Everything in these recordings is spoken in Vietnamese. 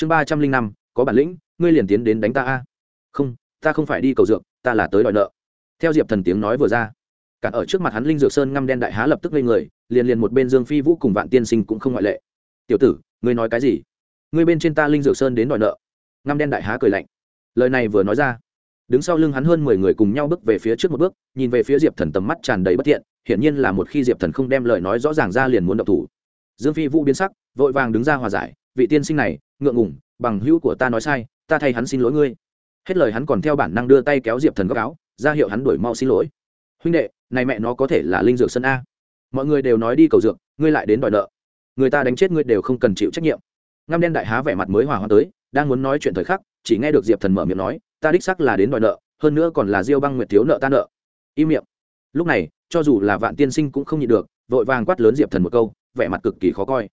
chương ba trăm linh năm, có bản lĩnh, ngươi liền tiến đến đánh ta a. Không, ta không phải đi cầu dược, ta là tới đòi nợ. Theo diệp thần tiếng nói vừa ra, cản ở trước mặt hắn linh dược sơn ngăm đen đại há lập tức lên người, liền liền một bên dương phi vũ cùng vạn tiên sinh cũng không ngoại lệ. Tiểu tử, ngươi nói cái gì? Ngươi bên trên ta linh dược sơn đến đòi nợ. Ngăm đen đại há cười lạnh. Lời này vừa nói ra, đứng sau lưng hắn hơn mười người cùng nhau bước về phía trước một bước, nhìn về phía diệp thần tầm mắt tràn đầy bất thiện, hiển nhiên là một khi diệp thần không đem lời nói rõ ràng ra liền muốn động thủ. Dương phi vũ biến sắc, vội vàng đứng ra hòa giải, vị tiên sinh này ngượng ngủng bằng hữu của ta nói sai, ta thay hắn xin lỗi ngươi. Hết lời hắn còn theo bản năng đưa tay kéo diệp thần góc áo, ra hiệu hắn đuổi mau xin lỗi. Huynh đệ, này mẹ nó có thể là linh dược sân a. Mọi người đều nói đi cầu dược, ngươi lại đến đòi nợ. Người ta đánh chết ngươi đều không cần chịu trách nhiệm. Ngăm đen đại há vẻ mặt mới hòa hoa tới, đang muốn nói chuyện thời khắc, chỉ nghe được diệp thần mở miệng nói, ta đích sắc là đến đòi nợ, hơn nữa còn là diêu băng nguyệt thiếu nợ ta nợ. Im miệng. Lúc này, cho dù là vạn tiên sinh cũng không nhịn được, vội vàng quát lớn diệp thần một câu, vẻ mặt cực kỳ khó coi.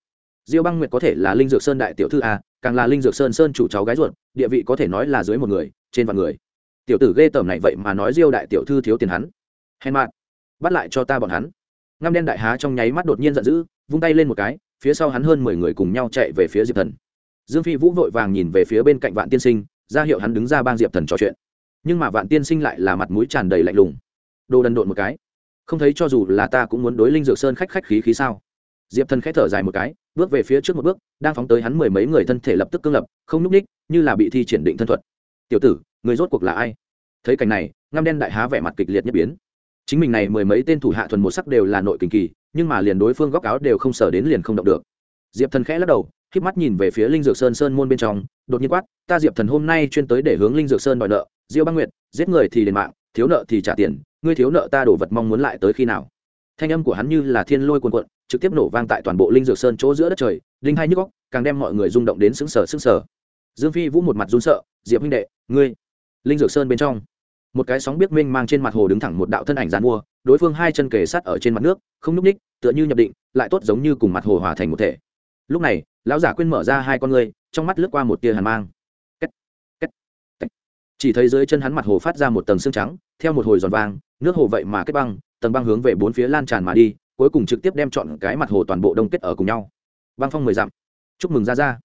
Diêu băng nguyệt có thể là linh dược sơn đại tiểu thư a càng là linh dược sơn sơn chủ cháu gái ruột, địa vị có thể nói là dưới một người, trên vạn người. Tiểu tử ghê tởm này vậy mà nói diêu đại tiểu thư thiếu tiền hắn. Hèn mạn bắt lại cho ta bọn hắn. Ngăm đen đại há trong nháy mắt đột nhiên giận dữ, vung tay lên một cái, phía sau hắn hơn mười người cùng nhau chạy về phía diệp thần. Dương phi vũ vội vàng nhìn về phía bên cạnh vạn tiên sinh, ra hiệu hắn đứng ra bang diệp thần trò chuyện. Nhưng mà vạn tiên sinh lại là mặt mũi tràn đầy lạnh lùng. Đồ đần độn một cái. Không thấy cho dù là ta cũng muốn đối linh dược sơn khách khách khí khí sao? Diệp thần k h ẽ thở dài một cái, bước về phía trước một bước, đang phóng tới hắn mười mấy người thân thể lập tức cương lập, không n ú c ních, như là bị thi triển định thân thuật. Tiểu tử, người rốt cuộc là ai? Thấy cảnh này, ngăm đen đại há vẻ mặt kịch liệt nhất biến. Chính mình này mười mấy tên thủ hạ thuần một sắc đều là nội kinh kỳ, nhưng mà liền đối phương góc áo đều không sở đến liền không động được. Diệp thần khẽ lắc đầu k mắt nhìn về phía linh dược sơn sơn môn bên trong, đột nhiên quát, ta diệp thần hôm nay chuyên tới để hướng linh dược sơn đòi nợ, diêu băng nguyệt, giết người thì đền mạng, thiếu nợ thì trả tiền, ngươi thiếu nợ ta đổ vật mong muốn lại tới khi nào? Thanh âm của hắn như là thiên lôi cuồn cuộn trực tiếp nổ vang tại toàn bộ linh dược sơn chỗ giữa đất trời linh hai nhức góc càng đem mọi người rung động đến sững sờ sững sờ. Dương phi vũ một mặt run sợ diệp huynh đệ ngươi linh dược sơn bên trong. Một cái sóng biết minh mang trên mặt hồ đứng thẳng một đạo thân ảnh dàn mua đối phương hai chân kề sát ở trên mặt nước không nhúc ních tựa như nhập định lại tốt giống như cùng mặt hồ hòa thành một thể. Lúc này lão giả quên mở ra hai con ngươi trong mắt lướt qua một tia hàn mang. Kết, kết, kết. chỉ thấy dưới chân hắn mặt hồ phát ra một tầng xương trắng theo một hồi giòn vang nước hồ vậy mà kết băng tầng băng hướng về bốn phía lan tràn mà đi cuối cùng trực tiếp đem chọn cái mặt hồ toàn bộ đông kết ở cùng nhau. Băng phong mười dặm. Chúc mừng ra ra.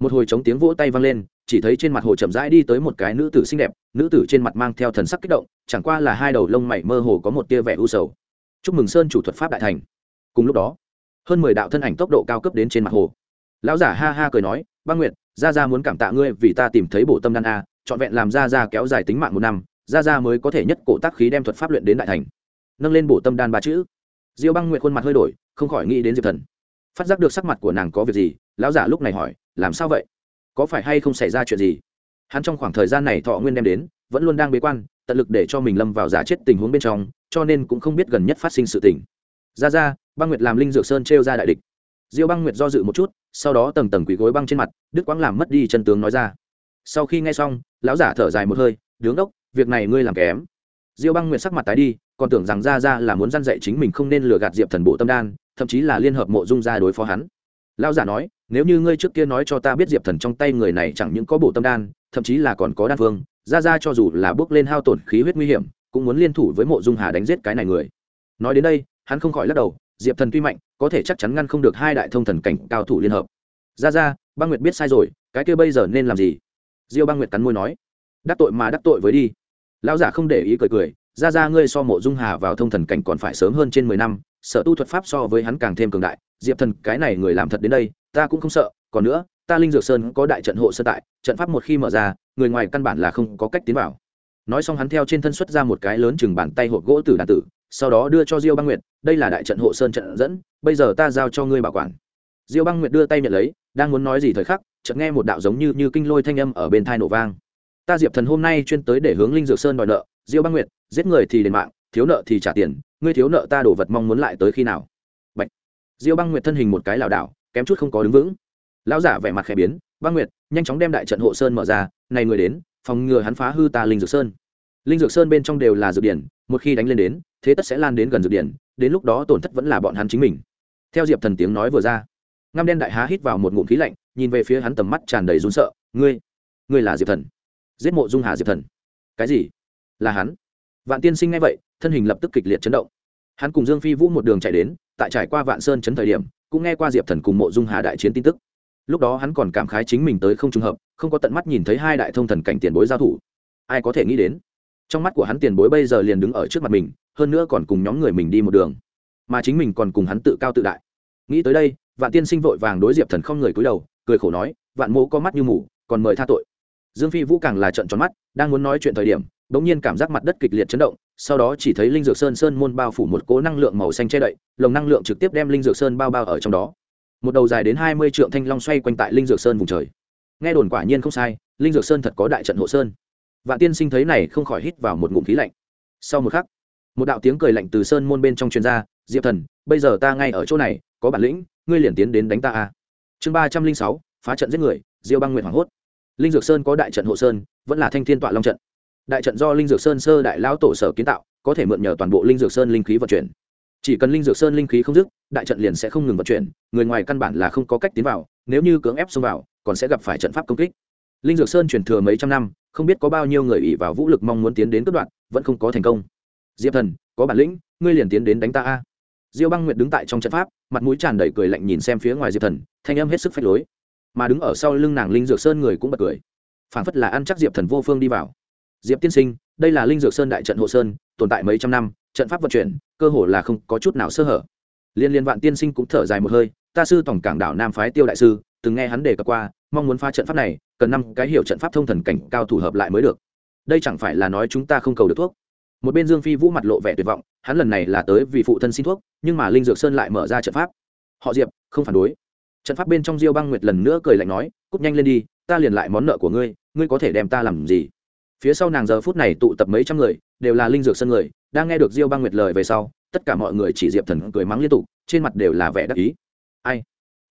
Một hồi chống tiếng vỗ tay vang lên, chỉ thấy trên mặt hồ chậm rãi đi tới một cái nữ tử xinh đẹp, nữ tử trên mặt mang theo thần sắc kích động, chẳng qua là hai đầu lông mảy mơ hồ có một tia vẻ u sầu. Chúc mừng sơn chủ thuật pháp đại thành. Cùng lúc đó, hơn mười đạo thân ảnh tốc độ cao cấp đến trên mặt hồ. Lão giả ha ha cười nói, băng nguyệt, Ra Ra muốn cảm tạ ngươi vì ta tìm thấy bộ tâm đan a, trọn vẹn làm Ra Ra kéo dài tính mạng một năm, Ra Ra mới có thể nhất cổ tác khí đem thuật pháp luyện đến đại thành. Nâng lên bộ tâm đan ba chữ diêu băng nguyệt khuôn mặt hơi đổi, không khỏi nghĩ đến diệp thần. Phát giác được sắc mặt của nàng có việc gì, lão giả lúc này hỏi, làm sao vậy? Có phải hay không xảy ra chuyện gì? Hắn trong khoảng thời gian này thọ nguyên đem đến, vẫn luôn đang bế quan, tận lực để cho mình lâm vào giả chết tình huống bên trong, cho nên cũng không biết gần nhất phát sinh sự tình. Ra ra, băng nguyệt làm linh dược sơn trêu ra đại địch. Diêu băng nguyệt do dự một chút, sau đó tầng tầng quỳ gối băng trên mặt đức quang làm mất đi chân tướng nói ra. Sau khi nghe xong, lão giả thở dài một hơi, đứng đốc, việc này ngươi làm kém. Diêu băng nguyệt sắc mặt tái đi còn tưởng rằng ra ra là muốn dăn dạy chính mình không nên lừa gạt diệp thần bộ tâm đan, thậm chí là liên hợp mộ dung ra đối phó hắn. Lão giả nói, nếu như ngươi trước kia nói cho ta biết diệp thần trong tay người này chẳng những có bộ tâm đan, thậm chí là còn có đan phương, ra ra cho dù là bước lên hao tổn khí huyết nguy hiểm, cũng muốn liên thủ với mộ dung hà đánh giết cái này người. Nói đến đây, hắn không khỏi lắc đầu, diệp thần tuy mạnh, có thể chắc chắn ngăn không được hai đại thông thần cảnh cao thủ liên hợp. Ra ra, băng nguyệt biết sai rồi, cái kia bây giờ nên làm gì? Diêu băng nguyệt cắn môi nói, đắc tội mà đắc tội với đi. Lão giả không để ý cười cười ra ra ngươi so mộ dung hà vào thông thần cảnh còn phải sớm hơn trên mười năm, sở tu thuật pháp so với hắn càng thêm cường đại. Diệp thần, cái này người làm thật đến đây, ta cũng không sợ. Còn nữa, ta linh dược sơn có đại trận hộ sơ tại, trận pháp một khi mở ra, người ngoài căn bản là không có cách tiến vào. Nói xong hắn theo trên thân xuất ra một cái lớn chừng bàn tay hộp gỗ từ đàn tử, sau đó đưa cho diêu băng nguyệt, đây là đại trận hộ sơn trận dẫn, bây giờ ta giao cho ngươi bảo quản. Diêu băng nguyệt đưa tay nhận lấy, đang muốn nói gì thời khắc, chợt nghe một đạo giống như như kinh lôi thanh âm ở bên thai nổ vang. Ta diệp thần hôm nay chuyên tới để hướng linh dược sơn đòi nợ diêu băng nguyệt, giết người thì đền mạng, thiếu nợ thì trả tiền, ngươi thiếu nợ ta đổ vật mong muốn lại tới khi nào? Bạch. diêu băng nguyệt thân hình một cái lảo đảo, kém chút không có đứng vững. Lão giả vẻ mặt khẽ biến, băng nguyệt, nhanh chóng đem đại trận hộ sơn mở ra, này người đến, phòng ngừa hắn phá hư ta linh dược sơn. Linh dược sơn bên trong đều là dược điển, một khi đánh lên đến, thế tất sẽ lan đến gần dược điển, đến lúc đó tổn thất vẫn là bọn hắn chính mình. Theo diệp thần tiếng nói vừa ra, ngăm đen đại há hít vào một ngụm khí lạnh, nhìn về phía hắn tầm mắt tràn đầy run sợ, ngươi ngươi là diệp thần? Giết mộ dung hà diệp thần. Cái gì? Là hắn. Vạn tiên sinh ngay vậy, thân hình lập tức kịch liệt chấn động. Hắn cùng dương phi vũ một đường chạy đến, tại trải qua vạn sơn chấn thời điểm, cũng nghe qua diệp thần cùng mộ dung hà đại chiến tin tức. Lúc đó hắn còn cảm khái chính mình tới không trùng hợp, không có tận mắt nhìn thấy hai đại thông thần cảnh tiền bối giao thủ. Ai có thể nghĩ đến? Trong mắt của hắn tiền bối bây giờ liền đứng ở trước mặt mình, hơn nữa còn cùng nhóm người mình đi một đường. Mà chính mình còn cùng hắn tự cao tự đại. Nghĩ tới đây, vạn tiên sinh vội vàng đối diệp thần không người cúi đầu, cười khổ nói, vạn mô có mắt như mù, còn mời tha tội. Dương phi vũ càng là trận tròn mắt, đang muốn nói chuyện thời điểm bỗng nhiên cảm giác mặt đất kịch liệt chấn động sau đó chỉ thấy linh dược sơn sơn môn bao phủ một cỗ năng lượng màu xanh che đậy lồng năng lượng trực tiếp đem linh dược sơn bao bao ở trong đó. Một đầu dài đến hai mươi trượng thanh long xoay quanh tại linh dược sơn vùng trời. Nghe đồn quả nhiên không sai linh dược sơn thật có đại trận hộ sơn. Vạn tiên sinh thấy này không khỏi hít vào một ngụm khí lạnh. Sau một khắc một đạo tiếng cười lạnh từ sơn môn bên trong truyền ra, diệp thần bây giờ ta ngay ở chỗ này có bản lĩnh ngươi liền tiến đến đánh ta a. Chương ba trăm linh sáu phá trận giết người diêu băng nguyệt hoảng hốt. Linh dược sơn có đại trận hộ sơn vẫn là thanh thiên tọa long trận đại trận do linh dược sơn sơ đại lão tổ sở kiến tạo, có thể mượn nhờ toàn bộ linh dược sơn linh khí vận chuyển. Chỉ cần linh dược sơn linh khí không dứt, đại trận liền sẽ không ngừng vận chuyển, người ngoài căn bản là không có cách tiến vào, nếu như cưỡng ép xông vào, còn sẽ gặp phải trận pháp công kích. Linh dược sơn truyền thừa mấy trăm năm, không biết có bao nhiêu người ỉ vào vũ lực mong muốn tiến đến cất đoạn, vẫn không có thành công. Diệp thần, có bản lĩnh, ngươi liền tiến đến đánh ta a. Diêu băng nguyệt đứng tại trong trận pháp, mặt mũi tràn đầy cười lạnh nhìn xem phía ngoài diệp thần, thanh âm hết sức phách lối. Mà đứng ở sau lưng nàng linh dược sơn người cũng bật cười. Phảng phất là ăn chắc diệp thần vô phương đi vào diệp tiên sinh, đây là linh dược sơn đại trận hộ sơn, tồn tại mấy trăm năm, trận pháp vận chuyển, cơ hồ là không có chút nào sơ hở. Liên liên vạn tiên sinh cũng thở dài một hơi, ta sư tổng cảng đảo nam phái tiêu đại sư, từng nghe hắn đề cập qua, mong muốn phá trận pháp này, cần năm cái hiểu trận pháp thông thần cảnh cao thủ hợp lại mới được. Đây chẳng phải là nói chúng ta không cầu được thuốc? Một bên dương phi vũ mặt lộ vẻ tuyệt vọng, hắn lần này là tới vì phụ thân xin thuốc, nhưng mà linh dược sơn lại mở ra trận pháp. Họ diệp, không phản đối. Trận pháp bên trong diêu băng nguyệt lần nữa cười lạnh nói cúp nhanh lên đi, ta liền lại món nợ của ngươi ngươi có thể đem ta làm gì? Phía sau nàng giờ phút này tụ tập mấy trăm người, đều là linh dược sân người, đang nghe được diêu băng nguyệt lời về sau, tất cả mọi người chỉ diệp thần cười mắng liên tục, trên mặt đều là vẻ đắc ý. Ai?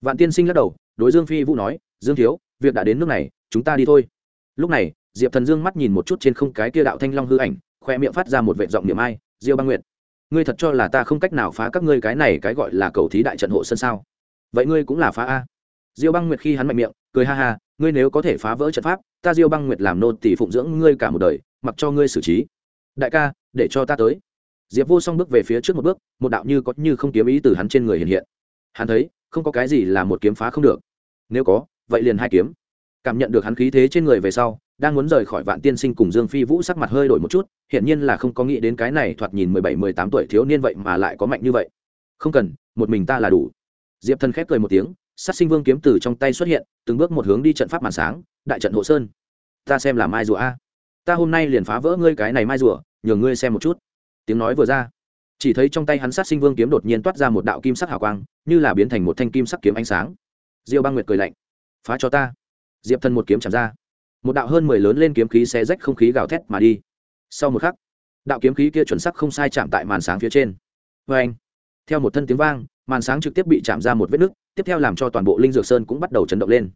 Vạn tiên sinh lắc đầu, đối dương phi vũ nói, dương thiếu, việc đã đến nước này, chúng ta đi thôi. Lúc này, diệp thần dương mắt nhìn một chút trên không cái kia đạo thanh long hư ảnh, khoe miệng phát ra một vệ giọng niệm ai, diêu băng nguyệt, ngươi thật cho là ta không cách nào phá các ngươi cái này cái gọi là cầu thí đại trận hộ sân sao? Vậy ngươi cũng là phá a. Diêu băng nguyệt khi hắn mạnh miệng cười ha ha, ngươi nếu có thể phá vỡ trận pháp, ta diêu băng nguyệt làm nô tỷ phụng dưỡng ngươi cả một đời, mặc cho ngươi xử trí. Đại ca, để cho ta tới. Diệp vô song bước về phía trước một bước, một đạo như có như không kiếm ý từ hắn trên người hiện hiện. Hắn thấy, không có cái gì là một kiếm phá không được. Nếu có, vậy liền hai kiếm. Cảm nhận được hắn khí thế trên người về sau, đang muốn rời khỏi vạn tiên sinh cùng dương phi vũ sắc mặt hơi đổi một chút, hiển nhiên là không có nghĩ đến cái này thoạt nhìn mười bảy, mười tám tuổi thiếu niên vậy mà lại có mạnh như vậy. Không cần, một mình ta là đủ. Diệp thần khép cười một tiếng sát sinh vương kiếm từ trong tay xuất hiện, từng bước một hướng đi trận pháp màn sáng, đại trận hộ sơn. Ta xem là mai rùa a. Ta hôm nay liền phá vỡ ngươi cái này mai rùa, nhờ ngươi xem một chút. Tiếng nói vừa ra, chỉ thấy trong tay hắn sát sinh vương kiếm đột nhiên toát ra một đạo kim sắc hào quang, như là biến thành một thanh kim sắc kiếm ánh sáng. Diêu băng nguyệt cười lạnh, phá cho ta. Diệp thần một kiếm chạm ra, một đạo hơn mười lớn lên kiếm khí xé rách không khí gào thét mà đi. Sau một khắc, đạo kiếm khí kia chuẩn sắc không sai chạm tại màn sáng phía trên. Vê anh theo một thân tiếng vang, màn sáng trực tiếp bị chạm ra một vết nứt tiếp theo làm cho toàn bộ linh dược sơn cũng bắt đầu chấn động lên.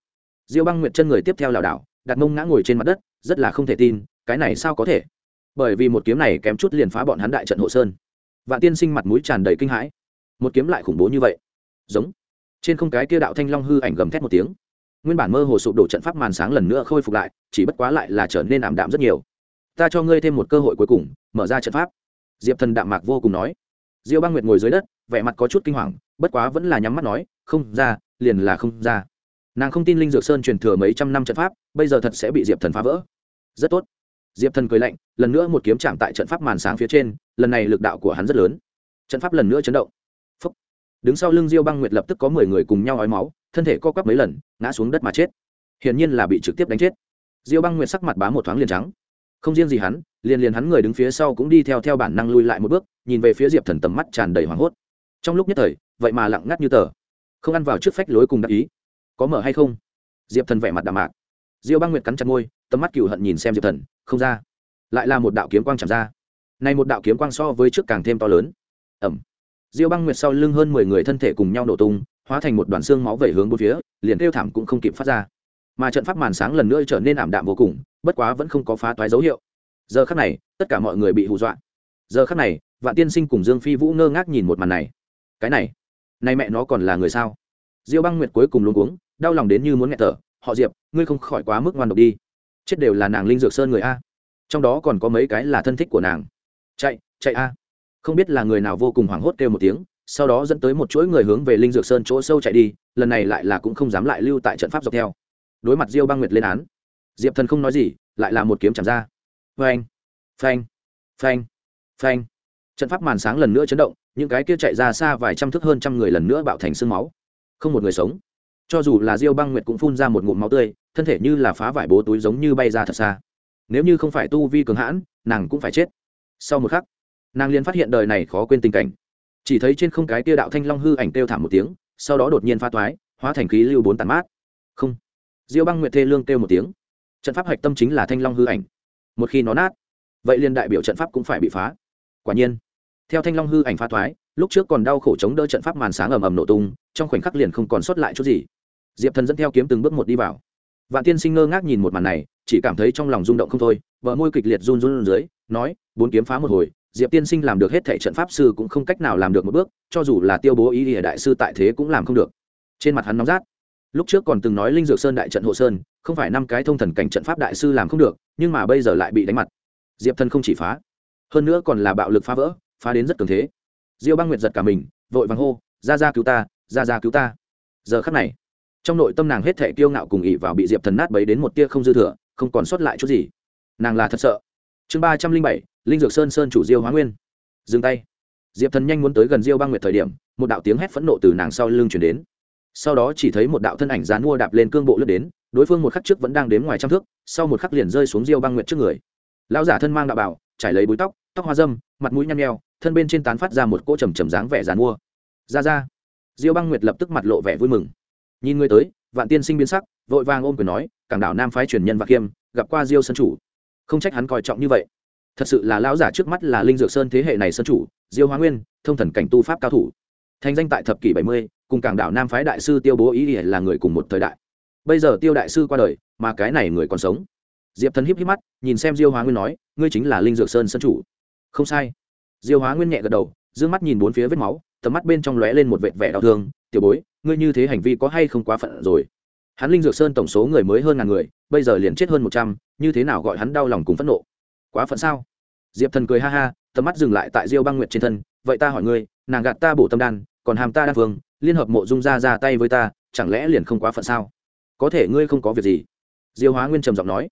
Diêu băng nguyệt chân người tiếp theo lảo đảo đặt mông ngã ngồi trên mặt đất, rất là không thể tin, cái này sao có thể? Bởi vì một kiếm này kém chút liền phá bọn hắn đại trận hộ sơn. Vạn tiên sinh mặt mũi tràn đầy kinh hãi. Một kiếm lại khủng bố như vậy. Giống. Trên không cái kia đạo thanh long hư ảnh gầm thét một tiếng. Nguyên bản mơ hồ sụp đổ trận pháp màn sáng lần nữa khôi phục lại, chỉ bất quá lại là trở nên ảm đạm rất nhiều. Ta cho ngươi thêm một cơ hội cuối cùng, mở ra trận pháp. Diệp thần đạm mạc vô cùng nói. Diêu băng nguyệt ngồi dưới đất, vẻ mặt có chút kinh hoàng, bất quá vẫn là nhắm mắt nói không ra, liền là không ra. Nàng không tin linh dược sơn truyền thừa mấy trăm năm trận pháp, bây giờ thật sẽ bị diệp thần phá vỡ. Rất tốt. Diệp thần cười lạnh, lần nữa một kiếm chạm tại trận pháp màn sáng phía trên, lần này lực đạo của hắn rất lớn. Trận pháp lần nữa chấn động. Phúc. đứng sau lưng diêu băng nguyệt lập tức có mười người cùng nhau ói máu, thân thể co quắp mấy lần, ngã xuống đất mà chết. Hiển nhiên là bị trực tiếp đánh chết. Diêu băng nguyệt sắc mặt bá một thoáng liền trắng. Không riêng gì hắn, liền liền hắn người đứng phía sau cũng đi theo theo bản năng lui lại một bước, nhìn về phía diệp thần tầm mắt tràn đầy hoảng hốt. Trong lúc nhất thời, vậy mà lặng ngắt như tờ không ăn vào trước phách lối cùng đắc ý. Có mở hay không? Diệp thần vẻ mặt đạm mạc. Diêu băng nguyệt cắn chặt môi, tầm mắt cựu hận nhìn xem diệp thần, không ra. Lại là một đạo kiếm quang chạm ra. Này một đạo kiếm quang so với trước càng thêm to lớn. Ẩm. Diêu băng nguyệt sau lưng hơn mười người thân thể cùng nhau nổ tung, hóa thành một đoàn xương máu vẩy hướng bốn phía, liền kêu thảm cũng không kịp phát ra. Mà trận pháp màn sáng lần nữa trở nên ảm đạm vô cùng, bất quá vẫn không có phá toái dấu hiệu. Giờ khắc này, tất cả mọi người bị hù dọa. Giờ khắc này, vạn tiên sinh cùng dương phi vũ ngơ ngác nhìn một màn này. Cái này này mẹ nó còn là người sao? Diêu băng nguyệt cuối cùng luôn cuống, đau lòng đến như muốn nghẹt thở. Họ diệp, ngươi không khỏi quá mức ngoan độc đi. Chết đều là nàng linh dược sơn người a. Trong đó còn có mấy cái là thân thích của nàng. Chạy chạy a. Không biết là người nào vô cùng hoảng hốt kêu một tiếng, sau đó dẫn tới một chuỗi người hướng về linh dược sơn chỗ sâu chạy đi, lần này lại là cũng không dám lại lưu tại trận pháp dọc theo. Đối mặt diêu băng nguyệt lên án, diệp thần không nói gì, lại là một kiếm chạm ra. Phanh phanh phanh phanh trận pháp màn sáng lần nữa chấn động, những cái kia chạy ra xa vài trăm thước hơn trăm người lần nữa bạo thành sương máu. Không một người sống. Cho dù là diêu băng nguyệt cũng phun ra một ngụm máu tươi, thân thể như là phá vải bố túi giống như bay ra thật xa. Nếu như không phải tu vi cường hãn, nàng cũng phải chết. Sau một khắc, nàng liền phát hiện đời này khó quên tình cảnh. Chỉ thấy trên không cái tia đạo thanh long hư ảnh kêu thảm một tiếng, sau đó đột nhiên pha toái, hóa thành khí lưu bốn tàn mát. Không. Diêu băng nguyệt thê lương kêu một tiếng. Trận pháp hạch tâm chính là thanh long hư ảnh. Một khi nó nát, vậy liền đại biểu trận pháp cũng phải bị phá. Quả nhiên theo thanh long hư ảnh pha thoái, lúc trước còn đau khổ chống đỡ trận pháp màn sáng ầm ầm nổ tung, trong khoảnh khắc liền không còn sót lại chút gì. Diệp thần dẫn theo kiếm từng bước một đi vào. Vạn tiên sinh ngơ ngác nhìn một màn này, chỉ cảm thấy trong lòng rung động không thôi vợ môi kịch liệt run run dưới, nói, bốn kiếm phá một hồi, diệp tiên sinh làm được hết thể trận pháp sư cũng không cách nào làm được một bước, cho dù là tiêu bố ý ỉa đại sư tại thế cũng làm không được. Trên mặt hắn nóng rát. Lúc trước còn từng nói linh dược sơn đại trận hộ sơn, không phải năm cái thông thần cảnh trận pháp đại sư làm không được, nhưng mà bây giờ lại bị đánh mặt. Diệp thần không chỉ phá, hơn nữa còn là bạo lực phá vỡ phá đến rất cường thế. Diêu băng nguyệt giật cả mình, vội vàng hô, ra ra cứu ta, ra ra cứu ta. Giờ khắc này, trong nội tâm nàng hết thể kiêu ngạo cùng ỉ vào bị diệp thần nát bấy đến một tia không dư thừa, không còn sót lại chút gì. Nàng là thật sợ. Chương ba trăm linh bảy, linh dược sơn sơn chủ diêu hóa nguyên. Dừng tay. Diệp thần nhanh muốn tới gần diêu băng nguyệt thời điểm, một đạo tiếng hét phẫn nộ từ nàng sau lưng chuyển đến. Sau đó chỉ thấy một đạo thân ảnh dán mua đạp lên cương bộ lướt đến, đối phương một khắc trước vẫn đang đếm ngoài trăm thước, sau một khắc liền rơi xuống diêu băng nguyệt trước người. Lão giả thân mang đạo bảo, trải lấy búi tóc tóc hoa dâm, mặt mũi nhăn nheo thân bên trên tán phát ra một cỗ trầm trầm dáng vẻ dàn mua. Ra ra. Diêu băng nguyệt lập tức mặt lộ vẻ vui mừng. Nhìn người tới, vạn tiên sinh biến sắc, vội vàng ôm quyền nói, cảng đảo nam phái truyền nhân và kiêm, gặp qua diêu sân chủ. Không trách hắn coi trọng như vậy. Thật sự là lão giả trước mắt là linh dược sơn thế hệ này sân chủ, diêu hóa nguyên, thông thần cảnh tu pháp cao thủ. Thành danh tại thập kỷ bảy mươi, cùng cảng đảo nam phái đại sư tiêu bố ý ỉa là người cùng một thời đại. Bây giờ tiêu đại sư qua đời, mà cái này người còn sống. Diệp thần híp híp mắt, nhìn xem diêu hóa nguyên nói, ngươi chính là linh dược sơn sân chủ. Không sai diêu hóa nguyên nhẹ gật đầu d ư ơ n g mắt nhìn bốn phía vết máu, tầm mắt bên trong lóe lên một vệt vẻ đau thương. Tiểu bối, ngươi như thế hành vi có hay không quá phận rồi? Hắn linh dược sơn tổng số người mới hơn ngàn người, bây giờ liền chết hơn một trăm, như thế nào gọi hắn đau lòng cùng phẫn nộ? Quá phận sao? Diệp thần cười ha ha, tầm mắt dừng lại tại diêu băng nguyệt trên thân. Vậy ta hỏi ngươi, nàng gạt ta bổ tâm đan, còn hàm ta đa phương liên hợp mộ dung ra ra tay với ta, chẳng lẽ liền không quá phận sao? Có thể, ngươi không có việc gì. Diêu hóa nguyên trầm giọng nói.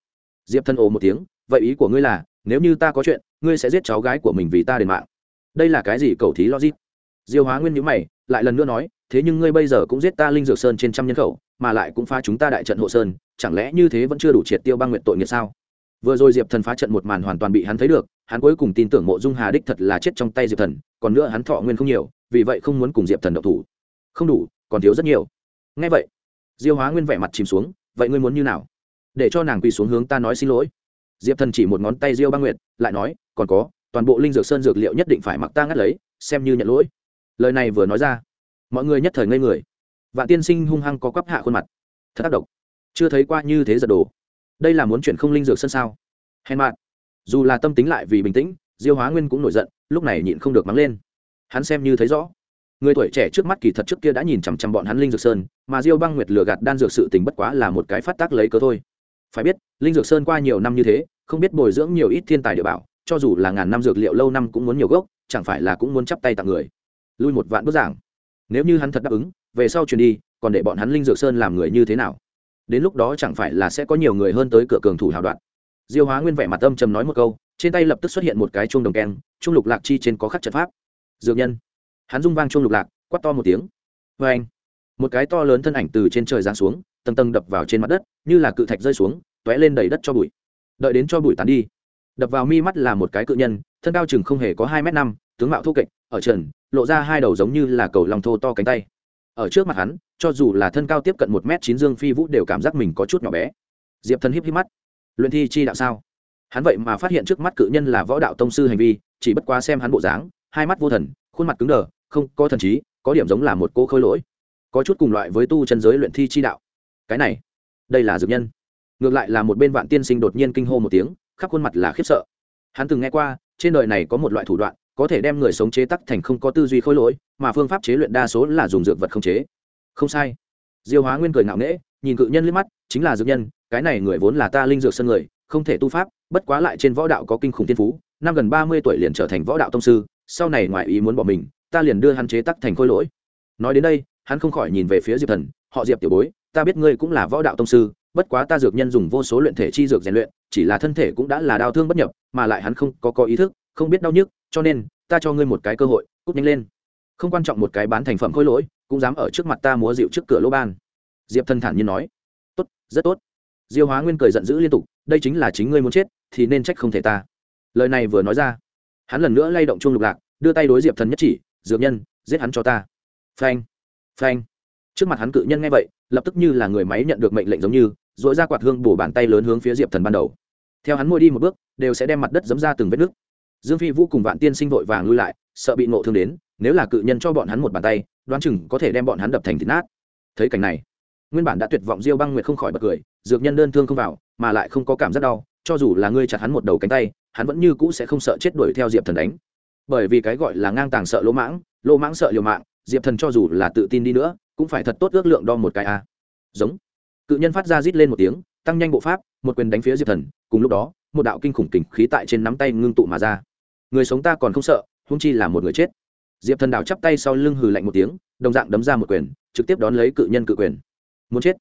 Diệp thân ồ một tiếng. Vậy ý của ngươi là, nếu như ta có chuyện ngươi sẽ giết cháu gái của mình vì ta đền mạng. Đây là cái gì cầu thí logic? Diêu hóa nguyên nhữ mày, lại lần nữa nói, thế nhưng ngươi bây giờ cũng giết ta linh dược sơn trên trăm nhân khẩu, mà lại cũng phá chúng ta đại trận hộ sơn, chẳng lẽ như thế vẫn chưa đủ triệt tiêu băng nguyện tội nghiệp sao? Vừa rồi diệp thần phá trận một màn hoàn toàn bị hắn thấy được, hắn cuối cùng tin tưởng mộ dung hà đích thật là chết trong tay diệp thần, còn nữa hắn thọ nguyên không nhiều, vì vậy không muốn cùng diệp thần độc thủ. Không đủ, còn thiếu rất nhiều. Ngay vậy, diêu hóa nguyên vẻ mặt chìm xuống, vậy ngươi muốn như nào? Để cho nàng quỳ xuống hướng ta nói xin lỗi diệp thần chỉ một ngón tay diêu băng nguyệt, lại nói, còn có, toàn bộ linh dược sơn dược liệu nhất định phải mặc ta ngắt lấy, xem như nhận lỗi. Lời này vừa nói ra, mọi người nhất thời ngây người. Vạn tiên sinh hung hăng có quắp hạ khuôn mặt. Thật tác động chưa thấy qua như thế giật đồ. Đây là muốn chuyển không linh dược sơn sao? Hèn mạn dù là tâm tính lại vì bình tĩnh, diêu hóa nguyên cũng nổi giận, lúc này nhịn không được mắng lên. Hắn xem như thấy rõ. Người tuổi trẻ trước mắt kỳ thật trước kia đã nhìn chằm chằm bọn hắn linh dược sơn, mà diêu băng nguyệt lừa gạt đan dược sự tình bất quá là một cái phát tác lấy cớ thôi phải biết, linh dược sơn qua nhiều năm như thế, không biết bồi dưỡng nhiều ít thiên tài địa bảo, cho dù là ngàn năm dược liệu lâu năm cũng muốn nhiều gốc, chẳng phải là cũng muốn chắp tay tặng người. Lui một vạn bức giảng. Nếu như hắn thật đáp ứng, về sau truyền đi, còn để bọn hắn linh dược sơn làm người như thế nào? Đến lúc đó chẳng phải là sẽ có nhiều người hơn tới cửa cường thủ hào đoạn. Diêu hóa nguyên vẻ mặt âm trầm nói một câu, trên tay lập tức xuất hiện một cái chuông đồng keng, chuông lục lạc chi trên có khắc trận pháp. Dược nhân. Hắn rung vang chuông lục lạc quắt to một tiếng. Vê anh một cái to lớn thân ảnh từ trên trời giáng xuống tầng tầng đập vào trên mặt đất, như là cự thạch rơi xuống t ó é lên đầy đất cho bụi. Đợi đến cho bụi tàn đi, đập vào mi mắt là một cái cự nhân, thân cao chừng không hề có hai m năm, tướng mạo thô kệch, ở trần, lộ ra hai đầu giống như là cầu lòng thô to cánh tay. Ở trước mặt hắn, cho dù là thân cao tiếp cận một m chín dương phi vũ đều cảm giác mình có chút nhỏ bé. Diệp thân híp híp mắt. Luyện thi chi đạo sao? Hắn vậy mà phát hiện trước mắt cự nhân là võ đạo tông sư hành vi, chỉ bất quá xem hắn bộ dáng, hai mắt vô thần, khuôn mặt cứng đờ, không có thần trí, có điểm giống là một cô khôi lỗi. Có chút cùng loại với tu chân giới luyện thi chi đạo cái này, đây là dược nhân. Ngược lại là một bên vạn tiên sinh đột nhiên kinh hô một tiếng, khắp khuôn mặt là khiếp sợ. Hắn từng nghe qua, trên đời này có một loại thủ đoạn, có thể đem người sống chế tắc thành không có tư duy khôi lỗi, mà phương pháp chế luyện đa số là dùng dược vật không chế. Không sai. Diêu hóa nguyên cười ngạo nghễ, nhìn cự nhân liếc mắt, chính là dược nhân, cái này người vốn là ta linh dược sân người, không thể tu pháp, bất quá lại trên võ đạo có kinh khủng tiên phú, năm gần ba mươi tuổi liền trở thành võ đạo tông sư, sau này ngoại ý muốn bỏ mình, ta liền đưa hắn chế tắc thành khôi lỗi. Nói đến đây, hắn không khỏi nhìn về phía diệp thần, họ diệp tiểu bối ta biết ngươi cũng là võ đạo tông sư, bất quá ta dược nhân dùng vô số luyện thể chi dược rèn luyện, chỉ là thân thể cũng đã là đau thương bất nhập, mà lại hắn không có có ý thức, không biết đau nhức, cho nên, ta cho ngươi một cái cơ hội, cút nhanh lên. Không quan trọng một cái bán thành phẩm khôi lỗi, cũng dám ở trước mặt ta múa dịu trước cửa lỗ ban. Diệp thần thản nhiên nói. Tốt, rất tốt. Diêu hóa nguyên cười giận dữ liên tục, đây chính là chính ngươi muốn chết, thì nên trách không thể ta. Lời này vừa nói ra, hắn lần nữa lay động chuông lục lạc, đưa tay đối diệp thần nhất chỉ, dược nhân, giết hắn cho ta. Phanh phanh trước mặt hắn cự nhân nghe vậy, lập tức như là người máy nhận được mệnh lệnh giống như dội ra quạt hương bổ bàn tay lớn hướng phía diệp thần ban đầu. Theo hắn môi đi một bước, đều sẽ đem mặt đất dấm ra từng vết nước dương phi vũ cùng vạn tiên sinh vội vàng lui lại, sợ bị nộ thương đến, nếu là cự nhân cho bọn hắn một bàn tay, đoán chừng có thể đem bọn hắn đập thành thịt nát. Thấy cảnh này, nguyên bản đã tuyệt vọng diêu băng nguyệt không khỏi bật cười, dược nhân đơn thương không vào, mà lại không có cảm giác đau, cho dù là ngươi chặt hắn một đầu cánh tay, hắn vẫn như cũ sẽ không sợ chết đuổi theo diệp thần đánh. Bởi vì cái gọi là ngang tàng sợ lỗ mãng lỗ mãng sợ liều mạng diệp thần cho dù là tự tin đi nữa, cũng phải thật tốt ước lượng đo một cái a. Giống. Cự nhân phát ra rít lên một tiếng, tăng nhanh bộ pháp, một quyền đánh phía diệp thần, cùng lúc đó, một đạo kinh khủng kình khí tại trên nắm tay ngưng tụ mà ra. Người sống ta còn không sợ hung chi là một người chết. Diệp thần đào chắp tay sau lưng hừ lạnh một tiếng, đồng dạng đấm ra một quyền, trực tiếp đón lấy cự nhân cự quyền. Muốn chết.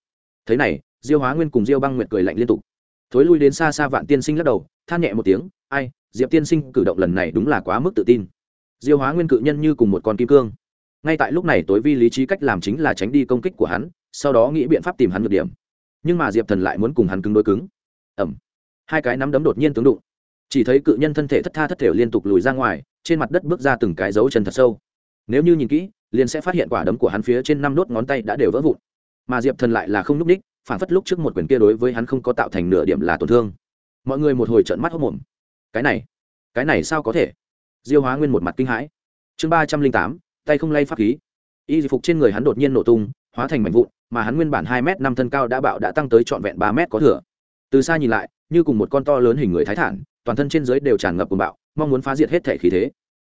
Thế này, diêu hóa nguyên cùng diêu băng nguyệt cười lạnh liên tục. Thối lui đến xa xa vạn tiên sinh lắc đầu, than nhẹ một tiếng, ai, diệp tiên sinh cử động lần này đúng là quá mức tự tin. Diêu hóa nguyên cự nhân như cùng một con kim cương ngay tại lúc này tối vi lý trí cách làm chính là tránh đi công kích của hắn, sau đó nghĩ biện pháp tìm hắn được điểm. Nhưng mà diệp thần lại muốn cùng hắn cứng đối cứng. Ẩm hai cái nắm đấm đột nhiên tướng đụng. Chỉ thấy cự nhân thân thể thất tha thất thể liên tục lùi ra ngoài, trên mặt đất bước ra từng cái dấu chân thật sâu. Nếu như nhìn kỹ, liền sẽ phát hiện quả đấm của hắn phía trên năm đốt ngón tay đã đều vỡ vụn. Mà diệp thần lại là không n ú c ních, phản phất lúc trước một quyền kia đối với hắn không có tạo thành nửa điểm là tổn thương. Mọi người một hồi trận mắt hốc mồm cái này cái này sao có thể? Diêu hóa nguyên một mặt kinh hãi. Chương ba trăm linh tám tay không lay pháp khí. Y phục trên người hắn đột nhiên nổ tung, hóa thành mảnh vụn, mà hắn nguyên bản hai m năm thân cao đã bạo đã tăng tới trọn vẹn ba m có thừa. Từ xa nhìn lại, như cùng một con to lớn hình người thái thản, toàn thân trên dưới đều tràn ngập cùng bạo, mong muốn phá diệt hết thể khí thế.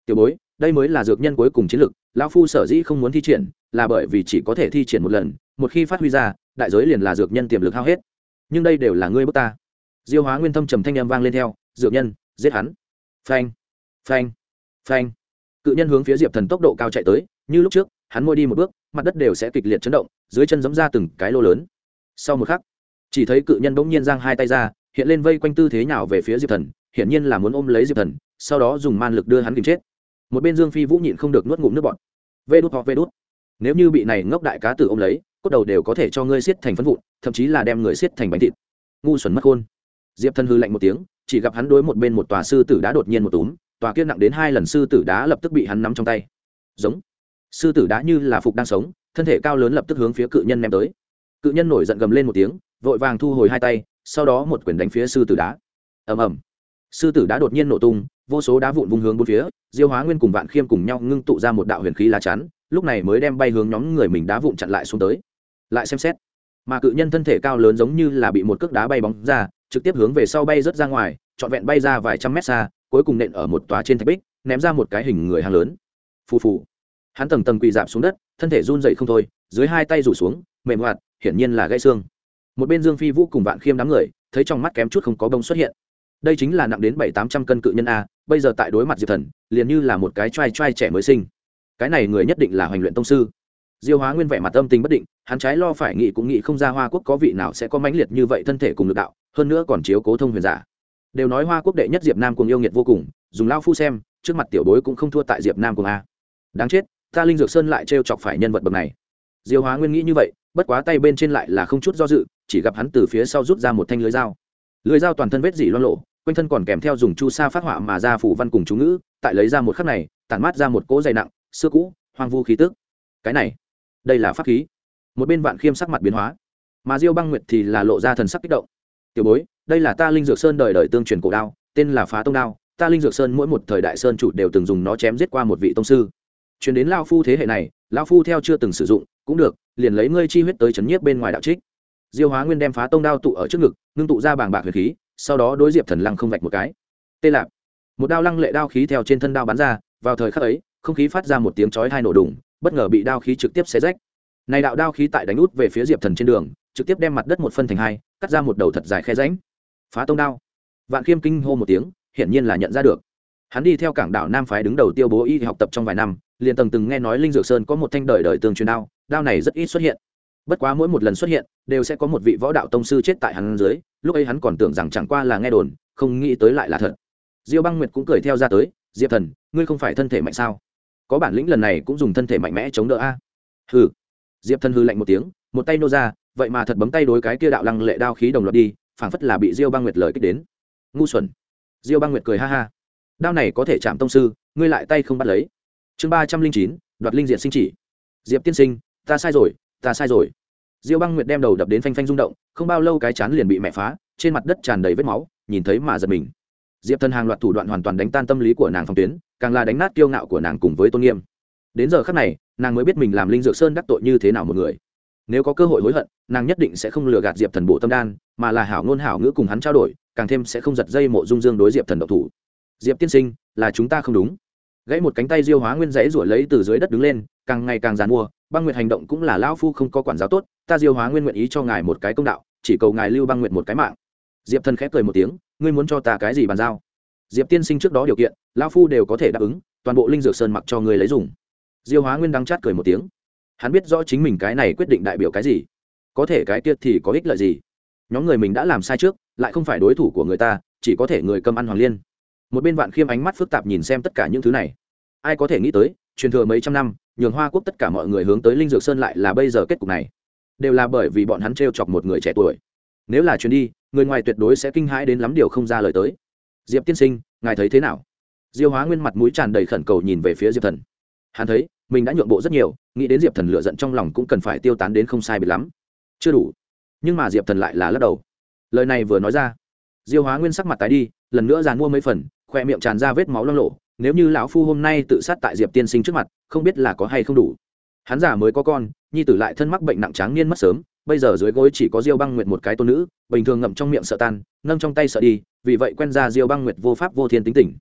Tiểu bối, đây mới là dược nhân cuối cùng chiến lực, lão phu sở dĩ không muốn thi triển, là bởi vì chỉ có thể thi triển một lần, một khi phát huy ra, đại giới liền là dược nhân tiềm lực hao hết. Nhưng đây đều là ngươi bước ta. Diêu hóa nguyên thâm trầm thanh â m vang lên theo, dược nhân, giết hắn. Phanh phanh phanh cự nhân hướng phía diệp thần tốc độ cao chạy tới, như lúc trước, hắn môi đi một bước, mặt đất đều sẽ kịch liệt chấn động, dưới chân giấm ra từng cái lô lớn. Sau một khắc, chỉ thấy cự nhân bỗng nhiên giang hai tay ra, hiện lên vây quanh tư thế nào về phía diệp thần, hiển nhiên là muốn ôm lấy diệp thần, sau đó dùng man lực đưa hắn kìm chết. Một bên dương phi vũ nhịn không được nuốt ngụm nước bọt. Vê đút hoặc vê đút. Nếu như bị này ngốc đại cá tử ôm lấy, cốt đầu đều có thể cho ngươi xiết thành phân vụn, thậm chí là đem người xiết thành bánh thịt. Ngu xuẩn mất khôn. Diệp thần hư lạnh một tiếng, chỉ gặp hắn đối một bên một tòa sư tử đã đột nhiên một túm tòa kia nặng đến hai lần sư tử đá lập tức bị hắn nắm trong tay. Giống. Sư tử đá như là phục đang sống, thân thể cao lớn lập tức hướng phía cự nhân ném tới. Cự nhân nổi giận gầm lên một tiếng, vội vàng thu hồi hai tay, sau đó một quyền đánh phía sư tử đá. Ầm ầm. Sư tử đá đột nhiên nổ tung, vô số đá vụn vung hướng bốn phía, diêu hóa nguyên cùng vạn khiêm cùng nhau ngưng tụ ra một đạo huyền khí lá chắn, lúc này mới đem bay hướng nhóm người mình đá vụn chặn lại xuống tới. Lại xem xét, mà cự nhân thân thể cao lớn giống như là bị một cước đá bay bóng ra, trực tiếp hướng về sau bay rớt ra ngoài, trọn vẹn bay ra vài trăm mét xa cuối cùng nện ở một tòa trên thạch bích, ném ra một cái hình người hàng lớn. Phù phù. Hắn tầng tầng quỳ dạp xuống đất, thân thể run dậy không thôi, dưới hai tay rủ xuống, mềm hoạt, hiển nhiên là gãy xương. Một bên dương phi vũ cùng vạn khiêm đám người, thấy trong mắt kém chút không có bông xuất hiện. Đây chính là nặng đến bảy tám trăm cân cự nhân a, bây giờ tại đối mặt diệp thần, liền như là một cái t r a i t r a i trẻ mới sinh. Cái này người nhất định là hoành luyện tông sư. Diêu hóa nguyên vẻ mặt âm tình bất định, hắn trái lo phải nghĩ cũng nghĩ không ra hoa quốc có vị nào sẽ có mãnh liệt như vậy thân thể cùng lực đạo, hơn nữa còn chiếu cố thông huyền giả đều nói hoa quốc đệ nhất diệp nam cùng yêu nghiệt vô cùng, dùng lao phu xem, trước mặt tiểu bối cũng không thua tại diệp nam cùng a. Đáng chết, ta linh dược sơn lại trêu chọc phải nhân vật bậc này. Diêu hóa nguyên nghĩ như vậy, bất quá tay bên trên lại là không chút do dự, chỉ gặp hắn từ phía sau rút ra một thanh lưới dao. Lưới dao toàn thân vết dỉ loan lộ quanh thân còn kèm theo dùng chu sa phát họa mà ra phủ văn cùng chú ngữ, tại lấy ra một khắc này, tản mát ra một cỗ dày nặng, xưa cũ, hoang vu khí tức. Cái này, đây là pháp khí. Một bên vạn khiêm sắc mặt biến hóa, mà diêu băng nguyệt thì là lộ ra thần sắc kích động. Tiểu bối đây là ta linh dược sơn đời đời tương truyền cổ đao, tên là phá tông đao. Ta linh dược sơn mỗi một thời đại sơn chủ đều từng dùng nó chém giết qua một vị tông sư. Chuyển đến lao phu thế hệ này, lao phu theo chưa từng sử dụng, cũng được, liền lấy ngươi chi huyết tới chấn nhiếp bên ngoài đạo trích. Diêu hóa nguyên đem phá tông đao tụ ở trước ngực, ngưng tụ ra bàng bạc huyền khí, sau đó đối diệp thần lăng không vạch một cái. Tê lạp. Một đao lăng lệ đao khí theo trên thân đao bắn ra, vào thời khắc ấy, không khí phát ra một tiếng chói hai nổ đùng, bất ngờ bị đao khí trực tiếp xé rách. Này đạo đao khí tại đánh út về phía diệp thần trên đường, trực tiếp đem mặt đất một phân thành hai, cắt ra một đầu thật dài khe ránh phá tông đao. Vạn khiêm kinh hô một tiếng, hiển nhiên là nhận ra được. Hắn đi theo cảng đảo nam phái đứng đầu tiêu bố y học tập trong vài năm, liền tầng từng nghe nói linh dược sơn có một thanh đời đời tương truyền đao đao này rất ít xuất hiện. Bất quá mỗi một lần xuất hiện, đều sẽ có một vị võ đạo tông sư chết tại hắn dưới, lúc ấy hắn còn tưởng rằng chẳng qua là nghe đồn, không nghĩ tới lại là thật. Diêu băng nguyệt cũng cười theo ra tới, diệp thần, ngươi không phải thân thể mạnh sao? Có bản lĩnh lần này cũng dùng thân thể mạnh mẽ chống đỡ a. Hừ. Diệp thần hư lạnh một tiếng, một tay nô ra, vậy mà thật bấm tay đối cái kia đạo lăng lệ đao khí đồng loạt đi phảng phất là bị diêu băng nguyệt lời kích đến. Ngu xuẩn. Diêu băng nguyệt cười ha ha. Đao này có thể chạm tông sư, ngươi lại tay không bắt lấy. Chương ba trăm linh chín, đoạt linh diện sinh chỉ. Diệp tiên sinh, ta sai rồi, ta sai rồi. Diêu băng nguyệt đem đầu đập đến phanh phanh rung động, không bao lâu cái chán liền bị mẹ phá, trên mặt đất tràn đầy vết máu, nhìn thấy mà giật mình. Diệp thần hàng loạt thủ đoạn hoàn toàn đánh tan tâm lý của nàng phong tuyến, càng là đánh nát kiêu ngạo của nàng cùng với tôn nghiêm. Đến giờ khắc này, nàng mới biết mình làm linh dược sơn đắc tội như thế nào một người. Nếu có cơ hội hối hận, nàng nhất định sẽ không lừa gạt diệp thần bộ tâm đan mà là hảo ngôn hảo ngữ cùng hắn trao đổi, càng thêm sẽ không giật dây mộ dung dương đối diệp thần độc thủ. Diệp tiên sinh, là chúng ta không đúng. Gãy một cánh tay diêu hóa nguyên dãy ruổi lấy từ dưới đất đứng lên, càng ngày càng dàn mua, băng nguyệt hành động cũng là lão phu không có quản giáo tốt, ta diêu hóa nguyên nguyện ý cho ngài một cái công đạo, chỉ cầu ngài lưu băng nguyệt một cái mạng. Diệp thần khép cười một tiếng, ngươi muốn cho ta cái gì bàn giao? Diệp tiên sinh trước đó điều kiện, lão phu đều có thể đáp ứng, toàn bộ linh dược sơn mặc cho ngươi lấy dùng. Diêu hóa nguyên đắng chát cười một tiếng. Hắn biết rõ chính mình cái này quyết định đại biểu cái gì. Có thể cái tiết thì có ích lợi gì? Nhóm người mình đã làm sai trước, lại không phải đối thủ của người ta, chỉ có thể người cầm ăn hoàng liên. Một bên vạn khiêm ánh mắt phức tạp nhìn xem tất cả những thứ này. Ai có thể nghĩ tới, truyền thừa mấy trăm năm, nhường hoa quốc tất cả mọi người hướng tới linh dược sơn lại là bây giờ kết cục này. Đều là bởi vì bọn hắn t r e o chọc một người trẻ tuổi. Nếu là chuyến đi, người ngoài tuyệt đối sẽ kinh hãi đến lắm điều không ra lời tới. Diệp tiên sinh, ngài thấy thế nào? Diêu hóa nguyên mặt mũi tràn đầy khẩn cầu nhìn về phía diệp thần. Hắn thấy, mình đã nhượng bộ rất nhiều, nghĩ đến diệp thần lựa giận trong lòng cũng cần phải tiêu tán đến không sai bị lắm. Chưa đủ nhưng mà diệp thần lại là lắc đầu. Lời này vừa nói ra, diêu hóa nguyên sắc mặt tái đi, lần nữa dàn mua mấy phần, khoe miệng tràn ra vết máu loang lộ, nếu như lão phu hôm nay tự sát tại diệp tiên sinh trước mặt, không biết là có hay không đủ. Hắn già mới có con, nhi tử lại thân mắc bệnh nặng tráng niên mất sớm, bây giờ dưới gối chỉ có diêu băng nguyệt một cái tôn nữ, bình thường ngậm trong miệng sợ tan, nâng trong tay sợ đi, vì vậy quen ra diêu băng nguyệt vô pháp vô thiên tính tỉnh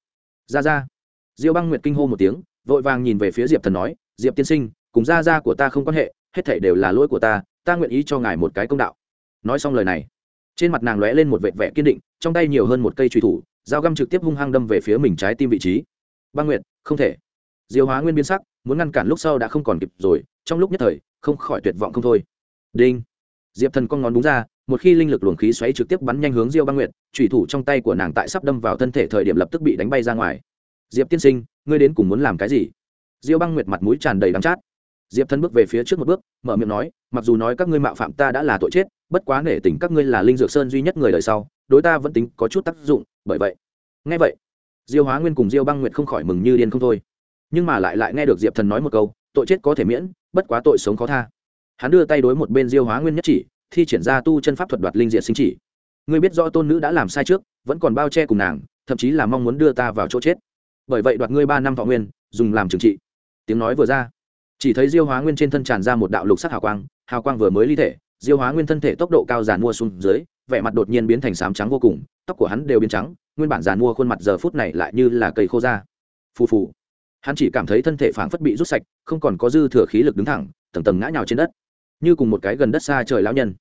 ra ra. Diêu băng nguyệt kinh hô một tiếng, vội vàng nhìn về phía diệp thần nói, diệp tiên sinh, cùng gia gia của ta không quan hệ, hết thảy đều là lỗi của ta ta nguyện ý cho ngài một cái công đạo nói xong lời này, trên mặt nàng lóe lên một vệt vẻ kiên định, trong tay nhiều hơn một cây truy thủ, dao găm trực tiếp hung hăng đâm về phía mình trái tim vị trí. Băng nguyệt, không thể. Diêu hóa nguyên biến sắc, muốn ngăn cản lúc sau đã không còn kịp rồi, trong lúc nhất thời, không khỏi tuyệt vọng không thôi. Đinh. Diệp thần con ngón đúng ra, một khi linh lực luồng khí xoáy trực tiếp bắn nhanh hướng diêu băng nguyệt trùy thủ trong tay của nàng tại sắp đâm vào thân thể thời điểm lập tức bị đánh bay ra ngoài. Diệp tiên sinh, ngươi đến cùng muốn làm cái gì? Diêu băng nguyệt mặt mũi tràn đầy đắng chát diệp thần bước về phía trước một bước, mở miệng nói, mặc dù nói các ngươi mạo phạm ta đã là tội chết, bất quá nể tình các ngươi là linh dược sơn duy nhất người đời sau, đối ta vẫn tính có chút tác dụng, bởi vậy. Ngay vậy, diêu hóa nguyên cùng diêu băng nguyệt không khỏi mừng như điên không thôi. Nhưng mà lại lại nghe được diệp thần nói một câu, tội chết có thể miễn, bất quá tội sống khó tha. Hắn đưa tay đối một bên diêu hóa nguyên nhất chỉ, thi triển ra tu chân pháp thuật đoạt linh diện sinh chỉ. Ngươi biết rõ tôn nữ đã làm sai trước, vẫn còn bao che cùng nàng, thậm chí là mong muốn đưa ta vào chỗ chết. Bởi vậy đoạt ngươi ba năm thọ nguyên, dùng làm trừng trị. Tiếng nói vừa ra chỉ thấy diêu hóa nguyên trên thân tràn ra một đạo lục sắc hào quang hào quang vừa mới ly thể, diêu hóa nguyên thân thể tốc độ cao giàn mua xuống dưới, vẻ mặt đột nhiên biến thành sám trắng vô cùng, tóc của hắn đều biến trắng, nguyên bản giàn mua khuôn mặt giờ phút này lại như là cây khô da. Phù phù. Hắn chỉ cảm thấy thân thể phảng phất bị rút sạch, không còn có dư thừa khí lực đứng thẳng, tầng tầng ngã nhào trên đất. Như cùng một cái gần đất xa trời lão nhân.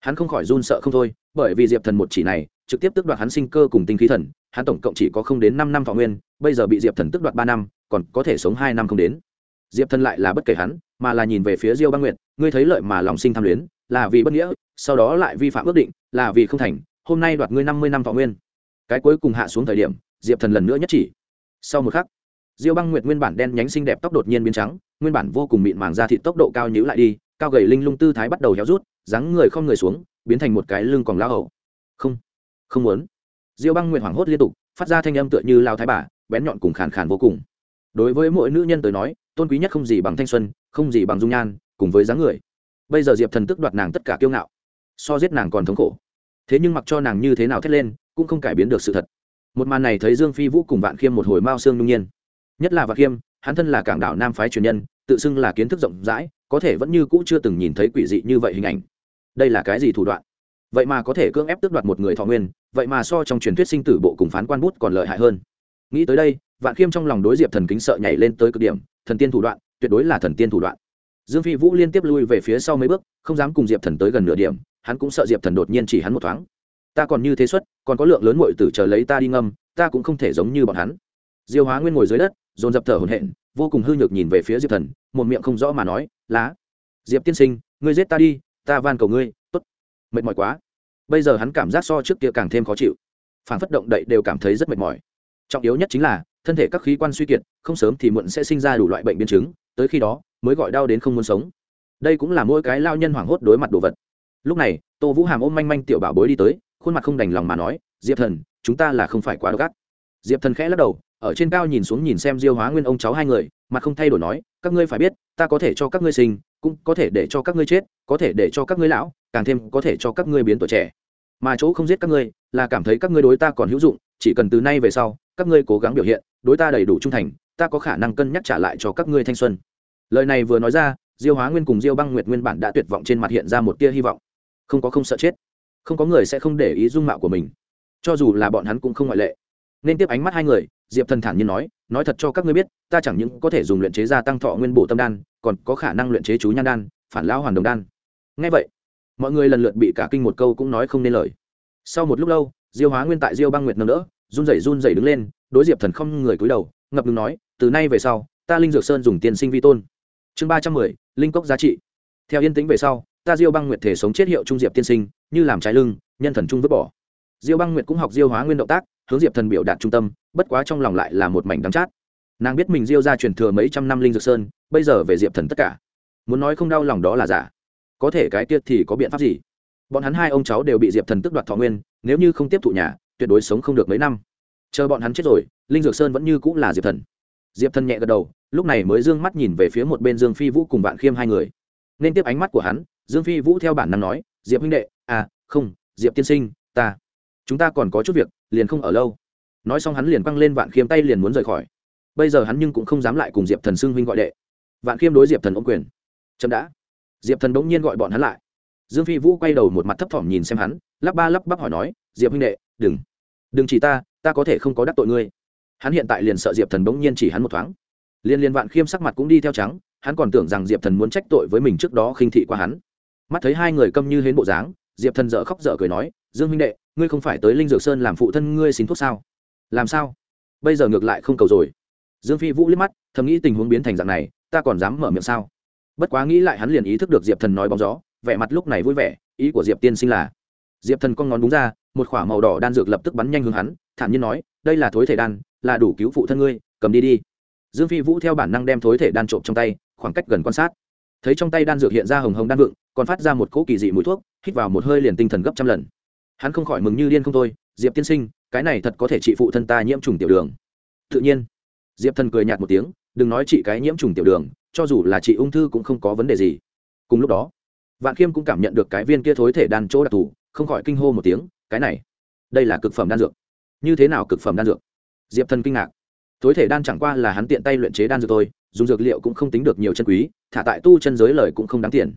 Hắn không khỏi run sợ không thôi, bởi vì diệp thần một chỉ này, trực tiếp tước đoạt hắn sinh cơ cùng tinh khí thần, hắn tổng cộng chỉ có không đến năm năm thọ nguyên, bây giờ bị diệp thần tước đoạt ba năm, còn có thể sống hai năm không đến diệp thần lại là bất kể hắn, mà là nhìn về phía diêu băng nguyệt, ngươi thấy lợi mà lòng sinh tham luyến, là vì bất nghĩa, sau đó lại vi phạm ước định, là vì không thành, hôm nay đoạt ngươi năm mươi năm thọ nguyên. Cái cuối cùng hạ xuống thời điểm, diệp thần lần nữa nhất chỉ. Sau một khắc, diêu băng nguyệt nguyên bản đen nhánh xinh đẹp tóc đột nhiên biến trắng, nguyên bản vô cùng mịn màng ra thị tốc độ cao nhữ lại đi, cao gầy linh lung tư thái bắt đầu héo rút, dáng người không người xuống, biến thành một cái lưng còn lao hầu. Không không muốn. Diêu băng nguyệt hoảng hốt liên tục, phát ra thanh âm tựa như lao thái bà, bén nhọn cùng khàn khàn vô cùng. Đối với mỗi nữ nhân tới nói tôn quý nhất không gì bằng thanh xuân, không gì bằng dung nhan, cùng với dáng người. Bây giờ diệp thần tức đoạt nàng tất cả kiêu ngạo, so giết nàng còn thống khổ. Thế nhưng mặc cho nàng như thế nào thét lên, cũng không cải biến được sự thật. Một màn này thấy dương phi vũ cùng vạn khiêm một hồi mao xương nhung nhiên. Nhất là vạn khiêm, hắn thân là cảng đảo nam phái truyền nhân, tự xưng là kiến thức rộng rãi, có thể vẫn như cũ chưa từng nhìn thấy quỷ dị như vậy hình ảnh. Đây là cái gì thủ đoạn? Vậy mà có thể cưỡng ép tước đoạt một người thọ nguyên, vậy mà so trong truyền thuyết sinh tử bộ cùng phán quan bút còn lợi hại hơn. Nghĩ tới đây, vạn khiêm trong lòng đối diệp thần kính sợ nhảy lên tới cực điểm thần tiên thủ đoạn, tuyệt đối là thần tiên thủ đoạn. Dương phi vũ liên tiếp lui về phía sau mấy bước, không dám cùng diệp thần tới gần nửa điểm, hắn cũng sợ diệp thần đột nhiên chỉ hắn một thoáng. Ta còn như thế xuất, còn có lượng lớn mội tử chờ lấy ta đi ngâm, ta cũng không thể giống như bọn hắn. Diêu hóa nguyên ngồi dưới đất, dồn dập thở hổn hển, vô cùng hư nhược nhìn về phía diệp thần, một miệng không rõ mà nói, lá, diệp tiên sinh, ngươi giết ta đi, ta van cầu ngươi t ố t mệt mỏi quá. Bây giờ hắn cảm giác so trước kia càng thêm khó chịu. Phản phất động đậy đều cảm thấy rất mệt mỏi. Trọng yếu nhất chính là thân thể các khí quan suy kiệt, không sớm thì muộn sẽ sinh ra đủ loại bệnh biến chứng, tới khi đó, mới gọi đau đến không muốn sống. Đây cũng là mỗi cái lao nhân hoảng hốt đối mặt đồ vật. Lúc này, tô vũ hàm ôm manh manh tiểu bảo bối đi tới, khuôn mặt không đành lòng mà nói, diệp thần, chúng ta là không phải quá độc ác. Diệp thần khẽ lắc đầu, ở trên cao nhìn xuống nhìn xem diêu hóa nguyên ông cháu hai người, mặt không thay đổi nói, các ngươi phải biết, ta có thể cho các ngươi sinh, cũng có thể để cho các ngươi chết, có thể để cho các ngươi lão, càng thêm có thể cho các ngươi biến tuổi trẻ. Mà chỗ không giết các ngươi, là cảm thấy các ngươi đối ta còn hữu dụng, chỉ cần từ nay về sau các ngươi cố gắng biểu hiện, đối ta đầy đủ trung thành, ta có khả năng cân nhắc trả lại cho các ngươi thanh xuân. Lời này vừa nói ra, diêu hóa nguyên cùng diêu băng nguyệt nguyên bản đã tuyệt vọng trên mặt hiện ra một tia hy vọng. Không có không sợ chết, không có người sẽ không để ý dung mạo của mình, cho dù là bọn hắn cũng không ngoại lệ. Nên tiếp ánh mắt hai người, diệp thần thản nhiên nói nói thật cho các ngươi biết, ta chẳng những có thể dùng luyện chế gia tăng thọ nguyên bổ tâm đan, còn có khả năng luyện chế chú nhan đan, phản lão hoàn đồng đan. Ngay vậy, mọi người lần lượt bị cả kinh một câu cũng nói không nên lời. Sau một lúc lâu, diêu hóa nguyên tại diêu băng nguyệt nâng đỡ run rẩy run rẩy đứng lên, đối diệp thần không người cúi đầu, ngập ngừng nói, từ nay về sau, ta linh dược sơn dùng tiên sinh vi tôn. Chương ba trăm mười, linh cốc giá trị. Theo yên tĩnh về sau, ta diêu băng nguyệt thể sống chết hiệu trung diệp tiên sinh, như làm trái lưng, nhân thần trung vứt bỏ. Diêu băng nguyệt cũng học diêu hóa nguyên động tác, hướng diệp thần biểu đạt trung tâm, bất quá trong lòng lại là một mảnh đắng chát. Nàng biết mình diêu ra truyền thừa mấy trăm năm linh dược sơn, bây giờ về diệp thần tất cả. Muốn nói không đau lòng đó là giả. Có thể cái tiết thì có biện pháp gì? Bọn hắn hai ông cháu đều bị diệp thần tức đoạt thọ nguyên, nếu như không tiếp thụ nhà tuyệt đối sống không được mấy năm. Chờ bọn hắn chết rồi, linh dược sơn vẫn như cũng là diệp thần. Diệp thần nhẹ gật đầu, lúc này mới d ư ơ n g mắt nhìn về phía một bên dương phi vũ cùng vạn khiêm hai người. Nên tiếp ánh mắt của hắn, dương phi vũ theo bản năng nói, diệp huynh đệ à không, diệp tiên sinh, ta, chúng ta còn có chút việc, liền không ở lâu. Nói xong hắn liền quăng lên vạn khiêm tay liền muốn rời khỏi. Bây giờ hắn nhưng cũng không dám lại cùng diệp thần xưng huynh gọi đệ. Vạn khiêm đối diệp thần ôm quyền. Chậm đã. Diệp thần bỗng nhiên gọi bọn hắn lại. Dương phi vũ quay đầu một mặt thấp thỏm nhìn xem hắn, lắp ba lắp bắp hỏi nói, diệp huynh đệ đừng đừng chỉ ta ta có thể không có đắc tội ngươi. Hắn hiện tại liền sợ diệp thần bỗng nhiên chỉ hắn một thoáng. Liên liên vạn khiêm sắc mặt cũng đi theo trắng, hắn còn tưởng rằng diệp thần muốn trách tội với mình trước đó khinh thị qua hắn. Mắt thấy hai người câm như hến bộ dáng, diệp thần dợ khóc dở cười nói, dương huynh đệ, ngươi không phải tới linh dược sơn làm phụ thân ngươi xin thuốc sao? Làm sao? Bây giờ ngược lại không cầu rồi. Dương phi vũ liếc mắt, thầm nghĩ tình huống biến thành dạng này, ta còn dám mở miệng sao? Bất quá nghĩ lại hắn liền ý thức được diệp thần nói bóng gió, vẻ mặt lúc này vui vẻ, ý của diệp tiên sinh là diệp thần con ngón đúng ra, một k h ỏ a màu đỏ đan dược lập tức bắn nhanh hướng hắn, thản nhiên nói, đây là thối thể đan, là đủ cứu phụ thân ngươi, cầm đi đi. Dương phi vũ theo bản năng đem thối thể đan trộm trong tay, khoảng cách gần quan sát. Thấy trong tay đan dược hiện ra hồng hồng đan vựng còn phát ra một cỗ kỳ dị mũi thuốc, hít vào một hơi liền tinh thần gấp trăm lần. Hắn không khỏi mừng như điên không thôi, diệp tiên sinh, cái này thật có thể trị phụ thân ta nhiễm trùng tiểu đường. Tự nhiên, diệp thần cười nhạt một tiếng, đừng nói trị cái nhiễm trùng tiểu đường, cho dù là trị ung thư cũng không có vấn đề gì. Cùng lúc đó, vạn khiêm cũng cảm nhận được cái viên kia thối thể đan chỗ đặc thù không khỏi kinh hô một tiếng, cái này, đây là cực phẩm đan dược. Như thế nào cực phẩm đan dược? Diệp thần kinh ngạc. Thối thể đan chẳng qua là hắn tiện tay luyện chế đan dược thôi, dùng dược liệu cũng không tính được nhiều chân quý, thả tại tu chân giới lời cũng không đáng tiền.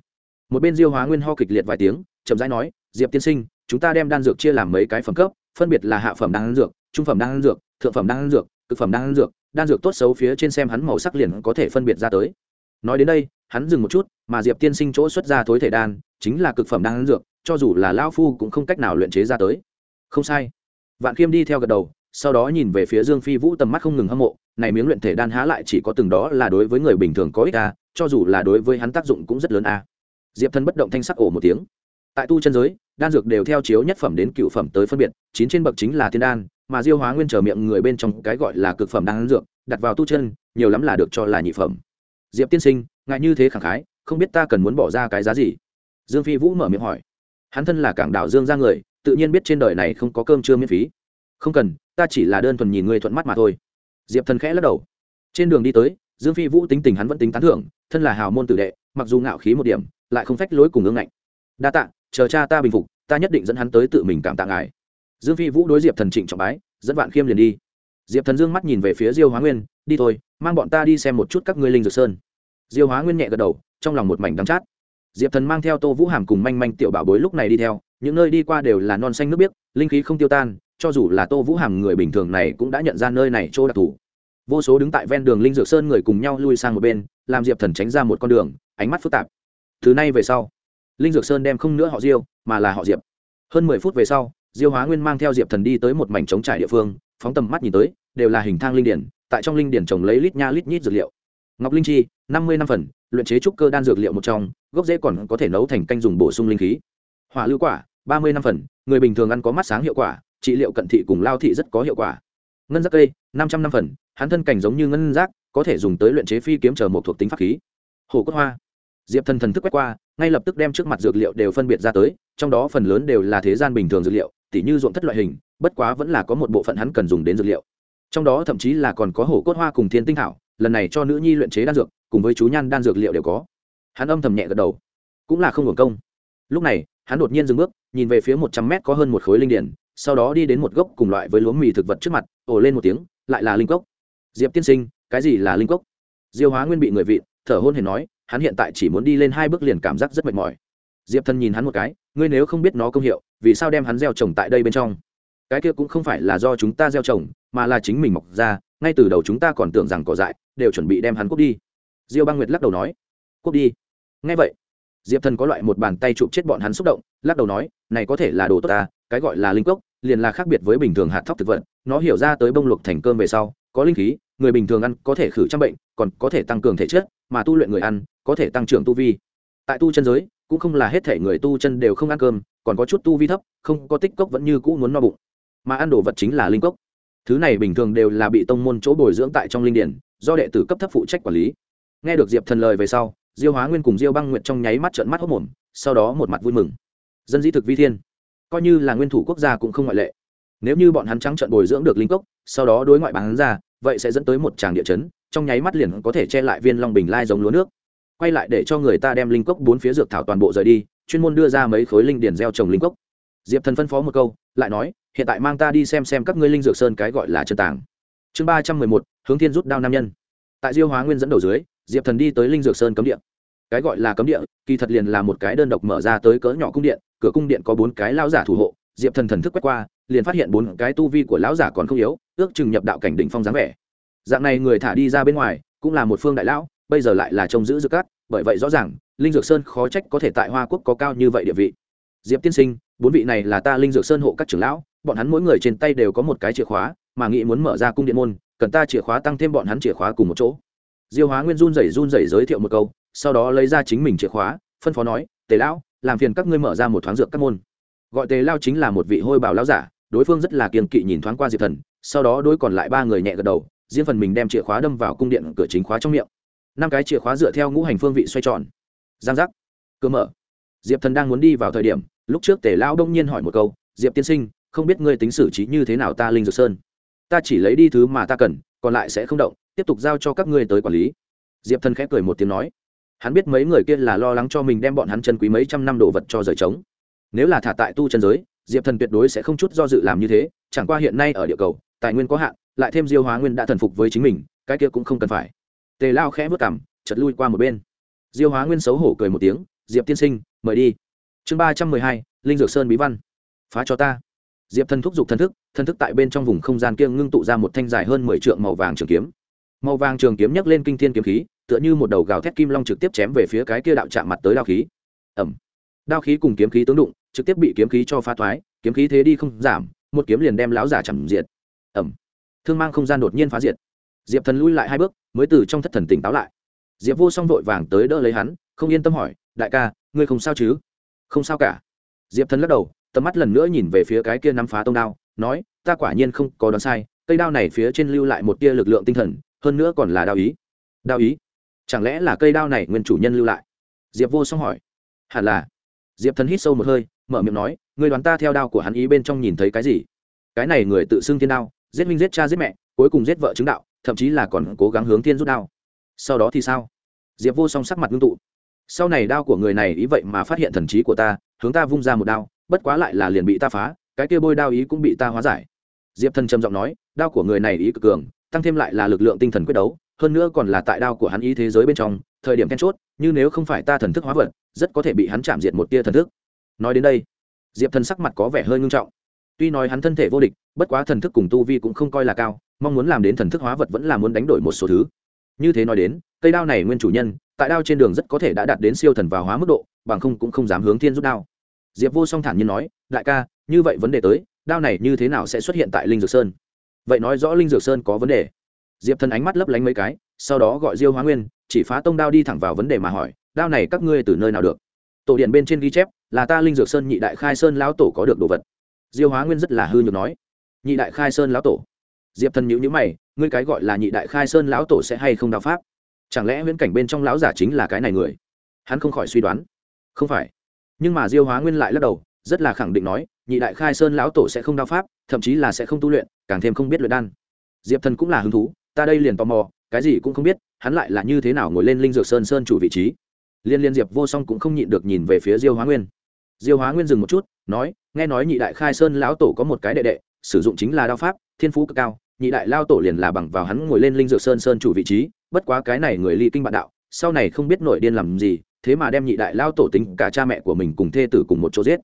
Một bên diêu hóa nguyên ho kịch liệt vài tiếng, chậm rãi nói, diệp tiên sinh, chúng ta đem đan dược chia làm mấy cái phẩm cấp, phân biệt là hạ phẩm đan dược, trung phẩm đan dược, thượng phẩm đan dược, cực phẩm đan dược đan dược tốt xấu phía trên xem hắn màu sắc liền có thể phân biệt ra tới. Nói đến đây, hắn dừng một chút, mà diệp tiên sinh chỗ xuất ra thối thể đan, chính là cực phẩm đan dược cho dù là lao phu cũng không cách nào luyện chế ra tới. Không sai. Vạn khiêm đi theo gật đầu, sau đó nhìn về phía dương phi vũ tầm mắt không ngừng hâm mộ, này miếng luyện thể đan há lại chỉ có từng đó là đối với người bình thường có ích a cho dù là đối với hắn tác dụng cũng rất lớn a diệp thân bất động thanh sắc ổ một tiếng. Tại tu chân giới, đan dược đều theo chiếu nhất phẩm đến cựu phẩm tới phân biệt, chín trên bậc chính là thiên đan, mà diêu hóa nguyên trở miệng người bên trong cái gọi là cực phẩm đan dược, đặt vào tu chân, nhiều lắm là được cho là nhị phẩm. Diệp tiên sinh ngại như thế khẳng khái, không biết ta cần muốn bỏ ra cái giá gì? Dương phi vũ mở miệng hỏi hắn thân là cảng đảo dương ra người, tự nhiên biết trên đời này không có cơm chưa miễn phí. Không cần, ta chỉ là đơn thuần nhìn ngươi thuận mắt mà thôi. Diệp thần khẽ lắc đầu. Trên đường đi tới, dương phi vũ tính tình hắn vẫn tính tán thưởng, thân là hào môn tử đệ, mặc dù ngạo khí một điểm, lại không phách lối cùng ngưng ngạnh. Đa tạ, chờ cha ta bình phục, ta nhất định dẫn hắn tới tự mình cảm tạ ngài. Dương phi vũ đối diệp thần trịnh trọng bái, dẫn vạn khiêm liền đi. Diệp thần dương mắt nhìn về phía diêu hóa nguyên, đi thôi, mang bọn ta đi xem một chút các ngươi linh dược sơn. Diêu hóa nguyên nhẹ gật đầu, trong lòng một mảnh đắng chát diệp thần mang theo tô vũ hàm cùng manh manh tiểu bảo bối lúc này đi theo, những nơi đi qua đều là non xanh nước biếc, linh khí không tiêu tan, cho dù là tô vũ hàm người bình thường này cũng đã nhận ra nơi này chỗ đặc thù. Vô số đứng tại ven đường linh dược sơn người cùng nhau lui sang một bên, làm diệp thần tránh ra một con đường, ánh mắt phức tạp. Thứ nay về sau, linh dược sơn đem không nữa họ diêu, mà là họ diệp. Hơn mười phút về sau, diêu hóa nguyên mang theo diệp thần đi tới một mảnh trống trải địa phương, phóng tầm mắt nhìn tới, đều là hình thang linh điển, tại trong linh điển trồng lấy lít nha lít nhít dược liệu. Ngọc linh chi, năm mươi năm phần luyện chế trúc cơ đan dược liệu một trong, gốc rễ còn có thể nấu thành canh dùng bổ sung linh khí. Hỏa lưu quả, ba mươi năm phần, người bình thường ăn có mắt sáng hiệu quả, trị liệu cận thị cùng lao thị rất có hiệu quả. Ngân giác cây, năm trăm năm phần, hắn thân cảnh giống như ngân giác, có thể dùng tới luyện chế phi kiếm chờ một thuộc tính pháp khí. Hồ cốt hoa. Diệp thần thần thức quét qua, ngay lập tức đem trước mặt dược liệu đều phân biệt ra tới, trong đó phần lớn đều là thế gian bình thường dược liệu, tỉ như ruộng thất loại hình, bất quá vẫn là có một bộ phận hắn cần dùng đến dược liệu. Trong đó thậm chí là còn có hổ cốt hoa cùng thiên tinh thảo, lần này cho nữ nhi luyện chế đan dược cùng với chú nhan đan dược liệu đều có. Hắn âm thầm nhẹ gật đầu. Cũng là không hưởng công. Lúc này, hắn đột nhiên dừng bước, nhìn về phía một trăm mét có hơn một khối linh điển, sau đó đi đến một gốc cùng loại với lúa mì thực vật trước mặt, ồ lên một tiếng, lại là linh cốc. Diệp tiên sinh, cái gì là linh cốc? Diêu hóa nguyên bị người vị thở hôn hề nói, hắn hiện tại chỉ muốn đi lên hai bước liền cảm giác rất mệt mỏi. Diệp thân nhìn hắn một cái, ngươi nếu không biết nó công hiệu, vì sao đem hắn gieo trồng tại đây bên trong? Cái kia cũng không phải là do chúng ta gieo trồng, mà là chính mình mọc ra, ngay từ đầu chúng ta còn tưởng rằng cỏ dại, đều chuẩn bị đem hắn cút đi diêu băng nguyệt lắc đầu nói, cút đi. Ngay vậy, diệp thần có loại một bàn tay chụp chết bọn hắn xúc động, lắc đầu nói, này có thể là đồ tốt ta, cái gọi là linh cốc, liền là khác biệt với bình thường hạt thóc thực vật, nó hiểu ra tới bông luộc thành cơm về sau, có linh khí, người bình thường ăn có thể khử trăm bệnh, còn có thể tăng cường thể chất, mà tu luyện người ăn có thể tăng trưởng tu vi. Tại tu chân giới, cũng không là hết thể người tu chân đều không ăn cơm, còn có chút tu vi thấp, không có tích cốc vẫn như cũ muốn no bụng. Mà ăn đồ vật chính là linh cốc. Thứ này bình thường đều là bị tông môn chỗ bồi dưỡng tại trong linh điển, do đệ tử cấp thấp phụ trách quản lý nghe được diệp thần lời về sau, diêu hóa nguyên cùng diêu băng nguyện trong nháy mắt trợn mắt hốc mồm, sau đó một mặt vui mừng. Dân dĩ thực vi thiên, coi như là nguyên thủ quốc gia cũng không ngoại lệ. Nếu như bọn hắn trắng trợn bồi dưỡng được linh cốc, sau đó đối ngoại bán ra, vậy sẽ dẫn tới một tràng địa chấn, trong nháy mắt liền có thể che lại viên long bình lai giống lúa nước. Quay lại để cho người ta đem linh cốc bốn phía dược thảo toàn bộ rời đi, chuyên môn đưa ra mấy khối linh điển gieo trồng linh cốc. Diệp thần phân phó một câu, lại nói, hiện tại mang ta đi xem xem các ngươi linh dược sơn cái gọi là chân tàng. Chương ba trăm mười một, hướng thiên rút đao nam nhân. Tại diêu hóa nguyên dẫn đầu dưới diệp thần đi tới linh dược sơn cấm địa. Cái gọi là cấm địa, kỳ thật liền là một cái đơn độc mở ra tới cỡ nhỏ cung điện, cửa cung điện có bốn cái lao giả thủ hộ, diệp thần thần thức quét qua, liền phát hiện bốn cái tu vi của lão giả còn không yếu, ước chừng nhập đạo cảnh đỉnh phong dáng vẻ. Dạng này người thả đi ra bên ngoài, cũng là một phương đại lão, bây giờ lại là trông giữ dược cát, bởi vậy rõ ràng, linh dược sơn khó trách có thể tại hoa quốc có cao như vậy địa vị. Diệp tiên sinh, bốn vị này là ta linh dược sơn hộ các trưởng lão, bọn hắn mỗi người trên tay đều có một cái chìa khóa, mà nghĩ muốn mở ra cung điện môn, cần ta chìa khóa tăng thêm bọn hắn chìa khóa cùng một chỗ diêu hóa nguyên run rẩy run rẩy giới thiệu một câu, sau đó lấy ra chính mình chìa khóa, phân phó nói, tề lão, làm phiền các ngươi mở ra một thoáng dược các môn. Gọi tề lao chính là một vị hôi bảo lão giả, đối phương rất là kiên kỵ nhìn thoáng qua diệp thần, sau đó đối còn lại ba người nhẹ gật đầu, riêng phần mình đem chìa khóa đâm vào cung điện cửa chính khóa trong miệng. Năm cái chìa khóa dựa theo ngũ hành phương vị xoay tròn. Giang giác. Cơ mở. Diệp thần đang muốn đi vào thời điểm, lúc trước tề lão đông nhiên hỏi một câu, diệp tiên sinh, không biết ngươi tính xử trí như thế nào ta linh dược sơn? Ta chỉ lấy đi thứ mà ta cần, còn lại sẽ không động tiếp tục giao cho các ngươi tới quản lý. Diệp thần khẽ cười một tiếng nói, hắn biết mấy người kia là lo lắng cho mình đem bọn hắn chân quý mấy trăm năm đồ vật cho rời trống. Nếu là thả tại tu chân giới, diệp thần tuyệt đối sẽ không chút do dự làm như thế, chẳng qua hiện nay ở địa cầu, tài nguyên có hạn, lại thêm diêu hóa nguyên đã thần phục với chính mình, cái kia cũng không cần phải. Tề lao khẽ vất cảm chật lui qua một bên. Diêu hóa nguyên xấu hổ cười một tiếng, diệp tiên sinh, mời đi. Chương ba trăm mười hai, linh dược sơn bí văn. Phá cho ta. Diệp thần thúc giục thần thức thần thức tại bên trong vùng không gian kia ngưng tụ ra một thanh dài hơn mười trượng màu vàng trường kiếm màu vàng trường kiếm nhấc lên kinh thiên kiếm khí, tựa như một đầu gào thét kim long trực tiếp chém về phía cái kia đạo chạm mặt tới đao khí. Ẩm. Đao khí cùng kiếm khí tướng đụng, trực tiếp bị kiếm khí cho phá thoái, kiếm khí thế đi không giảm, một kiếm liền đem láo giả chẳng diệt. Ẩm. Thương mang không gian đột nhiên phá diệt. Diệp thần lui lại hai bước, mới từ trong thất thần tỉnh táo lại. Diệp vô song vội vàng tới đỡ lấy hắn, không yên tâm hỏi, đại ca, ngươi không sao chứ? Không sao cả. Diệp thần lắc đầu, tầm mắt lần nữa nhìn về phía cái kia nắm phá tông đao, nói, ta quả nhiên không có đoán sai, cây đao này phía trên lưu lại một tia lực lượng tinh thần hơn nữa còn là đao ý. Đao ý? Chẳng lẽ là cây đao này nguyên chủ nhân lưu lại? Diệp vô song hỏi. Hẳn là. Diệp thần hít sâu một hơi, mở miệng nói người đoán ta theo đao của hắn ý bên trong nhìn thấy cái gì? Cái này người tự xưng thiên đao, giết minh giết cha giết mẹ, cuối cùng giết vợ chứng đạo, thậm chí là còn cố gắng hướng thiên rút đao. Sau đó thì sao? Diệp vô song sắc mặt ngưng tụ. Sau này đao của người này ý vậy mà phát hiện thần trí của ta, hướng ta vung ra một đao, bất quá lại là liền bị ta phá, cái kia bôi đao ý cũng bị ta hóa giải. Diệp thần trầm giọng nói, đao của người này ý cực cường tăng thêm lại là lực lượng tinh thần quyết đấu, hơn nữa còn là tại đao của hắn ý thế giới bên trong, thời điểm then chốt, như nếu không phải ta thần thức hóa vật, rất có thể bị hắn chạm diệt một tia thần thức. Nói đến đây, diệp thần sắc mặt có vẻ hơi ngưng trọng. Tuy nói hắn thân thể vô địch, bất quá thần thức cùng tu vi cũng không coi là cao, mong muốn làm đến thần thức hóa vật vẫn là muốn đánh đổi một số thứ. Như thế nói đến, cây đao này nguyên chủ nhân, tại đao trên đường rất có thể đã đạt đến siêu thần và hóa mức độ, bằng không cũng không dám hướng thiên rút đao. Diệp vô song thản nhiên nói, đại ca, như vậy vấn đề tới, đao này như thế nào sẽ xuất hiện tại linh dược sơn? Vậy nói rõ linh dược sơn có vấn đề. Diệp thần ánh mắt lấp lánh mấy cái, sau đó gọi diêu hóa nguyên, chỉ phá tông đao đi thẳng vào vấn đề mà hỏi, đao này các ngươi từ nơi nào được? Tổ điện bên trên ghi chép, là ta linh dược sơn nhị đại khai sơn lão tổ có được đồ vật. Diêu hóa nguyên rất là hư nhược nói, nhị đại khai sơn lão tổ? Diệp thần nhữ nhữ mày, ngươi cái gọi là nhị đại khai sơn lão tổ sẽ hay không đạo pháp? Chẳng lẽ viễn cảnh bên trong lão giả chính là cái này người? Hắn không khỏi suy đoán. Không phải. Nhưng mà diêu hóa nguyên lại lắc đầu, rất là khẳng định nói, nhị đại khai sơn lão tổ sẽ không đao pháp, thậm chí là sẽ không tu luyện càng thêm không biết luyện đan. Diệp thần cũng là hứng thú, ta đây liền tò mò, cái gì cũng không biết, hắn lại là như thế nào ngồi lên linh dược sơn sơn chủ vị trí. Liên liên diệp vô song cũng không nhịn được nhìn về phía diêu hóa nguyên. Diêu hóa nguyên dừng một chút, nói, nghe nói nhị đại khai sơn lão tổ có một cái đệ đệ, sử dụng chính là đao pháp, thiên phú cực cao, nhị đại lao tổ liền là bằng vào hắn ngồi lên linh dược sơn sơn chủ vị trí, bất quá cái này người ly kinh bạn đạo, sau này không biết nội điên làm gì, thế mà đem nhị đại lao tổ tính cả cha mẹ của mình cùng thê tử cùng một chỗ giết.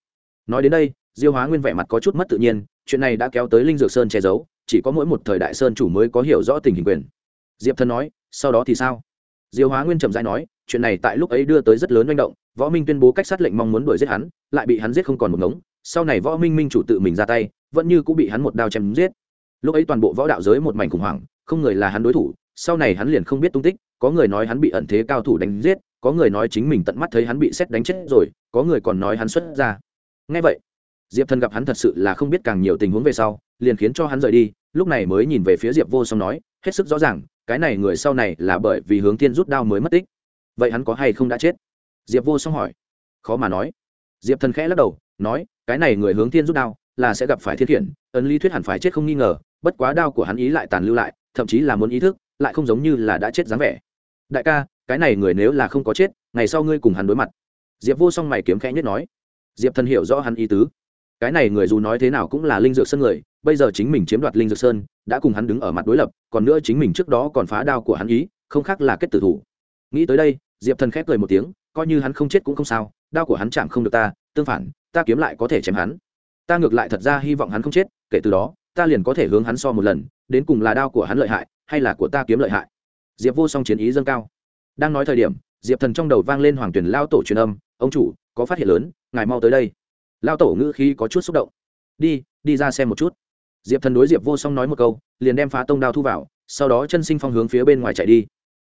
Nói đến đây diêu hóa nguyên vẻ mặt có chút mất tự nhiên, chuyện này đã kéo tới linh dược sơn che giấu, chỉ có mỗi một thời đại sơn chủ mới có hiểu rõ tình hình quyền. Diệp thần nói, sau đó thì sao? Diêu hóa nguyên trầm dai nói, chuyện này tại lúc ấy đưa tới rất lớn manh động, võ minh tuyên bố cách sát lệnh mong muốn đuổi giết hắn, lại bị hắn giết không còn một ngống, sau này võ minh minh chủ tự mình ra tay, vẫn như cũng bị hắn một đao chém giết. Lúc ấy toàn bộ võ đạo giới một mảnh khủng hoảng, không người là hắn đối thủ, sau này hắn liền không biết tung tích, có người nói hắn bị ẩn thế cao thủ đánh giết, có người nói chính mình tận mắt thấy hắn bị xét đánh chết rồi, có người còn nói hắn xuất ra ngay vậy diệp thần gặp hắn thật sự là không biết càng nhiều tình huống về sau, liền khiến cho hắn rời đi. Lúc này mới nhìn về phía diệp vô song nói, hết sức rõ ràng, cái này người sau này là bởi vì hướng thiên rút đao mới mất tích. Vậy hắn có hay không đã chết? Diệp vô song hỏi. Khó mà nói. Diệp thần khẽ lắc đầu, nói, cái này người hướng thiên rút đao là sẽ gặp phải thiên khiển, ấn lý thuyết hẳn phải chết không nghi ngờ, bất quá đao của hắn ý lại tàn lưu lại, thậm chí là muốn ý thức, lại không giống như là đã chết dáng vẻ. Đại ca, cái này người nếu là không có chết, ngày sau ngươi cùng hắn đối mặt. Diệp vô song mày kiếm khẽ nhất nói. Diệp thần hiểu rõ hắn ý tứ cái này người dù nói thế nào cũng là linh dược sơn người, bây giờ chính mình chiếm đoạt linh dược sơn, đã cùng hắn đứng ở mặt đối lập, còn nữa chính mình trước đó còn phá đao của hắn ý, không khác là kết tử thủ. Nghĩ tới đây, diệp thần khép cười một tiếng, coi như hắn không chết cũng không sao, đao của hắn chạm không được ta, tương phản, ta kiếm lại có thể chém hắn. Ta ngược lại thật ra hy vọng hắn không chết, kể từ đó, ta liền có thể hướng hắn so một lần, đến cùng là đao của hắn lợi hại, hay là của ta kiếm lợi hại. Diệp vô song chiến ý dâng cao. Đang nói thời điểm, diệp thần trong đầu vang lên hoàng tuyển lao tổ truyền âm, ông chủ, có phát hiện lớn, ngài mau tới đây lao tổ ngữ khí có chút xúc động. Đi đi ra xem một chút. Diệp thần đối diệp vô song nói một câu, liền đem phá tông đao thu vào, sau đó chân sinh phong hướng phía bên ngoài chạy đi.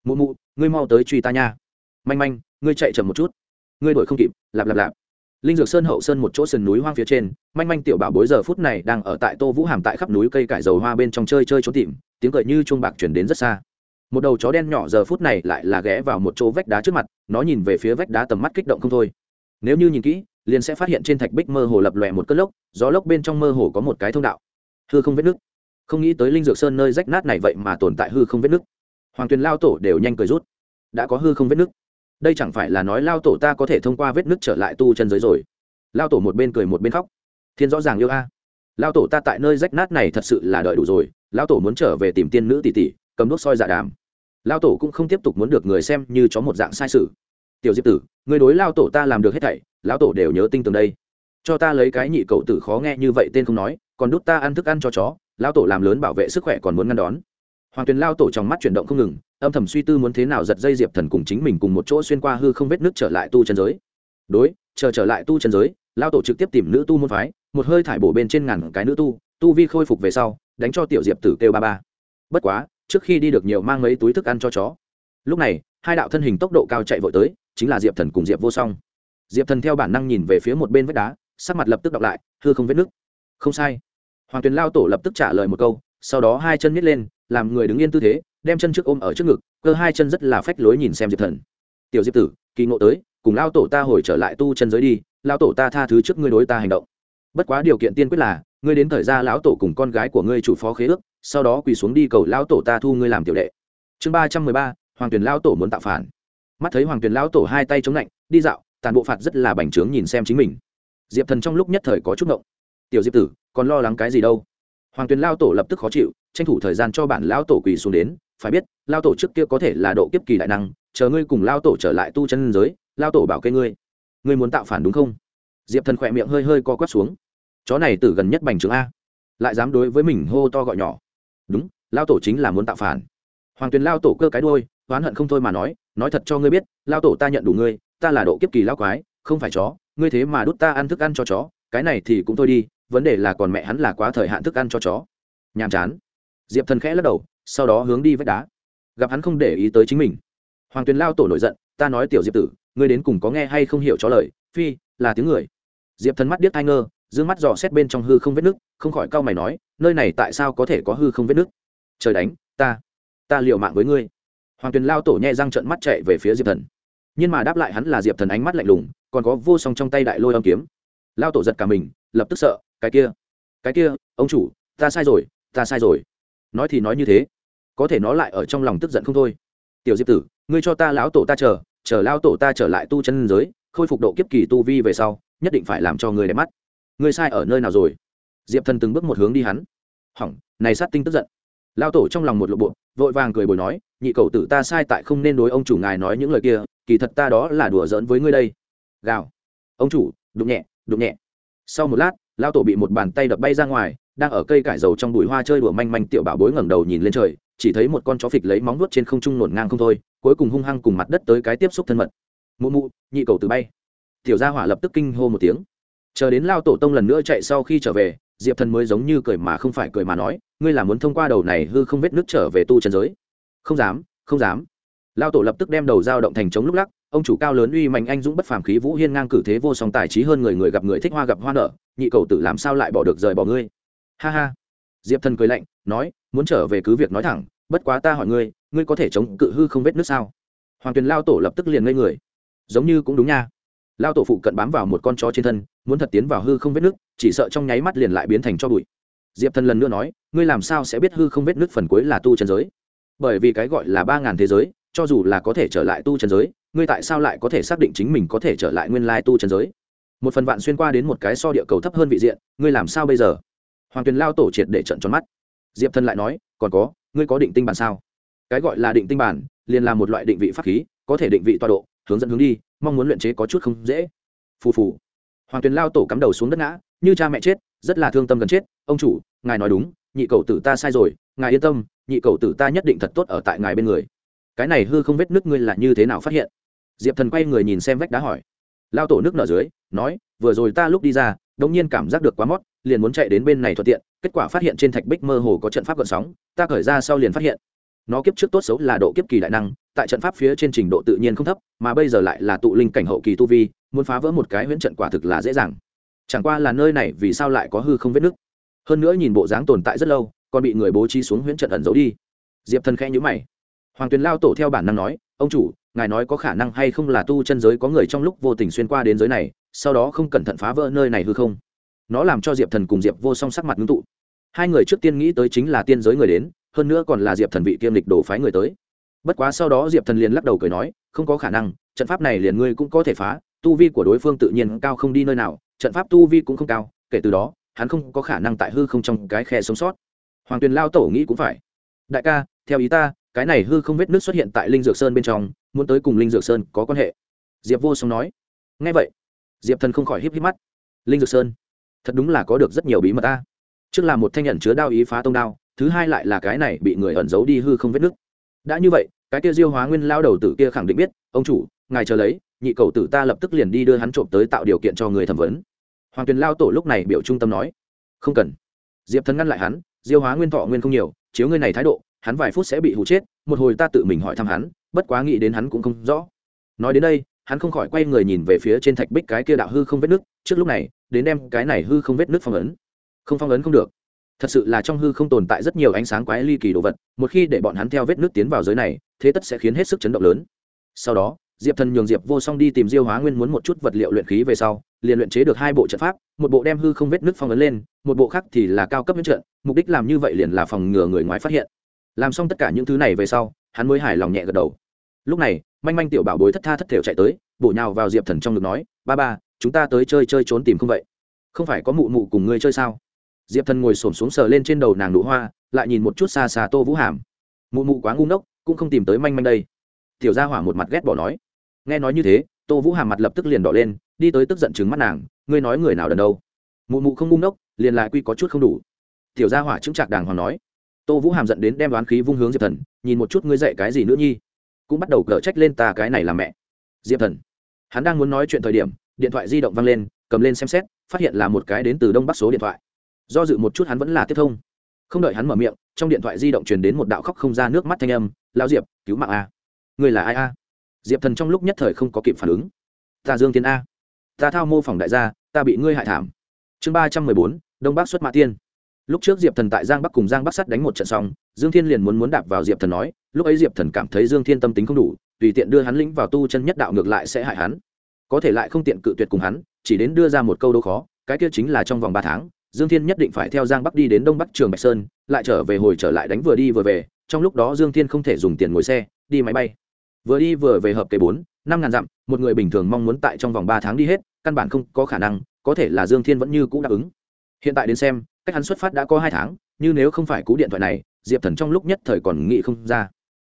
Mụ mụ, ngươi mau tới truy ta nha. Manh manh, ngươi chạy chậm một chút. Ngươi đuổi không kịp, lạp lạp lạp. Linh dược sơn hậu sơn một chỗ sườn núi hoang phía trên, manh manh tiểu bảo bối giờ phút này đang ở tại tô vũ hàm tại khắp núi cây cải dầu hoa bên trong chơi chơi trốn tìm, tiếng cười như chuông bạc chuyển đến rất xa. Một đầu chó đen nhỏ giờ phút này lại là ghé vào một chỗ vách đá trước mặt, nó nhìn về phía vách đá tầm mắt kích động không thôi. Nếu như nhìn kỹ liền sẽ phát hiện trên thạch bích mơ hồ lập lòe một cơn lốc gió lốc bên trong mơ hồ có một cái thông đạo. Hư không vết nứt, không nghĩ tới linh dược sơn nơi rách nát này vậy mà tồn tại hư không vết nứt. hoàng tuyền lao tổ đều nhanh cười rút. Đã có hư không vết nứt, đây chẳng phải là nói lao tổ ta có thể thông qua vết nứt trở lại tu chân giới rồi. Lao tổ một bên cười một bên khóc. Thiên rõ ràng yêu a. Lao tổ ta tại nơi rách nát này thật sự là đợi đủ rồi. Lao tổ muốn trở về tìm tiên nữ tỷ tỷ cầm đốt soi dạ đàm. Lao tổ cũng không tiếp tục muốn được người xem như chó một dạng sai sự. Tiểu diệp tử người đối lao tổ ta làm được hết thảy lão tổ đều nhớ tinh tường đây. Cho ta lấy cái nhị cậu tử khó nghe như vậy tên không nói, còn đút ta ăn thức ăn cho chó, lão tổ làm lớn bảo vệ sức khỏe còn muốn ngăn đón. Hoàng tuyền lao tổ trong mắt chuyển động không ngừng, âm thầm suy tư muốn thế nào giật dây diệp thần cùng chính mình cùng một chỗ xuyên qua hư không vết nước trở lại tu chân giới. Đối, chờ trở lại tu chân giới lao tổ trực tiếp tìm nữ tu môn phái, một hơi thải bổ bên trên ngàn cái nữ tu tu vi khôi phục về sau, đánh cho tiểu diệp tử kêu ba ba. Bất quá, trước khi đi được nhiều mang mấy túi thức ăn cho chó. Lúc này, hai đạo thân hình tốc độ cao chạy vội tới, chính là diệp thần cùng diệp vô song diệp thần theo bản năng nhìn về phía một bên vách đá sắc mặt lập tức đọc lại hư không vết nước không sai hoàng tuyền lao tổ lập tức trả lời một câu sau đó hai chân nhét lên làm người đứng yên tư thế đem chân trước ôm ở trước ngực cơ hai chân rất là phách lối nhìn xem diệp thần tiểu diệp tử kỳ ngộ tới cùng lao tổ ta hồi trở lại tu chân giới đi lao tổ ta tha thứ trước ngươi đối ta hành động bất quá điều kiện tiên quyết là ngươi đến thời gian lão tổ cùng con gái của ngươi chủ phó khế ước sau đó quỳ xuống đi cầu lão tổ ta thu ngươi làm tiểu đệ chương ba trăm mười ba hoàng tuyền lão tổ muốn tạo phản mắt thấy hoàng tuyền lão tổ hai tay chống lạnh đi dạo tàn bộ phạt rất là bành trướng nhìn xem chính mình. Diệp thần trong lúc nhất thời có chút ngộng. Tiểu diệp tử, còn lo lắng cái gì đâu? Hoàng tuyền lao tổ lập tức khó chịu, tranh thủ thời gian cho bản lao tổ quỳ xuống đến, phải biết, lao tổ trước kia có thể là độ kiếp kỳ đại năng, chờ ngươi cùng lao tổ trở lại tu chân giới, lao tổ bảo kê ngươi. Ngươi muốn tạo phản đúng không? Diệp thần khỏe miệng hơi hơi co quắp xuống. Chó này từ gần nhất bành trướng a, lại dám đối với mình hô to gọi nhỏ. Đúng, lao tổ chính là muốn tạo phản. Hoàng tuyền lao tổ cơ cái đôi oán hận không thôi mà nói nói thật cho ngươi biết, lao tổ ta nhận đủ ngươi ta là độ kiếp kỳ lao quái, không phải chó, ngươi thế mà đút ta ăn thức ăn cho chó, cái này thì cũng thôi đi, vấn đề là còn mẹ hắn là quá thời hạn thức ăn cho chó. Nhàm chán. Diệp thần khẽ lắc đầu, sau đó hướng đi vách đá. Gặp hắn không để ý tới chính mình. Hoàng tuyền lao tổ nổi giận, ta nói tiểu diệp tử, ngươi đến cùng có nghe hay không hiểu chó lời, phi, là tiếng người. Diệp thần mắt điếc ai ngơ d ư ơ n g mắt dò xét bên trong hư không vết nước không khỏi cau mày nói, nơi này tại sao có thể có hư không vết nước trời đánh, ta ta liều mạng với ngươi. Hoàng tuyền lao tổ nhẹ răng trận mắt chạy về phía diệp thần nhưng mà đáp lại hắn là diệp thần ánh mắt lạnh lùng, còn có vô song trong tay đại lôi âm kiếm. Lao tổ giật cả mình, lập tức sợ, cái kia cái kia, ông chủ, ta sai rồi, ta sai rồi. Nói thì nói như thế, có thể nó lại ở trong lòng tức giận không thôi. Tiểu diệp tử, ngươi cho ta lão tổ ta chờ chờ lao tổ ta trở lại tu chân giới, khôi phục độ kiếp kỳ tu vi về sau, nhất định phải làm cho người đẹp mắt. Ngươi sai ở nơi nào rồi? Diệp thần từng bước một hướng đi hắn. Hỏng, này sát tinh tức giận. Lao tổ trong lòng một lộ bộ, vội vàng cười bồi nói, nhị cầu tử ta sai tại không nên đối ông chủ ngài nói những lời kia kỳ thật ta đó là đùa giỡn với ngươi đây. Gào. Ông chủ, đụng nhẹ đụng nhẹ. Sau một lát lao tổ bị một bàn tay đập bay ra ngoài, đang ở cây cải dầu trong bụi hoa chơi đùa manh manh tiểu bảo bối ngẩng đầu nhìn lên trời, chỉ thấy một con chó phịch lấy móng nuốt trên không trung nổn ngang không thôi, cuối cùng hung hăng cùng mặt đất tới cái tiếp xúc thân mật. Mụ mụ, nhị cầu từ bay. Tiểu gia hỏa lập tức kinh hô một tiếng. Chờ đến lao tổ tông lần nữa chạy sau khi trở về, diệp thần mới giống như cười mà không phải cười mà nói, ngươi là muốn thông qua đầu này hư không vết nước trở về tu trần giới? Không dám không dám lao tổ lập tức đem đầu dao động thành chống lúc lắc, ông chủ cao lớn uy mạnh anh dũng bất phàm khí vũ hiên ngang cử thế vô song tài trí hơn người người gặp người thích hoa gặp hoa nở, nhị cầu tử làm sao lại bỏ được rời bỏ ngươi? Ha ha. Diệp thần cười lạnh, nói, muốn trở về cứ việc nói thẳng, bất quá ta hỏi ngươi ngươi có thể chống cự hư không vết nước sao? Hoàng tuyền lao tổ lập tức liền ngây người. Giống như cũng đúng nha. Lao tổ phụ cận bám vào một con chó trên thân, muốn thật tiến vào hư không vết nước chỉ sợ trong nháy mắt liền lại biến thành cho bụi. Diệp thần lần nữa nói, ngươi làm sao sẽ biết hư không vết nước phần cuối là tu trần giới? Bởi vì cái gọi là ba ngàn thế giới cho dù là có thể trở lại tu trần giới, ngươi tại sao lại có thể xác định chính mình có thể trở lại nguyên lai tu trần giới? Một phần vạn xuyên qua đến một cái so địa cầu thấp hơn vị diện, ngươi làm sao bây giờ? Hoàng tuyền lao tổ triệt để trận tròn mắt. Diệp thần lại nói, còn có, ngươi có định tinh bản sao? Cái gọi là định tinh bản, liền là một loại định vị pháp khí, có thể định vị tọa độ, hướng dẫn hướng đi, mong muốn luyện chế có chút không dễ. Phù phù. Hoàng tuyền lao tổ cắm đầu xuống đất ngã, như cha mẹ chết, rất là thương tâm gần chết, ông chủ, ngài nói đúng, nhị cầu tử ta sai rồi, ngài yên tâm, nhị cầu tử ta nhất định thật tốt ở tại ngài bên người cái này hư không vết nước ngươi là như thế nào phát hiện? Diệp thần quay người nhìn xem vách đá hỏi. Lao tổ nước nở dưới, nói, vừa rồi ta lúc đi ra, đống nhiên cảm giác được quá mót, liền muốn chạy đến bên này thuận tiện, kết quả phát hiện trên thạch bích mơ hồ có trận pháp gợn sóng, ta khởi ra sau liền phát hiện. Nó kiếp trước tốt xấu là độ kiếp kỳ đại năng, tại trận pháp phía trên trình độ tự nhiên không thấp, mà bây giờ lại là tụ linh cảnh hậu kỳ tu vi, muốn phá vỡ một cái huyễn trận quả thực là dễ dàng. Chẳng qua là nơi này vì sao lại có hư không vết nứt hơn nữa nhìn bộ dáng tồn tại rất lâu, còn bị người bố trí xuống huyễn trận ẩn giấu đi. Diệp thần khẽ nhữ mày hoàng tuyền lao tổ theo bản năng nói, ông chủ, ngài nói có khả năng hay không là tu chân giới có người trong lúc vô tình xuyên qua đến giới này, sau đó không cẩn thận phá vỡ nơi này hư không? Nó làm cho diệp thần cùng diệp vô song sắc mặt ngưng tụ. Hai người trước tiên nghĩ tới chính là tiên giới người đến, hơn nữa còn là diệp thần vị kiêm lịch đổ phái người tới. Bất quá sau đó diệp thần liền lắc đầu cười nói, không có khả năng, trận pháp này liền ngươi cũng có thể phá, tu vi của đối phương tự nhiên cao không đi nơi nào, trận pháp tu vi cũng không cao, kể từ đó, hắn không có khả năng tại hư không trong cái khe sống sót. Hoàng tuyền lao tổ nghĩ cũng phải. Đại ca, theo ý ta cái này hư không vết nước xuất hiện tại linh dược sơn bên trong, muốn tới cùng linh dược sơn có quan hệ. Diệp vô song nói. Ngay vậy, diệp thần không khỏi híp híp mắt. Linh dược sơn, thật đúng là có được rất nhiều bí mật ta. Trước là một thanh nhận chứa đao ý phá tông đao, thứ hai lại là cái này bị người ẩn giấu đi hư không vết nước. Đã như vậy, cái kia diêu hóa nguyên lao đầu tử kia khẳng định biết, ông chủ, ngài chờ lấy, nhị cầu tử ta lập tức liền đi đưa hắn trộm tới tạo điều kiện cho người thẩm vấn. Hoàng tuyền lao tổ lúc này biểu trung tâm nói. Không cần. Diệp thần ngăn lại hắn, diêu hóa nguyên thọ nguyên không nhiều, chiếu ngươi này thái độ hắn vài phút sẽ bị hụ chết, một hồi ta tự mình hỏi thăm hắn, bất quá nghĩ đến hắn cũng không rõ. Nói đến đây, hắn không khỏi quay người nhìn về phía trên thạch bích cái kia đạo hư không vết nước, trước lúc này, đến đem cái này hư không vết nước phong ấn. Không phong ấn không được. Thật sự là trong hư không tồn tại rất nhiều ánh sáng quái ly kỳ đồ vật, một khi để bọn hắn theo vết nước tiến vào giới này, thế tất sẽ khiến hết sức chấn động lớn. Sau đó, diệp thần nhường diệp vô song đi tìm diêu hóa nguyên muốn một chút vật liệu luyện khí về sau, liền luyện chế được hai bộ trận pháp, một bộ đem hư không vết nước phong ấn lên, một bộ khác thì là cao cấp nhất trận, mục đích làm như vậy liền là phòng ngừa người ngoài phát hiện làm xong tất cả những thứ này về sau, hắn mới hài lòng nhẹ gật đầu. Lúc này, manh manh tiểu bảo bối thất tha thất thểu chạy tới, bổ nhào vào diệp thần trong ngực nói, ba ba, chúng ta tới chơi chơi trốn tìm không vậy? Không phải có mụ mụ cùng ngươi chơi sao? Diệp thần ngồi s ổ m xuống sờ lên trên đầu nàng nụ hoa, lại nhìn một chút xa xa tô vũ hàm. Mụ mụ quá ngu ngốc, cũng không tìm tới manh manh đây. Tiểu gia hỏa một mặt ghét bỏ nói. Nghe nói như thế, tô vũ hàm mặt lập tức liền đỏ lên, đi tới tức giận chứng mắt nàng, ngươi nói người nào đần đâu? Mụ mụ không ngu ngốc, liền lại quy có chút không đủ. Tiểu gia hỏa chứng trạc đàng hoàng nói tô vũ hàm dẫn đến đem đoán khí vung hướng diệp thần, nhìn một chút ngươi dạy cái gì nữa nhi. Cũng bắt đầu cở trách lên ta cái này là mẹ. Diệp thần, hắn đang muốn nói chuyện thời điểm, điện thoại di động văng lên, cầm lên xem xét, phát hiện là một cái đến từ đông bắc số điện thoại. Do dự một chút hắn vẫn là tiếp thông. Không đợi hắn mở miệng, trong điện thoại di động truyền đến một đạo khóc không ra nước mắt thanh âm lao diệp, cứu mạng a. Người là ai a? Diệp thần trong lúc nhất thời không có kịp phản ứng. Ta dương tiến a. Ta thao mô phỏng đại gia, ta bị ngươi hại thảm. Chương ba trăm mười bốn, đông bắc xuất mã tiên lúc trước diệp thần tại giang bắc cùng giang bắc sắt đánh một trận xong, dương thiên liền muốn muốn đạp vào diệp thần nói, lúc ấy diệp thần cảm thấy dương thiên tâm tính không đủ, tùy tiện đưa hắn lĩnh vào tu chân nhất đạo ngược lại sẽ hại hắn. Có thể lại không tiện cự tuyệt cùng hắn, chỉ đến đưa ra một câu đố khó, cái kia chính là trong vòng ba tháng, dương thiên nhất định phải theo giang bắc đi đến đông bắc trường bạch sơn, lại trở về hồi trở lại đánh vừa đi vừa về, trong lúc đó dương thiên không thể dùng tiền ngồi xe, đi máy bay. Vừa đi vừa về hợp kế bốn, năm ngàn dặm, một người bình thường mong muốn tại trong vòng ba tháng đi hết, căn bản không có khả năng, có thể là dương thiên vẫn như cũ đáp ứng. Hiện tại đến xem cách hắn xuất phát đã có hai tháng nhưng nếu không phải cú điện thoại này, diệp thần trong lúc nhất thời còn nghĩ không ra.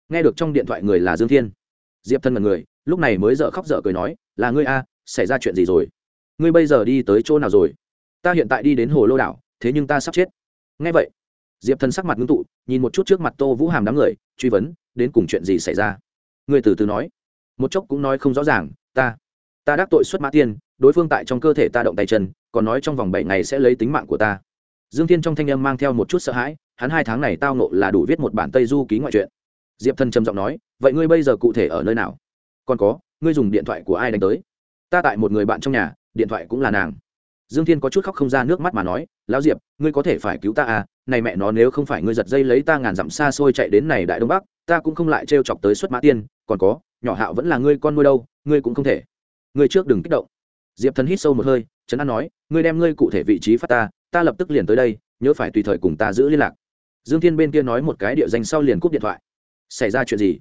Nghe được trong điện thoại người là dương thiên. Diệp thần là người, lúc này mới dợ khóc dở cười nói, là ngươi a, xảy ra chuyện gì rồi? Ngươi bây giờ đi tới chỗ nào rồi? Ta hiện tại đi đến hồ lô đảo, thế nhưng ta sắp chết. Nghe vậy, diệp thần sắc mặt ngưng tụ, nhìn một chút trước mặt tô vũ hàm đám người, truy vấn, đến cùng chuyện gì xảy ra? Ngươi từ từ nói. Một chốc cũng nói không rõ ràng, ta ta đắc tội xuất mã tiên, đối phương tại trong cơ thể ta động tay chân, còn nói trong vòng bảy ngày sẽ lấy tính mạng của ta dương thiên trong thanh âm mang theo một chút sợ hãi, hắn hai tháng này tao nộ là đủ viết một bản tây du ký ngoại truyện. Diệp thần trầm giọng nói, vậy ngươi bây giờ cụ thể ở nơi nào? Còn có, ngươi dùng điện thoại của ai đánh tới? Ta tại một người bạn trong nhà, điện thoại cũng là nàng. Dương thiên có chút khóc không ra nước mắt mà nói, lão diệp, ngươi có thể phải cứu ta à? Này mẹ nó nếu không phải ngươi giật dây lấy ta ngàn dặm xa xôi chạy đến này đại đông bắc, ta cũng không lại trêu chọc tới xuất mã tiên. Còn có, nhỏ hạo vẫn là ngươi con nuôi đâu, ngươi cũng không thể. Ngươi trước đừng kích động. Diệp thần hít sâu một hơi trấn an nói, ngươi đem ngươi cụ thể vị trí phát ta ta lập tức liền tới đây, nhớ phải tùy thời cùng ta giữ liên lạc. Dương thiên bên kia nói một cái địa danh sau liền cúp điện thoại. Xảy ra chuyện gì?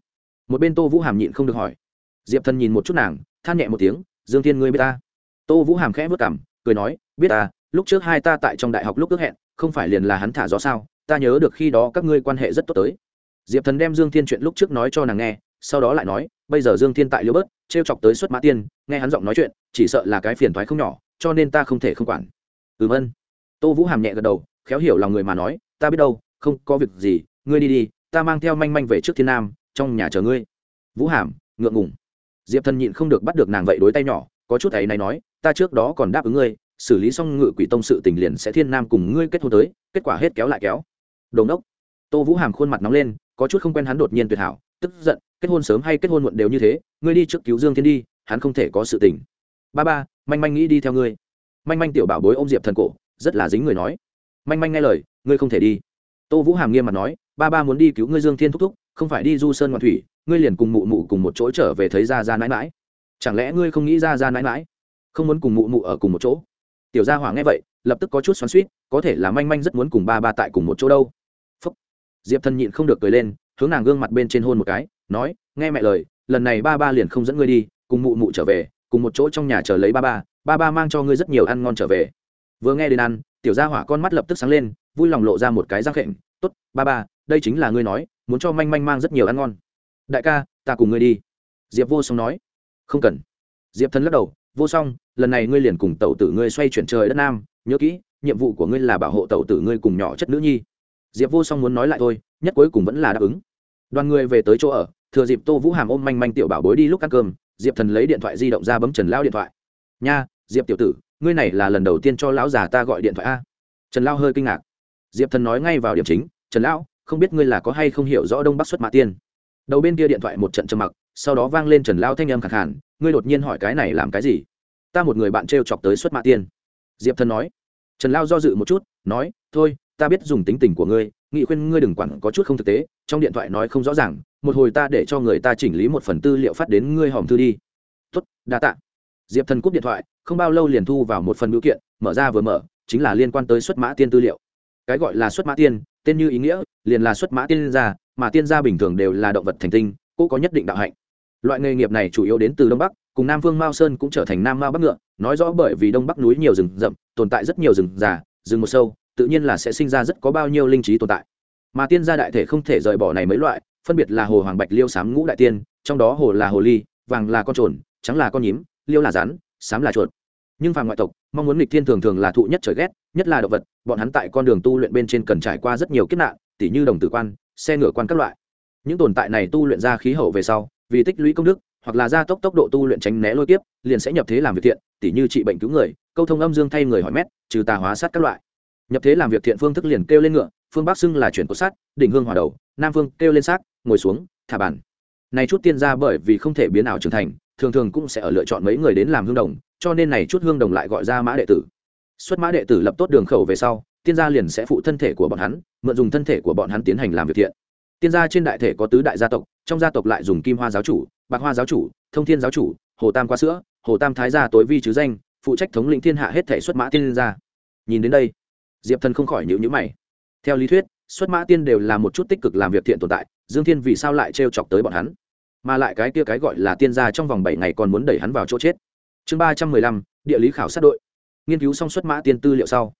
Một bên tô vũ hàm nhịn không được hỏi. Diệp thần nhìn một chút nàng, than nhẹ một tiếng, dương thiên ngươi biết ta? Tô vũ hàm khẽ vất cảm cười nói, biết ta, lúc trước hai ta tại trong đại học lúc ước hẹn, không phải liền là hắn thả gió sao? Ta nhớ được khi đó các ngươi quan hệ rất tốt tới. Diệp thần đem dương thiên chuyện lúc trước nói cho nàng nghe, sau đó lại nói, bây giờ dương thiên tại liêu bớt t r e o chọc tới xuất mã tiên, nghe hắn giọng nói chuyện, chỉ sợ là cái phiền thoái không nhỏ, cho nên ta không thể không quản. Ừm ân tô vũ hàm nhẹ gật đầu, khéo hiểu lòng người mà nói, ta biết đâu, không có việc gì, ngươi đi đi, ta mang theo manh manh về trước thiên nam, trong nhà chờ ngươi. Vũ hàm, ngượng ngùng. Diệp thần nhịn không được bắt được nàng vậy đối tay nhỏ, có chút ấy này nói, ta trước đó còn đáp ứng ngươi, xử lý xong ngự quỷ tông sự tình liền sẽ thiên nam cùng ngươi kết hôn tới, kết quả hết kéo lại kéo. Đồn đốc tô vũ hàm khuôn mặt nóng lên, có chút không quen hắn đột nhiên tuyệt hảo, tức giận, kết hôn sớm hay kết hôn muộn đều như thế, ngươi đi trước cứu dương thiên đi, hắn không thể có sự tình. Ba ba, manh manh nghĩ đi theo ngươi. Manh manh tiểu bảo bối ôm diệp thần cổ rất là dính người nói. Manh manh nghe lời, ngươi không thể đi. Tô vũ hàm nghiêm mặt nói, ba ba muốn đi cứu ngươi dương thiên thúc thúc, không phải đi du sơn ngoạn thủy, ngươi liền cùng mụ mụ cùng một chỗ trở về thấy ra ra mãi mãi chẳng lẽ ngươi không nghĩ ra ra mãi mãi không muốn cùng mụ mụ ở cùng một chỗ. Tiểu gia hỏa nghe vậy, lập tức có chút xoắn suýt có thể là manh manh rất muốn cùng ba ba tại cùng một chỗ đâu. Phúc. diệp thân nhịn không được cười lên, hướng nàng gương mặt bên trên hôn một cái, nói, nghe mẹ lời, lần này ba ba liền không dẫn ngươi đi, cùng mụ mụ trở về, cùng một chỗ trong nhà chờ lấy ba ba ba ba mang cho ngươi rất nhiều ăn ngon trở về vừa nghe đến ăn, tiểu gia hỏa con mắt lập tức sáng lên, vui lòng lộ ra một cái răng khệnh, tốt, ba ba, đây chính là ngươi nói, muốn cho manh manh mang rất nhiều ăn ngon. Đại ca, ta cùng ngươi đi. Diệp vô song nói. Không cần. Diệp thần lắc đầu, vô song, lần này ngươi liền cùng tẩu tử ngươi xoay chuyển trời đất nam, nhớ kỹ, nhiệm vụ của ngươi là bảo hộ tẩu tử ngươi cùng nhỏ chất nữ nhi. Diệp vô song muốn nói lại thôi, nhất cuối cùng vẫn là đáp ứng. Đoàn người về tới chỗ ở, thừa dịp tô vũ hàm ôm manh manh tiểu bảo bối đi lúc ăn cơm, diệp thần lấy điện thoại di động ra bấm trần lao điện thoại. Nha, diệp tiểu tử ngươi này là lần đầu tiên cho lão già ta gọi điện thoại a. Trần lao hơi kinh ngạc. Diệp thần nói ngay vào điểm chính, trần lão, không biết ngươi là có hay không hiểu rõ đông bắc xuất mã tiên? Đầu bên kia điện thoại một trận trầm mặc, sau đó vang lên trần lao thanh âm khẳng hẳn ngươi đột nhiên hỏi cái này làm cái gì? Ta một người bạn t r e o chọc tới xuất mã tiên. Diệp thần nói. Trần lao do dự một chút, nói, thôi, ta biết dùng tính tình của ngươi, nghị khuyên ngươi đừng quản có chút không thực tế, trong điện thoại nói không rõ ràng, một hồi ta để cho người ta chỉnh lý một phần tư liệu phát đến ngươi hòm thư đi. Tuất đa t ạ diệp thần cúp điện thoại, không bao lâu liền thu vào một phần biểu kiện, mở ra vừa mở, chính là liên quan tới xuất mã tiên tư liệu. Cái gọi là xuất mã tiên, tên như ý nghĩa, liền là xuất mã tiên gia, mà tiên gia bình thường đều là động vật thành tinh, cũng có nhất định đạo hạnh. Loại nghề nghiệp này chủ yếu đến từ đông bắc, cùng nam phương mao sơn cũng trở thành nam mao bắc ngựa, nói rõ bởi vì đông bắc núi nhiều rừng rậm, tồn tại rất nhiều rừng già, rừng một sâu, tự nhiên là sẽ sinh ra rất có bao nhiêu linh trí tồn tại. Mà tiên gia đại thể không thể rời bỏ này mấy loại, phân biệt là hồ hoàng bạch liêu sám ngũ đại tiên, trong đó hồ là hồ ly, vàng là con trồn, trắng là con nhím liêu là rắn sám là chuột. Nhưng phàm ngoại tộc mong muốn nghịch thiên thường thường là thụ nhất trời ghét nhất là động vật bọn hắn tại con đường tu luyện bên trên cần trải qua rất nhiều kiếp nạn tỉ như đồng tử quan xe ngựa quan các loại. Những tồn tại này tu luyện ra khí hậu về sau vì tích lũy công đức hoặc là gia tốc tốc độ tu luyện tránh né lôi kiếp liền sẽ nhập thế làm việc thiện tỉ như trị bệnh cứu người câu thông âm dương thay người hỏi mét trừ tà hóa sát các loại. Nhập thế làm việc thiện phương thức liền kêu lên ngựa phương bắc xưng là chuyển cột sát, đỉnh hương hòa đầu nam phương kêu lên xác ngồi xuống thả bản này chút tiên gia bởi vì không thể biến ảo trưởng thành thường thường cũng sẽ ở lựa chọn mấy người đến làm hương đồng, cho nên này chút hương đồng lại gọi ra mã đệ tử. Xuất mã đệ tử lập tốt đường khẩu về sau, tiên gia liền sẽ phụ thân thể của bọn hắn, mượn dùng thân thể của bọn hắn tiến hành làm việc thiện. Tiên gia trên đại thể có tứ đại gia tộc, trong gia tộc lại dùng kim hoa giáo chủ, bạc hoa giáo chủ, thông thiên giáo chủ, hồ tam qua sữa, hồ tam thái gia tối vi chứ danh, phụ trách thống lĩnh thiên hạ hết thể xuất mã tiên gia. Nhìn đến đây, diệp thần không khỏi nhịu nhữ mày. Theo lý thuyết, xuất mã tiên đều là một chút tích cực làm việc thiện tồn tại, dương thiên vì sao lại trêu chọc tới bọn hắn? Mà lại cái kia cái gọi là tiên gia trong vòng bảy ngày còn muốn đẩy hắn vào chỗ chết. Chương ba trăm mười lăm, địa lý khảo sát đội. Nghiên cứu xong xuất mã tiên tư liệu sau,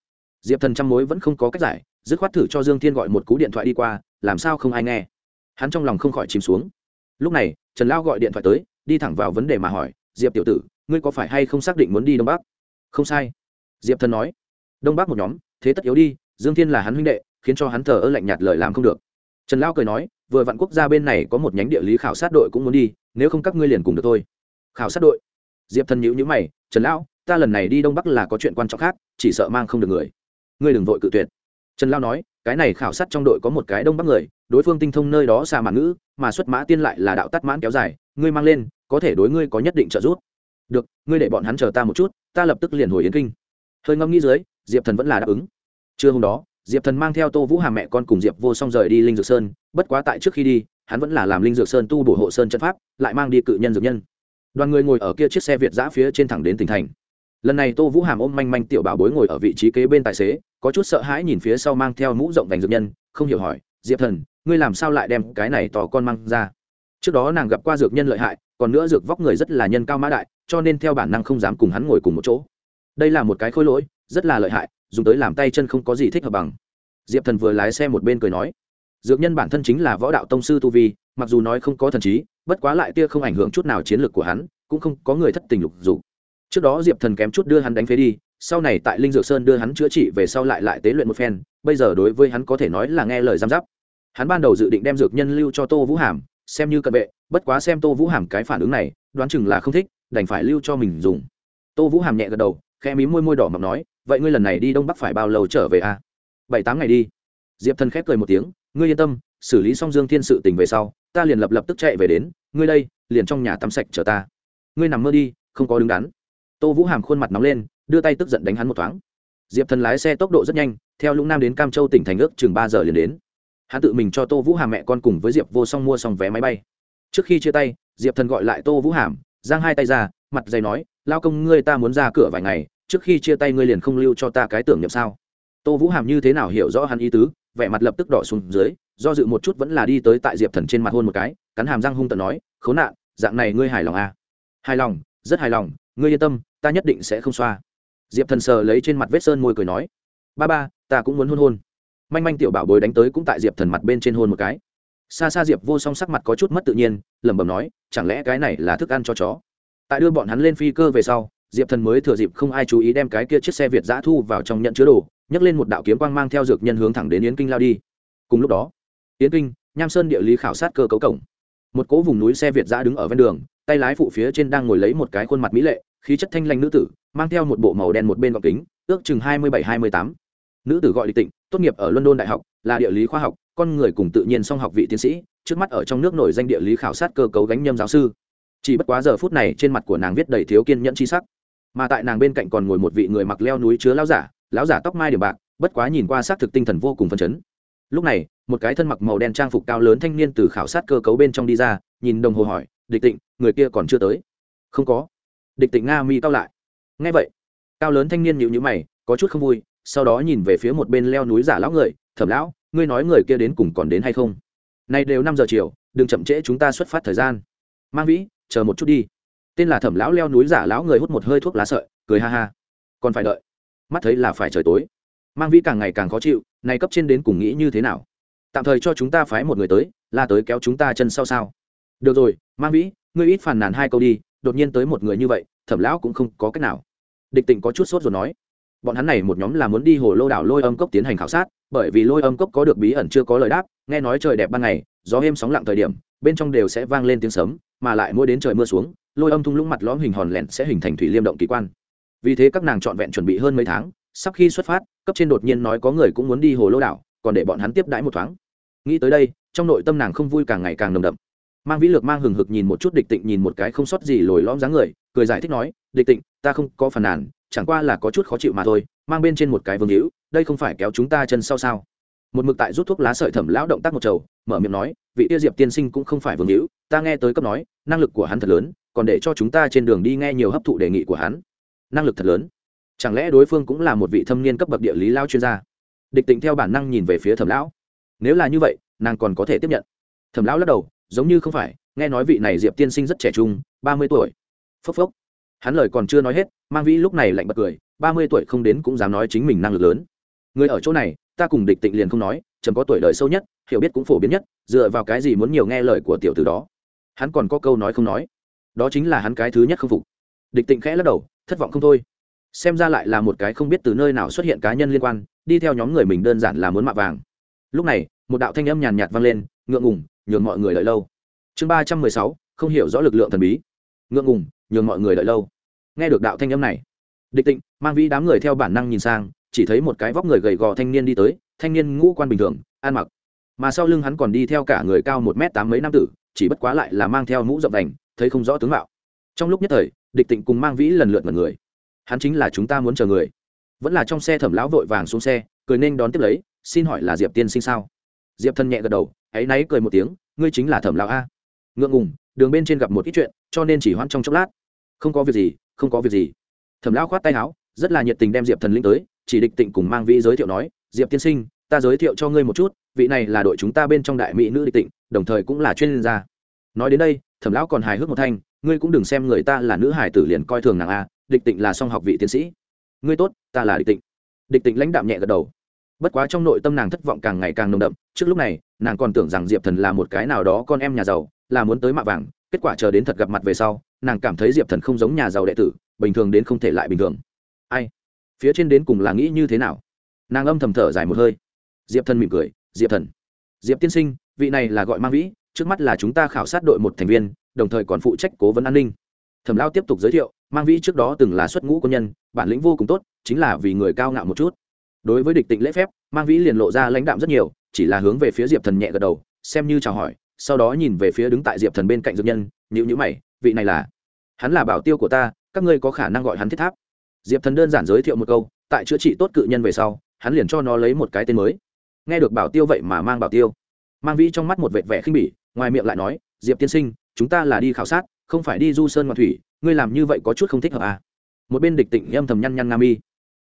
diệp thần trăm mối vẫn không có cách giải, dứt khoát thử cho dương thiên gọi một cú điện thoại đi qua, làm sao không ai nghe. Hắn trong lòng không khỏi chìm xuống. Lúc này, trần lao gọi điện thoại tới, đi thẳng vào vấn đề mà hỏi, diệp tiểu tử, ngươi có phải hay không xác định muốn đi đông bắc? Không sai. Diệp thần nói. Đông bắc một nhóm, thế tất yếu đi, dương thiên là hắn huynh đệ, khiến cho hắn thờ ơ lạnh nhạt lời làm không được. Trần lao cười nói vừa vạn quốc gia bên này có một nhánh địa lý khảo sát đội cũng muốn đi, nếu không các ngươi liền cùng được thôi. Khảo sát đội? Diệp thần nhữ nhữ mày, trần lão, ta lần này đi đông bắc là có chuyện quan trọng khác, chỉ sợ mang không được người. Ngươi đừng vội cự tuyệt. Trần lao nói, cái này khảo sát trong đội có một cái đông bắc người, đối phương tinh thông nơi đó xa mạn ngữ, mà xuất mã tiên lại là đạo tắt mãn kéo dài, ngươi mang lên, có thể đối ngươi có nhất định trợ giúp. Được, ngươi để bọn hắn chờ ta một chút, ta lập tức liền hồi yến kinh. Hơi ngâm nghĩ dưới, diệp thần vẫn là đáp ứng. Trưa hôm đó diệp thần mang theo tô vũ hà mẹ con cùng diệp vô song rời đi linh dược sơn, bất quá tại trước khi đi, hắn vẫn là làm linh dược sơn tu bổ hộ sơn chân pháp, lại mang đi cự nhân dược nhân. Đoàn người ngồi ở kia chiếc xe việt giã phía trên thẳng đến tỉnh thành. Lần này tô vũ hàm ôm manh manh tiểu bảo bối ngồi ở vị trí kế bên tài xế, có chút sợ hãi nhìn phía sau mang theo mũ rộng vành dược nhân, không hiểu hỏi, diệp thần, ngươi làm sao lại đem cái này tò con mang ra? Trước đó nàng gặp qua dược nhân lợi hại, còn nữa dược vóc người rất là nhân cao mã đại, cho nên theo bản năng không dám cùng hắn ngồi cùng một chỗ. Đây là một cái khối lỗi, rất là lợi hại dùng tới làm tay chân không có gì thích hợp bằng. Diệp thần vừa lái xe một bên cười nói, dược nhân bản thân chính là võ đạo tông sư tu vi, mặc dù nói không có thần trí, bất quá lại tia không ảnh hưởng chút nào chiến lược của hắn, cũng không có người thất tình lục dục. Trước đó diệp thần kém chút đưa hắn đánh phế đi, sau này tại linh dược sơn đưa hắn chữa trị về sau lại lại tế luyện một phen, bây giờ đối với hắn có thể nói là nghe lời giam giáp. Hắn ban đầu dự định đem dược nhân lưu cho tô vũ hàm, xem như cận vệ, bất quá xem tô vũ hàm cái phản ứng này, đoán chừng là không thích, đành phải lưu cho mình dùng. Tô vũ hàm nhẹ gật đầu khe mí môi môi đỏ mập nói vậy ngươi lần này đi đông bắc phải bao lâu trở về a bảy tám ngày đi. Diệp thần khép cười một tiếng, ngươi yên tâm, xử lý xong dương thiên sự tình về sau, ta liền lập lập tức chạy về đến, ngươi đây, liền trong nhà tắm sạch chờ ta. Ngươi nằm mơ đi, không có đứng đắn. Tô vũ hàm khuôn mặt nóng lên, đưa tay tức giận đánh hắn một thoáng. Diệp thần lái xe tốc độ rất nhanh, theo lũng nam đến cam châu tỉnh thành ước chừng ba giờ liền đến. Hắn tự mình cho tô vũ hàm mẹ con cùng với diệp vô song mua xong vé máy bay. Trước khi chia tay, diệp thần gọi lại tô vũ hàm, giang hai tay ra, mặt dày nói, lao công, ngươi ta muốn ra cửa vài ngày trước khi chia tay ngươi liền không lưu cho ta cái tưởng niệm sao? Tô vũ hàm như thế nào hiểu rõ hắn ý tứ, vẻ mặt lập tức đỏ xuống dưới, do dự một chút vẫn là đi tới tại diệp thần trên mặt hôn một cái, cắn hàm răng hung tận nói, khốn nạn, dạng này ngươi hài lòng à? hài lòng, rất hài lòng, ngươi yên tâm, ta nhất định sẽ không xoa. Diệp thần sờ lấy trên mặt vết sơn môi cười nói, ba ba, ta cũng muốn hôn hôn. Manh manh tiểu bảo bối đánh tới cũng tại diệp thần mặt bên trên hôn một cái. Xa xa diệp vô song sắc mặt có chút mất tự nhiên, lẩm bẩm nói, chẳng lẽ cái này là thức ăn cho chó? Tại đưa bọn hắn lên phi cơ về sau diệp thần mới thừa dịp không ai chú ý đem cái kia chiếc xe việt giã thu vào trong nhận chứa đồ, nhấc lên một đạo kiếm quang mang theo dược nhân hướng thẳng đến yến kinh lao đi. Cùng lúc đó, yến kinh, nham sơn địa lý khảo sát cơ cấu cổng. Một cỗ vùng núi xe việt giã đứng ở ven đường, tay lái phụ phía trên đang ngồi lấy một cái khuôn mặt mỹ lệ, khí chất thanh lanh nữ tử, mang theo một bộ màu đen một bên gọc kính, ước chừng hai mươi bảy, hai mươi tám. Nữ tử gọi địch tịnh, tốt nghiệp ở london đại học, là địa lý khoa học, con người cùng tự nhiên song học vị tiến sĩ, trước mắt ở trong nước nổi danh địa lý khảo sát cơ cấu gánh nhâm giáo sư. Chỉ bất quá giờ phút này trên mặt của nàng viết đầy thiếu kiên nhẫn chi sắc mà tại nàng bên cạnh còn ngồi một vị người mặc leo núi chứa lão giả lão giả tóc mai điểm bạc, bất quá nhìn qua xác thực tinh thần vô cùng phấn chấn. Lúc này, một cái thân mặc màu đen trang phục cao lớn thanh niên từ khảo sát cơ cấu bên trong đi ra, nhìn đồng hồ hỏi, địch tịnh, người kia còn chưa tới? Không có. Địch tịnh nga mi cao lại. Ngay vậy. Cao lớn thanh niên nhịu nhữ mày, có chút không vui, sau đó nhìn về phía một bên leo núi giả lão người, thẩm lão, ngươi nói người kia đến cùng còn đến hay không? Nay đều năm giờ chiều, đừng chậm trễ chúng ta xuất phát thời gian. Mang vĩ, chờ một chút đi tên là thẩm lão leo núi giả lão người hút một hơi thuốc lá sợi, cười ha ha. Còn phải đợi. Mắt thấy là phải trời tối. Mang vĩ càng ngày càng khó chịu này cấp trên đến cùng nghĩ như thế nào? Tạm thời cho chúng ta phái một người tới là tới kéo chúng ta chân sau sao? Được rồi, mang vĩ, ngươi ít phàn nàn hai câu đi, đột nhiên tới một người như vậy, thẩm lão cũng không có cách nào. Địch tịnh có chút sốt rồi nói. Bọn hắn này một nhóm là muốn đi hồ lô đảo lôi âm cốc tiến hành khảo sát, bởi vì lôi âm cốc có được bí ẩn chưa có lời đáp, nghe nói trời đẹp ban ngày, gió êm sóng lặng thời điểm, bên trong đều sẽ vang lên tiếng sấm, mà lại mỗi đến trời mưa xuống lôi âm thung lũng mặt lõm hình hòn lẹn sẽ hình thành thủy liêm động kỳ quan. Vì thế các nàng trọn vẹn chuẩn bị hơn mấy tháng, sắp khi xuất phát, cấp trên đột nhiên nói có người cũng muốn đi hồ lô đảo, còn để bọn hắn tiếp đãi một thoáng. Nghĩ tới đây, trong nội tâm nàng không vui càng ngày càng nồng đậm. Mang vĩ lược mang hừng hực nhìn một chút địch tịnh nhìn một cái không sót gì lồi lõm dáng người, cười giải thích nói, địch tịnh, ta không có phần nàn, chẳng qua là có chút khó chịu mà thôi, mang bên trên một cái vương hữu, đây không phải kéo chúng ta chân sau sao? Một mực tại rút thuốc lá sợi thẩm lão động tác một trầu, mở miệng nói, vị tiêu diệp tiên sinh cũng không phải vương hữu, ta nghe tới cấp nói, năng lực của hắn thật lớn còn để cho chúng ta trên đường đi nghe nhiều hấp thụ đề nghị của hắn. Năng lực thật lớn. Chẳng lẽ đối phương cũng là một vị thâm niên cấp bậc địa lý lao chuyên gia? Địch tịnh theo bản năng nhìn về phía thẩm lão. Nếu là như vậy, nàng còn có thể tiếp nhận. Thẩm lão lắc đầu, giống như không phải, nghe nói vị này diệp tiên sinh rất trẻ trung, ba mươi tuổi. Phốc phốc. Hắn lời còn chưa nói hết, mang vĩ lúc này lạnh bật cười, ba mươi tuổi không đến cũng dám nói chính mình năng lực lớn. Người ở chỗ này, ta cùng địch tịnh liền không nói trầm có tuổi đời sâu nhất, hiểu biết cũng phổ biến nhất, dựa vào cái gì muốn nhiều nghe lời của tiểu từ đó. Hắn còn có câu nói không nói đó chính là hắn cái thứ nhất không phục. Địch tịnh khẽ lắc đầu, thất vọng không thôi. Xem ra lại là một cái không biết từ nơi nào xuất hiện cá nhân liên quan, đi theo nhóm người mình đơn giản là muốn mạ vàng. Lúc này, một đạo thanh âm nhàn nhạt vang lên, ngượng ngùng, nhường mọi người đợi lâu. Chương ba trăm mười sáu, không hiểu rõ lực lượng thần bí. Ngượng ngùng, nhường mọi người đợi lâu. Nghe được đạo thanh âm này, địch tịnh mang vĩ đám người theo bản năng nhìn sang, chỉ thấy một cái vóc người gầy gò thanh niên đi tới, thanh niên ngũ quan bình thường, ăn mặc. Mà sau lưng hắn còn đi theo cả người cao một m tám mấy năm tử, chỉ bất quá lại là mang theo mũ rộng đành thấy không rõ tướng mạo. Trong lúc nhất thời, địch tịnh cùng mang vĩ lần lượt mật người. Hắn chính là chúng ta muốn chờ người. Vẫn là trong xe thẩm lão vội vàng xuống xe, cười nên đón tiếp lấy, xin hỏi là diệp tiên sinh sao? Diệp thân nhẹ gật đầu, hãy náy cười một tiếng, ngươi chính là thẩm lão a. Ngượng ngùng, đường bên trên gặp một ít chuyện, cho nên chỉ hoãn trong chốc lát. Không có việc gì, không có việc gì. Thẩm lão khoát tay áo, rất là nhiệt tình đem diệp thần linh tới, chỉ địch tịnh cùng mang vĩ giới thiệu nói, diệp tiên sinh, ta giới thiệu cho ngươi một chút, vị này là đội chúng ta bên trong đại mỹ nữ địch tịnh, đồng thời cũng là chuyên gia. Nói đến đây thẩm lão còn hài hước một thanh, ngươi cũng đừng xem người ta là nữ hải tử liền coi thường nàng a, địch tịnh là song học vị tiến sĩ. Ngươi tốt, ta là địch tịnh. Địch tịnh lãnh đạm nhẹ gật đầu. Bất quá trong nội tâm nàng thất vọng càng ngày càng nồng đậm, trước lúc này, nàng còn tưởng rằng diệp thần là một cái nào đó con em nhà giàu, là muốn tới mạ vàng, kết quả chờ đến thật gặp mặt về sau, nàng cảm thấy diệp thần không giống nhà giàu đệ tử, bình thường đến không thể lại bình thường. Ai? Phía trên đến cùng là nghĩ như thế nào? Nàng âm thầm thở dài một hơi. Diệp thần mỉm cười, diệp thần, diệp tiên sinh, vị này là gọi mang vĩ trước mắt là chúng ta khảo sát đội một thành viên, đồng thời còn phụ trách cố vấn an ninh. Thẩm lao tiếp tục giới thiệu, mang vĩ trước đó từng là xuất ngũ quân nhân, bản lĩnh vô cùng tốt, chính là vì người cao ngạo một chút. Đối với địch tịnh lễ phép, mang vĩ liền lộ ra lãnh đạm rất nhiều, chỉ là hướng về phía diệp thần nhẹ gật đầu, xem như chào hỏi, sau đó nhìn về phía đứng tại diệp thần bên cạnh dược nhân nhữ nhữ mày, vị này là? Hắn là bảo tiêu của ta, các ngươi có khả năng gọi hắn thiết tháp. Diệp thần đơn giản giới thiệu một câu, tại chữa trị tốt cự nhân về sau, hắn liền cho nó lấy một cái tên mới. Nghe được bảo tiêu vậy mà mang bảo tiêu. Mang vĩ trong mắt một vệt vẻ khinh bỉ ngoài miệng lại nói, diệp tiên sinh, chúng ta là đi khảo sát, không phải đi du sơn ngoại thủy, ngươi làm như vậy có chút không thích hợp à? Một bên địch tịnh âm thầm nhăn nhăn nam y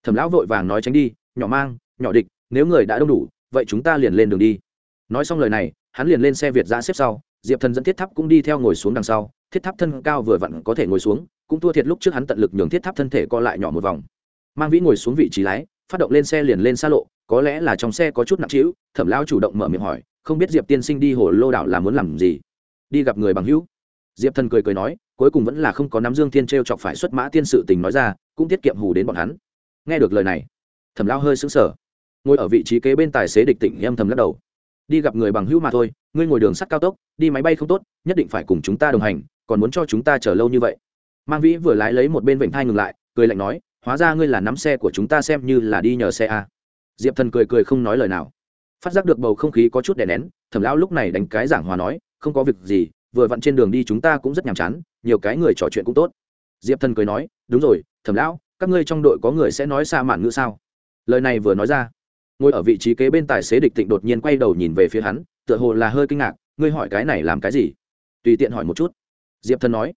thẩm lão vội vàng nói tránh đi, nhỏ mang, nhỏ địch, nếu người đã đông đủ, vậy chúng ta liền lên đường đi. Nói xong lời này, hắn liền lên xe việt ra xếp sau, diệp thần dẫn thiết tháp cũng đi theo ngồi xuống đằng sau, thiết tháp thân cao vừa vặn có thể ngồi xuống, cũng thua thiệt lúc trước hắn tận lực nhường thiết tháp thân thể co lại nhỏ một vòng. Mang vĩ ngồi xuống vị trí lái, phát động lên xe liền lên xa lộ, có lẽ là trong xe có chút nặng trĩu, thẩm lão chủ động mở miệng hỏi không biết diệp tiên sinh đi hồ lô đảo là muốn làm gì đi gặp người bằng hữu diệp thần cười cười nói cuối cùng vẫn là không có nắm dương thiên t r e o chọc phải xuất mã tiên sự tình nói ra cũng tiết kiệm hù đến bọn hắn nghe được lời này thẩm lao hơi xứng sở ngồi ở vị trí kế bên tài xế địch tỉnh em thầm lắc đầu đi gặp người bằng hữu mà thôi ngươi ngồi đường sắt cao tốc đi máy bay không tốt nhất định phải cùng chúng ta đồng hành còn muốn cho chúng ta chờ lâu như vậy mang vĩ vừa lái lấy một bên vịnh thai ngừng lại cười lạnh nói hóa ra ngươi là nắm xe của chúng ta xem như là đi nhờ xe a diệp thần cười cười không nói lời nào phát giác được bầu không khí có chút đè nén, thẩm lão lúc này đánh cái giảng hòa nói, không có việc gì, vừa vặn trên đường đi chúng ta cũng rất nhàm chán, nhiều cái người trò chuyện cũng tốt. Diệp thần cười nói, đúng rồi, thẩm lão, các ngươi trong đội có người sẽ nói xa mạn ngữ sao? Lời này vừa nói ra, ngồi ở vị trí kế bên tài xế địch tịnh đột nhiên quay đầu nhìn về phía hắn, tựa hồ là hơi kinh ngạc, ngươi hỏi cái này làm cái gì? Tùy tiện hỏi một chút. Diệp thần nói.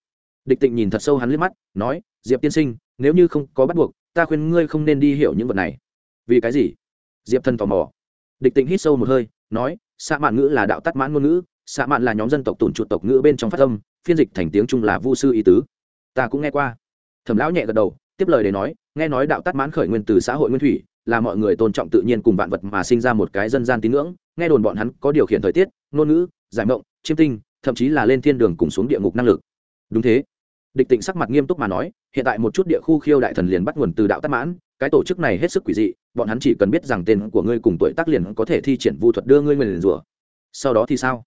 Địch tịnh nhìn thật sâu hắn liếc mắt, nói, diệp tiên sinh, nếu như không có bắt buộc, ta khuyên ngươi không nên đi hiểu những vật này. Vì cái gì? Diệp thần tò mò địch tịnh hít sâu một hơi, nói xạ mạn ngữ là đạo tắt mãn ngôn ngữ xạ mạn là nhóm dân tộc tùn chuột tộc ngữ bên trong phát âm, phiên dịch thành tiếng trung là vu sư ý tứ. Ta cũng nghe qua. Thẩm lão nhẹ gật đầu, tiếp lời để nói, nghe nói đạo tắt mãn khởi nguyên từ xã hội nguyên thủy, là mọi người tôn trọng tự nhiên cùng vạn vật mà sinh ra một cái dân gian tín ngưỡng, nghe đồn bọn hắn có điều khiển thời tiết, ngôn ngữ, giải mộng, chiêm tinh, thậm chí là lên thiên đường cùng xuống địa ngục năng lực. Đúng thế địch tịnh sắc mặt nghiêm túc mà nói, hiện tại một chút địa khu khiêu đại thần liền bắt nguồn từ đạo tắc mãn, cái tổ chức này hết sức quỷ dị, bọn hắn chỉ cần biết rằng tên của ngươi cùng tuổi tác liền có thể thi triển vu thuật đưa ngươi nguyền rủa. Sau đó thì sao?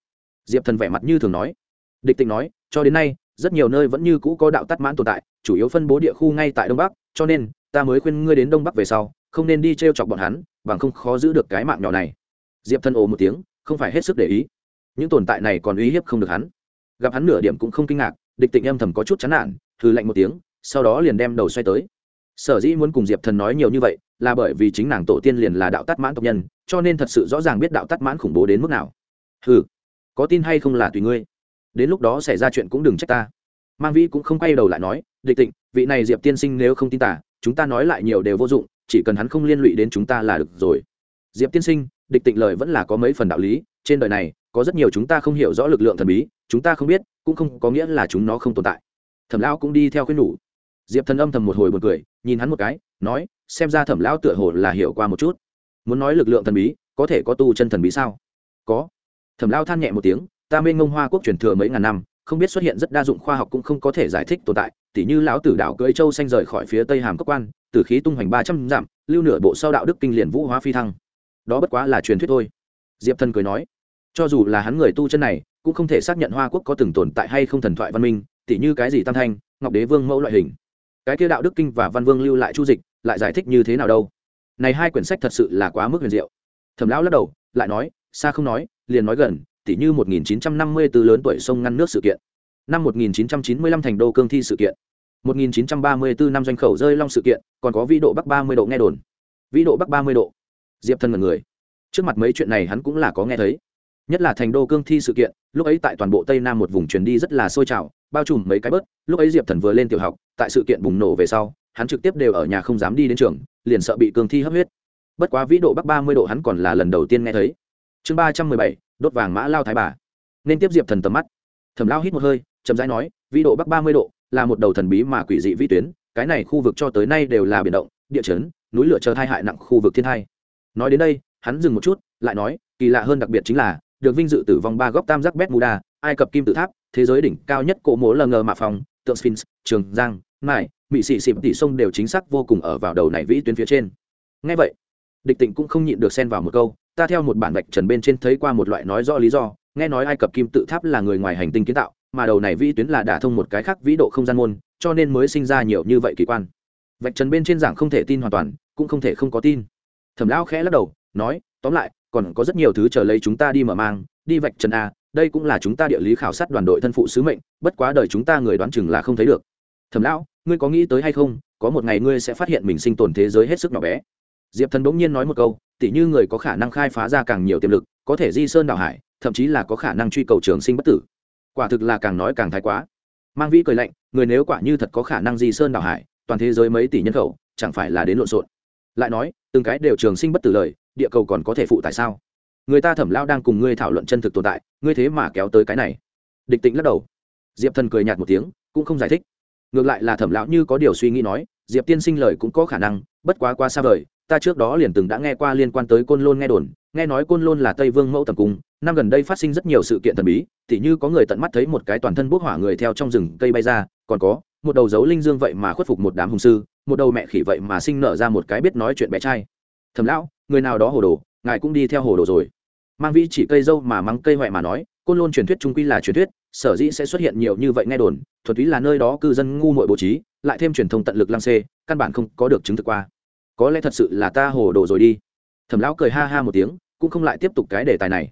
Diệp thần vẻ mặt như thường nói. Địch tịnh nói, cho đến nay, rất nhiều nơi vẫn như cũ có đạo tắc mãn tồn tại, chủ yếu phân bố địa khu ngay tại đông bắc, cho nên, ta mới khuyên ngươi đến đông bắc về sau, không nên đi t r e o chọc bọn hắn, bằng không khó giữ được cái mạng nhỏ này. Diệp thần ồ một tiếng, không phải hết sức để ý. Những tồn tại này còn uy hiếp không được hắn. Gặp hắn nửa điểm cũng không kinh ngạc địch tịnh âm thầm có chút chán nản hư lạnh một tiếng, sau đó liền đem đầu xoay tới. Sở dĩ muốn cùng diệp thần nói nhiều như vậy, là bởi vì chính nàng tổ tiên liền là đạo tắt mãn tộc nhân, cho nên thật sự rõ ràng biết đạo tắt mãn khủng bố đến mức nào. Ừ có tin hay không là tùy ngươi. Đến lúc đó xảy ra chuyện cũng đừng trách ta. Mang vĩ cũng không quay đầu lại nói, địch tịnh, vị này diệp tiên sinh nếu không tin tả, chúng ta nói lại nhiều đều vô dụng, chỉ cần hắn không liên lụy đến chúng ta là được rồi. Diệp tiên sinh, địch tịnh lời vẫn là có mấy phần đạo lý trên đời này, có rất nhiều chúng ta không hiểu rõ lực lượng thần bí, chúng ta không biết, cũng không có nghĩa là chúng nó không tồn tại. Thẩm lão cũng đi theo khuyên nhủ. Diệp thần âm thầm một hồi một cười, nhìn hắn một cái, nói, xem ra thẩm lão tựa hồ là hiểu qua một chút. Muốn nói lực lượng thần bí, có thể có tu chân thần bí sao? Có. Thẩm lão than nhẹ một tiếng, ta mê ngông hoa quốc truyền thừa mấy ngàn năm, không biết xuất hiện rất đa dụng khoa học cũng không có thể giải thích tồn tại, tỉ như lão tử đạo cưỡi châu xanh rời khỏi phía tây hàm cốc quan, tử khí tung hoành ba trăm dặm, lưu nửa bộ sau đạo đức kinh liền vũ hóa phi thăng. Đó bất quá là truyền thuyết thôi diệp thần cười nói, cho dù là hắn người tu chân này, cũng không thể xác nhận hoa quốc có từng tồn tại hay không thần thoại văn minh, tỉ như cái gì tam thanh, ngọc đế vương mẫu loại hình. Cái kia đạo đức kinh và văn vương lưu lại chu dịch, lại giải thích như thế nào đâu? Này hai quyển sách thật sự là quá mức huyền diệu. Thẩm lão lắc đầu, lại nói, xa không nói, liền nói gần, tỉ như 1954 lớn tuổi sông ngăn nước sự kiện. Năm 1995 thành đô cương thi sự kiện. 1934 năm doanh khẩu rơi long sự kiện, còn có vĩ độ bắc 30 độ nghe đồn. Vĩ độ bắc 30 độ. Diệp thân mật người trước mặt mấy chuyện này hắn cũng là có nghe thấy. Nhất là thành đô cương thi sự kiện, lúc ấy tại toàn bộ tây nam một vùng truyền đi rất là sôi trào, bao trùm mấy cái bớt. Lúc ấy diệp thần vừa lên tiểu học, tại sự kiện bùng nổ về sau, hắn trực tiếp đều ở nhà không dám đi đến trường, liền sợ bị cương thi hấp huyết. Bất quá vĩ độ bắc ba mươi độ hắn còn là lần đầu tiên nghe thấy. Chương ba trăm mười bảy, đốt vàng mã lao thái bà. Nên tiếp diệp thần tầm mắt. Thầm lao hít một hơi, chậm rãi nói, vĩ độ bắc ba mươi độ là một đầu thần bí mà quỷ dị vĩ tuyến, cái này khu vực cho tới nay đều là biển động, địa chấn, núi lửa chờ thai hại nặng khu vực thiên thai nói đến đây hắn dừng một chút, lại nói, kỳ lạ hơn đặc biệt chính là, được vinh dự tử vong ba góc tam giác bét muda ai cập kim tự tháp, thế giới đỉnh cao nhất cổ mố lờ ngờ mạ phòng, tượng sphinx, trường giang mải mỹ xị xịp tỷ sông đều chính xác vô cùng ở vào đầu này vĩ tuyến phía trên. Ngay vậy, địch tịnh cũng không nhịn được xen vào một câu, ta theo một bản vạch trần bên trên thấy qua một loại nói rõ lý do, nghe nói ai cập kim tự tháp là người ngoài hành tinh kiến tạo, mà đầu này vĩ tuyến là đả thông một cái khác vĩ độ không gian môn, cho nên mới sinh ra nhiều như vậy kỳ quan. Vạch trần bên trên giảng không thể tin hoàn toàn, cũng không thể không có tin. Thẩm lão khẽ lắc đầu nói, tóm lại, còn có rất nhiều thứ chờ lấy chúng ta đi mở mang, đi vạch trần a, đây cũng là chúng ta địa lý khảo sát đoàn đội thân phụ sứ mệnh, bất quá đời chúng ta người đoán chừng là không thấy được. Thẩm lão, ngươi có nghĩ tới hay không, có một ngày ngươi sẽ phát hiện mình sinh tồn thế giới hết sức nhỏ bé. Diệp thần bỗng nhiên nói một câu, tỉ như người có khả năng khai phá ra càng nhiều tiềm lực, có thể di sơn đảo hải, thậm chí là có khả năng truy cầu trường sinh bất tử. Quả thực là càng nói càng thái quá. Mang vĩ cười lạnh, người nếu quả như thật có khả năng di sơn đảo hải, toàn thế giới mấy tỷ nhân khẩu, chẳng phải là đến lộn xộn. Lại nói, từng cái đều trường sinh bất tử lời địa cầu còn có thể phụ tại sao? Người ta thẩm lao đang cùng ngươi thảo luận chân thực tồn tại, ngươi thế mà kéo tới cái này. Địch tĩnh lắc đầu. Diệp thần cười nhạt một tiếng, cũng không giải thích. Ngược lại là thẩm lão như có điều suy nghĩ nói, diệp tiên sinh lời cũng có khả năng, bất quá qua xa vời, ta trước đó liền từng đã nghe qua liên quan tới côn lôn nghe đồn, nghe nói côn lôn là tây vương mẫu tầm cung, năm gần đây phát sinh rất nhiều sự kiện thần bí, tỉ như có người tận mắt thấy một cái toàn thân bốc hỏa người theo trong rừng cây bay ra, còn có, một đầu dấu linh dương vậy mà khuất phục một đám hùng sư, một đầu mẹ khỉ vậy mà sinh nở ra một cái biết nói chuyện bé trai. Thầm lão người nào đó hồ đồ, ngài cũng đi theo hồ đồ rồi. Mang vĩ chỉ cây dâu mà mắng cây huệ mà nói, côn lôn truyền thuyết trung quy là truyền thuyết, sở dĩ sẽ xuất hiện nhiều như vậy nghe đồn thuật ý là nơi đó cư dân ngu muội bố trí, lại thêm truyền thông tận lực lăng xê, căn bản không có được chứng thực qua. Có lẽ thật sự là ta hồ đồ rồi đi. Thẩm lão cười ha ha một tiếng, cũng không lại tiếp tục cái đề tài này.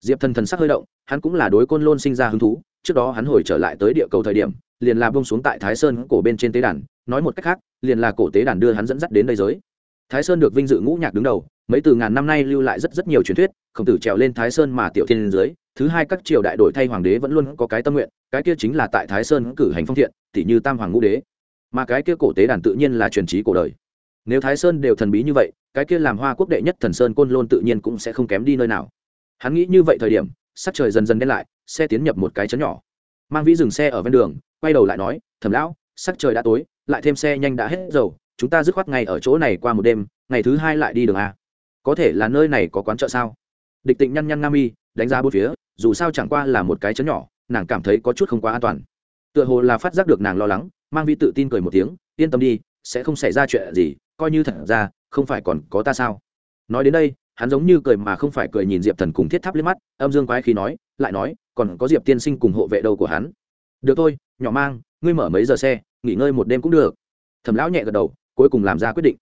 Diệp thần thần sắc hơi động, hắn cũng là đối côn lôn sinh ra hứng thú, trước đó hắn hồi trở lại tới địa cầu thời điểm, liền là bông xuống tại thái sơn cổ bên trên tế đàn, nói một cách khác, liền là cổ tế đàn đưa hắn dẫn dắt đến đây giới. Thái sơn được vinh dự ngũ nhạc đứng đầu mấy từ ngàn năm nay lưu lại rất rất nhiều truyền thuyết, khổng tử trèo lên thái sơn mà tiểu thiên lên dưới, thứ hai các triều đại đổi thay hoàng đế vẫn luôn có cái tâm nguyện, cái kia chính là tại thái sơn cử hành phong thiện tỷ như tam hoàng ngũ đế. Mà cái kia cổ tế đàn tự nhiên là truyền trí cổ đời. Nếu thái sơn đều thần bí như vậy, cái kia làm hoa quốc đệ nhất thần sơn côn lôn tự nhiên cũng sẽ không kém đi nơi nào. Hắn nghĩ như vậy thời điểm, sắc trời dần dần đen lại, xe tiến nhập một cái chấn nhỏ. Mang vĩ dừng xe ở ven đường, quay đầu lại nói thầm lão, sắc trời đã tối, lại thêm xe nhanh đã hết dầu, chúng ta dứt khoát ngay ở chỗ này qua một đêm, ngày thứ hai lại đi đường a có thể là nơi này có quán chợ sao? Địch tịnh nhăn nhăn nam y đánh ra bốn phía, dù sao chẳng qua là một cái chấn nhỏ, nàng cảm thấy có chút không quá an toàn. Tựa hồ là phát giác được nàng lo lắng, mang vi tự tin cười một tiếng, yên tâm đi, sẽ không xảy ra chuyện gì, coi như thật ra, không phải còn có ta sao? Nói đến đây, hắn giống như cười mà không phải cười nhìn diệp thần cùng thiết tháp lên mắt, âm dương quái khí nói, lại nói, còn có diệp tiên sinh cùng hộ vệ đầu của hắn? Được thôi, nhỏ mang, ngươi mở mấy giờ xe, nghỉ ngơi một đêm cũng được. Thẩm lão nhẹ gật đầu, cuối cùng làm ra quyết định.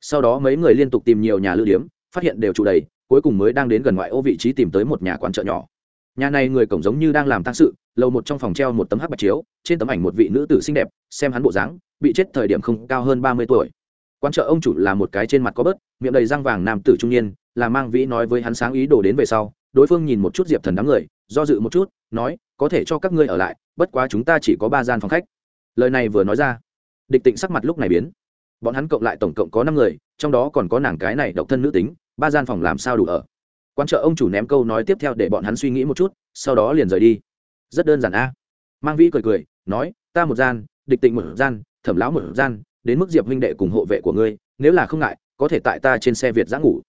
Sau đó mấy người liên tục tìm nhiều nhà lưu điếm phát hiện đều trụ đầy, cuối cùng mới đang đến gần ngoại ô vị trí tìm tới một nhà quán chợ nhỏ. Nhà này người cổng giống như đang làm tăng sự, lầu một trong phòng treo một tấm hắc bạch chiếu, trên tấm ảnh một vị nữ tử xinh đẹp, xem hắn bộ dáng, bị chết thời điểm không cao hơn ba mươi tuổi. Quán chợ ông chủ là một cái trên mặt có bớt, miệng đầy răng vàng nam tử trung niên, là mang vĩ nói với hắn sáng ý đồ đến về sau, đối phương nhìn một chút diệp thần đám người, do dự một chút, nói, có thể cho các ngươi ở lại, bất quá chúng ta chỉ có ba gian phòng khách. Lời này vừa nói ra, địch tịnh sắc mặt lúc này biến. Bọn hắn cộng lại tổng cộng có năm người, trong đó còn có nàng cái này độc thân nữ tính ba gian phòng làm sao đủ ở? Quan trợ ông chủ ném câu nói tiếp theo để bọn hắn suy nghĩ một chút, sau đó liền rời đi. Rất đơn giản a. Mang vĩ cười cười, nói, ta một gian, địch tịnh một gian, thẩm lão một gian, đến mức diệp huynh đệ cùng hộ vệ của ngươi, nếu là không ngại, có thể tại ta trên xe việt giã ngủ.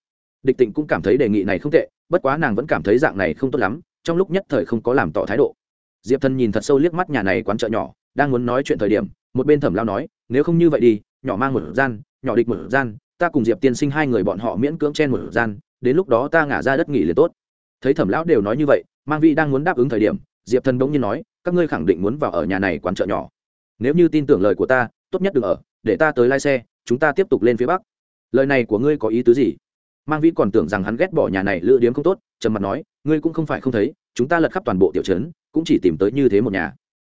Địch tịnh cũng cảm thấy đề nghị này không tệ, bất quá nàng vẫn cảm thấy dạng này không tốt lắm, trong lúc nhất thời không có làm tỏ thái độ. Diệp Thân nhìn thật sâu liếc mắt nhà này quán chợ nhỏ, đang muốn nói chuyện thời điểm, một bên thẩm lao nói, nếu không như vậy đi, nhỏ mang một gian, nhỏ địch một gian ta cùng diệp tiên sinh hai người bọn họ miễn cưỡng chen một gian, đến lúc đó ta ngả ra đất nghỉ liền tốt. Thấy thẩm lão đều nói như vậy, mang vi đang muốn đáp ứng thời điểm, diệp thần bỗng nhiên nói, các ngươi khẳng định muốn vào ở nhà này quán chợ nhỏ. Nếu như tin tưởng lời của ta, tốt nhất đừng ở, để ta tới lai xe, chúng ta tiếp tục lên phía bắc. Lời này của ngươi có ý tứ gì? Mang Vi còn tưởng rằng hắn ghét bỏ nhà này lựa điếm không tốt, trầm mặt nói, ngươi cũng không phải không thấy, chúng ta lật khắp toàn bộ tiểu trấn, cũng chỉ tìm tới như thế một nhà.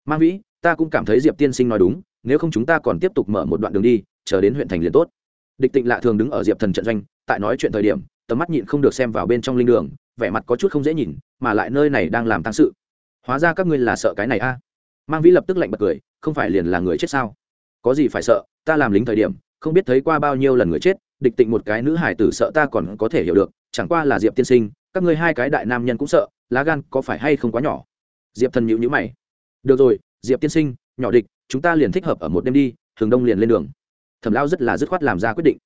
Mang vĩ ta cũng cảm thấy diệp tiên sinh nói đúng, nếu không chúng ta còn tiếp tục mở một đoạn đường đi, chờ đến huyện thành liền tốt địch tịnh lạ thường đứng ở diệp thần trận doanh, tại nói chuyện thời điểm, tầm mắt nhịn không được xem vào bên trong linh đường, vẻ mặt có chút không dễ nhìn, mà lại nơi này đang làm tăng sự. Hóa ra các ngươi là sợ cái này a? Mang vĩ lập tức lạnh bật cười, không phải liền là người chết sao? Có gì phải sợ, ta làm lính thời điểm, không biết thấy qua bao nhiêu lần người chết, địch tịnh một cái nữ hải tử sợ ta còn có thể hiểu được, chẳng qua là diệp tiên sinh, các ngươi hai cái đại nam nhân cũng sợ, lá gan có phải hay không quá nhỏ? Diệp thần nhịu nhữ mày. Được rồi, diệp tiên sinh, nhỏ địch, chúng ta liền thích hợp ở một đêm đi, thường đông liền lên đường thẩm lao rất là dứt khoát làm ra quyết định.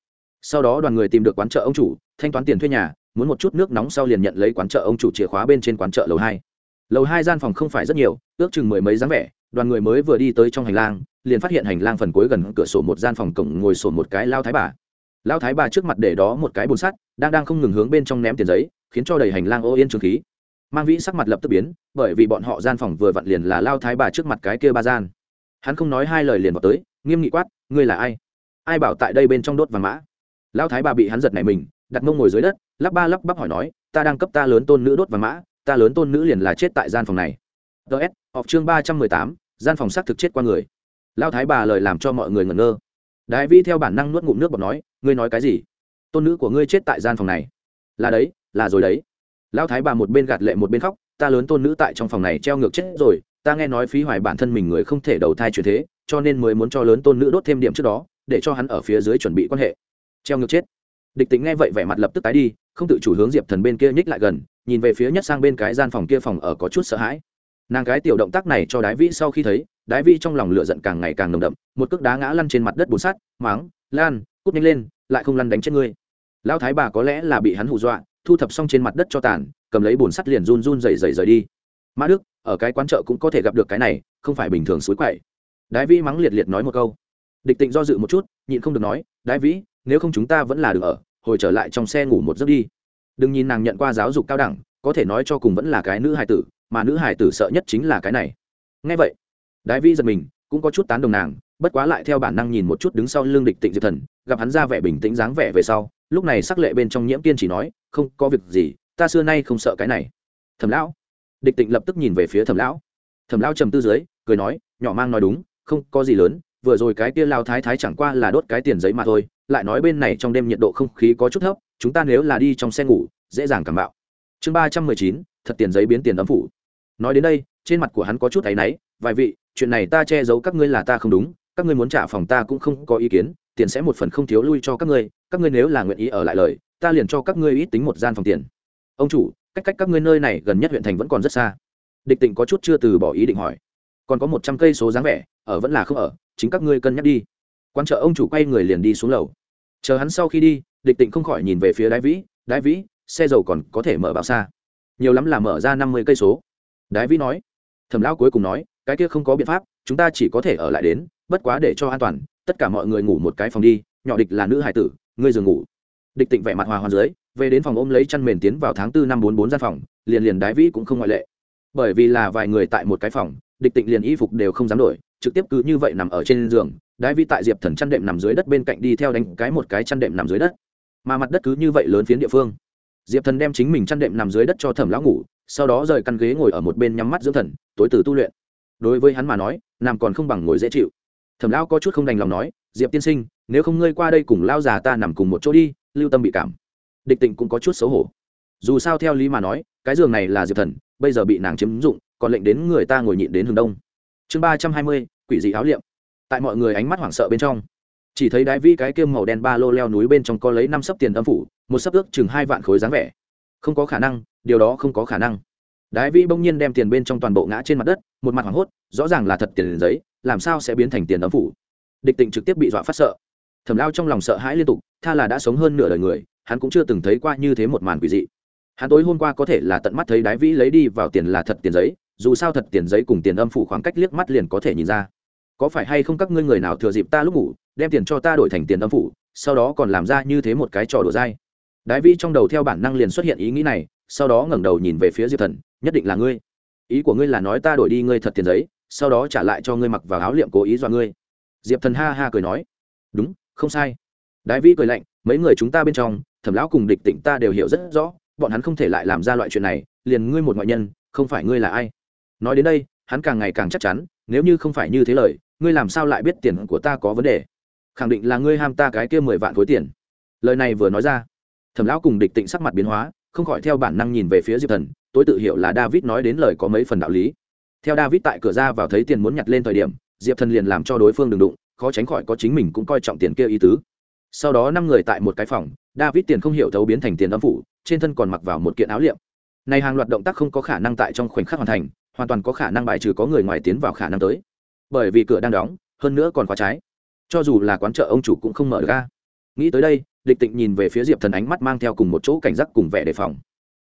Sau đó đoàn người tìm được quán chợ ông chủ, thanh toán tiền thuê nhà, muốn một chút nước nóng sau liền nhận lấy quán chợ ông chủ chìa khóa bên trên quán chợ lầu hai. Lầu hai gian phòng không phải rất nhiều, ước chừng mười mấy dáng vẻ, đoàn người mới vừa đi tới trong hành lang, liền phát hiện hành lang phần cuối gần cửa sổ một gian phòng cổng ngồi sổ một cái lao thái bà. Lao thái bà trước mặt để đó một cái bồn sắt, đang đang không ngừng hướng bên trong ném tiền giấy, khiến cho đầy hành lang ô yên trường khí. Mang vĩ sắc mặt lập tức biến, bởi vì bọn họ gian phòng vừa vặn liền là lao thái bà trước mặt cái kia ba gian. Hắn không nói hai lời liền vào tới, nghiêm nghị quát, ngươi là ai? Ai bảo tại đây bên trong đốt vàng mã? Lão thái bà bị hắn giật này mình, đặt mông ngồi dưới đất, lắp ba lắp bắp hỏi nói, ta đang cấp ta lớn tôn nữ đốt vàng mã, ta lớn tôn nữ liền là chết tại gian phòng này. Ts họp chương ba trăm mười tám, gian phòng xác thực chết qua người. Lão thái bà lời làm cho mọi người ngẩn ngơ. Đại vi theo bản năng nuốt ngụm nước bọt nói, ngươi nói cái gì? Tôn nữ của ngươi chết tại gian phòng này. Là đấy, là rồi đấy. Lão thái bà một bên gạt lệ một bên khóc, ta lớn tôn nữ tại trong phòng này treo ngược chết rồi, ta nghe nói phí hoài bản thân mình người không thể đầu thai chuyển thế, cho nên mới muốn cho lớn tôn nữ đốt thêm điểm trước đó để cho hắn ở phía dưới chuẩn bị quan hệ. Treo ngược chết. Địch tính nghe vậy vẻ mặt lập tức tái đi, không tự chủ hướng diệp thần bên kia nhích lại gần, nhìn về phía nhất sang bên cái gian phòng kia phòng ở có chút sợ hãi. Nàng cái tiểu động tác này cho đái vĩ sau khi thấy, đái vĩ trong lòng lửa giận càng ngày càng nồng đậm, một cước đá ngã lăn trên mặt đất bùn sắt, máng, lan, cút nhanh lên, lại không lăn đánh chết ngươi. Lão thái bà có lẽ là bị hắn hù dọa, thu thập xong trên mặt đất cho tàn, cầm lấy bùn sắt liền run run rẩy rẩy rời đi. Mã đức, ở cái quán chợ cũng có thể gặp được cái này, không phải bình thường suối quậy. Đái vĩ mắng liệt liệt nói một câu địch tịnh do dự một chút, nhịn không được nói, đái vĩ, nếu không chúng ta vẫn là được ở, hồi trở lại trong xe ngủ một giấc đi. Đừng nhìn nàng nhận qua giáo dục cao đẳng, có thể nói cho cùng vẫn là cái nữ hài tử, mà nữ hài tử sợ nhất chính là cái này. Ngay vậy, đái vĩ giật mình, cũng có chút tán đồng nàng, bất quá lại theo bản năng nhìn một chút đứng sau lưng địch tịnh diệp thần, gặp hắn ra vẻ bình tĩnh dáng vẻ về sau, lúc này sắc lệ bên trong nhiễm tiên chỉ nói, không có việc gì, ta xưa nay không sợ cái này. Thẩm lão. Địch tịnh lập tức nhìn về phía thẩm lão. Thẩm lão trầm tư dưới, cười nói, nhỏ mang nói đúng, không có gì lớn vừa rồi cái kia lao thái thái chẳng qua là đốt cái tiền giấy mà thôi, lại nói bên này trong đêm nhiệt độ không khí có chút thấp, chúng ta nếu là đi trong xe ngủ, dễ dàng cảm bạo. Chương ba trăm mười chín, thật tiền giấy biến tiền ấm phủ. Nói đến đây, trên mặt của hắn có chút áy náy, vài vị, chuyện này ta che giấu các ngươi là ta không đúng, các ngươi muốn trả phòng ta cũng không có ý kiến, tiền sẽ một phần không thiếu lui cho các ngươi các ngươi nếu là nguyện ý ở lại lời, ta liền cho các ngươi ít tính một gian phòng tiền. Ông chủ, cách cách các ngươi nơi này gần nhất huyện thành vẫn còn rất xa. Địch tịnh có chút chưa từ bỏ ý định hỏi. Còn có một trăm cây số dáng vẻ, ở vẫn là không ở chính các ngươi cân nhắc đi. Quan trợ ông chủ quay người liền đi xuống lầu. Chờ hắn sau khi đi, địch tịnh không khỏi nhìn về phía đái vĩ. Đái vĩ, xe dầu còn có thể mở bao xa? Nhiều lắm là mở ra năm mươi cây số. Đái vĩ nói. Thẩm lão cuối cùng nói, cái kia không có biện pháp, chúng ta chỉ có thể ở lại đến, bất quá để cho an toàn, tất cả mọi người ngủ một cái phòng đi, nhỏ địch là nữ hải tử, ngươi giường ngủ. Địch tịnh vẻ mặt hòa hoàn dưới, về đến phòng ôm lấy chăn mền tiến vào tháng tư năm bốn bốn gian phòng, liền liền đái vĩ cũng không ngoại lệ. Bởi vì là vài người tại một cái phòng, địch tịnh liền y phục đều không dám đổi trực tiếp cứ như vậy nằm ở trên giường, đái vi tại diệp thần chăn đệm nằm dưới đất bên cạnh đi theo đánh cái một cái chăn đệm nằm dưới đất. Mà mặt đất cứ như vậy lớn phiến địa phương. Diệp thần đem chính mình chăn đệm nằm dưới đất cho thẩm lão ngủ, sau đó rời căn ghế ngồi ở một bên nhắm mắt dưỡng thần, tối từ tu luyện. Đối với hắn mà nói, nằm còn không bằng ngồi dễ chịu. Thẩm lão có chút không đành lòng nói, diệp tiên sinh, nếu không ngươi qua đây cùng lao già ta nằm cùng một chỗ đi, lưu tâm bị cảm. Địch tịnh cũng có chút xấu hổ. Dù sao theo lý mà nói, cái giường này là diệp thần, bây giờ bị nàng chiếm dụng, còn lệnh đến người ta ngồi nhịn đến hướng đông chương ba trăm hai mươi, quỷ dị áo liệm. Tại mọi người ánh mắt hoảng sợ bên trong, chỉ thấy đái vi cái kiêm màu đen ba lô leo núi bên trong có lấy năm sấp tiền âm phủ, một sấp ước chừng hai vạn khối dáng vẻ. Không có khả năng, điều đó không có khả năng. Đái vi bỗng nhiên đem tiền bên trong toàn bộ ngã trên mặt đất, một mặt hoảng hốt, rõ ràng là thật tiền giấy, làm sao sẽ biến thành tiền âm phủ? Địch tịnh trực tiếp bị dọa phát sợ. Thẩm lao trong lòng sợ hãi liên tục, tha là đã sống hơn nửa đời người, hắn cũng chưa từng thấy qua như thế một màn quỷ dị. Hắn tối hôm qua có thể là tận mắt thấy đái vĩ lấy đi vào tiền là thật tiền giấy dù sao thật tiền giấy cùng tiền âm phủ khoảng cách liếc mắt liền có thể nhìn ra. Có phải hay không các ngươi người nào thừa dịp ta lúc ngủ, đem tiền cho ta đổi thành tiền âm phủ, sau đó còn làm ra như thế một cái trò đùa dai? Đái vĩ trong đầu theo bản năng liền xuất hiện ý nghĩ này, sau đó ngẩng đầu nhìn về phía diệp thần, nhất định là ngươi. Ý của ngươi là nói ta đổi đi ngươi thật tiền giấy, sau đó trả lại cho ngươi mặc vào áo liệm cố ý dọa ngươi. Diệp thần ha ha cười nói. Đúng, không sai. Đái vĩ cười lạnh, mấy người chúng ta bên trong, thẩm lão cùng địch tịnh ta đều hiểu rất rõ, bọn hắn không thể lại làm ra loại chuyện này, liền ngươi một ngoại nhân, không phải ngươi là ai? Nói đến đây, hắn càng ngày càng chắc chắn, nếu như không phải như thế lời, ngươi làm sao lại biết tiền của ta có vấn đề? Khẳng định là ngươi ham ta cái kia mười vạn khối tiền. Lời này vừa nói ra, thẩm lão cùng địch tịnh sắc mặt biến hóa, không khỏi theo bản năng nhìn về phía diệp thần tôi tự hiểu là david nói đến lời có mấy phần đạo lý. Theo david tại cửa ra vào thấy tiền muốn nhặt lên thời điểm, diệp thần liền làm cho đối phương đừng đụng, khó tránh khỏi có chính mình cũng coi trọng tiền kia ý tứ. Sau đó năm người tại một cái phòng, david tiền không hiểu thấu biến thành tiền âm phủ, trên thân còn mặc vào một kiện áo liệm. Này hàng loạt động tác không có khả năng tại trong khoảnh khắc hoàn thành hoàn toàn có khả năng bài trừ có người ngoài tiến vào khả năng tới. Bởi vì cửa đang đóng, hơn nữa còn khóa trái. Cho dù là quán chợ ông chủ cũng không mở ra nghĩ tới đây, địch tịnh nhìn về phía diệp thần ánh mắt mang theo cùng một chỗ cảnh giác cùng vẻ đề phòng.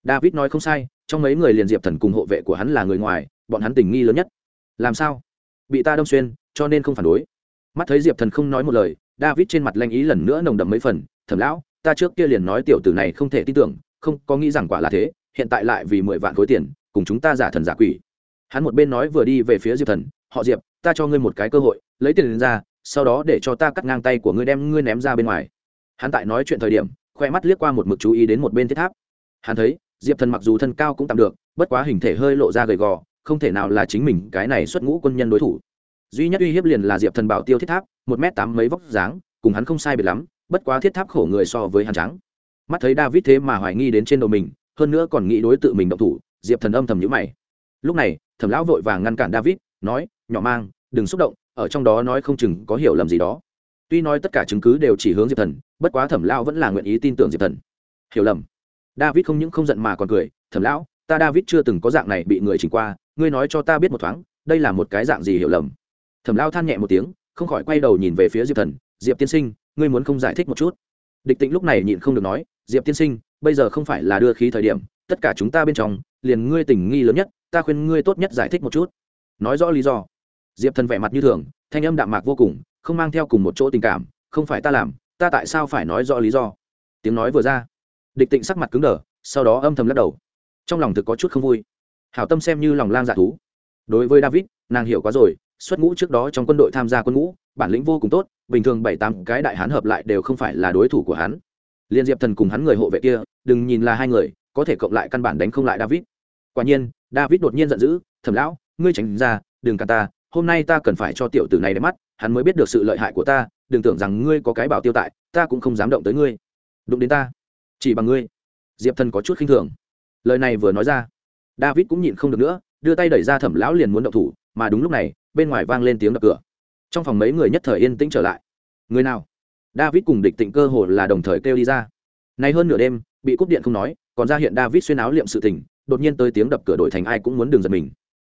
David nói không sai, trong mấy người liền diệp thần cùng hộ vệ của hắn là người ngoài, bọn hắn tình nghi lớn nhất. Làm sao? Bị ta đâm xuyên, cho nên không phản đối. Mắt thấy diệp thần không nói một lời, david trên mặt lanh ý lần nữa nồng đậm mấy phần, thẩm lão, ta trước kia liền nói tiểu tử này không thể tin tưởng, không có nghĩ rằng quả là thế, hiện tại lại vì mười vạn khối tiền, cùng chúng ta giả thần giả quỷ hắn một bên nói vừa đi về phía diệp thần, họ diệp, ta cho ngươi một cái cơ hội, lấy tiền ra, sau đó để cho ta cắt ngang tay của ngươi đem ngươi ném ra bên ngoài. Hắn tại nói chuyện thời điểm, khoe mắt liếc qua một mực chú ý đến một bên thiết tháp. Hắn thấy, diệp thần mặc dù thân cao cũng tạm được, bất quá hình thể hơi lộ ra gầy gò, không thể nào là chính mình cái này xuất ngũ quân nhân đối thủ. Duy nhất uy hiếp liền là diệp thần bảo tiêu thiết tháp, một m tám mấy vóc dáng, cùng hắn không sai biệt lắm, bất quá thiết tháp khổ người so với hắn trắng. Mắt thấy david thế mà hoài nghi đến trên đầu mình, hơn nữa còn nghĩ đối tự mình động thủ, diệp thần âm thầm nhữ mày. Lúc này thẩm lão vội vàng ngăn cản david, nói, nhỏ mang, đừng xúc động, ở trong đó nói không chừng có hiểu lầm gì đó. Tuy nói tất cả chứng cứ đều chỉ hướng diệp thần, bất quá thẩm lão vẫn là nguyện ý tin tưởng diệp thần. Hiểu lầm. David không những không giận mà còn cười, thẩm lão, ta david chưa từng có dạng này bị người chỉnh qua, ngươi nói cho ta biết một thoáng, đây là một cái dạng gì hiểu lầm? Thẩm Lão than nhẹ một tiếng, không khỏi quay đầu nhìn về phía diệp thần, diệp tiên sinh, ngươi muốn không giải thích một chút? Địch tĩnh lúc này nhịn không được nói, diệp tiên sinh, bây giờ không phải là đưa khí thời điểm, tất cả chúng ta bên trong, liền ngươi tình nghi lớn nhất ta khuyên ngươi tốt nhất giải thích một chút. Nói rõ lý do. Diệp thần vẻ mặt như thường, thanh âm đạm mạc vô cùng, không mang theo cùng một chỗ tình cảm, không phải ta làm, ta tại sao phải nói rõ lý do? Tiếng nói vừa ra, địch tịnh sắc mặt cứng đờ, sau đó âm thầm lắc đầu. Trong lòng thực có chút không vui. Hảo tâm xem như lòng lang dạ thú. Đối với david, nàng hiểu quá rồi, xuất ngũ trước đó trong quân đội tham gia quân ngũ, bản lĩnh vô cùng tốt, bình thường bảy tám cái đại hán hợp lại đều không phải là đối thủ của hắn. Liên diệp thần cùng hắn người hộ vệ kia, đừng nhìn là hai người, có thể cộng lại căn bản đánh không lại david. Quả nhiên david đột nhiên giận dữ thầm lão, ngươi tránh ra, đừng cả ta, hôm nay ta cần phải cho tiểu tử này để mắt, hắn mới biết được sự lợi hại của ta, đừng tưởng rằng ngươi có cái bảo tiêu tại, ta cũng không dám động tới ngươi. Đụng đến ta, chỉ bằng ngươi. Diệp thần có chút khinh thường. Lời này vừa nói ra, david cũng nhịn không được nữa, đưa tay đẩy ra thẩm lão liền muốn động thủ, mà đúng lúc này, bên ngoài vang lên tiếng đập cửa. Trong phòng mấy người nhất thời yên tĩnh trở lại. Người nào? David cùng địch tịnh cơ hồ là đồng thời kêu đi ra. Nay hơn nửa đêm, bị cúp điện không nói còn ra hiện david xuyên áo liệm sự tình, đột nhiên tới tiếng đập cửa đổi thành ai cũng muốn đường giật mình.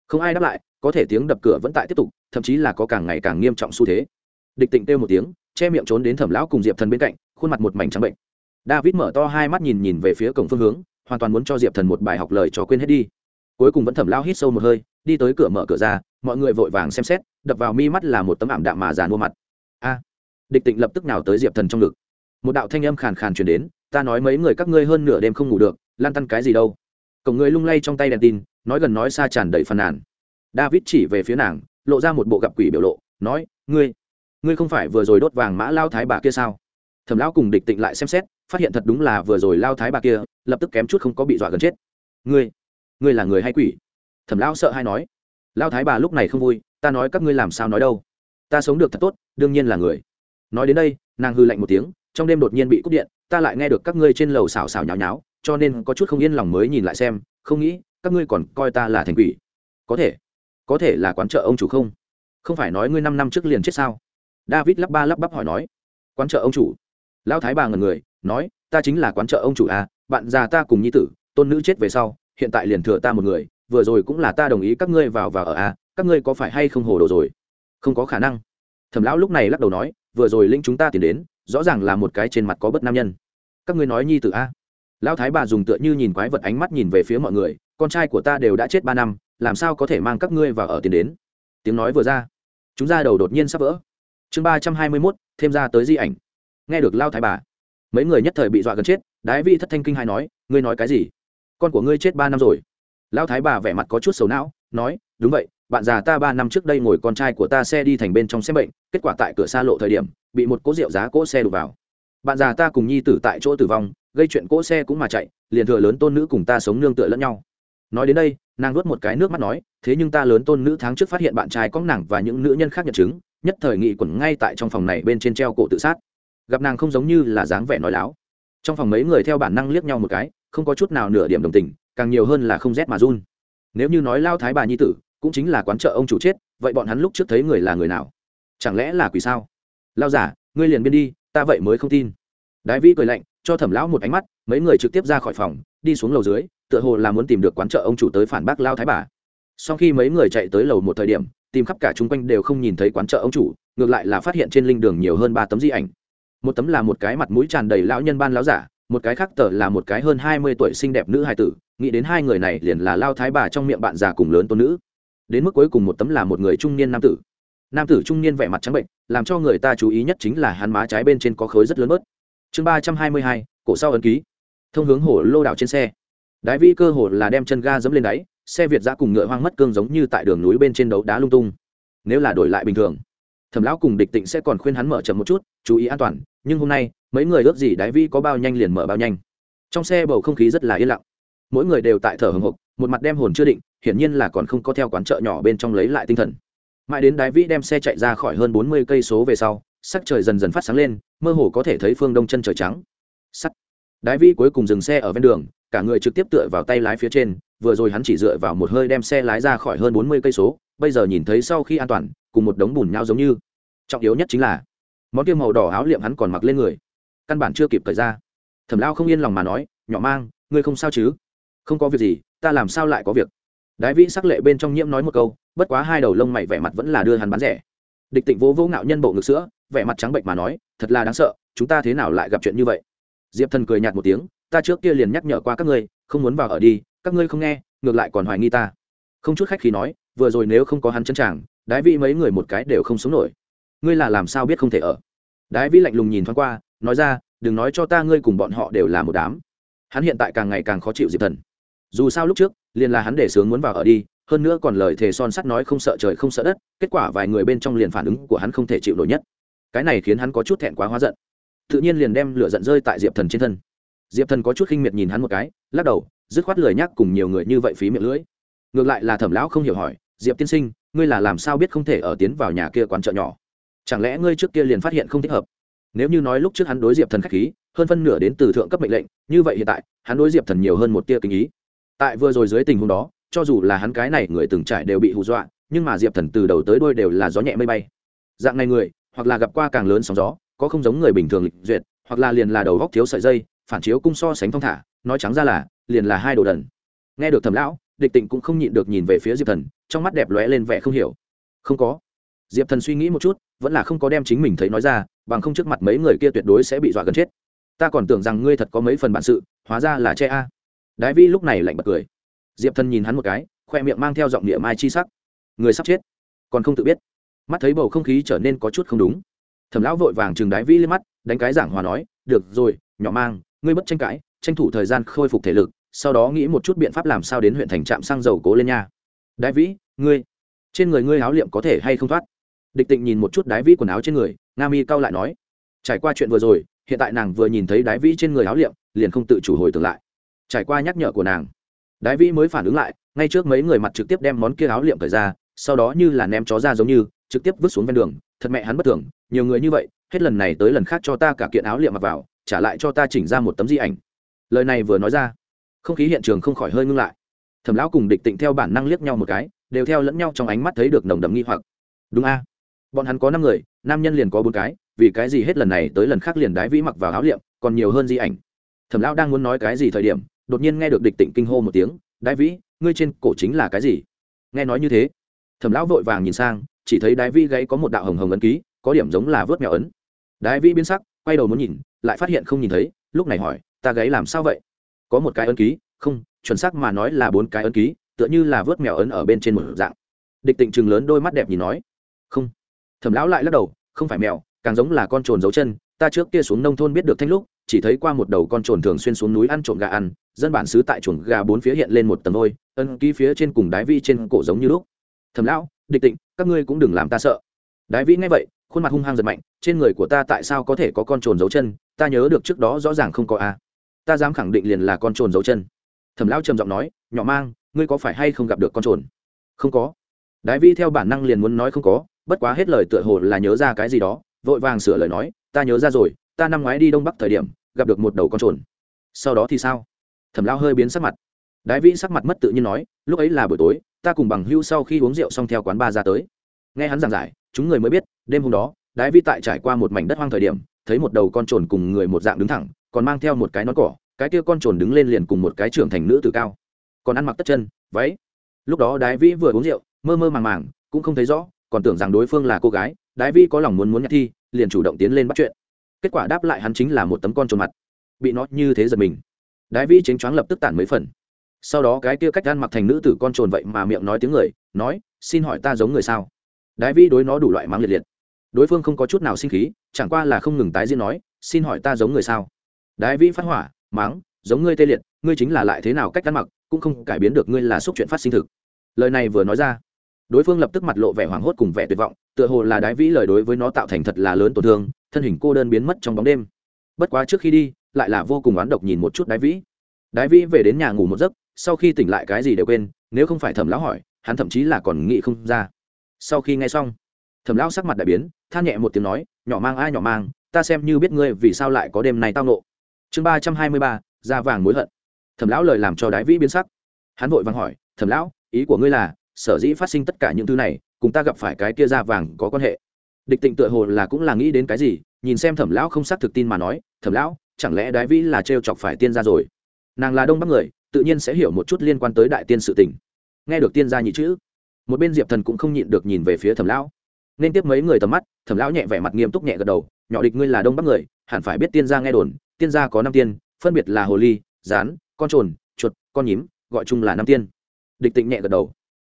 Không ai đáp lại, có thể tiếng đập cửa vẫn tại tiếp tục, thậm chí là có càng ngày càng nghiêm trọng xu thế. Địch tịnh kêu một tiếng, che miệng trốn đến thẩm lão cùng diệp thần bên cạnh, khuôn mặt một mảnh trắng bệnh. David mở to hai mắt nhìn nhìn về phía cổng phương hướng, hoàn toàn muốn cho diệp thần một bài học lời cho quên hết đi. Cuối cùng vẫn thẩm lão hít sâu một hơi, đi tới cửa mở cửa ra, mọi người vội vàng xem xét, đập vào mi mắt là một tấm ảm đạm mà giàn mua mặt. A! Địch tịnh lập tức nào tới diệp thần trong ngực. Một đạo thanh âm khàn khàn truyền đến ta nói mấy người các ngươi hơn nửa đêm không ngủ được lan tăn cái gì đâu. Cổng người lung lay trong tay đèn tin, nói gần nói xa tràn đầy phàn nàn. David chỉ về phía nàng, lộ ra một bộ gặp quỷ biểu lộ, nói, ngươi ngươi không phải vừa rồi đốt vàng mã lao thái bà kia sao? Thẩm lão cùng địch tịnh lại xem xét, phát hiện thật đúng là vừa rồi lao thái bà kia, lập tức kém chút không có bị dọa gần chết. Ngươi ngươi là người hay quỷ? Thẩm lão sợ hay nói. Lao thái bà lúc này không vui, ta nói các ngươi làm sao nói đâu? Ta sống được thật tốt, đương nhiên là người. Nói đến đây, nàng hư lạnh một tiếng trong đêm đột nhiên bị cúp điện, ta lại nghe được các ngươi trên lầu xào xào nháo nháo, cho nên có chút không yên lòng mới nhìn lại xem, không nghĩ, các ngươi còn coi ta là thành quỷ. Có thể có thể là quán chợ ông chủ không? Không phải nói ngươi năm năm trước liền chết sao? David lắp ba lắp bắp hỏi nói. Quán chợ ông chủ? Lão thái bà ngần người, nói, ta chính là quán chợ ông chủ à bạn già ta cùng nhi tử, tôn nữ chết về sau, hiện tại liền thừa ta một người, vừa rồi cũng là ta đồng ý các ngươi vào và ở à các ngươi có phải hay không hồ đồ rồi? Không có khả năng. Thẩm lão lúc này lắc đầu nói, vừa rồi linh chúng ta tìm đến rõ ràng là một cái trên mặt có bất nam nhân. Các ngươi nói nhi tử a? Lão thái bà dùng tựa như nhìn quái vật ánh mắt nhìn về phía mọi người, con trai của ta đều đã chết ba năm, làm sao có thể mang các ngươi vào ở tiền đến? Tiếng nói vừa ra, chúng ra đầu đột nhiên sắp vỡ. Chương ba trăm hai mươi mốt, thêm ra tới di ảnh. Nghe được lao thái bà, mấy người nhất thời bị dọa gần chết, đái vi thất thanh kinh hai nói, ngươi nói cái gì? Con của ngươi chết ba năm rồi. Lao thái bà vẻ mặt có chút xấu não, nói, đúng vậy bạn già ta ba năm trước đây ngồi con trai của ta xe đi thành bên trong xem bệnh, kết quả tại cửa xa lộ thời điểm, bị một cỗ rượu giá cỗ xe đục vào. Bạn già ta cùng nhi tử tại chỗ tử vong, gây chuyện cỗ xe cũng mà chạy, liền thừa lớn tôn nữ cùng ta sống nương tựa lẫn nhau. Nói đến đây, nàng nuốt một cái nước mắt nói, thế nhưng ta lớn tôn nữ tháng trước phát hiện bạn trai có nàng và những nữ nhân khác nhận chứng, nhất thời nghị quẩn ngay tại trong phòng này bên trên treo cổ tự sát. Gặp nàng không giống như là dáng vẻ nói láo. Trong phòng mấy người theo bản năng liếc nhau một cái, không có chút nào nửa điểm đồng tình, càng nhiều hơn là không rét mà run. Nếu như nói lao thái bà nhi tử cũng chính là quán chợ ông chủ chết, vậy bọn hắn lúc trước thấy người là người nào? Chẳng lẽ là quỷ sao? Lao giả, ngươi liền biên đi, ta vậy mới không tin. Đái vĩ cười lạnh, cho thẩm lão một ánh mắt, mấy người trực tiếp ra khỏi phòng, đi xuống lầu dưới, tựa hồ là muốn tìm được quán chợ ông chủ tới phản bác lao thái bà. Sau khi mấy người chạy tới lầu một thời điểm, tìm khắp cả chung quanh đều không nhìn thấy quán chợ ông chủ, ngược lại là phát hiện trên linh đường nhiều hơn ba tấm di ảnh. Một tấm là một cái mặt mũi tràn đầy lão nhân ban lão giả, một cái khác tờ là một cái hơn hai mươi tuổi xinh đẹp nữ hài tử, nghĩ đến hai người này liền là lao thái bà trong miệng bạn già cùng lớn tôn nữ đến mức cuối cùng một tấm là một người trung niên nam tử. Nam tử trung niên vẻ mặt trắng bệnh, làm cho người ta chú ý nhất chính là hắn má trái bên trên có khối rất lớn bớt. Chương ba trăm hai mươi hai, cổ sau ấn ký. Thông hướng hồ lô đảo trên xe. Đái vi cơ hồ là đem chân ga dẫm lên đáy, xe việt ra cùng ngựa hoang mất cương giống như tại đường núi bên trên đấu đá lung tung. Nếu là đổi lại bình thường, thẩm lão cùng địch tịnh sẽ còn khuyên hắn mở chậm một chút, chú ý an toàn, nhưng hôm nay, mấy người ước gì đái vi có bao nhanh liền mở bao nhanh. Trong xe bầu không khí rất là yên lặng. Mỗi người đều tại thở hồng hộc, một mặt đem hồn chưa định hiển nhiên là còn không có theo quán chợ nhỏ bên trong lấy lại tinh thần. Mãi đến đái vĩ đem xe chạy ra khỏi hơn bốn mươi cây số về sau, sắc trời dần dần phát sáng lên, mơ hồ có thể thấy phương đông chân trời trắng. Sắt. Đái vĩ cuối cùng dừng xe ở ven đường, cả người trực tiếp tựa vào tay lái phía trên, vừa rồi hắn chỉ dựa vào một hơi đem xe lái ra khỏi hơn bốn mươi cây số, bây giờ nhìn thấy sau khi an toàn, cùng một đống bùn nhau giống như. Trọng yếu nhất chính là, món kia màu đỏ áo liệm hắn còn mặc lên người, căn bản chưa kịp thời ra. Thẩm lao không yên lòng mà nói, nhỏ mang, ngươi không sao chứ? Không có việc gì, ta làm sao lại có việc? Đái vĩ sắc lệ bên trong nhiễm nói một câu, bất quá hai đầu lông mày vẻ mặt vẫn là đưa hắn bán rẻ. Địch tịnh vỗ vỗ ngạo nhân bộ ngực sữa, vẻ mặt trắng bệnh mà nói, thật là đáng sợ, chúng ta thế nào lại gặp chuyện như vậy? Diệp thần cười nhạt một tiếng, ta trước kia liền nhắc nhở qua các ngươi, không muốn vào ở đi, các ngươi không nghe, ngược lại còn hoài nghi ta. Không chút khách khi nói, vừa rồi nếu không có hắn chân tràng đái vĩ mấy người một cái đều không sống nổi. Ngươi là làm sao biết không thể ở? Đái vĩ lạnh lùng nhìn thoáng qua, nói ra, đừng nói cho ta ngươi cùng bọn họ đều là một đám. Hắn hiện tại càng ngày càng khó chịu diệp thần. Dù sao lúc trước liền là hắn để sướng muốn vào ở đi, hơn nữa còn lời thề son sắt nói không sợ trời không sợ đất, kết quả vài người bên trong liền phản ứng của hắn không thể chịu nổi nhất. Cái này khiến hắn có chút thẹn quá hóa giận. Tự nhiên liền đem lửa giận rơi tại diệp thần trên thân. Diệp thần có chút khinh miệt nhìn hắn một cái, lắc đầu, dứt khoát lời nhắc cùng nhiều người như vậy phí miệng lưỡi. Ngược lại là thẩm lão không hiểu hỏi, diệp tiên sinh, ngươi là làm sao biết không thể ở tiến vào nhà kia quán chợ nhỏ? Chẳng lẽ ngươi trước kia liền phát hiện không thích hợp? Nếu như nói lúc trước hắn đối diệp thần k h á c h khí, hơn phân nửa đến từ thượng cấp mệnh lệnh, như vậy hiện tại, hắn đối diệp thần nhiều hơn một tia kinh ý tại vừa rồi dưới tình huống đó, cho dù là hắn cái này người từng trải đều bị hù dọa, nhưng mà diệp thần từ đầu tới đôi đều là gió nhẹ mây bay. Dạng này người, hoặc là gặp qua càng lớn sóng gió, có không giống người bình thường lịch duyệt, hoặc là liền là đầu góc thiếu sợi dây, phản chiếu cung so sánh thong thả, nói trắng ra là, liền là hai đồ đần. Nghe được thẩm lão, địch tịnh cũng không nhịn được nhìn về phía diệp thần, trong mắt đẹp lóe lên vẻ không hiểu. Không có. Diệp thần suy nghĩ một chút, vẫn là không có đem chính mình thấy nói ra, bằng không trước mặt mấy người kia tuyệt đối sẽ bị dọa gần chết. Ta còn tưởng rằng ngươi thật có mấy phần bản sự, hóa ra là che a đái vi lúc này lạnh bật cười. Diệp thần nhìn hắn một cái, khoe miệng mang theo giọng địa mai chi sắc. Người sắp chết, còn không tự biết. Mắt thấy bầu không khí trở nên có chút không đúng. Thẩm lão vội vàng chừng đái vi lên mắt, đánh cái giảng hòa nói, được rồi, nhỏ mang, ngươi bất tranh cãi, tranh thủ thời gian khôi phục thể lực, sau đó nghĩ một chút biện pháp làm sao đến huyện thành trạm xăng dầu cố lên nha. Đái vĩ ngươi, trên người ngươi áo liệm có thể hay không thoát? Địch tịnh nhìn một chút đái vĩ quần áo trên người, nga mi cao lại nói, trải qua chuyện vừa rồi, hiện tại nàng vừa nhìn thấy đái vĩ trên người áo liệm, liền không tự chủ hồi tưởng lại trải qua nhắc nhở của nàng. Đái vĩ mới phản ứng lại, ngay trước mấy người mặt trực tiếp đem món kia áo liệm cởi ra, sau đó như là ném chó ra giống như, trực tiếp vứt xuống ven đường, thật mẹ hắn bất thường, nhiều người như vậy, hết lần này tới lần khác cho ta cả kiện áo liệm mặc vào, trả lại cho ta chỉnh ra một tấm di ảnh. Lời này vừa nói ra, không khí hiện trường không khỏi hơi ngưng lại. Thẩm lão cùng địch tịnh theo bản năng liếc nhau một cái, đều theo lẫn nhau trong ánh mắt thấy được nồng đậm nghi hoặc. Đúng a. Bọn hắn có năm người, nam nhân liền có bốn cái, vì cái gì hết lần này tới lần khác liền đái vĩ mặc vào áo liệm, còn nhiều hơn di ảnh. Thẩm lão đang muốn nói cái gì thời điểm đột nhiên nghe được địch tịnh kinh hô một tiếng đại vĩ, ngươi trên cổ chính là cái gì? Nghe nói như thế, thẩm lão vội vàng nhìn sang, chỉ thấy đại vĩ gáy có một đạo hồng hồng ấn ký, có điểm giống là vớt mèo ấn. Đại vĩ biến sắc, quay đầu muốn nhìn, lại phát hiện không nhìn thấy, lúc này hỏi, ta gáy làm sao vậy? Có một cái ấn ký, không, chuẩn xác mà nói là bốn cái ấn ký, tựa như là vớt mèo ấn ở bên trên một dạng. Địch tịnh chừng lớn đôi mắt đẹp nhìn nói, không. Thẩm lão lại lắc đầu, không phải mèo, càng giống là con trồn dấu chân, ta trước kia xuống nông thôn biết được thanh lúc chỉ thấy qua một đầu con trồn thường xuyên xuống núi ăn trộm gà ăn, dân bản xứ tại chuồng gà bốn phía hiện lên một tầng ôi ân ký phía trên cùng đái vi trên cổ giống như lúc. Thầm lão, địch tịnh, các ngươi cũng đừng làm ta sợ. Đái vĩ nghe vậy, khuôn mặt hung hăng giật mạnh, trên người của ta tại sao có thể có con trồn dấu chân? Ta nhớ được trước đó rõ ràng không có a. Ta dám khẳng định liền là con trồn dấu chân. Thầm lão trầm giọng nói, nhỏ mang, ngươi có phải hay không gặp được con trồn? Không có. Đái vĩ theo bản năng liền muốn nói không có, bất quá hết lời tựa hồ là nhớ ra cái gì đó, vội vàng sửa lời nói, ta nhớ ra rồi, ta năm ngoái đi đông bắc thời điểm gặp được một đầu con trồn. Sau đó thì sao? Thẩm lao hơi biến sắc mặt. Đái vĩ sắc mặt mất tự nhiên nói, lúc ấy là buổi tối, ta cùng bằng hưu sau khi uống rượu xong theo quán ba ra tới. Nghe hắn giảng giải, chúng người mới biết, đêm hôm đó, đái vĩ tại trải qua một mảnh đất hoang thời điểm, thấy một đầu con trồn cùng người một dạng đứng thẳng, còn mang theo một cái nón cỏ, cái kia con trồn đứng lên liền cùng một cái trưởng thành nữ tử cao. Còn ăn mặc tất chân, váy. Lúc đó đái vĩ vừa uống rượu, mơ mơ màng màng, cũng không thấy rõ, còn tưởng rằng đối phương là cô gái, đái vĩ có lòng muốn muốn nhặt thi, liền chủ động tiến lên bắt chuyện kết quả đáp lại hắn chính là một tấm con trồn mặt. Bị nó như thế giật mình. Đái vĩ chính choáng lập tức tản mấy phần. Sau đó cái kia cách gan mặc thành nữ tử con trồn vậy mà miệng nói tiếng người, nói, xin hỏi ta giống người sao? Đái vĩ đối nó đủ loại mắng liệt liệt. Đối phương không có chút nào sinh khí, chẳng qua là không ngừng tái diễn nói, xin hỏi ta giống người sao? Đái vĩ phát hỏa, mắng, giống ngươi tê liệt, ngươi chính là lại thế nào cách ăn mặc, cũng không cải biến được ngươi là xúc chuyện phát sinh thực. Lời này vừa nói ra, đối phương lập tức mặt lộ vẻ hoảng hốt cùng vẻ tuyệt vọng, tựa hồ là đái vĩ lời đối với nó tạo thành thật là lớn tổn thương thân hình cô đơn biến mất trong bóng đêm. Bất quá trước khi đi, lại là vô cùng oán độc nhìn một chút đái vĩ. Đái vĩ về đến nhà ngủ một giấc, sau khi tỉnh lại cái gì đều quên, nếu không phải thẩm lão hỏi, hắn thậm chí là còn nghĩ không ra. Sau khi nghe xong, thẩm lão sắc mặt đại biến, than nhẹ một tiếng nói, nhỏ mang ai nhỏ mang, ta xem như biết ngươi vì sao lại có đêm này tao nộ. Chương ba trăm hai mươi ba, da vàng mối hận. Thẩm lão lời làm cho đái vĩ biến sắc. Hắn vội vàng hỏi, thẩm lão, ý của ngươi là, sở dĩ phát sinh tất cả những thứ này, cùng ta gặp phải cái kia da vàng có quan hệ? Địch tịnh tựa hồ là cũng là nghĩ đến cái gì, nhìn xem thẩm lão không xác thực tin mà nói, thẩm lão, chẳng lẽ đái vĩ là trêu chọc phải tiên gia rồi? Nàng là đông bắc người, tự nhiên sẽ hiểu một chút liên quan tới đại tiên sự tình. Nghe được tiên gia nhị chữ, một bên diệp thần cũng không nhịn được nhìn về phía thẩm lão. Nên tiếp mấy người tầm mắt, thẩm lão nhẹ vẻ mặt nghiêm túc nhẹ gật đầu, nhỏ địch ngươi là đông bắc người, hẳn phải biết tiên gia nghe đồn, tiên gia có năm tiên, phân biệt là hồ ly rán con trồn, chuột, con nhím, gọi chung là năm tiên. Địch tịnh nhẹ gật đầu.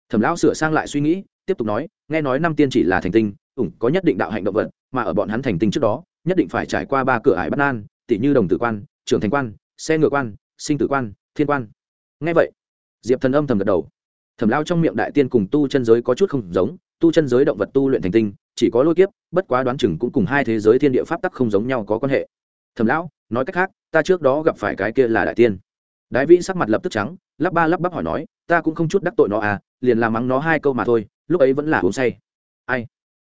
Thẩm lão sửa sang lại suy nghĩ, tiếp tục nói, nghe nói năm tiên chỉ là thành tinh ủng có nhất định đạo hạnh động vật, mà ở bọn hắn thành tinh trước đó, nhất định phải trải qua ba cửa ải bắt nan tỷ như đồng tử quan, trưởng thành quan, xe ngựa quan, sinh tử quan, thiên quan. Nghe vậy, diệp thần âm thầm gật đầu. Thẩm lao trong miệng đại tiên cùng tu chân giới có chút không giống, tu chân giới động vật tu luyện thành tinh, chỉ có lôi kiếp, bất quá đoán chừng cũng cùng hai thế giới thiên địa pháp tắc không giống nhau có quan hệ. Thẩm lão, nói cách khác, ta trước đó gặp phải cái kia là đại tiên. Đại vĩ sắc mặt lập tức trắng, lắp ba lắp bắp hỏi nói, ta cũng không chút đắc tội nó à liền làm mắng nó hai câu mà thôi, lúc ấy vẫn là uống say. Ai?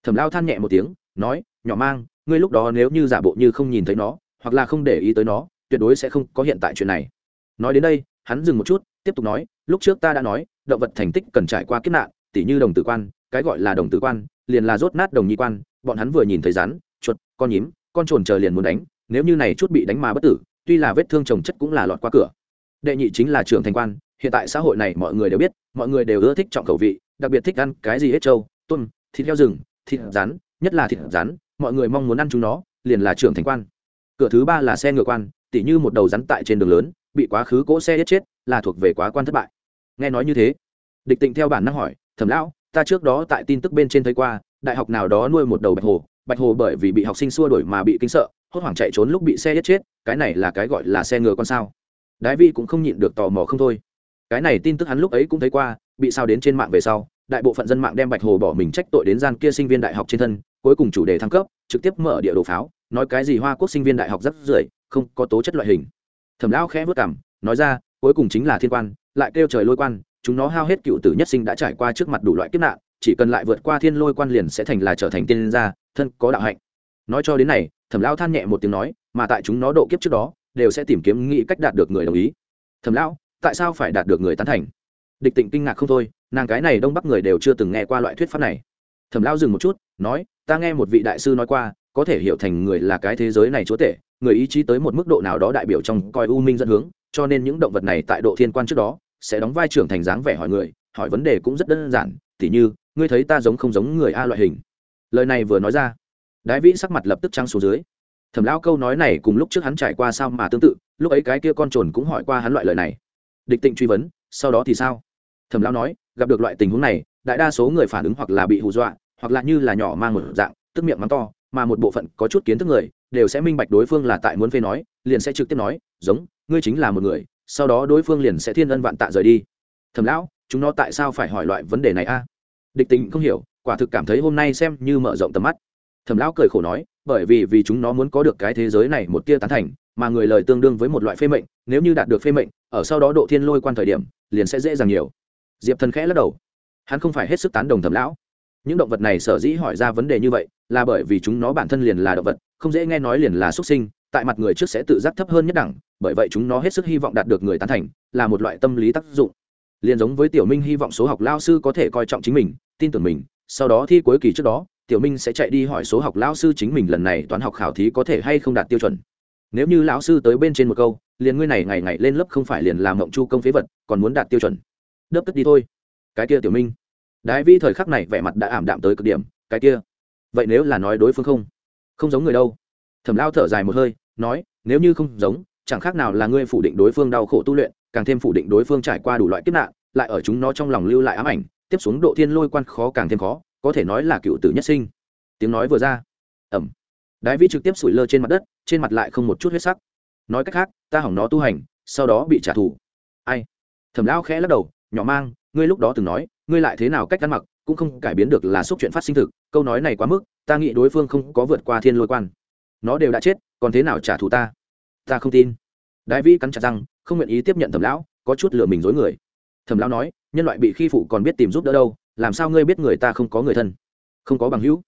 Thẩm lao than nhẹ một tiếng, nói, nhỏ mang, ngươi lúc đó nếu như giả bộ như không nhìn thấy nó, hoặc là không để ý tới nó, tuyệt đối sẽ không có hiện tại chuyện này. Nói đến đây, hắn dừng một chút, tiếp tục nói, lúc trước ta đã nói, động vật thành tích cần trải qua kiếp nạn, tỉ như đồng tử quan, cái gọi là đồng tử quan, liền là rốt nát đồng nhi quan, bọn hắn vừa nhìn thấy rắn, chuột, con nhím, con trồn chờ liền muốn đánh, nếu như này chút bị đánh mà bất tử, tuy là vết thương trồng chất cũng là lọt qua cửa. Đệ nhị chính là trưởng thành quan, hiện tại xã hội này mọi người đều biết, mọi người đều ưa thích trọng khẩu vị, đặc biệt thích ăn cái gì hết trâu, tôm, thịt heo rừng thịt rắn, nhất là thịt rắn, mọi người mong muốn ăn chúng nó, liền là trưởng thành quan. Cửa thứ ba là xe ngựa quan, tỉ như một đầu rắn tại trên đường lớn, bị quá khứ cỗ xe giết chết, là thuộc về quá quan thất bại. Nghe nói như thế, địch tịnh theo bản năng hỏi, thẩm lão, ta trước đó tại tin tức bên trên thấy qua, đại học nào đó nuôi một đầu bạch hồ bạch hồ bởi vì bị học sinh xua đuổi mà bị kinh sợ, hốt hoảng chạy trốn lúc bị xe giết chết, cái này là cái gọi là xe ngựa con sao? Đái vi cũng không nhịn được tò mò không thôi. Cái này tin tức hắn lúc ấy cũng thấy qua, bị sao đến trên mạng về sau đại bộ phận dân mạng đem bạch hồ bỏ mình trách tội đến gian kia sinh viên đại học trên thân, cuối cùng chủ đề thăng cấp, trực tiếp mở địa đồ pháo, nói cái gì hoa quốc sinh viên đại học rất rưởi, không có tố chất loại hình. Thẩm lão khẽ vất cảm nói ra, cuối cùng chính là thiên quan, lại kêu trời lôi quan, chúng nó hao hết cựu tử nhất sinh đã trải qua trước mặt đủ loại kiếp nạn, chỉ cần lại vượt qua thiên lôi quan liền sẽ thành là trở thành tiên gia, thân có đạo hạnh. Nói cho đến này, thẩm lão than nhẹ một tiếng nói, mà tại chúng nó độ kiếp trước đó, đều sẽ tìm kiếm nghĩ cách đạt được người đồng ý. Thẩm lão, tại sao phải đạt được người tán thành? Địch tịnh kinh ngạc không thôi nàng cái này đông bắc người đều chưa từng nghe qua loại thuyết pháp này. Thẩm lão dừng một chút, nói, ta nghe một vị đại sư nói qua, có thể hiểu thành người là cái thế giới này chúa tể, người ý chí tới một mức độ nào đó đại biểu trong coi u minh dẫn hướng, cho nên những động vật này tại độ thiên quan trước đó, sẽ đóng vai trưởng thành dáng vẻ hỏi người, hỏi vấn đề cũng rất đơn giản, tỉ như, ngươi thấy ta giống không giống người a loại hình? Lời này vừa nói ra, đái vĩ sắc mặt lập tức trắng xuống dưới. Thẩm lão câu nói này cùng lúc trước hắn trải qua sao mà tương tự, lúc ấy cái kia con trồn cũng hỏi qua hắn loại lời này. Địch tịnh truy vấn, sau đó thì sao? Thẩm lão nói gặp được loại tình huống này, đại đa số người phản ứng hoặc là bị hù dọa, hoặc là như là nhỏ mang một dạng, tức miệng mắng to, mà một bộ phận có chút kiến thức người, đều sẽ minh bạch đối phương là tại muốn phê nói, liền sẽ trực tiếp nói, giống, ngươi chính là một người, sau đó đối phương liền sẽ thiên ân vạn tạ rời đi. Thầm lão, chúng nó tại sao phải hỏi loại vấn đề này a? Địch tình không hiểu, quả thực cảm thấy hôm nay xem như mở rộng tầm mắt. Thầm lão cười khổ nói, bởi vì vì chúng nó muốn có được cái thế giới này một tia tán thành, mà người lời tương đương với một loại phê mệnh, nếu như đạt được phê mệnh, ở sau đó độ thiên lôi quan thời điểm, liền sẽ dễ dàng nhiều diệp thần khẽ lắc đầu. Hắn không phải hết sức tán đồng thẩm lão. Những động vật này sở dĩ hỏi ra vấn đề như vậy là bởi vì chúng nó bản thân liền là động vật, không dễ nghe nói liền là xuất sinh, tại mặt người trước sẽ tự giác thấp hơn nhất đẳng, bởi vậy chúng nó hết sức hy vọng đạt được người tán thành, là một loại tâm lý tác dụng. Liền giống với tiểu minh hy vọng số học lao sư có thể coi trọng chính mình, tin tưởng mình, sau đó thi cuối kỳ trước đó, tiểu minh sẽ chạy đi hỏi số học lao sư chính mình lần này toán học khảo thí có thể hay không đạt tiêu chuẩn. Nếu như lão sư tới bên trên một câu, liền ngươi này ngày ngày lên lớp không phải liền làm mộng chu công phế vật, còn muốn đạt tiêu chuẩn đớp cất đi thôi. Cái kia tiểu minh. Đái vi thời khắc này vẻ mặt đã ảm đạm tới cực điểm, cái kia. Vậy nếu là nói đối phương không? Không giống người đâu. Thẩm lao thở dài một hơi, nói, nếu như không giống, chẳng khác nào là ngươi phủ định đối phương đau khổ tu luyện, càng thêm phủ định đối phương trải qua đủ loại kiếp nạn, lại ở chúng nó trong lòng lưu lại ám ảnh, tiếp xuống độ thiên lôi quan khó càng thêm khó, có thể nói là cựu tử nhất sinh. Tiếng nói vừa ra. Ẩm đái vi trực tiếp sủi lơ trên mặt đất, trên mặt lại không một chút huyết sắc. Nói cách khác, ta hỏng nó tu hành, sau đó bị trả thù. Ai? Thẩm lão khẽ lắc đầu nhỏ mang, ngươi lúc đó từng nói, ngươi lại thế nào cách ăn mặc, cũng không cải biến được là xúc chuyện phát sinh thực, câu nói này quá mức, ta nghĩ đối phương không có vượt qua thiên lôi quan. Nó đều đã chết, còn thế nào trả thù ta? Ta không tin. Đại vĩ cắn chặt răng, không nguyện ý tiếp nhận thẩm lão, có chút lừa mình dối người. Thẩm lão nói, nhân loại bị khi phụ còn biết tìm giúp đỡ đâu, làm sao ngươi biết người ta không có người thân? Không có bằng hữu.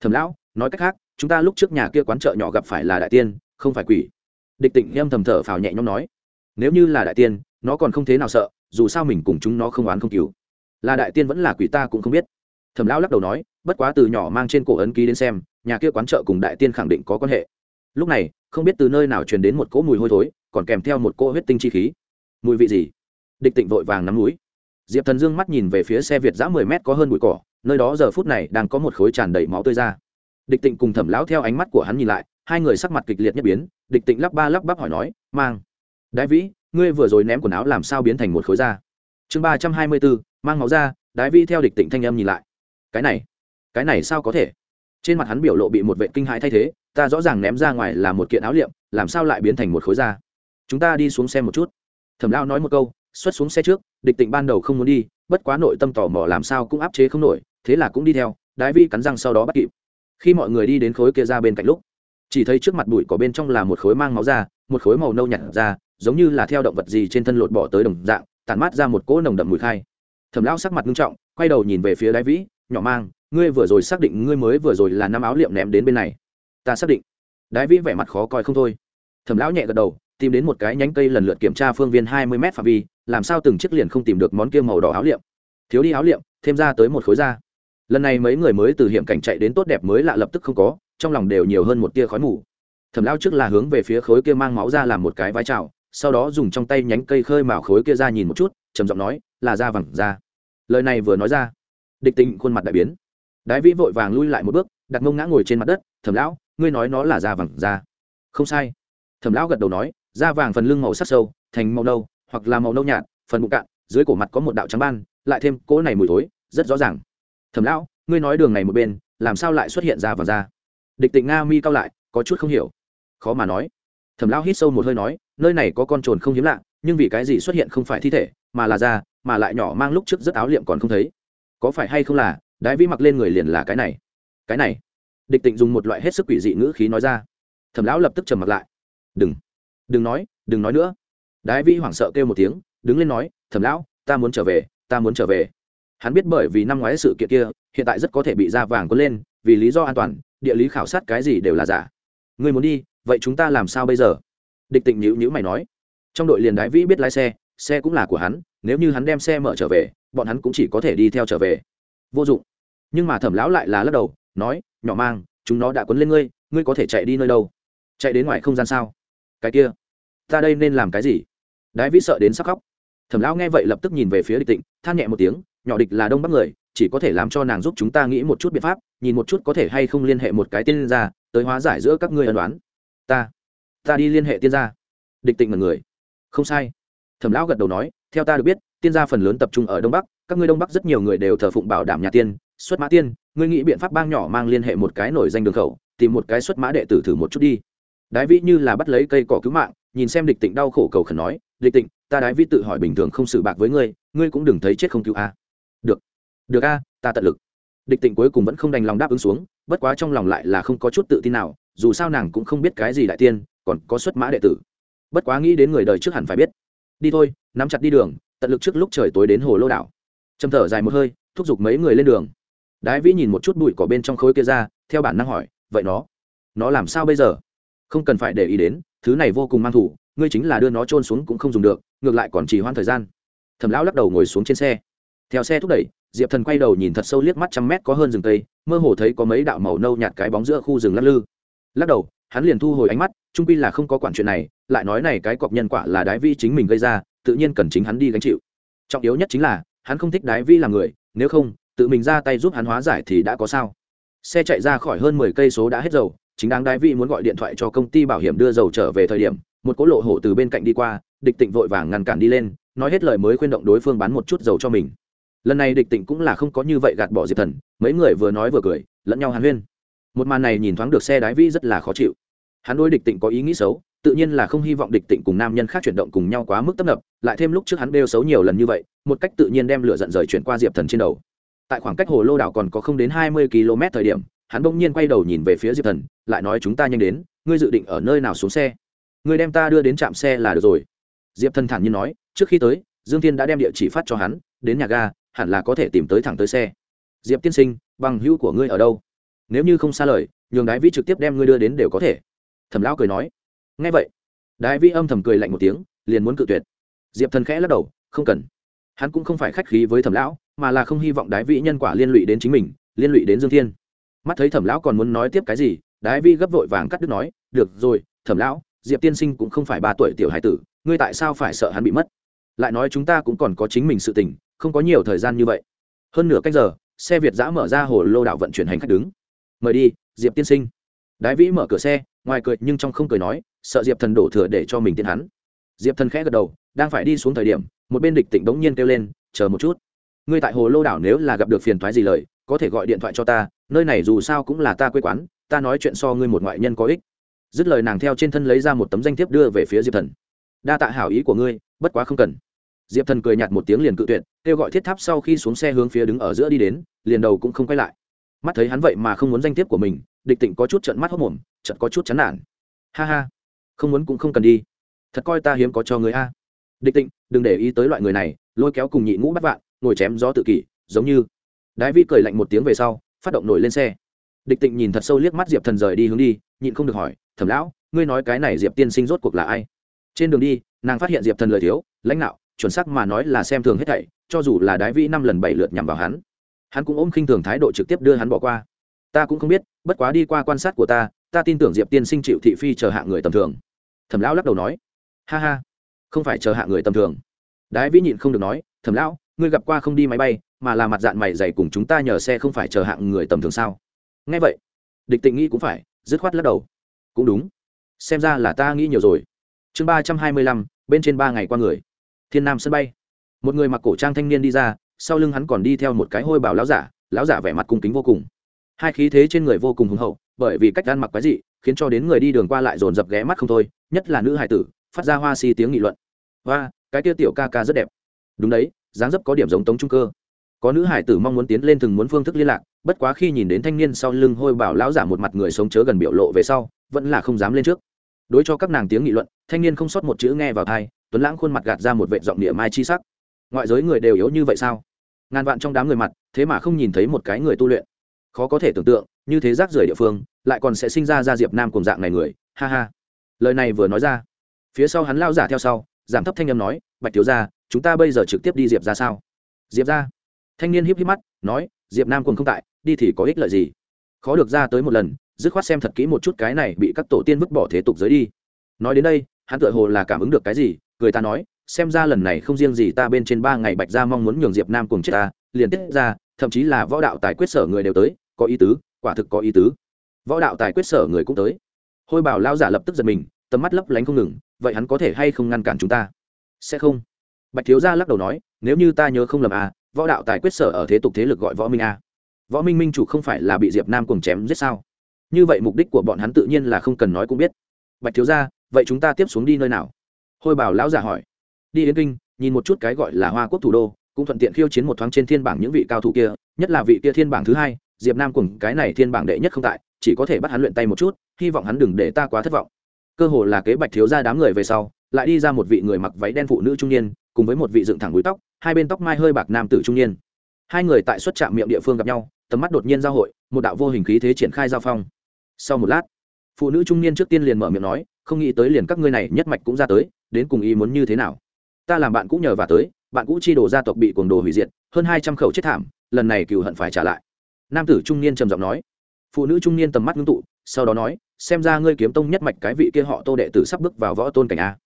Thẩm lão, nói cách khác, chúng ta lúc trước nhà kia quán chợ nhỏ gặp phải là đại tiên, không phải quỷ. Địch tịnh em thầm thở phào nhẹ nhõm nói, nếu như là đại tiên, nó còn không thế nào sợ dù sao mình cùng chúng nó không oán không cứu. Là đại tiên vẫn là quỷ ta cũng không biết. Thẩm lão lắc đầu nói, bất quá từ nhỏ mang trên cổ ấn ký đến xem, nhà kia quán chợ cùng đại tiên khẳng định có quan hệ. Lúc này, không biết từ nơi nào truyền đến một cỗ mùi hôi thối, còn kèm theo một cỗ huyết tinh chi khí. Mùi vị gì? Địch tịnh vội vàng nắm núi. Diệp thần dương mắt nhìn về phía xe việt giã mười mét có hơn bụi cỏ, nơi đó giờ phút này đang có một khối tràn đầy máu tươi ra. Địch tịnh cùng thẩm lão theo ánh mắt của hắn nhìn lại, hai người sắc mặt kịch liệt nhất biến, địch tịnh lắp ba lắp bắp hỏi nói, mang. Đại vĩ ngươi vừa rồi ném quần áo làm sao biến thành một khối da? Chương ba trăm hai mươi bốn, mang máu ra đái vi theo địch tịnh thanh âm nhìn lại. Cái này cái này sao có thể? Trên mặt hắn biểu lộ bị một vệ kinh hãi thay thế, ta rõ ràng ném ra ngoài là một kiện áo liệm, làm sao lại biến thành một khối da? Chúng ta đi xuống xe một chút. Thẩm lao nói một câu, xuất xuống xe trước, địch tịnh ban đầu không muốn đi, bất quá nội tâm tò mò làm sao cũng áp chế không nổi, thế là cũng đi theo, đái vi cắn răng sau đó bắt kịp. Khi mọi người đi đến khối kia ra bên cạnh lúc, chỉ thấy trước mặt bụi có bên trong là một khối mang máu da, một khối màu nâu nhặt ra giống như là theo động vật gì trên thân lột bỏ tới đồng dạng tàn mát ra một cỗ nồng đậm mùi khai. Thẩm lão sắc mặt nghiêm trọng, quay đầu nhìn về phía đái vĩ, nhỏ mang, ngươi vừa rồi xác định ngươi mới vừa rồi là năm áo liệm ném đến bên này. Ta xác định. Đái vĩ vẻ mặt khó coi không thôi. Thẩm lão nhẹ gật đầu, tìm đến một cái nhánh cây lần lượt kiểm tra phương viên hai mươi m phạm vi, làm sao từng chiếc liền không tìm được món kia màu đỏ áo liệm. Thiếu đi áo liệm, thêm ra tới một khối da. Lần này mấy người mới từ hiểm cảnh chạy đến tốt đẹp mới lạ lập tức không có, trong lòng đều nhiều hơn một tia khói mù. Thẩm lão trước là hướng về phía khối kia mang máu ra làm một cái vai trào sau đó dùng trong tay nhánh cây khơi mào khối kia ra nhìn một chút, trầm giọng nói, là da vàng da. Lời này vừa nói ra, địch tình khuôn mặt đại biến. Đái vĩ vội vàng lui lại một bước, đặt mông ngã ngồi trên mặt đất, thẩm lão, ngươi nói nó là da vàng da. Không sai. Thẩm lão gật đầu nói, da vàng phần lưng màu sắc sâu, thành màu nâu, hoặc là màu nâu nhạt, phần bụng cạn, dưới cổ mặt có một đạo trắng ban, lại thêm cỗ này mùi thối, rất rõ ràng. Thẩm lão, ngươi nói đường này một bên, làm sao lại xuất hiện da vàng da? Địch tịnh nga mi cao lại, có chút không hiểu. Khó mà nói. Thẩm lão hít sâu một hơi nói nơi này có con trồn không hiếm lạ, nhưng vì cái gì xuất hiện không phải thi thể, mà là da, mà lại nhỏ mang lúc trước rất áo liệm còn không thấy. Có phải hay không là, đái vĩ mặc lên người liền là cái này? Cái này. Địch tịnh dùng một loại hết sức quỷ dị ngữ khí nói ra. Thẩm lão lập tức trầm mặt lại. Đừng. Đừng nói đừng nói nữa. Đái vĩ hoảng sợ kêu một tiếng, đứng lên nói, thẩm lão, ta muốn trở về, ta muốn trở về. Hắn biết bởi vì năm ngoái sự kiện kia, hiện tại rất có thể bị da vàng có lên, vì lý do an toàn, địa lý khảo sát cái gì đều là giả. Ngươi muốn đi, vậy chúng ta làm sao bây giờ? Địch tịnh nhữ nhữ mày nói, trong đội liền đái vĩ biết lái xe xe cũng là của hắn, nếu như hắn đem xe mở trở về, bọn hắn cũng chỉ có thể đi theo trở về. Vô dụng. Nhưng mà thẩm lão lại là lắc đầu, nói, nhỏ mang, chúng nó đã quấn lên ngươi ngươi có thể chạy đi nơi đâu? Chạy đến ngoài không gian sao? Cái kia, ta đây nên làm cái gì? Đái vĩ sợ đến sắc khóc. Thẩm lão nghe vậy lập tức nhìn về phía địch tịnh, than nhẹ một tiếng, nhỏ địch là đông bắc người, chỉ có thể làm cho nàng giúp chúng ta nghĩ một chút biện pháp, nhìn một chút có thể hay không liên hệ một cái tiên gia, tới hóa giải giữa các ngươi ân đoán ta ta đi liên hệ tiên gia. Địch tịnh mật người. Không sai. Thẩm lão gật đầu nói, theo ta được biết, tiên gia phần lớn tập trung ở đông bắc, các ngươi đông bắc rất nhiều người đều thờ phụng bảo đảm nhà tiên, xuất mã tiên, ngươi nghĩ biện pháp bang nhỏ mang liên hệ một cái nổi danh đường khẩu, tìm một cái xuất mã đệ tử thử một chút đi. Đái vĩ như là bắt lấy cây cỏ cứu mạng, nhìn xem địch tịnh đau khổ cầu khẩn nói, địch tịnh, ta đái vĩ tự hỏi bình thường không xử bạc với ngươi ngươi cũng đừng thấy chết không cứu a. Được được a, ta tận lực. Địch tịnh cuối cùng vẫn không đành lòng đáp ứng xuống, bất quá trong lòng lại là không có chút tự tin nào, dù sao nàng cũng không biết cái gì đại tiên còn có xuất mã đệ tử. Bất quá nghĩ đến người đời trước hẳn phải biết. Đi thôi, nắm chặt đi đường, tận lực trước lúc trời tối đến hồ lô đảo. Châm thở dài một hơi, thúc giục mấy người lên đường. Đái vĩ nhìn một chút bụi cỏ bên trong khối kia ra, theo bản năng hỏi, vậy nó nó làm sao bây giờ? Không cần phải để ý đến, thứ này vô cùng mang thủ, ngươi chính là đưa nó trôn xuống cũng không dùng được, ngược lại còn chỉ hoãn thời gian. Thẩm lão lắc đầu ngồi xuống trên xe. Theo xe thúc đẩy, diệp thần quay đầu nhìn thật sâu liếc mắt trăm mét có hơn rừng tây mơ hồ thấy có mấy đạo màu nâu nhạt cái bóng giữa khu rừng lắc lư. Lắc đầu, hắn liền thu hồi ánh mắt trung quy là không có quản chuyện này, lại nói này cái cọp nhân quả là đái vi chính mình gây ra, tự nhiên cần chính hắn đi gánh chịu. Trọng yếu nhất chính là, hắn không thích đái vi làm người, nếu không, tự mình ra tay giúp hắn hóa giải thì đã có sao. Xe chạy ra khỏi hơn mười cây số đã hết dầu, chính đáng đái vi muốn gọi điện thoại cho công ty bảo hiểm đưa dầu trở về thời điểm, một cỗ lộ hổ từ bên cạnh đi qua, địch tịnh vội vàng ngăn cản đi lên, nói hết lời mới khuyên động đối phương bán một chút dầu cho mình. Lần này địch tịnh cũng là không có như vậy gạt bỏ diệp thần, mấy người vừa nói vừa cười, lẫn nhau hàn huyên. Một màn này nhìn thoáng được xe đái vi rất là khó chịu hắn đối địch tịnh có ý nghĩ xấu, tự nhiên là không hy vọng địch tịnh cùng nam nhân khác chuyển động cùng nhau quá mức tấp nập, lại thêm lúc trước hắn đeo xấu nhiều lần như vậy, một cách tự nhiên đem lửa giận rời chuyển qua diệp thần trên đầu. Tại khoảng cách hồ lô đảo còn có không đến hai mươi km thời điểm, hắn bỗng nhiên quay đầu nhìn về phía diệp thần, lại nói chúng ta nhanh đến, ngươi dự định ở nơi nào xuống xe? Ngươi đem ta đưa đến trạm xe là được rồi. Diệp thần thản nhiên nói, trước khi tới, dương thiên đã đem địa chỉ phát cho hắn, đến nhà ga, hẳn là có thể tìm tới thẳng tới xe. Diệp tiên sinh, bằng hữu của ngươi ở đâu? Nếu như không xa lời, nhường đái vĩ trực tiếp đem ngươi đưa đến đều có thể thẩm lão cười nói ngay vậy. Đái Vi âm thầm cười lạnh một tiếng, liền muốn cự tuyệt. Diệp thần khẽ lắc đầu, không cần. Hắn cũng không phải khách khí với thẩm lão, mà là không hy vọng đái vĩ nhân quả liên lụy đến chính mình, liên lụy đến dương thiên. Mắt thấy thẩm lão còn muốn nói tiếp cái gì đái Vi gấp vội vàng cắt đứt nói, được rồi, thẩm lão, diệp tiên sinh cũng không phải ba tuổi tiểu hải tử, ngươi tại sao phải sợ hắn bị mất? Lại nói chúng ta cũng còn có chính mình sự tình, không có nhiều thời gian như vậy. Hơn nửa cách giờ, xe việt giã mở ra hồ lô đạo vận chuyển hành khách đứng. Mời đi, diệp tiên sinh đái vĩ mở cửa xe, ngoài cười nhưng trong không cười nói, sợ diệp thần đổ thừa để cho mình tiến hắn. Diệp thần khẽ gật đầu, đang phải đi xuống thời điểm, một bên địch tỉnh bỗng nhiên kêu lên, chờ một chút. Ngươi tại hồ lô đảo nếu là gặp được phiền thoái gì lời, có thể gọi điện thoại cho ta, nơi này dù sao cũng là ta quê quán, ta nói chuyện so ngươi một ngoại nhân có ích. Dứt lời nàng theo trên thân lấy ra một tấm danh thiếp đưa về phía diệp thần. Đa tạ hảo ý của ngươi, bất quá không cần. Diệp thần cười nhạt một tiếng liền cự tuyệt, kêu gọi thiết tháp sau khi xuống xe hướng phía đứng ở giữa đi đến, liền đầu cũng không quay lại. Mắt thấy hắn vậy mà không muốn danh thiếp của mình địch tịnh có chút trận mắt hốc mồm trận có chút chán nản. Ha ha, không muốn cũng không cần đi. Thật coi ta hiếm có cho người a. Địch tịnh đừng để ý tới loại người này, lôi kéo cùng nhị ngũ bắt vạn, ngồi chém gió tự kỷ, giống như. Đái vi cười lạnh một tiếng về sau, phát động nổi lên xe. Địch tịnh nhìn thật sâu liếc mắt diệp thần rời đi hướng đi, nhịn không được hỏi, thẩm lão, ngươi nói cái này diệp tiên sinh rốt cuộc là ai? Trên đường đi, nàng phát hiện diệp thần lời thiếu, lãnh đạo chuẩn xác mà nói là xem thường hết thảy, cho dù là đái Vi năm lần bảy lượt nhằm vào hắn hắn cũng ôm khinh thường thái độ trực tiếp đưa hắn bỏ qua ta cũng không biết, bất quá đi qua quan sát của ta ta tin tưởng diệp tiên sinh chịu thị phi chờ hạ người tầm thường. Thẩm lão lắc đầu nói. Ha ha, không phải chờ hạ người tầm thường. Đái vĩ nhịn không được nói, thẩm lão, ngươi gặp qua không đi máy bay, mà là mặt dạng mày dày cùng chúng ta nhờ xe không phải chờ hạng người tầm thường sao? Nghe vậy, địch tịnh nghĩ cũng phải, dứt khoát lắc đầu. Cũng đúng. Xem ra là ta nghĩ nhiều rồi. Chương ba trăm hai mươi lăm, bên trên ba ngày qua người. Thiên nam sân bay. Một người mặc cổ trang thanh niên đi ra, sau lưng hắn còn đi theo một cái hôi bảo lão giả lão giả vẻ mặt cung kính vô cùng hai khí thế trên người vô cùng hùng hậu, bởi vì cách ăn mặc quái dị, khiến cho đến người đi đường qua lại dồn dập ghé mắt không thôi, nhất là nữ hải tử, phát ra hoa si tiếng nghị luận. Và cái kia tiểu ca ca rất đẹp. Đúng đấy, dáng dấp có điểm giống tống trung cơ. Có nữ hải tử mong muốn tiến lên từng muốn phương thức liên lạc, bất quá khi nhìn đến thanh niên sau lưng hôi bảo lão giả một mặt người sống chớ gần biểu lộ về sau, vẫn là không dám lên trước. Đối cho các nàng tiếng nghị luận, thanh niên không sót một chữ nghe vào thai tuấn lãng khuôn mặt gạt ra một vệ giọng địa mai chi sắc. Ngoại giới người đều yếu như vậy sao? Ngàn vạn trong đám người mặt, thế mà không nhìn thấy một cái người tu luyện khó có thể tưởng tượng, như thế rác rưởi địa phương, lại còn sẽ sinh ra ra diệp nam cùng dạng này người, ha ha. Lời này vừa nói ra, phía sau hắn lao giả theo sau, giảm thấp thanh âm nói, bạch thiếu ra chúng ta bây giờ trực tiếp đi diệp ra sao? Diệp ra thanh niên híp híp mắt, nói, diệp nam cùng không tại, đi thì có ích lợi gì? Khó được ra tới một lần, dứt khoát xem thật kỹ một chút cái này bị các tổ tiên vứt bỏ thế tục giới đi. Nói đến đây, hắn tựa hồ là cảm ứng được cái gì, cười ta nói, xem ra lần này không riêng gì ta bên trên ba ngày bạch ra mong muốn nhường diệp nam cùng chết ta, liền tiết ra, thậm chí là võ đạo, tài quyết sở người đều tới có ý tứ, quả thực có ý tứ. Võ đạo tài quyết sở người cũng tới. Hôi bảo lao giả lập tức giật mình, tầm mắt lấp lánh không ngừng, vậy hắn có thể hay không ngăn cản chúng ta? Sẽ không. Bạch thiếu gia lắc đầu nói, nếu như ta nhớ không lầm à võ đạo tài quyết sở ở thế tục thế lực gọi võ minh a. Võ minh minh chủ không phải là bị diệp nam cùng chém giết sao? Như vậy mục đích của bọn hắn tự nhiên là không cần nói cũng biết. Bạch thiếu gia, vậy chúng ta tiếp xuống đi nơi nào? Hôi bảo lão giả hỏi. Đi yến kinh, nhìn một chút cái gọi là hoa quốc thủ đô, cũng thuận tiện khiêu chiến một thoáng trên thiên bảng những vị cao thủ kia, nhất là vị kia thiên bảng thứ hai diệp nam cùng cái này thiên bảng đệ nhất không tại, chỉ có thể bắt hắn luyện tay một chút, hy vọng hắn đừng để ta quá thất vọng. Cơ hồ là kế bạch thiếu ra đám người về sau, lại đi ra một vị người mặc váy đen phụ nữ trung niên, cùng với một vị dựng thẳng búi tóc, hai bên tóc mai hơi bạc nam tử trung niên. Hai người tại xuất trạm miệng địa phương gặp nhau, tầm mắt đột nhiên giao hội, một đạo vô hình khí thế triển khai giao phong. Sau một lát, phụ nữ trung niên trước tiên liền mở miệng nói, không nghĩ tới liền các ngươi này nhất mạch cũng ra tới, đến cùng ý muốn như thế nào? Ta làm bạn cũng nhờ và tới, bạn cũ chi đồ gia tộc bị cuồng đồ hủy diệt, hơn hai trăm khẩu chết thảm, lần này cựu hận phải trả lại nam tử trung niên trầm giọng nói. Phụ nữ trung niên tầm mắt ngưng tụ, sau đó nói, xem ra ngươi kiếm tông nhất mạch cái vị kia họ tô đệ tử sắp bước vào võ tôn cảnh a.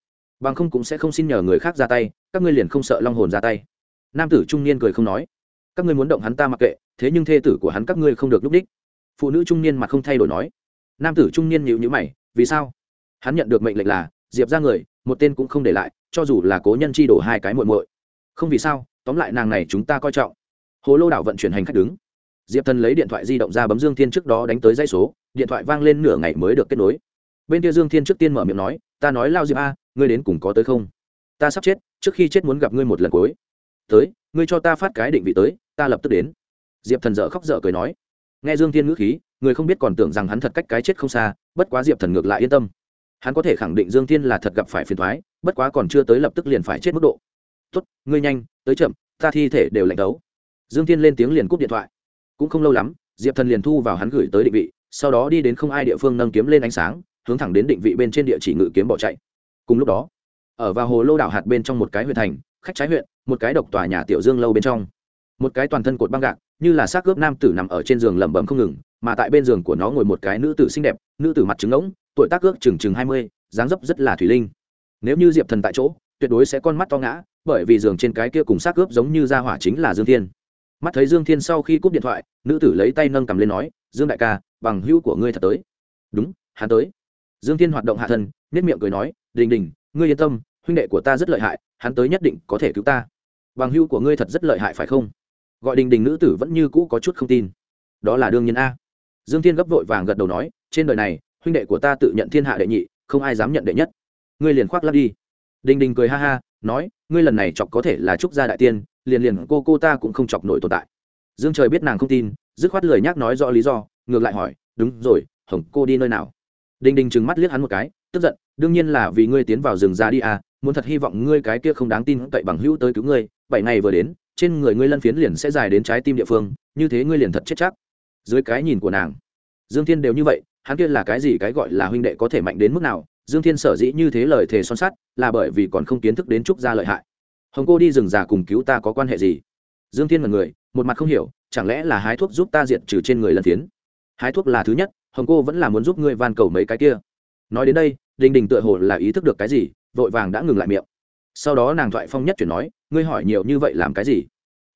Bằng không cũng sẽ không xin nhờ người khác ra tay, các ngươi liền không sợ long hồn ra tay. Nam tử trung niên cười không nói. Các ngươi muốn động hắn ta mặc kệ, thế nhưng thê tử của hắn các ngươi không được lúc đích. Phụ nữ trung niên mặt không thay đổi nói. Nam tử trung niên nhịu nhữ mày, vì sao? Hắn nhận được mệnh lệnh là, diệp ra người, một tên cũng không để lại, cho dù là cố nhân chi đổ hai cái muội muội. Không vì sao, tóm lại nàng này chúng ta coi trọng. Hồ lô đảo vận chuyển hành khách đứng diệp thần lấy điện thoại di động ra bấm dương thiên trước đó đánh tới dây số, điện thoại vang lên nửa ngày mới được kết nối. Bên kia dương thiên trước tiên mở miệng nói, ta nói lao diệp a, ngươi đến cùng có tới không? Ta sắp chết, trước khi chết muốn gặp ngươi một lần cuối. Tới, ngươi cho ta phát cái định vị tới, ta lập tức đến. Diệp thần dở khóc dở cười nói. Nghe dương thiên ngữ khí, người không biết còn tưởng rằng hắn thật cách cái chết không xa, bất quá diệp thần ngược lại yên tâm. Hắn có thể khẳng định dương thiên là thật gặp phải phiền thoái bất quá còn chưa tới lập tức liền phải chết mức độ. Tốt, ngươi nhanh, tới chậm, ta thi thể đều lạnh đấu. Dương thiên lên tiếng liền cúp điện thoại cũng không lâu lắm, diệp thần liền thu vào hắn gửi tới định vị, sau đó đi đến không ai địa phương nâng kiếm lên ánh sáng, hướng thẳng đến định vị bên trên địa chỉ ngự kiếm bỏ chạy. Cùng lúc đó, ở vào hồ lô đảo hạt bên trong một cái huyện thành, khách trái huyện, một cái độc tòa nhà tiểu dương lâu bên trong. Một cái toàn thân cột băng gạc, như là xác cướp nam tử nằm ở trên giường lẩm bẩm không ngừng, mà tại bên giường của nó ngồi một cái nữ tử xinh đẹp, nữ tử mặt trứng ngỗng, tuổi tác ước chừng chừng hai mươi, dáng dấp rất là thủy linh. Nếu như diệp thần tại chỗ, tuyệt đối sẽ con mắt to ngã, bởi vì giường trên cái kia cùng xác cướp giống như ra hỏa chính là dương thiên mắt thấy dương thiên sau khi cúp điện thoại, nữ tử lấy tay nâng cầm lên nói, dương đại ca, bằng hữu của ngươi thật tới. Đúng, hắn tới. Dương thiên hoạt động hạ thân nết miệng cười nói, đình đình, ngươi yên tâm, huynh đệ của ta rất lợi hại, hắn tới nhất định có thể cứu ta. Bằng hữu của ngươi thật rất lợi hại phải không? Gọi đình đình nữ tử vẫn như cũ có chút không tin. Đó là đương nhiên a. Dương thiên gấp vội vàng gật đầu nói, trên đời này, huynh đệ của ta tự nhận thiên hạ đệ nhị, không ai dám nhận đệ nhất. Ngươi liền khoác lắp đi. Đình đình cười ha ha nói, ngươi lần này chọc có thể là trúc gia đại tiên, liền liền cô cô ta cũng không chọc nổi tồn tại. Dương trời biết nàng không tin, dứt khoát lời nhắc nói rõ lý do, ngược lại hỏi, đúng rồi, hồng cô đi nơi nào? Đình đình trừng mắt liếc hắn một cái, tức giận, đương nhiên là vì ngươi tiến vào rừng ra đi à muốn thật hy vọng ngươi cái kia không đáng tin cậy bằng hữu tới cứu ngươi, bảy ngày vừa đến, trên người ngươi lân phiến liền sẽ dài đến trái tim địa phương, như thế ngươi liền thật chết chắc. Dưới cái nhìn của nàng, dương thiên đều như vậy, hắn kia là cái gì cái gọi là huynh đệ có thể mạnh đến mức nào dương thiên sở dĩ như thế lời thề son sắt là bởi vì còn không kiến thức đến trúc gia lợi hại. Hồng cô đi rừng già cùng cứu ta có quan hệ gì? Dương thiên mật người, một mặt không hiểu, chẳng lẽ là hái thuốc giúp ta diệt trừ trên người lần tiến? hái thuốc là thứ nhất, hồng cô vẫn là muốn giúp ngươi van cầu mấy cái kia. Nói đến đây, đình đình tựa hồ là ý thức được cái gì, vội vàng đã ngừng lại miệng. Sau đó nàng thoại phong nhất chuyển nói, ngươi hỏi nhiều như vậy làm cái gì?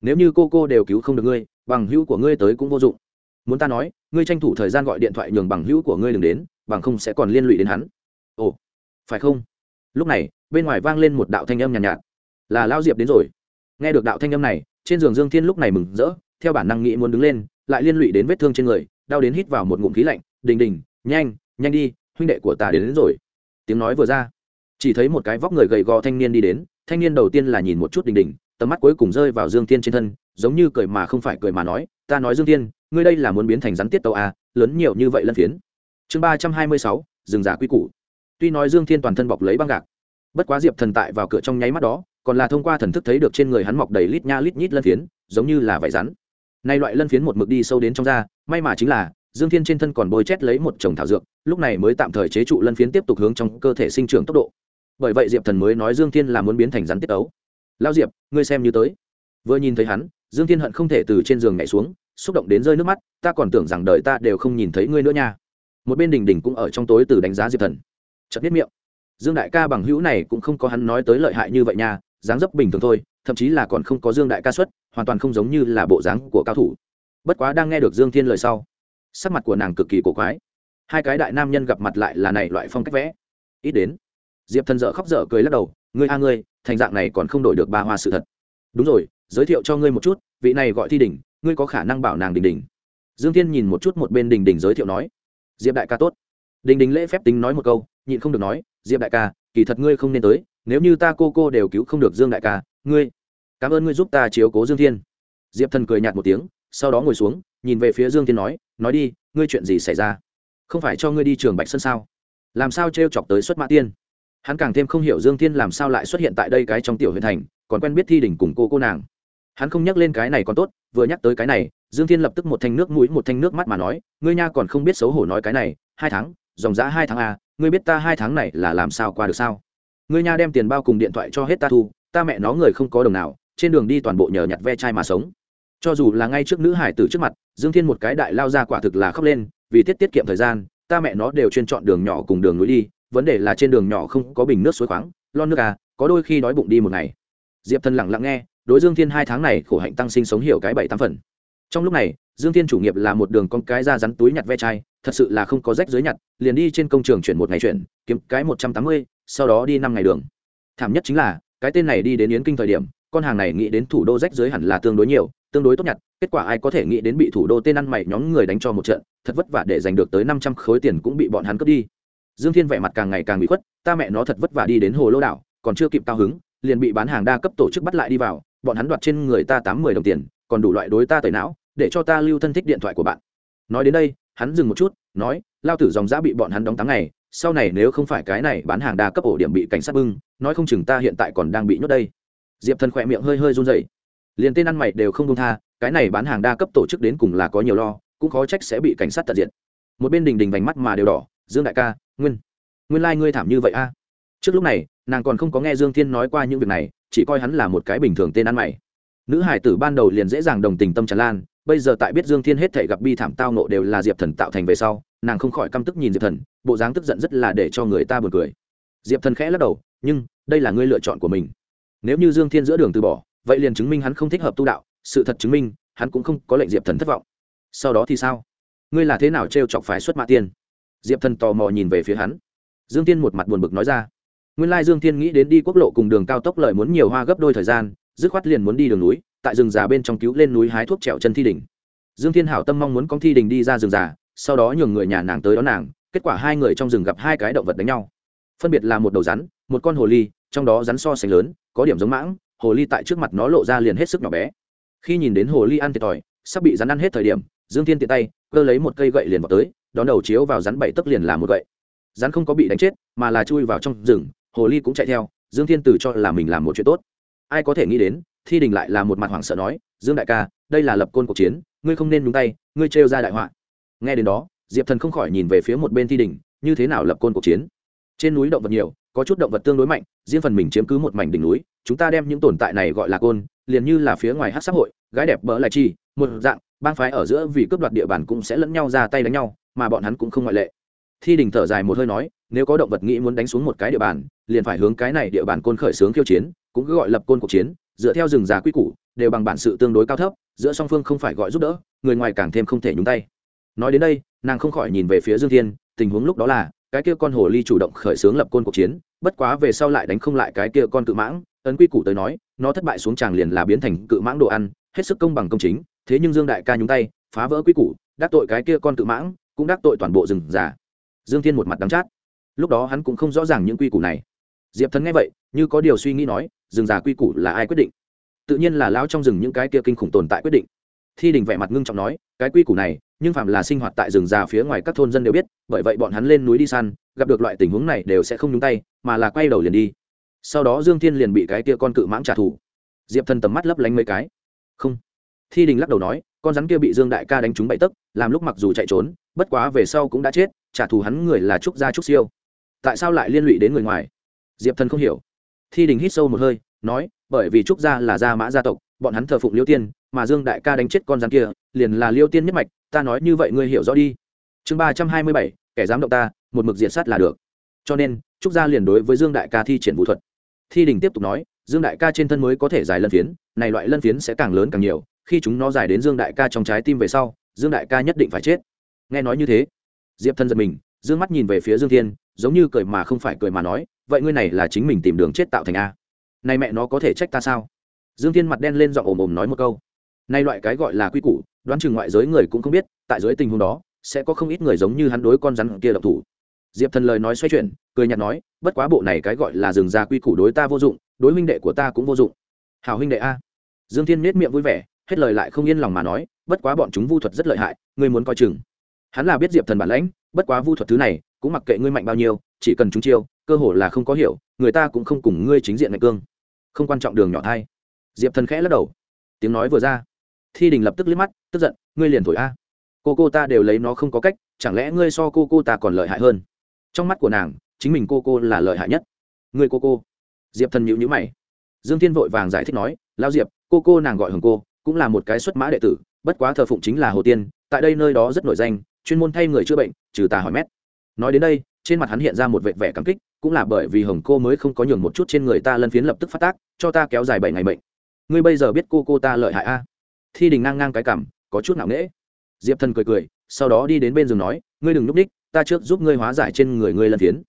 Nếu như cô cô đều cứu không được ngươi, bằng hữu của ngươi tới cũng vô dụng. Muốn ta nói, ngươi tranh thủ thời gian gọi điện thoại nhường bằng hữu của ngươi đừng đến, bằng không sẽ còn liên lụy đến hắn ồ phải không? Lúc này bên ngoài vang lên một đạo thanh âm nhàn nhạt, nhạt. Là lao diệp đến rồi. Nghe được đạo thanh âm này trên giường dương thiên lúc này mừng rỡ theo bản năng nghĩ muốn đứng lên lại liên lụy đến vết thương trên người đau đến hít vào một ngụm khí lạnh đình đình nhanh nhanh đi huynh đệ của ta đến, đến rồi. Tiếng nói vừa ra chỉ thấy một cái vóc người gầy gò thanh niên đi đến thanh niên đầu tiên là nhìn một chút đình đình tầm mắt cuối cùng rơi vào dương thiên trên thân giống như cười mà không phải cười mà nói ta nói dương thiên ngươi đây là muốn biến thành rắn tiết tàu à, lớn nhiều như vậy lân phiến. Chương ba trăm hai mươi sáu rừng giả quy củ tuy nói dương thiên toàn thân bọc lấy băng gạc, bất quá diệp thần tại vào cửa trong nháy mắt đó, còn là thông qua thần thức thấy được trên người hắn mọc đầy lít nha lít nhít lân phiến, giống như là vải rắn. Nay loại lân phiến một mực đi sâu đến trong da, may mà chính là dương thiên trên thân còn bôi chét lấy một chồng thảo dược, lúc này mới tạm thời chế trụ lân phiến tiếp tục hướng trong cơ thể sinh trưởng tốc độ. Bởi vậy diệp thần mới nói dương thiên là muốn biến thành rắn tiết ấu. Lao diệp, ngươi xem như tới. Vừa nhìn thấy hắn, dương thiên hận không thể từ trên giường nhảy xuống, xúc động đến rơi nước mắt, ta còn tưởng rằng đời ta đều không nhìn thấy ngươi nữa nha. Một bên đình đình cũng ở trong tối từ đánh giá diệp thần chật biết miệng. Dương đại ca bằng hữu này cũng không có hắn nói tới lợi hại như vậy nha, dáng dấp bình thường thôi, thậm chí là còn không có dương đại ca xuất, hoàn toàn không giống như là bộ dáng của cao thủ. Bất quá đang nghe được dương thiên lời sau, sắc mặt của nàng cực kỳ cổ quái. Hai cái đại nam nhân gặp mặt lại là này loại phong cách vẽ. Ít đến, diệp thần dợ khóc dở cười lắc đầu, ngươi a ngươi, thành dạng này còn không đổi được ba hoa sự thật. Đúng rồi, giới thiệu cho ngươi một chút, vị này gọi thi đình, ngươi có khả năng bảo nàng đình đình. Dương thiên nhìn một chút một bên đình đình giới thiệu nói. Diệp đại ca tốt. Đình đình lễ phép tính nói một câu nhịn không được nói, diệp đại ca, kỳ thật ngươi không nên tới, nếu như ta cô cô đều cứu không được dương đại ca, ngươi cảm ơn ngươi giúp ta chiếu cố dương thiên. Diệp thần cười nhạt một tiếng, sau đó ngồi xuống, nhìn về phía dương thiên nói nói đi, ngươi chuyện gì xảy ra? Không phải cho ngươi đi trường bạch sơn sao? Làm sao t r e o chọc tới xuất mã tiên? Hắn càng thêm không hiểu dương thiên làm sao lại xuất hiện tại đây cái trong tiểu huyện thành, còn quen biết thi đỉnh cùng cô cô nàng. Hắn không nhắc lên cái này còn tốt, vừa nhắc tới cái này, dương thiên lập tức một thanh nước mũi, một thanh nước mắt mà nói, ngươi nha còn không biết xấu hổ nói cái này, hai tháng, dòng giã hai tháng à ngươi biết ta hai tháng này là làm sao qua được sao? Ngươi nha đem tiền bao cùng điện thoại cho hết ta thu, ta mẹ nó người không có đồng nào, trên đường đi toàn bộ nhờ nhặt ve chai mà sống. Cho dù là ngay trước nữ hải tử trước mặt, dương thiên một cái đại lao ra quả thực là khóc lên, vì tiết tiết kiệm thời gian, ta mẹ nó đều chuyên chọn đường nhỏ cùng đường núi đi, vấn đề là trên đường nhỏ không có bình nước suối khoáng, lon nước à có đôi khi đói bụng đi một ngày. Diệp thần lặng lặng nghe, đối dương thiên hai tháng này khổ hạnh tăng sinh sống hiểu cái bảy tám phần. Trong lúc này dương thiên chủ nghiệp là một đường con cái ra rắn túi nhặt ve chai, thật sự là không có rách dưới nhặt, liền đi trên công trường chuyển một ngày chuyển, kiếm cái một trăm tám mươi, sau đó đi năm ngày đường. Thảm nhất chính là, cái tên này đi đến yến kinh thời điểm, con hàng này nghĩ đến thủ đô rách dưới hẳn là tương đối nhiều, tương đối tốt nhặt, kết quả ai có thể nghĩ đến bị thủ đô tên ăn mày nhóm người đánh cho một trận, thật vất vả để giành được tới năm trăm khối tiền cũng bị bọn hắn cướp đi. Dương thiên vẻ mặt càng ngày càng bị khuất, ta mẹ nó thật vất vả đi đến hồ lô đảo, còn chưa kịp cao hứng, liền bị bán hàng đa cấp tổ chức bắt lại đi vào, bọn hắn đoạt trên người ta tám mươi đồng tiền, còn đủ loại đối ta tẩy não để cho ta lưu thân thích điện thoại của bạn. Nói đến đây, hắn dừng một chút, nói, lao tử dòng giã bị bọn hắn đóng tám ngày sau này nếu không phải cái này bán hàng đa cấp ổ điểm bị cảnh sát bưng, nói không chừng ta hiện tại còn đang bị nhốt đây. Diệp thần khỏe miệng hơi hơi run dậy liền tên ăn mày đều không công tha, cái này bán hàng đa cấp tổ chức đến cùng là có nhiều lo, cũng khó trách sẽ bị cảnh sát tận diện một bên đình đình vành mắt mà đều đỏ, dương đại ca, nguyên nguyên lai、like、ngươi thảm như vậy a. Trước lúc này, nàng còn không có nghe dương thiên nói qua những việc này, chỉ coi hắn là một cái bình thường tên ăn mày. Nữ hải tử ban đầu liền dễ dàng đồng tình tâm tràn lan bây giờ tại biết dương thiên hết thể gặp bi thảm tao nộ đều là diệp thần tạo thành về sau, nàng không khỏi căm tức nhìn diệp thần, bộ dáng tức giận rất là để cho người ta buồn cười. Diệp thần khẽ lắc đầu, nhưng, đây là ngươi lựa chọn của mình. Nếu như dương thiên giữa đường từ bỏ, vậy liền chứng minh hắn không thích hợp tu đạo, sự thật chứng minh, hắn cũng không có lệnh diệp thần thất vọng. Sau đó thì sao? Ngươi là thế nào t r e o chọc phải xuất mạ tiên? Diệp thần tò mò nhìn về phía hắn. Dương tiên một mặt buồn bực nói ra, nguyên lai dương tiên nghĩ đến đi quốc lộ cùng đường cao tốc lợi muốn nhiều hoa gấp đôi thời gian, dứt khoát liền muốn đi đường núi tại rừng già bên trong cứu lên núi hái thuốc trèo chân thi đình. Dương thiên hảo tâm mong muốn con thi đình đi ra rừng già, sau đó nhường người nhà nàng tới đón nàng, kết quả hai người trong rừng gặp hai cái động vật đánh nhau. Phân biệt là một đầu rắn, một con hồ ly, trong đó rắn so sánh lớn, có điểm giống mãng, hồ ly tại trước mặt nó lộ ra liền hết sức nhỏ bé. Khi nhìn đến hồ ly ăn thiệt thòi, sắp bị rắn ăn hết thời điểm, dương thiên tiện tay, cơ lấy một cây gậy liền vào tới, đón đầu chiếu vào rắn bảy tấc liền làm một gậy. Rắn không có bị đánh chết, mà là chui vào trong rừng, hồ ly cũng chạy theo, dương thiên từ cho là mình làm một chuyện tốt. Ai có thể nghĩ đến thi đình lại là một mặt hoảng sợ nói, dương đại ca, đây là lập côn cuộc chiến, ngươi không nên nhúng tay, ngươi trêu ra đại họa. Nghe đến đó, diệp thần không khỏi nhìn về phía một bên thi đình, như thế nào lập côn cuộc chiến? Trên núi động vật nhiều, có chút động vật tương đối mạnh, riêng phần mình chiếm cứ một mảnh đỉnh núi, chúng ta đem những tồn tại này gọi là côn, liền như là phía ngoài hát xã hội, gái đẹp bỡ lại chi, một dạng, bang phái ở giữa vì cướp đoạt địa bàn cũng sẽ lẫn nhau ra tay đánh nhau, mà bọn hắn cũng không ngoại lệ. Thi đình thở dài một hơi nói, nếu có động vật nghĩ muốn đánh xuống một cái địa bàn, liền phải hướng cái này địa bàn côn khởi xướng khiêu chiến, cũng cứ gọi lập côn cuộc chiến dựa theo rừng già quy củ, đều bằng bản sự tương đối cao thấp, giữa song phương không phải gọi giúp đỡ, người ngoài càng thêm không thể nhúng tay. Nói đến đây, nàng không khỏi nhìn về phía dương thiên, tình huống lúc đó là, cái kia con hồ ly chủ động khởi xướng lập côn cuộc chiến, bất quá về sau lại đánh không lại cái kia con cự mãng, ấn quy củ tới nói, nó thất bại xuống tràng liền là biến thành cự mãng đồ ăn, hết sức công bằng công chính, thế nhưng dương đại ca nhúng tay, phá vỡ quy củ, đắc tội cái kia con cự mãng, cũng đắc tội toàn bộ rừng già. Dương thiên một mặt đắng chát. Lúc đó hắn cũng không rõ ràng những quy củ này. Diệp thần nghe vậy, như có điều suy nghĩ nói rừng già quy củ là ai quyết định? Tự nhiên là lão trong rừng những cái kia kinh khủng tồn tại quyết định. Thi đình vẻ mặt ngưng trọng nói, cái quy củ này, nhưng phạm là sinh hoạt tại rừng già phía ngoài các thôn dân đều biết, bởi vậy bọn hắn lên núi đi săn, gặp được loại tình huống này đều sẽ không nhúng tay, mà là quay đầu liền đi. Sau đó dương thiên liền bị cái kia con cự mãng trả thù. Diệp thần tầm mắt lấp lánh mấy cái. Không. Thi đình lắc đầu nói, con rắn kia bị dương đại ca đánh trúng bậy tấc, làm lúc mặc dù chạy trốn, bất quá về sau cũng đã chết, trả thù hắn người là trúc gia trúc siêu. Tại sao lại liên lụy đến người ngoài? Diệp thần không hiểu thi đình hít sâu một hơi, nói, bởi vì trúc gia là gia mã gia tộc, bọn hắn thờ phụng liêu tiên, mà dương đại ca đánh chết con rắn kia, liền là liêu tiên nhất mạch, ta nói như vậy ngươi hiểu rõ đi. Chương ba trăm hai mươi bảy, kẻ dám động ta, một mực diện sát là được. Cho nên, trúc gia liền đối với dương đại ca thi triển vũ thuật. Thi đình tiếp tục nói, dương đại ca trên thân mới có thể dài lân phiến, này loại lân phiến sẽ càng lớn càng nhiều, khi chúng nó dài đến dương đại ca trong trái tim về sau, dương đại ca nhất định phải chết. Nghe nói như thế, diệp thân giật mình d ư ơ n g mắt nhìn về phía dương thiên, giống như cười mà không phải cười mà nói vậy ngươi này là chính mình tìm đường chết tạo thành a? Này mẹ nó có thể trách ta sao? Dương thiên mặt đen lên giọng ồm ồm nói một câu. Nay loại cái gọi là quy củ, đoán chừng ngoại giới người cũng không biết, tại dưới tình huống đó, sẽ có không ít người giống như hắn đối con rắn kia độc thủ. Diệp thần lời nói xoay chuyển, cười nhạt nói, bất quá bộ này cái gọi là dừng ra quy củ đối ta vô dụng, đối huynh đệ của ta cũng vô dụng. Hào huynh đệ a. Dương thiên nết miệng vui vẻ, hết lời lại không yên lòng mà nói, bất quá bọn chúng vu thuật rất lợi hại, ngươi muốn coi chừng. Hắn là biết diệp thần bản lãnh, bất quá vu thuật thứ này, cũng mặc kệ ngươi mạnh bao nhiêu, chỉ cần chúng chiêu cơ hồ là không có hiểu, người ta cũng không cùng ngươi chính diện ngạch cương. Không quan trọng đường nhỏ thay. diệp thần khẽ lắc đầu. Tiếng nói vừa ra. Thi đình lập tức liếc mắt, tức giận, ngươi liền thổi a. Cô cô ta đều lấy nó không có cách, chẳng lẽ ngươi so cô cô ta còn lợi hại hơn? Trong mắt của nàng, chính mình cô cô là lợi hại nhất. Ngươi cô cô. Diệp thần nhịu nhữ mày. Dương thiên vội vàng giải thích nói lao diệp, cô cô nàng gọi hồng cô, cũng là một cái xuất mã đệ tử, bất quá thờ phụng chính là hồ tiên, tại đây nơi đó rất nổi danh, chuyên môn thay người chữa bệnh, trừ tà hỏi mét. Nói đến đây trên mặt hắn hiện ra một vẻ vẻ cảm kích, cũng là bởi vì hồng cô mới không có nhường một chút trên người ta lân phiến lập tức phát tác, cho ta kéo dài bảy ngày mệnh. Ngươi bây giờ biết cô cô ta lợi hại a? Thi đình ngang ngang cái cảm có chút ngạo nghễ. Diệp thần cười cười, sau đó đi đến bên giường nói, ngươi đừng núp đích, ta trước giúp ngươi hóa giải trên người ngươi lân phiến.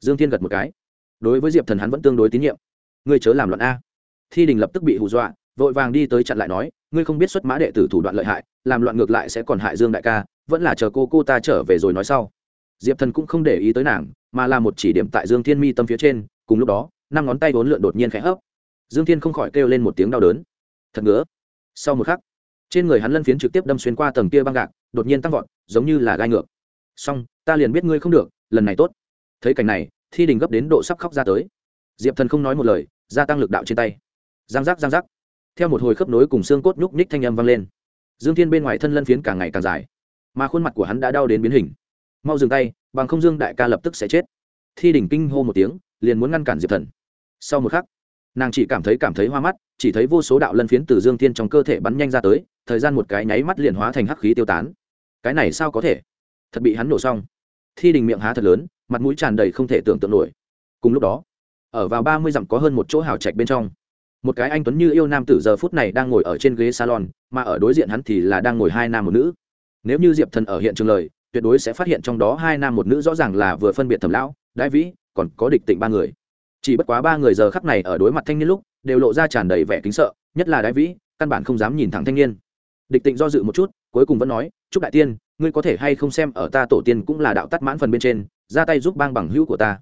Dương thiên gật một cái. Đối với diệp thần hắn vẫn tương đối tín nhiệm. Ngươi chớ làm loạn a. Thi đình lập tức bị hù dọa, vội vàng đi tới chặn lại nói, ngươi không biết xuất mã đệ tử thủ đoạn lợi hại, làm loạn ngược lại sẽ còn hại dương đại ca, vẫn là chờ cô cô ta trở về rồi nói sau diệp thần cũng không để ý tới nàng, mà là một chỉ điểm tại dương thiên mi tâm phía trên, cùng lúc đó, năm ngón tay vốn lượn đột nhiên khẽ hấp. Dương thiên không khỏi kêu lên một tiếng đau đớn. Thật ngứa. Sau một khắc, trên người hắn lân phiến trực tiếp đâm xuyên qua tầng kia băng gạc, đột nhiên tăng vọt, giống như là gai ngược. Xong, ta liền biết ngươi không được, lần này tốt. Thấy cảnh này, thi đình gấp đến độ sắp khóc ra tới. Diệp thần không nói một lời, gia tăng lực đạo trên tay. Giang giác giang giác. Theo một hồi khớp nối cùng xương cốt nhúc nhích thanh âm vang lên. Dương thiên bên ngoài thân lân phiến càng ngày càng dài, mà khuôn mặt của hắn đã đau đến biến hình mau dừng tay, bằng không dương đại ca lập tức sẽ chết. Thi đỉnh kinh hô một tiếng, liền muốn ngăn cản diệp thần. Sau một khắc, nàng chỉ cảm thấy cảm thấy hoa mắt, chỉ thấy vô số đạo lân phiến từ dương thiên trong cơ thể bắn nhanh ra tới, thời gian một cái nháy mắt liền hóa thành hắc khí tiêu tán. Cái này sao có thể? Thật bị hắn nổ xong. Thi đình miệng há thật lớn, mặt mũi tràn đầy không thể tưởng tượng nổi. Cùng lúc đó, ở vào ba mươi dặm có hơn một chỗ hào trạch bên trong, một cái anh tuấn như yêu nam tử giờ phút này đang ngồi ở trên ghế salon, mà ở đối diện hắn thì là đang ngồi hai nam một nữ. Nếu như diệp thần ở hiện trường lời tuyệt đối sẽ phát hiện trong đó hai nam một nữ rõ ràng là vừa phân biệt thẩm lão, đại vĩ, còn có địch tịnh ba người. Chỉ bất quá ba người giờ khắc này ở đối mặt thanh niên lúc, đều lộ ra tràn đầy vẻ kính sợ, nhất là đại vĩ, căn bản không dám nhìn thẳng thanh niên. Địch tịnh do dự một chút, cuối cùng vẫn nói chúc đại tiên, ngươi có thể hay không xem ở ta tổ tiên cũng là đạo tắt mãn phần bên trên, ra tay giúp bang bằng hữu của ta.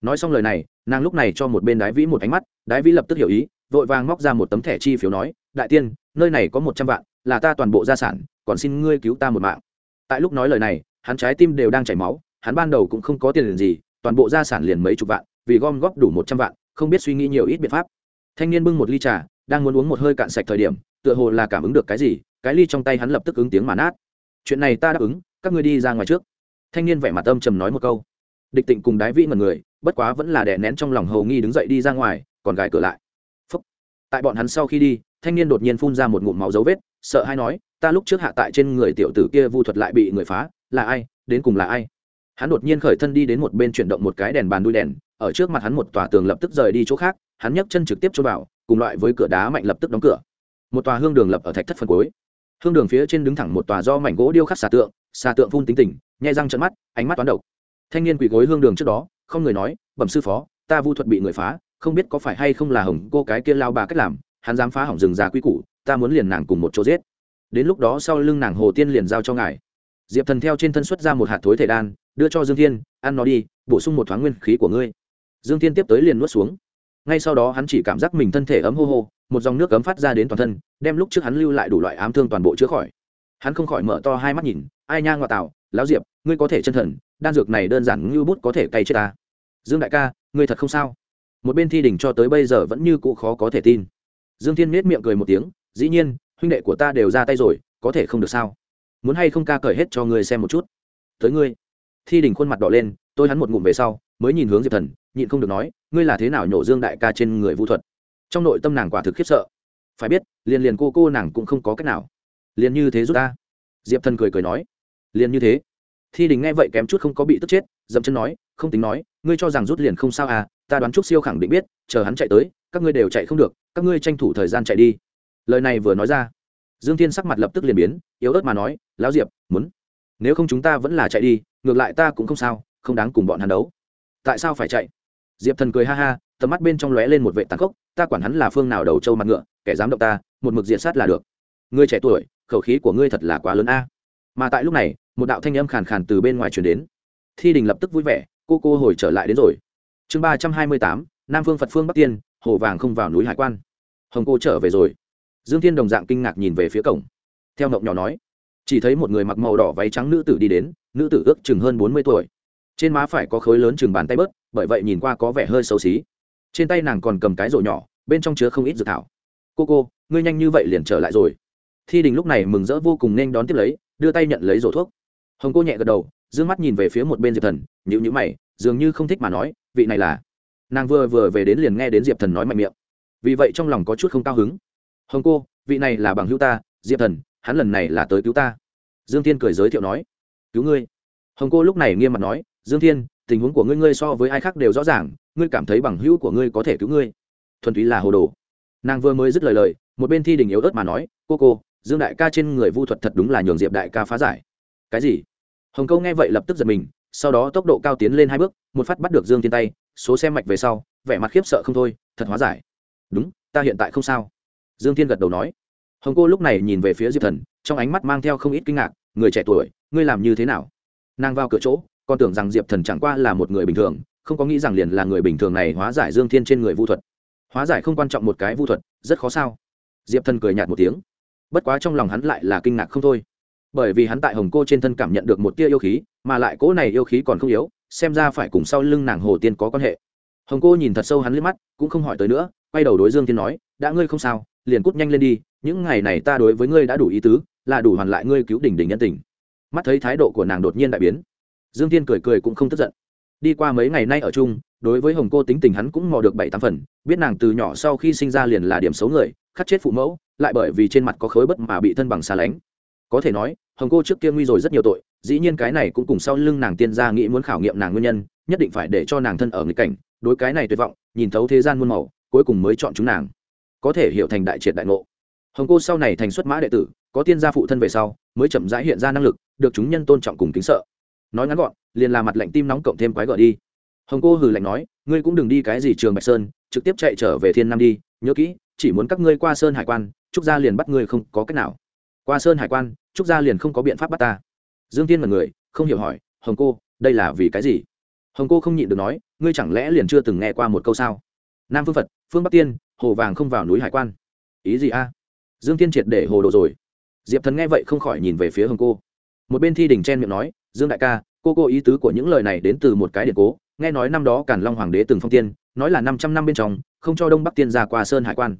Nói xong lời này, nàng lúc này cho một bên đái vĩ một ánh mắt đái vĩ lập tức hiểu ý, vội vàng móc ra một tấm thẻ chi phiếu nói, đại tiên, nơi này có một trăm vạn, là ta toàn bộ gia sản, còn xin ngươi cứu ta một mạng. Tại lúc nói lời này hắn trái tim đều đang chảy máu, hắn ban đầu cũng không có tiền gì, toàn bộ gia sản liền mấy chục vạn, vì gom góp đủ một trăm vạn, không biết suy nghĩ nhiều ít biện pháp. Thanh niên bưng một ly trà, đang muốn uống một hơi cạn sạch thời điểm, tựa hồ là cảm ứng được cái gì, cái ly trong tay hắn lập tức ứng tiếng mà nát. Chuyện này ta đáp ứng, các ngươi đi ra ngoài trước. Thanh niên vẻ mặt âm trầm nói một câu. Địch tịnh cùng đái vĩ mật người, bất quá vẫn là đè nén trong lòng hầu nghi đứng dậy đi ra ngoài, còn gài cửa lại. Phúc. tại bọn hắn sau khi đi, thanh niên đột nhiên phun ra một ngụm máu dấu vết, sợ hay nói, ta lúc trước hạ tại trên người tiểu tử kia vu thuật lại bị người phá là ai, đến cùng là ai? Hắn đột nhiên khởi thân đi đến một bên chuyển động một cái đèn bàn đuôi đèn, ở trước mặt hắn một tòa tường lập tức rời đi chỗ khác, hắn nhấc chân trực tiếp cho vào, cùng loại với cửa đá mạnh lập tức đóng cửa. Một tòa hương đường lập ở thạch thất phần cuối. Hương đường phía trên đứng thẳng một tòa do mảnh gỗ điêu khắc xà tượng xà tượng phun tính tình nhai răng trận mắt, ánh mắt toán độc. Thanh niên quỳ gối hương đường trước đó, không người nói, bẩm sư phó, ta vu thuật bị người phá, không biết có phải hay không là hồng cô cái kia lao bà cách làm, hắn dám phá hỏng rừng già quy củ, ta muốn liền nàng cùng một chỗ giết. Đến lúc đó sau lưng nàng hồ tiên liền giao cho ngài diệp thần theo trên thân xuất ra một hạt thối thể đan, đưa cho dương thiên, ăn nó đi, bổ sung một thoáng nguyên khí của ngươi. Dương thiên tiếp tới liền nuốt xuống. Ngay sau đó hắn chỉ cảm giác mình thân thể ấm hô hô, một dòng nước cấm phát ra đến toàn thân, đem lúc trước hắn lưu lại đủ loại ám thương toàn bộ chữa khỏi. Hắn không khỏi mở to hai mắt nhìn, ai nha ngoại tạo lão diệp, ngươi có thể chân thần, đan dược này đơn giản như bút có thể cay chết ta. Dương đại ca, ngươi thật không sao? Một bên thi đình cho tới bây giờ vẫn như cụ khó có thể tin. Dương thiên miết miệng cười một tiếng, dĩ nhiên, huynh đệ của ta đều ra tay rồi, có thể không được sao? Muốn hay không ca cởi hết cho ngươi xem một chút. Tới ngươi. Thi đình khuôn mặt đỏ lên, tôi hắn một ngụm về sau, mới nhìn hướng diệp thần, nhịn không được nói, ngươi là thế nào nhổ dương đại ca trên người vũ thuật? Trong nội tâm nàng quả thực khiếp sợ. Phải biết, liền liền cô cô nàng cũng không có cách nào. Liền như thế giúp ta. Diệp thần cười cười nói. Liền như thế. Thi đình nghe vậy kém chút không có bị tức chết, dậm chân nói, không tính nói, ngươi cho rằng rút liền không sao à ta đoán trúc siêu khẳng định biết, chờ hắn chạy tới, các ngươi đều chạy không được, các ngươi tranh thủ thời gian chạy đi. Lời này vừa nói ra dương thiên sắc mặt lập tức liền biến, yếu ớt mà nói, lão diệp, muốn. Nếu không chúng ta vẫn là chạy đi, ngược lại ta cũng không sao, không đáng cùng bọn hắn đấu. Tại sao phải chạy? Diệp thần cười ha ha, tầm mắt bên trong lóe lên một vệ tàn khốc, ta quản hắn là phương nào đầu trâu mặt ngựa, kẻ dám động ta, một mực diện sát là được. Ngươi trẻ tuổi, khẩu khí của ngươi thật là quá lớn a. Mà tại lúc này, một đạo thanh âm khàn khàn từ bên ngoài truyền đến. Thi đình lập tức vui vẻ, cô cô hồi trở lại đến rồi. Chương ba trăm hai mươi tám, nam phương phật phương bắc tiên, hồ vàng không vào núi hải quan. Hồng cô trở về rồi dương thiên đồng dạng kinh ngạc nhìn về phía cổng. Theo ngộng nhỏ nói, chỉ thấy một người mặc màu đỏ váy trắng nữ tử đi đến, nữ tử ước chừng hơn bốn mươi tuổi. Trên má phải có khối lớn chừng bàn tay bớt, bởi vậy nhìn qua có vẻ hơi xấu xí. Trên tay nàng còn cầm cái rổ nhỏ, bên trong chứa không ít dược thảo. Cô cô, ngươi nhanh như vậy liền trở lại rồi. Thi đình lúc này mừng rỡ vô cùng nên đón tiếp lấy, đưa tay nhận lấy rổ thuốc. Hồng cô nhẹ gật đầu d ư ơ n g mắt nhìn về phía một bên diệp thần nhịu nhữ mày, dường như không thích mà nói, vị này là nàng vừa vừa về đến liền nghe đến diệp thần nói mạnh miệng. Vì vậy trong lòng có chút không cao hứng hồng cô, vị này là bằng hữu ta, diệp thần, hắn lần này là tới cứu ta. Dương thiên cười giới thiệu nói. Cứu ngươi? Hồng cô lúc này nghiêm mặt nói. Dương thiên, tình huống của ngươi ngươi so với ai khác đều rõ ràng, ngươi cảm thấy bằng hữu của ngươi có thể cứu ngươi. Thuần túy là hồ đồ. Nàng vừa mới dứt lời lời, một bên thi đình yếu ớt mà nói, cô cô, dương đại ca trên người vu thuật thật đúng là nhường diệp đại ca phá giải. Cái gì? Hồng câu nghe vậy lập tức giật mình, sau đó tốc độ cao tiến lên hai bước, một phát bắt được dương thiên tay, số xem mạch về sau, vẻ mặt khiếp sợ không thôi, thật hóa giải. Đúng, ta hiện tại không sao dương thiên gật đầu nói. Hồng cô lúc này nhìn về phía diệp thần, trong ánh mắt mang theo không ít kinh ngạc, người trẻ tuổi, ngươi làm như thế nào? Nàng vào cửa chỗ, còn tưởng rằng diệp thần chẳng qua là một người bình thường, không có nghĩ rằng liền là người bình thường này hóa giải dương thiên trên người vu thuật. Hóa giải không quan trọng một cái vu thuật, rất khó sao? Diệp thần cười nhạt một tiếng. Bất quá trong lòng hắn lại là kinh ngạc không thôi. Bởi vì hắn tại hồng cô trên thân cảm nhận được một tia yêu khí, mà lại cỗ này yêu khí còn không yếu, xem ra phải cùng sau lưng nàng hồ tiên có quan hệ. Hồng cô nhìn thật sâu hắn liếc mắt, cũng không hỏi tới nữa, quay đầu đối dương Thiên nói, đã ngươi không sao liền cút nhanh lên đi, những ngày này ta đối với ngươi đã đủ ý tứ, là đủ hoàn lại ngươi cứu đỉnh đỉnh nhân tình. Mắt thấy thái độ của nàng đột nhiên đại biến, dương tiên cười cười cũng không tức giận. Đi qua mấy ngày nay ở chung, đối với hồng cô tính tình hắn cũng mò được bảy tám phần, biết nàng từ nhỏ sau khi sinh ra liền là điểm xấu người, khắc chết phụ mẫu, lại bởi vì trên mặt có khối bất mà bị thân bằng xa lánh. Có thể nói, hồng cô trước kia nguy rồi rất nhiều tội, dĩ nhiên cái này cũng cùng sau lưng nàng tiên gia nghĩ muốn khảo nghiệm nàng nguyên nhân, nhất định phải để cho nàng thân ở nghịch cảnh, đối cái này tuyệt vọng, nhìn thấu thế gian muôn màu, cuối cùng mới chọn chúng nàng có thể hiểu thành đại triệt đại ngộ. Hồng cô sau này thành xuất mã đệ tử, có tiên gia phụ thân về sau, mới chậm rãi hiện ra năng lực, được chúng nhân tôn trọng cùng kính sợ. Nói ngắn gọn, liền là mặt lạnh tim nóng cộng thêm quái gở đi. Hồng cô hừ lạnh nói, ngươi cũng đừng đi cái gì trường bạch sơn, trực tiếp chạy trở về thiên nam đi, nhớ kỹ, chỉ muốn các ngươi qua sơn hải quan, trúc gia liền bắt ngươi không có cách nào. Qua sơn hải quan, trúc gia liền không có biện pháp bắt ta. Dương tiên là người, không hiểu hỏi, hồng cô, đây là vì cái gì? Hồng cô không nhịn được nói, ngươi chẳng lẽ liền chưa từng nghe qua một câu sao? Nam phương phật phương bắc tiên hồ vàng không vào núi hải quan ý gì a dương tiên triệt để hồ đồ rồi diệp thần nghe vậy không khỏi nhìn về phía hồng cô một bên thi đình chen miệng nói dương đại ca cô cô ý tứ của những lời này đến từ một cái điện cố nghe nói năm đó càn long hoàng đế từng phong tiên nói là năm trăm năm bên trong không cho đông bắc tiên ra qua sơn hải quan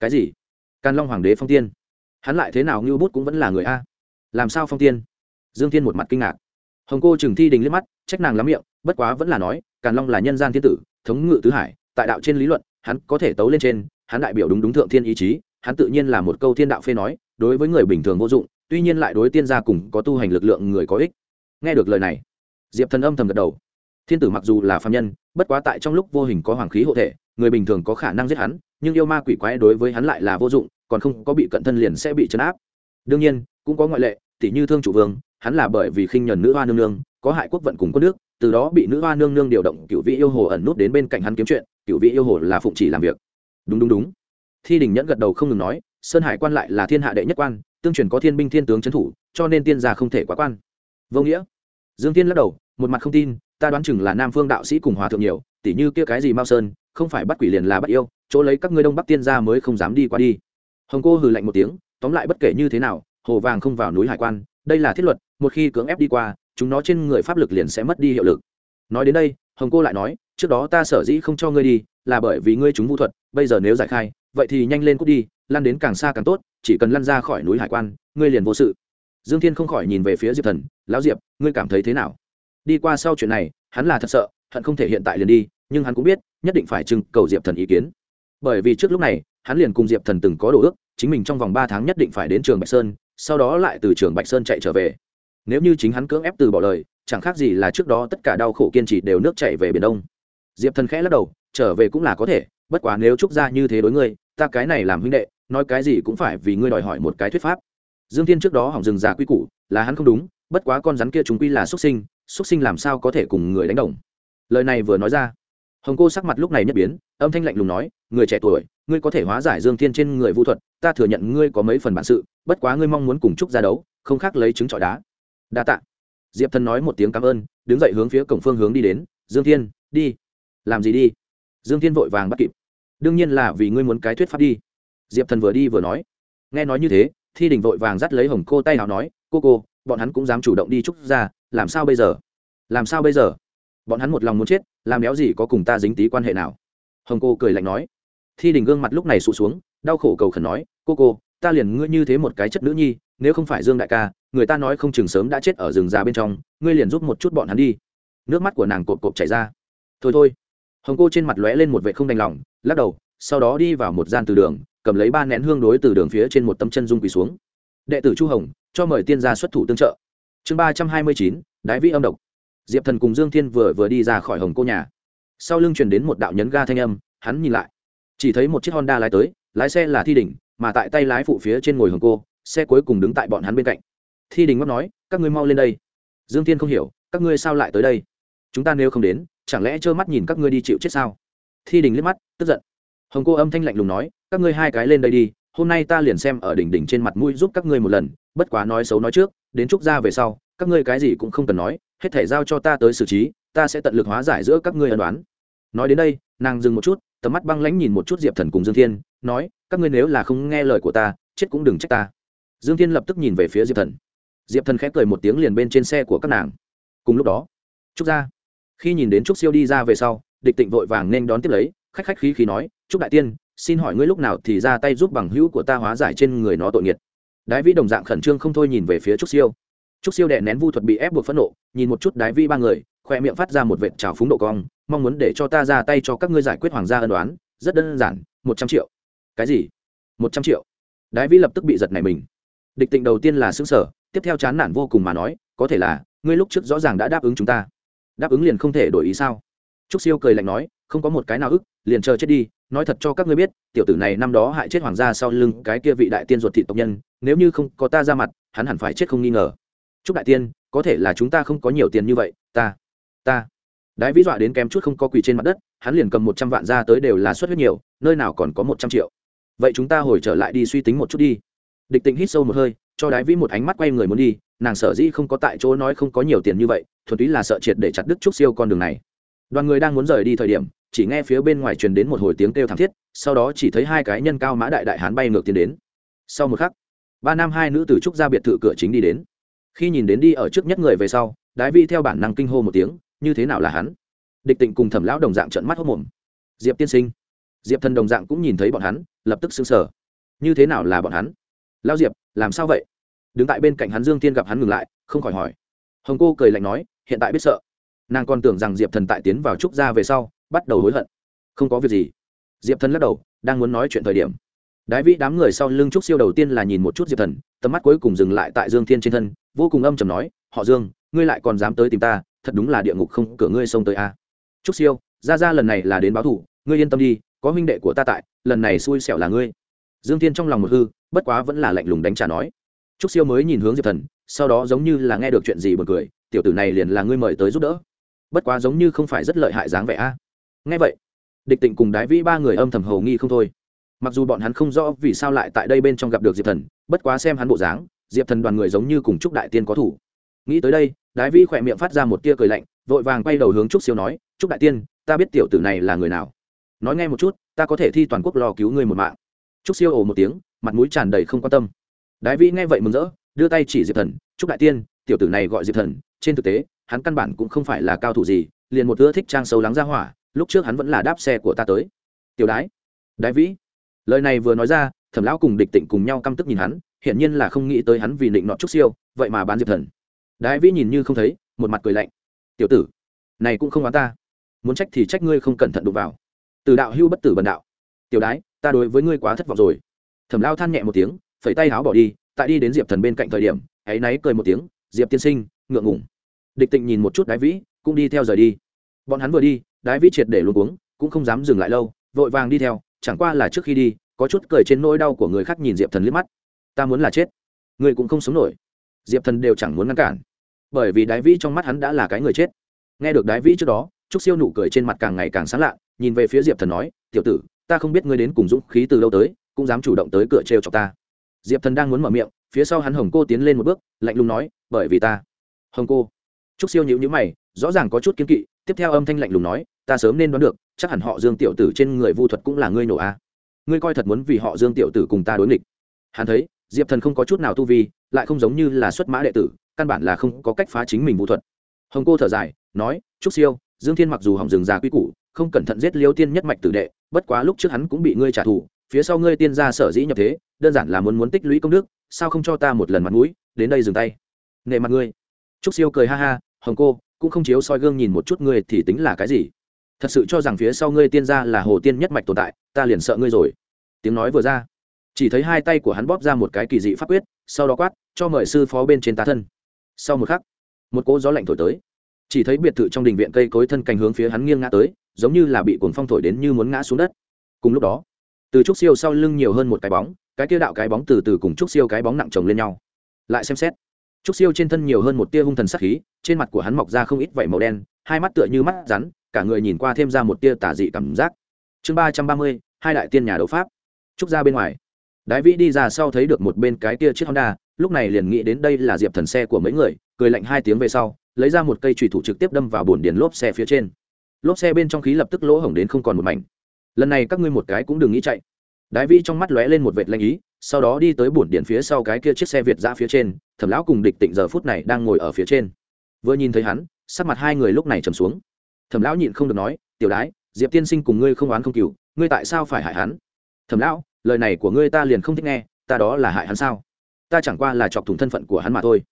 cái gì càn long hoàng đế phong tiên hắn lại thế nào ngưu bút cũng vẫn là người a làm sao phong tiên dương tiên một mặt kinh ngạc hồng cô trừng thi đình liếc mắt trách nàng lắm miệng bất quá vẫn là nói càn long là nhân gian thiên tử thống ngự tứ hải tại đạo trên lý luận, hắn có thể tấu lên trên, hắn đại biểu đúng đúng thượng thiên ý chí, hắn tự nhiên là một câu thiên đạo phê nói, đối với người bình thường vô dụng, tuy nhiên lại đối tiên gia cùng có tu hành lực lượng người có ích. Nghe được lời này, diệp thần âm thầm gật đầu. Thiên tử mặc dù là phạm nhân, bất quá tại trong lúc vô hình có hoàng khí hộ thể, người bình thường có khả năng giết hắn, nhưng yêu ma quỷ quái đối với hắn lại là vô dụng, còn không có bị cận thân liền sẽ bị chấn áp. Đương nhiên, cũng có ngoại lệ tỷ như thương chủ vương, hắn là bởi vì khinh nhuần nữ hoa nương nương, có hại quốc vận cùng quân nước từ đó bị nữ hoa nương nương điều động cựu vị yêu hồ ẩn nút đến bên cạnh hắn kiếm chuyện cựu vị yêu hồ là phụng chỉ làm việc. Đúng đúng đúng. Thi đình nhẫn gật đầu không ngừng nói, sơn hải quan lại là thiên hạ đệ nhất quan, tương truyền có thiên binh thiên tướng trấn thủ, cho nên tiên gia không thể quá quan. Vô nghĩa. Dương tiên lắc đầu, một mặt không tin, ta đoán chừng là nam phương đạo sĩ cùng hòa thượng nhiều, tỉ như kia cái gì mao sơn, không phải bắt quỷ liền là bắt yêu, chỗ lấy các ngươi đông bắc tiên gia mới không dám đi qua đi. Hồng cô hừ lạnh một tiếng, tóm lại bất kể như thế nào, hồ vàng không vào núi hải quan, đây là thiết luật, một khi cưỡng ép đi qua, chúng nó trên người pháp lực liền sẽ mất đi hiệu lực. Nói đến đây, hồng cô lại nói trước đó ta sở dĩ không cho ngươi đi, là bởi vì ngươi chúng vũ thuật, bây giờ nếu giải khai, vậy thì nhanh lên cút đi, lăn đến càng xa càng tốt, chỉ cần lăn ra khỏi núi hải quan, ngươi liền vô sự. Dương thiên không khỏi nhìn về phía diệp thần, lão diệp, ngươi cảm thấy thế nào? Đi qua sau chuyện này, hắn là thật sợ, hận không thể hiện tại liền đi, nhưng hắn cũng biết, nhất định phải trưng cầu diệp thần ý kiến. Bởi vì trước lúc này, hắn liền cùng diệp thần từng có đồ ước, chính mình trong vòng ba tháng nhất định phải đến trường bạch sơn, sau đó lại từ trường bạch sơn chạy trở về. Nếu như chính hắn cưỡng ép từ bỏ lời, chẳng khác gì là trước đó tất cả đau khổ kiên trì đều nước chạy về biển đông diệp thần khẽ lắc đầu, trở về cũng là có thể, bất quá nếu trúc ra như thế đối ngươi, ta cái này làm huynh đệ, nói cái gì cũng phải vì ngươi đòi hỏi một cái thuyết pháp. Dương thiên trước đó hỏng rừng già quy củ, là hắn không đúng, bất quá con rắn kia chúng quy là xuất sinh xuất sinh làm sao có thể cùng người đánh đồng. Lời này vừa nói ra, hồng cô sắc mặt lúc này nhất biến, âm thanh lạnh lùng nói, người trẻ tuổi, ngươi có thể hóa giải dương thiên trên người vũ thuật, ta thừa nhận ngươi có mấy phần bản sự, bất quá ngươi mong muốn cùng trúc ra đấu, không khác lấy trứng trọi đá. Đa tạ. Diệp thần nói một tiếng cảm ơn, đứng dậy hướng phía cổng phương hướng đi đến, dương thiên, đi làm gì đi? Dương thiên vội vàng bắt kịp. Đương nhiên là vì ngươi muốn cái thuyết pháp đi. Diệp thần vừa đi vừa nói. Nghe nói như thế, thi đình vội vàng dắt lấy hồng cô tay nào nói, cô cô, bọn hắn cũng dám chủ động đi trúc ra, làm sao bây giờ? Làm sao bây giờ? Bọn hắn một lòng muốn chết, làm béo gì có cùng ta dính tí quan hệ nào? Hồng cô cười lạnh nói. Thi đình gương mặt lúc này sụt xuống, đau khổ cầu khẩn nói, cô cô, ta liền ngươi như thế một cái chất nữ nhi, nếu không phải dương đại ca, người ta nói không chừng sớm đã chết ở rừng già bên trong, ngươi liền giúp một chút bọn hắn đi. Nước mắt của nàng cộp cộp chảy ra. Thôi thôi hồng cô trên mặt lóe lên một vệ không đành lòng, lắc đầu, sau đó đi vào một gian từ đường, cầm lấy ba nén hương đối từ đường phía trên một tấm chân dung quỳ xuống. Đệ tử chu hồng, cho mời tiên gia xuất thủ tương trợ. Chương ba trăm hai mươi chín, đái vĩ âm độc. Diệp thần cùng dương thiên vừa vừa đi ra khỏi hồng cô nhà. Sau lưng truyền đến một đạo nhấn ga thanh âm, hắn nhìn lại. Chỉ thấy một chiếc honda lái tới, lái xe là thi đỉnh mà tại tay lái phụ phía trên ngồi hồng cô, xe cuối cùng đứng tại bọn hắn bên cạnh. Thi đình ngóc nói, các ngươi mau lên đây. Dương thiên không hiểu, các ngươi sao lại tới đây? Chúng ta nếu không đến chẳng lẽ trơ mắt nhìn các ngươi đi chịu chết sao? Thi đình liếc mắt, tức giận. Hồng cô âm thanh lạnh lùng nói, các ngươi hai cái lên đây đi, hôm nay ta liền xem ở đỉnh đỉnh trên mặt mũi giúp các ngươi một lần, bất quá nói xấu nói trước, đến trúc ra về sau, các ngươi cái gì cũng không cần nói, hết thể giao cho ta tới xử trí, ta sẽ tận lực hóa giải giữa các ngươi ân đoán nói đến đây, nàng dừng một chút, tầm mắt băng lãnh nhìn một chút diệp thần cùng dương thiên, nói, các ngươi nếu là không nghe lời của ta, chết cũng đừng trách ta. Dương thiên lập tức nhìn về phía diệp thần. Diệp thần khép cười một tiếng liền bên trên xe của các nàng. Cùng lúc đó, trúc ra khi nhìn đến trúc siêu đi ra về sau, địch tịnh vội vàng nên đón tiếp lấy, khách khách khí khí nói, trúc đại tiên, xin hỏi ngươi lúc nào thì ra tay giúp bằng hữu của ta hóa giải trên người nó tội nghiệt? Đái vĩ đồng dạng khẩn trương không thôi nhìn về phía trúc siêu. Trúc siêu đệ nén vu thuật bị ép buộc phẫn nộ, nhìn một chút đái vĩ ba người, khoe miệng phát ra một vệt trào phúng độ cong, mong muốn để cho ta ra tay cho các ngươi giải quyết hoàng gia ân đoán rất đơn giản, một trăm triệu. Cái gì? Một trăm triệu. Đái vĩ lập tức bị giật này mình. Địch tịnh đầu tiên là xứng sở tiếp theo chán nản vô cùng mà nói, có thể là, ngươi lúc trước rõ ràng đã đáp ứng chúng ta đáp ứng liền không thể đổi ý sao? Trúc siêu cười lạnh nói, không có một cái nào ức, liền chờ chết đi. Nói thật cho các ngươi biết, tiểu tử này năm đó hại chết hoàng gia sau lưng cái kia vị đại tiên ruột thị tộc nhân, nếu như không có ta ra mặt, hắn hẳn phải chết không nghi ngờ. Trúc đại tiên, có thể là chúng ta không có nhiều tiền như vậy, ta ta. Đái vĩ dọa đến kém chút không có quỳ trên mặt đất, hắn liền cầm một trăm vạn ra tới đều là suất huyết nhiều, nơi nào còn có một trăm triệu. Vậy chúng ta hồi trở lại đi suy tính một chút đi. Địch tịnh hít sâu một hơi, cho đái vĩ một ánh mắt quay người muốn đi nàng sở dĩ không có tại chỗ nói không có nhiều tiền như vậy, thuần túy là sợ triệt để chặt đứt trúc siêu con đường này. Đoàn người đang muốn rời đi thời điểm, chỉ nghe phía bên ngoài truyền đến một hồi tiếng kêu thảm thiết, sau đó chỉ thấy hai cái nhân cao mã đại đại hán bay ngược tiến đến. Sau một khắc, ba nam hai nữ từ trúc ra biệt thự cửa chính đi đến. Khi nhìn đến đi ở trước nhất người về sau, đái vi theo bản năng kinh hô một tiếng, như thế nào là hắn? Địch tịnh cùng thẩm lão đồng dạng trận mắt hốc mồm. Diệp tiên sinh. Diệp thần đồng dạng cũng nhìn thấy bọn hắn, lập tức xứng sở như thế nào là bọn hắn? Lao diệp, làm sao vậy? Đứng tại bên cạnh hắn dương tiên gặp hắn ngừng lại, không khỏi hỏi. Hồng cô cười lạnh nói, hiện tại biết sợ. Nàng còn tưởng rằng diệp thần tại tiến vào trúc gia về sau, bắt đầu hối hận. Không có việc gì. Diệp thần lắc đầu, đang muốn nói chuyện thời điểm. Đái vĩ đám người sau lưng trúc siêu đầu tiên là nhìn một chút diệp thần, tầm mắt cuối cùng dừng lại tại dương thiên trên thân, vô cùng âm chầm nói, họ dương, ngươi lại còn dám tới tìm ta, thật đúng là địa ngục không cửa ngươi xông tới a. Trúc siêu, ra ra lần này là đến báo thủ ngươi yên tâm đi, có huynh đệ của ta tại, lần này xui xẻo là ngươi. Dương thiên trong lòng một hư, bất quá vẫn là lạnh lùng đánh trả nói trúc siêu mới nhìn hướng diệp thần, sau đó giống như là nghe được chuyện gì buồn cười, tiểu tử này liền là ngươi mời tới giúp đỡ. Bất quá giống như không phải rất lợi hại dáng vẻ a. Nghe vậy, địch tịnh cùng đái vĩ ba người âm thầm hầu nghi không thôi. Mặc dù bọn hắn không rõ vì sao lại tại đây bên trong gặp được diệp thần, bất quá xem hắn bộ dáng, diệp thần đoàn người giống như cùng chúc đại tiên có thủ. Nghĩ tới đây, đái vĩ khỏe miệng phát ra một tia cười lạnh, vội vàng quay đầu hướng trúc siêu nói, trúc đại tiên, ta biết tiểu tử này là người nào. Nói nghe một chút, ta có thể thi toàn quốc lo cứu ngươi một mạng. Trúc siêu ồ một tiếng, mặt mũi tràn đầy không quan tâm đái vĩ nghe vậy mừng rỡ, đưa tay chỉ diệp thần, chúc đại tiên, tiểu tử này gọi diệp thần, trên thực tế, hắn căn bản cũng không phải là cao thủ gì, liền một ưa thích trang sâu lắng ra hỏa, lúc trước hắn vẫn là đáp xe của ta tới. Tiểu đái đái vĩ. Lời này vừa nói ra, thẩm lão cùng địch tịnh cùng nhau căm tức nhìn hắn, hiển nhiên là không nghĩ tới hắn vì định nọ trúc siêu, vậy mà bán diệp thần. Đái vĩ nhìn như không thấy, một mặt cười lạnh. Tiểu tử, này cũng không oán ta, muốn trách thì trách ngươi không cẩn thận đụng vào. Từ đạo hưu bất tử bần đạo. Tiểu đái, ta đối với ngươi quá thất vọng rồi. Thẩm lao than nhẹ một tiếng phẩy tay háo bỏ đi, tại đi đến diệp thần bên cạnh thời điểm, ấy náy cười một tiếng, diệp tiên sinh, ngượng ngủng địch tịnh nhìn một chút đái vĩ, cũng đi theo rời đi. Bọn hắn vừa đi, đái vĩ triệt để luôn uống cũng không dám dừng lại lâu, vội vàng đi theo, chẳng qua là trước khi đi, có chút cười trên nỗi đau của người khác nhìn diệp thần liếc mắt. Ta muốn là chết, người cũng không sống nổi. Diệp thần đều chẳng muốn ngăn cản, bởi vì đái vĩ trong mắt hắn đã là cái người chết. Nghe được đái vĩ trước đó, trúc siêu nụ cười trên mặt càng ngày càng sáng lạ, nhìn về phía diệp thần nói, tiểu tử, ta không biết ngươi đến cùng dũng khí từ lâu tới, cũng dám chủ động tới cửa trêu chọc ta diệp thần đang muốn mở miệng, phía sau hắn hồng cô tiến lên một bước, lạnh lùng nói, bởi vì ta. Hồng cô. Trúc siêu nhữ nhữ mày, rõ ràng có chút kiên kỵ, tiếp theo âm thanh lạnh lùng nói, ta sớm nên đoán được, chắc hẳn họ dương tiểu tử trên người vu thuật cũng là ngươi nổ a. À. ngươi coi thật muốn vì họ dương tiểu tử cùng ta đối nghịch. Hắn thấy, diệp thần không có chút nào tu vi, lại không giống như là xuất mã đệ tử, căn bản là không có cách phá chính mình vu thuật. Hồng cô thở dài, nói, trúc siêu, dương thiên mặc dù hỏng rừng già quy củ, không cẩn thận giết liêu tiên nhất mạch tử đệ, bất quá lúc trước hắn cũng bị ngươi trả thù phía sau ngươi tiên gia sở dĩ nhập thế, đơn giản là muốn muốn tích lũy công đức, sao không cho ta một lần mặt mũi, đến đây dừng tay. Nệ mặt ngươi. Trúc siêu cười ha ha, hồng cô, cũng không chiếu soi gương nhìn một chút ngươi thì tính là cái gì? Thật sự cho rằng phía sau ngươi tiên gia là hồ tiên nhất mạch tồn tại, ta liền sợ ngươi rồi. Tiếng nói vừa ra. Chỉ thấy hai tay của hắn bóp ra một cái kỳ dị pháp quyết, sau đó quát, cho mời sư phó bên trên tá thân. Sau một khắc, một cỗ gió lạnh thổi tới. Chỉ thấy biệt thự trong đình viện cây cối thân cành hướng phía hắn nghiêng ngã tới, giống như là bị cuồng phong thổi đến như muốn ngã xuống đất. Cùng lúc đó từ trúc siêu sau lưng nhiều hơn một cái bóng, cái kia đạo cái bóng từ từ cùng trúc siêu cái bóng nặng chồng lên nhau. Lại xem xét, trúc siêu trên thân nhiều hơn một tia hung thần sắc khí, trên mặt của hắn mọc ra không ít vảy màu đen, hai mắt tựa như mắt rắn, cả người nhìn qua thêm ra một tia tả dị cảm giác. Chương ba trăm ba mươi, hai đại tiên nhà đấu pháp. Trúc ra bên ngoài. Đái vĩ đi ra sau thấy được một bên cái tia chiếc honda, lúc này liền nghĩ đến đây là diệp thần xe của mấy người, cười lạnh hai tiếng về sau, lấy ra một cây trùy thủ trực tiếp đâm vào bồn điền lốp xe phía trên. Lốp xe bên trong khí lập tức lỗ hổng đến không còn một mảnh lần này các ngươi một cái cũng đừng nghĩ chạy. Đái vĩ trong mắt lóe lên một vệt lanh ý, sau đó đi tới bổn điện phía sau cái kia chiếc xe việt ra phía trên, thẩm lão cùng địch tịnh giờ phút này đang ngồi ở phía trên. Vừa nhìn thấy hắn, sắc mặt hai người lúc này trầm xuống. Thẩm lão nhịn không được nói, tiểu đái, diệp tiên sinh cùng ngươi không oán không cừu, ngươi tại sao phải hại hắn? Thẩm lão, lời này của ngươi ta liền không thích nghe, ta đó là hại hắn sao? Ta chẳng qua là chọc thủng thân phận của hắn mà thôi.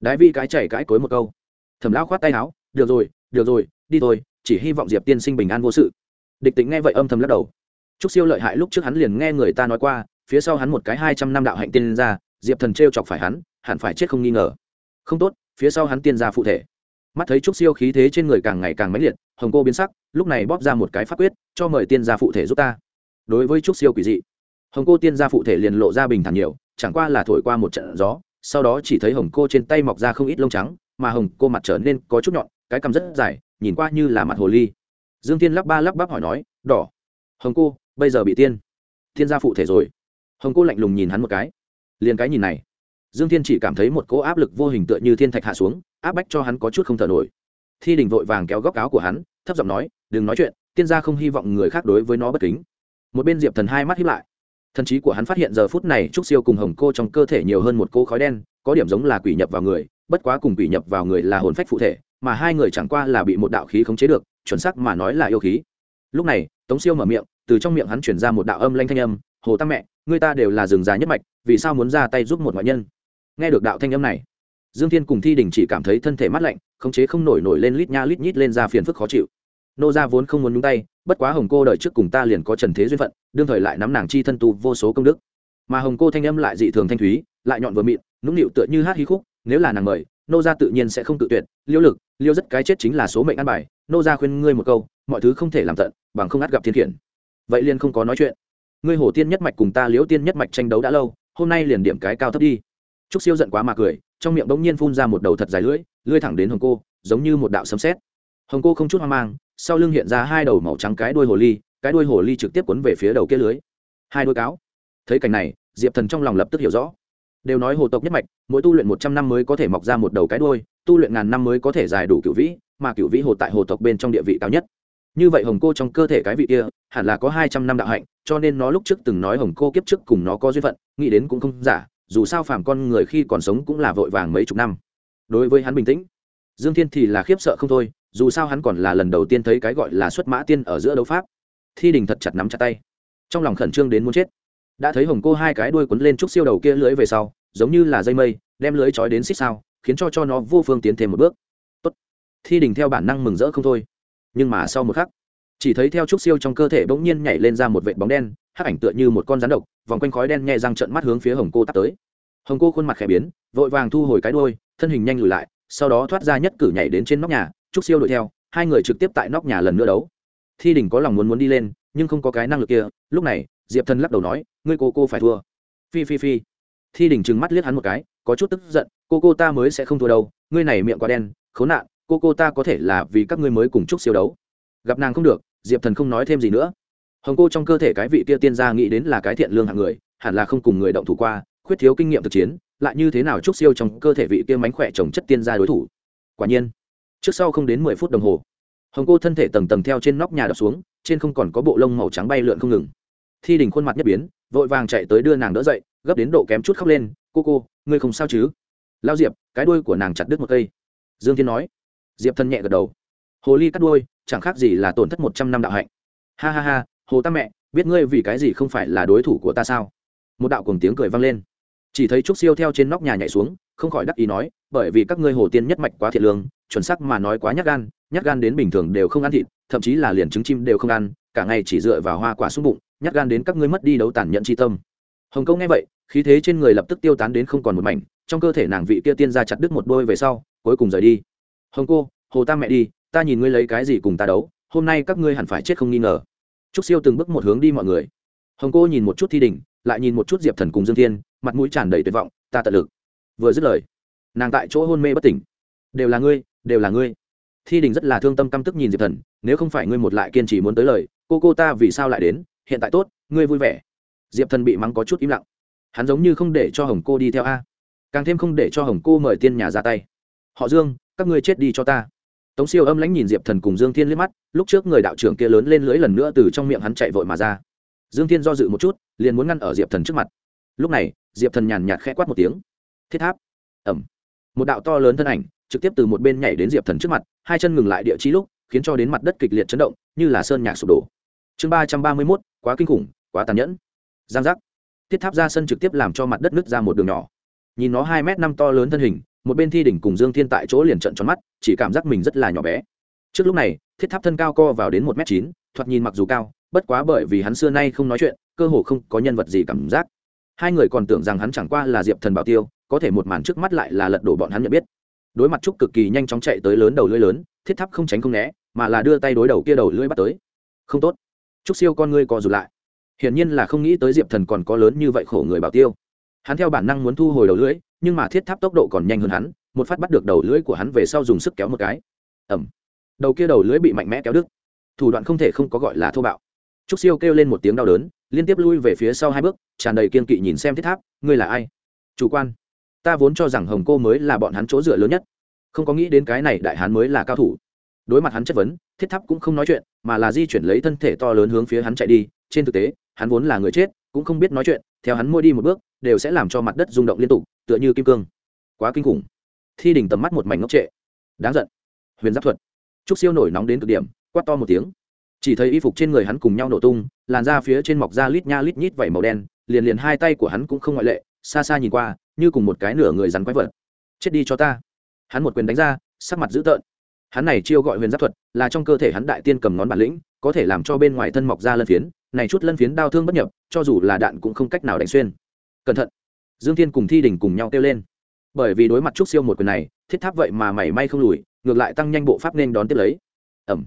Đái vi cái chảy cãi cối một câu. Thẩm lão khoát tay áo, được rồi được rồi, đi thôi, chỉ hy vọng diệp tiên sinh bình an vô sự địch tính nghe vậy âm thầm lắc đầu. Trúc siêu lợi hại lúc trước hắn liền nghe người ta nói qua, phía sau hắn một cái hai trăm năm đạo hạnh tiên ra, diệp thần t r e o chọc phải hắn, hẳn phải chết không nghi ngờ. Không tốt, phía sau hắn tiên ra phụ thể. Mắt thấy trúc siêu khí thế trên người càng ngày càng mãnh liệt, hồng cô biến sắc, lúc này bóp ra một cái pháp quyết, cho mời tiên gia phụ thể giúp ta. Đối với trúc siêu quỷ dị, hồng cô tiên gia phụ thể liền lộ ra bình thản nhiều, chẳng qua là thổi qua một trận gió, sau đó chỉ thấy hồng cô trên tay mọc ra không ít lông trắng, mà hồng cô mặt trở nên có chút nhọn, cái cằm rất dài, nhìn qua như là mặt hồ ly dương tiên lắp ba lắp bắp hỏi nói, đỏ, hồng cô, bây giờ bị tiên, thiên gia phụ thể rồi. Hồng cô lạnh lùng nhìn hắn một cái. Liền cái nhìn này, dương thiên chỉ cảm thấy một cỗ áp lực vô hình tựa như thiên thạch hạ xuống, áp bách cho hắn có chút không thở nổi. Thi đình vội vàng kéo góc áo của hắn, thấp giọng nói, đừng nói chuyện, tiên gia không hy vọng người khác đối với nó bất kính. Một bên diệp thần hai mắt hiếp lại. Thần trí của hắn phát hiện giờ phút này trúc siêu cùng hồng cô trong cơ thể nhiều hơn một cỗ khói đen, có điểm giống là quỷ nhập vào người, bất quá cùng quỷ nhập vào người là hồn phách phụ thể, mà hai người chẳng qua là bị một đạo khí khống chế được chuẩn xác mà nói là yêu khí. Lúc này, tống siêu mở miệng, từ trong miệng hắn chuyển ra một đạo âm lanh thanh âm, hồ tam mẹ, người ta đều là rừng già nhất mạch, vì sao muốn ra tay giúp một ngoại nhân? Nghe được đạo thanh âm này, dương thiên cùng thi đình chỉ cảm thấy thân thể mát lạnh, khống chế không nổi nổi lên lít nha lít nhít lên ra phiền phức khó chịu. Nô gia vốn không muốn nhúng tay, bất quá hồng cô đợi trước cùng ta liền có trần thế duyên phận, đương thời lại nắm nàng chi thân tu vô số công đức. Mà hồng cô thanh âm lại dị thường thanh thúy, lại nhọn vừa mịn, nũng nịu tựa như hát hí khúc, nếu là nàng mời, nô gia tự nhiên sẽ không tự tuyệt, liêu lực, liêu rất cái chết chính là số mệnh ăn bài nô gia khuyên ngươi một câu, mọi thứ không thể làm tận, bằng không át gặp thiên khiển. Vậy liền không có nói chuyện. Ngươi hổ tiên nhất mạch cùng ta liễu tiên nhất mạch tranh đấu đã lâu, hôm nay liền điểm cái cao thấp đi. Trúc siêu giận quá mà cười, trong miệng bỗng nhiên phun ra một đầu thật dài lưỡi lưỡi thẳng đến hồng cô, giống như một đạo sấm sét. Hồng cô không chút hoang mang, sau lưng hiện ra hai đầu màu trắng cái đuôi hồ ly, cái đuôi hồ ly trực tiếp quấn về phía đầu kia lưới. Hai đuôi cáo. Thấy cảnh này, diệp thần trong lòng lập tức hiểu rõ. Đều nói hồ tộc nhất mạch, mỗi tu luyện một trăm năm mới có thể mọc ra một đầu cái đuôi, tu luyện ngàn năm mới có thể dài đủ cựu vĩ mà cựu vĩ hồ tại hồ tộc bên trong địa vị cao nhất. Như vậy hồng cô trong cơ thể cái vị kia, hẳn là có hai trăm năm đạo hạnh, cho nên nó lúc trước từng nói hồng cô kiếp trước cùng nó có duyên phận, nghĩ đến cũng không giả, dù sao phàm con người khi còn sống cũng là vội vàng mấy chục năm. Đối với hắn bình tĩnh, dương thiên thì là khiếp sợ không thôi, dù sao hắn còn là lần đầu tiên thấy cái gọi là xuất mã tiên ở giữa đấu pháp. Thi đình thật chặt nắm chặt tay, trong lòng khẩn trương đến muốn chết. Đã thấy hồng cô hai cái đuôi quấn lên trúc siêu đầu kia lưới về sau, giống như là dây mây, đem lưới trói đến xích sao, khiến cho cho nó vô phương tiến thêm một bước thi đình theo bản năng mừng rỡ không thôi. Nhưng mà sau một khắc chỉ thấy theo trúc siêu trong cơ thể bỗng nhiên nhảy lên ra một vệt bóng đen hắc ảnh tựa như một con rắn độc vòng quanh khói đen nhẹ răng trận mắt hướng phía hồng cô tắt tới. Hồng cô khuôn mặt khẽ biến vội vàng thu hồi cái đuôi, thân hình nhanh lùi lại sau đó thoát ra nhất cử nhảy đến trên nóc nhà trúc siêu đuổi theo hai người trực tiếp tại nóc nhà lần nữa đấu. Thi đình có lòng muốn muốn đi lên nhưng không có cái năng lực kia lúc này diệp thần lắc đầu nói ngươi cô cô phải thua. Phi phi phi. Thi đình trừng mắt liếc hắn một cái có chút tức giận cô cô ta mới sẽ không thua đâu ngươi này miệng quá đen khốn nạn cô cô ta có thể là vì các ngươi mới cùng chúc siêu đấu. Gặp nàng không được, diệp thần không nói thêm gì nữa. Hồng cô trong cơ thể cái vị kia tiên gia nghĩ đến là cái thiện lương hạng người, hẳn là không cùng người động thủ qua, khuyết thiếu kinh nghiệm thực chiến, lại như thế nào chúc siêu trong cơ thể vị kia mánh khỏe trồng chất tiên gia đối thủ. Quả nhiên, trước sau không đến mười phút đồng hồ, hồng cô thân thể tầng tầng theo trên nóc nhà đập xuống, trên không còn có bộ lông màu trắng bay lượn không ngừng. Thi đình khuôn mặt nhất biến, vội vàng chạy tới đưa nàng đỡ dậy, gấp đến độ kém chút khóc lên, cô cô, ngươi không sao chứ? Lao diệp, cái đuôi của nàng chặt đứt một cây. Dương thiên nói diệp thân nhẹ gật đầu. Hồ ly cắt đuôi, chẳng khác gì là tổn thất một trăm năm đạo hạnh. Ha ha ha, hồ tam mẹ, biết ngươi vì cái gì không phải là đối thủ của ta sao? Một đạo cùng tiếng cười vang lên. Chỉ thấy trúc siêu theo trên nóc nhà nhảy xuống, không khỏi đắc ý nói, bởi vì các ngươi hồ tiên nhất mạch quá thiệt lương, chuẩn sắc mà nói quá nhát gan nhát gan đến bình thường đều không ăn thịt, thậm chí là liền trứng chim đều không ăn, cả ngày chỉ dựa vào hoa quả sung bụng, nhát gan đến các ngươi mất đi đấu tàn nhẫn tri tâm. Hồng câu nghe vậy, khí thế trên người lập tức tiêu tán đến không còn một mảnh, trong cơ thể nàng vị kia tiên ra chặt đứt một đôi về sau, cuối cùng rời đi hồng cô, hồ ta mẹ đi, ta nhìn ngươi lấy cái gì cùng ta đấu, hôm nay các ngươi hẳn phải chết không nghi ngờ. Trúc siêu từng bước một hướng đi mọi người. Hồng cô nhìn một chút thi đình, lại nhìn một chút diệp thần cùng dương thiên, mặt mũi tràn đầy tuyệt vọng, ta tận lực. Vừa dứt lời, nàng tại chỗ hôn mê bất tỉnh. Đều là ngươi, đều là ngươi. Thi đình rất là thương tâm căm tức nhìn diệp thần, nếu không phải ngươi một lại kiên trì muốn tới lời, cô cô ta vì sao lại đến, hiện tại tốt, ngươi vui vẻ. Diệp thần bị mắng có chút im lặng. Hắn giống như không để cho hồng cô đi theo a. Càng thêm không để cho hồng cô mời tiên nhà ra tay. Họ dương các ngươi chết đi cho ta. Tống siêu âm lãnh nhìn diệp thần cùng dương thiên liếc mắt, lúc trước người đạo trưởng kia lớn lên lưỡi lần nữa từ trong miệng hắn chạy vội mà ra. Dương thiên do dự một chút, liền muốn ngăn ở diệp thần trước mặt. Lúc này, diệp thần nhàn nhạt khẽ quát một tiếng. Thiết tháp. Ẩm một đạo to lớn thân ảnh, trực tiếp từ một bên nhảy đến diệp thần trước mặt, hai chân ngừng lại địa trí lúc, khiến cho đến mặt đất kịch liệt chấn động, như là sơn nhạc sụp đổ. Chương ba trăm ba mươi mốt, quá kinh khủng, quá tàn nhẫn. Giang giác. Thiết tháp ra sân trực tiếp làm cho mặt đất nứt ra một đường nhỏ. Nhìn nó hai m năm to lớn thân hình một bên thi đỉnh cùng dương thiên tại chỗ liền trận tròn mắt, chỉ cảm giác mình rất là nhỏ bé. Trước lúc này, thiết tháp thân cao co vào đến một m chín, thoạt nhìn mặc dù cao, bất quá bởi vì hắn xưa nay không nói chuyện, cơ hồ không có nhân vật gì cảm giác. Hai người còn tưởng rằng hắn chẳng qua là diệp thần bảo tiêu, có thể một màn trước mắt lại là lật đổ bọn hắn nhận biết. Đối mặt trúc cực kỳ nhanh chóng chạy tới lớn đầu lưỡi lớn, thiết tháp không tránh không né, mà là đưa tay đối đầu kia đầu lưỡi bắt tới. Không tốt. Trúc siêu con ngươi co rụt lại. Hiển nhiên là không nghĩ tới diệp thần còn có lớn như vậy khổ người bảo tiêu. Hắn theo bản năng muốn thu hồi đầu lưỡi nhưng mà thiết tháp tốc độ còn nhanh hơn hắn, một phát bắt được đầu lưỡi của hắn về sau dùng sức kéo một cái. Ẩm đầu kia đầu lưỡi bị mạnh mẽ kéo đứt. Thủ đoạn không thể không có gọi là thô bạo. Trúc siêu kêu lên một tiếng đau đớn, liên tiếp lui về phía sau hai bước, tràn đầy kiên kỵ nhìn xem thiết tháp, ngươi là ai? Chủ quan. Ta vốn cho rằng hồng cô mới là bọn hắn chỗ dựa lớn nhất. Không có nghĩ đến cái này đại hán mới là cao thủ. Đối mặt hắn chất vấn, thiết tháp cũng không nói chuyện, mà là di chuyển lấy thân thể to lớn hướng phía hắn chạy đi. Trên thực tế, hắn vốn là người chết cũng không biết nói chuyện, theo hắn mua đi một bước, đều sẽ làm cho mặt đất rung động liên tục, tựa như kim cương. Quá kinh khủng. Thi đỉnh tầm mắt một mảnh ngốc trệ. Đáng giận. Huyền giáp thuật. Trúc siêu nổi nóng đến cực điểm, quát to một tiếng. Chỉ thấy y phục trên người hắn cùng nhau nổ tung, làn da phía trên mọc da lít nha lít nhít vẩy màu đen, liền liền hai tay của hắn cũng không ngoại lệ, xa xa nhìn qua, như cùng một cái nửa người rắn quái vật. Chết đi cho ta. Hắn một quyền đánh ra, sắc mặt dữ tợn. Hắn này chiêu gọi huyền giáp thuật, là trong cơ thể hắn đại tiên cầm ngón bản lĩnh, có thể làm cho bên ngoài thân mọc ra lân phiến này chút lân phiến đao thương bất nhập, cho dù là đạn cũng không cách nào đánh xuyên. Cẩn thận. Dương thiên cùng thi đình cùng nhau kêu lên. Bởi vì đối mặt trúc siêu một quyền này, thiết tháp vậy mà mảy may không lùi, ngược lại tăng nhanh bộ pháp nên đón tiếp lấy. Ẩm.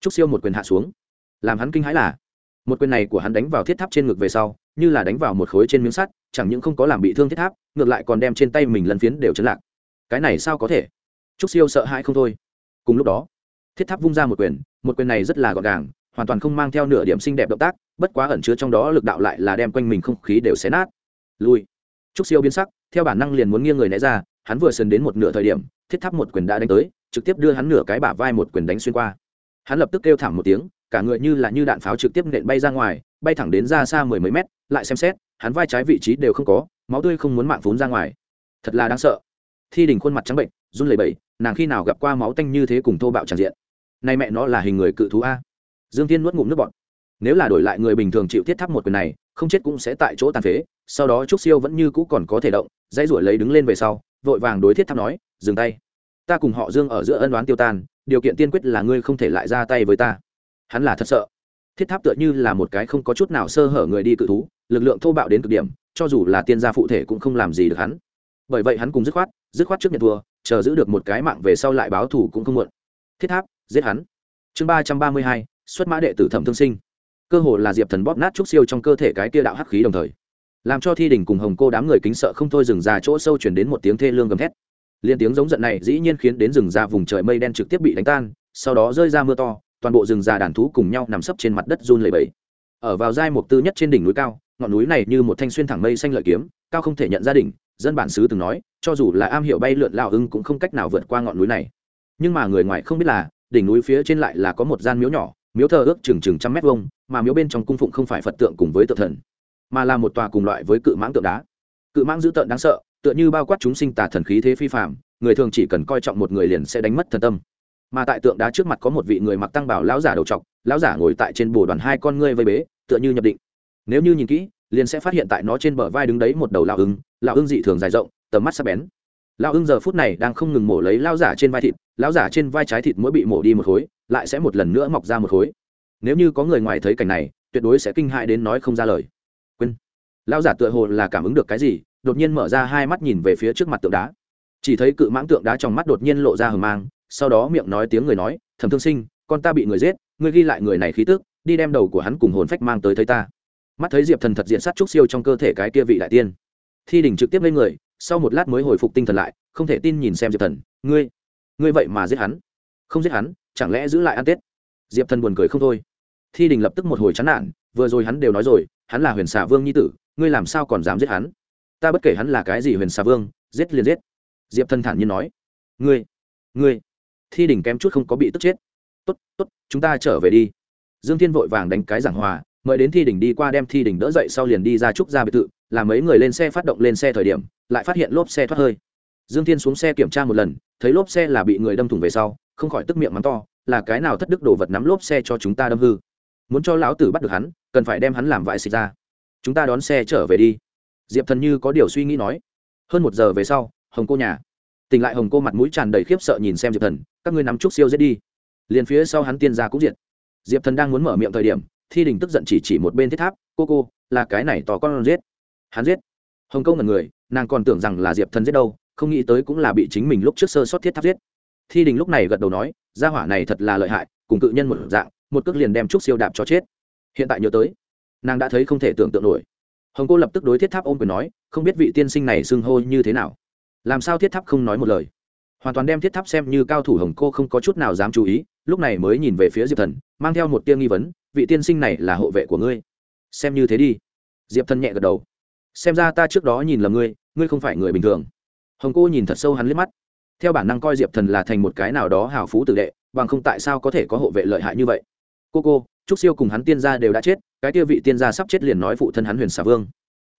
Trúc siêu một quyền hạ xuống. Làm hắn kinh hãi là, một quyền này của hắn đánh vào thiết tháp trên ngực về sau, như là đánh vào một khối trên miếng sắt, chẳng những không có làm bị thương thiết tháp, ngược lại còn đem trên tay mình lân phiến đều chấn lạc. Cái này sao có thể? Trúc siêu sợ hãi không thôi. Cùng lúc đó, thiết tháp vung ra một quyền một quyền này rất là gọn gàng, hoàn toàn không mang theo nửa điểm xinh đẹp động tác bất quá ẩn chứa trong đó lực đạo lại là đem quanh mình không khí đều xé nát. Lui. Trúc siêu biến sắc, theo bản năng liền muốn nghiêng người né ra, hắn vừa sần đến một nửa thời điểm, thiết tháp một quyền đã đánh tới, trực tiếp đưa hắn nửa cái bả vai một quyền đánh xuyên qua. Hắn lập tức kêu thảm một tiếng, cả người như là như đạn pháo trực tiếp nện bay ra ngoài, bay thẳng đến ra xa mười mấy mét, lại xem xét, hắn vai trái vị trí đều không có, máu tươi không muốn mạng vốn ra ngoài. Thật là đáng sợ. Thi đình khuôn mặt trắng bệnh, run lẩy bẩy, nàng khi nào gặp qua máu tanh như thế cùng thô bạo tràn diện? Nay mẹ nó là hình người cự thú a. Dương tiên nuốt ngụm nước bọt nếu là đổi lại người bình thường chịu thiết tháp một quyền này, không chết cũng sẽ tại chỗ tàn phế, sau đó trúc siêu vẫn như cũ còn có thể động, dãy ruổi lấy đứng lên về sau, vội vàng đối thiết tháp nói, dừng tay. Ta cùng họ dương ở giữa ân đoán tiêu tan, điều kiện tiên quyết là ngươi không thể lại ra tay với ta. Hắn là thật sợ. Thiết tháp tựa như là một cái không có chút nào sơ hở người đi cự thú, lực lượng thô bạo đến cực điểm, cho dù là tiên gia phụ thể cũng không làm gì được hắn. Bởi vậy hắn cùng dứt khoát dứt khoát trước nhận thua, chờ giữ được một cái mạng về sau lại báo thù cũng không muộn. Thiết tháp, giết hắn. Chương ba trăm ba mươi hai, xuất mã đệ tử thẩm thương sinh cơ hồ là diệp thần bóp nát trúc siêu trong cơ thể cái kia đạo hắc khí đồng thời. Làm cho thi đình cùng hồng cô đám người kính sợ không thôi dừng ra chỗ sâu chuyển đến một tiếng thê lương gầm thét. Liên tiếng giống giận này dĩ nhiên khiến đến rừng ra vùng trời mây đen trực tiếp bị đánh tan, sau đó rơi ra mưa to, toàn bộ rừng già đàn thú cùng nhau nằm sấp trên mặt đất run lầy bẫy ở vào giai mục tư nhất trên đỉnh núi cao, ngọn núi này như một thanh xuyên thẳng mây xanh lợi kiếm, cao không thể nhận gia đình dân bản xứ từng nói, cho dù là am hiểu bay lượn lao ưng cũng không cách nào vượt qua ngọn núi này. Nhưng mà người ngoài không biết là, đỉnh núi phía trên lại là có một gian miếu nhỏ, miếu thờ ước chừng chừng trăm mét vuông mà miếu bên trong cung phụng không phải phật tượng cùng với tượng thần, mà là một tòa cùng loại với cự mãng tượng đá. Cự mãng dữ tợn đáng sợ, tựa như bao quát chúng sinh tà thần khí thế phi phạm người thường chỉ cần coi trọng một người liền sẽ đánh mất thần tâm. Mà tại tượng đá trước mặt có một vị người mặc tăng bảo lão giả đầu trọc, lão giả ngồi tại trên bồ đoàn hai con ngươi vây bế, tựa như nhập định. Nếu như nhìn kỹ, liền sẽ phát hiện tại nó trên bờ vai đứng đấy một đầu lão ưng lão ưng dị thường dài rộng, tầm mắt sắc bén. Lão ưng giờ phút này đang không ngừng mổ lấy lão giả trên vai thịt, lão giả trên vai trái thịt mỗi bị mổ đi một khối, lại sẽ một lần nữa mọc ra một khối nếu như có người ngoài thấy cảnh này, tuyệt đối sẽ kinh hại đến nói không ra lời. Quên. Lão giả tựa hồ là cảm ứng được cái gì, đột nhiên mở ra hai mắt nhìn về phía trước mặt tượng đá. Chỉ thấy cự mãng tượng đá trong mắt đột nhiên lộ ra hờ mang, sau đó miệng nói tiếng người nói thầm thương sinh, con ta bị người giết, ngươi ghi lại người này khí tức, đi đem đầu của hắn cùng hồn phách mang tới thấy ta. Mắt thấy diệp thần thật diện sát trúc siêu trong cơ thể cái kia vị đại tiên. Thi đình trực tiếp lên người, sau một lát mới hồi phục tinh thần lại, không thể tin nhìn xem diệp thần, ngươi ngươi vậy mà giết hắn? Không giết hắn, chẳng lẽ giữ lại ăn tết? Diệp thần buồn cười không thôi. Thi đình lập tức một hồi chán nản, vừa rồi hắn đều nói rồi, hắn là huyền xà vương nhi tử, ngươi làm sao còn dám giết hắn? Ta bất kể hắn là cái gì huyền xà vương, giết liền giết. Diệp thần thản nhiên nói. Ngươi ngươi. Thi đình kém chút không có bị tức chết. Tốt tốt, chúng ta trở về đi. Dương thiên vội vàng đánh cái giảng hòa, mời đến thi đình đi qua đem thi đình đỡ dậy sau liền đi ra trúc ra biệt thự làm mấy người lên xe phát động lên xe thời điểm, lại phát hiện lốp xe thoát hơi. Dương thiên xuống xe kiểm tra một lần, thấy lốp xe là bị người đâm thủng về sau, không khỏi tức miệng mắng to là cái nào thất đức đồ vật nắm lốp xe cho chúng ta đâm hư? Muốn cho lão tử bắt được hắn, cần phải đem hắn làm vại xịt ra. Chúng ta đón xe trở về đi. Diệp thần như có điều suy nghĩ nói. Hơn một giờ về sau, hồng cô nhà. Tỉnh lại hồng cô mặt mũi tràn đầy khiếp sợ nhìn xem diệp thần, các ngươi nắm trúc siêu giết đi. Liền phía sau hắn tiên ra cũng diệt. Diệp thần đang muốn mở miệng thời điểm, thi đình tức giận chỉ chỉ một bên thiết tháp, cô cô, là cái này tỏ con giết. Hắn giết? Hồng câu ngần người, nàng còn tưởng rằng là diệp thần giết đâu, không nghĩ tới cũng là bị chính mình lúc trước sơ sót thiết tháp giết thi đình lúc này gật đầu nói, gia hỏa này thật là lợi hại, cùng cự nhân một dạng, một cước liền đem trúc siêu đạp cho chết. Hiện tại nhớ tới, nàng đã thấy không thể tưởng tượng nổi. Hồng cô lập tức đối thiết tháp ôm quyền nói, không biết vị tiên sinh này xưng hô như thế nào? Làm sao thiết tháp không nói một lời? Hoàn toàn đem thiết tháp xem như cao thủ hồng cô không có chút nào dám chú ý, lúc này mới nhìn về phía diệp thần, mang theo một tia nghi vấn, vị tiên sinh này là hộ vệ của ngươi? Xem như thế đi. Diệp thần nhẹ gật đầu. Xem ra ta trước đó nhìn là ngươi ngươi không phải người bình thường. Hồng cô nhìn thật sâu hắn liếc mắt theo bản năng coi diệp thần là thành một cái nào đó hào phú tử đệ, bằng không tại sao có thể có hộ vệ lợi hại như vậy? Cô cô, trúc siêu cùng hắn tiên gia đều đã chết, cái kia vị tiên gia sắp chết liền nói phụ thân hắn huyền xà vương.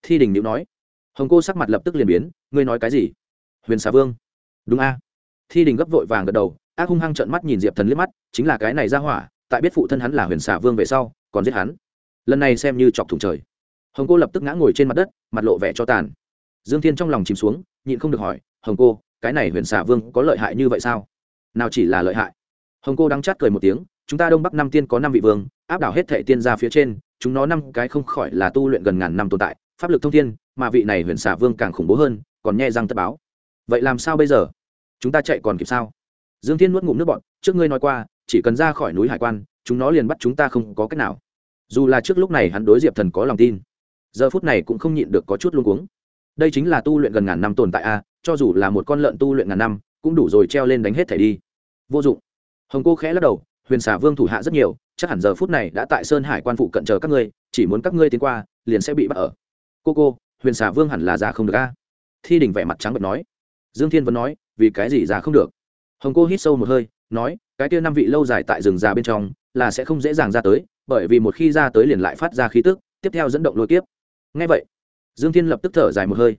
Thi đình nữ nói. Hồng cô sắc mặt lập tức liền biến, ngươi nói cái gì? Huyền xà vương. Đúng a. Thi đình gấp vội vàng gật đầu, ác hung hăng trợn mắt nhìn diệp thần liếc mắt, chính là cái này ra hỏa, tại biết phụ thân hắn là huyền xà vương về sau, còn giết hắn. Lần này xem như chọc thủng trời. Hồng cô lập tức ngã ngồi trên mặt đất, mặt lộ vẻ cho tàn. Dương thiên trong lòng chìm xuống, nhịn không được hỏi, hồng cô cái này huyền xà vương có lợi hại như vậy sao? Nào chỉ là lợi hại. Hồng cô đắng chát cười một tiếng, chúng ta đông bắc năm tiên có năm vị vương, áp đảo hết thệ tiên ra phía trên, chúng nó năm cái không khỏi là tu luyện gần ngàn năm tồn tại, pháp lực thông thiên, mà vị này huyền xà vương càng khủng bố hơn, còn nhẹ răng tất báo. Vậy làm sao bây giờ? Chúng ta chạy còn kịp sao? Dương thiên nuốt ngụm nước bọn trước ngươi nói qua, chỉ cần ra khỏi núi hải quan, chúng nó liền bắt chúng ta không có cách nào. Dù là trước lúc này hắn đối diệp thần có lòng tin, giờ phút này cũng không nhịn được có chút luôn cuống. Đây chính là tu luyện gần ngàn năm tồn tại a cho dù là một con lợn tu luyện ngàn năm, cũng đủ rồi treo lên đánh hết thẻ đi. Vô dụng. Hồng cô khẽ lắc đầu, huyền xà vương thủ hạ rất nhiều, chắc hẳn giờ phút này đã tại sơn hải quan phụ cận chờ các ngươi, chỉ muốn các ngươi tiến qua, liền sẽ bị bắt ở. Cô cô, huyền xà vương hẳn là già không được a? Thi đình vẻ mặt trắng bật nói. Dương thiên vẫn nói, vì cái gì già không được? Hồng cô hít sâu một hơi, nói, cái kia năm vị lâu dài tại rừng già bên trong, là sẽ không dễ dàng ra tới, bởi vì một khi ra tới liền lại phát ra khí tức, tiếp theo dẫn động lôi tiếp. ngay vậy, dương thiên lập tức thở dài một hơi.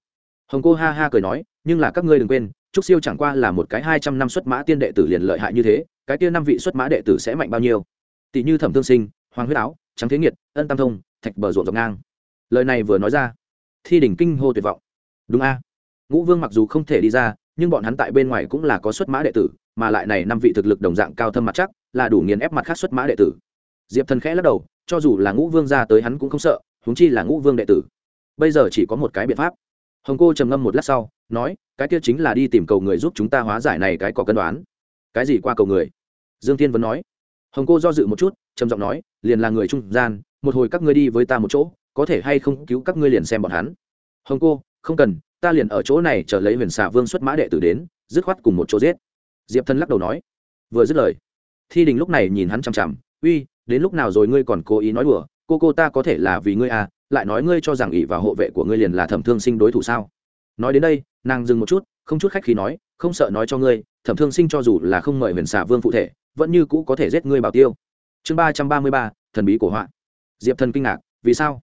Hồng cô ha ha cười nói nhưng là các ngươi đừng quên, trúc siêu chẳng qua là một cái hai trăm năm xuất mã tiên đệ tử liền lợi hại như thế, cái kia năm vị xuất mã đệ tử sẽ mạnh bao nhiêu? Tỷ như thẩm thương sinh, hoàng huyết áo, trắng thế nghiệt, ân tam thông, thạch bờ ruộng dọc ngang. Lời này vừa nói ra, thi đỉnh kinh hô tuyệt vọng. Đúng a. Ngũ vương mặc dù không thể đi ra, nhưng bọn hắn tại bên ngoài cũng là có xuất mã đệ tử, mà lại này năm vị thực lực đồng dạng cao thâm mặt chắc, là đủ nghiền ép mặt khác xuất mã đệ tử. Diệp thần khẽ lắc đầu, cho dù là ngũ vương ra tới hắn cũng không sợ húng chi là ngũ vương đệ tử. Bây giờ chỉ có một cái biện pháp hồng cô trầm ngâm một lát sau, nói, cái kia chính là đi tìm cầu người giúp chúng ta hóa giải này cái có cân đoán. Cái gì qua cầu người? Dương Thiên vẫn nói. Hồng cô do dự một chút, trầm giọng nói, liền là người trung gian, một hồi các ngươi đi với ta một chỗ, có thể hay không cứu các ngươi liền xem bọn hắn. Hồng cô, không cần, ta liền ở chỗ này chờ lấy huyền xà vương xuất mã đệ tử đến, dứt khoát cùng một chỗ giết. Diệp thân lắc đầu nói. Vừa dứt lời, thi đình lúc này nhìn hắn chằm chằm, uy, đến lúc nào rồi ngươi còn cố ý nói đùa? Cô cô ta có thể là vì ngươi à lại nói ngươi cho rằng ỷ và hộ vệ của ngươi liền là thẩm thương sinh đối thủ sao? Nói đến đây, nàng dừng một chút, không chút khách khi nói, không sợ nói cho ngươi, thẩm thương sinh cho dù là không mời huyền xà vương phụ thể, vẫn như cũ có thể giết ngươi bảo tiêu. Chương ba trăm ba mươi ba, thần bí của họa. Diệp thần kinh ngạc, vì sao?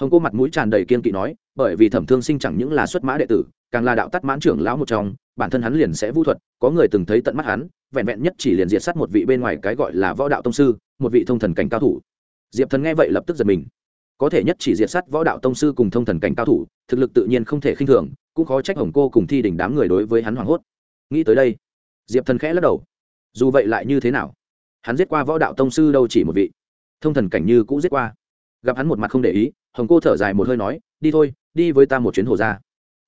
Hồng cô mặt mũi tràn đầy kiên kỵ nói, bởi vì thẩm thương sinh chẳng những là xuất mã đệ tử, càng là đạo tắt mãn trưởng lão một trong, bản thân hắn liền sẽ vũ thuật, có người từng thấy tận mắt hắn, vẹn vẹn nhất chỉ liền diệt sát một vị bên ngoài cái gọi là võ đạo tông sư, một vị thông thần cảnh cao thủ. Diệp thần nghe vậy lập tức giật mình có thể nhất chỉ diệt sát võ đạo tông sư cùng thông thần cảnh cao thủ, thực lực tự nhiên không thể khinh thường, cũng khó trách hồng cô cùng thi đỉnh đám người đối với hắn hoảng hốt. Nghĩ tới đây, diệp thần khẽ lắc đầu. Dù vậy lại như thế nào? Hắn giết qua võ đạo tông sư đâu chỉ một vị? Thông thần cảnh như cũ giết qua. Gặp hắn một mặt không để ý, hồng cô thở dài một hơi nói, đi thôi, đi với ta một chuyến hồ ra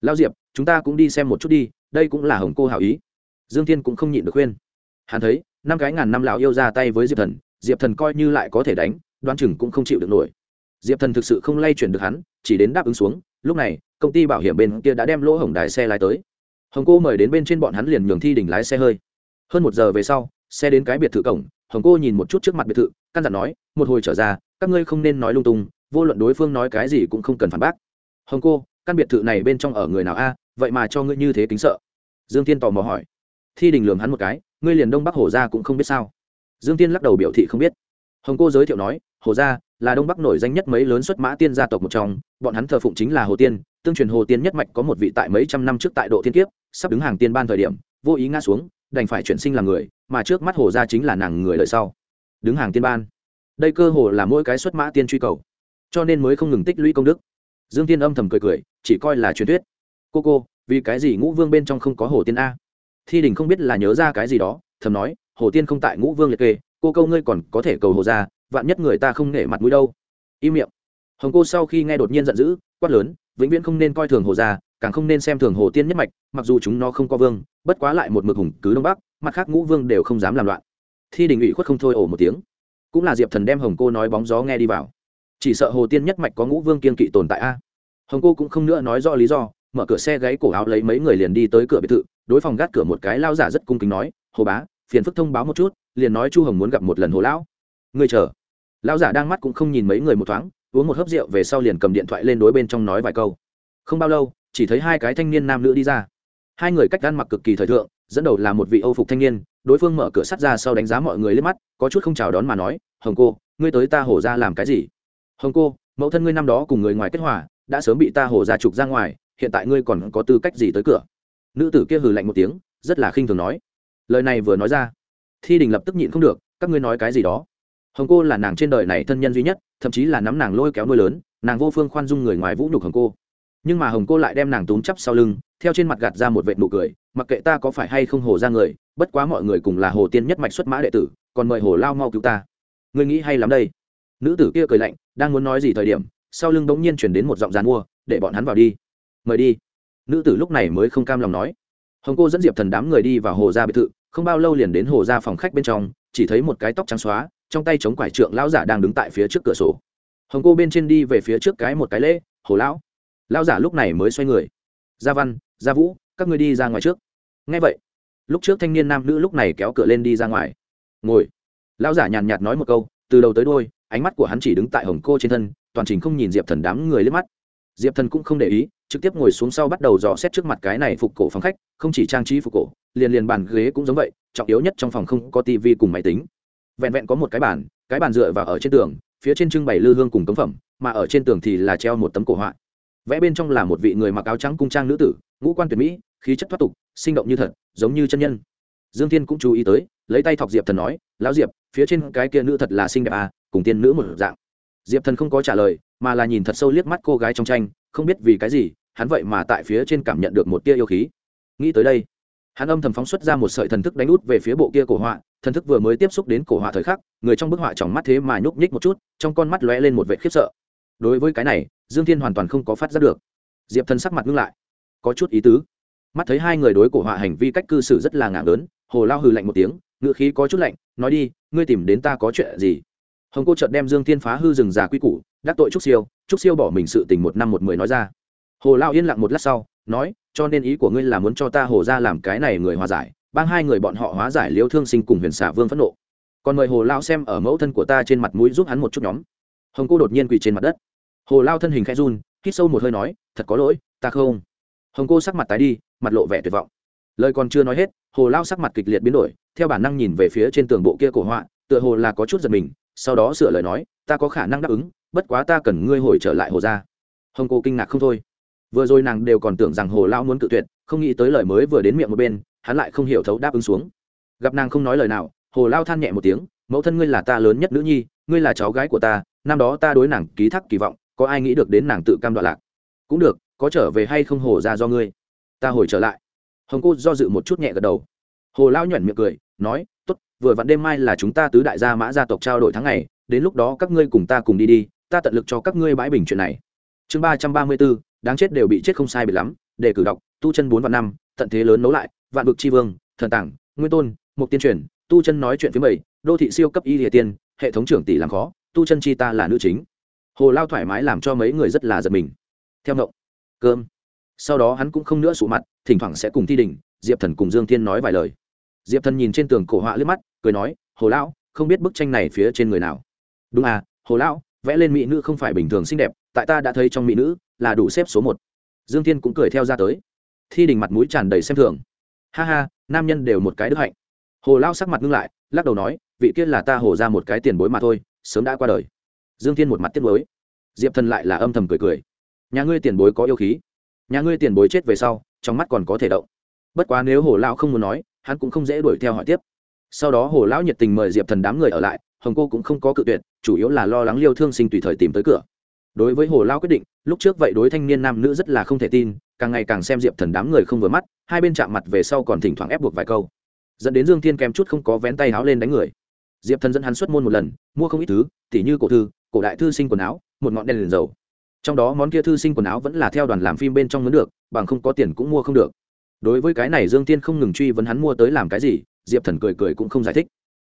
lao diệp, chúng ta cũng đi xem một chút đi, đây cũng là hồng cô hảo ý. Dương thiên cũng không nhịn được khuyên. Hắn thấy, năm cái ngàn năm lão yêu ra tay với diệp thần diệp thần coi như lại có thể đánh đoan chừng cũng không chịu được nổi diệp thần thực sự không lay chuyển được hắn, chỉ đến đáp ứng xuống, lúc này, công ty bảo hiểm bên kia đã đem lỗ hổng đài xe lái tới. Hồng cô mời đến bên trên bọn hắn liền nhường thi đỉnh lái xe hơi. Hơn một giờ về sau, xe đến cái biệt thự cổng, hồng cô nhìn một chút trước mặt biệt thự, căn dặn nói, một hồi trở ra, các ngươi không nên nói lung tung, vô luận đối phương nói cái gì cũng không cần phản bác. Hồng cô, căn biệt thự này bên trong ở người nào a? Vậy mà cho ngươi như thế kính sợ. Dương tiên tò mò hỏi. Thi đình lường hắn một cái, ngươi liền đông bắc hồ gia cũng không biết sao? Dương tiên lắc đầu biểu thị không biết. Hồng cô giới thiệu nói, hồ gia là đông bắc nổi danh nhất mấy lớn xuất mã tiên gia tộc một trong, bọn hắn thờ phụng chính là hồ tiên, tương truyền hồ tiên nhất mạch có một vị tại mấy trăm năm trước tại độ thiên kiếp, sắp đứng hàng tiên ban thời điểm, vô ý ngã xuống, đành phải chuyển sinh làm người, mà trước mắt hồ gia chính là nàng người lợi sau. Đứng hàng tiên ban. Đây cơ hồ là mỗi cái xuất mã tiên truy cầu. Cho nên mới không ngừng tích lũy công đức. Dương tiên âm thầm cười cười, chỉ coi là truyền thuyết. Cô cô, vì cái gì ngũ vương bên trong không có hồ tiên a? Thi đình không biết là nhớ ra cái gì đó, thầm nói, hồ tiên không tại ngũ vương liệt kê, cô câu ngươi còn có thể cầu hồ ra vạn nhất người ta không nể mặt mũi đâu. Im miệng. Hồng cô sau khi nghe đột nhiên giận dữ quát lớn vĩnh viễn không nên coi thường hồ già, càng không nên xem thường hồ tiên nhất mạch mặc dù chúng nó không có vương bất quá lại một mực hùng cứ đông bắc mặt khác ngũ vương đều không dám làm loạn. Thi đình ủy khuất không thôi ổ một tiếng. Cũng là diệp thần đem hồng cô nói bóng gió nghe đi vào. Chỉ sợ hồ tiên nhất mạch có ngũ vương kiên kỵ tồn tại a. Hồng cô cũng không nữa nói rõ lý do mở cửa xe gáy cổ áo lấy mấy người liền đi tới cửa biệt thự đối phòng gác cửa một cái lao giả rất cung kính nói hồ bá phiền phức thông báo một chút liền nói chu hồng muốn gặp một lần hồ lão ngươi chờ. Lão giả đang mắt cũng không nhìn mấy người một thoáng, uống một hớp rượu về sau liền cầm điện thoại lên đối bên trong nói vài câu. Không bao lâu, chỉ thấy hai cái thanh niên nam nữ đi ra. Hai người cách ăn mặc cực kỳ thời thượng, dẫn đầu là một vị âu phục thanh niên, đối phương mở cửa sắt ra sau đánh giá mọi người lên mắt, có chút không chào đón mà nói, hồng cô, ngươi tới ta hổ ra làm cái gì? Hồng cô, mẫu thân ngươi năm đó cùng người ngoài kết hòa, đã sớm bị ta hổ ra trục ra ngoài, hiện tại ngươi còn có tư cách gì tới cửa? Nữ tử kia hừ lạnh một tiếng, rất là khinh thường nói. Lời này vừa nói ra, thi đình lập tức nhịn không được, các ngươi nói cái gì đó? Hồng cô là nàng trên đời này thân nhân duy nhất, thậm chí là nắm nàng lôi kéo nuôi lớn, nàng vô phương khoan dung người ngoài vũ nhục hồng cô. Nhưng mà hồng cô lại đem nàng túm chắp sau lưng, theo trên mặt gạt ra một vệ nụ cười, mặc kệ ta có phải hay không hồ ra người, bất quá mọi người cùng là hồ tiên nhất mạch xuất mã đệ tử, còn mời hồ lao mau cứu ta. Ngươi nghĩ hay lắm đây. Nữ tử kia cười lạnh, đang muốn nói gì thời điểm, sau lưng bỗng nhiên chuyển đến một giọng dàn mua, để bọn hắn vào đi. Mời đi. Nữ tử lúc này mới không cam lòng nói. Hồng cô dẫn diệp thần đám người đi vào hồ ra biệt thự, không bao lâu liền đến hồ ra phòng khách bên trong, chỉ thấy một cái tóc trắng xóa trong tay chống quải trượng lão giả đang đứng tại phía trước cửa sổ. Hồng cô bên trên đi về phía trước cái một cái lễ, hồ lão. Lão giả lúc này mới xoay người. Gia văn, gia vũ, các ngươi đi ra ngoài trước. Ngay vậy. Lúc trước thanh niên nam nữ lúc này kéo cửa lên đi ra ngoài. Ngồi. Lão giả nhàn nhạt nói một câu, từ đầu tới đôi ánh mắt của hắn chỉ đứng tại hồng cô trên thân, toàn trình không nhìn diệp thần đám người lên mắt. Diệp thần cũng không để ý, trực tiếp ngồi xuống sau bắt đầu dò xét trước mặt cái này phục cổ phòng khách, không chỉ trang trí phục cổ, liền liền bàn ghế cũng giống vậy, trọng yếu nhất trong phòng không có tivi cùng máy tính vẹn vẹn có một cái bàn cái bàn dựa vào ở trên tường, phía trên trưng bày lư hương cùng cống phẩm, mà ở trên tường thì là treo một tấm cổ họa. Vẽ bên trong là một vị người mặc áo trắng cung trang nữ tử, ngũ quan tuyệt mỹ, khí chất thoát tục, sinh động như thật, giống như chân nhân. Dương thiên cũng chú ý tới, lấy tay thọc diệp thần nói, lão diệp, phía trên cái kia nữ thật là xinh đẹp à cùng tiên nữ một dạng. Diệp thần không có trả lời, mà là nhìn thật sâu liếc mắt cô gái trong tranh, không biết vì cái gì, hắn vậy mà tại phía trên cảm nhận được một tia yêu khí. Nghĩ tới đây, hắn âm thầm phóng xuất ra một sợi thần thức đánh út về phía bộ kia cổ họa thần thức vừa mới tiếp xúc đến cổ họa thời khắc, người trong bức họa tròng mắt thế mà nhúc nhích một chút, trong con mắt lóe lên một vệ khiếp sợ. Đối với cái này, dương thiên hoàn toàn không có phát giác được. Diệp thần sắc mặt ngưng lại. Có chút ý tứ. Mắt thấy hai người đối cổ họa hành vi cách cư xử rất là ngạc lớn hồ lao hừ lạnh một tiếng ngựa khí có chút lạnh, nói đi, ngươi tìm đến ta có chuyện gì? Hồng cô chợt đem dương thiên phá hư rừng già quy củ, đắc tội trúc siêu trúc siêu bỏ mình sự tình một năm một mười nói ra. Hồ lao yên lặng một lát sau, nói, cho nên ý của ngươi là muốn cho ta hồ ra làm cái này người hòa giải bang hai người bọn họ hóa giải liêu thương sinh cùng huyền xả vương phẫn nộ. Còn mời hồ lao xem ở mẫu thân của ta trên mặt mũi giúp hắn một chút nhóm. Hồng cô đột nhiên quỳ trên mặt đất. Hồ lao thân hình khẽ run, hít sâu một hơi nói, thật có lỗi, ta không. Hồng cô sắc mặt tái đi, mặt lộ vẻ tuyệt vọng. Lời còn chưa nói hết, hồ lao sắc mặt kịch liệt biến đổi, theo bản năng nhìn về phía trên tường bộ kia cổ họa, tựa hồ là có chút giật mình, sau đó sửa lời nói, ta có khả năng đáp ứng, bất quá ta cần ngươi hồi trở lại hồ ra hồng cô kinh ngạc không thôi. Vừa rồi nàng đều còn tưởng rằng hồ lao muốn cự tuyệt, không nghĩ tới lời mới vừa đến miệng một bên hắn lại không hiểu thấu đáp ứng xuống. Gặp nàng không nói lời nào, hồ lao than nhẹ một tiếng, mẫu thân ngươi là ta lớn nhất nữ nhi, ngươi là cháu gái của ta, năm đó ta đối nàng ký thác kỳ vọng, có ai nghĩ được đến nàng tự cam đoạn lạc? Cũng được, có trở về hay không hồ ra do ngươi. Ta hồi trở lại. Hồng cô do dự một chút nhẹ gật đầu. Hồ lao nhuẩn miệng cười, nói t ố t vừa vặn đêm mai là chúng ta tứ đại gia mã gia tộc trao đổi tháng ngày, đến lúc đó các ngươi cùng ta cùng đi đi, ta tận lực cho các ngươi bãi bình chuyện này. Chương ba trăm ba mươi b ố đáng chết đều bị chết không sai bị lắm, để cử đọc, tu chân bốn vạn năm tận thế lớn nấu lại, vạn vực tri vương, thần tảng, nguyên tôn, mục tiên truyền, tu chân nói chuyện phía bảy đô thị siêu cấp y địa tiên, hệ thống trưởng tỷ làm khó, tu chân chi ta là nữ chính. Hồ lao thoải mái làm cho mấy người rất là giật mình. Theo ngộng, cơm. Sau đó hắn cũng không nữa sụ mặt, thỉnh thoảng sẽ cùng thi đình, diệp thần cùng dương thiên nói vài lời. Diệp thần nhìn trên tường cổ họa lướt mắt, cười nói, hồ lão, không biết bức tranh này phía trên người nào. Đúng à hồ lão, vẽ lên mỹ nữ không phải bình thường xinh đẹp, tại ta đã thấy trong mỹ nữ là đủ xếp số một. Dương thiên cũng cười theo ra tới thi đình mặt mũi tràn đầy xem thường. Ha ha, nam nhân đều một cái đức hạnh. Hồ lão sắc mặt ngưng lại, lắc đầu nói, vị kia là ta hồ ra một cái tiền bối mà thôi, sớm đã qua đời. Dương thiên một mặt tiếc bối. diệp thần lại là âm thầm cười cười. Nhà ngươi tiền bối có yêu khí. Nhà ngươi tiền bối chết về sau, trong mắt còn có thể động. Bất quá nếu hồ lão không muốn nói, hắn cũng không dễ đuổi theo hỏi tiếp. Sau đó hồ lão nhiệt tình mời diệp thần đám người ở lại, hồng cô cũng không có cự tuyệt, chủ yếu là lo lắng liêu thương sinh tùy thời tìm tới cửa. Đối với hồ lão quyết định, lúc trước vậy đối thanh niên nam nữ rất là không thể tin càng ngày càng xem diệp thần đám người không vừa mắt, hai bên chạm mặt về sau còn thỉnh thoảng ép buộc vài câu. Dẫn đến dương thiên kèm chút không có vén tay háo lên đánh người. Diệp thần dẫn hắn xuất môn một lần, mua không ít thứ, tỉ như cổ thư, cổ đại thư sinh quần áo, một ngọn đèn liền dầu. Trong đó món kia thư sinh quần áo vẫn là theo đoàn làm phim bên trong muốn được, bằng không có tiền cũng mua không được. Đối với cái này dương tiên không ngừng truy vấn hắn mua tới làm cái gì, diệp thần cười cười cũng không giải thích.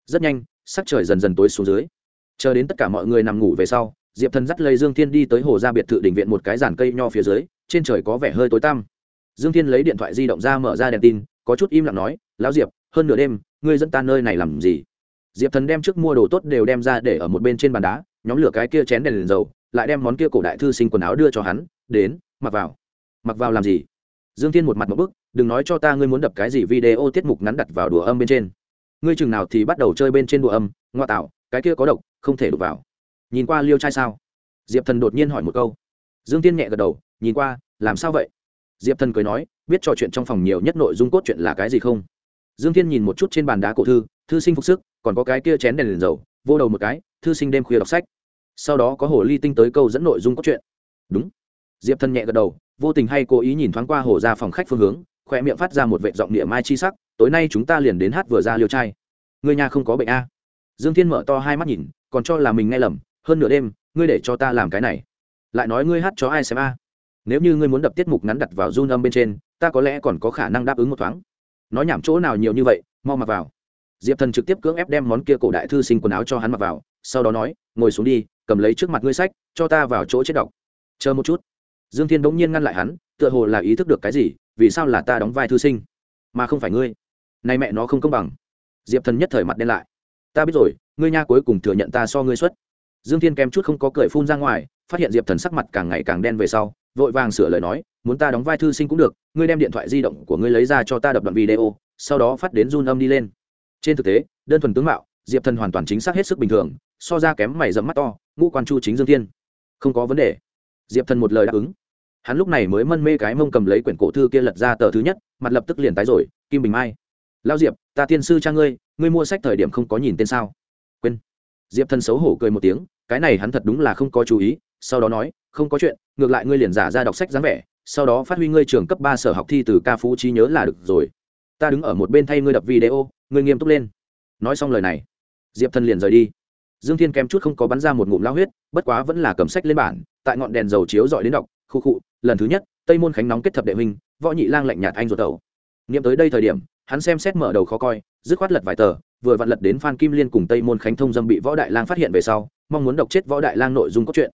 Rất nhanh, sắc trời dần dần tối xuống dưới. Chờ đến tất cả mọi người nằm ngủ về sau, diệp thần dắt lấy dương thiên đi tới hồ ra biệt thự đình viện một cái giàn cây nho phía dưới trên trời có vẻ hơi tối tăm. Dương thiên lấy điện thoại di động ra mở ra đèn tin có chút im lặng nói lão diệp hơn nửa đêm ngươi dẫn ta nơi này làm gì? Diệp thần đem trước mua đồ tốt đều đem ra để ở một bên trên bàn đá nhóm lửa cái kia chén đèn, đèn dầu lại đem món kia cổ đại thư sinh quần áo đưa cho hắn đến mặc vào. Mặc vào làm gì? Dương thiên một mặt một bức đừng nói cho ta ngươi muốn đập cái gì video tiết mục ngắn đặt vào đùa âm bên trên. Ngươi chừng nào thì bắt đầu chơi bên trên đùa âm ngoa tạo cái kia có độc không thể đụng vào. Nhìn qua liêu trai sao? Diệp thần đột nhiên hỏi một câu. Dương tiên nhẹ gật đầu nhìn qua, làm sao vậy? Diệp thần cười nói, biết trò chuyện trong phòng nhiều nhất nội dung cốt chuyện là cái gì không? Dương thiên nhìn một chút trên bàn đá cổ thư thư sinh phục sức, còn có cái kia chén đèn liền dầu, vô đầu một cái, thư sinh đêm khuya đọc sách. Sau đó có hồ ly tinh tới câu dẫn nội dung cốt truyện. Đúng. Diệp thần nhẹ gật đầu, vô tình hay cố ý nhìn thoáng qua hồ ra phòng khách phương hướng khỏe miệng phát ra một vệ giọng địa mai chi sắc, tối nay chúng ta liền đến hát vừa ra liều trai. Người nhà không có bệnh a. Dương thiên mở to hai mắt nhìn, còn cho là mình nghe lầm, hơn nửa đêm, ngươi để cho ta làm cái này. Lại nói ngươi hát cho ai xem a? Nếu như ngươi muốn đập tiết mục ngắn đặt vào run âm bên trên, ta có lẽ còn có khả năng đáp ứng một thoáng. Nói nhảm chỗ nào nhiều như vậy, mau mặc vào. Diệp thần trực tiếp cưỡng ép đem món kia cổ đại thư sinh quần áo cho hắn mặc vào, sau đó nói, ngồi xuống đi, cầm lấy trước mặt ngươi sách, cho ta vào chỗ chết đọc. Chờ một chút. Dương thiên bỗng nhiên ngăn lại hắn, tựa hồ là ý thức được cái gì, vì sao là ta đóng vai thư sinh, mà không phải ngươi? Nay mẹ nó không công bằng. Diệp thần nhất thời mặt đen lại. Ta biết rồi, ngươi nha cuối cùng thừa nhận ta so ngươi xuất. Dương thiên kém chút không có cười phun ra ngoài, phát hiện diệp thần sắc mặt càng ngày càng đen về sau vội vàng sửa lời nói, muốn ta đóng vai thư sinh cũng được, ngươi đem điện thoại di động của ngươi lấy ra cho ta đập đoạn video, sau đó phát đến run âm đi lên. Trên thực tế, đơn thuần tướng mạo, diệp thần hoàn toàn chính xác hết sức bình thường, so ra kém mày dẫm mắt to, ngũ quan chu chính dương thiên. Không có vấn đề. Diệp thần một lời đáp ứng. Hắn lúc này mới mân mê cái mông cầm lấy quyển cổ thư kia lật ra tờ thứ nhất, mặt lập tức liền tái rồi, kim bình mai. Lao diệp, ta tiên sư cha ngươi ngươi mua sách thời điểm không có nhìn tên sao? Quên. Diệp thần xấu hổ cười một tiếng, cái này hắn thật đúng là không có chú ý sau đó nói, không có chuyện, ngược lại ngươi liền giả ra đọc sách dáng vẻ, sau đó phát huy ngươi trường cấp ba sở học thi từ ca phú trí nhớ là được rồi. Ta đứng ở một bên thay ngươi đập video, ngươi nghiêm túc lên. Nói xong lời này, diệp thần liền rời đi. Dương thiên kém chút không có bắn ra một ngụm lao huyết, bất quá vẫn là cầm sách lên bản, tại ngọn đèn dầu chiếu dọi đến đọc, khu khụ lần thứ nhất, tây môn khánh nóng kết thập đệ huynh, võ nhị lang lạnh nhạt anh ruột tẩu nghiệm tới đây thời điểm, hắn xem xét mở đầu khó coi, dứt khoát lật vài tờ, vừa vặn lật đến phan kim liên cùng tây môn khánh thông dâm bị võ đại lang phát hiện về sau, mong muốn độc chết võ đại lang nội dung cốt truyện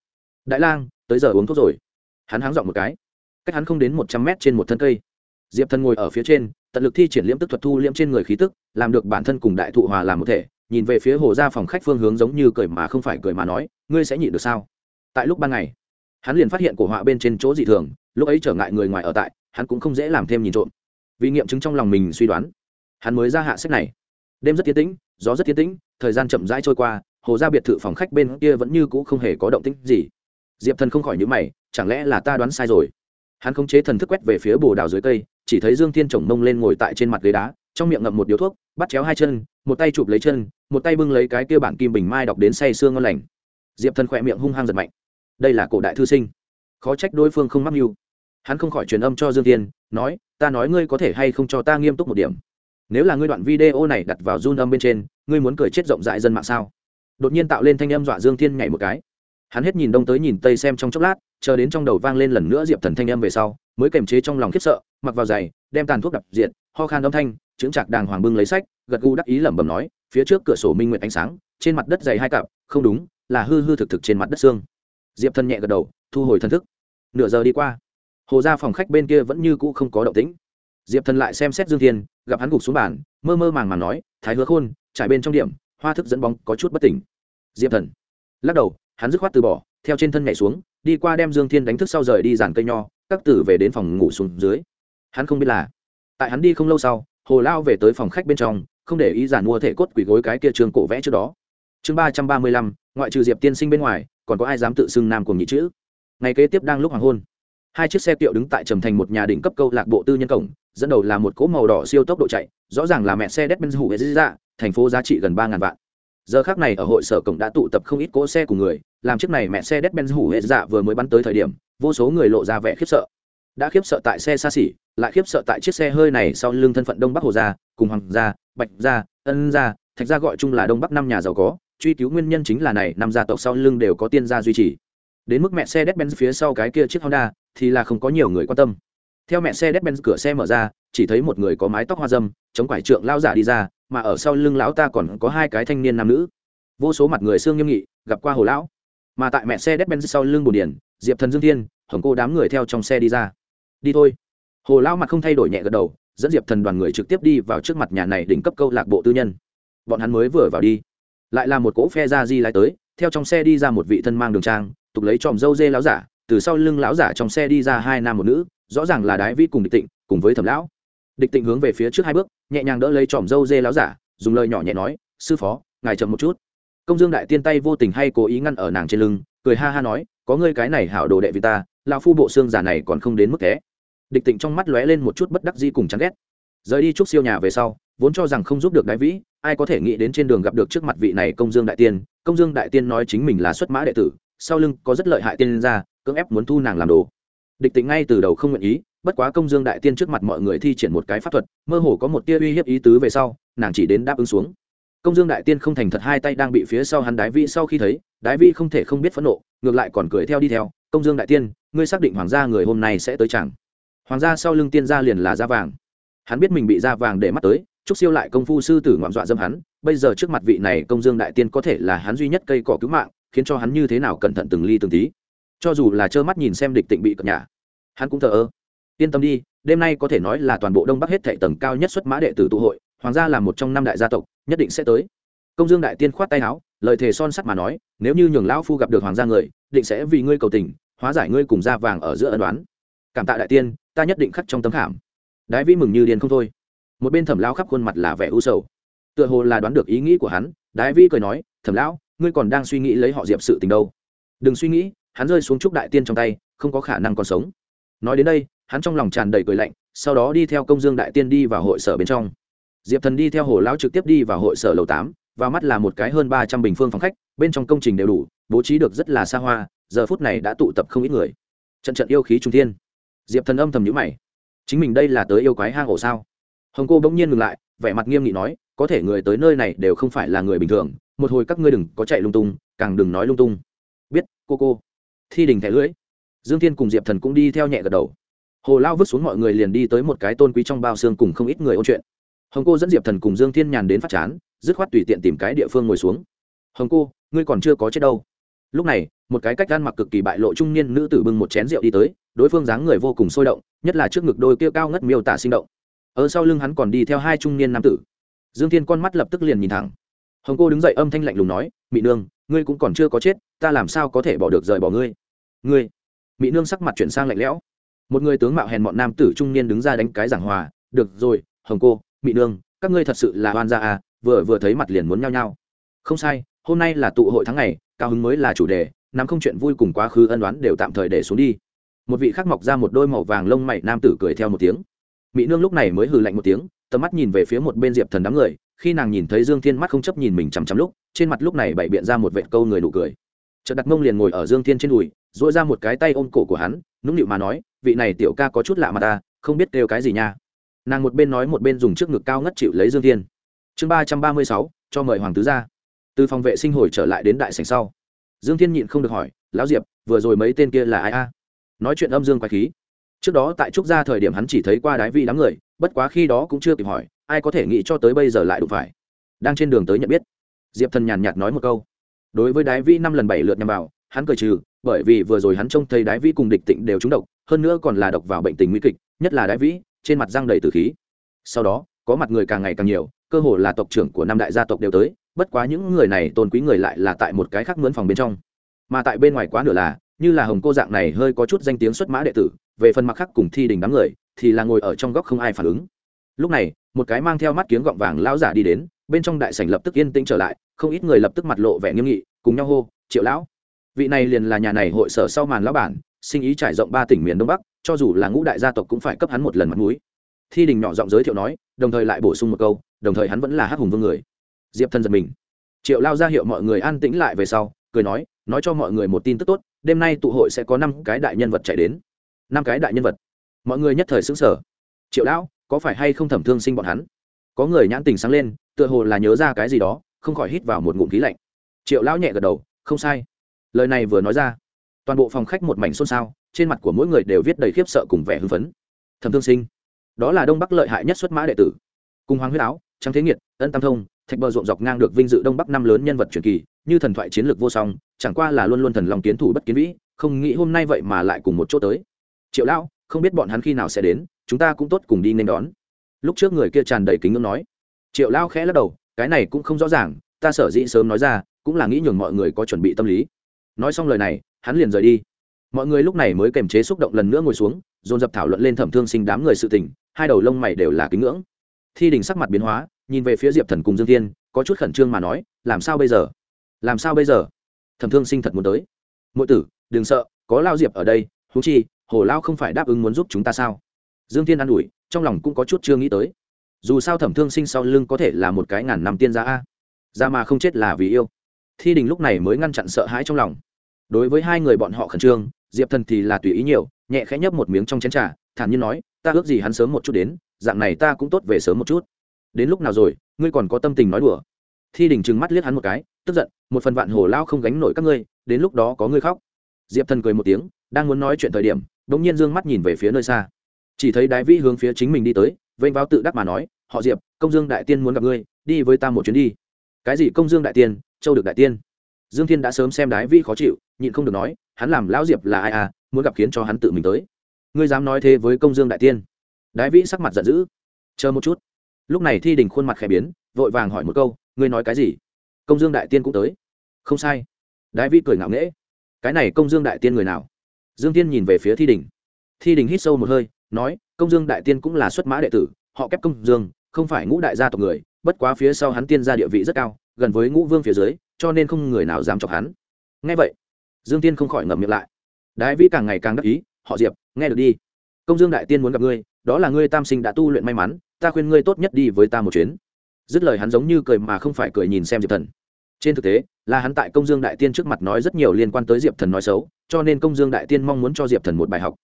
đại lang, tới giờ uống thuốc rồi. Hắn háng dọn một cái. Cách hắn không đến một trăm mét trên một thân cây. Diệp thần ngồi ở phía trên, tận lực thi triển liễm tức thuật thu liễm trên người khí tức, làm được bản thân cùng đại thụ hòa làm một thể, nhìn về phía hồ ra phòng khách phương hướng giống như cười mà không phải cười mà nói, ngươi sẽ nhịn được sao? Tại lúc ban ngày, hắn liền phát hiện cổ họa bên trên chỗ dị thường, lúc ấy trở ngại người ngoài ở tại, hắn cũng không dễ làm thêm nhìn trộm. Vì nghiệm chứng trong lòng mình suy đoán, hắn mới ra hạ sách này. Đêm rất tiến tĩnh, gió rất tiến tĩnh, thời gian chậm rãi trôi qua, hồ ra biệt thự phòng khách bên kia vẫn như cũ không hề có động tĩnh gì diệp thần không khỏi nhữ mày, chẳng lẽ là ta đoán sai rồi? Hắn không chế thần thức quét về phía bồ đào dưới cây, chỉ thấy dương thiên chồng mông lên ngồi tại trên mặt ghế đá, trong miệng ngậm một điếu thuốc, bắt chéo hai chân, một tay chụp lấy chân, một tay bưng lấy cái kia bản kim bình mai đọc đến say sương ngon lành. Diệp thần khỏe miệng hung hăng giật mạnh. Đây là cổ đại thư sinh. Khó trách đối phương không mắc mưu. Hắn không khỏi truyền âm cho dương thiên, nói, ta nói ngươi có thể hay không cho ta nghiêm túc một điểm. Nếu là ngươi đoạn video này đặt vào run âm bên trên, ngươi muốn cười chết rộng rãi dân mạng sao? Đột nhiên tạo lên thanh âm dọa dương thiên nhảy một cái hắn hết nhìn đông tới nhìn tây xem trong chốc lát, chờ đến trong đầu vang lên lần nữa diệp thần thanh âm về sau, mới kềm chế trong lòng khiếp sợ, mặc vào giày, đem tàn thuốc đập diện ho khan âm thanh chứng chạc đàng hoàng bưng lấy sách, gật gù đắc ý lẩm bẩm nói, phía trước cửa sổ minh nguyện ánh sáng, trên mặt đất dày hai cặp, không đúng, là hư hư thực thực trên mặt đất xương. Diệp thần nhẹ gật đầu, thu hồi thân thức. Nửa giờ đi qua, hồ ra phòng khách bên kia vẫn như cũ không có động tĩnh. Diệp thần lại xem xét dương thiên, gặp hắn gục xuống bàn, mơ mơ màng màng nói, thái hứa khôn, trải bên trong điểm, hoa thức dẫn bóng có chút bất tỉnh. Diệp thần lắc đầu hắn dứt khoát từ bỏ, theo trên thân nhảy xuống, đi qua đem dương thiên đánh thức sau rời đi dàn cây nho, các tử về đến phòng ngủ xuống dưới. Hắn không biết là, tại hắn đi không lâu sau, hồ lao về tới phòng khách bên trong, không để ý giản mua thể cốt quỷ gối cái kia trường cổ vẽ trước đó. Chương ba trăm ba mươi lăm, ngoại trừ diệp tiên sinh bên ngoài, còn có ai dám tự xưng nam cùng nhị chữ? Ngày kế tiếp đang lúc hoàng hôn. Hai chiếc xe kiệu đứng tại trầm thành một nhà đỉnh cấp câu lạc bộ tư nhân cổng, dẫn đầu là một cỗ màu đỏ siêu tốc độ chạy, rõ ràng là mẹ xe Mercedes-Benz hủ dạ thành phố giá trị gần ba ngàn vạn giờ khác này ở hội sở cổng đã tụ tập không ít cỗ xe của người, làm chiếc này mẹ xe đét ben hủ ra dạ vừa mới bắn tới thời điểm, vô số người lộ ra vẻ khiếp sợ. Đã khiếp sợ tại xe xa xỉ, lại khiếp sợ tại chiếc xe hơi này sau lưng thân phận đông bắc hồ gia, cùng hoàng gia, bạch gia, ân gia, thạch gia gọi chung là đông bắc năm nhà giàu có, truy cứu nguyên nhân chính là này, năm gia tộc sau lưng đều có tiên gia duy trì. Đến mức mẹ xe đét ben phía sau cái kia chiếc Honda, thì là không có nhiều người quan tâm theo mẹ xe Mercedes-Benz cửa xe mở ra, chỉ thấy một người có mái tóc hoa dâm, chống quải trượng lao giả đi ra, mà ở sau lưng lão ta còn có hai cái thanh niên nam nữ. Vô số mặt người xương nghiêm nghị, gặp qua hồ lão. Mà tại mẹ xe Mercedes-Benz sau lưng bồn điển diệp thần dương thiên, hồng cô đám người theo trong xe đi ra. Đi thôi. Hồ lão mặt không thay đổi nhẹ gật đầu, dẫn diệp thần đoàn người trực tiếp đi vào trước mặt nhà này đỉnh cấp câu lạc bộ tư nhân. Bọn hắn mới vừa vào đi, lại là một cỗ phe ra di lái tới, theo trong xe đi ra một vị thân mang đường trang, tục lấy tròm dâu dê lão giả, từ sau lưng lão giả trong xe đi ra hai nam một nữ rõ ràng là đái vi cùng địch tịnh, cùng với thẩm lão. Địch tịnh hướng về phía trước hai bước, nhẹ nhàng đỡ lấy tròm dâu dê láo giả, dùng lời nhỏ nhẹ nói, sư phó, ngài chậm một chút. Công dương đại tiên tay vô tình hay cố ý ngăn ở nàng trên lưng, cười ha ha nói, có ngươi cái này hảo đồ đệ vì ta, lão phu bộ xương giả này còn không đến mức thế. Địch tịnh trong mắt lóe lên một chút bất đắc di cùng chán ghét. Rời đi chút siêu nhà về sau, vốn cho rằng không giúp được đái vĩ, ai có thể nghĩ đến trên đường gặp được trước mặt vị này công dương đại tiên. Công dương đại tiên nói chính mình là xuất mã đệ tử, sau lưng có rất lợi hại tiên ra cưỡng ép muốn thu nàng làm đồ địch tịnh ngay từ đầu không nguyện ý, bất quá công dương đại tiên trước mặt mọi người thi triển một cái pháp thuật, mơ hồ có một tia uy hiếp ý tứ về sau, nàng chỉ đến đáp ứng xuống. Công dương đại tiên không thành thật hai tay đang bị phía sau hắn đái vi sau khi thấy, đái vi không thể không biết phẫn nộ, ngược lại còn cười theo đi theo, công dương đại tiên, ngươi xác định hoàng gia người hôm nay sẽ tới chẳng? Hoàng gia sau lưng tiên gia liền là da vàng. Hắn biết mình bị da vàng để mắt tới trúc siêu lại công phu sư tử ngoạm dọa dâm hắn, bây giờ trước mặt vị này công dương đại tiên có thể là hắn duy nhất cây cỏ cứu mạng, khiến cho hắn như thế nào cẩn thận từng ly từng tí cho dù là trơ mắt nhìn xem địch tịnh bị cập nhà, hắn cũng thờ ơ. Yên tâm đi, đêm nay có thể nói là toàn bộ đông bắc hết thệ tầng cao nhất xuất mã đệ tử tụ hội, hoàng gia là một trong năm đại gia tộc, nhất định sẽ tới. Công dương đại tiên khoát tay áo, lời thề son sắt mà nói, nếu như nhường lão phu gặp được hoàng gia người, định sẽ vì ngươi cầu tình, hóa giải ngươi cùng da vàng ở giữa ân đoán cảm tạ đại tiên, ta nhất định khắc trong tấm khảm. Đái vi mừng như điền không thôi. Một bên thẩm lao khắp khuôn mặt là vẻ u sầu. Tựa hồ là đoán được ý nghĩ của hắn, đái vi cười nói, thẩm lão, ngươi còn đang suy nghĩ lấy họ diệp sự tình đâu? Đừng suy nghĩ hắn rơi xuống trúc đại tiên trong tay, không có khả năng còn sống. Nói đến đây, hắn trong lòng tràn đầy cười lạnh, sau đó đi theo công dương đại tiên đi vào hội sở bên trong. Diệp thần đi theo hồ lão trực tiếp đi vào hội sở lầu tám, và mắt là một cái hơn ba trăm bình phương phòng khách, bên trong công trình đều đủ, bố trí được rất là xa hoa, giờ phút này đã tụ tập không ít người. Trận trận yêu khí trung thiên. Diệp thần âm thầm nhữ mày. Chính mình đây là tới yêu quái hang ổ sao? Hồng cô bỗng nhiên ngừng lại, vẻ mặt nghiêm nghị nói, có thể người tới nơi này đều không phải là người bình thường, một hồi các ngươi đừng có chạy lung tung, càng đừng nói lung tung. Biết, cô cô thi đình thẻ lưỡi. Dương thiên cùng diệp thần cũng đi theo nhẹ gật đầu. Hồ lao vứt xuống mọi người liền đi tới một cái tôn quý trong bao xương cùng không ít người ôn chuyện. Hồng cô dẫn diệp thần cùng dương thiên nhàn đến phát chán, dứt khoát tùy tiện tìm cái địa phương ngồi xuống. Hồng cô, ngươi còn chưa có chết đâu. Lúc này, một cái cách gan mặc cực kỳ bại lộ trung niên nữ tử bưng một chén rượu đi tới, đối phương dáng người vô cùng sôi động, nhất là trước ngực đôi kia cao ngất miêu tả sinh động. Ở sau lưng hắn còn đi theo hai trung niên nam tử. Dương thiên con mắt lập tức liền nhìn thẳng. Hồng cô đứng dậy âm thanh lạnh lùng nói, mị nương, ngươi cũng còn chưa có chết ta làm sao có thể bỏ được rời bỏ ngươi? Ngươi? Mỹ nương sắc mặt chuyển sang lạnh lẽo. Một người tướng mạo hèn mọn nam tử trung niên đứng ra đánh cái giảng hòa. Được rồi, hồng cô mỹ nương, các ngươi thật sự là oan gia à vừa vừa thấy mặt liền muốn nhao nhao. Không sai, hôm nay là tụ hội tháng ngày, cao hứng mới là chủ đề, nắm không chuyện vui cùng quá khứ ân đoán đều tạm thời để xuống đi. Một vị khác mọc ra một đôi màu vàng lông mày nam tử cười theo một tiếng. Mỹ nương lúc này mới hừ lạnh một tiếng, tầm mắt nhìn về phía một bên diệp thần đám người, khi nàng nhìn thấy dương thiên mắt không chấp nhìn mình chằm chằm lúc, trên mặt lúc này bày biện ra một vệt câu người nụ cười chợt đặt mông liền ngồi ở dương thiên trên đùi dội ra một cái tay ôm cổ của hắn, nũng nịu mà nói, vị này tiểu ca có chút lạ mà ta, không biết kêu cái gì nha. Nàng một bên nói một bên dùng trước ngực cao ngất chịu lấy dương thiên. Chương ba trăm ba mươi sáu, cho mời hoàng tứ ra. Từ phòng vệ sinh hồi trở lại đến đại sành sau, dương thiên nhịn không được hỏi, lão diệp, vừa rồi mấy tên kia là ai a? Nói chuyện âm dương quái khí. Trước đó tại trúc gia thời điểm hắn chỉ thấy qua đái vi đám người, bất quá khi đó cũng chưa kịp hỏi, ai có thể nghĩ cho tới bây giờ lại đụng phải. Đang trên đường tới nhận biết, diệp thần nhàn nhạt nói một câu đối với đái vi năm lần bảy lượt nhằm vào, hắn cười trừ, bởi vì vừa rồi hắn trông thấy đái vi cùng địch tịnh đều trúng độc, hơn nữa còn là độc vào bệnh tình nguy kịch, nhất là đái vĩ, trên mặt răng đầy tử khí. Sau đó, có mặt người càng ngày càng nhiều, cơ hồ là tộc trưởng của năm đại gia tộc đều tới, bất quá những người này tôn quý người lại là tại một cái khác mướn phòng bên trong. Mà tại bên ngoài quá nửa là, như là hồng cô dạng này hơi có chút danh tiếng xuất mã đệ tử, về phần mặt khác cùng thi đình đám người, thì là ngồi ở trong góc không ai phản ứng. Lúc này, một cái mang theo mắt kiếng gọng vàng lão giả đi đến bên trong đại sảnh lập tức yên tĩnh trở lại, không ít người lập tức mặt lộ vẻ nghiêm nghị, cùng nhau hô, triệu lão, vị này liền là nhà này hội sở sau màn lão bản, sinh ý trải rộng ba tỉnh miền đông bắc, cho dù là ngũ đại gia tộc cũng phải cấp hắn một lần mặt mũi. Thi đình nhỏ giọng giới thiệu nói, đồng thời lại bổ sung một câu, đồng thời hắn vẫn là hắc hùng vương người. Diệp thân giật mình. Triệu lao ra hiệu mọi người an tĩnh lại về sau, cười nói nói cho mọi người một tin tức tốt, đêm nay tụ hội sẽ có năm cái đại nhân vật chạy đến. Năm cái đại nhân vật. Mọi người nhất thời xứng sở triệu lão, có phải hay không thẩm thương sinh bọn hắn? Có người nhãn tình sáng lên, tựa hồ là nhớ ra cái gì đó, không khỏi hít vào một ngụm khí lạnh. Triệu lão nhẹ gật đầu, không sai. Lời này vừa nói ra, toàn bộ phòng khách một mảnh xôn xao, trên mặt của mỗi người đều viết đầy khiếp sợ cùng vẻ hưng phấn. Thẩm thương sinh, đó là đông bắc lợi hại nhất xuất mã đệ tử. Cùng hoàng huyết áo trang thế nghiệt, ân tam thông, thạch bờ ruộng dọc ngang được vinh dự đông bắc năm lớn nhân vật truyền kỳ, như thần thoại chiến lược vô song, chẳng qua là luôn luôn thần lòng kiến thủ bất kiến vĩ, không nghĩ hôm nay vậy mà lại cùng một chỗ tới. Triệu lão, không biết bọn hắn khi nào sẽ đến, chúng ta cũng tốt cùng đi nên đón lúc trước người kia tràn đầy kính ngưỡng nói. Triệu lao khẽ lắc đầu, cái này cũng không rõ ràng, ta sở dĩ sớm nói ra, cũng là nghĩ nhường mọi người có chuẩn bị tâm lý. Nói xong lời này, hắn liền rời đi. Mọi người lúc này mới kềm chế xúc động lần nữa ngồi xuống, dồn dập thảo luận lên thẩm thương sinh đám người sự tình, hai đầu lông mày đều là kính ngưỡng. Thi đình sắc mặt biến hóa, nhìn về phía diệp thần cùng dương thiên, có chút khẩn trương mà nói, làm sao bây giờ? Làm sao bây giờ? Thẩm thương sinh thật muốn tới. Mỗi tử, đừng sợ, có lao diệp ở đây húng chi, hồ lao không phải đáp ứng muốn giúp chúng ta sao? Dương thiên an ủi, trong lòng cũng có chút chưa nghĩ tới. Dù sao thẩm thương sinh sau lưng có thể là một cái ngàn năm tiên gia a. Ra mà không chết là vì yêu. Thi đình lúc này mới ngăn chặn sợ hãi trong lòng. Đối với hai người bọn họ khẩn trương, diệp thần thì là tùy ý nhiều, nhẹ khẽ nhấp một miếng trong chén t r à thản nhiên nói, ta ước gì hắn sớm một chút đến, dạng này ta cũng tốt về sớm một chút. Đến lúc nào rồi, ngươi còn có tâm tình nói đùa? Thi đình trừng mắt liếc hắn một cái, tức giận, một phần vạn hồ lao không gánh nổi các ngươi, đến lúc đó có ngươi khóc. Diệp thần cười một tiếng, đang muốn nói chuyện thời điểm đ ỗ n g nhiên d ư ơ n g mắt nhìn về phía nơi xa chỉ thấy đái vĩ hướng phía chính mình đi tới, vênh vào tự đắc mà nói, họ diệp, công dương đại tiên muốn gặp ngươi, đi với ta một chuyến đi. Cái gì công dương đại tiên? Châu được đại tiên? Dương thiên đã sớm xem đái vi khó chịu, nhịn không được nói, hắn làm lão diệp là ai à muốn gặp khiến cho hắn tự mình tới. Ngươi dám nói thế với công dương đại tiên? Đái vĩ sắc mặt giận dữ. Chờ một chút. Lúc này thi đình khuôn mặt khẽ biến, vội vàng hỏi một câu, ngươi nói cái gì? Công dương đại tiên cũng tới. Không sai. Đái vĩ cười ngạo nghễ. Cái này công dương đại tiên người nào? Dương tiên nhìn về phía thi đình. Thi đình hít sâu một hơi nói, công dương đại tiên cũng là xuất mã đệ tử, họ kép công dương, không phải ngũ đại gia tộc người, bất quá phía sau hắn tiên gia địa vị rất cao, gần với ngũ vương phía dưới, cho nên không người nào dám chọc hắn. Nghe vậy, dương tiên không khỏi ngậm miệng lại. Đái vĩ càng ngày càng đắc ý, họ diệp, nghe được đi. Công dương đại tiên muốn gặp ngươi, đó là ngươi tam sinh đã tu luyện may mắn, ta khuyên ngươi tốt nhất đi với ta một chuyến. Dứt lời hắn giống như cười mà không phải cười nhìn xem diệp thần. Trên thực tế, là hắn tại công dương đại tiên trước mặt nói rất nhiều liên quan tới diệp thần nói xấu, cho nên công dương đại tiên mong muốn cho diệp thần một bài học.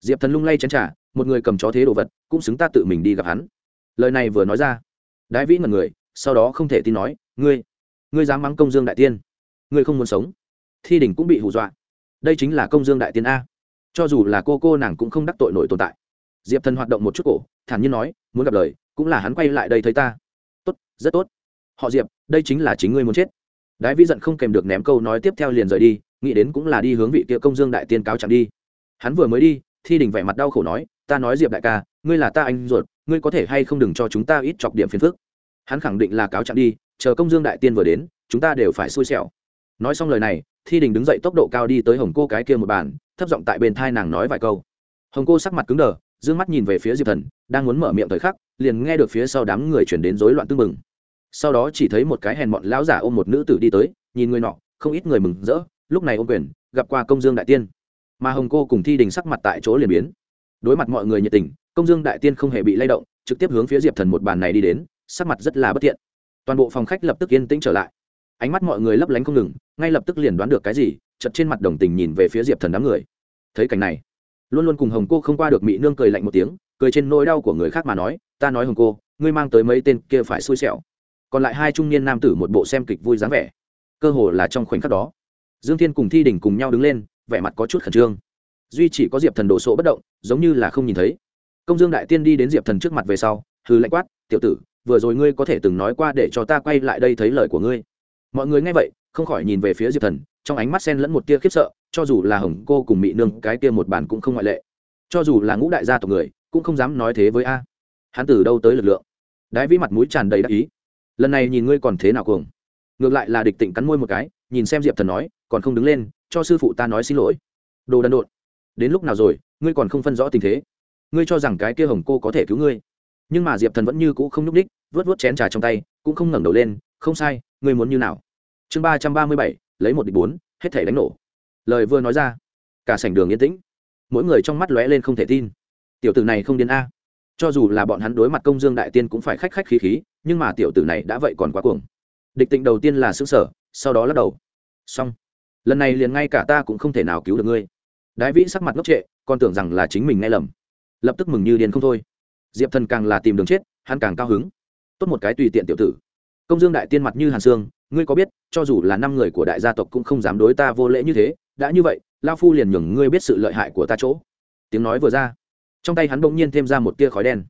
Diệp thần lung lay chén t r à một người cầm chó thế đồ vật, cũng xứng ta tự mình đi gặp hắn. Lời này vừa nói ra, đái vĩ ngần người, sau đó không thể tin nói, ngươi ngươi dám mắng công dương đại tiên. Ngươi không muốn sống. Thi đình cũng bị hù dọa. Đây chính là công dương đại tiên a. Cho dù là cô cô nàng cũng không đắc tội nổi tồn tại. Diệp thần hoạt động một chút cổ, thản nhiên nói, muốn gặp lời, cũng là hắn quay lại đây thấy ta. Tốt, rất tốt. Họ diệp, đây chính là chính ngươi muốn chết. Đái vĩ giận không kèm được ném câu nói tiếp theo liền rời đi, nghĩ đến cũng là đi hướng vị kia công dương đại tiên cáo chẳng đi. Hắn vừa mới đi thi đình vẻ mặt đau khổ nói, ta nói diệp đại ca, ngươi là ta anh ruột, ngươi có thể hay không đừng cho chúng ta ít chọc điểm phiền phức? Hắn khẳng định là cáo trạng đi, chờ công dương đại tiên vừa đến, chúng ta đều phải xui xẻo. Nói xong lời này, thi đình đứng dậy tốc độ cao đi tới hồng cô cái kia một bàn, thấp giọng tại bên thai nàng nói vài câu. Hồng cô sắc mặt cứng đờ d ư ơ n g mắt nhìn về phía diệp thần, đang muốn mở miệng thời khắc, liền nghe được phía sau đám người chuyển đến rối loạn tưng mừng sau đó chỉ thấy một cái hèn mọn lão giả ôm một nữ tử đi tới, nhìn người nọ, không ít người mừng rỡ, lúc này ôm quyền, gặp qua công dương đại tiên mà hồng cô cùng thi đình sắc mặt tại chỗ liền biến. Đối mặt mọi người nhiệt tình, công dương đại tiên không hề bị lay động, trực tiếp hướng phía diệp thần một bàn này đi đến, sắc mặt rất là bất thiện. Toàn bộ phòng khách lập tức yên tĩnh trở lại. Ánh mắt mọi người lấp lánh không ngừng, ngay lập tức liền đoán được cái gì chật trên mặt đồng tình nhìn về phía diệp thần đám người. Thấy cảnh này, luôn luôn cùng hồng cô không qua được mỹ nương cười lạnh một tiếng, cười trên nỗi đau của người khác mà nói, ta nói hồng cô, ngươi mang tới mấy tên kia phải xui xẻo. Còn lại hai trung niên nam tử một bộ xem kịch vui dáng vẻ. Cơ hồ là trong khoảnh khắc đó, dương thiên cùng thi đình cùng nhau đứng lên vẻ mặt có chút khẩn trương. Duy chỉ có diệp thần đồ sộ bất động, giống như là không nhìn thấy. Công dương đại tiên đi đến diệp thần trước mặt về sau hư lạnh quát, tiểu tử, vừa rồi ngươi có thể từng nói qua để cho ta quay lại đây thấy lời của ngươi. Mọi người nghe vậy, không khỏi nhìn về phía diệp thần, trong ánh mắt sen lẫn một tia khiếp sợ, cho dù là hồng cô cùng mỹ nương, cái tia một bản cũng không ngoại lệ. Cho dù là ngũ đại gia tộc người, cũng không dám nói thế với a. Hắn từ đâu tới lực lượng? Đái vĩ mặt mũi tràn đầy đắc ý. Lần này nhìn ngươi còn thế nào cuồng? Ngược lại là địch tịnh cắn môi một cái, nhìn xem diệp thần nói, còn không đứng lên cho sư phụ ta nói xin lỗi. Đồ đần độn, đến lúc nào rồi, ngươi còn không phân rõ tình thế? Ngươi cho rằng cái kia hồng cô có thể cứu ngươi? Nhưng mà diệp thần vẫn như cũ không nhúc ních vớt vớt chén trà trong tay, cũng không ngẩng đầu lên, không sai, ngươi muốn như nào? Chương ba trăm ba mươi bảy, lấy một địch bốn, hết thể đánh nổ. Lời vừa nói ra, cả sảnh đường yên tĩnh. Mỗi người trong mắt lóe lên không thể tin. Tiểu tử này không điên a. Cho dù là bọn hắn đối mặt công dương đại tiên cũng phải khách khách khí khí, nhưng mà tiểu tử này đã vậy còn quá cuồng. Địch tịnh đầu tiên là xứ sở, sau đó lắc đầu. Xong lần này liền ngay cả ta cũng không thể nào cứu được ngươi. Đái vĩ sắc mặt ngốc trệ, còn tưởng rằng là chính mình nghe lầm. Lập tức mừng như điên không thôi. Diệp thần càng là tìm đường chết, hắn càng cao hứng. Tốt một cái tùy tiện tiểu tử. Công dương đại tiên mặt như hàn xương ngươi có biết, cho dù là năm người của đại gia tộc cũng không dám đối ta vô lễ như thế, đã như vậy lao phu liền nhường ngươi biết sự lợi hại của ta chỗ. Tiếng nói vừa ra, trong tay hắn bỗng nhiên thêm ra một tia khói đen.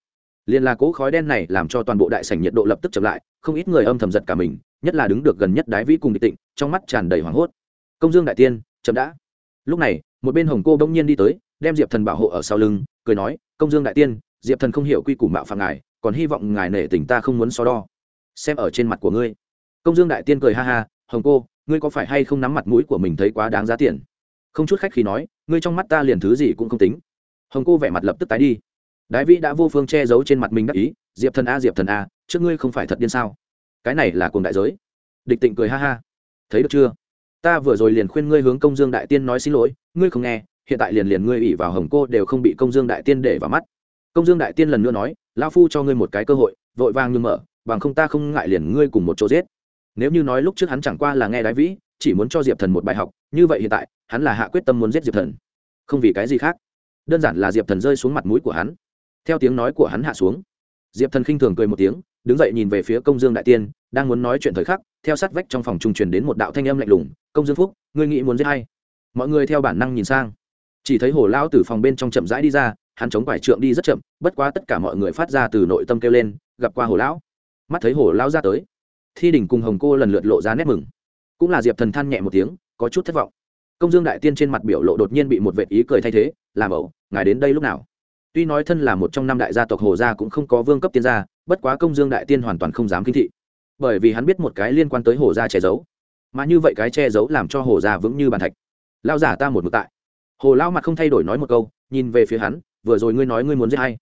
Liền là cỗ khói đen này làm cho toàn bộ đại sảnh nhiệt độ lập tức chậm lại, không ít người âm thầm giật cả mình, nhất là đứng được gần nhất đái vĩ cùng địch tịnh, trong mắt tràn đầy hoảng hốt công dương đại tiên, chậm đã. Lúc này, một bên hồng cô bỗng nhiên đi tới, đem diệp thần bảo hộ ở sau lưng, cười nói, công dương đại tiên, diệp thần không hiểu quy củ mạo phạm ngài, còn hy vọng ngài nể tình ta không muốn so đo. Xem ở trên mặt của ngươi. Công dương đại tiên cười ha ha, hồng cô, ngươi có phải hay không nắm mặt mũi của mình thấy quá đáng giá tiền? Không chút khách khi nói, ngươi trong mắt ta liền thứ gì cũng không tính. Hồng cô vẻ mặt lập tức tái đi. Đái vĩ đã vô phương che giấu trên mặt mình đắc ý, diệp thần a, diệp thần a, trước ngươi không phải thật điên sao? Cái này là cùng đại giới. Địch tịnh cười ha ha. Thấy được chưa? Ta vừa rồi liền khuyên ngươi hướng công dương đại tiên nói xin lỗi, ngươi không nghe, hiện tại liền liền ngươi ủy vào hồng cô đều không bị công dương đại tiên để vào mắt. Công dương đại tiên lần nữa nói lao phu cho ngươi một cái cơ hội, vội vàng như mở, bằng không ta không ngại liền ngươi cùng một chỗ giết. Nếu như nói lúc trước hắn chẳng qua là nghe đái vĩ, chỉ muốn cho diệp thần một bài học, như vậy hiện tại, hắn là hạ quyết tâm muốn giết diệp thần. Không vì cái gì khác. Đơn giản là diệp thần rơi xuống mặt mũi của hắn. Theo tiếng nói của hắn hạ xuống, diệp thần khinh thường cười một tiếng, đứng dậy nhìn về phía công dương đại tiên, đang muốn nói chuyện thời khắc theo sát vách trong phòng trung truyền đến một đạo thanh âm lạnh lùng, công dương phúc, ngươi nghĩ muốn giết hay mọi người theo bản năng nhìn sang. Chỉ thấy hồ lao từ phòng bên trong chậm rãi đi ra, hắn chống quải trượng đi rất chậm, bất quá tất cả mọi người phát ra từ nội tâm kêu lên, gặp qua hồ lão. Mắt thấy hồ lão ra tới, thi đình cùng hồng cô lần lượt lộ ra nét mừng. Cũng là diệp thần than nhẹ một tiếng, có chút thất vọng. Công dương đại tiên trên mặt biểu lộ đột nhiên bị một vệ ý cười thay thế, làm ẩu, ngài đến đây lúc nào? Tuy nói thân là một trong năm đại gia tộc hồ gia cũng không có vương cấp tiên gia, bất quá công dương đại tiên hoàn toàn không dám kinh thị bởi vì hắn biết một cái liên quan tới hồ gia che giấu. Mà như vậy cái che giấu làm cho hồ gia vững như bàn thạch. Lao giả ta một mực tại. Hồ lao mặt không thay đổi nói một câu, nhìn về phía hắn, vừa rồi ngươi nói ngươi muốn giết hay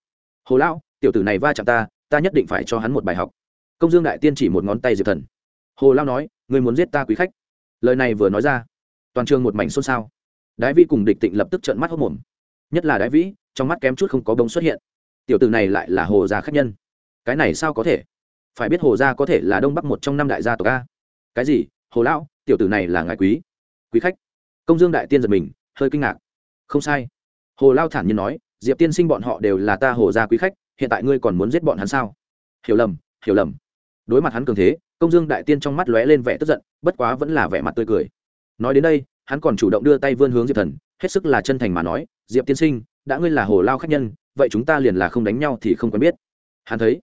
hồ lao tiểu tử này va chạm ta ta nhất định phải cho hắn một bài học. Công dương đại tiên chỉ một ngón tay diệp thần. Hồ lao nói, ngươi muốn giết ta quý khách. Lời này vừa nói ra, toàn trường một mảnh xôn xao. Đái vĩ cùng địch tịnh lập tức trợn mắt hốc mồm nhất là đái vĩ, trong mắt kém chút không có bông xuất hiện. Tiểu tử này lại là hồ gia khách nhân. Cái này sao có thể? Phải biết hồ gia có thể là đông bắc một trong năm đại gia tộc a. Cái gì? Hồ lão, tiểu tử này là ngài quý. Quý khách. Công dương đại tiên giật mình, hơi kinh ngạc. Không sai. Hồ lao thản nhiên nói, diệp tiên sinh bọn họ đều là ta hồ gia quý khách, hiện tại ngươi còn muốn giết bọn hắn sao? Hiểu lầm hiểu lầm. Đối mặt hắn cường thế, công dương đại tiên trong mắt lóe lên vẻ tức giận, bất quá vẫn là vẻ mặt tươi cười. Nói đến đây, hắn còn chủ động đưa tay vươn hướng diệp thần, hết sức là chân thành mà nói, diệp tiên sinh, đã ngươi là hồ lao khách nhân, vậy chúng ta liền là không đánh nhau thì không quen biết. Hắn thấy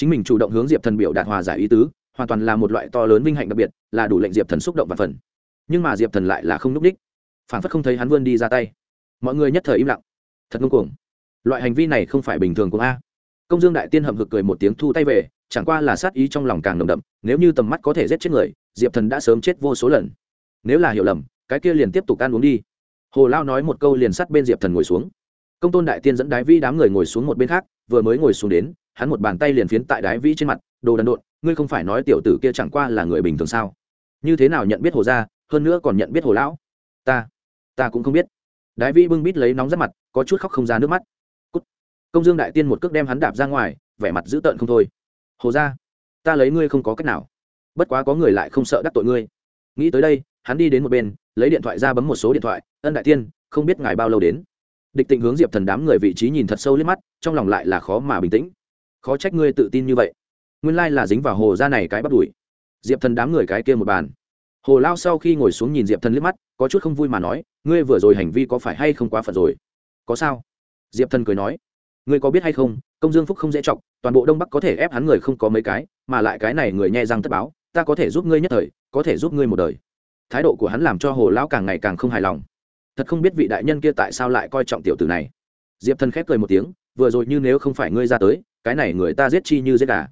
chính mình chủ động hướng diệp thần biểu đạt hòa giải ý tứ, hoàn toàn là một loại to lớn vinh hạnh đặc biệt, là đủ lệnh diệp thần xúc động và phần. Nhưng mà diệp thần lại là không n ú c đích. Phản phất không thấy hắn vươn đi ra tay. Mọi người nhất thời im lặng. Thật ngông cuồng. Loại hành vi này không phải bình thường của a. Công dương đại tiên hậm hực cười một tiếng thu tay về, chẳng qua là sát ý trong lòng càng nồng đậm, nếu như tầm mắt có thể giết chết người, diệp thần đã sớm chết vô số lần. Nếu là hiểu lầm, cái kia liền tiếp tục ăn uống đi. Hồ lao nói một câu liền sắt bên diệp thần ngồi xuống. Công tôn đại tiên dẫn đái vi đám người ngồi xuống một bên khác, vừa mới ngồi xuống đến hắn một bàn tay liền phiến tại đái Vĩ trên mặt, đồ đần độn, ngươi không phải nói tiểu tử kia chẳng qua là người bình thường sao? Như thế nào nhận biết hồ gia, hơn nữa còn nhận biết hồ lão? Ta ta cũng không biết. Đái Vĩ bưng bít lấy nóng rất mặt, có chút khóc không ra nước mắt. Cút. công dương đại tiên một cước đem hắn đạp ra ngoài, vẻ mặt dữ tợn không thôi. Hồ gia, ta lấy ngươi không có cách nào. Bất quá có người lại không sợ đắc tội ngươi. Nghĩ tới đây, hắn đi đến một bên, lấy điện thoại ra bấm một số điện thoại. Ân đại tiên, không biết ngài bao lâu đến. Địch tịnh hướng diệp thần đám người vị trí nhìn thật sâu liếc mắt, trong lòng lại là khó mà bình tĩnh khó trách ngươi tự tin như vậy. Nguyên lai là dính vào hồ ra này cái bắt đuổi. Diệp thần đám người cái kia một bàn. Hồ lao sau khi ngồi xuống nhìn diệp thần liếc mắt, có chút không vui mà nói, ngươi vừa rồi hành vi có phải hay không quá phận rồi? Có sao? Diệp thần cười nói, ngươi có biết hay không, công dương phúc không dễ chọc, toàn bộ đông bắc có thể ép hắn người không có mấy cái, mà lại cái này người nhẹ răng tất báo, ta có thể giúp ngươi nhất thời, có thể giúp ngươi một đời. Thái độ của hắn làm cho hồ lão càng ngày càng không hài lòng. Thật không biết vị đại nhân kia tại sao lại coi trọng tiểu tử này. Diệp thần khép cười một tiếng, vừa rồi như nếu không phải ngươi ra tới cái này người ta giết chi như giết gà.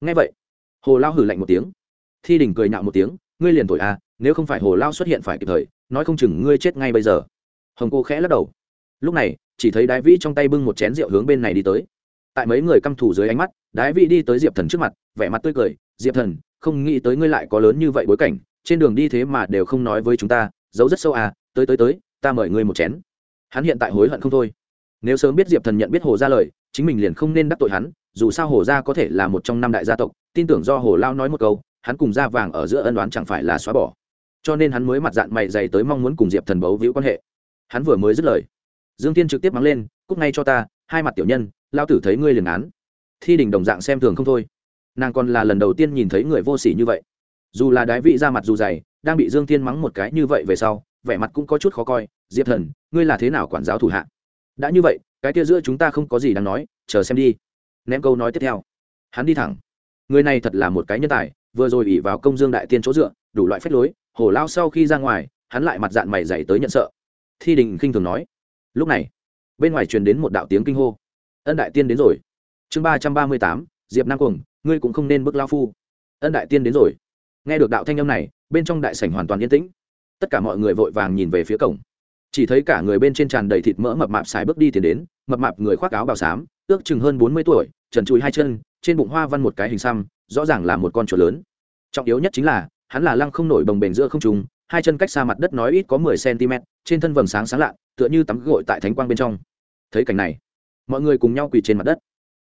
Ngay vậy, hồ lao hử lạnh một tiếng. Thi đình cười nhạo một tiếng, ngươi liền thổi à nếu không phải hồ lao xuất hiện phải kịp thời, nói không chừng ngươi chết ngay bây giờ. Hồng cô khẽ lắc đầu. Lúc này, chỉ thấy đái vĩ trong tay bưng một chén rượu hướng bên này đi tới. Tại mấy người căm thủ dưới ánh mắt, đái vĩ đi tới diệp thần trước mặt, vẻ mặt tươi cười, diệp thần, không nghĩ tới ngươi lại có lớn như vậy bối cảnh, trên đường đi thế mà đều không nói với chúng ta, giấu rất sâu à tới tới tới, ta mời ngươi một chén. Hắn hiện tại hối hận không thôi nếu sớm biết diệp thần nhận biết hồ Gia lời, chính mình liền không nên đắc tội hắn, dù sao hồ gia có thể là một trong năm đại gia tộc, tin tưởng do hồ lao nói một câu, hắn cùng gia vàng ở giữa ân đoán chẳng phải là xóa bỏ. Cho nên hắn mới mặt dạng mày dày tới mong muốn cùng diệp thần bấu víu quan hệ. Hắn vừa mới dứt lời, dương tiên trực tiếp mắng lên cúc ngay cho ta, hai mặt tiểu nhân lao tử thấy ngươi liền án. Thi đình đồng dạng xem thường không thôi. Nàng còn là lần đầu tiên nhìn thấy người vô s ỉ như vậy. Dù là đái vị ra mặt dù dày, đang bị dương tiên mắng một cái như vậy về sau, vẻ mặt cũng có chút khó coi. Diệp thần, ngươi là thế nào quản giáo thủ hạ? Đã như vậy, cái kia giữa chúng ta không có gì đáng nói, chờ xem đi. Ném câu nói tiếp theo. Hắn đi thẳng. Người này thật là một cái nhân tài, vừa rồi ỉ vào công dương đại tiên chỗ dựa, đủ loại phép lối hổ lao sau khi ra ngoài, hắn lại mặt dạng mày dày tới nhận sợ. Thi đình khinh thường nói. Lúc này, bên ngoài truyền đến một đạo tiếng kinh hô. Ân đại tiên đến rồi. Chương ba trăm ba mươi tám, diệp nam cuồng, ngươi cũng không nên bước lao phu. Ân đại tiên đến rồi. Nghe được đạo thanh âm này, bên trong đại sảnh hoàn toàn yên tĩnh. Tất cả mọi người vội vàng nhìn về phía cổng chỉ thấy cả người bên trên tràn đầy thịt mỡ mập mạp xài bước đi tiến đến, mập mạp người khoác áo bào xám, ước chừng hơn bốn mươi tuổi, trần chùi hai chân, trên bụng hoa văn một cái hình xăm, rõ ràng là một con chuột lớn. Trọng yếu nhất chính là, hắn là lăng không nổi bồng bềnh giữa không trùng hai chân cách xa mặt đất nói ít có mười cm trên thân vầng sáng sáng lạ, tựa như tắm gội tại thánh quang bên trong. Thấy cảnh này, mọi người cùng nhau quỳ trên mặt đất.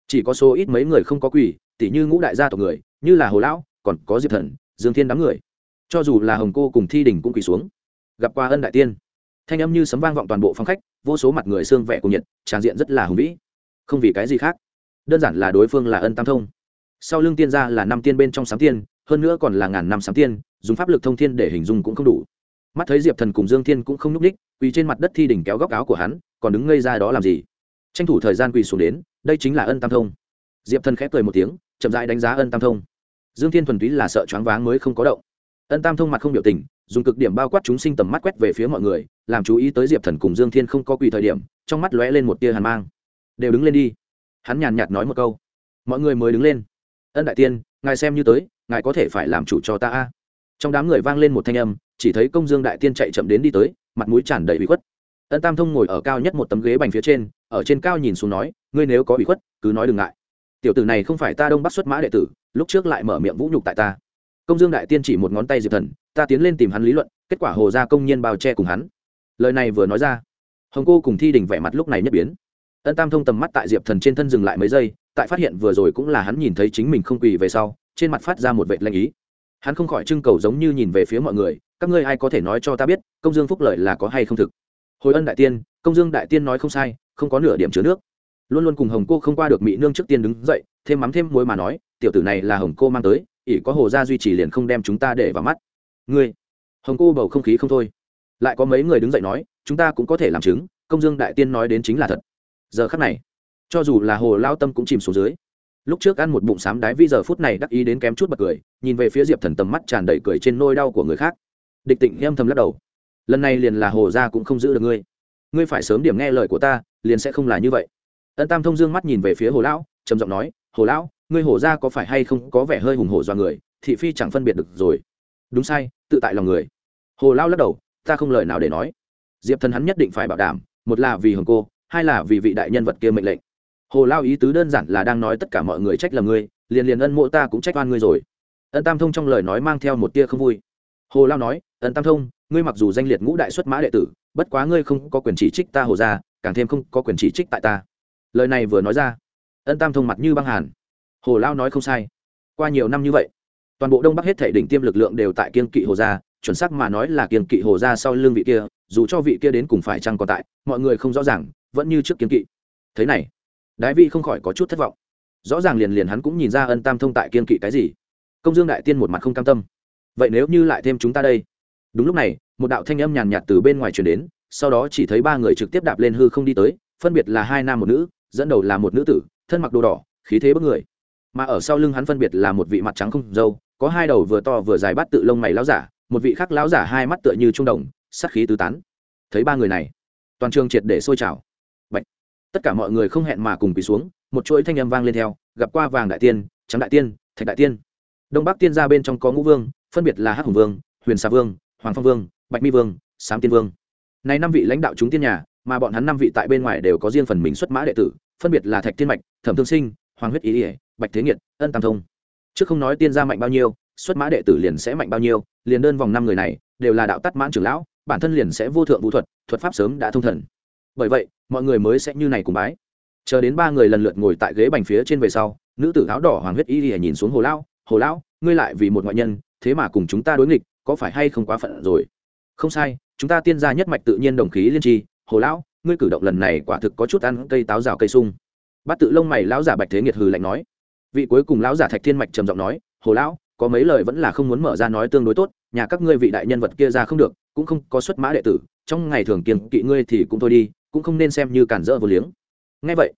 Chỉ có số ít mấy người không có quỳ, tỉ như ngũ đại gia tộc người, như là hồ lão, còn có diệp thần, dương thiên đám người. Cho dù là hồng cô cùng thi đình cũng quỳ xuống. Gặp qua ân đại tiên thanh âm như sấm vang vọng toàn bộ phòng khách, vô số mặt người xương vẻ cùng nhiệt, tràn diện rất là hùng vĩ. Không vì cái gì khác, đơn giản là đối phương là ân tam thông. Sau lưng tiên gia là năm tiên bên trong sám tiên, hơn nữa còn là ngàn năm sám tiên, dùng pháp lực thông thiên để hình dung cũng không đủ. Mắt thấy diệp thần cùng dương thiên cũng không n ú c ních quỳ trên mặt đất thi đỉnh kéo góc áo của hắn, còn đứng ngây ra đó làm gì? Tranh thủ thời gian quỳ xuống đến, đây chính là ân tam thông. Diệp thần khép cười một tiếng, chậm dãi đánh giá ân tam thông. Dương thiên thuần túy là sợ choáng váng mới không có động ân tam thông mặt không biểu tình, dùng cực điểm bao quát chúng sinh tầm mắt quét về phía mọi người, làm chú ý tới diệp thần cùng dương thiên không có quỳ thời điểm, trong mắt lóe lên một tia hàn mang. Đều đứng lên đi. Hắn nhàn nhạt nói một câu. Mọi người mới đứng lên. Ân đại tiên, ngài xem như tới, ngài có thể phải làm chủ cho ta a. Trong đám người vang lên một thanh âm, chỉ thấy công dương đại tiên chạy chậm đến đi tới, mặt mũi tràn đầy bị khuất. Ân tam thông ngồi ở cao nhất một tấm ghế bành phía trên, ở trên cao nhìn xuống nói, ngươi nếu có bị khuất, cứ nói đừng ngại. Tiểu tử này không phải ta đông bắc xuất mã đệ tử, lúc trước lại mở miệng vũ nhục tại ta công dương đại tiên chỉ một ngón tay diệp thần, ta tiến lên tìm hắn lý luận, kết quả hồ gia công nhiên bao che cùng hắn. Lời này vừa nói ra, hồng cô cùng thi đình vẻ mặt lúc này nhất biến. Ân tam thông tầm mắt tại diệp thần trên thân dừng lại mấy giây, tại phát hiện vừa rồi cũng là hắn nhìn thấy chính mình không quỳ về sau, trên mặt phát ra một vệ lanh ý. Hắn không khỏi trưng cầu giống như nhìn về phía mọi người, các ngươi ai có thể nói cho ta biết, công dương phúc lợi là có hay không thực? Hồi ân đại tiên, công dương đại tiên nói không sai, không có nửa điểm chứa nước luôn luôn cùng hồng cô không qua được mỹ nương trước tiên đứng dậy, thêm mắm thêm muối mà nói, tiểu tử này là hồng cô mang tới, ỷ có hồ gia duy trì liền không đem chúng ta để vào mắt. Ngươi? Hồng cô bầu không khí không thôi. Lại có mấy người đứng dậy nói, chúng ta cũng có thể làm chứng, công dương đại tiên nói đến chính là thật. Giờ khắc này, cho dù là hồ lao tâm cũng chìm xuống dưới. Lúc trước ăn một bụng sám đái vi giờ phút này đắc ý đến kém chút bật cười, nhìn về phía diệp thần tầm mắt tràn đầy cười trên nôi đau của người khác. Địch tịnh em thầm lắc đầu. Lần này liền là hồ gia cũng không giữ được ngươi. Ngươi phải sớm điểm nghe lời của ta, liền sẽ không là như vậy ân tam thông dương mắt nhìn về phía hồ lão, trầm giọng nói, hồ lão, ngươi hồ gia có phải hay không có vẻ hơi hùng hổ do người, thị phi chẳng phân biệt được rồi. Đúng sai, tự tại lòng người. Hồ lão lắc đầu, ta không lời nào để nói. Diệp thần hắn nhất định phải bảo đảm, một là vì hồng cô, hai là vì vị đại nhân vật kia mệnh lệnh. Hồ lao ý tứ đơn giản là đang nói tất cả mọi người trách lầm ngươi, liền liền ân mộ ta cũng trách oan ngươi rồi. Ân tam thông trong lời nói mang theo một tia không vui. Hồ lao nói, ân tam thông, ngươi mặc dù danh liệt ngũ đại xuất mã đệ tử, bất quá ngươi không có quyền chỉ trích ta hồ ra càng thêm không có quyền chỉ trích tại ta lời này vừa nói ra, ân tam thông mặt như băng hàn. Hồ lao nói không sai. Qua nhiều năm như vậy, toàn bộ đông bắc hết thể đỉnh tiêm lực lượng đều tại kiên kỵ hồ gia, chuẩn xác mà nói là kiên kỵ hồ gia sau lưng vị kia, dù cho vị kia đến cùng phải chăng còn tại, mọi người không rõ ràng, vẫn như trước kiên kỵ. Thế này, đái vi không khỏi có chút thất vọng. Rõ ràng liền liền hắn cũng nhìn ra ân tam thông tại kiên kỵ cái gì. Công dương đại tiên một mặt không cam tâm. Vậy nếu như lại thêm chúng ta đây? Đúng lúc này, một đạo thanh âm nhàn nhạt từ bên ngoài truyền đến, sau đó chỉ thấy ba người trực tiếp đạp lên hư không đi tới, phân biệt là hai nam một nữ dẫn đầu là một nữ tử, thân mặc đồ đỏ, khí thế bất người. Mà ở sau lưng hắn phân biệt là một vị mặt trắng không dâu, có hai đầu vừa to vừa dài bắt tự lông mày láo giả, một vị khác láo giả hai mắt tựa như trung đồng sắc khí tứ tán. Thấy ba người này, toàn trường triệt để sôi trào. Bạch. tất cả mọi người không hẹn mà cùng quỳ xuống, một chuỗi thanh âm vang lên theo, gặp qua vàng đại tiên, trắng đại tiên, thạch đại tiên. Đông bắc tiên ra bên trong có ngũ vương, phân biệt là hắc hùng vương, huyền xà vương, hoàng phong vương, bạch mi vương, sám tiên vương. Này năm vị lãnh đạo chúng tiên nhà mà bọn hắn năm vị tại bên ngoài đều có riêng phần mình xuất mã đệ tử, phân biệt là thạch thiên mạch, thẩm thương sinh, hoàng huyết ý ỉa bạch thế nghiệt, ân tam thông. Trước không nói tiên gia mạnh bao nhiêu, xuất mã đệ tử liền sẽ mạnh bao nhiêu, liền đơn vòng năm người này đều là đạo tắt mãn trưởng lão, bản thân liền sẽ vô thượng vũ thuật thuật pháp sớm đã thông thần. Bởi vậy, mọi người mới sẽ như này cùng bái. Chờ đến ba người lần lượt ngồi tại ghế bành phía trên về sau, nữ tử áo đỏ hoàng huyết y lìa nhìn xuống hồ lão hồ lão, ngươi lại vì một ngoại nhân, thế mà cùng chúng ta đối nghịch, có phải hay không quá phận rồi? Không sai, chúng ta tiên gia nhất mạch tự nhiên đồng khí liên tri hồ lão, ngươi cử động lần này quả thực có chút ăn cây táo rào cây sung. Bát tự lông mày lão giả bạch thế nghiệt hừ lạnh nói. Vị cuối cùng lão giả thạch thiên mạch trầm giọng nói, hồ lão, có mấy lời vẫn là không muốn mở ra nói tương đối tốt, nhà các ngươi vị đại nhân vật kia ra không được, cũng không có xuất mã đệ tử, trong ngày thường kiên kỵ ngươi thì cũng thôi đi, cũng không nên xem như cản rỡ vô liếng. Ngay vậy,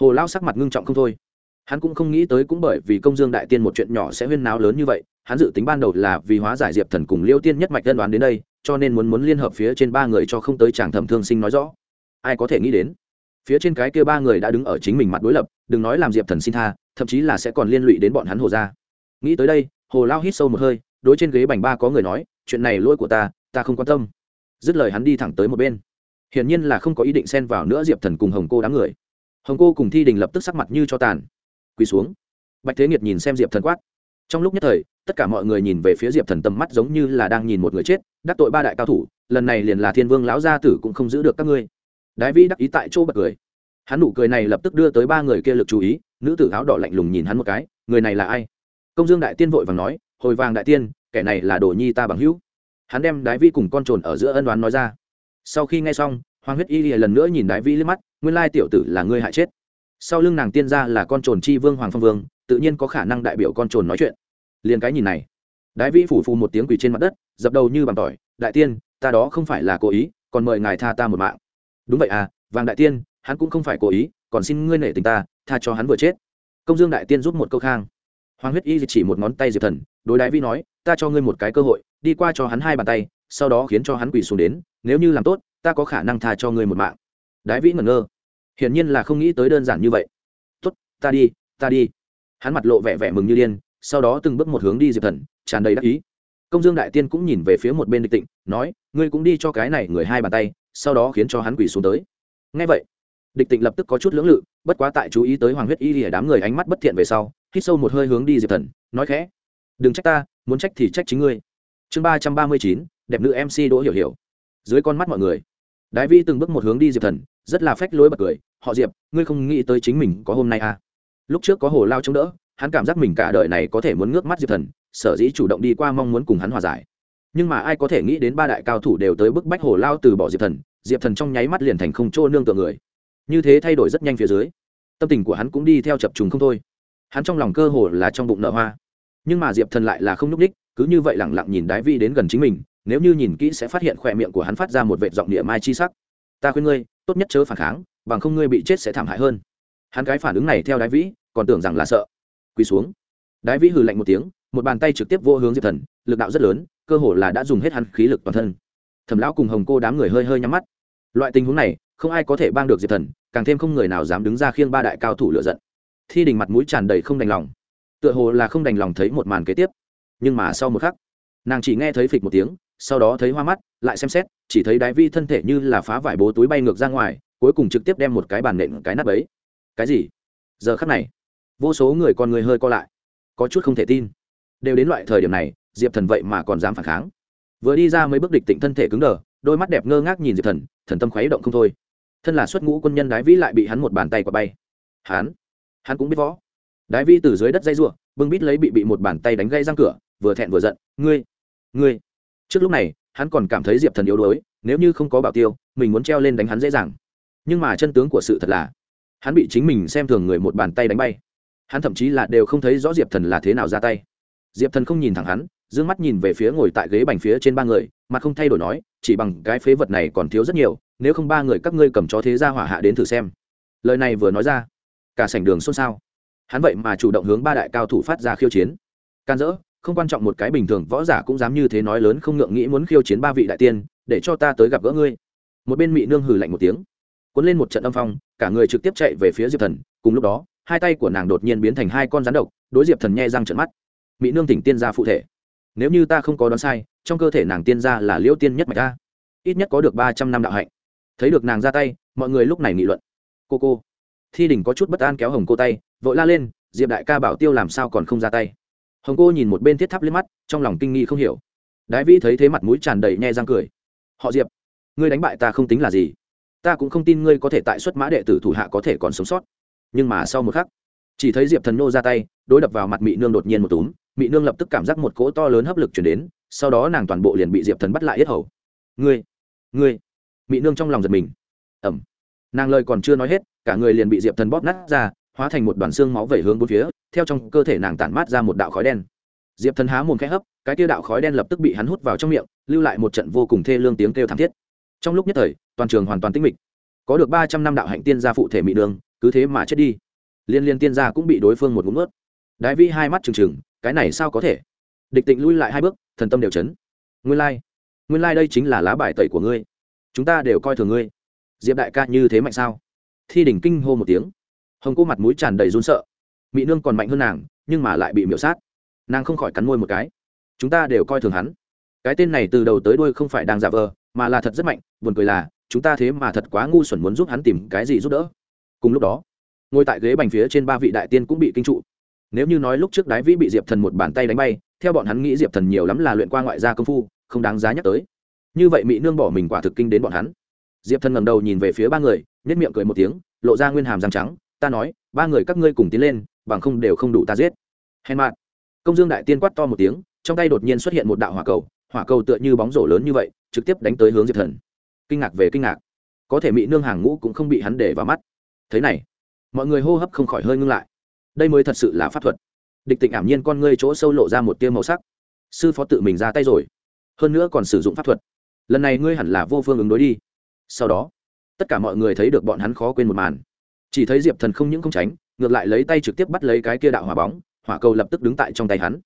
hồ lao sắc mặt ngưng trọng không thôi. Hắn cũng không nghĩ tới cũng bởi vì công dương đại tiên một chuyện nhỏ sẽ huyên náo lớn như vậy, hắn dự tính ban đầu là vì hóa giải diệp thần cùng liêu tiên nhất mạch đơn đoán đến đây cho nên muốn muốn liên hợp phía trên ba người cho không tới chàng thẩm thương sinh nói rõ. Ai có thể nghĩ đến? Phía trên cái kia ba người đã đứng ở chính mình mặt đối lập, đừng nói làm diệp thần xin tha, thậm chí là sẽ còn liên lụy đến bọn hắn hồ ra nghĩ tới đây, hồ lao hít sâu một hơi, đối trên ghế bành ba có người nói, chuyện này lỗi của ta ta không quan tâm. Dứt lời hắn đi thẳng tới một bên. Hiển nhiên là không có ý định xen vào nữa diệp thần cùng hồng cô đám người. Hồng cô cùng thi đình lập tức sắc mặt như cho tàn. Quỳ xuống. Bạch thế nghiệt nhìn xem diệp thần quát. Trong lúc nhất thời, tất cả mọi người nhìn về phía diệp thần tầm mắt giống như là đang nhìn một người chết đắc tội ba đại cao thủ, lần này liền là thiên vương lão gia tử cũng không giữ được các ngươi. Đái vĩ đắc ý tại chỗ bật cười. Hắn nụ cười này lập tức đưa tới ba người kia lực chú ý, nữ tử áo đỏ lạnh lùng nhìn hắn một cái, người này là ai? Công dương đại tiên vội vàng nói, hồi vàng đại tiên, kẻ này là đồ nhi ta bằng hữu. Hắn đem đái vi cùng con trồn ở giữa ân đoán nói ra. Sau khi nghe xong, hoàng huyết y lìa lần nữa nhìn đái vi liếc mắt, nguyên lai tiểu tử là ngươi hại chết. Sau lưng nàng tiên ra là con trồn chi vương hoàng phong vương, tự nhiên có khả năng đại biểu con trồn nói chuyện. Liền cái nhìn này đái Vĩ phủ phù một tiếng quỳ trên mặt đất, dập đầu như bằng tỏi. Đại tiên, ta đó không phải là cố ý, còn mời ngài tha ta một mạng. Đúng vậy à vàng đại tiên, hắn cũng không phải cố ý, còn xin ngươi nể tình ta, tha cho hắn vừa chết. Công dương đại tiên giúp một câu khang. Hoàng huyết y chỉ một ngón tay diệp thần, đối đái vi nói, ta cho ngươi một cái cơ hội, đi qua cho hắn hai bàn tay, sau đó khiến cho hắn quỳ xuống đến, nếu như làm tốt, ta có khả năng tha cho ngươi một mạng. Đái vĩ ngẩn ngơ. Hiển nhiên là không nghĩ tới đơn giản như vậy. Tốt, ta đi ta đi. Hắn mặt lộ vẻ vẻ mừng như điên sau đó từng bước một hướng đi diệp thần, tràn đầy đắc ý. Công dương đại tiên cũng nhìn về phía một bên địch tịnh, nói, ngươi cũng đi cho cái này người hai bàn tay, sau đó khiến cho hắn quỳ xuống tới. Ngay vậy, địch tịnh lập tức có chút lưỡng lự, bất quá tại chú ý tới hoàng huyết y lìa đám người ánh mắt bất thiện về sau, hít sâu một hơi hướng đi diệp thần, nói khẽ, đừng trách ta, muốn trách thì trách chính ngươi. Chương ba trăm ba mươi chín, đẹp nữ mc đỗ hiểu hiểu. Dưới con mắt mọi người, đái vi từng bước một hướng đi diệp thần, rất là phách lối bật cười, họ diệp, ngươi không nghĩ tới chính mình có hôm nay à? Lúc trước có hồ lao chống đỡ hắn cảm giác mình cả đời này có thể muốn ngước mắt diệp thần, sở dĩ chủ động đi qua mong muốn cùng hắn hòa giải. Nhưng mà ai có thể nghĩ đến ba đại cao thủ đều tới bức bách hồ lao từ bỏ diệp thần diệp thần trong nháy mắt liền thành không chỗ nương tựa người. Như thế thay đổi rất nhanh phía dưới, tâm tình của hắn cũng đi theo chập trùng không thôi. Hắn trong lòng cơ hồ là trong bụng nợ hoa. Nhưng mà diệp thần lại là không nhúc ních cứ như vậy lẳng lặng nhìn đái vi đến gần chính mình, nếu như nhìn kỹ sẽ phát hiện khỏe miệng của hắn phát ra một vệ giọng địa mai chi sắc. Ta khuyên ngươi, tốt nhất chớ phản kháng, bằng không ngươi bị chết sẽ thảm hại hơn. Hắn cái phản ứng này theo đái vĩ, còn tưởng rằng là sợ quỳ xuống. Đái vĩ hừ lạnh một tiếng, một bàn tay trực tiếp vô hướng diệp thần, lực đạo rất lớn, cơ hồ là đã dùng hết hắn khí lực toàn thân. Thẩm lão cùng hồng cô đám người hơi hơi nhắm mắt. Loại tình huống này, không ai có thể bang được diệp thần, càng thêm không người nào dám đứng ra khiêng ba đại cao thủ lựa giận. Thi đình mặt mũi tràn đầy không đành lòng. Tựa hồ là không đành lòng thấy một màn kế tiếp. Nhưng mà sau một khắc, nàng chỉ nghe thấy phịch một tiếng, sau đó thấy hoa mắt, lại xem xét, chỉ thấy đái vi thân thể như là phá vải bố túi bay ngược ra ngoài, cuối cùng trực tiếp đem một cái bàn nện cái nắp ấy. Cái gì? Giờ khắc này vô số người con người hơi co lại, có chút không thể tin. Đều đến loại thời điểm này, diệp thần vậy mà còn dám phản kháng. Vừa đi ra mấy bước địch tịnh thân thể cứng đờ, đôi mắt đẹp ngơ ngác nhìn diệp thần thần tâm khuấy động không thôi. Thân là xuất ngũ quân nhân đái vĩ lại bị hắn một bàn tay quả bay. Hắn hắn cũng biết võ. Đái vĩ từ dưới đất dây r u ộ bưng bít lấy bị bị một bàn tay đánh gây răng cửa, vừa thẹn vừa giận, ngươi ngươi. Trước lúc này, hắn còn cảm thấy diệp thần yếu đuối, nếu như không có bảo tiêu, mình muốn treo lên đánh hắn dễ dàng. Nhưng mà chân tướng của sự thật là, hắn bị chính mình xem thường người một bàn tay đánh bay hắn thậm chí là đều không thấy rõ diệp thần là thế nào ra tay. Diệp thần không nhìn thẳng hắn d ư ơ n g mắt nhìn về phía ngồi tại ghế bành phía trên ba người, mà không thay đổi nói, chỉ bằng cái phế vật này còn thiếu rất nhiều, nếu không ba người các ngươi cầm chó thế ra hỏa hạ đến thử xem. Lời này vừa nói ra, cả sảnh đường xôn xao. Hắn vậy mà chủ động hướng ba đại cao thủ phát ra khiêu chiến. Can dỡ, không quan trọng một cái bình thường võ giả cũng dám như thế nói lớn không ngượng nghĩ muốn khiêu chiến ba vị đại tiên, để cho ta tới gặp gỡ ngươi. Một bên mị nương hừ lạnh một tiếng. Cuốn lên một trận âm phong, cả người trực tiếp chạy về phía diệp thần, cùng lúc đó hai tay của nàng đột nhiên biến thành hai con rắn độc, đối diệp thần nhẹ răng trận mắt. Mỹ nương tỉnh tiên gia phụ thể. Nếu như ta không có đoán sai, trong cơ thể nàng tiên gia là liễu tiên nhất mạch ta ít nhất có được ba trăm năm đạo hạnh. Thấy được nàng ra tay, mọi người lúc này nghị luận. Cô cô, thi đình có chút bất an kéo hồng cô tay, vội la lên, diệp đại ca bảo tiêu làm sao còn không ra tay? Hồng cô nhìn một bên thiết tháp lên mắt, trong lòng kinh nghi không hiểu. Đái vĩ thấy thế mặt mũi tràn đầy nhe răng cười. Họ diệp, ngươi đánh bại ta không tính là gì. Ta cũng không tin ngươi có thể tại xuất mã đệ tử thủ hạ có thể còn sống sót nhưng mà sau một khắc, chỉ thấy diệp thần nô ra tay, đối đập vào mặt mị nương đột nhiên một túm, mị nương lập tức cảm giác một cỗ to lớn hấp lực chuyển đến, sau đó nàng toàn bộ liền bị diệp thần bắt lại yết hầu. Ngươi ngươi! Mị nương trong lòng giật mình. Ẩm nàng lời còn chưa nói hết, cả người liền bị diệp thần bóp nát ra, hóa thành một đoàn xương máu vẩy hướng bốn phía, theo trong cơ thể nàng tản mát ra một đạo khói đen. Diệp thần há mồm khẽ hấp, cái tiêu đạo khói đen lập tức bị hắn hút vào trong miệng, lưu lại một trận vô cùng thê lương tiếng kêu thảm thiết. Trong lúc nhất thời, toàn trường hoàn toàn tĩnh mịch. Có được ba trăm năm đạo hạnh tiên gia phụ thể mị Nương cứ thế mà chết đi. Liên liên tiên gia cũng bị đối phương một ngụm ướt đái vi hai mắt trừng trừng, cái này sao có thể? Địch tịnh lui lại hai bước, thần tâm đều chấn. Nguyên lai、like. nguyên lai、like、đây chính là lá bài tẩy của ngươi. Chúng ta đều coi thường ngươi. Diệp đại ca như thế mạnh sao? Thi đỉnh kinh hô một tiếng. Hồng cô mặt mũi tràn đầy run sợ. Mỹ nương còn mạnh hơn nàng, nhưng mà lại bị miễu sát. Nàng không khỏi cắn môi một cái. Chúng ta đều coi thường hắn. Cái tên này từ đầu tới đuôi không phải đang giả vờ, mà là thật rất mạnh, buồn cười là, chúng ta thế mà thật quá ngu xuẩn muốn giúp hắn tìm cái gì giúp đỡ cùng lúc đó, ngồi tại ghế bành phía trên ba vị đại tiên cũng bị kinh trụ. Nếu như nói lúc trước đái vĩ bị diệp thần một bàn tay đánh bay, theo bọn hắn nghĩ diệp thần nhiều lắm là luyện qua ngoại gia công phu, không đáng giá nhắc tới. Như vậy mỹ nương bỏ mình quả thực kinh đến bọn hắn. Diệp thần ngầm đầu nhìn về phía ba người nhất miệng cười một tiếng, lộ ra nguyên hàm răng trắng, ta nói, ba người các ngươi cùng tiến lên, bằng không đều không đủ ta giết. Hèn mạn công dương đại tiên quát to một tiếng, trong tay đột nhiên xuất hiện một đạo hỏa cầu hỏa cầu tựa như bóng rổ lớn như vậy, trực tiếp đánh tới hướng diệp thần. Kinh ngạc về kinh ngạc. Có thể mỹ nương hàng ngũ cũng không bị hắn để vào mắt thế này, mọi người hô hấp không khỏi hơi ngưng lại. Đây mới thật sự là pháp thuật. Địch tịnh ảm nhiên con ngươi chỗ sâu lộ ra một tia màu sắc. Sư phó tự mình ra tay rồi. Hơn nữa còn sử dụng pháp thuật. Lần này ngươi hẳn là vô phương ứng đối đi. Sau đó, tất cả mọi người thấy được bọn hắn khó quên một màn. Chỉ thấy diệp thần không những không tránh, ngược lại lấy tay trực tiếp bắt lấy cái kia đạo hỏa bóng, hỏa cầu lập tức đứng tại trong tay hắn.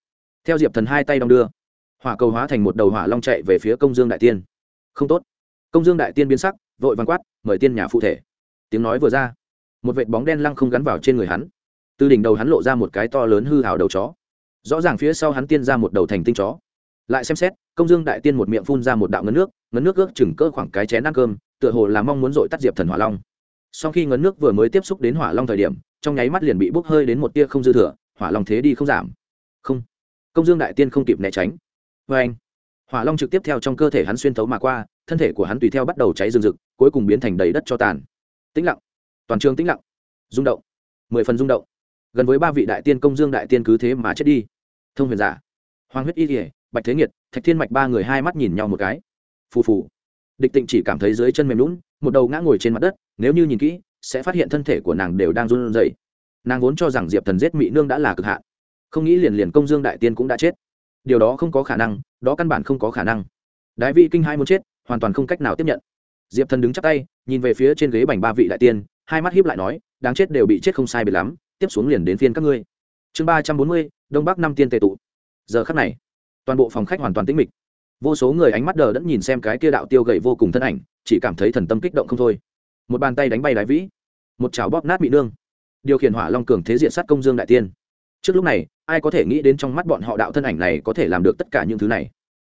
Theo diệp thần hai tay đong đưa, hỏa cầu hóa thành một đầu hỏa long chạy về phía công dương đại tiên. Không tốt. Công dương đại tiên biến sắc, vội văn quát, mời tiên nhà phụ thể. Tiếng nói vừa ra một vệt bóng đen lăng không gắn vào trên người hắn. Từ đỉnh đầu hắn lộ ra một cái to lớn hư hào đầu chó. Rõ ràng phía sau hắn tiên ra một đầu thành tinh chó. Lại xem xét, công dương đại tiên một miệng phun ra một đạo ngấn nước ngấn nước ước chừng cỡ khoảng cái chén ăn cơm, tựa hồ là mong muốn dội tắt diệp thần hỏa long. Sau khi ngấn nước vừa mới tiếp xúc đến hỏa long thời điểm, trong nháy mắt liền bị bốc hơi đến một tia không dư thừa, hỏa long thế đi không giảm. Không. Công dương đại tiên không kịp né tránh. Vê anh, hỏa long trực tiếp theo trong cơ thể hắn xuyên thấu mà qua, thân thể của hắn tùy theo bắt đầu cháy rừng rực, cuối cùng biến thành đầy đất cho tàn. Tĩnh lặng toàn trường tĩnh lặng, rung động, mười phần rung động. Gần với ba vị đại tiên công dương đại tiên cứ thế mà chết đi. Thông huyền giả, hoàng huyết y kỉa bạch thế nghiệt, thạch thiên mạch ba người hai mắt nhìn nhau một cái. Phù phù. Địch tịnh chỉ cảm thấy dưới chân mềm lún một đầu ngã ngồi trên mặt đất, nếu như nhìn kỹ, sẽ phát hiện thân thể của nàng đều đang run rẩy. Nàng vốn cho rằng diệp thần giết mỹ nương đã là cực hạn. Không nghĩ liền liền công dương đại tiên cũng đã chết. Điều đó không có khả năng, đó căn bản không có khả năng. Đại vị kinh hai muốn chết, hoàn toàn không cách nào tiếp nhận. Diệp thần đứng chắc tay, nhìn về phía trên ghế bành ba vị đại tiên hai mắt hiếp lại nói, đáng chết đều bị chết không sai biệt lắm, tiếp xuống liền đến phiên các ngươi. Chương ba trăm bốn mươi, đông bắc năm tiên tề tụ. Giờ khắc này, toàn bộ phòng khách hoàn toàn tĩnh mịch. Vô số người ánh mắt đờ đẫn nhìn xem cái kia đạo tiêu gậy vô cùng thân ảnh, chỉ cảm thấy thần tâm kích động không thôi. Một bàn tay đánh bay đái vĩ, một chảo bóp nát bị nương. Điều khiển hỏa long cường thế diện sát công dương đại tiên. Trước lúc này, ai có thể nghĩ đến trong mắt bọn họ đạo thân ảnh này có thể làm được tất cả những thứ này?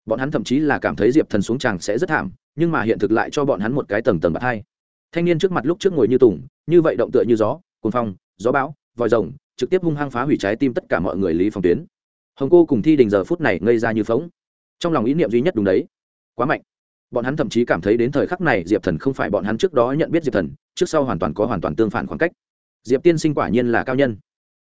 Bọn hắn thậm chí là cảm thấy diệp thần xuống tràng sẽ rất thảm, nhưng mà hiện thực lại cho bọn hắn một cái tầng tầng bạc hai thanh niên trước mặt lúc trước ngồi như tùng, như vậy động tựa như gió cồn phong, gió bão, vòi rồng, trực tiếp hung hăng phá hủy trái tim tất cả mọi người lý phòng tuyến. Hồng cô cùng thi đình giờ phút này ngây ra như phóng trong lòng ý niệm duy nhất đúng đấy. Quá mạnh. Bọn hắn thậm chí cảm thấy đến thời khắc này diệp thần không phải bọn hắn trước đó nhận biết diệp thần, trước sau hoàn toàn có hoàn toàn tương phản khoảng cách. Diệp tiên sinh quả nhiên là cao nhân.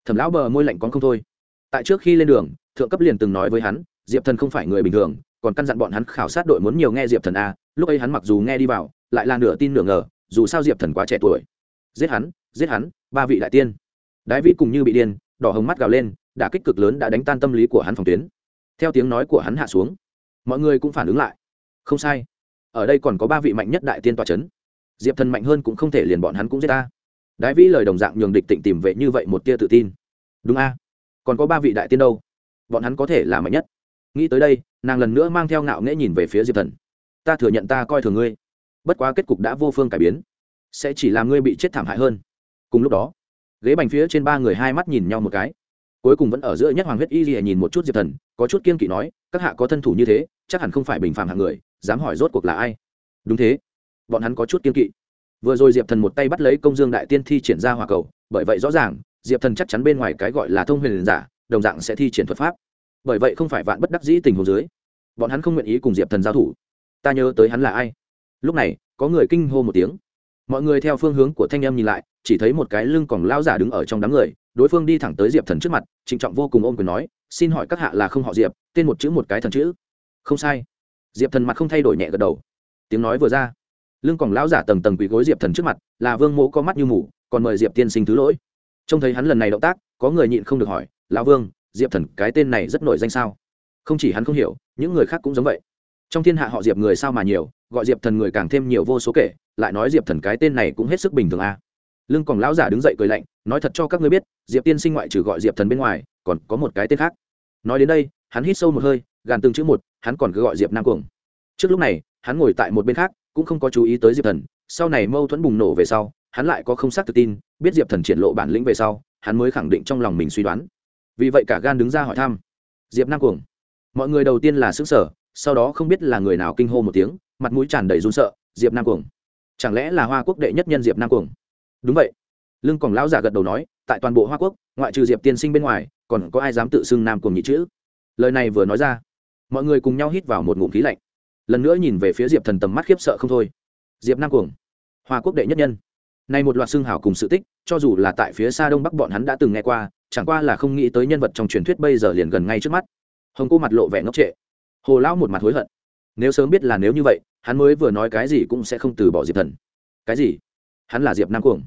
Thẩm lão bờ môi lạnh con không thôi. Tại trước khi lên đường, thượng cấp liền từng nói với hắn, diệp thần không phải người bình thường, còn căn dặn bọn hắn khảo sát đội muốn nhiều nghe diệp thần a lúc ấy hắn mặc dù nghe đi vào, lại là nửa tin nửa ngờ dù sao diệp thần quá trẻ tuổi. Giết hắn giết hắn, ba vị đại tiên. Đái vĩ cùng như bị điên, đỏ hồng mắt gào lên, đả kích cực lớn đã đánh tan tâm lý của hắn phòng tuyến. Theo tiếng nói của hắn hạ xuống, mọi người cũng phản ứng lại. Không sai, ở đây còn có ba vị mạnh nhất đại tiên tòa c h ấ n diệp thần mạnh hơn cũng không thể liền bọn hắn cũng giết ta. Đái vĩ lời đồng dạng nhường địch tịnh tìm vệ như vậy một tia tự tin. Đúng a, còn có ba vị đại tiên đâu? Bọn hắn có thể là mạnh nhất. Nghĩ tới đây, nàng lần nữa mang theo ngạo nghễ nhìn về phía diệp thần. Ta thừa nhận ta coi thường ngươi bất quá kết cục đã vô phương cải biến. Sẽ chỉ làm ngươi bị chết thảm hại hơn. Cùng lúc đó, ghế bành phía trên ba người hai mắt nhìn nhau một cái. Cuối cùng vẫn ở giữa nhất hoàng huyết y lìa nhìn một chút diệp thần, có chút kiên kỵ nói, các hạ có thân thủ như thế, chắc hẳn không phải bình phàm hạng người, dám hỏi rốt cuộc là ai? Đúng thế. Bọn hắn có chút kiên kỵ. Vừa rồi diệp thần một tay bắt lấy công dương đại tiên thi triển ra hòa cầu, bởi vậy rõ ràng, diệp thần chắc chắn bên ngoài cái gọi là thông huyền giả, đồng dạng sẽ thi triển thuật pháp. Bởi vậy không phải vạn bất đắc dĩ tình hồ dưới, bọn hắn không nguyện ý cùng diệp thần giao thủ. Ta nhớ tới hắn là ai? Lúc này, có người kinh hô một tiếng. Mọi người theo phương hướng của thanh em nhìn lại, chỉ thấy một cái lưng còn lao giả đứng ở trong đám người, đối phương đi thẳng tới diệp thần trước mặt, trịnh trọng vô cùng ôm quyền nói, xin hỏi các hạ là không họ diệp, tên một chữ một cái thần chữ. Không sai. Diệp thần mặt không thay đổi nhẹ gật đầu. Tiếng nói vừa ra, lưng còn lão giả tầng tầng quỳ gối diệp thần trước mặt, là vương mỗ có mắt như mủ còn mời diệp tiên sinh thứ lỗi. Trông thấy hắn lần này động tác, có người nhịn không được hỏi, lão vương, diệp thần, cái tên này rất nổi danh sao? Không chỉ hắn không hiểu, những người khác cũng giống vậy. Trong thiên hạ họ diệp người sao mà nhiều gọi diệp thần người càng thêm nhiều vô số kể, lại nói diệp thần cái tên này cũng hết sức bình thường à. lưng còn lão giả đứng dậy cười lạnh, nói thật cho các ngươi biết, diệp tiên sinh ngoại trừ gọi diệp thần bên ngoài, còn có một cái tên khác. Nói đến đây, hắn hít sâu một hơi, gàn từng chữ một, hắn còn cứ gọi diệp nam cuồng. Trước lúc này, hắn ngồi tại một bên khác, cũng không có chú ý tới diệp thần, sau này mâu thuẫn bùng nổ về sau, hắn lại có không xác tự tin, biết diệp thần triển lộ bản lĩnh về sau, hắn mới khẳng định trong lòng mình suy đoán. Vì vậy cả gan đứng ra hỏi thăm. Diệp nam cuồng. Mọi người đầu tiên là xứ sở sau đó không biết là người nào kinh hô một tiếng mặt mũi tràn đầy run sợ, diệp nam cuồng. Chẳng lẽ là hoa quốc đệ nhất nhân diệp nam cuồng? Đúng vậy. Lưng còn lão giả gật đầu nói, tại toàn bộ hoa quốc, ngoại trừ diệp tiên sinh bên ngoài, còn có ai dám tự xưng nam cuồng nhị chữ? Lời này vừa nói ra, mọi người cùng nhau hít vào một ngụm khí lạnh. Lần nữa nhìn về phía diệp thần tầm mắt khiếp sợ không thôi. Diệp nam cuồng, hoa quốc đệ nhất nhân. Nay một loạt xương hào cùng sự tích, cho dù là tại phía xa đông bắc bọn hắn đã từng nghe qua, chẳng qua là không nghĩ tới nhân vật trong truyền thuyết bây giờ liền gần ngay trước mắt. Hồng cô mặt lộ vẻ ngốc trệ. Hồ lão một mặt hối hận nếu sớm biết là nếu như vậy, hắn mới vừa nói cái gì cũng sẽ không từ bỏ diệp thần. Cái gì? Hắn là diệp nam cuồng.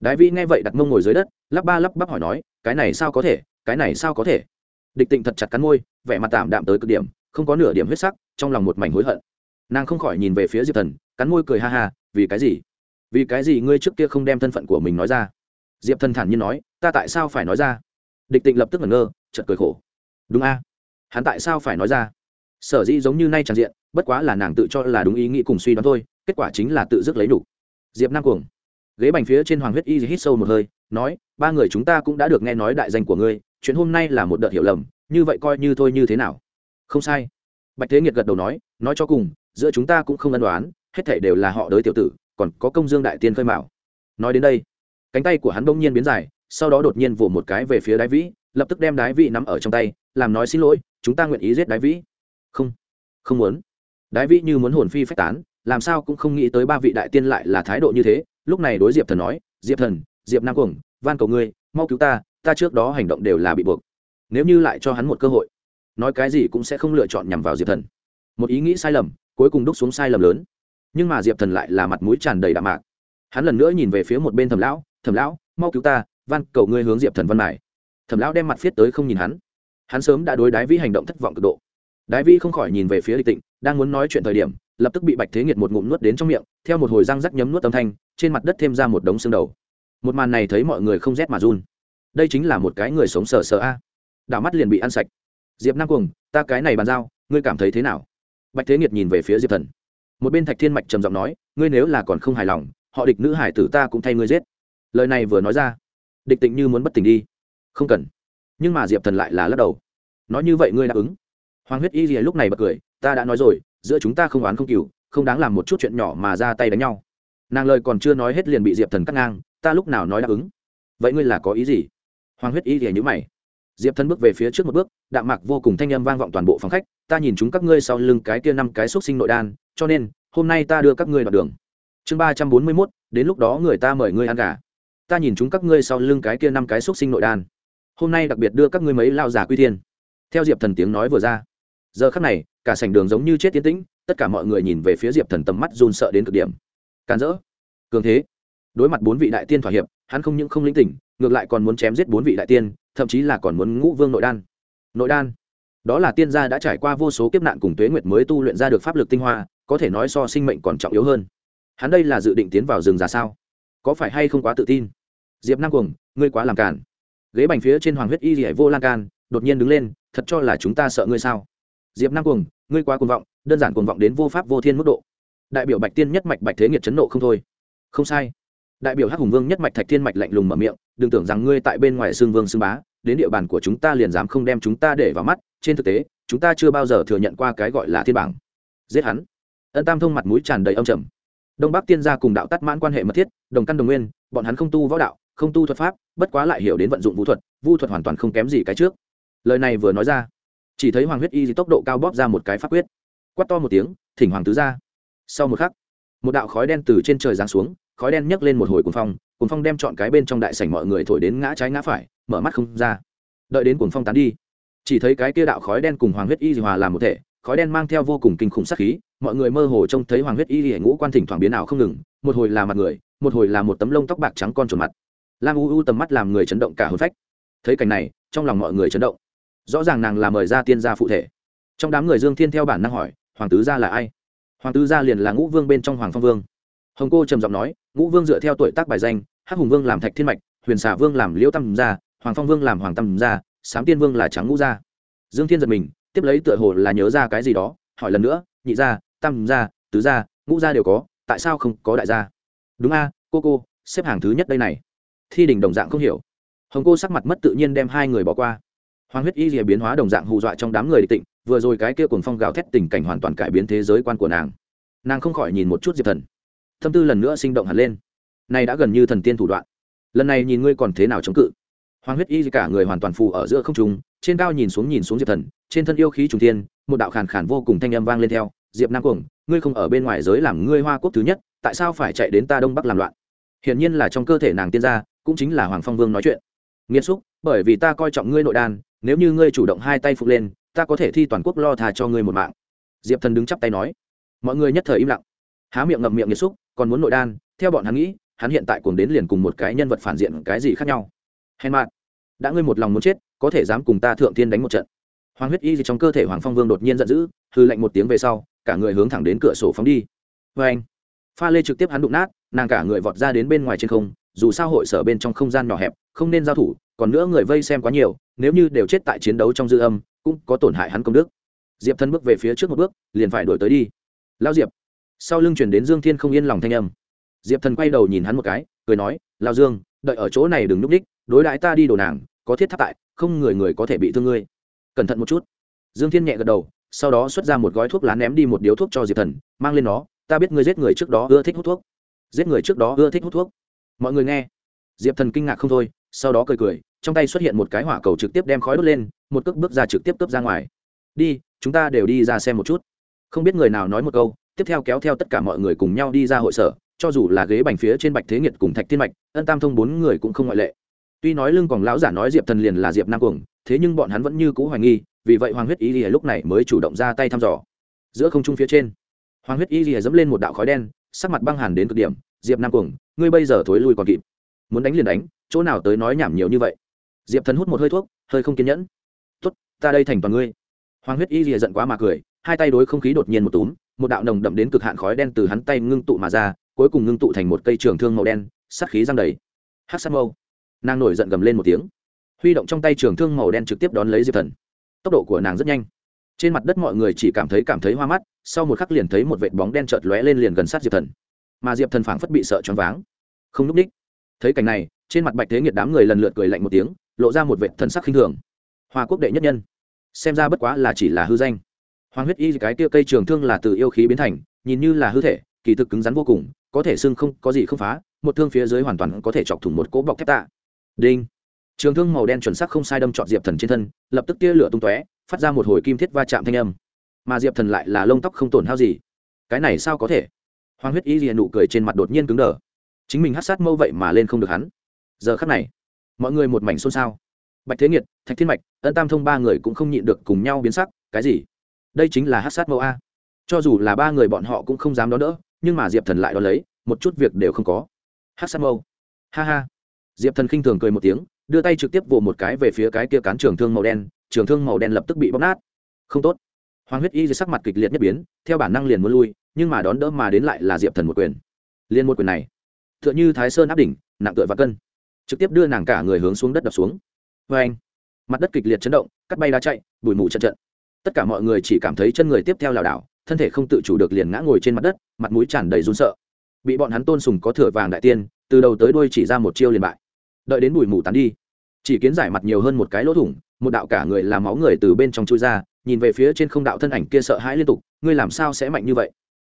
Đái vĩ nghe vậy đặt mông ngồi dưới đất, lắp ba lắp bắp hỏi nói, cái này sao có thể? Cái này sao có thể? Địch tịnh thật chặt cắn môi, vẻ mặt tạm đạm tới cực điểm, không có nửa điểm huyết sắc, trong lòng một mảnh hối hận. Nàng không khỏi nhìn về phía diệp thần, cắn môi cười ha ha, vì cái gì? Vì cái gì ngươi trước kia không đem thân phận của mình nói ra? Diệp thần thản nhiên nói, ta tại sao phải nói ra? Địch tịnh lập tức ngẩn ngơ chật cười khổ. Đúng a, hắn tại sao phải nói ra? Sở dĩ giống như nay tràn diện bất quá là nàng tự cho là đúng ý nghĩ cùng suy đoán thôi, kết quả chính là tự dứt lấy đủ. Diệp nam cuồng. Ghế bành phía trên hoàng huyết y hít sâu một hơi, nói, ba người chúng ta cũng đã được nghe nói đại danh của ngươi, chuyện hôm nay là một đợt hiểu lầm, như vậy coi như thôi như thế nào? Không sai. Bạch thế nghiệt gật đầu nói nói cho cùng, giữa chúng ta cũng không ân đoán hết thể đều là họ đới tiểu tử, còn có công dương đại tiên khơi mạo nói đến đây, cánh tay của hắn bỗng nhiên biến dài, sau đó đột nhiên vỗ một cái về phía đái vĩ, lập tức đem đái vĩ nắm ở trong tay, làm nói, xin lỗi, chúng ta nguyện ý giết đái vĩ. Không không muốn đái vĩ như muốn hồn phi phách tán, làm sao cũng không nghĩ tới ba vị đại tiên lại là thái độ như thế. Lúc này đối diệp thần nói, diệp thần, diệp nam cuồng, van cầu ngươi, mau cứu ta ta trước đó hành động đều là bị buộc. Nếu như lại cho hắn một cơ hội, nói cái gì cũng sẽ không lựa chọn nhằm vào diệp thần. Một ý nghĩ sai lầm, cuối cùng đúc xuống sai lầm lớn. Nhưng mà diệp thần lại là mặt mũi tràn đầy đạm mạc. Hắn lần nữa nhìn về phía một bên thẩm lão thẩm lão, mau cứu ta, van cầu ngươi hướng diệp thần văn mải thẩm lão đem mặt viết tới không nhìn hắn. Hắn sớm đã đối đái vĩ hành động thất vọng cực độ đái vĩ không khỏi nhìn về phía địch tịnh, đang muốn nói chuyện thời điểm, lập tức bị bạch thế nghiệt một ngụm nuốt đến trong miệng, theo một hồi răng rắc nhấm nuốt âm thanh, trên mặt đất thêm ra một đống xương đầu. Một màn này thấy mọi người không rét mà run. Đây chính là một cái người sống sờ sờ a. Đảo mắt liền bị ăn sạch. Diệp nam cuồng, ta cái này bàn giao, ngươi cảm thấy thế nào? Bạch thế nghiệt nhìn về phía diệp thần. Một bên thạch thiên mạch trầm giọng nói, ngươi nếu là còn không hài lòng, họ địch nữ hải tử ta cũng thay ngươi giết. Lời này vừa nói ra, địch tịnh như muốn bất tỉnh đi. Không cần. Nhưng mà diệp thần lại là lắc đầu. Nói như vậy ngươi đáp ứng hoàng huyết y gì lúc này bật cười, ta đã nói rồi, giữa chúng ta không oán không cừu, không đáng làm một chút chuyện nhỏ mà ra tay đánh nhau. Nàng lời còn chưa nói hết liền bị diệp thần cắt ngang, ta lúc nào nói đáp ứng? Vậy ngươi là có ý gì? Hoàng huyết y thì nhữ mày. Diệp thần bước về phía trước một bước, đạm mạc vô cùng thanh âm vang vọng toàn bộ phòng khách, ta nhìn chúng các ngươi sau lưng cái kia năm cái xúc sinh nội đan, cho nên, hôm nay ta đưa các ngươi đoạn đường. Chương ba trăm bốn mươi mốt, đến lúc đó người ta mời ngươi ăn gà. Ta nhìn chúng các ngươi sau lưng cái kia năm cái xúc sinh nội đan. Hôm nay đặc biệt đưa các ngươi mấy lao giả quy thiên. Theo diệp thần tiếng nói vừa ra giờ khắc này, cả sảnh đường giống như chết tiến tĩnh, tất cả mọi người nhìn về phía diệp thần tầm mắt run sợ đến cực điểm. Can dỡ cường thế. Đối mặt bốn vị đại tiên thỏa hiệp, hắn không những không linh tỉnh, ngược lại còn muốn chém giết bốn vị đại tiên, thậm chí là còn muốn ngũ vương nội đan. Nội đan. Đó là tiên gia đã trải qua vô số kiếp nạn cùng tuế nguyệt mới tu luyện ra được pháp lực tinh hoa, có thể nói so sinh mệnh còn trọng yếu hơn. Hắn đây là dự định tiến vào rừng ra sao? Có phải hay không quá tự tin? Diệp năng cuồng, ngươi quá làm cản ghế bành phía trên hoàng huyết y dỉa vô lan can, đột nhiên đứng lên, thật cho là chúng ta sợ ngươi sao? Diệp năng cuồng, ngươi quá cuồng vọng, đơn giản cuồng vọng đến vô pháp vô thiên mức độ. Đại biểu bạch tiên nhất mạch bạch thế nghiệt chấn nộ không thôi. Không sai. Đại biểu hắc hùng vương nhất mạch thạch thiên mạch lạnh lùng mở miệng, đừng tưởng rằng ngươi tại bên ngoài xương vương xương bá, đến địa bàn của chúng ta liền dám không đem chúng ta để vào mắt, trên thực tế, chúng ta chưa bao giờ thừa nhận qua cái gọi là thiên bảng. Giết hắn. Ân tam thông mặt mũi tràn đầy âm trầm. Đông bắc tiên gia cùng đạo tắt mãn quan hệ mật thiết, đồng căn đồng nguyên, bọn hắn không tu võ đạo, không tu thuật pháp, bất quá lại hiểu đến vận dụng vũ thuật vũ thuật hoàn toàn không kém gì cái trước. Lời này vừa nói ra chỉ thấy hoàng huyết y tốc độ cao bóp ra một cái pháp quyết. Quắt to một tiếng, thỉnh hoàng tứ ra. Sau một khắc, một đạo khói đen từ trên trời giáng xuống, khói đen nhấc lên một hồi cuồng phong cuồng phong đem chọn cái bên trong đại sảnh mọi người thổi đến ngã trái ngã phải, mở mắt không ra. Đợi đến cuồng phong tán đi, chỉ thấy cái kia đạo khói đen cùng hoàng huyết y hòa làm một thể, khói đen mang theo vô cùng kinh khủng sát khí, mọi người mơ hồ trông thấy hoàng huyết y hệ ngũ quan thỉnh thoảng biến ảo không ngừng, một hồi là mặt người, một hồi là một tấm lông tóc bạc trắng con trồn mặt. Lam u u tầm mắt làm người chấn động cả hồn phách. Thấy cảnh này, trong lòng mọi người chấn động rõ ràng nàng là mời ra tiên gia phụ thể. Trong đám người dương thiên theo bản năng hỏi, hoàng tứ gia là ai? Hoàng tứ gia liền là ngũ vương bên trong hoàng phong vương. Hồng cô trầm giọng nói, ngũ vương dựa theo tuổi tác bài danh, hắc hùng vương làm thạch thiên mạch, huyền xà vương làm liễu tâm gia, hoàng phong vương làm hoàng tâm gia, sám tiên vương là trắng ngũ gia. Dương thiên giật mình, tiếp lấy tựa hồ là nhớ ra cái gì đó, hỏi lần nữa, nhị gia, tam gia, tứ gia, ngũ gia đều có, tại sao không có đại gia? Đúng a, cô cô, xếp hàng thứ nhất đây này. Thi đình đồng dạng không hiểu. Hồng cô sắc mặt mất tự nhiên đem hai người bỏ qua hoàng huyết y rìa biến hóa đồng dạng hù dọa trong đám người địch tịnh, vừa rồi cái kia cùng phong gào thét tình cảnh hoàn toàn cải biến thế giới quan của nàng. Nàng không khỏi nhìn một chút diệp thần. Tâm tư lần nữa sinh động hẳn lên. Này đã gần như thần tiên thủ đoạn. Lần này nhìn ngươi còn thế nào chống cự? Hoàng huyết y cả người hoàn toàn phù ở giữa không trung, trên cao nhìn xuống nhìn xuống diệp thần, trên thân yêu khí trùng thiên, một đạo khàn khàn vô cùng thanh âm vang lên theo. Diệp nam cuồng, ngươi không ở bên ngoài giới làm ngươi hoa quốc thứ nhất, tại sao phải chạy đến ta đông bắc làm loạn? Hiển nhiên là trong cơ thể nàng tiên gia, cũng chính là hoàng phong vương nói chuyện. Nghiêm xúc, bởi vì ta coi trọng ngươi nội đan nếu như ngươi chủ động hai tay phục lên, ta có thể thi toàn quốc lo thà cho ngươi một mạng. Diệp thần đứng chắp tay nói. Mọi người nhất thời im lặng. Há miệng ngậm miệng nghiêm xúc, còn muốn nội đan, theo bọn hắn nghĩ, hắn hiện tại cùng đến liền cùng một cái nhân vật phản diện cái gì khác nhau. Hèn mạn đã ngươi một lòng muốn chết, có thể dám cùng ta thượng tiên đánh một trận. Hoàng huyết y gì trong cơ thể hoàng phong vương đột nhiên giận dữ hư lạnh một tiếng về sau, cả người hướng thẳng đến cửa sổ phóng đi. Vê anh, pha lê trực tiếp hắn đụng nát, nàng cả người vọt ra đến bên ngoài trên không, dù sao hội sở bên trong không gian nhỏ hẹp, không nên giao thủ còn nữa người vây xem quá nhiều, nếu như đều chết tại chiến đấu trong dư âm, cũng có tổn hại hắn công đức. Diệp thân bước về phía trước một bước, liền phải đổi tới đi. Lao diệp. Sau lưng chuyển đến dương thiên không yên lòng thanh âm. Diệp thần quay đầu nhìn hắn một cái, cười nói, lao dương, đợi ở chỗ này đừng núp đích, đối đãi ta đi đồ nàng, có thiết tháp tại, không người người có thể bị thương ngươi. Cẩn thận một chút. Dương thiên nhẹ gật đầu, sau đó xuất ra một gói thuốc lá ném đi một điếu thuốc cho diệp thần, mang lên nó, ta biết ngươi giết người trước đó ưa thích hút thuốc. Giết người trước đó ưa thích hút thuốc. Mọi người nghe diệp thần kinh ngạc không thôi, sau đó cười cười, trong tay xuất hiện một cái hỏa cầu trực tiếp đem khói đốt lên, một cước bước ra trực tiếp cướp ra ngoài. Đi, chúng ta đều đi ra xem một chút. Không biết người nào nói một câu, tiếp theo kéo theo tất cả mọi người cùng nhau đi ra hội sở, cho dù là ghế bành phía trên bạch thế nghiệt cùng thạch thiên mạch, ân tam thông bốn người cũng không ngoại lệ. Tuy nói lưng còn lão giả nói diệp thần liền là diệp nam cuồng, thế nhưng bọn hắn vẫn như cũ hoài nghi, vì vậy hoàng huyết y lìa lúc này mới chủ động ra tay thăm dò. Giữa không trung phía trên, hoàng huyết y lìa dẫm lên một đạo khói đen, sắc mặt băng hàn đến cực điểm, diệp nam cuồng, ngươi bây giờ thối lui còn kịp muốn đánh liền đánh, chỗ nào tới nói nhảm nhiều như vậy. Diệp thần hút một hơi thuốc, hơi không kiên nhẫn. Tốt, ta đây thành toàn ngươi. Hoàng huyết y rìa giận quá mà cười, hai tay đối không khí đột nhiên một túm, một đạo nồng đậm đến cực hạn khói đen từ hắn tay ngưng tụ mà ra, cuối cùng ngưng tụ thành một cây trường thương màu đen sắt khí răng đầy. Hát sát mâu. Nàng nổi giận gầm lên một tiếng. Huy động trong tay trường thương màu đen trực tiếp đón lấy diệp thần. Tốc độ của nàng rất nhanh. Trên mặt đất mọi người chỉ cảm thấy cảm thấy hoa mắt, sau một khắc liền thấy một vệt bóng đen chợt lóe lên liền gần sát diệp thần. Mà diệp thần phảng phất bị sợ choáng váng. Không núp đích thấy cảnh này, trên mặt bạch thế nghiệt đám người lần lượt cười lạnh một tiếng, lộ ra một vệ thần sắc khinh thường. Hoa quốc đệ nhất nhân. Xem ra bất quá là chỉ là hư danh. Hoàng huyết y cái tia cây trường thương là từ yêu khí biến thành, nhìn như là hư thể, kỳ thực cứng rắn vô cùng, có thể xưng không, có gì không phá, một thương phía dưới hoàn toàn có thể chọc thủng một cỗ bọc thép tạ. Đinh. Trường thương màu đen chuẩn sắc không sai đâm trọn diệp thần trên thân, lập tức tia lửa tung tóe, phát ra một hồi kim thiết va chạm thanh âm. Mà diệp thần lại là lông tóc không tổn hao gì. Cái này sao có thể? Hoàng huyết y liền nụ cười trên mặt đột nhiên cứng đờ chính mình hát sát mâu vậy mà lên không được hắn. Giờ khắc này, mọi người một mảnh xôn xao. Bạch thế nghiệt, thạch thiên mạch, ân tam thông ba người cũng không nhịn được cùng nhau biến sắc, cái gì? Đây chính là hát sát mâu a. Cho dù là ba người bọn họ cũng không dám đón đỡ, nhưng mà diệp thần lại đón lấy, một chút việc đều không có. Hát sát mâu. Ha ha. Diệp thần khinh thường cười một tiếng, đưa tay trực tiếp vồ một cái về phía cái kia cán trường thương màu đen, trường thương màu đen lập tức bị bóc nát. Không tốt. Hoàng huyết y dưới sắc mặt kịch liệt nhất biến, theo bản năng liền muốn lui, nhưng mà đón đỡ mà đến lại là diệp thần một quyền. Liền một quyền này t h ư ợ n h ư thái sơn áp đỉnh, nặng tựa và cân. Trực tiếp đưa nàng cả người hướng xuống đất đập xuống. Vê anh, mặt đất kịch liệt chấn động, cắt bay đá chạy, bụi mù trận trận. Tất cả mọi người chỉ cảm thấy chân người tiếp theo lảo đảo, thân thể không tự chủ được liền ngã ngồi trên mặt đất, mặt mũi tràn đầy run sợ. Bị bọn hắn tôn sùng có thửa vàng đại tiên, từ đầu tới đuôi chỉ ra một chiêu liền bại. Đợi đến bụi mù tán đi, chỉ kiến giải mặt nhiều hơn một cái lỗ thủng, một đạo cả người làm máu người từ bên trong chui ra, nhìn về phía trên không đạo thân ảnh kia sợ hãi liên tục, ngươi làm sao sẽ mạnh như vậy?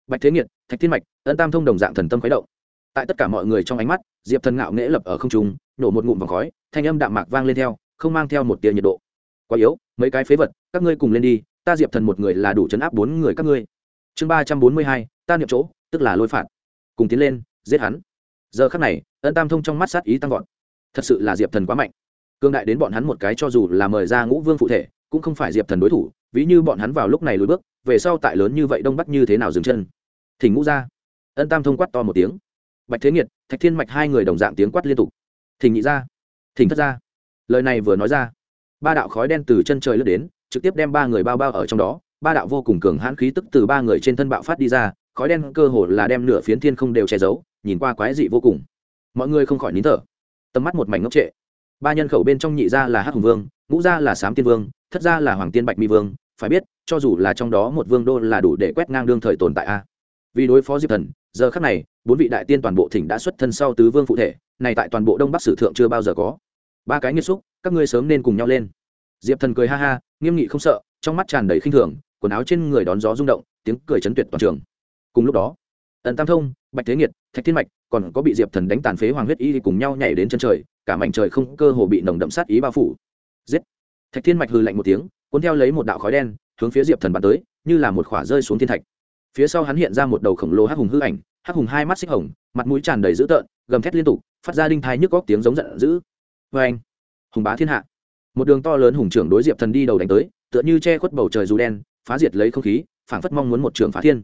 Bạch thế nghiệt, thạch thiên mạch, ân tam thông đồng dạng thần tâm khuấy động tại tất cả mọi người trong ánh mắt, diệp thần ngạo nghễ lập ở không trung, nổ một ngụm vòng khói, thanh âm đạm mạc vang lên theo, không mang theo một tia nhiệt độ. Quá yếu, mấy cái phế vật, các ngươi cùng lên đi, ta diệp thần một người là đủ chấn áp bốn người các ngươi. Chương ba trăm bốn mươi hai, ta niệm chỗ, tức là lôi phạt. Cùng tiến lên, giết hắn. Giờ khắc này, ân tam thông trong mắt sát ý tăng vọt. Thật sự là diệp thần quá mạnh. Cương đại đến bọn hắn một cái cho dù là mời ra ngũ vương phụ thể, cũng không phải diệp thần đối thủ, ví như bọn hắn vào lúc này lùi bước, về sau tại lớn như vậy đông bắc như thế nào dừng chân. Thỉnh ngũ ra. Ân tam thông quát to một tiếng bạch thế nghiệt, thạch thiên mạch hai người đồng dạng tiếng quát liên tục. Thỉnh nhị ra thỉnh thất ra. Lời này vừa nói ra, ba đạo khói đen từ chân trời lướt đến, trực tiếp đem ba người bao bao ở trong đó. Ba đạo vô cùng cường hãn khí tức từ ba người trên thân bạo phát đi ra, khói đen cơ hồ là đem nửa phiến thiên không đều che giấu, nhìn qua quái dị vô cùng. Mọi người không khỏi nín thở. Tầm mắt một mảnh ngốc trệ. Ba nhân khẩu bên trong nhị gia là hắc hùng vương, ngũ gia là sám tiên vương, thất gia là hoàng tiên bạch mi vương. Phải biết, cho dù là trong đó một vương đô là đủ để quét ngang đương thời tồn tại a. Vì đối phó diệp thần giờ khắc này, bốn vị đại tiên toàn bộ thỉnh đã xuất thân sau tứ vương phụ thể, này tại toàn bộ đông bắc sử thượng chưa bao giờ có. Ba cái nghiêm xúc, các ngươi sớm nên cùng nhau lên. Diệp thần cười ha ha, nghiêm nghị không sợ, trong mắt tràn đầy khinh thường, quần áo trên người đón gió rung động, tiếng cười chấn tuyệt toàn trường. Cùng lúc đó ẩn tam thông, bạch thế nghiệt, thạch thiên mạch còn có bị diệp thần đánh tàn phế hoàng huyết y cùng nhau nhảy đến chân trời, cả mảnh trời không cơ hồ bị nồng đậm sát ý bao phủ. Giết! Thạch thiên mạch hừ lạnh một tiếng, cuốn theo lấy một đạo khói đen, hướng phía diệp thần bắn tới, như là một khỏa rơi xuống thiên thạch phía sau hắn hiện ra một đầu khổng lồ hắc hùng hư ảnh, hắc hùng hai mắt xích hồng, mặt mũi tràn đầy dữ tợn, gầm thét liên tục, phát ra đinh thai nhức góc tiếng giống giận dữ. Vê anh, hùng bá thiên hạ. Một đường to lớn hùng trưởng đối diệp thần đi đầu đánh tới, tựa như che khuất bầu trời dù đen, phá diệt lấy không khí, phảng phất mong muốn một trường phá thiên.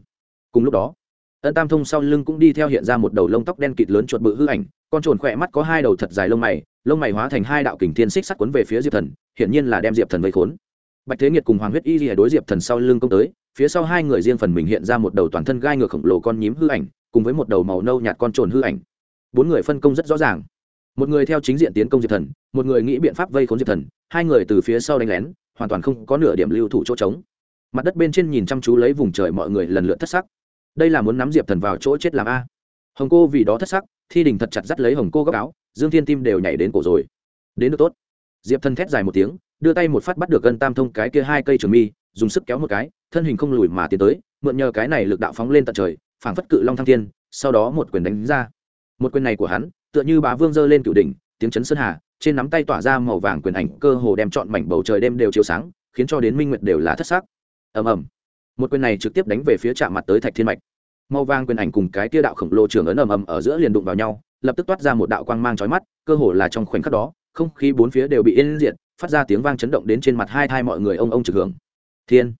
Cùng lúc đó, ân tam thông sau lưng cũng đi theo hiện ra một đầu lông tóc đen kịt lớn chuột bự hư ảnh, con trồn khỏe mắt có hai đầu thật dài lông mày lông mày hóa thành hai đạo kình thiên xích sắt quấn về phía diệp thần, hiển nhiên là đem diệp thần vây khốn. Bạch thế nghiệt cùng hoàng huyết y rìa đối diệp thần sau lưng công tới phía sau hai người riêng phần mình hiện ra một đầu toàn thân gai ngược khổng lồ con nhím hư ảnh, cùng với một đầu màu nâu nhạt con trồn hư ảnh. Bốn người phân công rất rõ ràng. Một người theo chính diện tiến công diệp thần, một người nghĩ biện pháp vây khốn diệp thần, hai người từ phía sau đánh lén, hoàn toàn không có nửa điểm lưu thủ chỗ trống. Mặt đất bên trên nhìn chăm chú lấy vùng trời mọi người lần lượt thất sắc. Đây là muốn nắm diệp thần vào chỗ chết làm a. Hồng cô vì đó thất sắc, thi đình thật chặt dắt lấy hồng cô góc áo, dương thiên tim đều nhảy đến cổ rồi. Đến được tốt. Diệp thần thét dài một tiếng, đưa tay một phát bắt được gân tam thông cái kia hai cây trường mi dùng sức kéo một cái, thân hình không lùi mà tiến tới, mượn nhờ cái này lực đạo phóng lên tận trời, phảng phất cự long thăng thiên, sau đó một quyền đánh ra. Một quyền này của hắn, tựa như bá vương giơ lên cửu đỉnh, tiếng chấn sơn hà, trên nắm tay tỏa ra màu vàng quyền ảnh, cơ hồ đem trọn mảnh bầu trời đêm đều chiếu sáng, khiến cho đến minh nguyệt đều là thất sắc. Ầm ầm. Một quyền này trực tiếp đánh về phía chạm mặt tới thạch thiên mạch. Màu vàng quyền ảnh cùng cái tia đạo khổng lồ trường ấn ầm ầm ở giữa liền đụng vào nhau, lập tức toát ra một đạo quang mang chói mắt, cơ hồ là trong khoảnh khắc đó, không khí bốn phía đều bị yên diệt, phát ra tiếng vang chấn động đến trên mặt hai thai mọi người ông ông trực hưởng thiên,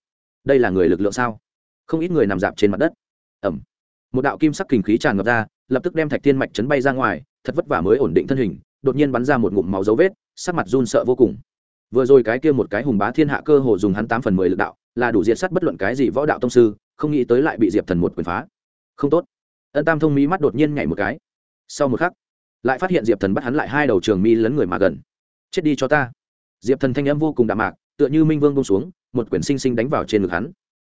đây là người lực lượng sao? Không ít người nằm dạp trên mặt đất. Ẩm. Một đạo kim sắc kình khí tràn ngập ra, lập tức đem thạch thiên mạch chấn bay ra ngoài, thật vất vả mới ổn định thân hình, đột nhiên bắn ra một ngụm máu dấu vết, sắc mặt run sợ vô cùng. Vừa rồi cái kia một cái hùng bá thiên hạ cơ hồ dùng hắn tám phần mười lực đạo, là đủ diệt sắt bất luận cái gì võ đạo tông sư, không nghĩ tới lại bị diệp thần một quyền phá. Không tốt. Ân tam thông mỹ mắt đột nhiên nhảy một cái. Sau một khắc, lại phát hiện diệp thần bắt hắn lại hai đầu trường mi lấn người mà gần. Chết đi cho ta. Diệp thần thanh âm vô cùng đạm mạc, tựa như minh vương bông xuống một quyển sinh sinh đánh vào trên ngực hắn.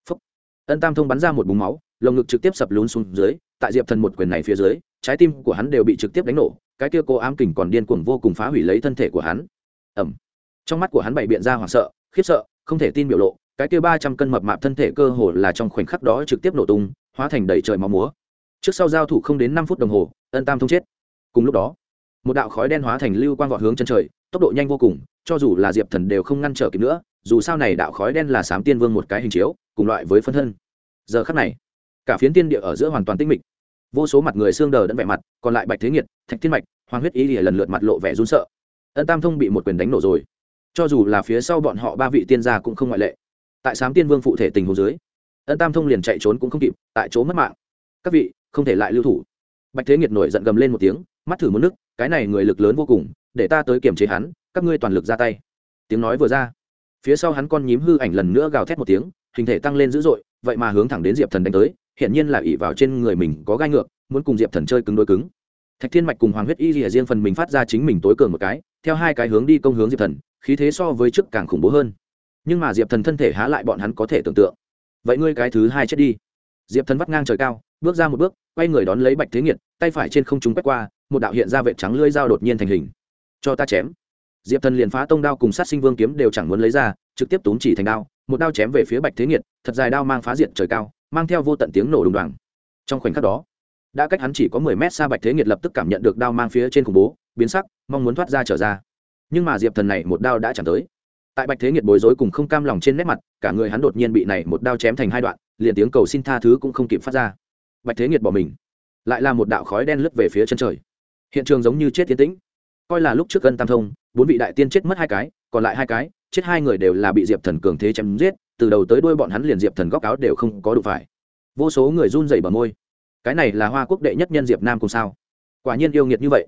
Phúc. ân tam thông bắn ra một búng máu, lồng ngực trực tiếp sập lún xuống dưới, tại diệp thần một quyền này phía dưới, trái tim của hắn đều bị trực tiếp đánh nổ, cái kia cô ám kình còn điên cuồng vô cùng phá hủy lấy thân thể của hắn. Ẩm trong mắt của hắn bày biện ra hoảng sợ, khiếp sợ, không thể tin biểu lộ, cái kia ba trăm cân mập mạp thân thể cơ hồ là trong khoảnh khắc đó trực tiếp nổ tung, hóa thành đầy trời máu múa. Trước sau giao thủ không đến năm phút đồng hồ, ân tam thông chết. Cùng lúc đó, một đạo khói đen hóa thành lưu quang vọt hướng chân trời, tốc độ nhanh vô cùng, cho dù là diệp thần đều không ngăn trở kịp nữa dù sao này đạo khói đen là sám tiên vương một cái hình chiếu, cùng loại với phân thân. Giờ khắc này, cả phiến tiên địa ở giữa hoàn toàn tinh mịch. Vô số mặt người xương đờ đẫn vẻ mặt, còn lại bạch thế nghiệt, thạch thiên mạch, hoàng huyết ý lìa lần lượt mặt lộ vẻ run sợ. Ân tam thông bị một quyền đánh nổ rồi. Cho dù là phía sau bọn họ ba vị tiên gia cũng không ngoại lệ. Tại sám tiên vương phụ thể tình hồ dưới, ân tam thông liền chạy trốn cũng không kịp, tại chỗ mất mạng. Các vị, không thể lại lưu thủ. Bạch thế nghiệt nổi giận gầm lên một tiếng, mắt thử một nước, cái này người lực lớn vô cùng, để ta tới kiềm chế hắn, các ngươi toàn lực ra tay. Tiếng nói vừa ra phía sau hắn con nhím hư ảnh lần nữa gào thét một tiếng, hình thể tăng lên dữ dội, vậy mà hướng thẳng đến diệp thần đánh tới hiện nhiên là ỉ vào trên người mình có gai ngược, muốn cùng diệp thần chơi cứng đôi cứng. Thạch thiên mạch cùng hoàng huyết y rỉa riêng phần mình phát ra chính mình tối cường một cái, theo hai cái hướng đi công hướng diệp thần, khí thế so với trước càng khủng bố hơn. Nhưng mà diệp thần thân thể há lại bọn hắn có thể tưởng tượng. Vậy ngươi cái thứ hai chết đi. Diệp thần vắt ngang trời cao, bước ra một bước, quay người đón lấy bạch thế nghiệt, tay phải trên không trung quét qua, một đạo hiện ra vệ trắng lưỡi dao đột nhiên thành hình. Cho ta chém diệp thần liền phá tông đao cùng sát sinh vương kiếm đều chẳng muốn lấy ra, trực tiếp túm chỉ thành đao, một đao chém về phía bạch thế nghiệt, thật dài đao mang phá diện trời cao, mang theo vô tận tiếng nổ đùng đoàng. Trong khoảnh khắc đó, đã cách hắn chỉ có mười mét xa bạch thế nghiệt lập tức cảm nhận được đao mang phía trên khủng bố, biến sắc, mong muốn thoát ra trở ra. Nhưng mà diệp thần này một đao đã chẳng tới. Tại bạch thế nghiệt bối rối cùng không cam lòng trên nét mặt, cả người hắn đột nhiên bị này một đao chém thành hai đoạn, liền tiếng cầu xin tha thứ cũng không kịp phát ra. Bạch thế nghiệt bỏ mình, lại là một đạo khói đen lướt về phía chân trời. Hiện trường giống như chết tiến tĩnh, coi là lúc trước cân tam thông bốn vị đại tiên chết mất hai cái, còn lại hai cái, chết hai người đều là bị diệp thần cường thế chém giết, từ đầu tới đuôi bọn hắn liền diệp thần góc áo đều không có đủ phải. Vô số người run rẩy bờ môi. Cái này là hoa quốc đệ nhất nhân diệp nam cùng sao? Quả nhiên yêu nghiệt như vậy.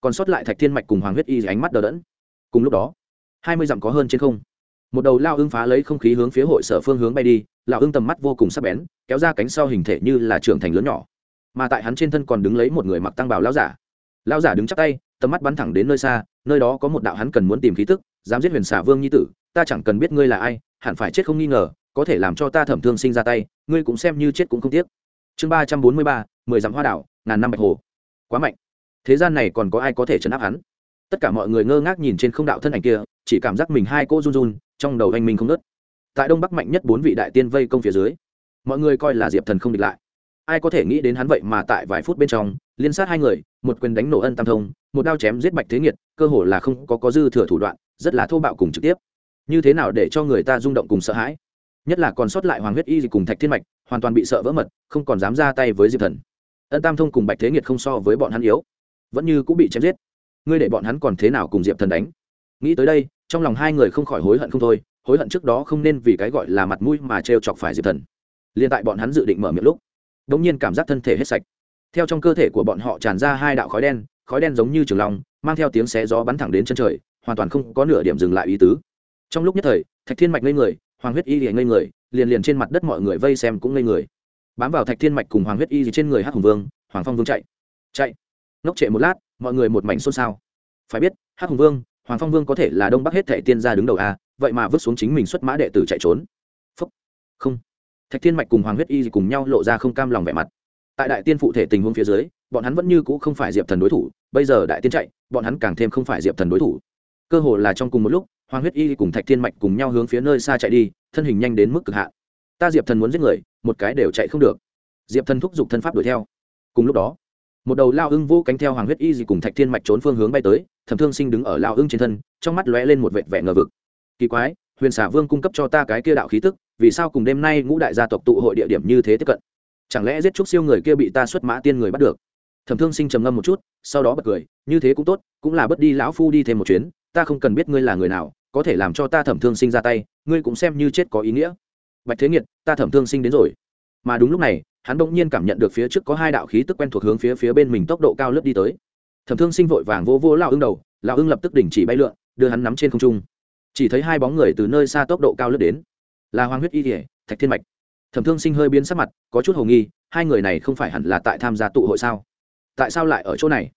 Còn sót lại thạch thiên mạch cùng hoàng huyết y ánh mắt đờ đẫn. Cùng lúc đó, hai mươi dặm có hơn trên không. Một đầu lao ưng phá lấy không khí hướng phía hội sở phương hướng bay đi lão ưng tầm mắt vô cùng sắc bén, kéo ra cánh sau hình thể như là trưởng thành lớn nhỏ. Mà tại hắn trên thân còn đứng lấy một người mặc tăng bào lao giả. Lao giả đứng chắc tay tầm mắt bắn thẳng đến nơi xa, nơi đó có một đạo hắn cần muốn tìm khí tức, dám giết huyền xả vương nhi tử, ta chẳng cần biết ngươi là ai, hẳn phải chết không nghi ngờ, có thể làm cho ta thẩm thương sinh ra tay, ngươi cũng xem như chết cũng không tiếc. Chương ba trăm bốn mươi ba, mười dặm hoa đảo, ngàn năm bạch hồ. Quá mạnh. Thế gian này còn có ai có thể chấn áp hắn? Tất cả mọi người ngơ ngác nhìn trên không đạo thân ảnh kia, chỉ cảm giác mình hai cỗ run run, trong đầu anh minh không nớt tại đông bắc mạnh nhất bốn vị đại tiên vây công phía dưới, mọi người coi là diệp thần không địch lại. Ai có thể nghĩ đến hắn vậy mà tại vài phút bên trong liên sát hai người, một quyền đánh nổ ân tam thông, một đao chém giết bạch thế nghiệt, cơ hồ là không có có dư thừa thủ đoạn, rất là thô bạo cùng trực tiếp. Như thế nào để cho người ta rung động cùng sợ hãi? Nhất là còn sót lại hoàng huyết y cùng thạch thiên mạch, hoàn toàn bị sợ vỡ mật, không còn dám ra tay với diệp thần. Ân tam thông cùng bạch thế nghiệt không so với bọn hắn yếu, vẫn như cũng bị chém giết. Ngươi để bọn hắn còn thế nào cùng diệp thần đánh? Nghĩ tới đây, trong lòng hai người không khỏi hối hận không thôi, hối hận trước đó không nên vì cái gọi là mặt mũi mà t chọc phải diệp thần. Liền tại bọn hắn dự định mở miệng lúc đ ỗ n g nhiên cảm giác thân thể hết sạch theo trong cơ thể của bọn họ tràn ra hai đạo khói đen khói đen giống như trường lòng mang theo tiếng xé gió bắn thẳng đến chân trời, hoàn toàn không có nửa điểm dừng lại ý tứ. Trong lúc nhất thời, thạch thiên mạch ngây người, hoàng huyết y liền ngây người, liền liền trên mặt đất mọi người vây xem cũng ngây người. Bám vào thạch thiên mạch cùng hoàng huyết y trên người hắc hùng vương, hoàng phong vương chạy. Chạy. Ngốc trệ một lát, mọi người một mảnh xôn xao. Phải biết, hắc hùng vương, hoàng phong vương có thể là đông bắc hết thệ tiên gia đứng đầu a, vậy mà vứt xuống chính mình xuất mã đệ tử chạy trốn. Phúc. Không. Thạch thiên mạch cùng hoàng huyết y cùng nhau lộ ra không cam lòng vẻ mặt tại đại tiên phụ thể tình huống phía dưới, bọn hắn vẫn như cũ không phải diệp thần đối thủ, bây giờ đại tiên chạy, bọn hắn càng thêm không phải diệp thần đối thủ. Cơ hồ là trong cùng một lúc, hoàng huyết y cùng thạch thiên mạch cùng nhau hướng phía nơi xa chạy đi, thân hình nhanh đến mức cực hạn. Ta diệp thần muốn giết người, một cái đều chạy không được. Diệp thần thúc giục thân pháp đuổi theo. Cùng lúc đó, một đầu lao ưng vô cánh theo hoàng huyết y gì cùng thạch thiên mạch trốn phương hướng bay tới, thẩm thương sinh đứng ở lao ưng trên thân, trong mắt lóe lên một vệt vẻ ngờ vực. Kỳ quái, huyền xả vương cung cấp cho ta cái kia đạo khí tức, vì sao cùng đêm nay ngũ đại gia tộc tụ hội địa điểm như thế tiếp cận? Chẳng lẽ giết trúc siêu người kia bị ta xuất mã tiên người bắt được? Thẩm thương sinh trầm ngâm một chút, sau đó bật cười, như thế cũng tốt, cũng là bất đi lão phu đi thêm một chuyến, ta không cần biết ngươi là người nào, có thể làm cho ta thẩm thương sinh ra tay, ngươi cũng xem như chết có ý nghĩa. Bạch thế nghiệt, ta thẩm thương sinh đến rồi. Mà đúng lúc này, hắn bỗng nhiên cảm nhận được phía trước có hai đạo khí tức quen thuộc hướng phía phía bên mình tốc độ cao lướt đi tới. Thẩm thương sinh vội vàng vô vô lao ưng đầu lao ưng lập tức đình chỉ bay lượn, đưa hắn nắm trên không trung. Chỉ thấy hai bóng người từ nơi xa tốc độ cao lướt đến. Là hoàng huyết y thể thạch thiên mạch thẩm thương sinh hơi biến sắc mặt, có chút hồ nghi, hai người này không phải hẳn là tại tham gia tụ hội sao? Tại sao lại ở chỗ này?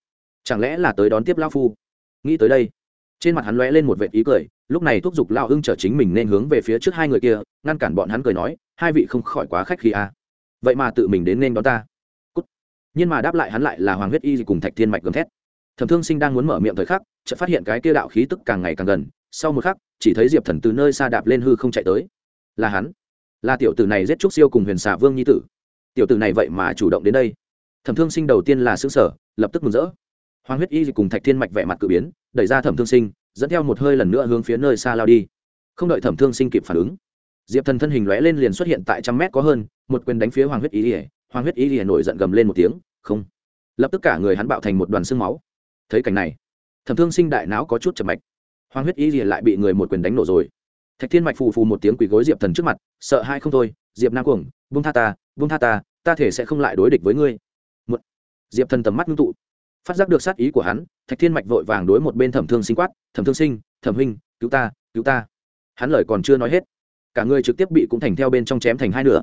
Chẳng lẽ là tới đón tiếp lao phu? Nghĩ tới đây, trên mặt hắn lóe lên một vệ ý cười, lúc này thúc giục lao Hưng chở chính mình nên hướng về phía trước hai người kia, ngăn cản bọn hắn cười nói, hai vị không khỏi quá khách khi à. vậy mà tự mình đến nên đón ta. Cút. nhưng mà đáp lại hắn lại là hoàng huyết y cùng thạch thiên mạch gầm thét. Thẩm thương sinh đang muốn mở miệng thời khắc, chợt phát hiện cái kia đạo khí tức càng ngày càng gần, sau một khắc, chỉ thấy diệp thần từ nơi xa đạp lên hư không chạy tới. Là hắn là tiểu tử này giết trúc siêu cùng huyền xà vương nhi tử. Tiểu tử này vậy mà chủ động đến đây. Thẩm thương sinh đầu tiên là xứ sở lập tức mừng rỡ. Hoàng huyết y cùng thạch thiên mạch vẻ mặt cự biến, đẩy ra thẩm thương sinh, dẫn theo một hơi lần nữa hướng phía nơi xa lao đi. Không đợi thẩm thương sinh kịp phản ứng, diệp thần thân hình lóe lên liền xuất hiện tại trăm mét có hơn, một quyền đánh phía hoàng huyết y ỉa hoàng huyết y ỉa nổi giận gầm lên một tiếng, không. Lập tức cả người hắn bạo thành một đoàn xương máu. Thấy cảnh này, thẩm thương sinh đại não có chút chậm mạch. Hoàng huyết y ỉa lại bị người một quyền đánh nổ rồi thạch thiên mạch phù phù một tiếng quỳ gối diệp thần trước mặt, sợ hai không thôi, diệp nam cuồng vung tha ta vung tha ta ta thể sẽ không lại đối địch với ngươi. Một diệp thần tầm mắt ngưng tụ. Phát giác được sát ý của hắn, thạch thiên mạch vội vàng đối một bên thẩm thương sinh quát, thẩm thương sinh, thẩm huynh, cứu ta cứu ta. Hắn lời còn chưa nói hết, cả người trực tiếp bị cũng thành theo bên trong chém thành hai nửa.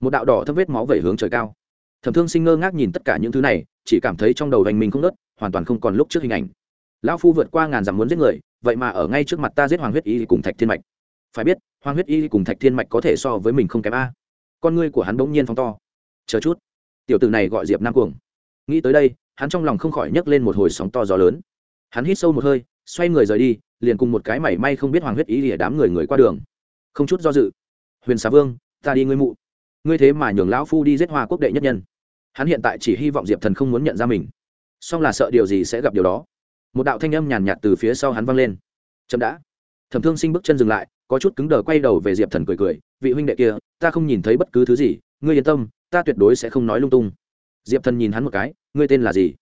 Một đạo đỏ thâm vết máu vẩy hướng trời cao. Thẩm thương sinh ngơ ngác nhìn tất cả những thứ này, chỉ cảm thấy trong đầu hành mình không nớt hoàn toàn không còn lúc trước hình ảnh. Lão phu vượt qua ngàn dặm muốn giết người, vậy mà ở ngay trước mặt ta giết hoàng huyết y cùng thạch thiên mạch phải biết, hoàng huyết y cùng thạch thiên mạch có thể so với mình không kém a. Con ngươi của hắn bỗng nhiên phóng to. Chờ chút. Tiểu tử này gọi diệp nam cuồng. Nghĩ tới đây, hắn trong lòng không khỏi nhấc lên một hồi sóng to gió lớn. Hắn hít sâu một hơi, xoay người rời đi, liền cùng một cái mảy may không biết hoàng huyết ý lìa đám người người qua đường. Không chút do dự. Huyền xà vương, ta đi ngươi mụ. Ngươi thế mà nhường lão phu đi giết hoa quốc đệ nhất nhân. Hắn hiện tại chỉ hy vọng diệp thần không muốn nhận ra mình. Song là sợ điều gì sẽ gặp điều đó. Một đạo thanh âm nhàn nhạt từ phía sau hắn vang lên. Chậm đã thẩm thương sinh bước chân dừng lại, có chút cứng đờ quay đầu về diệp thần cười cười, vị huynh đệ kia, ta không nhìn thấy bất cứ thứ gì, ngươi yên tâm, ta tuyệt đối sẽ không nói lung tung. Diệp thần nhìn hắn một cái, ngươi tên là gì?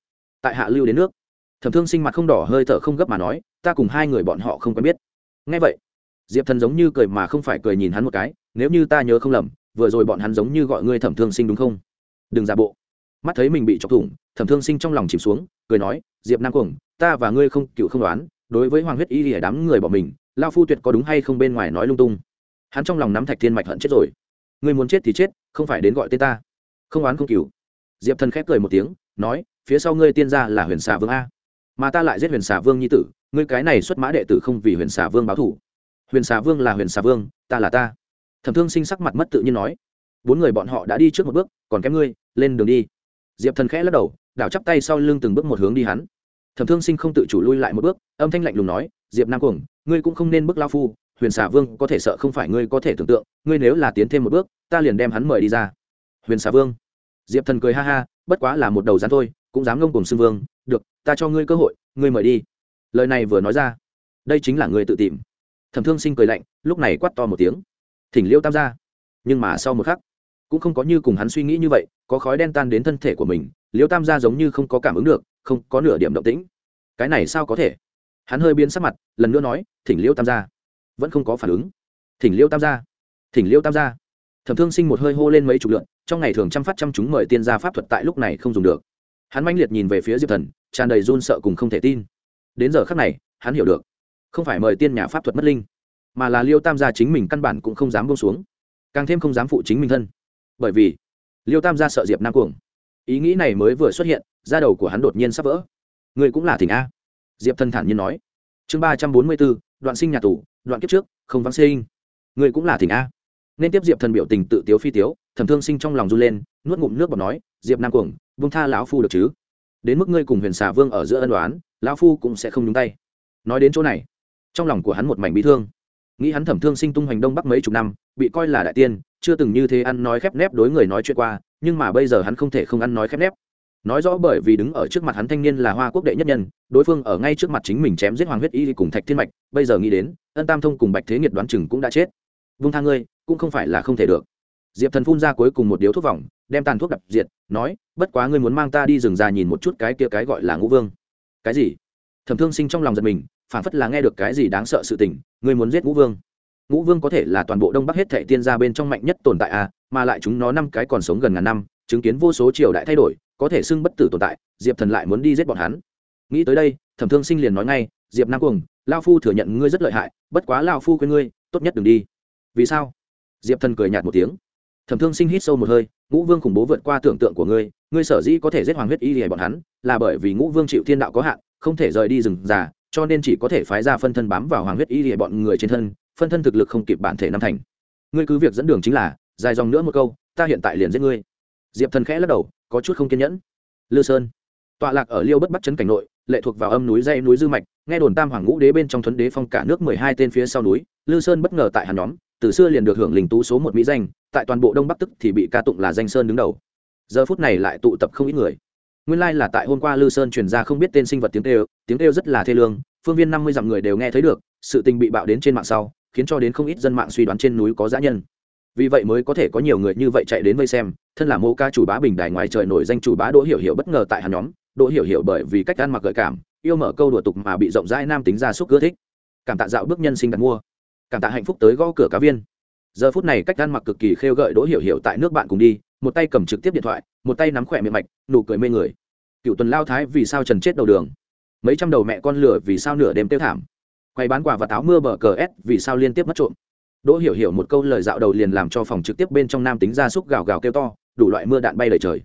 Tại hạ lưu đến nước. Thẩm thương sinh mặt không đỏ, hơi thở không gấp mà nói, ta cùng hai người bọn họ không quen biết. Ngay vậy. Diệp thần giống như cười mà không phải cười nhìn hắn một cái, nếu như ta nhớ không lầm, vừa rồi bọn hắn giống như gọi ngươi thẩm thương sinh đúng không? Đừng giả bộ. Mắt thấy mình bị chọc thủng, thẩm thương sinh trong lòng chìm xuống, cười nói, diệp nam cuồng, ta và ngươi không, cựu không đoán, đối với hoàng huyết y lìa đám người bỏ mình lao phu tuyệt có đúng hay không bên ngoài nói lung tung? Hắn trong lòng nắm thạch thiên mạch hận chết rồi. Ngươi muốn chết thì chết, không phải đến gọi tên ta. Không oán không cựu diệp thần khép cười một tiếng, nói, phía sau ngươi tiên gia là huyền xà vương a. Mà ta lại giết huyền xà vương nhi tử, ngươi cái này xuất mã đệ tử không vì huyền xà vương báo thủ huyền xà vương là huyền xà vương, ta là ta. Thẩm thương sinh sắc mặt mất tự nhiên nói, bốn người bọn họ đã đi trước một bước, còn kém ngươi, lên đường đi. Diệp thần khẽ lắc đầu, đảo chắp tay sau lưng từng bước một hướng đi hắn. Thẩm thương sinh không tự chủ lui lại một bước, âm thanh lạnh lùng nói diệp nam cuồng, ngươi cũng không nên bước lao phu, huyền xà vương có thể sợ không phải ngươi có thể tưởng tượng, ngươi nếu là tiến thêm một bước, ta liền đem hắn mời đi ra. Huyền xà vương. Diệp thần cười ha ha, bất quá là một đầu rắn thôi, cũng dám ngông cùng xưng vương, được, ta cho ngươi cơ hội, ngươi mời đi. Lời này vừa nói ra, đây chính là ngươi tự tìm. Thẩm thương sinh cười lạnh, lúc này quát to một tiếng. Thỉnh liêu tam gia. Nhưng mà sau một khắc, cũng không có như cùng hắn suy nghĩ như vậy, có khói đen tan đến thân thể của mình, liêu tam gia giống như không có cảm ứng được, không có nửa điểm động tĩnh. Cái này sao có thể? Hắn hơi biến sắc mặt, lần nữa nói, thỉnh liêu tam gia. Vẫn không có phản ứng. Thỉnh liêu tam gia, thỉnh liêu tam gia. Thẩm thương sinh một hơi hô lên mấy chục lượn trong ngày thường chăm phát chăm chúng mời tiên gia pháp thuật tại lúc này không dùng được. Hắn manh liệt nhìn về phía diệp thần, tràn đầy run sợ cùng không thể tin. Đến giờ khắc này, hắn hiểu được, không phải mời tiên nhà pháp thuật mất linh, mà là liêu tam gia chính mình căn bản cũng không dám bông xuống, càng thêm không dám phụ chính mình thân. Bởi vì liêu tam gia sợ diệp nam cuồng. Ý nghĩ này mới vừa xuất hiện, da đầu của hắn đột nhiên sắp vỡ. Người cũng là thỉnh a diệp thần thản nhiên nói. Chương ba trăm bốn mươi bốn, đoạn sinh nhà tù, đoạn kiếp trước, không vắng sinh. Người cũng là thỉnh a. Nên tiếp diệp thần biểu tình tự tiếu phi tiếu thẩm thương sinh trong lòng run lên, nuốt ngụm nước bọt nói, diệp nam cuồng vung tha lão phu được chứ? Đến mức ngươi cùng huyền xà vương ở giữa ân đoán lão phu cũng sẽ không nhúng tay. Nói đến chỗ này, trong lòng của hắn một mảnh bị thương. Nghĩ hắn thẩm thương sinh tung hoành đông bắc mấy chục năm, bị coi là đại tiên, chưa từng như thế ăn nói khép nép đối người nói chuyện qua, nhưng mà bây giờ hắn không thể không ăn nói khép nép nói rõ bởi vì đứng ở trước mặt hắn thanh niên là hoa quốc đệ nhất nhân, đối phương ở ngay trước mặt chính mình chém giết hoàng huyết y cùng thạch thiên mạch, bây giờ nghĩ đến, ân tam thông cùng bạch thế nghiệt đoán chừng cũng đã chết. Vung thang ngươi, cũng không phải là không thể được. Diệp thần phun ra cuối cùng một điếu thuốc vòng, đem tàn thuốc đập diệt, nói, bất quá ngươi muốn mang ta đi rừng già nhìn một chút cái kia cái gọi là ngũ vương. Cái gì? Thẩm thương sinh trong lòng giật mình phản phất là nghe được cái gì đáng sợ sự tình, ngươi muốn giết ngũ vương? Ngũ vương có thể là toàn bộ đông bắc hết thệ tiên gia bên trong mạnh nhất tồn tại à mà lại chúng nó năm cái còn sống gần ngàn năm chứng kiến vô số triều đại thay đổi, có thể xưng bất tử tồn tại, diệp thần lại muốn đi giết bọn hắn. Nghĩ tới đây, thẩm thương sinh liền nói ngay, diệp nam cuồng, lao phu thừa nhận ngươi rất lợi hại, bất quá lao phu quên ngươi, tốt nhất đừng đi. Vì sao? Diệp thần cười nhạt một tiếng. Thẩm thương sinh hít sâu một hơi, ngũ vương khủng bố vượt qua tưởng tượng của ngươi ngươi sở dĩ có thể giết hoàng huyết y hề bọn hắn, là bởi vì ngũ vương chịu thiên đạo có hạn, không thể rời đi rừng già, cho nên chỉ có thể phái ra phân thân bám vào hoàng huyết y hề bọn người trên thân, phân thân thực lực không kịp bản thể năm thành. Ngươi cứ việc dẫn đường chính là, dài dòng nữa một câu, ta hiện tại liền giết ngươi diệp thần khẽ lắc đầu, có chút không kiên nhẫn. Lư sơn, tọa lạc ở liêu bất bắc chấn cảnh nội, lệ thuộc vào âm núi dây núi dư mạch, nghe đồn tam hoàng ngũ đế bên trong thuấn đế phong cả nước mười hai tên phía sau núi, lư sơn bất ngờ tại hàn nhóm, từ xưa liền được hưởng linh tú số một mỹ danh, tại toàn bộ đông bắc tức thì bị ca tụng là danh sơn đứng đầu. Giờ phút này lại tụ tập không ít người. Nguyên lai là tại hôm qua lư sơn truyền ra không biết tên sinh vật tiếng kêu tiếng kêu rất là thê lương, phương viên năm mươi dặm người đều nghe thấy được, sự tình bị bạo đến trên mạng sau, khiến cho đến không ít dân mạng suy đoán trên núi có dã nhân. Vì vậy mới có thể có nhiều người như vậy chạy đến vây xem thân là mô ca chủ bá bình đài ngoài trời nổi danh chủ bá đỗ hiểu hiểu bất ngờ tại hắn nhóm. Đỗ hiểu hiểu bởi vì cách ăn mặc gợi cảm, yêu mở câu đùa tục mà bị rộng rãi nam tính ra xúc ưa thích. Cảm tạ dạo bước nhân sinh đặt mua. Cảm tạ hạnh phúc tới gõ cửa cá viên. Giờ phút này cách ăn mặc cực kỳ khêu gợi đỗ hiểu hiểu tại nước bạn cùng đi, một tay cầm trực tiếp điện thoại, một tay nắm khỏe miệng mạch, nụ cười mê người. Cựu tuần lao thái vì sao trần chết đầu đường? Mấy trăm đầu mẹ con lửa vì sao nửa đêm tiêu thảm? Quay bán quả và táo mưa bờ cờ s vì sao liên tiếp mất trộm? Đỗ hiểu hiểu một câu lời dạo đầu liền làm cho phòng trực tiếp bên trong nam tính gia súc gào gào kêu to đủ loại mưa đạn bay lời trời.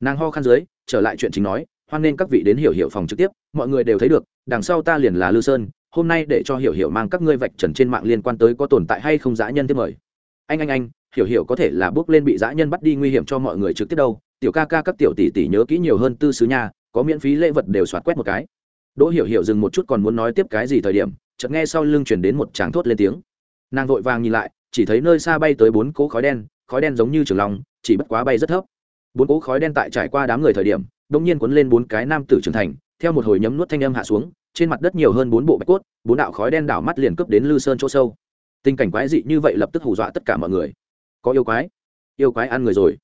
Nàng ho khăn dưới, trở lại chuyện chính nói, hoan nên các vị đến hiểu hiểu phòng trực tiếp, mọi người đều thấy được, đằng sau ta liền là lư sơn, hôm nay để cho hiểu hiểu mang các ngươi vạch trần trên mạng liên quan tới có tồn tại hay không dã nhân tiếp mời. Anh anh anh, hiểu hiểu có thể là bước lên bị dã nhân bắt đi nguy hiểm cho mọi người trực tiếp đâu, tiểu ca ca các tiểu tỷ tỷ nhớ kỹ nhiều hơn tư sứ nhà có miễn phí lễ vật đều soạt quét một cái. Đỗ hiểu hiểu dừng một chút còn muốn nói tiếp cái gì thời điểm, chợt nghe sau lưng truyền đến một tràng thốt lên tiếng. Nàng vội vàng nhìn lại, chỉ thấy nơi xa bay tới bốn cỗ khói đen khói đen giống như trường long, chỉ bất quá bay rất thấp. Bốn cỗ khói đen tại trải qua đám người thời điểm đông nhiên cuốn lên bốn cái nam tử trưởng thành, theo một hồi nhấm nuốt thanh âm hạ xuống, trên mặt đất nhiều hơn bốn bộ bạch cốt, bốn đạo khói đen đảo mắt liền cướp đến lư sơn chỗ sâu. Tình cảnh quái dị như vậy lập tức hù dọa tất cả mọi người. Có yêu quái. Yêu quái ăn người rồi.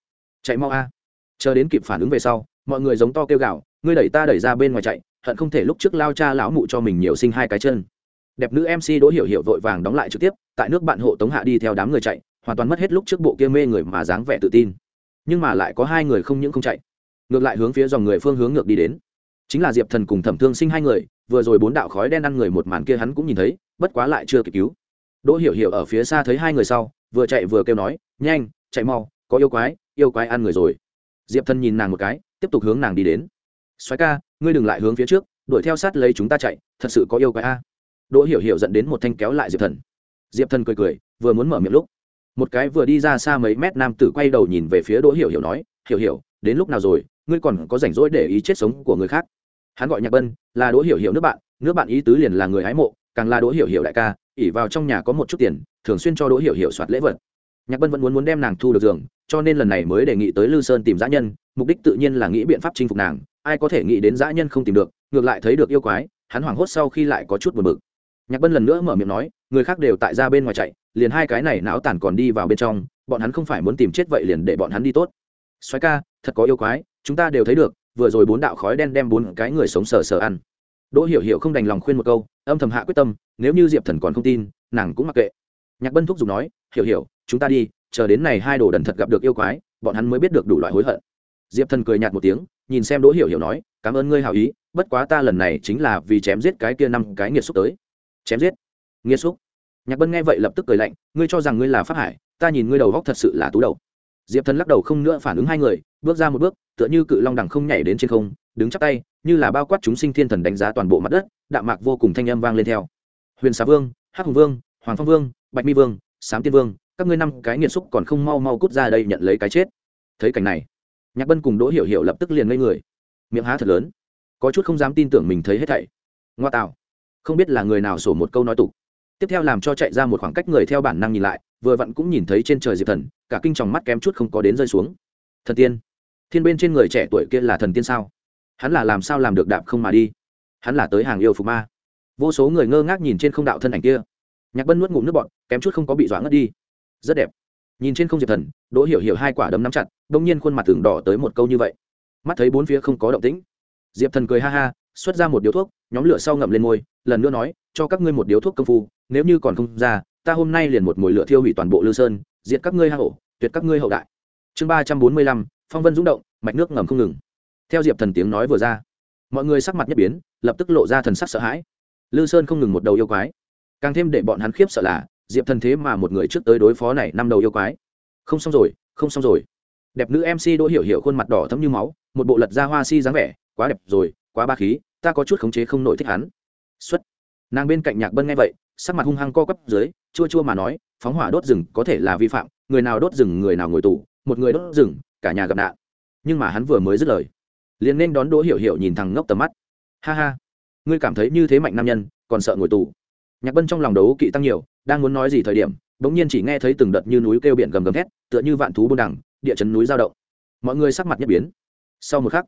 Chạy mau a. Chờ đến kịp phản ứng về sau, mọi người giống to kêu gào, ngươi đẩy ta đẩy ra bên ngoài chạy, hận không thể lúc trước lao cha lão mụ cho mình nhiều sinh hai cái chân. Đẹp nữ mc đỗ hiểu hiểu vội vàng đóng lại trực tiếp, tại nước bạn hộ tống hạ đi theo đám người chạy hoàn toàn mất hết lúc trước bộ kia mê người mà dáng vẻ tự tin. Nhưng mà lại có hai người không những không chạy, ngược lại hướng phía dòng người phương hướng ngược đi đến. Chính là diệp thần cùng thẩm thương sinh hai người, vừa rồi bốn đạo khói đen ăn người một màn kia hắn cũng nhìn thấy, bất quá lại chưa kịp cứu. Đỗ hiểu hiểu ở phía xa thấy hai người sau, vừa chạy vừa kêu nói, nhanh, chạy mau, có yêu quái yêu quái ăn người rồi. Diệp thần nhìn nàng một cái, tiếp tục hướng nàng đi đến. Xoáy ca, ngươi đừng lại hướng phía trước, đuổi theo sát lấy chúng ta chạy, thật sự có yêu quái a. Đỗ hiểu hiểu dẫn đến một thanh kéo lại diệp thần. Diệp thần cười cười, vừa muốn mở miệng lúc một cái vừa đi ra xa mấy mét nam tử quay đầu nhìn về phía đỗ hiểu hiểu nói, hiểu hiểu, đến lúc nào rồi? Ngươi còn có rảnh rỗi để ý chết sống của người khác? Hắn gọi nhạc bân là đỗ hiểu hiểu nước bạn nước bạn ý tứ liền là người hái mộ, càng là đỗ hiểu hiểu đại ca ỉ vào trong nhà có một chút tiền, thường xuyên cho đỗ hiểu hiểu soạt lễ vật. Nhạc bân vẫn muốn muốn đem nàng thu được giường, cho nên lần này mới đề nghị tới lư sơn tìm dã nhân, mục đích tự nhiên là nghĩ biện pháp chinh phục nàng, ai có thể nghĩ đến dã nhân không tìm được, ngược lại thấy được yêu quái, hắn hoảng hốt sau khi lại có chút buồn bực. Nhạc bân lần nữa mở miệng nói, người khác đều tại ra bên ngoài chạy liền hai cái này não tàn còn đi vào bên trong, bọn hắn không phải muốn tìm chết vậy liền để bọn hắn đi tốt. Xoáy ca, thật có yêu quái, chúng ta đều thấy được, vừa rồi bốn đạo khói đen đem bốn cái người sống sờ sờ ăn. Đỗ hiểu hiểu không đành lòng khuyên một câu, âm thầm hạ quyết tâm, nếu như diệp thần còn không tin, nàng cũng mặc kệ. Nhạc bân thúc giục nói, hiểu hiểu, chúng ta đi, chờ đến này hai đồ đần thật gặp được yêu quái, bọn hắn mới biết được đủ loại hối hận. Diệp thần cười nhạt một tiếng, nhìn xem đỗ hiểu hiểu nói, cảm ơn ngươi hào ý, bất quá ta lần này chính là vì chém giết cái kia năm cái nghiệt xúc tới. Chém giết? Nghiệt xúc nhạc bân nghe vậy lập tức cười lạnh, ngươi cho rằng ngươi là pháp hải, ta nhìn ngươi đầu góc thật sự là tú đầu. Diệp thần lắc đầu không nữa phản ứng hai người, bước ra một bước, tựa như cự long đằng không nhảy đến trên không, đứng chắp tay, như là bao quát chúng sinh thiên thần đánh giá toàn bộ mặt đất, đạm mạc vô cùng thanh âm vang lên theo. Huyền xà vương, hắc hùng vương, hoàng phong vương, bạch mi vương, sám tiên vương, các ngươi năm cái nghiệt xúc còn không mau mau cút ra đây nhận lấy cái chết. Thấy cảnh này, nhạc bân cùng đỗ hiểu hiểu lập tức liền ngây người. Miệng há thật lớn, có chút không dám tin tưởng mình thấy hết thảy. Ngoa tạo, không biết là người nào sổ một câu nói tục tiếp theo làm cho chạy ra một khoảng cách người theo bản năng nhìn lại, vừa vặn cũng nhìn thấy trên trời diệp thần, cả kinh tròng mắt kém chút không có đến rơi xuống. Thần tiên, thiên bên trên người trẻ tuổi kia là thần tiên sao? Hắn là làm sao làm được đạp không mà đi? Hắn là tới hàng yêu phục ma. Vô số người ngơ ngác nhìn trên không đạo thân ảnh kia. Nhạc bân nuốt ngụm nước bọn kém chút không có bị dọa ngất đi. Rất đẹp. Nhìn trên không diệp thần, đỗ hiểu hiểu hai quả đấm nắm chặt đ ỗ n g nhiên khuôn mặt tường đỏ tới một câu như vậy. Mắt thấy bốn phía không có động tĩnh. Diệp thần cười ha ha, xuất ra một điếu thuốc, nhóm lửa sau ngậm lên môi, lần nữa nói, cho các ngươi một điếu thuốc công phu nếu như còn không ra, ta hôm nay liền một mồi lửa thiêu hủy toàn bộ lư sơn, diệt các ngươi hạ hổ, tuyệt các ngươi hậu đại. Chương ba trăm bốn mươi lăm, phong vân dũng động, mạch nước ngầm không ngừng. Theo diệp thần tiếng nói vừa ra, mọi người sắc mặt nhất biến, lập tức lộ ra thần sắc sợ hãi. Lư sơn không ngừng một đầu yêu quái. Càng thêm để bọn hắn khiếp sợ là, diệp thần thế mà một người trước tới đối phó này năm đầu yêu quái. Không xong rồi, không xong rồi. Đẹp nữ mc đỗ hiểu hiểu khuôn mặt đỏ thấm như máu, một bộ lật ra hoa si dáng vẻ, quá đẹp rồi, quá ba khí, ta có chút khống chế không nổi thích hắn. Xuất. Nàng bên cạnh nhạc bân nghe vậy sắc mặt hung hăng co quắp dưới, chua chua mà nói, phóng hỏa đốt rừng có thể là vi phạm, người nào đốt rừng, người nào ngồi tù, một người đốt rừng, cả nhà gặp nạn. Nhưng mà hắn vừa mới dứt lời, liền nên đón đỗ hiểu hiểu nhìn thằng ngốc tầm mắt. Ha ha, ngươi cảm thấy như thế mạnh nam nhân, còn sợ ngồi tù? Nhạc bân trong lòng đấu kỵ tăng nhiều, đang muốn nói gì thời điểm, bỗng nhiên chỉ nghe thấy từng đợt như núi kêu biển gầm gầm thét, tựa như vạn thú buôn đằng, địa chấn núi giao động. Mọi người sắc mặt nhất biến. Sau một khắc,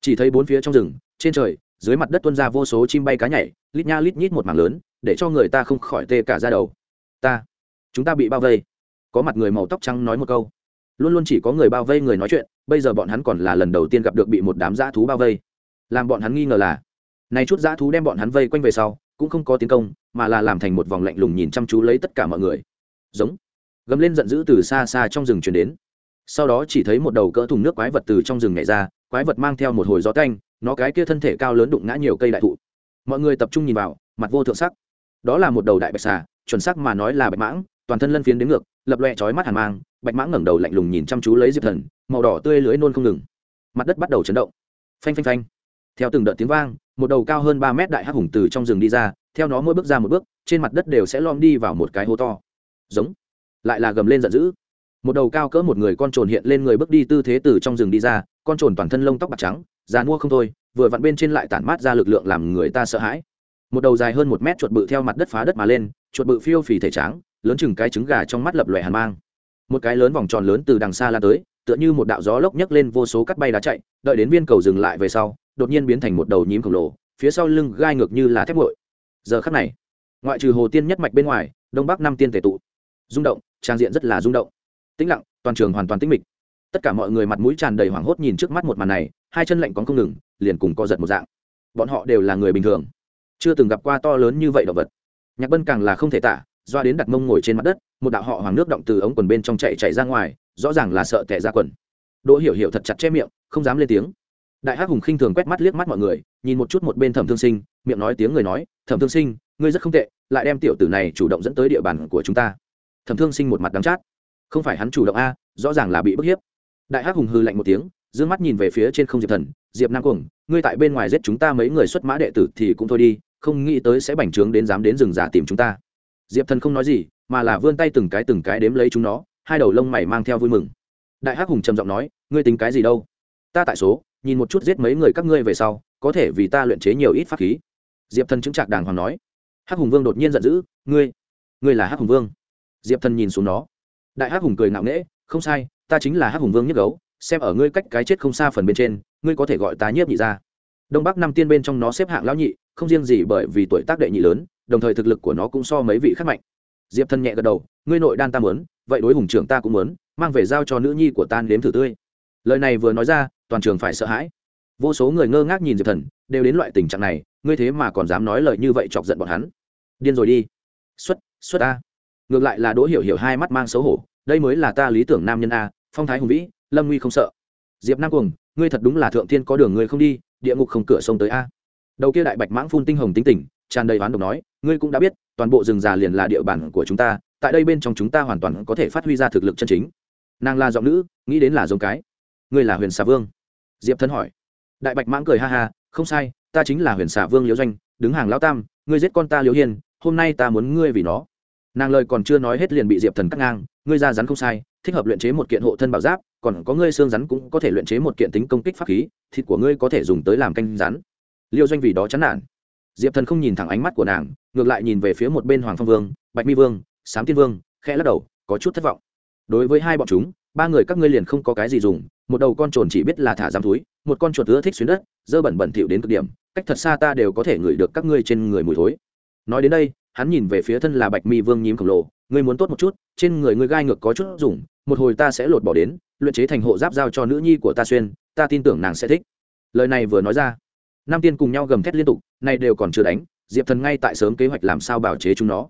chỉ thấy bốn phía trong rừng, trên trời, dưới mặt đất tuôn ra vô số chim bay cá nhảy, lít nha lít nhít một mảng lớn để cho người ta không khỏi tê cả ra đầu. Ta, chúng ta bị bao vây. Có mặt người màu tóc trắng nói một câu. Luôn luôn chỉ có người bao vây người nói chuyện, bây giờ bọn hắn còn là lần đầu tiên gặp được bị một đám dã thú bao vây. Làm bọn hắn nghi ngờ là này chút dã thú đem bọn hắn vây quanh về sau, cũng không có tiến công, mà là làm thành một vòng lạnh lùng nhìn chăm chú lấy tất cả mọi người. Giống, gầm lên giận dữ từ xa xa trong rừng chuyển đến. Sau đó chỉ thấy một đầu cỡ thùng nước quái vật từ trong rừng nhảy ra, quái vật mang theo một hồi gió canh nó cái kia thân thể cao lớn đụng ngã nhiều cây đại thụ. Mọi người tập trung nhìn vào, mặt vô thượng sắc đó là một đầu đại bạch xà, chuẩn xác mà nói là bạch mãng, toàn thân lân phiến đến ngược, lập loẹ trói mắt hàn mang, bạch mãng ngẩng đầu lạnh lùng nhìn chăm chú lấy diệp thần, màu đỏ tươi lưới nôn không ngừng. Mặt đất bắt đầu chấn động. Phanh phanh phanh. Theo từng đợt tiếng vang, một đầu cao hơn ba mét đại hắc hùng từ trong rừng đi ra, theo nó mỗi bước ra một bước, trên mặt đất đều sẽ lom đi vào một cái hố to. Giống. Lại là gầm lên giận dữ. Một đầu cao cỡ một người con trồn hiện lên người bước đi tư thế từ trong rừng đi ra, con trồn toàn thân lông tóc bạc trắng già mua không thôi, vừa vặn bên trên lại tản mát ra lực lượng làm người ta sợ hãi một đầu dài hơn một mét chuột bự theo mặt đất phá đất mà lên, chuột bự phiêu phì thể trắng lớn chừng cái trứng gà trong mắt lập lòe hàn mang. Một cái lớn vòng tròn lớn từ đằng xa lan tới, tựa như một đạo gió lốc nhấc lên vô số cắt bay đá chạy, đợi đến viên cầu dừng lại về sau, đột nhiên biến thành một đầu nhím khổng lồ, phía sau lưng gai ngược như là thép nguội. Giờ khắc này, ngoại trừ hồ tiên nhất mạch bên ngoài, đông bắc năm tiên tề tụ. Rung động, trang diện rất là rung động. Tĩnh lặng, toàn trường hoàn toàn tĩnh mịch. Tất cả mọi người mặt mũi tràn đầy hoảng hốt nhìn trước mắt một màn này, hai chân lạnh còn không ngừng, liền cùng co giật một dạng. Bọn họ đều là người bình thường chưa từng gặp qua to lớn như vậy động vật. Nhạc bân càng là không thể tả, doa đến đặt mông ngồi trên mặt đất, một đạo họ hoàng nước động từ ống quần bên trong chạy chạy ra ngoài, rõ ràng là sợ tẻ ra quần. Đỗ hiểu hiểu thật chặt che miệng, không dám lên tiếng. Đại hắc hùng khinh thường quét mắt liếc mắt mọi người, nhìn một chút một bên thẩm thương sinh, miệng nói tiếng người nói, thẩm thương sinh, ngươi rất không tệ, lại đem tiểu tử này chủ động dẫn tới địa bàn của chúng ta. Thẩm thương sinh một mặt đắng chát. Không phải hắn chủ động a, rõ ràng là bị bức hiếp. Đại hắc hùng hư lạnh một tiếng d mắt nhìn về phía trên không diệp thần, diệp nam cuồng, ngươi tại bên ngoài giết chúng ta mấy người xuất mã đệ tử thì cũng thôi đi không nghĩ tới sẽ bành trướng đến dám đến rừng giả tìm chúng ta. Diệp thần không nói gì, mà là vươn tay từng cái từng cái đếm lấy chúng nó, hai đầu lông mày mang theo vui mừng. Đại hắc hùng trầm giọng nói, ngươi tính cái gì đâu? Ta tại số, nhìn một chút giết mấy người các ngươi về sau, có thể vì ta luyện chế nhiều ít pháp khí. Diệp thần chứng trạc đàng hoàng nói, hắc hùng vương đột nhiên giận dữ, ngươi ngươi là hắc hùng vương? Diệp thần nhìn xuống nó. Đại hắc hùng cười ngạo nghễ, không sai, ta chính là hắc hùng vương nhất gấu, xem ở ngươi cách cái chết không xa phần bên trên, ngươi có thể gọi ta nhiếp nhị ra đông bắc năm tiên bên trong nó xếp hạng lão nhị không riêng gì bởi vì tuổi tác đệ nhị lớn, đồng thời thực lực của nó cũng so mấy vị khác mạnh. Diệp thần nhẹ gật đầu, ngươi nội đan ta mớn vậy đối hùng trưởng ta cũng mớn mang về giao cho nữ nhi của tan đếm thử tươi. Lời này vừa nói ra, toàn trường phải sợ hãi. Vô số người ngơ ngác nhìn diệp thần, đều đến loại tình trạng này, ngươi thế mà còn dám nói lời như vậy chọc giận bọn hắn. Điên rồi đi. Xuất xuất a. Ngược lại là đỗ hiểu hiểu hai mắt mang xấu hổ, đây mới là ta lý tưởng nam nhân a, phong thái hùng vĩ, lâm nguy không sợ. Diệp nam cuồng, ngươi thật đúng là thượng thiên có đường ngươi không đi, địa ngục không cửa sông tới a đầu kia đại bạch mãng phun tinh hồng tính tỉnh tràn đầy oán độc nói, ngươi cũng đã biết, toàn bộ rừng già liền là địa bàn của chúng ta, tại đây bên trong chúng ta hoàn toàn có thể phát huy ra thực lực chân chính. Nàng là giọng nữ, nghĩ đến là giống cái. Ngươi là huyền xà vương? Diệp thân hỏi. Đại bạch mãng cười ha ha, không sai, ta chính là huyền xà vương liễu doanh, đứng hàng lao tam, ngươi giết con ta liễu hiền hôm nay ta muốn ngươi vì nó. Nàng lời còn chưa nói hết liền bị diệp thần cắt ngang, ngươi ra rắn không sai, thích hợp luyện chế một kiện hộ thân bảo giáp, còn có ngươi xương rắn cũng có thể luyện chế một kiện tính công kích pháp khí, thịt của ngươi có thể dùng tới làm canh rắn liêu doanh vì đó chán nản. Diệp thần không nhìn thẳng ánh mắt của nàng, ngược lại nhìn về phía một bên hoàng phong vương, bạch mi vương, sám tiên vương, khẽ lắc đầu, có chút thất vọng. Đối với hai bọn chúng, ba người các ngươi liền không có cái gì dùng, một đầu con trồn chỉ biết là thả giam túi một con chuột ưa thích xuyến đất, dơ bẩn bẩn thỉu đến cực điểm, cách thật xa ta đều có thể ngửi được các ngươi trên người mùi thối. Nói đến đây, hắn nhìn về phía thân là bạch mi vương nhím khổng lồ, ngươi muốn tốt một chút, trên người ngươi gai ngược có chút dùng, một hồi ta sẽ lột bỏ đến, luyện chế thành hộ giáp giao cho nữ nhi của ta xuyên, ta tin tưởng nàng sẽ thích. Lời này vừa nói ra nam tiên cùng nhau gầm thét liên tục, nay đều còn chưa đánh, diệp thần ngay tại sớm kế hoạch làm sao bảo chế chúng nó.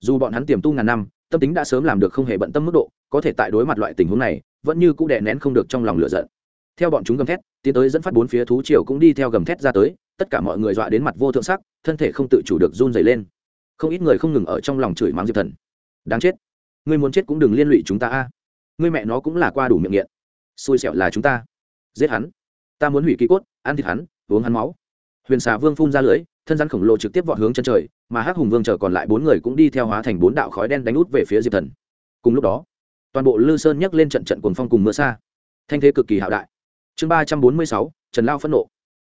Dù bọn hắn tiềm tu ngàn năm, tâm tính đã sớm làm được không hề bận tâm mức độ, có thể tại đối mặt loại tình huống này, vẫn như cũng đè nén không được trong lòng lửa giận. Theo bọn chúng gầm thét, tiến tới dẫn phát bốn phía thú triều cũng đi theo gầm thét ra tới, tất cả mọi người dọa đến mặt vô thượng sắc, thân thể không tự chủ được run dày lên. Không ít người không ngừng ở trong lòng chửi mắng diệp thần. Đáng chết! Ngươi muốn chết cũng đừng liên lụy chúng ta a. Ngươi mẹ nó cũng là qua đủ miệng nghiện. Xui xẻo là chúng ta. Giết hắn. Ta muốn hủy ký cốt, ăn thịt hắn uống hắn máu. Huyền xà vương phun ra lưới thân rắn khổng lồ trực tiếp vọt hướng chân trời, mà hắc hùng vương chờ còn lại bốn người cũng đi theo hóa thành bốn đạo khói đen đánh út về phía diệp thần. Cùng lúc đó, toàn bộ lư sơn nhấc lên trận trận cuồng phong cùng mưa xa. Thanh thế cực kỳ hạo đại. Chương ba trăm bốn mươi sáu, trần lao phẫn nộ.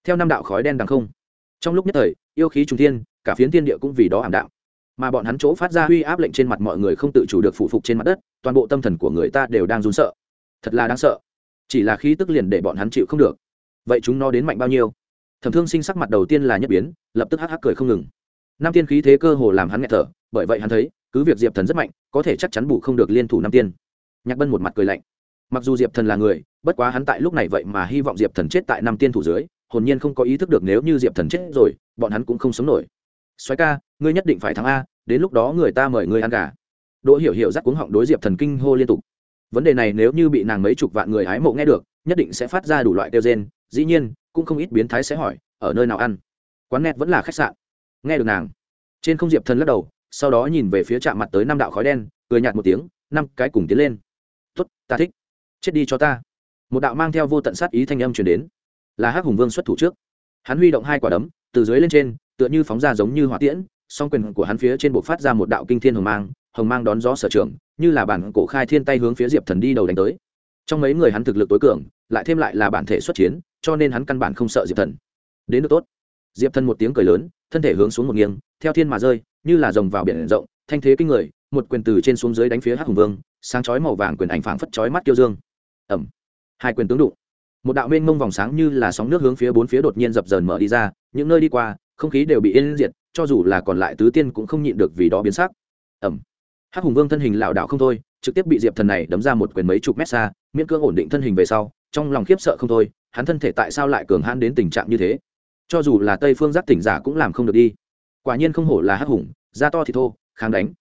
Theo năm đạo khói đen đằng không. Trong lúc nhất thời, yêu khí trung thiên, cả phiến thiên địa cũng vì đó ảm đạm. Mà bọn hắn chỗ phát ra uy áp lệnh trên mặt mọi người không tự chủ được phụ phục trên mặt đất, toàn bộ tâm thần của người ta đều đang run sợ. Thật là đáng sợ. Chỉ là khí tức liền để bọn hắn chịu không được. Vậy chúng nó đến mạnh bao nhiêu? Thẩm thương sinh sắc mặt đầu tiên là nhất biến, lập tức hắc hắc cười không ngừng. Nam tiên khí thế cơ hồ làm hắn nghẹt thở, bởi vậy hắn thấy, cứ việc diệp thần rất mạnh, có thể chắc chắn bù không được liên thủ nam tiên. Nhạc bân một mặt cười lạnh. Mặc dù diệp thần là người, bất quá hắn tại lúc này vậy mà hy vọng diệp thần chết tại Nam tiên thủ dưới, hồn nhiên không có ý thức được nếu như diệp thần chết rồi, bọn hắn cũng không sống nổi. Xoáy ca, ngươi nhất định phải thắng a, đến lúc đó người ta mời ngươi ăn gà. Đỗ hiểu hiểu rắc cuống họng đối diệp thần kinh hô liên tục. Vấn đề này nếu như bị nàng mấy chục vạn người hái mộ nghe được, nhất định sẽ phát ra đủ loại kêu gen dĩ nhiên cũng không ít biến thái sẽ hỏi, ở nơi nào ăn? Quán net vẫn là khách sạn. Nghe được nàng. Trên không diệp thần lắc đầu, sau đó nhìn về phía chạm mặt tới năm đạo khói đen, cười nhạt một tiếng, năm cái cùng tiến lên. Tuất ta thích. Chết đi cho ta. Một đạo mang theo vô tận sát ý thanh âm truyền đến. Là hắc hùng vương xuất thủ trước. Hắn huy động hai quả đấm, từ dưới lên trên, tựa như phóng ra giống như hỏa tiễn, song quyền của hắn phía trên bộ phát ra một đạo kinh thiên hồng mang hồng mang đón gió sở trường, như là bản cổ khai thiên tay hướng phía diệp thần đi đầu đánh tới. Trong mấy người hắn thực lực tối cường, lại thêm lại là bản thể xuất chiến cho nên hắn căn bản không sợ diệp thần. Đến được tốt. Diệp thần một tiếng cười lớn, thân thể hướng xuống một nghiêng, theo thiên mà rơi, như là rồng vào biển rộng, thanh thế kinh người, một quyền từ trên xuống dưới đánh phía hắc hùng vương, sáng chói màu vàng quyền ảnh phảng phất chói mắt tiêu dương. Ẩm hai quyền tướng đụng. Một đạo mênh mông vòng sáng như là sóng nước hướng phía bốn phía đột nhiên dập dờn mở đi ra, những nơi đi qua, không khí đều bị yên diệt, cho dù là còn lại tứ tiên cũng không nhịn được vì đó biến sắc. Ẩm hắc hùng vương thân hình lảo đảo không thôi, trực tiếp bị diệp thần này đấm ra một quyền mấy chục mét xa, miễn cưỡng ổn định thân hình về sau, trong lòng khiếp sợ không thôi hắn thân thể tại sao lại cường hãn đến tình trạng như thế? Cho dù là tây phương giác tỉnh giả cũng làm không được đi. Quả nhiên không hổ là hắc hùng, da to thì thô, kháng đánh.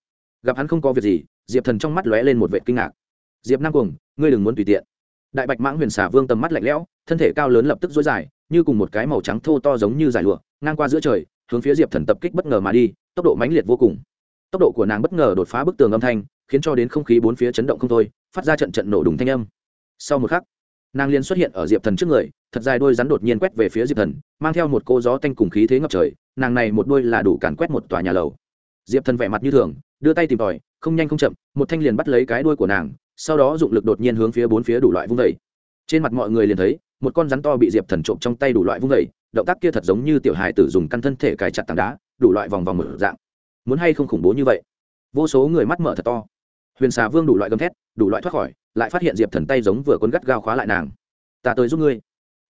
Gặp hắn không có việc gì, diệp thần trong mắt lóe lên một vệ kinh ngạc. Diệp năng cuồng, ngươi đừng muốn tùy tiện. Đại bạch mãng huyền xả vương tầm mắt lạnh lẽo, thân thể cao lớn lập tức dối dài, như cùng một cái màu trắng thô to giống như giải lụa, ngang qua giữa trời, hướng phía diệp thần tập kích bất ngờ mà đi, tốc độ mãnh liệt vô cùng. Tốc độ của nàng bất ngờ đột phá bức tường âm thanh, khiến cho đến không khí bốn phía chấn động không thôi, phát ra trận trận nổ đùng thanh âm. Sau một khắc nàng liền xuất hiện ở diệp thần trước người, thật dài đôi rắn đột nhiên quét về phía diệp thần, mang theo một cô gió tanh cùng khí thế ngập trời, nàng này một đôi là đủ càn quét một tòa nhà lầu. Diệp thần vẻ mặt như thường, đưa tay tìm tòi, không nhanh không chậm, một thanh liền bắt lấy cái đuôi của nàng, sau đó dụng lực đột nhiên hướng phía bốn phía đủ loại vung vẩy trên mặt mọi người liền thấy, một con rắn to bị diệp thần trộm trong tay đủ loại vung vẩy động tác kia thật giống như tiểu hài tử dùng căn thân thể cài chặt tảng đá, đủ loại vòng vòng mở dạng. Muốn hay không khủng bố như vậy? Vô số người mắt mở thật to. Huyền xà vương đủ loại gầm thét, đủ loại thoát khỏi lại phát hiện diệp thần tay giống vừa cuốn gắt gao khóa lại nàng ta tới giúp ngươi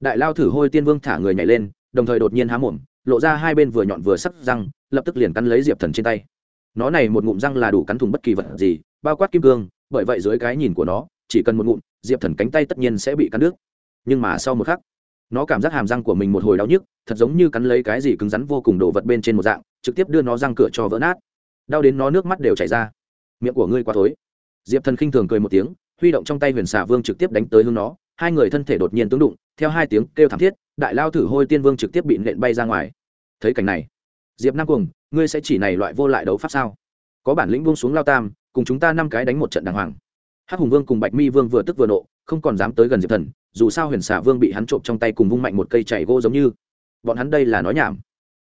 đại lao thử hôi tiên vương thả người nhảy lên đồng thời đột nhiên há mồm lộ ra hai bên vừa nhọn vừa sắc răng lập tức liền cắn lấy diệp thần trên tay nó này một ngụm răng là đủ cắn thùng bất kỳ vật gì bao quát kim cương bởi vậy dưới cái nhìn của nó chỉ cần một ngụm diệp thần cánh tay tất nhiên sẽ bị cắn đứt nhưng mà sau một khắc nó cảm giác hàm răng của mình một hồi đau nhức thật giống như cắn lấy cái gì cứng rắn vô cùng đổ vật bên trên một dạng trực tiếp đưa nó răng cửa cho vỡ nát đau đến nó nước mắt đều chảy ra miệng của ngươi quá thối diệp thần khinh thường cười một tiếng huy động trong tay huyền xà vương trực tiếp đánh tới hướng nó, hai người thân thể đột nhiên tướng đụng, theo hai tiếng kêu thảm thiết, đại lao thử hôi tiên vương trực tiếp bị nện bay ra ngoài. Thấy cảnh này, diệp nam cùng ngươi sẽ chỉ này loại vô lại đấu pháp sao? Có bản lĩnh buông xuống lao tam, cùng chúng ta năm cái đánh một trận đàng hoàng. Hắc hùng vương cùng bạch mi vương vừa tức vừa nộ, không còn dám tới gần diệp thần, dù sao huyền xà vương bị hắn trộm trong tay cùng vung mạnh một cây chảy gỗ giống như. Bọn hắn đây là nói nhảm.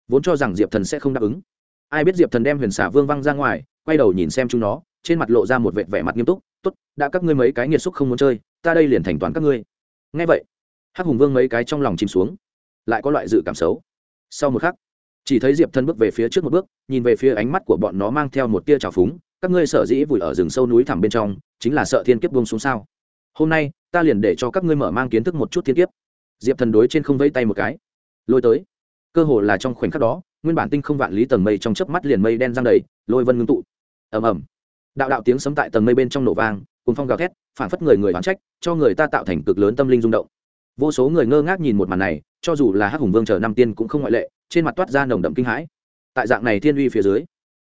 Vốn cho rằng diệp thần sẽ không đáp ứng. Ai biết diệp thần đem huyền xà vương văng ra ngoài, quay đầu nhìn xem chúng nó, trên mặt lộ ra một vệt vẻ mặt nghiêm túc tốt, đã các ngươi mấy cái nghiệt xúc không muốn chơi, ta đây liền thành toàn các ngươi. Ngay vậy, hắc hùng vương mấy cái trong lòng chìm xuống, lại có loại dự cảm xấu. Sau một khắc, chỉ thấy diệp thần bước về phía trước một bước, nhìn về phía ánh mắt của bọn nó mang theo một tia trào phúng, các ngươi sở dĩ vùi ở rừng sâu núi thẳm bên trong, chính là sợ thiên kiếp buông xuống sao? Hôm nay, ta liền để cho các ngươi mở mang kiến thức một chút thiên kiếp. Diệp thần đối trên không vẫy tay một cái, lôi tới. Cơ hồ là trong khoảnh khắc đó, nguyên bản tinh không vạn lý tầng mây trong chớp mắt liền mây đen giang đầy, lôi vân ngưng tụ. Ầm ầm đạo đạo tiếng sấm tại tầng mây bên trong nổ vang cùng phong gào thét phản phất người người oán trách, cho người ta tạo thành cực lớn tâm linh rung động. Vô số người ngơ ngác nhìn một màn này, cho dù là hắc hùng vương chờ năm tiên cũng không ngoại lệ, trên mặt toát ra nồng đậm kinh hãi. Tại dạng này thiên uy phía dưới,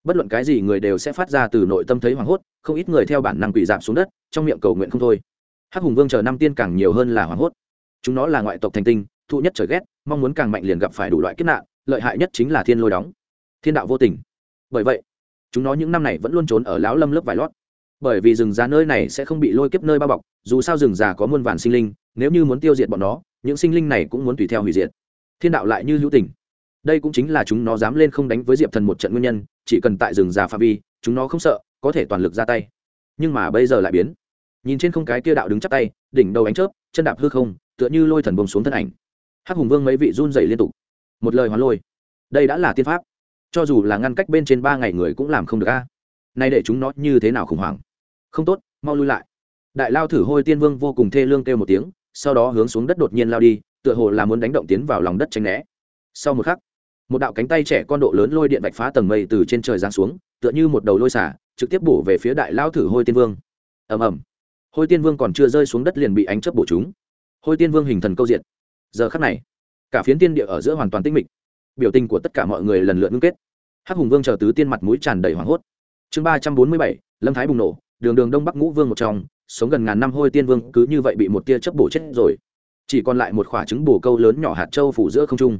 bất luận cái gì người đều sẽ phát ra từ nội tâm thấy hoảng hốt, không ít người theo bản năng quỷ giảm xuống đất, trong miệng cầu nguyện không thôi. Hắc hùng vương chờ năm tiên càng nhiều hơn là hoảng hốt. Chúng nó là ngoại tộc thành tinh, thụ nhất trời ghét, mong muốn càng mạnh liền gặp phải đủ loại kiếp nạn, lợi hại nhất chính là thiên lôi đóng. Thiên đạo vô tình. Bởi vậy chúng nó những năm này vẫn luôn trốn ở lão lâm lớp vải lót. Bởi vì rừng già nơi này sẽ không bị lôi kiếp nơi bao bọc, dù sao rừng già có muôn vàn sinh linh, nếu như muốn tiêu diệt bọn nó, những sinh linh này cũng muốn tùy theo hủy diệt. Thiên đạo lại như hữu tình. Đây cũng chính là chúng nó dám lên không đánh với diệp thần một trận nguyên nhân, chỉ cần tại rừng già pha vi, chúng nó không sợ, có thể toàn lực ra tay. Nhưng mà bây giờ lại biến. Nhìn trên không cái kia đạo đứng chắp tay, đỉnh đầu ánh chớp, chân đạp hư không, tựa như lôi thần bông xuống thân ảnh. Hắc hùng vương mấy vị run dày liên tục. Một lời hoán lôi. Đây đã là tiên pháp cho dù là ngăn cách bên trên ba ngày người cũng làm không được a. Nay để chúng nó như thế nào khủng hoảng? Không tốt, mau lui lại. Đại lao thử hôi tiên vương vô cùng thê lương kêu một tiếng, sau đó hướng xuống đất đột nhiên lao đi, tựa hồ là muốn đánh động tiến vào lòng đất tránh né. Sau một khắc, một đạo cánh tay trẻ con độ lớn lôi điện vạch phá tầng mây từ trên trời giáng xuống, tựa như một đầu lôi xả, trực tiếp bổ về phía đại lao thử hôi tiên vương. Ầm ầm. Hôi tiên vương còn chưa rơi xuống đất liền bị ánh chớp bổ chúng hôi tiên vương hình thần câu diện giờ khắc này, cả phiến tiên địa ở giữa hoàn toàn tinh mịch biểu tình của tất cả mọi người lần lượt ngưng kết. Hắc hùng vương chờ tứ tiên mặt mũi tràn đầy hoảng hốt. Chương ba trăm bốn mươi bảy, lâm thái bùng nổ, đường đường đông bắc ngũ vương một trong, sống gần ngàn năm hôi tiên vương, cứ như vậy bị một tia chớp bổ chết rồi. Chỉ còn lại một quả trứng bổ câu lớn nhỏ hạt châu phủ giữa không trung.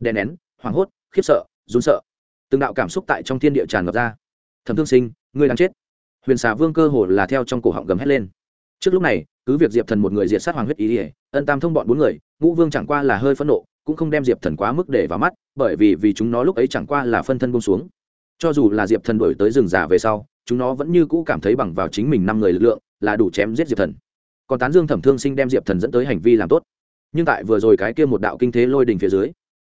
Đè nén, hoảng hốt, khiếp sợ, run sợ. Từng đạo cảm xúc tại trong thiên địa tràn ngập ra. Thẩm thương sinh, ngươi đang chết. Huyền xà vương cơ hồ là theo trong cổ họng gầm hét lên. Trước lúc này, cứ việc diệp thần một người diệt sát hoàng huyết ý ỉa ân tam thông bọn bốn người, ngũ vương chẳng qua là hơi phẫn nộ cũng không đem diệp thần quá mức để vào mắt, bởi vì vì chúng nó lúc ấy chẳng qua là phân thân bông xuống. Cho dù là diệp thần đổi tới rừng già về sau, chúng nó vẫn như cũ cảm thấy bằng vào chính mình năm người lực lượng là đủ chém giết diệp thần. Còn tán dương thẩm thương sinh đem diệp thần dẫn tới hành vi làm tốt. Nhưng tại vừa rồi cái kia một đạo kinh thế lôi đình phía dưới,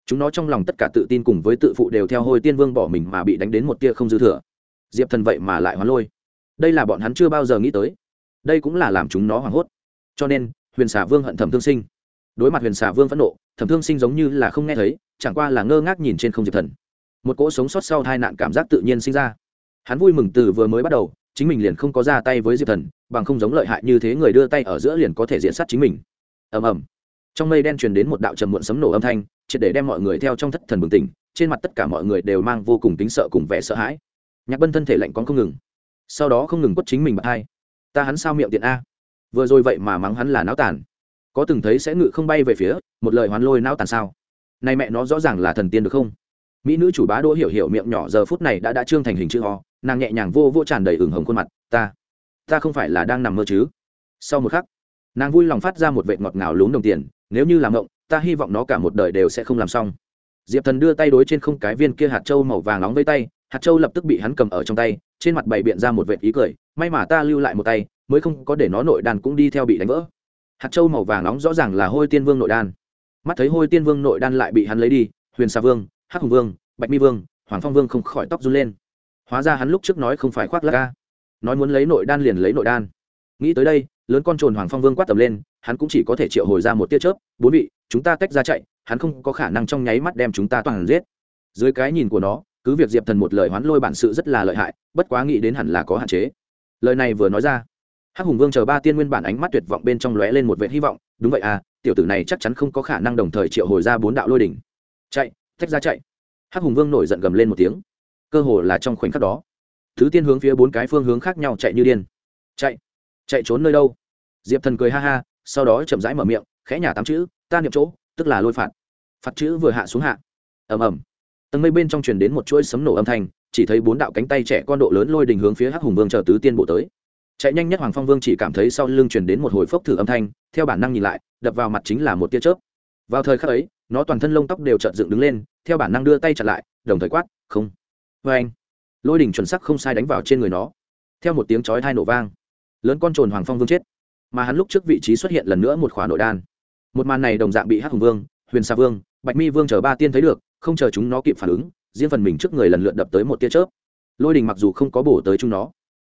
chúng nó trong lòng tất cả tự tin cùng với tự phụ đều theo hôi tiên vương bỏ mình mà bị đánh đến một tia không dư thừa. Diệp thần vậy mà lại hoán lôi. Đây là bọn hắn chưa bao giờ nghĩ tới. Đây cũng là làm chúng nó hoảng hốt. Cho nên, huyền xà vương hận thẩm thương sinh. Đối mặt huyền xà vương phẫn nộ thẩm thương sinh giống như là không nghe thấy, chẳng qua là ngơ ngác nhìn trên không diệp thần. Một cỗ sống sót sau hai nạn cảm giác tự nhiên sinh ra. Hắn vui mừng từ vừa mới bắt đầu, chính mình liền không có ra tay với diệp thần, bằng không giống lợi hại như thế người đưa tay ở giữa liền có thể diện sát chính mình. Ầm ầm. Trong mây đen truyền đến một đạo trầm muộn sấm nổ âm thanh, triệt để đem mọi người theo trong thất thần bừng tỉnh, trên mặt tất cả mọi người đều mang vô cùng tính sợ cùng vẻ sợ hãi. Nhạc bân thân thể lạnh con không ngừng. Sau đó không ngừng quất chính mình bật hai ta hắn sao miệng tiện a? Vừa rồi vậy mà mắng hắn là náo tàn có từng thấy sẽ ngự không bay về phía, một lời hoán lôi não tàn sao? Nay mẹ nó rõ ràng là thần tiên được không? Mỹ nữ chủ bá đỗ hiểu hiểu miệng nhỏ giờ phút này đã đã trương thành hình chữ ho nàng nhẹ nhàng vô vô tràn đầy ửng hồng khuôn mặt, ta ta không phải là đang nằm mơ chứ? Sau một khắc, nàng vui lòng phát ra một vệ ngọt ngào lún đồng tiền, nếu như làm ngộng, ta hy vọng nó cả một đời đều sẽ không làm xong. Diệp thần đưa tay đối trên không cái viên kia hạt trâu màu vàng nóng với tay, hạt trâu lập tức bị hắn cầm ở trong tay, trên mặt bày biện ra một vệt ý cười, may mà ta lưu lại một tay, mới không có để nó nội đàn cũng đi theo bị đánh vỡ hạt châu màu vàng nóng rõ ràng là hôi tiên vương nội đan. Mắt thấy hôi tiên vương nội đan lại bị hắn lấy đi, huyền xà vương, hắc hùng vương, bạch mi vương, hoàng phong vương không khỏi tóc run lên. Hóa ra hắn lúc trước nói không phải khoác lắc ca nói muốn lấy nội đan liền lấy nội đan. Nghĩ tới đây, lớn con trồn hoàng phong vương quát tầm lên, hắn cũng chỉ có thể triệu hồi ra một tia chớp, bốn vị, chúng ta tách ra chạy, hắn không có khả năng trong nháy mắt đem chúng ta toàn giết. Dưới cái nhìn của nó, cứ việc diệp thần một lời hoán lôi bản sự rất là lợi hại, bất quá nghĩ đến hẳn là có hạn chế. Lời này vừa nói ra hắc hùng vương chờ ba tiên nguyên bản ánh mắt tuyệt vọng bên trong lóe lên một vệ hy vọng, đúng vậy à tiểu tử này chắc chắn không có khả năng đồng thời triệu hồi ra bốn đạo lôi đỉnh. Chạy, tách ra chạy. Hắc hùng vương nổi giận gầm lên một tiếng. Cơ hồ là trong khoảnh khắc đó, thứ tiên hướng phía bốn cái phương hướng khác nhau chạy như điên. Chạy chạy trốn nơi đâu? Diệp thần cười ha ha, sau đó chậm rãi mở miệng, khẽ nhả tám chữ, ta niệm chỗ, tức là lôi phạt. Phạt chữ vừa hạ xuống hạ. Ầm ầm. Tầng mây bên trong truyền đến một chuỗi sấm nổ âm thanh, chỉ thấy bốn đạo cánh tay trẻ con độ lớn lôi đình hướng phía hắc hùng vương chờ tứ tiên bộ tới chạy nhanh nhất hoàng phong vương chỉ cảm thấy sau lưng truyền đến một hồi phốc thử âm thanh, theo bản năng nhìn lại, đập vào mặt chính là một tia chớp. Vào thời khắc ấy, nó toàn thân lông tóc đều trợn dựng đứng lên, theo bản năng đưa tay chặn lại, đồng thời quát, không. Vê anh, lôi đỉnh chuẩn sắc không sai đánh vào trên người nó. Theo một tiếng chói thai nổ vang, lớn con trồn hoàng phong vương chết. Mà hắn lúc trước vị trí xuất hiện lần nữa một khỏa nội đan. Một màn này đồng dạng bị hắc hùng vương, huyền sa vương, bạch mi vương chờ ba tiên thấy được, không chờ chúng nó kịp phản ứng, riêng phần mình trước người lần lượt đập tới một tia chớp. Lôi đình mặc dù không có bổ tới chúng nó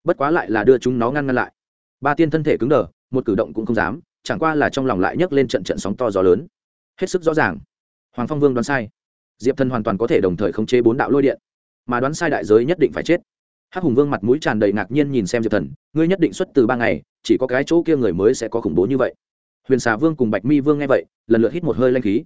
bất quá lại là đưa chúng nó ngăn ngăn lại. Ba tiên thân thể cứng đờ, một cử động cũng không dám, chẳng qua là trong lòng lại nhấc lên trận trận sóng to gió lớn. Hết sức rõ ràng. Hoàng phong vương đoán sai. Diệp thần hoàn toàn có thể đồng thời khống chế bốn đạo lôi điện. Mà đoán sai đại giới nhất định phải chết. Hắc hùng vương mặt mũi tràn đầy ngạc nhiên nhìn xem diệp thần, ngươi nhất định xuất từ ba ngày, chỉ có cái chỗ kia người mới sẽ có khủng bố như vậy. Huyền xà vương cùng bạch mi vương nghe vậy, lần lượt hít một hơi lanh khí.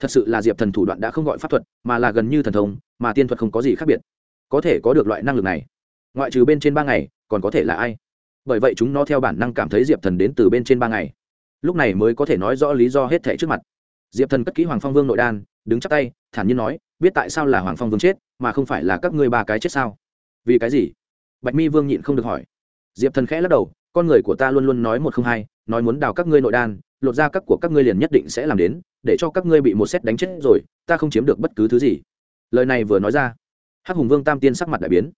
Thật sự là diệp thần thủ đoạn đã không gọi pháp thuật, mà là gần như thần thông, mà tiên thuật không có gì khác biệt. Có thể có được loại năng lực này. Ngoại trừ bên trên ba ngày còn có thể là ai? Bởi vậy chúng nó theo bản năng cảm thấy diệp thần đến từ bên trên ba ngày. Lúc này mới có thể nói rõ lý do hết thể trước mặt. Diệp thần cất kỹ hoàng phong vương nội đan, đứng chắc tay, thản nhiên nói, biết tại sao là hoàng phong vương chết, mà không phải là các ngươi ba cái chết sao? Vì cái gì? Bạch mi vương nhịn không được hỏi. Diệp thần khẽ lắc đầu, con người của ta luôn luôn nói một không hai, nói muốn đào các ngươi nội đan, lột ra các của các ngươi liền nhất định sẽ làm đến, để cho các ngươi bị một xét đánh chết rồi, ta không chiếm được bất cứ thứ gì. Lời này vừa nói ra, hắc hùng vương tam tiên sắc mặt đại biến.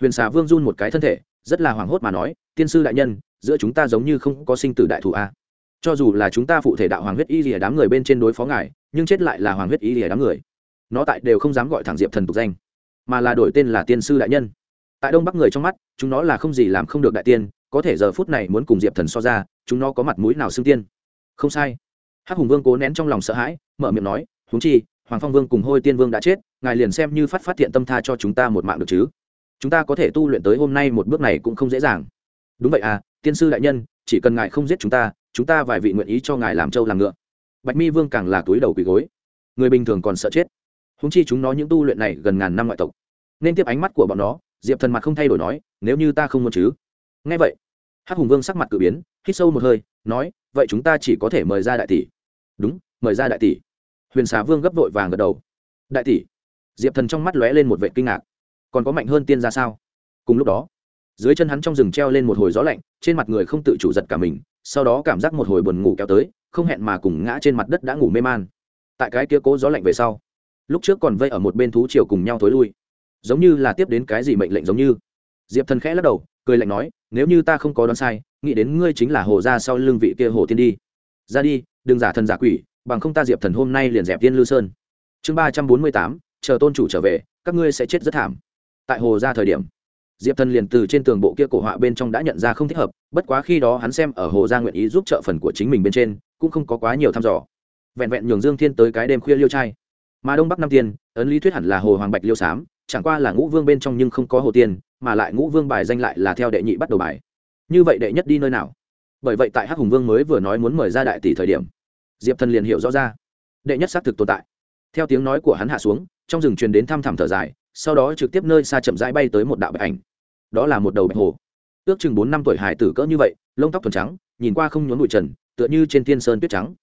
Huyền xà vương run một cái thân thể rất là hoảng hốt mà nói, tiên sư đại nhân, giữa chúng ta giống như không có sinh tử đại thủ a. Cho dù là chúng ta phụ thể đạo hoàng huyết y rìa đám người bên trên đối phó ngài, nhưng chết lại là hoàng huyết y rìa đám người. Nó tại đều không dám gọi thẳng diệp thần tục danh, mà là đổi tên là tiên sư đại nhân. Tại đông bắc người trong mắt, chúng nó là không gì làm không được đại tiên, có thể giờ phút này muốn cùng diệp thần so ra, chúng nó có mặt mũi nào xưng tiên? Không sai. Hắc hùng vương cố nén trong lòng sợ hãi, mở miệng nói, huống chi, hoàng phong vương cùng hôi tiên vương đã chết, ngài liền xem như phát phát thiện tâm tha cho chúng ta một mạng được chứ? Chúng ta có thể tu luyện tới hôm nay một bước này cũng không dễ dàng. Đúng vậy à tiên sư đại nhân, chỉ cần ngài không giết chúng ta chúng ta vài vị nguyện ý cho ngài làm trâu làm ngựa. Bạch mi vương càng là túi đầu quỳ gối. Người bình thường còn sợ chết. Húng chi chúng nó những tu luyện này gần ngàn năm ngoại tộc. Nên tiếp ánh mắt của bọn nó, diệp thần mặt không thay đổi nói, nếu như ta không muốn chứ? Ngay vậy, hắc hùng vương sắc mặt cử biến, hít sâu một hơi, nói, vậy chúng ta chỉ có thể mời ra đại tỷ. Đúng, mời ra đại tỷ. Huyền xà vương gấp vội vàng gật đầu. Đại tỷ. Diệp thần trong mắt lóe lên một vệ kinh ngạc còn có mạnh hơn tiên ra sao? Cùng lúc đó, dưới chân hắn trong rừng treo lên một hồi gió lạnh, trên mặt người không tự chủ giật cả mình, sau đó cảm giác một hồi buồn ngủ kéo tới, không hẹn mà cùng ngã trên mặt đất đã ngủ mê man. Tại cái kia cố gió lạnh về sau, lúc trước còn vây ở một bên thú chiều cùng nhau thối lui, giống như là tiếp đến cái gì mệnh lệnh giống như. Diệp thần khẽ lắc đầu, cười lạnh nói, nếu như ta không có đoán sai, nghĩ đến ngươi chính là hồ ra sau lưng vị kia hồ tiên đi. Ra đi, đừng giả thần giả quỷ, bằng không ta diệp thần hôm nay liền dẹp tiên lư sơn. Chương ba trăm bốn mươi tám, chờ tôn chủ trở về, các ngươi sẽ chết rất thảm tại hồ ra thời điểm. Diệp thần liền từ trên tường bộ kia cổ họa bên trong đã nhận ra không thích hợp, bất quá khi đó hắn xem ở hồ gia nguyện ý giúp trợ phần của chính mình bên trên, cũng không có quá nhiều thăm dò. Vẹn vẹn nhường dương thiên tới cái đêm khuya liêu trai. Mà đông bắc nam tiên, ấn lý thuyết hẳn là hồ hoàng bạch liêu xám chẳng qua là ngũ vương bên trong nhưng không có hồ tiên, mà lại ngũ vương bài danh lại là theo đệ nhị bắt đầu bài. Như vậy đệ nhất đi nơi nào? Bởi vậy tại hắc hùng vương mới vừa nói muốn mời ra đại tỷ thời điểm, diệp thần liền hiểu rõ ra. Đệ nhất xác thực tồn tại. Theo tiếng nói của hắn hạ xuống, trong rừng truyền đến thăm thẳm thở dài sau đó trực tiếp nơi xa chậm rãi bay tới một đạo bạch ảnh. Đó là một đầu bạch hồ. Ước chừng bốn năm tuổi hải tử cỡ như vậy, lông tóc thuần trắng, nhìn qua không nhốn bụi trần, tựa như trên thiên sơn tuyết trắng.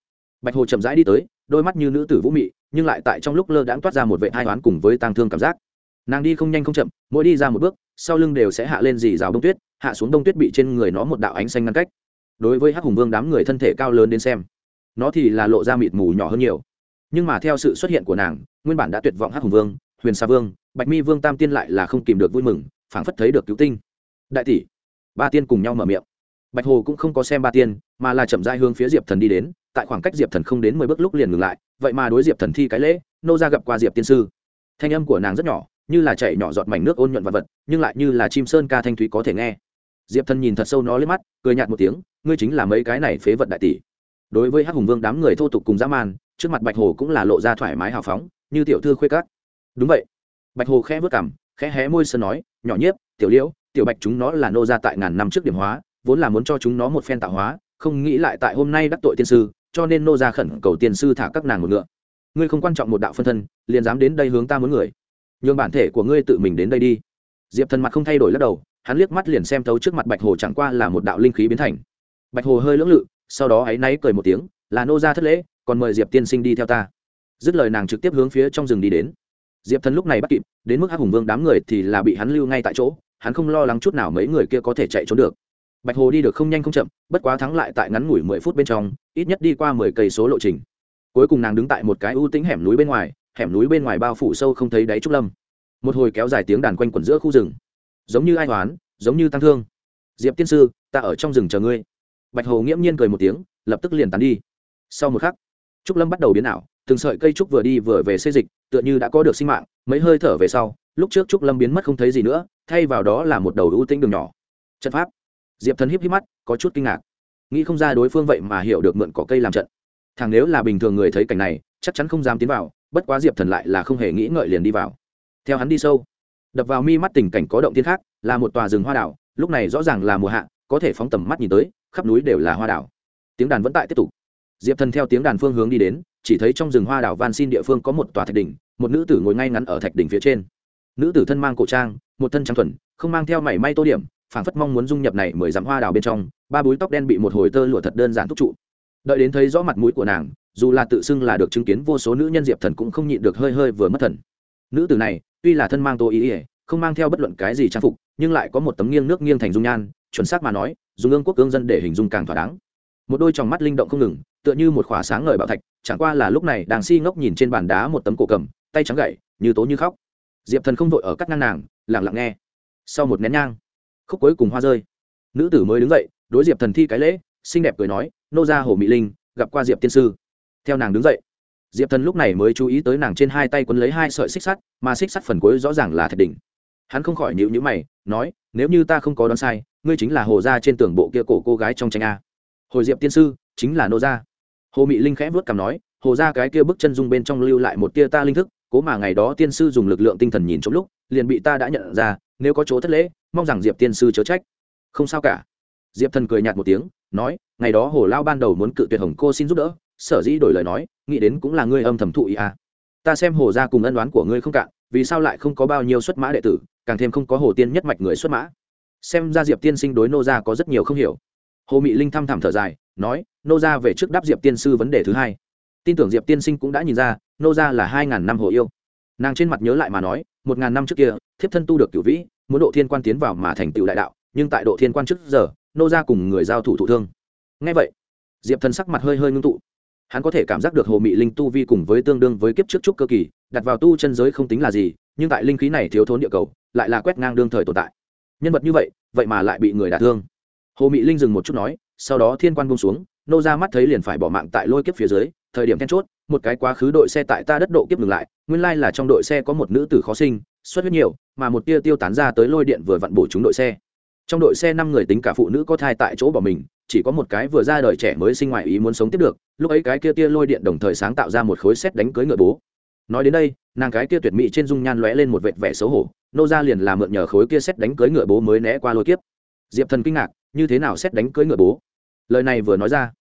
Bạch hồ chậm rãi đi tới, đôi mắt như nữ tử vũ mị, nhưng lại tại trong lúc lơ đãng toát ra một vệ hai toán cùng với tang thương cảm giác. Nàng đi không nhanh không chậm, mỗi đi ra một bước, sau lưng đều sẽ hạ lên dì rào đông tuyết, hạ xuống đông tuyết bị trên người nó một đạo ánh xanh ngăn cách. Đối với hắc hùng vương đám người thân thể cao lớn đến xem, nó thì là lộ ra mịt mù nhỏ hơn nhiều. Nhưng mà theo sự xuất hiện của nàng, nguyên bản đã tuyệt vọng hắc hùng vương, huyền sa vương bạch mi vương tam tiên lại là không kìm được vui mừng, phảng phất thấy được cứu tinh. Đại tỷ, ba tiên cùng nhau mở miệng. Bạch hồ cũng không có xem ba tiên, mà là chậm rãi hướng phía diệp thần đi đến, tại khoảng cách diệp thần không đến mười bước lúc liền ngừng lại, vậy mà đối diệp thần thi cái lễ, nô ra gặp qua diệp tiên sư. Thanh âm của nàng rất nhỏ, như là chạy nhỏ giọt mảnh nước ôn nhuận vật vật, nhưng lại như là chim sơn ca thanh thúy có thể nghe. Diệp thần nhìn thật sâu nó lên mắt, cười nhạt một tiếng, ngươi chính là mấy cái này phế vật đại tỷ. Đối với hắc hùng vương đám người thô tục cùng dã man, trước mặt bạch hồ cũng là lộ ra thoải mái hào phóng, như tiểu thư khuê cát đúng vậy bạch hồ khẽ vớt cảm khẽ hé môi sơn nói, nhỏ nhiếp, tiểu liễu, tiểu bạch chúng nó là nô ra tại ngàn năm trước điểm hóa, vốn là muốn cho chúng nó một phen tạo hóa, không nghĩ lại tại hôm nay đắc tội tiên sư, cho nên nô ra khẩn cầu tiên sư thả các nàng một ngựa. Ngươi không quan trọng một đạo phân thân, liền dám đến đây hướng ta muốn người. Nhường bản thể của ngươi tự mình đến đây đi. Diệp thần mặt không thay đổi lắc đầu, hắn liếc mắt liền xem thấu trước mặt bạch hồ chẳng qua là một đạo linh khí biến thành. Bạch hồ hơi lưỡng lự, sau đó áy náy cười một tiếng, là nô ra thất lễ, còn mời diệp tiên sinh đi theo ta. Dứt lời nàng trực tiếp hướng phía trong rừng đi đến diệp thần lúc này bắt kịp, đến mức hắc hùng vương đám người thì là bị hắn lưu ngay tại chỗ, hắn không lo lắng chút nào mấy người kia có thể chạy trốn được. Bạch hồ đi được không nhanh không chậm, bất quá thắng lại tại ngắn ngủi mười phút bên trong, ít nhất đi qua mười cây số lộ trình. Cuối cùng nàng đứng tại một cái ưu tính hẻm núi bên ngoài, hẻm núi bên ngoài bao phủ sâu không thấy đáy trúc lâm. Một hồi kéo dài tiếng đàn quanh quẩn giữa khu rừng. Giống như ai hoán, giống như tăng thương. Diệp tiên sư, ta ở trong rừng chờ ngươi. Bạch hồ nghiễm nhiên cười một tiếng, lập tức liền tán đi. Sau một khắc, trúc lâm bắt đầu biến ảo từng sợi cây trúc vừa đi vừa về xây dịch, tựa như đã có được sinh mạng, mấy hơi thở về sau, lúc trước trúc lâm biến mất không thấy gì nữa, thay vào đó là một đầu ưu tĩnh đường nhỏ. Trận pháp. Diệp thần híp híp mắt, có chút kinh ngạc. Nghĩ không ra đối phương vậy mà hiểu được mượn cỏ cây làm trận. Thằng nếu là bình thường người thấy cảnh này, chắc chắn không dám tiến vào, bất quá diệp thần lại là không hề nghĩ ngợi liền đi vào. Theo hắn đi sâu, đập vào mi mắt tình cảnh có động thiên khác, là một tòa rừng hoa đảo, lúc này rõ ràng là mùa hạ, có thể phóng tầm mắt nhìn tới, khắp núi đều là hoa đảo. Tiếng đàn vẫn tại tiếp tục. Diệp thần theo tiếng đàn phương hướng đi đến chỉ thấy trong rừng hoa đảo van xin địa phương có một tòa thạch đỉnh, một nữ tử ngồi ngay ngắn ở thạch đỉnh phía trên. Nữ tử thân mang cổ trang, một thân trắng thuần, không mang theo mảy may tô điểm, phảng phất mong muốn dung nhập này mười dặm hoa đào bên trong, ba búi tóc đen bị một hồi tơ lụa thật đơn giản thúc trụ. Đợi đến thấy rõ mặt mũi của nàng, dù là tự xưng là được chứng kiến vô số nữ nhân diệp thần cũng không nhịn được hơi hơi vừa mất thần. Nữ tử này, tuy là thân mang tô ý ỉa không mang theo bất luận cái gì trang phục, nhưng lại có một tấm nghiêng nước nghiêng thành dung nhan, chuẩn xác mà nói, dùng ương quốc cương dân để hình dung càng thỏa đáng. Một đôi tròng mắt linh động không ngừng, tựa như một khỏa sáng ngời bảo thạch chẳng qua là lúc này đang si ngốc nhìn trên bàn đá một tấm cổ cầm, tay trắng gậy, như tố như khóc. Diệp thần không vội ở cắt ngang nàng lẳng lặng nghe. Sau một nén nhang, khúc cuối cùng hoa rơi. Nữ tử mới đứng dậy, đối diệp thần thi cái lễ, xinh đẹp cười nói, nô ra hồ mỹ linh, gặp qua diệp tiên sư. Theo nàng đứng dậy, diệp thần lúc này mới chú ý tới nàng trên hai tay quấn lấy hai sợi xích sắt, mà xích sắt phần cuối rõ ràng là thạch đỉnh. Hắn không khỏi nhịu nhữ mày, nói, nếu như ta không có đoán sai, ngươi chính là hồ gia trên tường bộ kia cổ cô gái trong tranh a. Hồi diệp tiên sư, chính là nô gia hồ Mị linh khẽ vớt cằm nói, hồ gia cái kia bức chân dung bên trong lưu lại một tia ta linh thức, cố mà ngày đó tiên sư dùng lực lượng tinh thần nhìn trong lúc, liền bị ta đã nhận ra, nếu có chỗ thất lễ, mong rằng diệp tiên sư chớ trách. Không sao cả. Diệp thần cười nhạt một tiếng, nói, ngày đó hồ lao ban đầu muốn cự tuyệt hồng cô xin giúp đỡ, sở dĩ đổi lời nói, nghĩ đến cũng là ngươi âm thầm thụ ý à. ta xem hồ ra cùng ân đoán của ngươi không cạn, vì sao lại không có bao nhiêu xuất mã đệ tử, càng thêm không có hồ tiên nhất mạch người xuất mã. Xem ra diệp tiên sinh đối nô gia có rất nhiều không hiểu. Hồ mị linh thăm thẳm thở dài nói, nô gia về trước đáp diệp tiên sư vấn đề thứ hai. Tin tưởng diệp tiên sinh cũng đã nhìn ra, nô gia là hai ngàn năm hồ yêu. Nàng trên mặt nhớ lại mà nói, một ngàn năm trước kia, thiếp thân tu được cửu vĩ, muốn độ thiên quan tiến vào mà thành tựu đại đạo, nhưng tại độ thiên quan trước giờ, nô gia cùng người giao thủ thụ thương. Ngay vậy, diệp thần sắc mặt hơi hơi ngưng tụ. Hắn có thể cảm giác được hồ mị linh tu vi cùng với tương đương với kiếp trước trúc cơ kỳ, đặt vào tu chân giới không tính là gì, nhưng tại linh khí này thiếu thốn địa cầu, lại là quét ngang đương thời tồn tại. Nhân vật như vậy vậy mà lại bị người đả thương. Hồ mị linh dừng một chút nói sau đó thiên quan bông xuống, nô ra mắt thấy liền phải bỏ mạng tại lôi kiếp phía dưới, thời điểm then chốt, một cái quá khứ đội xe tại ta đất độ kiếp ngừng lại, nguyên lai là trong đội xe có một nữ tử khó sinh, xuất huyết nhiều, mà một tia tiêu tán ra tới lôi điện vừa vặn bổ chúng đội xe. Trong đội xe năm người tính cả phụ nữ có thai tại chỗ bỏ mình, chỉ có một cái vừa ra đời trẻ mới sinh ngoài ý muốn sống tiếp được, lúc ấy cái kia tia lôi điện đồng thời sáng tạo ra một khối xét đánh cưới ngựa bố. Nói đến đây, nàng cái kia tuyệt mỹ trên dung nhan lóe lên một vệt vẻ xấu hổ, nô ra liền làm mượn nhờ khối kia xét đánh cưới ngựa bố mới né qua lôi kiếp. Diệp thần kinh ngạc như thế nào xét đánh cưới ngựa bố? Lời này vừa nói ra,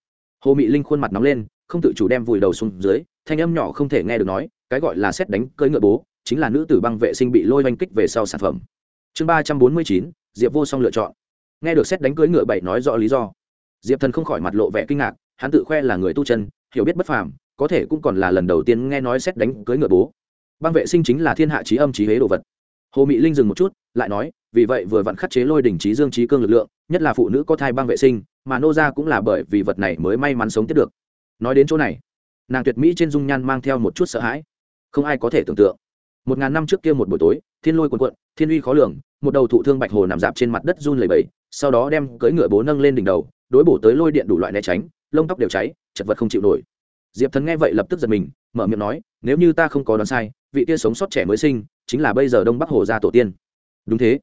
hồ mị linh khuôn mặt nóng lên, không tự chủ đem vùi đầu xuống dưới, thanh âm nhỏ không thể nghe được nói, cái gọi là xét đánh cưới ngựa bố chính là nữ tử băng vệ sinh bị lôi oanh kích về sau sản phẩm. Chương ba trăm bốn mươi chín, diệp vô song lựa chọn. Nghe được xét đánh cưới ngựa bảy nói rõ lý do, diệp thần không khỏi mặt lộ vẻ kinh ngạc, hắn tự khoe là người tu chân, hiểu biết bất phàm, có thể cũng còn là lần đầu tiên nghe nói xét đánh cưới ngựa bố. Băng vệ sinh chính là thiên hạ trí âm trí huế đồ vật hồ mị linh dừng một chút, lại nói, vì vậy vừa vặn khắc chế lôi đỉnh trí dương trí cương lực lượng, nhất là phụ nữ có thai băng vệ sinh, mà nô ra cũng là bởi vì vật này mới may mắn sống tiếp được. Nói đến chỗ này, nàng tuyệt mỹ trên dung nhan mang theo một chút sợ hãi. Không ai có thể tưởng tượng. Một ngàn năm trước kia một buổi tối, thiên lôi quần quận thiên uy khó lường, một đầu thụ thương bạch hồ nằm dạp trên mặt đất run lầy bầy sau đó đem cưỡi ngựa bố nâng lên đỉnh đầu, đối bổ tới lôi điện đủ loại né tránh, lông tóc đều cháy, chật vật không chịu nổi. Diệp thần nghe vậy lập tức giật mình, mở miệng nói, nếu như ta không có đoán sai, vị kia sống sót trẻ mới sinh chính là bây giờ đông bắc hồ gia tổ tiên. Đúng thế.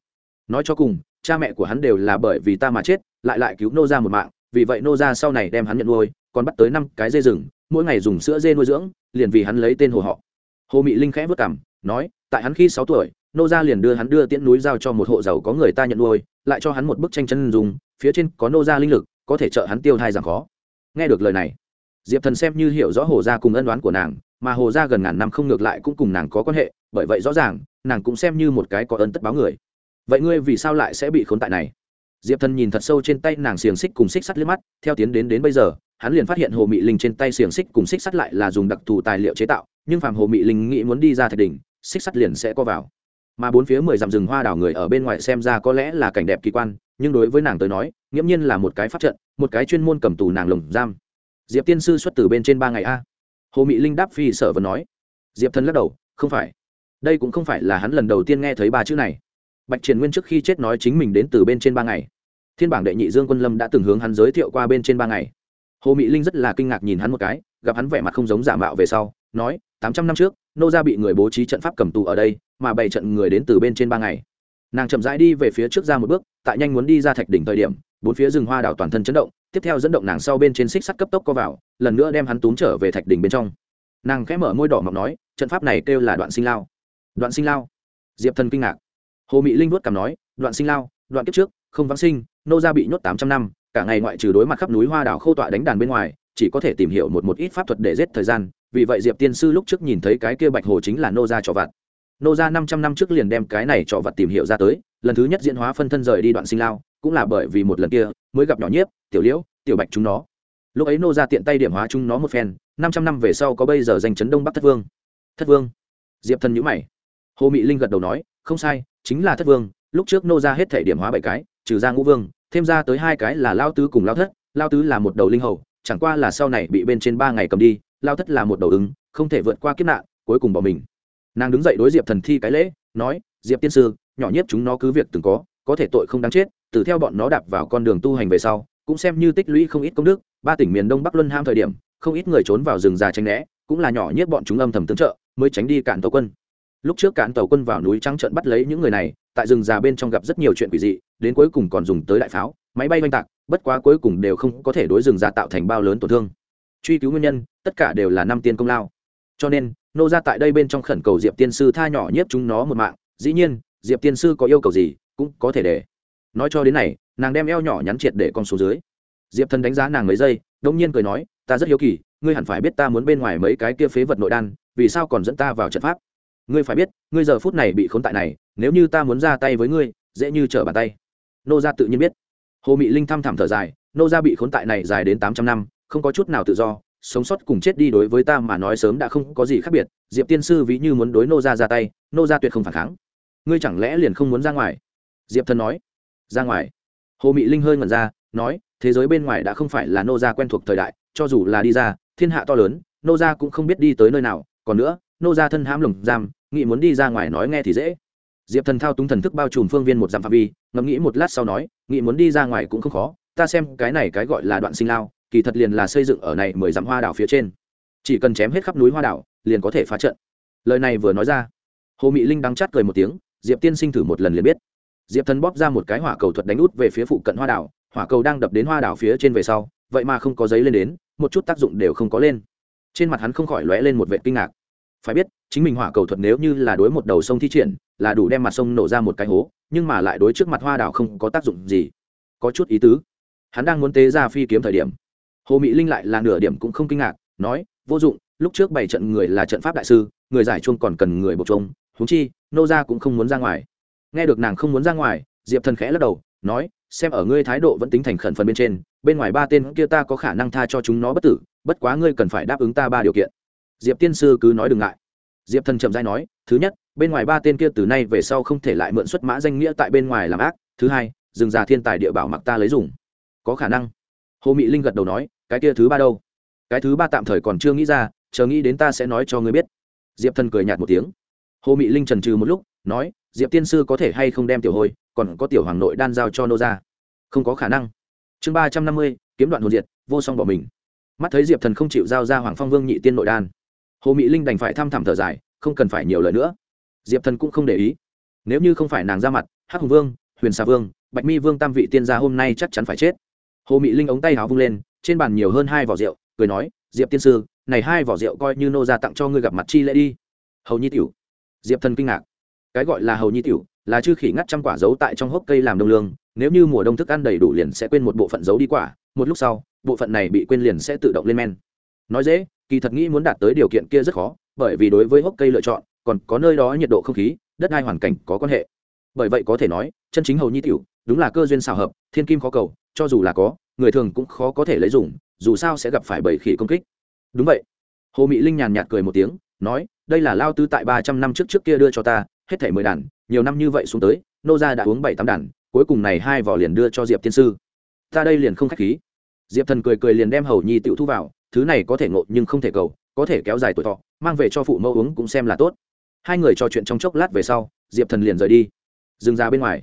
Nói cho cùng, cha mẹ của hắn đều là bởi vì ta mà chết, lại lại cứu nô ra một mạng, vì vậy nô ra sau này đem hắn nhận nuôi, còn bắt tới năm cái dê rừng, mỗi ngày dùng sữa dê nuôi dưỡng, liền vì hắn lấy tên hồ họ. Hồ mị linh khẽ vất cảm nói, tại hắn khi sáu tuổi, nô gia liền đưa hắn đưa tiễn núi giao cho một hộ giàu có người ta nhận nuôi, lại cho hắn một bức tranh chân dùng phía trên có nô gia linh lực, có thể trợ hắn tiêu thai giảm khó. Nghe được lời này, diệp thần xem như hiểu rõ hồ gia cùng ân đoán của nàng mà hồ gia gần ngàn năm không ngược lại cũng cùng nàng có quan hệ, bởi vậy rõ ràng, nàng cũng xem như một cái có ơn tất báo người. Vậy ngươi vì sao lại sẽ bị khốn tại này? Diệp thần nhìn thật sâu trên tay nàng xiềng xích cùng xích sắt liếc mắt, theo tiến đến đến bây giờ, hắn liền phát hiện hồ mị linh trên tay xiềng xích cùng xích sắt lại là dùng đặc thù tài liệu chế tạo, nhưng phàm hồ mị linh nghĩ muốn đi ra thạch đỉnh, xích sắt liền sẽ có vào. Mà bốn phía mười dặm rừng hoa đảo người ở bên ngoài xem ra có lẽ là cảnh đẹp kỳ quan, nhưng đối với nàng tới nói, nghiễm nhiên là một cái pháp trận, một cái chuyên môn cầm tù nàng lồng giam. Diệp tiên sư xuất từ bên trên ba ngày a hồ mỹ linh đáp phi sở vẫn nói. Diệp Thần lắc đầu, không phải. Đây cũng không phải là hắn lần đầu tiên nghe thấy ba chữ này. Bạch triển nguyên trước khi chết nói chính mình đến từ bên trên ba ngày. Thiên bảng đệ nhị dương quân lâm đã từng hướng hắn giới thiệu qua bên trên ba ngày. Hồ mỹ linh rất là kinh ngạc nhìn hắn một cái, gặp hắn vẻ mặt không giống giả mạo về sau, nói, tám trăm năm trước, nô gia bị người bố trí trận pháp cầm tù ở đây, mà bày trận người đến từ bên trên ba ngày. Nàng chậm rãi đi về phía trước ra một bước, tại nhanh muốn đi ra thạch đỉnh thời điểm, bốn phía rừng hoa đảo toàn thân chấn động tiếp theo dẫn động nàng sau bên trên xích sắt cấp tốc co vào, lần nữa đem hắn túm trở về thạch đỉnh bên trong. Nàng khẽ mở môi đỏ mọc nói, trận pháp này kêu là đoạn sinh lao. Đoạn sinh lao? Diệp thần kinh ngạc. Hồ mỹ linh vuốt cảm nói, đoạn sinh lao, đoạn kiếp trước, không vắng sinh, nô gia bị nhốt tám trăm năm, cả ngày ngoại trừ đối mặt khắp núi hoa đảo khâu tọa đánh đàn bên ngoài, chỉ có thể tìm hiểu một một ít pháp thuật để giết thời gian, vì vậy diệp tiên sư lúc trước nhìn thấy cái kia bạch hồ chính là nô gia trò vặt. Nô gia năm trăm năm trước liền đem cái này trò vặt tìm hiểu ra tới, lần thứ nhất diễn hóa phân thân rời đi đoạn sinh lao cũng là bởi vì một lần kia mới gặp nhỏ nhiếp, tiểu liễu, tiểu bạch chúng nó. Lúc ấy nô gia tiện tay điểm hóa chúng nó một phen, năm trăm năm về sau có bây giờ danh chấn đông bắc thất vương. Thất vương. Diệp thần nhữ mày. Hồ mị linh gật đầu nói, không sai, chính là thất vương, lúc trước nô gia hết thể điểm hóa bảy cái, trừ ra ngũ vương, thêm ra tới hai cái là lao tứ cùng lao thất, lao tứ là một đầu linh hầu, chẳng qua là sau này bị bên trên ba ngày cầm đi, lao thất là một đầu ứng, không thể vượt qua kiếp nạn, cuối cùng bỏ mình. Nàng đứng dậy đối diệp thần thi cái lễ, nói, diệp tiên sư, nhỏ nhất chúng nó cứ việc từng có có thể tội không đáng chết, từ theo bọn nó đạp vào con đường tu hành về sau, cũng xem như tích lũy không ít công đức, ba tỉnh miền đông bắc luân ham thời điểm, không ít người trốn vào rừng già tranh né, cũng là nhỏ nhất bọn chúng âm thầm tương trợ, mới tránh đi cản tàu quân. Lúc trước cản tàu quân vào núi trắng trận bắt lấy những người này, tại rừng già bên trong gặp rất nhiều chuyện quỷ dị, đến cuối cùng còn dùng tới đại pháo, máy bay oanh tạc, bất quá cuối cùng đều không có thể đối rừng già tạo thành bao lớn tổn thương. Truy cứu nguyên nhân, tất cả đều là năm tiên công lao. Cho nên, nô ra tại đây bên trong khẩn cầu diệp tiên sư tha nhỏ nhất chúng nó một mạng, dĩ nhiên, diệp tiên sư có yêu cầu gì cũng có thể để. Nói cho đến này, nàng đem eo nhỏ nhắn triệt để con số dưới. Diệp thần đánh giá nàng mấy giây, đông nhiên cười nói, ta rất hiếu kỳ, ngươi hẳn phải biết ta muốn bên ngoài mấy cái kia phế vật nội đan, vì sao còn dẫn ta vào trận pháp? Ngươi phải biết, ngươi giờ phút này bị khốn tại này, nếu như ta muốn ra tay với ngươi, dễ như trở bàn tay. Nô gia tự nhiên biết. Hồ mị linh thăm thẳm thở dài, nô gia bị khốn tại này dài đến tám trăm năm, không có chút nào tự do, sống sót cùng chết đi đối với ta mà nói sớm đã không có gì khác biệt, diệp tiên sư ví như muốn đối nô gia ra tay, nô gia tuyệt không phản kháng. Ngươi chẳng lẽ liền không muốn ra ngoài? Diệp thần nói. Ra ngoài. Hồ mị linh hơi ngẩn ra, nói, thế giới bên ngoài đã không phải là nô gia quen thuộc thời đại, cho dù là đi ra, thiên hạ to lớn, nô gia cũng không biết đi tới nơi nào. Còn nữa, nô gia thân hãm lồng giam, nghĩ muốn đi ra ngoài nói nghe thì dễ. Diệp thần thao túng thần thức bao trùm phương viên một dặm phạm vi, ngẫm nghĩ một lát sau nói, nghĩ muốn đi ra ngoài cũng không khó, ta xem cái này cái gọi là đoạn sinh lao, kỳ thật liền là xây dựng ở này mười dặm hoa đảo phía trên. Chỉ cần chém hết khắp núi hoa đảo, liền có thể phá trận. Lời này vừa nói ra, hồ mỹ linh đắng chát cười một tiếng, diệp tiên sinh thử một lần liền biết diệp thần bóp ra một cái hỏa cầu thuật đánh út về phía phụ cận hoa đảo, hỏa cầu đang đập đến hoa đảo phía trên về sau, vậy mà không có giấy lên đến, một chút tác dụng đều không có lên. Trên mặt hắn không khỏi lóe lên một vệ kinh ngạc. Phải biết, chính mình hỏa cầu thuật nếu như là đối một đầu sông thi triển, là đủ đem mặt sông nổ ra một cái hố, nhưng mà lại đối trước mặt hoa đảo không có tác dụng gì. Có chút ý tứ. Hắn đang muốn tế ra phi kiếm thời điểm, hồ mỹ linh lại là nửa điểm cũng không kinh ngạc, nói, vô dụng, lúc trước bảy trận người là trận pháp đại sư, người giải chuông còn cần người buộc trông huống chi, nô ra cũng không muốn ra ngoài nghe được nàng không muốn ra ngoài, diệp thần khẽ lắc đầu, nói, xem ở ngươi thái độ vẫn tính thành khẩn phần bên trên, bên ngoài ba tên kia ta có khả năng tha cho chúng nó bất tử, bất quá ngươi cần phải đáp ứng ta ba điều kiện. Diệp tiên sư cứ nói đừng ngại. Diệp thần chậm dai nói, thứ nhất, bên ngoài ba tên kia từ nay về sau không thể lại mượn xuất mã danh nghĩa tại bên ngoài làm ác. Thứ hai, rừng già thiên tài địa bảo mặc ta lấy dùng. Có khả năng. Hồ mị linh gật đầu nói, cái kia thứ ba đâu? Cái thứ ba tạm thời còn chưa nghĩ ra, chờ nghĩ đến ta sẽ nói cho ngươi biết. Diệp thần cười nhạt một tiếng. Hồ mị linh trần trừ một lúc, nói diệp tiên sư có thể hay không đem tiểu hôi còn có tiểu hoàng nội đan giao cho nô ra không có khả năng. Chương ba trăm năm mươi, kiếm đoạn hồn diệt, vô song bỏ mình. Mắt thấy diệp thần không chịu giao ra hoàng phong vương nhị tiên nội đan, hồ mỹ linh đành phải thăm thẳm thở dài, không cần phải nhiều lời nữa. Diệp thần cũng không để ý. Nếu như không phải nàng ra mặt, hắc hùng vương, huyền xà vương, bạch mi vương tam vị tiên gia hôm nay chắc chắn phải chết. Hồ mỹ linh ống tay háo vung lên, trên bàn nhiều hơn hai vỏ rượu, cười nói, diệp tiên sư, này hai vỏ rượu coi như nô ra tặng cho ngươi gặp mặt chi lễ đi. Hầu nhi tiểu. Diệp thần kinh ngạc cái gọi là hầu nhi tiểu, là chư khỉ ngắt trăm quả giấu tại trong hốc cây làm đông lương, nếu như mùa đông thức ăn đầy đủ liền sẽ quên một bộ phận giấu đi quả, một lúc sau, bộ phận này bị quên liền sẽ tự động lên men. Nói dễ, kỳ thật nghĩ muốn đạt tới điều kiện kia rất khó, bởi vì đối với hốc cây lựa chọn, còn có nơi đó nhiệt độ không khí, đất đai hoàn cảnh có quan hệ. Bởi vậy có thể nói, chân chính hầu nhi tiểu, đúng là cơ duyên xào hợp, thiên kim khó cầu, cho dù là có, người thường cũng khó có thể lấy dùng, dù sao sẽ gặp phải bầy khỉ công kích. Đúng vậy. Hồ mỹ linh nhàn nhạt cười một tiếng, nói, đây là lao tư tại ba trăm năm trước trước kia đưa cho ta hết thảy mười đàn, nhiều năm như vậy xuống tới, nô gia đã uống bảy tám đàn, cuối cùng này hai vỏ liền đưa cho diệp tiên sư. Ta đây liền không khách khí. Diệp thần cười cười liền đem hầu nhi tựu thu vào, thứ này có thể ngộ nhưng không thể cầu, có thể kéo dài tuổi thọ, mang về cho phụ mẫu uống cũng xem là tốt. Hai người trò chuyện trong chốc lát về sau, diệp thần liền rời đi. Dừng ra bên ngoài.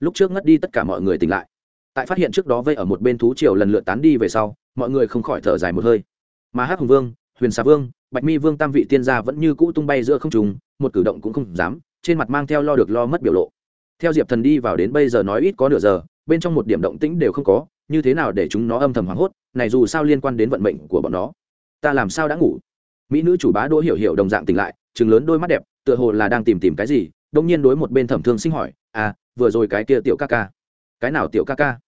Lúc trước ngất đi tất cả mọi người tỉnh lại. Tại phát hiện trước đó vây ở một bên thú triều lần lượt tán đi về sau, mọi người không khỏi thở dài một hơi. Mà hắc hùng vương, huyền xà vương, bạch mi vương tam vị tiên gia vẫn như cũ tung bay giữa không trùng một cử động cũng không dám trên mặt mang theo lo được lo mất biểu lộ. Theo diệp thần đi vào đến bây giờ nói ít có nửa giờ, bên trong một điểm động tĩnh đều không có, như thế nào để chúng nó âm thầm hoảng hốt, này dù sao liên quan đến vận mệnh của bọn nó. Ta làm sao đã ngủ? Mỹ nữ chủ bá đỗ hiểu hiểu đồng dạng tỉnh lại chừng lớn đôi mắt đẹp, tựa hồ là đang tìm tìm cái gì đông nhiên đối một bên thẩm thương sinh hỏi à vừa rồi cái kia tiểu ca ca. Cái nào tiểu ca ca?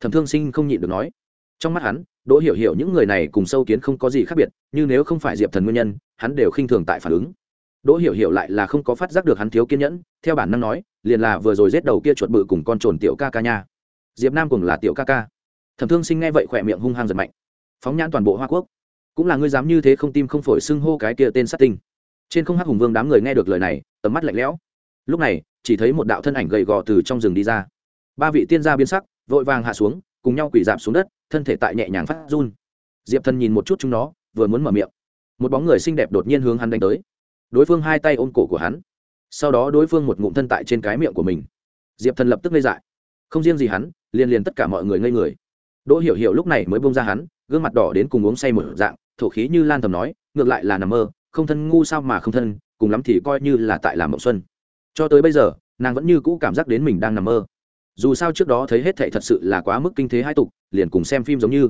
Thẩm thương sinh không nhịn được nói. Trong mắt hắn, đỗ hiểu hiểu những người này cùng sâu kiến không có gì khác biệt nhưng nếu không phải diệp thần nguyên nhân, hắn đều khinh thường tại phản ứng đỗ hiểu hiểu lại là không có phát giác được hắn thiếu kiên nhẫn, theo bản năng nói, liền là vừa rồi giết đầu kia chuột bự cùng con trồn tiểu ca ca nha. Diệp nam cùng là tiểu ca ca. Thẩm thương sinh nghe vậy khỏe miệng hung hăng giật mạnh. Phóng nhãn toàn bộ hoa quốc. Cũng là ngươi dám như thế không tim không phổi xưng hô cái kia tên sát tinh. Trên không hắc hùng vương đám người nghe được lời này, tầm mắt lạnh lẽo. Lúc này, chỉ thấy một đạo thân ảnh gầy gò từ trong rừng đi ra. Ba vị tiên gia biến sắc, vội vàng hạ xuống, cùng nhau quỳ dạp xuống đất, thân thể tại nhẹ nhàng phát run. Diệp thần nhìn một chút chúng nó, vừa muốn mở miệng. Một bóng người xinh đẹp đột nhiên hướng hắn đánh tới đối phương hai tay ôm cổ của hắn. Sau đó đối phương một ngụm thân tại trên cái miệng của mình. Diệp thần lập tức ngây dại. Không riêng gì hắn, liền liền tất cả mọi người ngây người. Đỗ hiểu hiểu lúc này mới bông ra hắn, gương mặt đỏ đến cùng uống say một dạng, thổ khí như lan thầm nói, ngược lại là nằm mơ, không thân ngu sao mà không thân, cùng lắm thì coi như là tại làm mộng xuân. Cho tới bây giờ, nàng vẫn như cũ cảm giác đến mình đang nằm mơ. Dù sao trước đó thấy hết thệ thật sự là quá mức kinh thế hai tục, liền cùng xem phim giống như.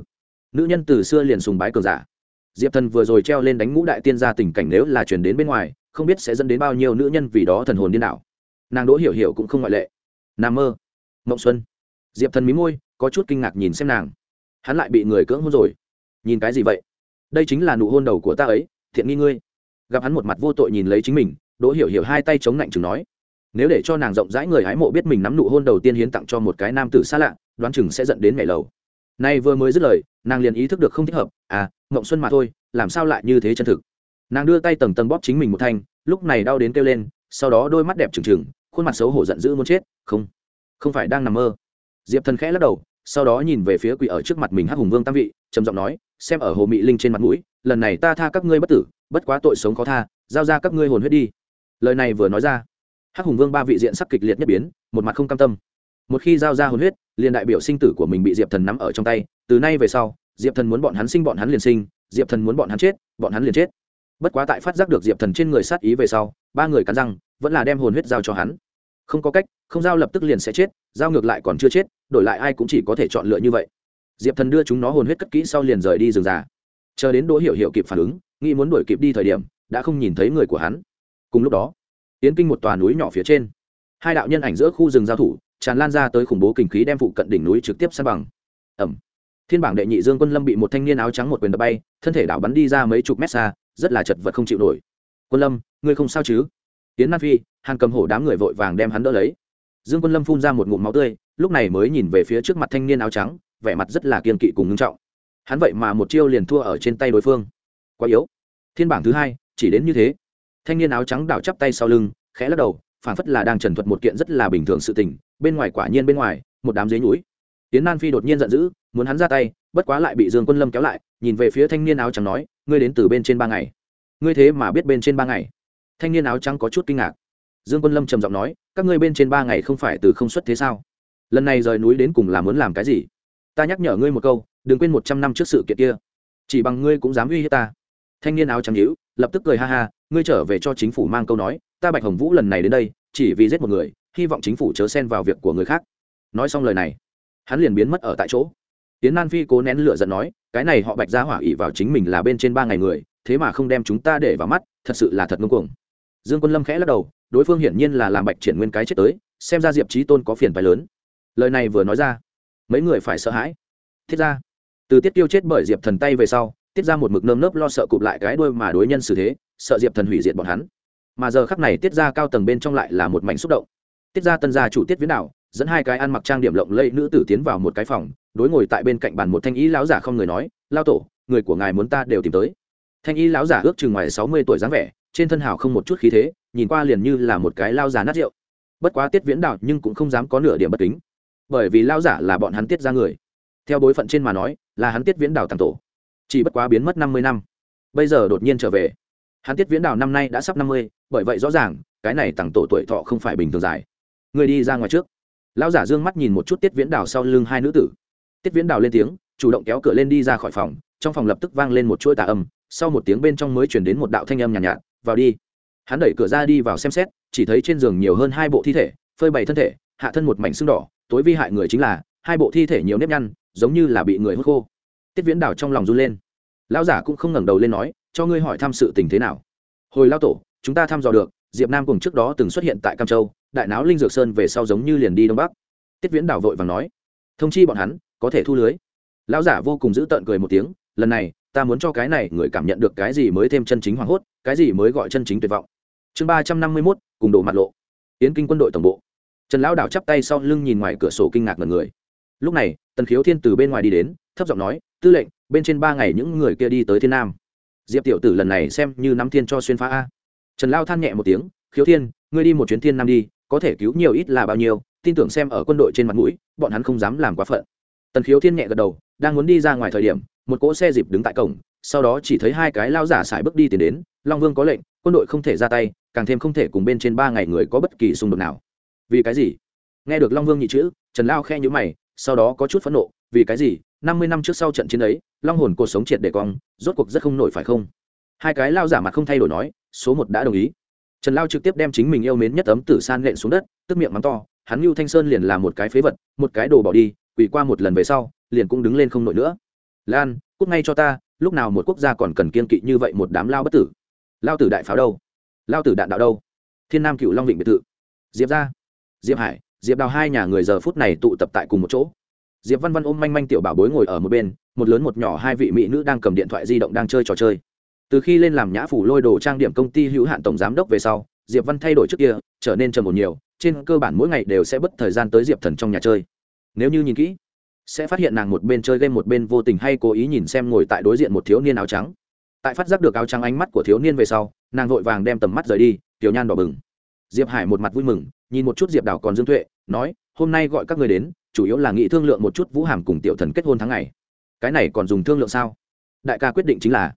Nữ nhân từ xưa liền sùng bái cờ giả diệp thần vừa rồi treo lên đánh ngũ đại tiên gia tình cảnh nếu là chuyển đến bên ngoài, không biết sẽ dẫn đến bao nhiêu nữ nhân vì đó thần hồn điên đảo. Nàng đỗ hiểu hiểu cũng không ngoại lệ. N mơ, mộng xuân. Diệp thần mí môi, có chút kinh ngạc nhìn xem nàng. Hắn lại bị người cưỡng hôn rồi. Nhìn cái gì vậy? Đây chính là nụ hôn đầu của ta ấy, thiện nghi ngươi. Gặp hắn một mặt vô tội nhìn lấy chính mình, đỗ hiểu hiểu hai tay chống lạnh chừng nói. Nếu để cho nàng rộng rãi người hái mộ biết mình nắm nụ hôn đầu tiên hiến tặng cho một cái nam tử xa lạ, đoán chừng sẽ dẫn đến mẹ lầu nay vừa mới dứt lời, nàng liền ý thức được không thích hợp à ngộng xuân mà thôi, làm sao lại như thế chân thực? Nàng đưa tay tầng tầng bóp chính mình một thanh, lúc này đau đến kêu lên, sau đó đôi mắt đẹp trừng trừng, khuôn mặt xấu hổ giận dữ muốn chết, không không phải đang nằm mơ. Diệp thần khẽ lắc đầu, sau đó nhìn về phía quỷ ở trước mặt mình hắc hùng vương tam vị, trầm giọng nói, xem ở hồ mị linh trên mặt mũi, lần này ta tha các ngươi bất tử, bất quá tội sống khó tha, giao ra các ngươi hồn huyết đi. Lời này vừa nói ra, hắc hùng vương ba vị diện sắc kịch liệt nhất biến, một mặt không cam tâm một khi giao ra hồn huyết, liền đại biểu sinh tử của mình bị diệp thần nắm ở trong tay, từ nay về sau, diệp thần muốn bọn hắn sinh, bọn hắn liền sinh, diệp thần muốn bọn hắn chết, bọn hắn liền chết. Bất quá tại phát giác được diệp thần trên người sát ý về sau, ba người cắn răng, vẫn là đem hồn huyết giao cho hắn. Không có cách, không giao lập tức liền sẽ chết, giao ngược lại còn chưa chết, đổi lại ai cũng chỉ có thể chọn lựa như vậy. Diệp thần đưa chúng nó hồn huyết cất kỹ sau liền rời đi rừng già. Chờ đến đỗ hiểu hiểu kịp phản ứng, nghĩ muốn đuổi kịp đi thời điểm, đã không nhìn thấy người của hắn. Cùng lúc đó tiến kinh một tòa núi nhỏ phía trên, hai đạo nhân ảnh giữa khu rừng giao thủ tràn lan ra tới khủng bố kinh khí đem phụ cận đỉnh núi trực tiếp san bằng. Ẩm. Thiên bảng đệ nhị dương quân lâm bị một thanh niên áo trắng một quyền đập bay, thân thể đảo bắn đi ra mấy chục mét xa, rất là chật vật không chịu nổi. Quân lâm, ngươi không sao chứ? Tiến nam phi hàng cầm hổ đám người vội vàng đem hắn đỡ lấy. Dương quân lâm phun ra một ngụm máu tươi, lúc này mới nhìn về phía trước mặt thanh niên áo trắng, vẻ mặt rất là kiên kỵ cùng ngưng trọng. Hắn vậy mà một chiêu liền thua ở trên tay đối phương. Quá yếu. Thiên bảng thứ hai, chỉ đến như thế. Thanh niên áo trắng đảo chắp tay sau lưng, khẽ lắc đầu phản phất là đang trần thuật một kiện rất là bình thường sự tình bên ngoài quả nhiên bên ngoài, một đám dế núi tiến nan phi đột nhiên giận dữ, muốn hắn ra tay, bất quá lại bị dương quân lâm kéo lại, nhìn về phía thanh niên áo trắng nói, ngươi đến từ bên trên ba ngày. Ngươi thế mà biết bên trên ba ngày? Thanh niên áo trắng có chút kinh ngạc. Dương quân lâm trầm giọng nói, các ngươi bên trên ba ngày không phải từ không xuất thế sao? Lần này rời núi đến cùng là muốn làm cái gì? Ta nhắc nhở ngươi một câu, đừng quên một trăm năm trước sự kiện kia. Chỉ bằng ngươi cũng dám uy hiếp ta. Thanh niên áo trắng hữu lập tức cười ha ha, ngươi trở về cho chính phủ mang câu nói, ta bạch hồng vũ lần này đến đây, chỉ vì giết một người hy vọng chính phủ chớ xen vào việc của người khác. Nói xong lời này, hắn liền biến mất ở tại chỗ. Tiến nan phi cố nén lửa giận nói, cái này họ bạch ra hỏa ỉ vào chính mình là bên trên ba ngày người, thế mà không đem chúng ta để vào mắt, thật sự là thật ngưng cuồng. Dương quân lâm khẽ lắc đầu, đối phương hiển nhiên là làm bạch triển nguyên cái chết tới, xem ra diệp trí tôn có phiền phái lớn. Lời này vừa nói ra, mấy người phải sợ hãi. Thiết ra, từ tiết tiêu chết bởi diệp thần tay về sau, tiết ra một mực nơm nớp lo sợ cụp lại cái đuôi mà đối nhân xử thế, sợ diệp thần hủy diệt bọn hắn. Mà giờ khắc này tiết ra cao tầng bên trong lại là một mảnh xúc động tiết ra tân gia chủ tiết viễn đạo, dẫn hai cái ăn mặc trang điểm lộng lẫy nữ tử tiến vào một cái phòng, đối ngồi tại bên cạnh bàn một thanh y lão giả không người nói, lao tổ, người của ngài muốn ta đều tìm tới. Thanh y lão giả ước chừng ngoài sáu mươi tuổi dáng vẻ, trên thân hào không một chút khí thế, nhìn qua liền như là một cái lao giả nát rượu. Bất quá tiết viễn đạo nhưng cũng không dám có nửa điểm bất kính, bởi vì lao giả là bọn hắn tiết ra người. Theo bối phận trên mà nói, là hắn tiết viễn đào tàng tổ. Chỉ bất quá biến mất năm mươi năm, bây giờ đột nhiên trở về. Hắn tiết viễn đào năm nay đã sắp năm mươi, bởi vậy rõ ràng, cái này tàng tổ tuổi thọ không phải bình thường dài người đi ra ngoài trước. Lão giả dương mắt nhìn một chút tiết viễn đào sau lưng hai nữ tử. Tiết viễn đào lên tiếng chủ động kéo cửa lên đi ra khỏi phòng trong phòng lập tức vang lên một chuỗi tà âm sau một tiếng bên trong mới chuyển đến một đạo thanh âm nhàn nhạt, nhạt vào đi. Hắn đẩy cửa ra đi vào xem xét chỉ thấy trên giường nhiều hơn hai bộ thi thể phơi bày thân thể hạ thân một mảnh xương đỏ tối vi hại người chính là hai bộ thi thể nhiều nếp nhăn giống như là bị người hút khô. Tiết viễn Đào trong lòng run lên. Lão giả cũng không ngẩng đầu lên nói cho ngươi hỏi thăm sự tình thế nào? Hồi lao tổ chúng ta thăm dò được diệp nam cùng trước đó từng xuất hiện tại cam châu đại náo linh dược sơn về sau giống như liền đi đông bắc. Tiết viễn đảo vội và nói, thông chi bọn hắn, có thể thu lưới. Lão giả vô cùng giữ tợn cười một tiếng, lần này, ta muốn cho cái này người cảm nhận được cái gì mới thêm chân chính hoảng hốt, cái gì mới gọi chân chính tuyệt vọng. Chương ba trăm năm mươi mốt, cùng đổ mặt lộ. Yến kinh quân đội tổng bộ. Trần lão đảo chắp tay sau lưng nhìn ngoài cửa sổ kinh ngạc ngần người. Lúc này, tần khiếu thiên từ bên ngoài đi đến, thấp giọng nói, tư lệnh, bên trên ba ngày những người kia đi tới thiên nam. Diệp tiểu tử, lần này xem như nắm thiên cho xuyên phá a. Trần lao than nhẹ một tiếng, khiếu thiên, ngươi đi một chuyến thiên nam đi có thể cứu nhiều ít là bao nhiêu, tin tưởng xem ở quân đội trên mặt mũi, bọn hắn không dám làm quá phận. Tần khiếu thiên nhẹ gật đầu, đang muốn đi ra ngoài thời điểm, một cỗ xe dịp đứng tại cổng, sau đó chỉ thấy hai cái lao giả xài bước đi tiến đến, long vương có lệnh, quân đội không thể ra tay, càng thêm không thể cùng bên trên ba ngày người có bất kỳ xung đột nào. Vì cái gì? Nghe được long vương nhị chữ, trần lao khe nhữ mày, sau đó có chút phẫn nộ, vì cái gì? Năm mươi năm trước sau trận chiến ấy, long hồn cuộc sống triệt để cong, rốt cuộc rất không nổi phải không? Hai cái lao giả mặt không thay đổi nói, số một đã đồng ý trần lao trực tiếp đem chính mình yêu mến nhất ấm tử san lện xuống đất, tức miệng mắng to, hắn lưu thanh sơn liền là một cái phế vật, một cái đồ bỏ đi, quỳ qua một lần về sau, liền cũng đứng lên không nổi nữa. Lan, cút ngay cho ta, lúc nào một quốc gia còn cần kiên kỵ như vậy một đám lao bất tử? Lao tử đại pháo đâu? Lao tử đạn đạo đâu? Thiên nam cựu long vịnh biệt thự. Diệp ra diệp hải, diệp đào hai nhà người giờ phút này tụ tập tại cùng một chỗ. Diệp văn văn ôm manh manh tiểu bảo bối ngồi ở một bên, một lớn một nhỏ hai vị mỹ nữ đang cầm điện thoại di động đang chơi trò chơi từ khi lên làm nhã phủ lôi đồ trang điểm công ty hữu hạn tổng giám đốc về sau, diệp văn thay đổi trước kia, trở nên trầm ổn nhiều, trên cơ bản mỗi ngày đều sẽ bất thời gian tới diệp thần trong nhà chơi. Nếu như nhìn kỹ, sẽ phát hiện nàng một bên chơi game một bên vô tình hay cố ý nhìn xem ngồi tại đối diện một thiếu niên áo trắng. Tại phát giác được áo trắng ánh mắt của thiếu niên về sau, nàng vội vàng đem tầm mắt rời đi, tiểu nhan đỏ bừng. Diệp hải một mặt vui mừng, nhìn một chút diệp đảo còn dương tuệ, nói, hôm nay gọi các người đến, chủ yếu là nghị thương lượng một chút vũ hàm cùng tiểu thần kết hôn tháng ngày. Cái này còn dùng thương lượng sao? Đại ca quyết định chính là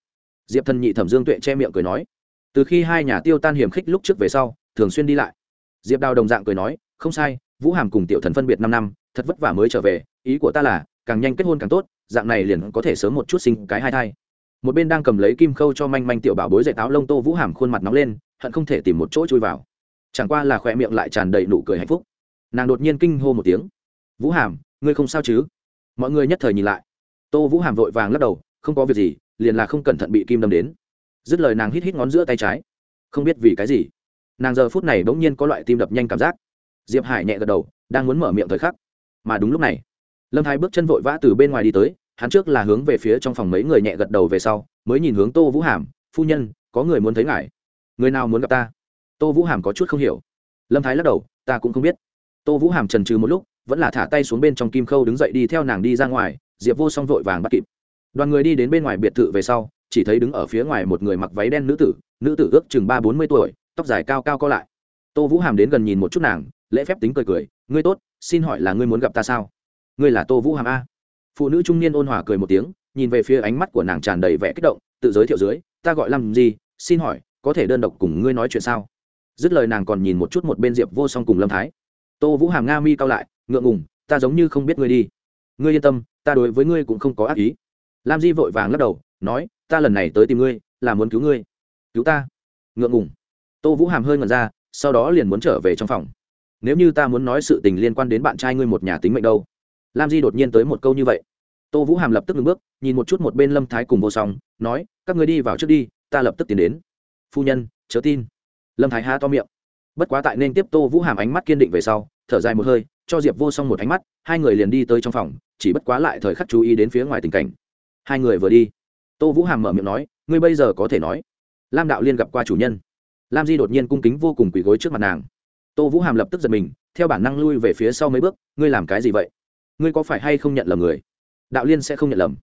diệp thần nhị thẩm dương tuệ che miệng cười nói, từ khi hai nhà tiêu tan hiểm khích lúc trước về sau, thường xuyên đi lại. Diệp đào đồng dạng cười nói, không sai, vũ hàm cùng tiểu thần phân biệt năm năm, thật vất vả mới trở về, ý của ta là, càng nhanh kết hôn càng tốt, dạng này liền có thể sớm một chút sinh cái hai thai. Một bên đang cầm lấy kim khâu cho manh manh tiểu bảo bối dạy táo lông tô vũ hàm khuôn mặt nóng lên, hận không thể tìm một chỗ chui vào. Chẳng qua là khỏe miệng lại tràn đầy nụ cười hạnh phúc. Nàng đột nhiên kinh hô một tiếng, vũ hàm, ngươi không sao chứ? Mọi người nhất thời nhìn lại. Tô vũ hàm vội vàng lắc đầu, không có việc gì liền là không cẩn thận bị kim đâm đến. Dứt lời nàng hít hít ngón giữa tay trái. Không biết vì cái gì, nàng giờ phút này bỗng nhiên có loại tim đập nhanh cảm giác. Diệp hải nhẹ gật đầu, đang muốn mở miệng thời khắc. Mà đúng lúc này, lâm thái bước chân vội vã từ bên ngoài đi tới, hắn trước là hướng về phía trong phòng mấy người nhẹ gật đầu về sau, mới nhìn hướng tô vũ hàm, phu nhân, có người muốn thấy ngài. Người nào muốn gặp ta? Tô vũ hàm có chút không hiểu. Lâm thái lắc đầu, ta cũng không biết. Tô vũ hàm trần trừ một lúc, vẫn là thả tay xuống bên trong kim khâu đứng dậy đi theo nàng đi ra ngoài, diệp vô song vội vàng bắt kịp đoàn người đi đến bên ngoài biệt thự về sau, chỉ thấy đứng ở phía ngoài một người mặc váy đen nữ tử nữ tử ước chừng ba bốn mươi tuổi, tóc dài cao cao co lại. Tô vũ hàm đến gần nhìn một chút nàng, lễ phép tính cười cười, ngươi tốt, xin hỏi là ngươi muốn gặp ta sao? Ngươi là tô vũ hàm a. Phụ nữ trung niên ôn hòa cười một tiếng, nhìn về phía ánh mắt của nàng tràn đầy vẻ kích động, tự giới thiệu dưới, ta gọi làm gì xin hỏi, có thể đơn độc cùng ngươi nói chuyện sao? Dứt lời nàng còn nhìn một chút một bên diệp vô song cùng lâm thái. Tô vũ hàm nga mi cao lại, ngượng ngùng, ta giống như không biết ngươi đi. Ngươi yên tâm, ta đối với ngươi cũng không có ác ý lam di vội vàng lắc đầu, nói, ta lần này tới tìm ngươi, là muốn cứu ngươi. Cứu ta? Ngượng ngùng. Tô vũ hàm hơi ngần ra, sau đó liền muốn trở về trong phòng. Nếu như ta muốn nói sự tình liên quan đến bạn trai ngươi một nhà tính mệnh đâu? Lam di đột nhiên tới một câu như vậy. Tô vũ hàm lập tức ngừng bước, nhìn một chút một bên lâm thái cùng vô song, nói, các người đi vào trước đi, ta lập tức tiến đến. Phu nhân, chớ tin. Lâm thái há to miệng. Bất quá tại nên tiếp tô vũ hàm ánh mắt kiên định về sau, thở dài một hơi, cho diệp vô song một ánh mắt, hai người liền đi tới trong phòng, chỉ bất quá lại thời khắc chú ý đến phía ngoài tình cảnh hai người vừa đi. Tô vũ hàm mở miệng nói, ngươi bây giờ có thể nói. Lam đạo liên gặp qua chủ nhân. Lam di đột nhiên cung kính vô cùng quỳ gối trước mặt nàng. Tô vũ hàm lập tức giật mình, theo bản năng lui về phía sau mấy bước, ngươi làm cái gì vậy? Ngươi có phải hay không nhận lầm người? Đạo liên sẽ không nhận lầm.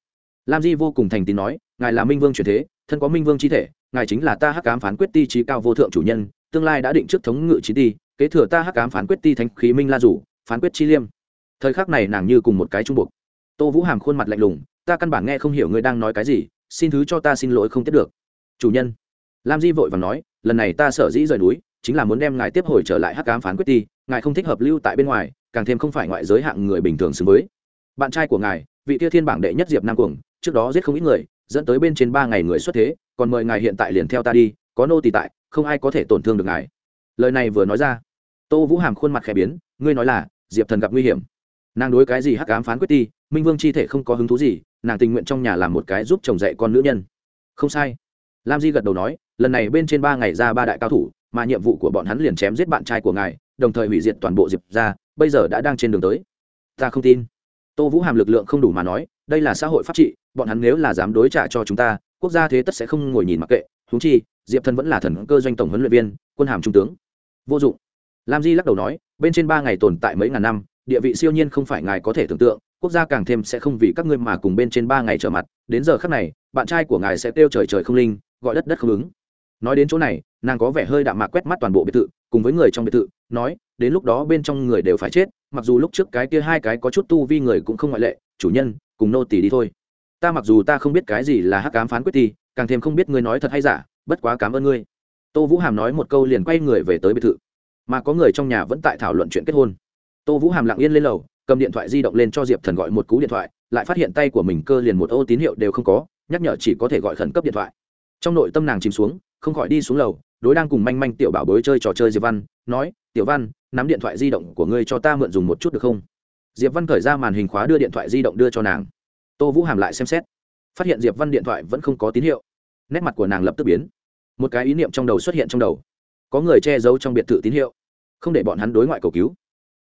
Lam di vô cùng thành tín nói, ngài là minh vương truyền thế, thân có minh vương chi thể, ngài chính là ta hắc cám phán quyết ti trí cao vô thượng chủ nhân, tương lai đã định trước thống ngự trí ti, kế thừa ta hắc cám phán quyết ti thánh khí minh la rủ, phán quyết chi liêm. Thời khắc này nàng như cùng một cái trung buộc. Tô vũ hàm khuôn mặt lạnh lùng ta căn bản nghe không hiểu ngươi đang nói cái gì, xin thứ cho ta xin lỗi không tiếp được. Chủ nhân, lam di vội và nói, lần này ta sở dĩ rời núi, chính là muốn đem ngài tiếp hồi trở lại hắc cám phán quyết ti, ngài không thích hợp lưu tại bên ngoài, càng thêm không phải ngoại giới hạng người bình thường xứng với. Bạn trai của ngài, vị tia thiên bảng đệ nhất diệp nam cuồng, trước đó giết không ít người, dẫn tới bên trên ba ngày người xuất thế, còn mời ngài hiện tại liền theo ta đi, có nô tỳ tại, không ai có thể tổn thương được ngài. Lời này vừa nói ra, tô vũ hàm khuôn mặt khẽ biến, ngươi nói là, diệp thần gặp nguy hiểm. Nàng đối cái gì hắc ám phán quyết ti, minh vương chi thể không có hứng thú gì nàng tình nguyện trong nhà làm một cái giúp chồng dạy con nữ nhân. Không sai. Lam di gật đầu nói, lần này bên trên ba ngày ra ba đại cao thủ, mà nhiệm vụ của bọn hắn liền chém giết bạn trai của ngài, đồng thời hủy diệt toàn bộ diệp ra bây giờ đã đang trên đường tới. Ta không tin. Tô vũ hàm lực lượng không đủ mà nói, đây là xã hội pháp trị, bọn hắn nếu là dám đối trả cho chúng ta, quốc gia thế tất sẽ không ngồi nhìn mặc kệ. Thú chi, diệp thần vẫn là thần cơ doanh tổng huấn luyện viên, quân hàm trung tướng. Vô dụng. Lam di lắc đầu nói, bên trên ba ngày tồn tại mấy ngàn năm, địa vị siêu nhiên không phải ngài có thể tưởng tượng quốc gia càng thêm sẽ không vì các ngươi mà cùng bên trên ba ngày trở mặt, đến giờ khắc này, bạn trai của ngài sẽ kêu trời trời không linh, gọi đất đất không ứng. Nói đến chỗ này, nàng có vẻ hơi đạm mạc quét mắt toàn bộ biệt thự, cùng với người trong biệt thự, nói, đến lúc đó bên trong người đều phải chết, mặc dù lúc trước cái kia hai cái có chút tu vi người cũng không ngoại lệ, chủ nhân, cùng nô tỳ đi thôi. Ta mặc dù ta không biết cái gì là hắc cám phán quyết ti càng thêm không biết ngươi nói thật hay giả, bất quá cảm ơn ngươi. Tô vũ hàm nói một câu liền quay người về tới biệt thự. Mà có người trong nhà vẫn tại thảo luận chuyện kết hôn. Tô vũ hàm lặng yên lên lầu cầm điện thoại di động lên cho diệp thần gọi một cú điện thoại, lại phát hiện tay của mình cơ liền một ô tín hiệu đều không có, nhắc nhở chỉ có thể gọi khẩn cấp điện thoại. Trong nội tâm nàng chìm xuống, không khỏi đi xuống lầu, đối đang cùng manh manh tiểu bảo bối chơi trò chơi diệp văn, nói, tiểu văn, nắm điện thoại di động của ngươi cho ta mượn dùng một chút được không? Diệp văn khởi ra màn hình khóa đưa điện thoại di động đưa cho nàng. Tô vũ hàm lại xem xét, phát hiện diệp văn điện thoại vẫn không có tín hiệu. Nét mặt của nàng lập tức biến. Một cái ý niệm trong đầu xuất hiện trong đầu. Có người che giấu trong biệt thự tín hiệu, không để bọn hắn đối ngoại cầu cứu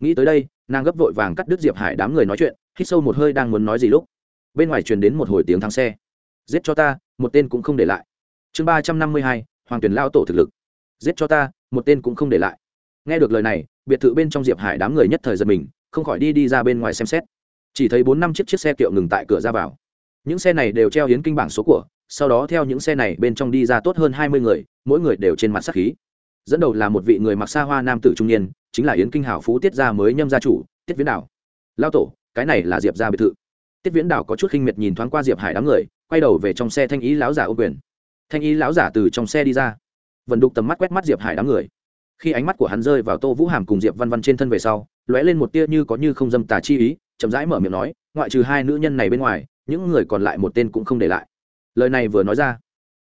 nghĩ tới đây, nàng gấp vội vàng cắt đứt diệp hải đám người nói chuyện, hít sâu một hơi đang muốn nói gì lúc, bên ngoài truyền đến một hồi tiếng thắng xe. Giết cho ta, một tên cũng không để lại. Chương ba trăm năm mươi hai, hoàng tuyển lao tổ thực lực. Giết cho ta, một tên cũng không để lại. Nghe được lời này, biệt thự bên trong diệp hải đám người nhất thời giật mình, không khỏi đi đi ra bên ngoài xem xét. Chỉ thấy bốn năm chiếc chiếc xe kiệu ngừng tại cửa ra vào. Những xe này đều treo hiến kinh bảng số của, sau đó theo những xe này bên trong đi ra tốt hơn hai mươi người, mỗi người đều trên mặt sắc khí dẫn đầu là một vị người mặc xa hoa nam tử trung niên, chính là yến kinh hảo phú tiết gia mới nhâm gia chủ, tiết viễn đảo. Lao tổ, cái này là diệp gia biệt thự. Tiết viễn đảo có chút khinh miệt nhìn thoáng qua diệp hải đám người, quay đầu về trong xe thanh ý lão giả ô quyền. Thanh ý lão giả từ trong xe đi ra. Vận đục tầm mắt quét mắt diệp hải đám người. Khi ánh mắt của hắn rơi vào tô vũ hàm cùng diệp văn văn trên thân về sau, lóe lên một tia như có như không dâm tà chi ý, chậm rãi mở miệng nói, ngoại trừ hai nữ nhân này bên ngoài, những người còn lại một tên cũng không để lại. Lời này vừa nói ra,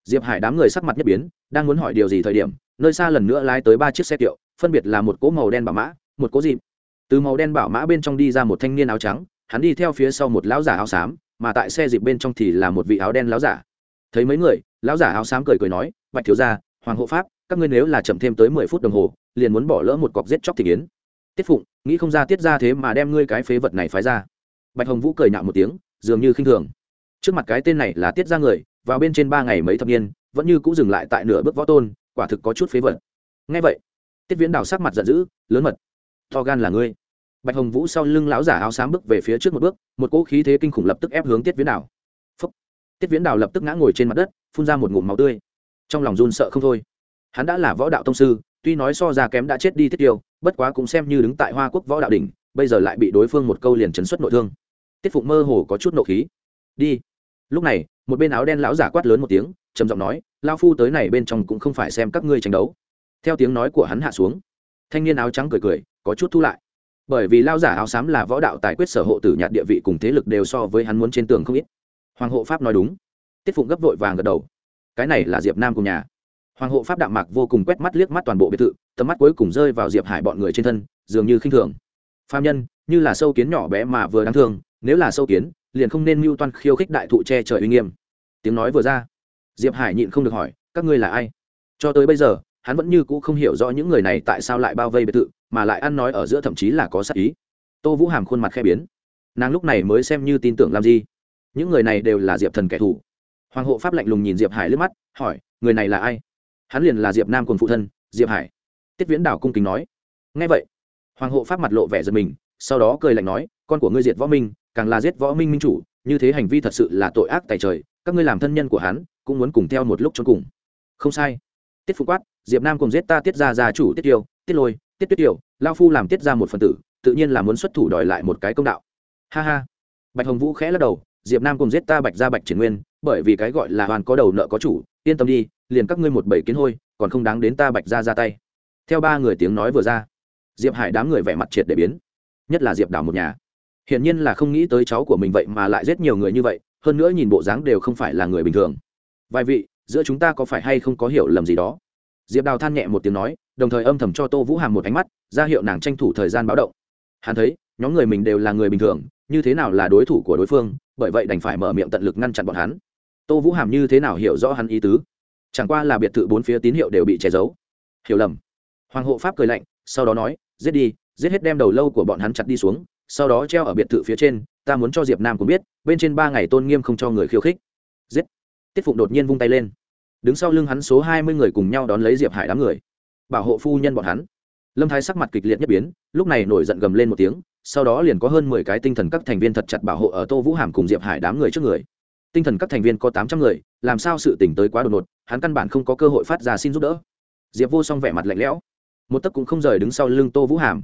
diệp hải đám người sắc mặt nhất biến, đang muốn hỏi điều gì thời điểm nơi xa lần nữa lái tới ba chiếc xe kiệu, phân biệt là một cỗ màu đen bảo mã, một cỗ dịp. Từ màu đen bảo mã bên trong đi ra một thanh niên áo trắng, hắn đi theo phía sau một lão giả áo xám, mà tại xe dịp bên trong thì là một vị áo đen lão giả. Thấy mấy người, lão giả áo xám cười cười nói, bạch thiếu gia, hoàng hộ pháp, các ngươi nếu là chậm thêm tới mười phút đồng hồ, liền muốn bỏ lỡ một cọc giết chóc thị kiến. Tiết phụng, nghĩ không ra tiết ra thế mà đem ngươi cái phế vật này phái ra. Bạch hồng vũ cười nhạo một tiếng, dường như khinh thường. Trước mặt cái tên này là tiết ra người, vào bên trên ba ngày mấy thập niên, vẫn như cũng dừng lại tại nửa bước võ tôn quả thực có chút phế vật. Ngay vậy, tiết viễn đào sắc mặt giận dữ, lớn mật. To gan là ngươi. Bạch hồng vũ sau lưng lão giả áo xám bước về phía trước một bước, một cỗ khí thế kinh khủng lập tức ép hướng tiết viễn đào. Phúc. tiết viễn đào lập tức ngã ngồi trên mặt đất, phun ra một ngụm máu tươi. Trong lòng run sợ không thôi. Hắn đã là võ đạo tông sư, tuy nói so ra kém đã chết đi thiết tiêu, bất quá cũng xem như đứng tại hoa quốc võ đạo đỉnh, bây giờ lại bị đối phương một câu liền chấn xuất nội thương. Tiết phụng mơ hồ có chút nộ khí. Đi. Lúc này, một bên áo đen lão giả quát lớn một tiếng trầm giọng nói lao phu tới này bên trong cũng không phải xem các ngươi tranh đấu. Theo tiếng nói của hắn hạ xuống, thanh niên áo trắng cười cười, có chút thu lại. Bởi vì lao giả áo xám là võ đạo tài quyết sở hộ tử nhạt địa vị cùng thế lực đều so với hắn muốn trên tường không ít. Hoàng hộ pháp nói đúng. Tiết phụng gấp vội vàng gật đầu. Cái này là diệp nam cùng nhà. Hoàng hộ pháp đạm mạc vô cùng quét mắt liếc mắt toàn bộ biệt thự, tầm mắt cuối cùng rơi vào diệp hải bọn người trên thân, dường như khinh thường. Phàm nhân, như là sâu kiến nhỏ bé mà vừa đáng thương, nếu là sâu kiến, liền không nên mưu toan khiêu khích đại thụ che trời uy nghiêm. Tiếng nói vừa ra diệp hải nhịn không được hỏi, các ngươi là ai? Cho tới bây giờ, hắn vẫn như cũ không hiểu rõ những người này tại sao lại bao vây biệt thự, mà lại ăn nói ở giữa thậm chí là có sắc ý. Tô vũ hàm khuôn mặt khe biến. Nàng lúc này mới xem như tin tưởng làm gì. Những người này đều là diệp thần kẻ thù. Hoàng hộ pháp lạnh lùng nhìn diệp hải lướt mắt, hỏi, người này là ai? Hắn liền là diệp nam cùng phụ thân, diệp hải. Tiết viễn đảo cung kính nói ngay vậy. Hoàng hộ pháp mặt lộ vẻ giật mình, sau đó cười lạnh nói, con của ngươi diệt võ minh, càng là giết võ minh minh chủ, như thế hành vi thật sự là tội ác tài trời, các ngươi làm thân nhân của hắn cũng muốn cùng theo một lúc cho cùng. Không sai. Tiết phụ quát, diệp nam cùng giết ta tiết ra gia chủ tiết tiêu, tiết lôi, tiết tuyết tiêu lao phu làm tiết ra một phần tử, tự nhiên là muốn xuất thủ đòi lại một cái công đạo. Ha ha. Bạch hồng vũ khẽ lắc đầu, diệp nam cùng giết ta bạch ra bạch triển nguyên, bởi vì cái gọi là hoàn có đầu nợ có chủ, yên tâm đi, liền các ngươi một bảy kiến hôi, còn không đáng đến ta bạch ra ra tay. Theo ba người tiếng nói vừa ra, diệp hải đám người vẻ mặt triệt để biến. Nhất là diệp đảo một nhà. Hiển nhiên là không nghĩ tới cháu của mình vậy mà lại giết nhiều người như vậy, hơn nữa nhìn bộ dáng đều không phải là người bình thường vài vị, giữa chúng ta có phải hay không có hiểu lầm gì đó? Diệp đào than nhẹ một tiếng nói, đồng thời âm thầm cho tô vũ hàm một ánh mắt, ra hiệu nàng tranh thủ thời gian báo động. Hắn thấy, nhóm người mình đều là người bình thường, như thế nào là đối thủ của đối phương, bởi vậy đành phải mở miệng tận lực ngăn chặn bọn hắn. Tô vũ hàm như thế nào hiểu rõ hắn ý tứ? Chẳng qua là biệt thự bốn phía tín hiệu đều bị che giấu. Hiểu lầm. Hoàng hộ pháp cười lạnh, sau đó nói, giết đi, giết hết đem đầu lâu của bọn hắn chặt đi xuống, sau đó treo ở biệt thự phía trên, ta muốn cho diệp nam cũng biết, bên trên ba ngày tôn nghiêm không cho người khiêu khích. Giết tiết phụng đột nhiên vung tay lên. Đứng sau lưng hắn số hai mươi người cùng nhau đón lấy diệp hải đám người. Bảo hộ phu nhân bọn hắn. Lâm thái sắc mặt kịch liệt nhất biến, lúc này nổi giận gầm lên một tiếng, sau đó liền có hơn mười cái tinh thần các thành viên thật chặt bảo hộ ở tô vũ hàm cùng diệp hải đám người trước người. Tinh thần các thành viên có tám trăm người, làm sao sự tỉnh tới quá đột ngột, hắn căn bản không có cơ hội phát ra xin giúp đỡ. Diệp vô song vẻ mặt lạnh lẽo. Một tấc cũng không rời đứng sau lưng tô vũ hàm.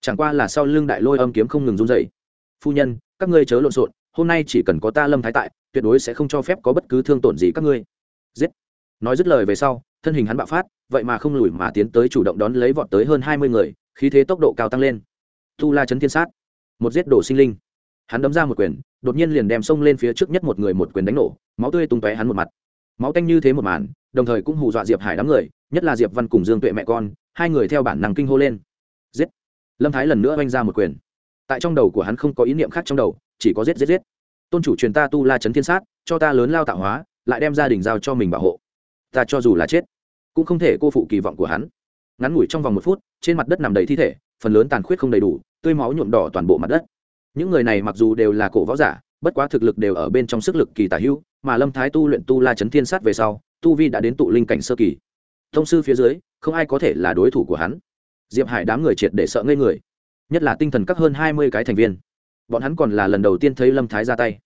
Chẳng qua là sau lưng đại lôi âm kiếm không ngừng run dậy phu nhân, các ngươi chớ lộn xộn, hôm nay chỉ cần có ta lâm thái tại tuyệt đối sẽ không cho phép có bất cứ thương tổn gì các ngươi. Giết. Nói dứt lời về sau, thân hình hắn bạo phát, vậy mà không lùi mà tiến tới chủ động đón lấy vọt tới hơn hai mươi người, khí thế tốc độ cao tăng lên. Tu la chấn thiên sát. Một giết đổ sinh linh. Hắn đấm ra một quyền, đột nhiên liền đem xông lên phía trước nhất một người một quyền đánh nổ, máu tươi tung tóe hắn một mặt. Máu tanh như thế một màn, đồng thời cũng hù dọa diệp hải đám người, nhất là diệp văn cùng dương tuệ mẹ con, hai người theo bản năng kinh hô lên. Giết. Lâm thái lần nữa oanh ra một quyền. Tại trong đầu của hắn không có ý niệm khác trong đầu, chỉ có giết giết giết tôn chủ truyền ta tu la chấn thiên sát, cho ta lớn lao tạo hóa, lại đem gia đình giao cho mình bảo hộ. Ta cho dù là chết, cũng không thể cô phụ kỳ vọng của hắn. Ngắn ngủi trong vòng một phút, trên mặt đất nằm đầy thi thể, phần lớn tàn khuyết không đầy đủ, tươi máu nhuộm đỏ toàn bộ mặt đất. Những người này mặc dù đều là cổ võ giả, bất quá thực lực đều ở bên trong sức lực kỳ tả hữu, mà lâm thái tu luyện tu la chấn thiên sát về sau, tu vi đã đến tụ linh cảnh sơ kỳ. Thông sư phía dưới, không ai có thể là đối thủ của hắn. Diệp hải đám người triệt để sợ ngây người. Nhất là tinh thần các hơn hai mươi cái thành viên. Bọn hắn còn là lần đầu tiên thấy lâm thái ra tay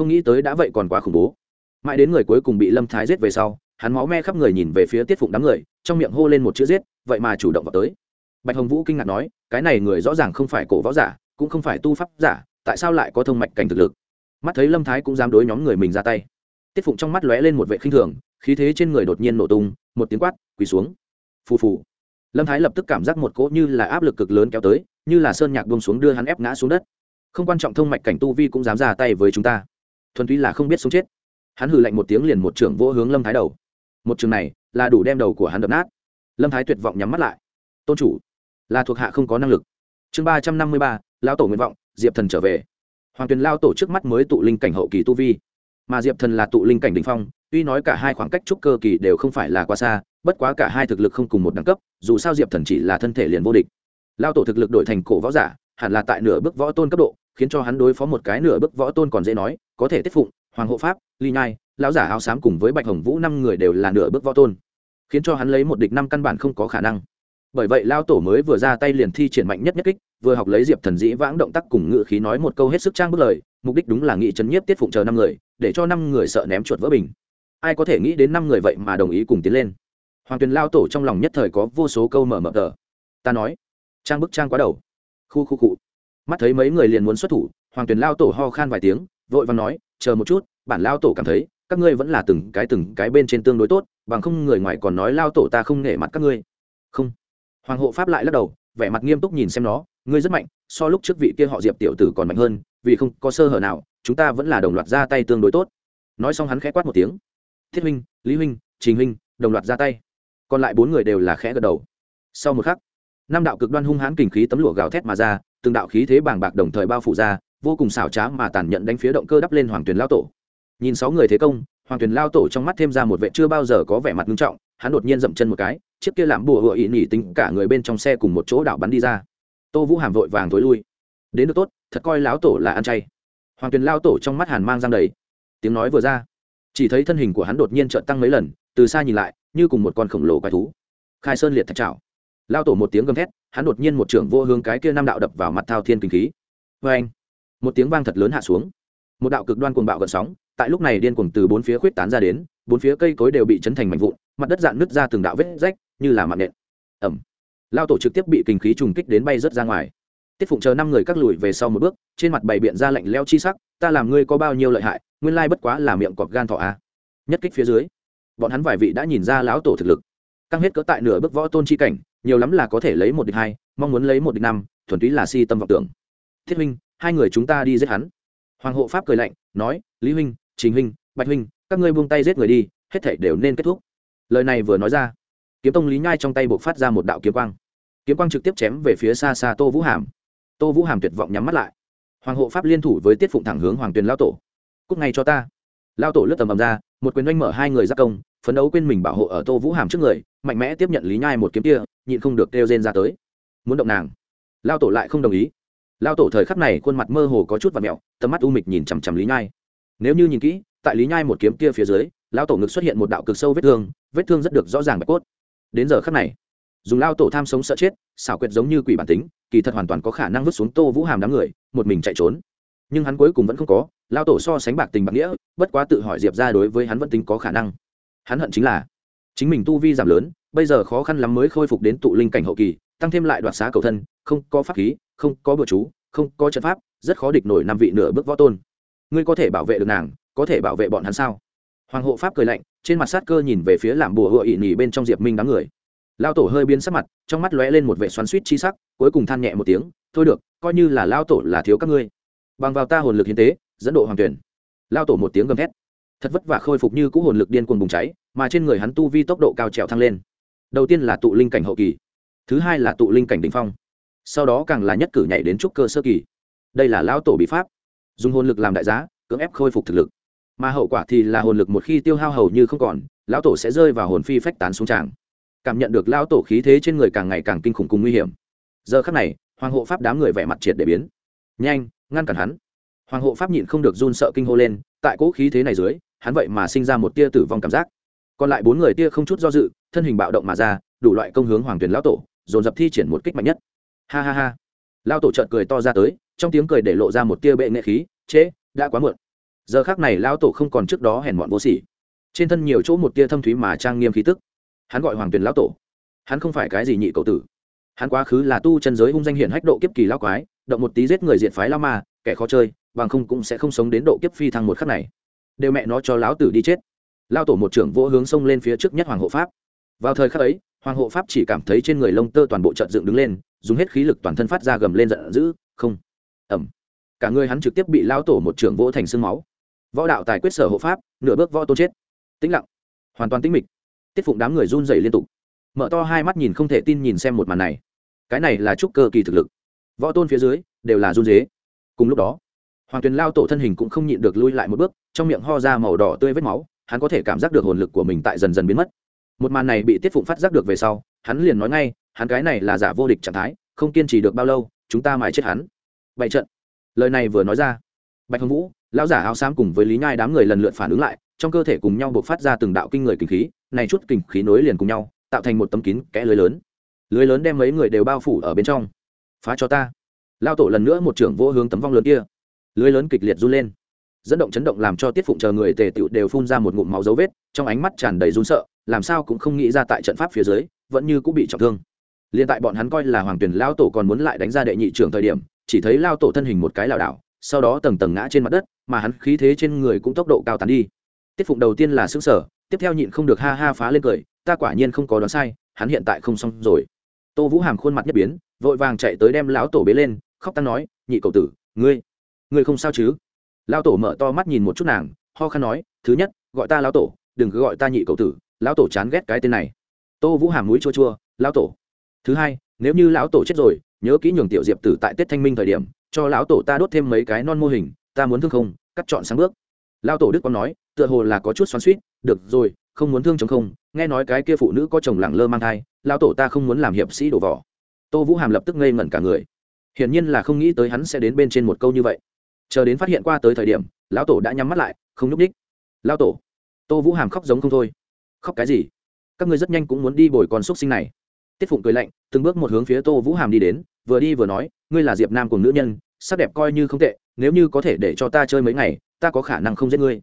không nghĩ tới đã vậy còn quá khủng bố. Mãi đến người cuối cùng bị lâm thái giết về sau, hắn máu me khắp người nhìn về phía tiết phụng đám người, trong miệng hô lên một chữ giết, vậy mà chủ động vào tới. Bạch hồng vũ kinh ngạc nói, cái này người rõ ràng không phải cổ võ giả, cũng không phải tu pháp giả, tại sao lại có thông mạch cảnh thực lực? Mắt thấy lâm thái cũng dám đối nhóm người mình ra tay. Tiết phụng trong mắt lóe lên một vệ khinh thường, khí thế trên người đột nhiên nổ tung, một tiếng quát, quỳ xuống. Phù phù. Lâm thái lập tức cảm giác một cỗ như là áp lực cực lớn kéo tới, như là sơn nhạc buông xuống đưa hắn ép ngã xuống đất. Không quan trọng thông mạch cảnh tu vi cũng dám ra tay với chúng ta thuần túy là không biết sống chết. Hắn hừ lạnh một tiếng liền một trưởng vỗ hướng lâm thái đầu. Một trường này là đủ đem đầu của hắn đập nát. Lâm thái tuyệt vọng nhắm mắt lại. Tôn chủ, là thuộc hạ không có năng lực. Chương ba trăm năm mươi ba, lão tổ nguyện vọng, diệp thần trở về. Hoàng tuyền lao tổ trước mắt mới tụ linh cảnh hậu kỳ tu vi. Mà diệp thần là tụ linh cảnh đ ỉ n h phong, tuy nói cả hai khoảng cách trúc cơ kỳ đều không phải là quá xa, bất quá cả hai thực lực không cùng một đẳng cấp, dù sao diệp thần chỉ là thân thể liền vô địch. Lao tổ thực lực đổi thành cổ võ giả, hẳn là tại nửa bước võ tôn cấp độ khiến cho hắn đối phó một cái nửa bước võ tôn còn dễ nói, có thể tiết phụng, hoàng hộ pháp, ly nhai, lão giả áo xám cùng với bạch hồng vũ năm người đều là nửa bước võ tôn, khiến cho hắn lấy một địch năm căn bản không có khả năng. Bởi vậy lao tổ mới vừa ra tay liền thi triển mạnh nhất nhất kích, vừa học lấy diệp thần dĩ vãng động tác cùng ngự khí nói một câu hết sức trang bức lời, mục đích đúng là nghị chấn nhiếp tiết phụng chờ năm người, để cho năm người sợ ném chuột vỡ bình. Ai có thể nghĩ đến năm người vậy mà đồng ý cùng tiến lên. Hoàng tuyền lao tổ trong lòng nhất thời có vô số câu mở mở tờ. Ta nói, trang bức trang quá đầu. Khu khu cụ mắt thấy mấy người liền muốn xuất thủ, hoàng tuyền lao tổ ho khan vài tiếng, vội và nói, chờ một chút, bản lao tổ cảm thấy, các ngươi vẫn là từng cái từng cái bên trên tương đối tốt, bằng không người ngoài còn nói lao tổ ta không nể mặt các ngươi. Không. Hoàng hộ pháp lại lắc đầu, vẻ mặt nghiêm túc nhìn xem nó, ngươi rất mạnh, so lúc trước vị kia họ diệp tiểu tử còn mạnh hơn, vì không có sơ hở nào, chúng ta vẫn là đồng loạt ra tay tương đối tốt. Nói xong hắn khẽ quát một tiếng, thiết huynh, lý huynh, trình huynh, đồng loạt ra tay. Còn lại bốn người đều là khẽ gật đầu. Sau một khắc, năm đạo cực đoan hung hãn kình khí tấm lụa gào thét mà ra từng đạo khí thế bàng bạc đồng thời bao phủ ra, vô cùng xảo trá mà tàn nhẫn đánh phía động cơ đắp lên hoàng tuyền lao tổ. Nhìn sáu người thế công, hoàng tuyền lao tổ trong mắt thêm ra một vệ chưa bao giờ có vẻ mặt nghiêm trọng, hắn đột nhiên dậm chân một cái, chiếc kia làm bùa hựa ỵ nỉ tính cả người bên trong xe cùng một chỗ đảo bắn đi ra. Tô vũ hàm vội vàng thối lui. Đến được tốt, thật coi lão tổ là ăn chay. Hoàng tuyền lao tổ trong mắt hàn mang răng đầy. Tiếng nói vừa ra, chỉ thấy thân hình của hắn đột nhiên trợn tăng mấy lần, từ xa nhìn lại, như cùng một con khổng lồ quái thú. Khai sơn liệt thạch trào lao tổ một tiếng gầm thét, hắn đột nhiên một trưởng vô hướng cái kia năm đạo đập vào mặt thao thiên kinh khí. Vê anh, một tiếng vang thật lớn hạ xuống. Một đạo cực đoan cuồng bạo gợn sóng, tại lúc này điên cuồng từ bốn phía khuyết tán ra đến, bốn phía cây cối đều bị chấn thành mảnh vụn, mặt đất dạn nứt ra từng đạo vết rách, như là mạng nện. Ẩm lao tổ trực tiếp bị kinh khí trùng kích đến bay rớt ra ngoài. Tiết phụng chờ năm người cắt lùi về sau một bước, trên mặt bày biện ra lạnh leo chi sắc, ta làm ngươi có bao nhiêu lợi hại, nguyên lai bất quá là miệng cọp gan thọ a. Nhất kích phía dưới, bọn hắn vài vị đã nhìn ra lão tổ thực lực căng hết cỡ tại nửa bước võ tôn chi cảnh, nhiều lắm là có thể lấy một địch hai, mong muốn lấy một địch năm, thuần túy là si tâm vọng tưởng. Thiết huynh, hai người chúng ta đi giết hắn. Hoàng hộ pháp cười lạnh, nói, lý huynh, trình huynh, bạch huynh, các ngươi buông tay giết người đi, hết thảy đều nên kết thúc. Lời này vừa nói ra, kiếm tông lý nhai trong tay buộc phát ra một đạo kiếm quang. Kiếm quang trực tiếp chém về phía xa xa tô vũ hàm. Tô vũ hàm tuyệt vọng nhắm mắt lại. Hoàng hộ pháp liên thủ với tiết phụng thẳng hướng hoàng tuyền lao tổ. Cúc ngay cho ta. Lao tổ lướt tầm ầm ra, một quyền oanh mở hai người giác công phấn đấu quên mình bảo hộ ở tô vũ hàm trước người, mạnh mẽ tiếp nhận lý nhai một kiếm kia, nhịn không được kêu rên ra tới. Muốn động nàng. Lao tổ lại không đồng ý. Lao tổ thời khắc này khuôn mặt mơ hồ có chút và mẹo, tầm mắt u mịch nhìn chằm chằm lý nhai. Nếu như nhìn kỹ, tại lý nhai một kiếm kia phía dưới, lao tổ ngực xuất hiện một đạo cực sâu vết thương vết thương rất được rõ ràng bạch cốt. Đến giờ khắc này, dùng lao tổ tham sống sợ chết, xảo quyệt giống như quỷ bản tính, kỳ thật hoàn toàn có khả năng vứt xuống tô vũ hàm đám người, một mình chạy trốn. Nhưng hắn cuối cùng vẫn không có, lao tổ so sánh bạc tình bạc nghĩa, bất quá tự hỏi diệp ra đối với hắn vẫn tính có khả năng hắn hận chính là, chính mình tu vi giảm lớn, bây giờ khó khăn lắm mới khôi phục đến tụ linh cảnh hậu kỳ, tăng thêm lại đoạt xá cầu thân, không có pháp khí, không có bừa chú, không có trận pháp, rất khó địch nổi năm vị nửa bước võ tôn. Ngươi có thể bảo vệ được nàng, có thể bảo vệ bọn hắn sao? Hoàng hộ pháp cười lạnh, trên mặt sát cơ nhìn về phía làm bùa hựa ỵ nỉ bên trong diệp minh đám người. Lao tổ hơi biến sắc mặt, trong mắt lóe lên một vệ xoắn suýt chi sắc, cuối cùng than nhẹ một tiếng, thôi được, coi như là lao tổ là thiếu các ngươi. Bằng vào ta hồn lực hiến tế, dẫn độ hoàng tuyển. Lao tổ một tiếng gầm thét thật vất vả khôi phục như cũ hồn lực điên cuồng bùng cháy, mà trên người hắn tu vi tốc độ cao trèo thăng lên. Đầu tiên là tụ linh cảnh hậu kỳ, thứ hai là tụ linh cảnh đ ỉ n h phong, sau đó càng là nhất cử nhảy đến trúc cơ sơ kỳ. Đây là lão tổ bị pháp, dùng hồn lực làm đại giá, cưỡng ép khôi phục thực lực. Mà hậu quả thì là hồn lực một khi tiêu hao hầu như không còn, lão tổ sẽ rơi vào hồn phi phách tán xuống tràng. Cảm nhận được lão tổ khí thế trên người càng ngày càng kinh khủng cùng nguy hiểm. Giờ khắc này, hoàng hộ pháp đám người vẻ mặt triệt để biến. Nhanh, ngăn cản hắn. Hoàng hộ pháp nhịn không được run sợ kinh hô lên, tại cỗ khí thế này dưới hắn vậy mà sinh ra một tia tử vong cảm giác. Còn lại bốn người tia không chút do dự, thân hình bạo động mà ra, đủ loại công hướng hoàng tuyền lão tổ, dồn dập thi triển một kích mạnh nhất. Ha ha ha. Lao tổ trợn cười to ra tới, trong tiếng cười để lộ ra một tia bệ nghệ khí, chế, đã quá muộn. Giờ khác này lao tổ không còn trước đó hèn mọn vô sỉ. Trên thân nhiều chỗ một tia thâm thúy mà trang nghiêm khí tức. Hắn gọi hoàng tuyền lão tổ. Hắn không phải cái gì nhị cầu tử. Hắn quá khứ là tu chân giới hung danh hiển hách độ kiếp kỳ lao quái, động một tí giết người diện phái lao ma, kẻ khó chơi, bằng không cũng sẽ không sống đến độ kiếp phi thăng một khắc này đều mẹ nó cho lão tử đi chết. Lao tổ một trưởng vỗ hướng sông lên phía trước nhất hoàng hộ pháp. Vào thời khắc ấy, hoàng hộ pháp chỉ cảm thấy trên người lông tơ toàn bộ trận dựng đứng lên, dùng hết khí lực toàn thân phát ra gầm lên giận dữ, không. Ẩm cả người hắn trực tiếp bị lao tổ một trưởng vỗ thành sương máu. Võ đạo tài quyết sở hộ pháp, nửa bước võ tôn chết. Tĩnh lặng. Hoàn toàn tĩnh mịch. Tiết phụng đám người run dày liên tục. Mở to hai mắt nhìn không thể tin nhìn xem một màn này. Cái này là trúc cơ kỳ thực lực. Võ tôn phía dưới đều là run dế cùng lúc đó hoàng tuyền lao tổ thân hình cũng không nhịn được lui lại một bước, trong miệng ho ra màu đỏ tươi vết máu, hắn có thể cảm giác được hồn lực của mình tại dần dần biến mất. Một màn này bị tiết phụng phát giác được về sau, hắn liền nói ngay, hắn cái này là giả vô địch trạng thái, không kiên trì được bao lâu, chúng ta mài chết hắn. Bậy trận, lời này vừa nói ra, bạch hồng vũ, lão giả áo xám cùng với lý nhai đám người lần lượt phản ứng lại, trong cơ thể cùng nhau buộc phát ra từng đạo kinh người kinh khí, này chút kinh khí nối liền cùng nhau, tạo thành một tấm kín kẽ lưới lớn. Lưới lớn đem mấy người đều bao phủ ở bên trong. Phá cho ta. Lao tổ lần nữa một trưởng vô hướng tấm vong lớn kia lưới lớn kịch liệt run lên. Dẫn động chấn động làm cho tiết phụng chờ người tề tựu đều phun ra một ngụm máu dấu vết, trong ánh mắt tràn đầy run sợ, làm sao cũng không nghĩ ra tại trận pháp phía dưới, vẫn như cũng bị trọng thương. Liền tại bọn hắn coi là hoàng tuyển lao tổ còn muốn lại đánh ra đệ nhị trưởng thời điểm, chỉ thấy lao tổ thân hình một cái lảo đảo, sau đó tầng tầng ngã trên mặt đất, mà hắn khí thế trên người cũng tốc độ cao tán đi. Tiết phụng đầu tiên là xứng sở tiếp theo nhịn không được ha ha phá lên cười, ta quả nhiên không có đoán sai, hắn hiện tại không xong rồi. Tô vũ hàm khuôn mặt nhất biến, vội vàng chạy tới đem lão tổ bế lên, khóc tăng nói, nhị cầu tử, ngươi ngươi không sao chứ? Lão tổ mở to mắt nhìn một chút nàng, ho khăn nói, thứ nhất, gọi ta lão tổ, đừng cứ gọi ta nhị cậu tử, lão tổ chán ghét cái tên này. Tô vũ hàm mũi chua chua, lão tổ. Thứ hai, nếu như lão tổ chết rồi, nhớ kỹ nhường tiểu diệp tử tại tết thanh minh thời điểm, cho lão tổ ta đốt thêm mấy cái non mô hình, ta muốn thương không, cắt chọn sáng bước. Lão tổ đức còn nói, tựa hồ là có chút xoắn suýt được rồi, không muốn thương chống không, nghe nói cái kia phụ nữ có chồng lẳng lơ mang thai, lão tổ ta không muốn làm hiệp sĩ đổ vỏ. Tô vũ hàm lập tức ngây ngẩn cả người. Hiển nhiên là không nghĩ tới hắn sẽ đến bên trên một câu như vậy chờ đến phát hiện qua tới thời điểm, lão tổ đã nhắm mắt lại, không n ú c ních lão tổ, tô vũ hàm khóc giống không thôi. Khóc cái gì? Các ngươi rất nhanh cũng muốn đi bồi con xúc sinh này. Tiết phụng cười lạnh, từng bước một hướng phía tô vũ hàm đi đến, vừa đi vừa nói, ngươi là diệp nam cùng nữ nhân, sắc đẹp coi như không tệ, nếu như có thể để cho ta chơi mấy ngày, ta có khả năng không giết ngươi.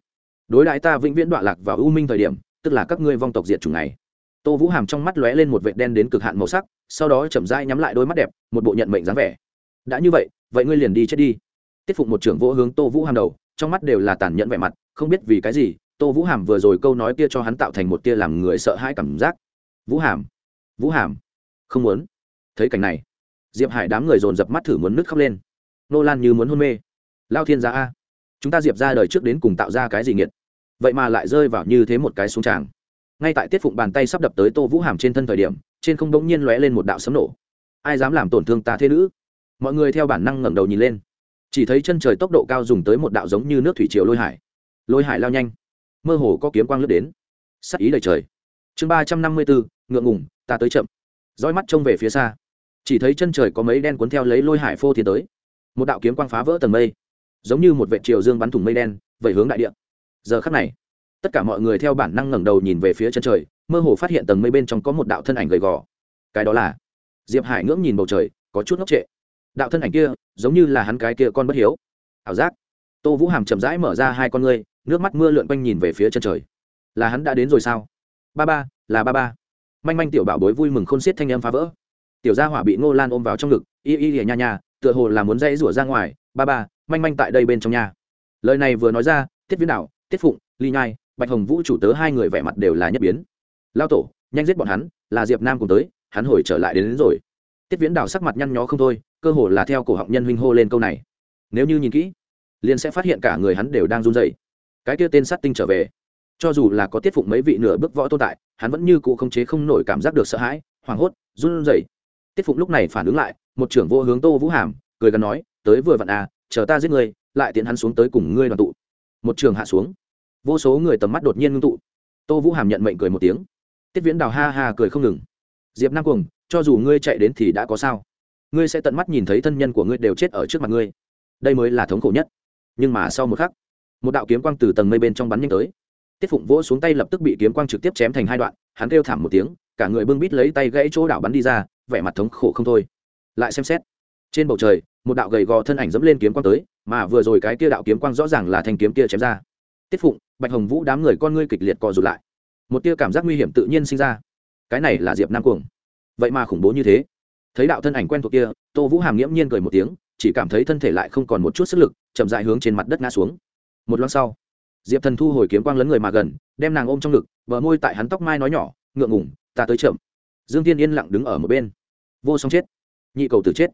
Đối đãi ta vĩnh viễn đọa lạc vào ưu minh thời điểm, tức là các ngươi vong tộc diệt chủng này. Tô vũ hàm trong mắt lóe lên một vệt đen đến cực hạn màu sắc, sau đó chậm rãi nhắm lại đôi mắt đẹp, một bộ nhận mệnh dáng vẻ. Đã như vậy vậy ngươi liền đi chết đi tiết phụng một trưởng vỗ hướng tô vũ hàm đầu, trong mắt đều là tàn nhẫn vẻ mặt, không biết vì cái gì, tô vũ hàm vừa rồi câu nói kia cho hắn tạo thành một tia làm người sợ hãi cảm giác. Vũ hàm vũ hàm, không muốn. Thấy cảnh này, diệp hải đám người dồn dập mắt thử muốn nứt khóc lên. Nô lan như muốn hôn mê. Lao thiên gia a, chúng ta diệp ra đời trước đến cùng tạo ra cái gì nghiệt? Vậy mà lại rơi vào như thế một cái xuống tràng. Ngay tại tiết phụng bàn tay sắp đập tới tô vũ hàm trên thân thời điểm, trên không bỗng nhiên lóe lên một đạo sấm nổ. Ai dám làm tổn thương ta thế nữ? Mọi người theo bản năng ngẩng đầu nhìn lên chỉ thấy chân trời tốc độ cao dùng tới một đạo giống như nước thủy triều lôi hải. Lôi hải lao nhanh. Mơ hồ có kiếm quang lướt đến. Sắc ý đầy trời. Chương ba trăm năm mươi bốn ngượng ngùng, ta tới chậm. Roi mắt trông về phía xa. Chỉ thấy chân trời có mấy đen cuốn theo lấy lôi hải phô thì tới. Một đạo kiếm quang phá vỡ tầng mây. Giống như một vệ triều dương bắn thủng mây đen, vẩy hướng đại địa. Giờ khắc này, tất cả mọi người theo bản năng ngẩng đầu nhìn về phía chân trời, mơ hồ phát hiện tầng mây bên trong có một đạo thân ảnh gầy gò. Cái đó là diệp hải ngưỡng nhìn bầu trời, có chút ngốc trệ đạo thân ảnh kia giống như là hắn cái kia con bất hiếu. Ảo giác. Tô vũ hàm chậm rãi mở ra hai con ngươi nước mắt mưa lượn quanh nhìn về phía chân trời. Là hắn đã đến rồi sao? Ba ba là ba ba. Manh manh tiểu bảo bối vui mừng khôn xiết thanh âm phá vỡ. Tiểu gia hỏa bị ngô lan ôm vào trong ngực y y lìa nha nha tựa hồ là muốn dãy rủa ra ngoài. Ba ba manh manh tại đây bên trong nhà. Lời này vừa nói ra tiết viễn đạo tiết phụng ly nhai bạch hồng vũ chủ tớ hai người vẻ mặt đều là nhất biến. Lao tổ nhanh giết bọn hắn là diệp nam cùng tới hắn hồi trở lại đến, đến rồi. Tiết viễn đảo sắc mặt nhăn nhó không thôi cơ hồ là theo cổ họng nhân huynh hô lên câu này. Nếu như nhìn kỹ, liền sẽ phát hiện cả người hắn đều đang run dậy cái kia tên sát tinh trở về. Cho dù là có tiết phụng mấy vị nửa bước võ tồn tại, hắn vẫn như cụ không chế không nổi cảm giác được sợ hãi, hoảng hốt, run rẩy. Tiết phụng lúc này phản ứng lại, một trưởng vô hướng tô vũ hàm, cười gần nói, tới vừa vặn à chờ ta giết người lại tiện hắn xuống tới cùng ngươi đoàn tụ. Một trường hạ xuống. Vô số người tầm mắt đột nhiên ngưng tụ. Tô vũ hàm nhận mệnh cười một tiếng. Tiết viễn đào ha ha cười không ngừng. Diệp năng cuồng, cho dù ngươi chạy đến thì đã có sao? Ngươi sẽ tận mắt nhìn thấy thân nhân của ngươi đều chết ở trước mặt ngươi. Đây mới là thống khổ nhất. Nhưng mà sau một khắc, một đạo kiếm quang từ tầng mây bên trong bắn nhanh tới. Tiết phụng vỗ xuống tay lập tức bị kiếm quang trực tiếp chém thành hai đoạn, hắn kêu thảm một tiếng, cả người bưng bít lấy tay gãy chỗ đạo bắn đi ra, vẻ mặt thống khổ không thôi. Lại xem xét, trên bầu trời, một đạo gầy gò thân ảnh dẫm lên kiếm quang tới, mà vừa rồi cái kia đạo kiếm quang rõ ràng là thanh kiếm kia chém ra. Tiết phụng, bạch hồng vũ đám người con ngươi kịch liệt co rụt lại. Một tia cảm giác nguy hiểm tự nhiên sinh ra. Cái này là diệp nam cuồng. Vậy mà khủng bố như thế thấy đạo thân ảnh quen thuộc kia, tô vũ hàm nghiễm nhiên cười một tiếng, chỉ cảm thấy thân thể lại không còn một chút sức lực, chậm dại hướng trên mặt đất ngã xuống. Một lát sau, diệp thần thu hồi kiếm quang lấn người mà gần, đem nàng ôm trong ngực, bờ môi tại hắn tóc mai nói nhỏ, ngượng ngủng ta tới chậm. Dương tiên yên lặng đứng ở một bên. Vô song chết, nhị cầu tử chết.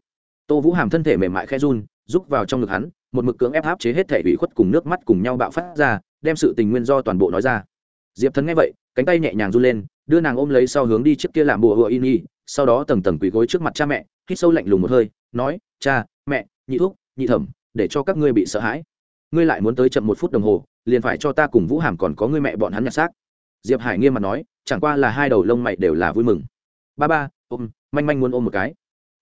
Tô vũ hàm thân thể mềm mại khe run rúc vào trong ngực hắn, một mực cưỡng ép áp chế hết thể ủy khuất cùng nước mắt cùng nhau bạo phát ra, đem sự tình nguyên do toàn bộ nói ra. Diệp thần nghe vậy, cánh tay nhẹ nhàng run lên đưa nàng ôm lấy sau hướng đi trước kia làm bùa hựa in y, sau đó tầng tầng quỳ gối trước mặt cha mẹ, hít sâu lạnh lùng một hơi, nói, cha, mẹ, nhị thúc, nhị thẩm, để cho các ngươi bị sợ hãi. Ngươi lại muốn tới chậm một phút đồng hồ, liền phải cho ta cùng vũ hàm còn có ngươi mẹ bọn hắn nhặt xác. Diệp hải nghiêm mặt nói, chẳng qua là hai đầu lông mày đều là vui mừng. Ba ba, ôm, manh manh muốn ôm một cái.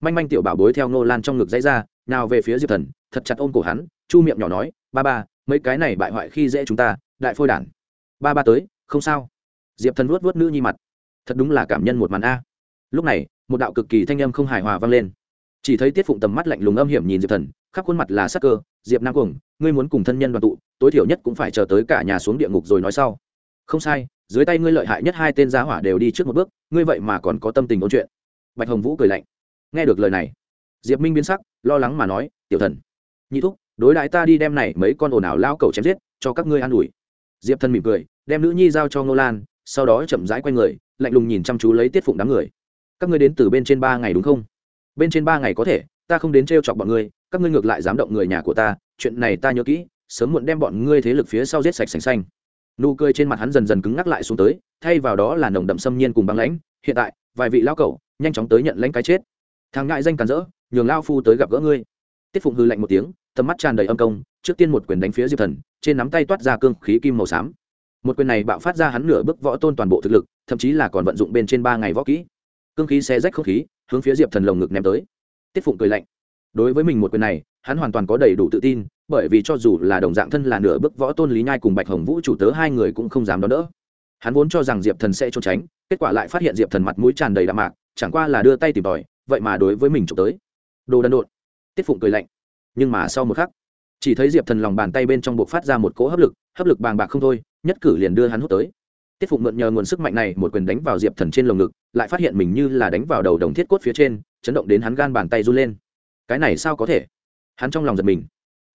Manh manh tiểu bảo bối theo nô lan trong ngực dãy ra, nào về phía diệp thần, thật chặt ôm cổ hắn, chu miệng nhỏ nói, ba ba, mấy cái này bại hoại khi dễ chúng ta, đại phôi đản. Ba ba tới, không sao diệp thần vuốt vuốt nữ nhi mặt. Thật đúng là cảm nhân một màn a. Lúc này, một đạo cực kỳ thanh âm không hài hòa vang lên. Chỉ thấy tiết phụng tầm mắt lạnh lùng âm hiểm nhìn diệp thần, khắp khuôn mặt là sắc cơ, diệp nam cuồng, ngươi muốn cùng thân nhân đoàn tụ, tối thiểu nhất cũng phải chờ tới cả nhà xuống địa ngục rồi nói sau. Không sai, dưới tay ngươi lợi hại nhất hai tên giá hỏa đều đi trước một bước, ngươi vậy mà còn có tâm tình ôn chuyện. Bạch hồng vũ cười lạnh. Nghe được lời này, diệp minh biến sắc, lo lắng mà nói, tiểu thần, nhị thúc, đối đại ta đi đem này mấy con ồn ào lao cầu chém giết, cho các ngươi an ủi. Diệp thần mỉm cười, đem nữ nhi giao cho ngô lan sau đó chậm rãi q u a y người, lạnh lùng nhìn chăm chú lấy tiết phụng đám người. Các ngươi đến từ bên trên ba ngày đúng không? Bên trên ba ngày có thể, ta không đến t r e o chọc bọn ngươi, các ngươi ngược lại dám động người nhà của ta, chuyện này ta nhớ kỹ, sớm muộn đem bọn ngươi thế lực phía sau giết sạch sành xanh. Nụ cười trên mặt hắn dần dần cứng ngắc lại xuống tới, thay vào đó là nồng đậm xâm nhiên cùng băng lãnh, hiện tại, vài vị lao cẩu, nhanh chóng tới nhận lãnh cái chết. Thằng ngại danh càn rỡ, nhường lao phu tới gặp gỡ ngươi. Tiết phụng hư lạnh một tiếng, tầm mắt tràn đầy âm công, trước tiên một quyền đánh phía diệp thần, trên nắm tay toát ra cương khí kim màu xám một quyền này bạo phát ra hắn nửa bước võ tôn toàn bộ thực lực, thậm chí là còn vận dụng bên trên ba ngày võ kỹ. Cương khí xe rách không khí, hướng phía diệp thần lồng ngực ném tới. Tiết phụng cười lạnh. Đối với mình một quyền này, hắn hoàn toàn có đầy đủ tự tin, bởi vì cho dù là đồng dạng thân là nửa bước võ tôn lý nhai cùng bạch hồng vũ chủ tớ hai người cũng không dám đón đỡ. Hắn vốn cho rằng diệp thần sẽ trốn tránh, kết quả lại phát hiện diệp thần mặt mũi tràn đầy đạm mạc, chẳng qua là đưa tay tìm tòi, vậy mà đối với mình trộm tới. Đồ đần độn. Tiết phụng cười lạnh. Nhưng mà sau một khắc chỉ thấy diệp thần lòng bàn tay bên trong buộc phát ra một cỗ hấp lực hấp lực bàng bạc không thôi, nhất cử liền đưa hắn hút tới. Tiết phụng mượn nhờ nguồn sức mạnh này một quyền đánh vào diệp thần trên lồng ngực, lại phát hiện mình như là đánh vào đầu đồng thiết cốt phía trên, chấn động đến hắn gan bàn tay run lên. Cái này sao có thể? Hắn trong lòng giật mình.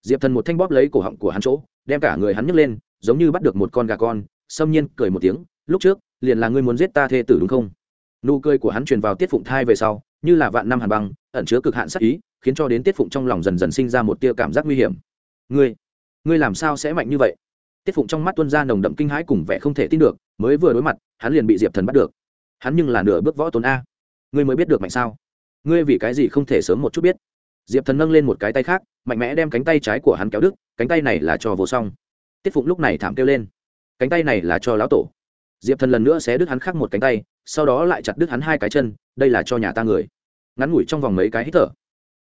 Diệp thần một thanh bóp lấy cổ họng của hắn chỗ, đem cả người hắn nhấc lên, giống như bắt được một con gà con, xâm nhiên cười một tiếng, lúc trước, liền là ngươi muốn giết ta thê tử đúng không? Nụ cười của hắn truyền vào tiết phụng thai về sau, như là vạn năm hàn băng, ẩn chứa cực hạn sắc ý, khiến cho đến tiết phụng trong lòng dần dần sinh ra một tia cảm giác nguy hiểm ngươi ngươi làm sao sẽ mạnh như vậy? Tiết phụng trong mắt tuân ra nồng đậm kinh hãi cùng vẻ không thể tin được, mới vừa đối mặt, hắn liền bị diệp thần bắt được. Hắn nhưng là nửa bước võ tôn a. Ngươi mới biết được mạnh sao? Ngươi vì cái gì không thể sớm một chút biết? Diệp thần nâng lên một cái tay khác, mạnh mẽ đem cánh tay trái của hắn kéo đứt, cánh tay này là cho vô song. Tiết phụng lúc này thảm kêu lên. Cánh tay này là cho lão tổ. Diệp thần lần nữa sẽ đứt hắn khác một cánh tay, sau đó lại chặt đứt hắn hai cái chân, đây là cho nhà ta người. Ngắn ngủi trong vòng mấy cái hít thở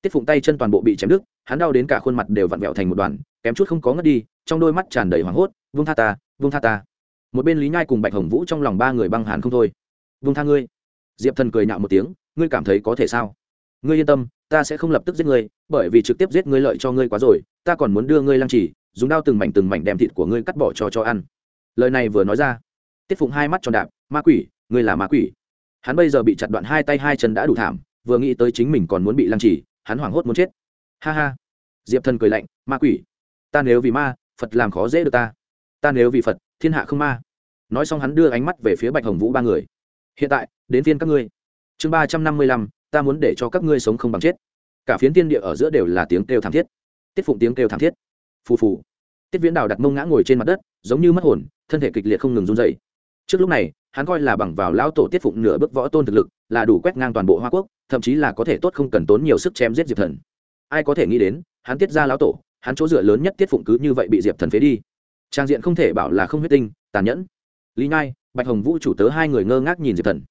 tiết phụng tay chân toàn bộ bị chém đứt, hắn đau đến cả khuôn mặt đều vặn vẹo thành một đoàn, kém chút không có ngất đi, trong đôi mắt tràn đầy hoảng hốt vung tha ta vung tha ta. Một bên lý nhai cùng bạch hồng vũ trong lòng ba người băng hàn không thôi. Vung tha ngươi. Diệp thần cười nhạo một tiếng, ngươi cảm thấy có thể sao? Ngươi yên tâm, ta sẽ không lập tức giết ngươi, bởi vì trực tiếp giết ngươi lợi cho ngươi quá rồi, ta còn muốn đưa ngươi lăng trì, dùng đao từng mảnh từng mảnh đem thịt của ngươi cắt bỏ cho cho ăn. Lời này vừa nói ra, tiết phụng hai mắt tròn đạp, ma quỷ, ngươi là ma quỷ. Hắn bây giờ bị chặt đoạn hai tay hai chân đã đủ thảm, vừa nghĩ tới chính mình còn muốn bị lăng trì hắn hoảng hốt muốn chết. Ha ha. Diệp thần cười lạnh, ma quỷ, ta nếu vì ma, phật làm khó dễ được ta. Ta nếu vì phật, thiên hạ không ma. Nói xong hắn đưa ánh mắt về phía bạch hồng vũ ba người. Hiện tại, đến phiên các ngươi. Chương ba trăm năm mươi lăm, ta muốn để cho các ngươi sống không bằng chết. Cả phiến tiên địa ở giữa đều là tiếng kêu thảm thiết. Tiết phụng tiếng kêu thảm thiết. Phù phù. Tiết viễn đào đặt mông ngã ngồi trên mặt đất, giống như mất hồn, thân thể kịch liệt không ngừng run dậy trước lúc này hắn coi là bằng vào lão tổ tiết phụng nửa bước võ tôn thực lực, là đủ quét ngang toàn bộ hoa quốc, thậm chí là có thể tốt không cần tốn nhiều sức chém giết diệp thần. Ai có thể nghĩ đến, hắn tiết ra lão tổ, hắn chỗ dựa lớn nhất tiết phụng cứ như vậy bị diệp thần phế đi. Trang diện không thể bảo là không huyết tinh, tàn nhẫn. Lý nhai, bạch hồng vũ chủ tớ hai người ngơ ngác nhìn diệp thần.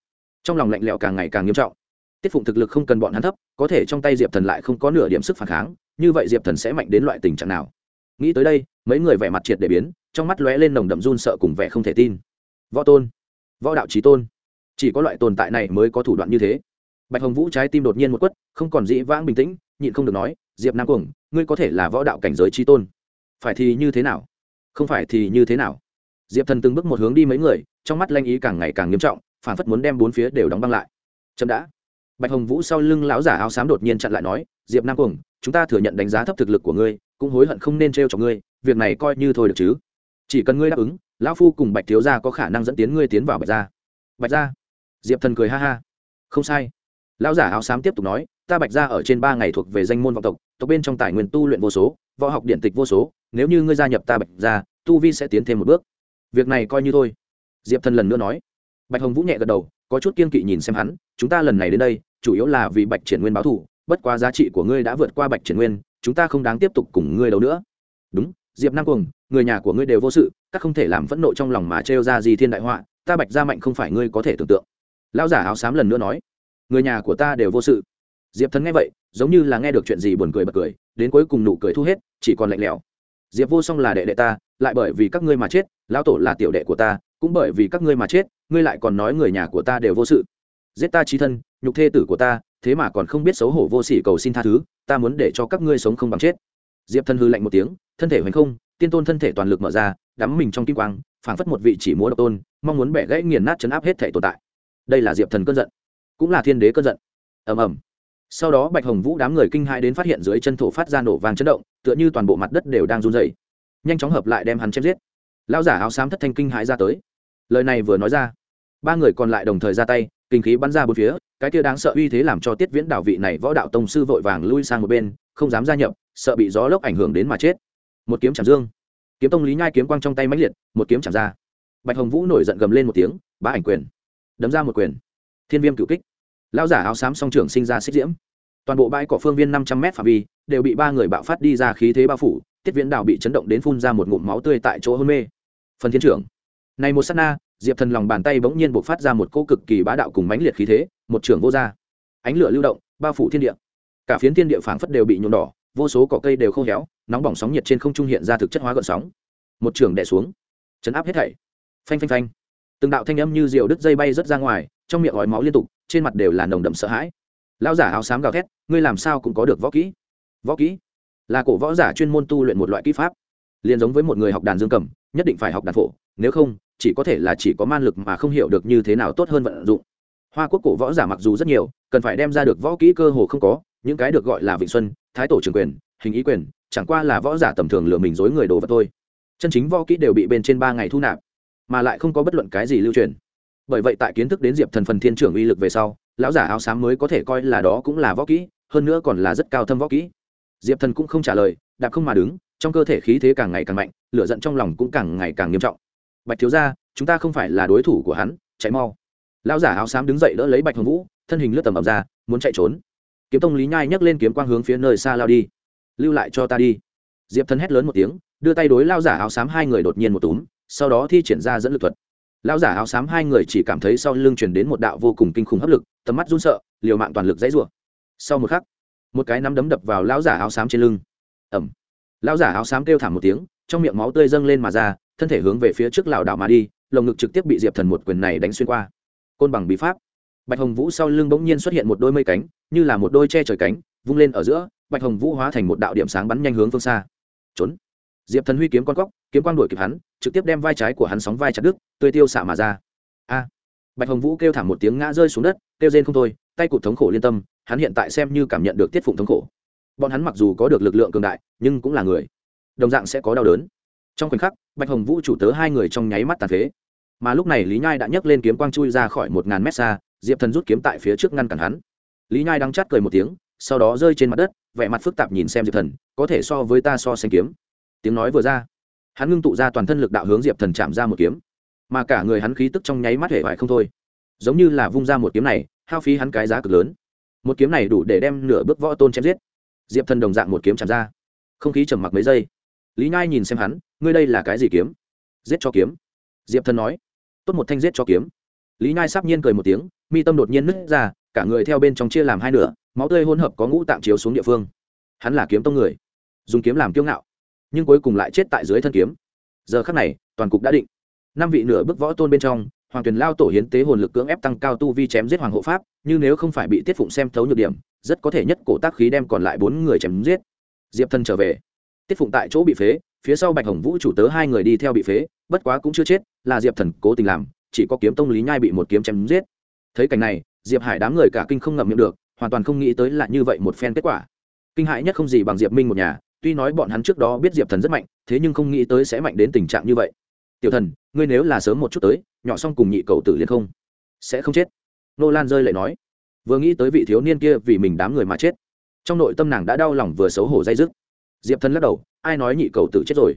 Trong lòng lạnh lẽo càng ngày càng nghiêm trọng. Tiết phụng thực lực không cần bọn hắn thấp, có thể trong tay diệp thần lại không có nửa điểm sức phản kháng, như vậy diệp thần sẽ mạnh đến loại tình trạng nào? Nghĩ tới đây, mấy người vẻ mặt triệt để biến, trong mắt lóe lên nồng đậm run sợ cùng vẻ không thể tin. Võ tôn võ đạo trí tôn. Chỉ có loại tồn tại này mới có thủ đoạn như thế. Bạch hồng vũ trái tim đột nhiên một quất, không còn dĩ vãng bình tĩnh, nhịn không được nói, diệp nam cuồng, ngươi có thể là võ đạo cảnh giới trí tôn. Phải thì như thế nào? Không phải thì như thế nào? Diệp thần từng bước một hướng đi mấy người, trong mắt lanh ý càng ngày càng nghiêm trọng, phản phất muốn đem bốn phía đều đóng băng lại. Chậm đã. Bạch hồng vũ sau lưng lão giả áo xám đột nhiên chặn lại nói, diệp nam cuồng, chúng ta thừa nhận đánh giá thấp thực lực của ngươi, cũng hối hận không nên t r cho ngươi, việc này coi như thôi được chứ chỉ cần ngươi đáp ứng, lão phu cùng bạch thiếu gia có khả năng dẫn tiến ngươi tiến vào bạch gia. Bạch gia? Diệp thần cười ha ha. Không sai. Lão giả áo xám tiếp tục nói, ta bạch gia ở trên ba ngày thuộc về danh môn vọng tộc tộc bên trong tài nguyên tu luyện vô số, võ học điện tịch vô số, nếu như ngươi gia nhập ta bạch gia, tu vi sẽ tiến thêm một bước. Việc này coi như thôi. Diệp thần lần nữa nói. Bạch hồng vũ nhẹ gật đầu, có chút kiên kỵ nhìn xem hắn, chúng ta lần này đến đây, chủ yếu là vì bạch triển nguyên báo thù, bất quá giá trị của ngươi đã vượt qua bạch triển nguyên, chúng ta không đáng tiếp tục cùng ngươi đâu nữa. Đúng, diệp nam cuồng người nhà của ngươi đều vô sự, các không thể làm phẫn nộ trong lòng mà trêu ra gì thiên đại họa, ta bạch ra mạnh không phải ngươi có thể tưởng tượng. Lão giả áo xám lần nữa nói. Người nhà của ta đều vô sự. Diệp thần nghe vậy, giống như là nghe được chuyện gì buồn cười bật cười, đến cuối cùng nụ cười thu hết, chỉ còn lạnh lẽo. Diệp vô song là đệ đệ ta, lại bởi vì các ngươi mà chết, lão tổ là tiểu đệ của ta, cũng bởi vì các ngươi mà chết, ngươi lại còn nói người nhà của ta đều vô sự. Giết ta trí thân, nhục thê tử của ta, thế mà còn không biết xấu hổ vô sỉ cầu xin tha thứ, ta muốn để cho các ngươi sống không bằng chết. Diệp thân hư lạnh một tiếng, thân thể hoành không tiên tôn thân thể toàn lực mở ra, đắm mình trong kim quang, phảng phất một vị chỉ múa độc tôn, mong muốn bẻ gãy nghiền nát chấn áp hết thể tồn tại. Đây là diệp thần cơn giận, cũng là thiên đế cơn giận. Ầm ầm. Sau đó bạch hồng vũ đám người kinh hãi đến phát hiện dưới chân thổ phát ra nổ vàng chấn động, tựa như toàn bộ mặt đất đều đang run dày nhanh chóng hợp lại đem hắn chém giết. Lão giả áo xám thất thanh kinh hãi ra tới. Lời này vừa nói ra, ba người còn lại đồng thời ra tay, kinh khí bắn ra bốn phía, cái kia đáng sợ uy thế làm cho tiết viễn đảo vị này võ đạo tông sư vội vàng lui sang một bên, không dám gia nhập, sợ bị gió lốc ảnh hưởng đến mà chết một kiếm chạm dương. Kiếm tông lý nhai kiếm quang trong tay mãnh liệt, một kiếm chạm ra. Bạch hồng vũ nổi giận gầm lên một tiếng, bá ảnh quyền. Đấm ra một quyền. Thiên viêm cựu kích. Lao giả áo xám song trưởng sinh ra xích diễm. Toàn bộ bãi cỏ phương viên năm trăm m phạm vi, đều bị ba người bạo phát đi ra khí thế bao phủ, tiết viễn đào bị chấn động đến phun ra một ngụm máu tươi tại chỗ hôn mê. Phần thiên trưởng. Này một s á t na, diệp thần lòng bàn tay bỗng nhiên b ộ c phát ra một cỗ cực kỳ bá đạo cùng mãnh liệt khí thế, một trưởng vô r ánh lửa lưu động, bao phủ thiên địa. Cả phiến thiên địa phảng phất đều bị nhuộm đỏ, vô số cỏ cây đều khô héo nóng bỏng sóng nhiệt trên không trung hiện ra thực chất hóa gợn sóng. Một trưởng đẻ xuống. Chấn áp hết thảy. Phanh phanh phanh. Từng đạo thanh âm như rượu đứt dây bay rớt ra ngoài, trong miệng gói máu liên tục, trên mặt đều là nồng đậm sợ hãi. Lão giả áo xám gào thét, ngươi làm sao cũng có được võ kỹ. Võ kỹ? Là cổ võ giả chuyên môn tu luyện một loại kỹ pháp. Liền giống với một người học đàn dương cầm, nhất định phải học đàn phổ, nếu không, chỉ có thể là chỉ có man lực mà không hiểu được như thế nào tốt hơn vận dụng. Hoa quốc cổ võ giả mặc dù rất nhiều, cần phải đem ra được võ kỹ cơ hồ không có, những cái được gọi là vịnh xuân, thái tổ trường quyền, hình ý quyền chẳng qua là võ giả tầm thường lừa mình dối người đồ vật thôi. Chân chính võ kỹ đều bị bên trên ba ngày thu nạp, mà lại không có bất luận cái gì lưu truyền. Bởi vậy tại kiến thức đến diệp thần phần thiên trưởng uy lực về sau, lão giả áo xám mới có thể coi là đó cũng là võ kỹ, hơn nữa còn là rất cao thâm võ kỹ. Diệp thần cũng không trả lời, đạp không mà đứng, trong cơ thể khí thế càng ngày càng mạnh, lửa giận trong lòng cũng càng ngày càng nghiêm trọng. Bạch thiếu ra chúng ta không phải là đối thủ của hắn, chạy mau. Lão giả áo xám đứng dậy đỡ lấy bạch hồng vũ, thân hình lướt tầm ập ra, muốn chạy trốn. Kiếm tông lý nhai nhấc lên kiếm quang hướng phía nơi xa lao đi lưu lại cho ta đi. Diệp thần hét lớn một tiếng, đưa tay đối lao giả áo xám hai người đột nhiên một túm, sau đó thi triển ra dẫn lực thuật. Lao giả áo xám hai người chỉ cảm thấy sau lưng chuyển đến một đạo vô cùng kinh khủng hấp lực, tầm mắt run sợ, liều mạng toàn lực dãy rủa. Sau một khắc, một cái nắm đấm đập vào lao giả áo xám trên lưng. Ẩm lao giả áo xám kêu thảm một tiếng, trong miệng máu tươi dâng lên mà ra, thân thể hướng về phía trước lảo đảo mà đi, lồng ngực trực tiếp bị diệp thần một quyền này đánh xuyên qua. Côn bằng bí pháp. Bạch hồng vũ sau lưng bỗng nhiên xuất hiện một đôi mây cánh, như là một đôi che trời cánh, vung lên ở giữa bạch hồng vũ hóa thành một đạo điểm sáng bắn nhanh hướng phương xa. Trốn. Diệp thần huy kiếm con cóc, kiếm quang đuổi kịp hắn, trực tiếp đem vai trái của hắn sóng vai chặt đứt, tươi tiêu xạ mà ra. A. Bạch hồng vũ kêu thảm một tiếng ngã rơi xuống đất, kêu rên không thôi, tay cụt thống khổ liên tâm, hắn hiện tại xem như cảm nhận được tiết phụng thống khổ. Bọn hắn mặc dù có được lực lượng cường đại, nhưng cũng là người. Đồng dạng sẽ có đau đớn. Trong khoảnh khắc, bạch hồng vũ chủ tớ hai người trong nháy mắt tàn phế. Mà lúc này lý nhai đã nhấc lên kiếm quang chui ra khỏi một ngàn mét xa, diệp thần rút kiếm tại phía trước ngăn cản hắn. Lý nhai đang chát cười một tiếng sau đó rơi trên mặt đất, vẻ mặt phức tạp nhìn xem diệp thần, có thể so với ta so sánh kiếm. Tiếng nói vừa ra, hắn ngưng tụ ra toàn thân lực đạo hướng diệp thần chạm ra một kiếm. Mà cả người hắn khí tức trong nháy mắt hệ vải không thôi. Giống như là vung ra một kiếm này, hao phí hắn cái giá cực lớn. Một kiếm này đủ để đem nửa bước võ tôn chém giết. Diệp thần đồng dạng một kiếm chạm ra. Không khí trầm mặc mấy giây. Lý nhai nhìn xem hắn, ngươi đây là cái gì kiếm? Giết cho kiếm. Diệp thần nói. Tốt một thanh giết cho kiếm. Lý nhai sắp nhiên cười một tiếng, mi tâm đột nhiên nứt ra, cả người theo bên trong chia làm hai nửa máu tươi hỗn hợp có ngũ tạm chiếu xuống địa phương. Hắn là kiếm tông người, dùng kiếm làm kiêu ngạo, nhưng cuối cùng lại chết tại dưới thân kiếm. Giờ khắc này, toàn cục đã định. Năm vị nửa bước võ tôn bên trong, hoàng tuyền lao tổ hiến tế hồn lực cưỡng ép tăng cao tu vi chém giết hoàng hộ pháp nhưng nếu không phải bị tiết phụng xem thấu nhược điểm, rất có thể nhất cổ tác khí đem còn lại bốn người chém giết. Diệp thân trở về. Tiết phụng tại chỗ bị phế, phía sau bạch hồng vũ chủ tớ hai người đi theo bị phế, bất quá cũng chưa chết, là diệp thần cố tình làm, chỉ có kiếm tông lý nhai bị một kiếm chém giết. Thấy cảnh này, diệp hải đám người cả kinh không ngậm miệng được hoàn toàn không nghĩ tới là như vậy một phen kết quả. Kinh hại nhất không gì bằng diệp minh một nhà, tuy nói bọn hắn trước đó biết diệp thần rất mạnh, thế nhưng không nghĩ tới sẽ mạnh đến tình trạng như vậy. Tiểu thần, ngươi nếu là sớm một chút tới, nhỏ xong cùng nhị cầu tử liên không, sẽ không chết. Nô lan rơi lại nói. Vừa nghĩ tới vị thiếu niên kia vì mình đám người mà chết, trong nội tâm nàng đã đau lòng vừa xấu hổ dây dứt. Diệp thần lắc đầu, ai nói nhị cầu tử chết rồi?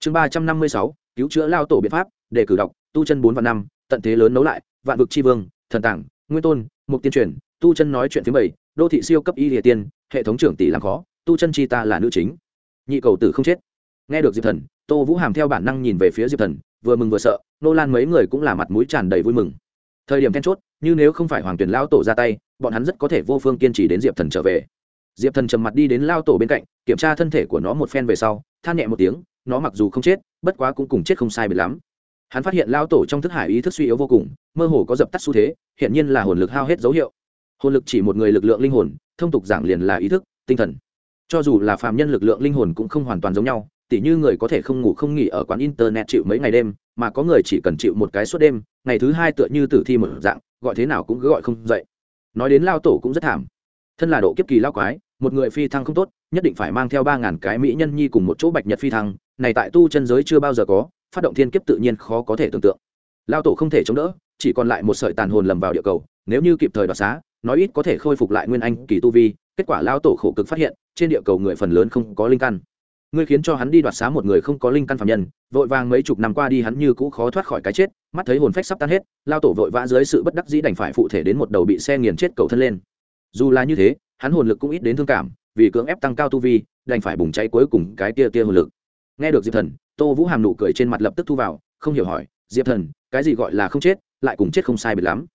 Chương ba trăm năm mươi sáu, cứu chữa lao tổ biện pháp, đề cử đọc, tu chân bốn và năm, tận thế lớn nấu lại, vạn vực tri vương, thần tảng, nguyên tôn, mục tiên truyền tu chân nói chuyện thứ bảy, đô thị siêu cấp y địa tiên, hệ thống trưởng tỷ làm khó, tu chân chi ta là nữ chính. Nhị cầu tử không chết. Nghe được diệp thần, tô vũ hàm theo bản năng nhìn về phía diệp thần, vừa mừng vừa sợ nô lan mấy người cũng là mặt mũi tràn đầy vui mừng. Thời điểm then chốt, như nếu không phải hoàng tuyển lao tổ ra tay, bọn hắn rất có thể vô phương kiên trì đến diệp thần trở về. Diệp thần trầm mặt đi đến lao tổ bên cạnh, kiểm tra thân thể của nó một phen về sau, than nhẹ một tiếng, nó mặc dù không chết, bất quá cũng cùng chết không sai biệt lắm. Hắn phát hiện lao tổ trong thức hải ý thức suy yếu vô cùng, mơ hồ có dập tắt xu thế hiện nhiên là hồn lực hao hết dấu hiệu hồn lực chỉ một người lực lượng linh hồn, thông tục giảng liền là ý thức, tinh thần. Cho dù là phàm nhân lực lượng linh hồn cũng không hoàn toàn giống nhau, tỉ như người có thể không ngủ không nghỉ ở quán internet chịu mấy ngày đêm, mà có người chỉ cần chịu một cái suốt đêm, ngày thứ hai tựa như tử thi một dạng, gọi thế nào cũng cứ gọi không dậy. Nói đến lao tổ cũng rất thảm. Thân là độ kiếp kỳ lao quái, một người phi thăng không tốt, nhất định phải mang theo ba ngàn cái mỹ nhân nhi cùng một chỗ bạch nhật phi thăng, này tại tu chân giới chưa bao giờ có, phát động thiên kiếp tự nhiên khó có thể tưởng tượng. Lao tổ không thể chống đỡ, chỉ còn lại một sợi tàn hồn lầm vào địa cầu nếu như kịp thời đoạt xá nói ít có thể khôi phục lại nguyên anh kỳ tu vi, kết quả lao tổ khổ cực phát hiện, trên địa cầu người phần lớn không có linh căn. Ngươi khiến cho hắn đi đoạt xá một người không có linh căn phạm nhân, vội vàng mấy chục năm qua đi hắn như cũ khó thoát khỏi cái chết, mắt thấy hồn phách sắp tan hết, lao tổ vội vã dưới sự bất đắc dĩ đành phải phụ thể đến một đầu bị xe nghiền chết cầu thân lên. Dù là như thế, hắn hồn lực cũng ít đến thương cảm, vì cưỡng ép tăng cao tu vi, đành phải bùng cháy cuối cùng cái tia tia hồn lực. Nghe được diệp thần, tô vũ hàm nụ cười trên mặt lập tức thu vào, không hiểu hỏi, diệp thần, cái gì gọi là không chết, lại cùng chết không sai biệt lắm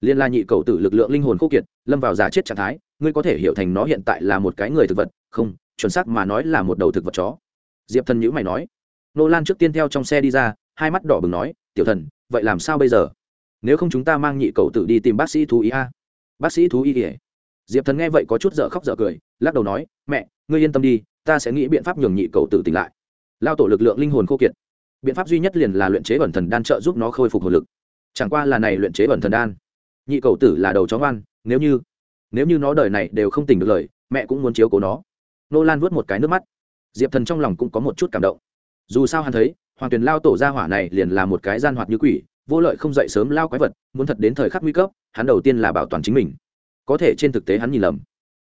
liên la nhị cầu tử lực lượng linh hồn khô kiệt, lâm vào giả chết trạng thái, ngươi có thể hiểu thành nó hiện tại là một cái người thực vật, không, chuẩn xác mà nói là một đầu thực vật chó. Diệp thần nhữ mày nói. Nô lan trước tiên theo trong xe đi ra, hai mắt đỏ bừng nói, tiểu thần, vậy làm sao bây giờ? Nếu không chúng ta mang nhị cầu tử đi tìm bác sĩ thú ý a. Bác sĩ thú ý ỉa diệp thần nghe vậy có chút dở khóc dở cười, lắc đầu nói, mẹ, ngươi yên tâm đi, ta sẽ nghĩ biện pháp nhường nhị cầu tử tỉnh lại. Lao tổ lực lượng linh hồn khô kiệt. Biện pháp duy nhất liền là luyện chế bẩn thần đan trợ giúp nó khôi phục hồn lực. Chẳng qua là này luyện chế bẩn thần đan nhị cầu tử là đầu chó ngoan, nếu như nếu như nó đời này đều không tỉnh được lời, mẹ cũng muốn chiếu cố nó. Nô lan vuốt một cái nước mắt. Diệp thần trong lòng cũng có một chút cảm động. Dù sao hắn thấy, hoàng tuyền lao tổ ra hỏa này liền là một cái gian hoạt như quỷ, vô lợi không dậy sớm lao quái vật, muốn thật đến thời khắc nguy cấp, hắn đầu tiên là bảo toàn chính mình. Có thể trên thực tế hắn nhìn lầm.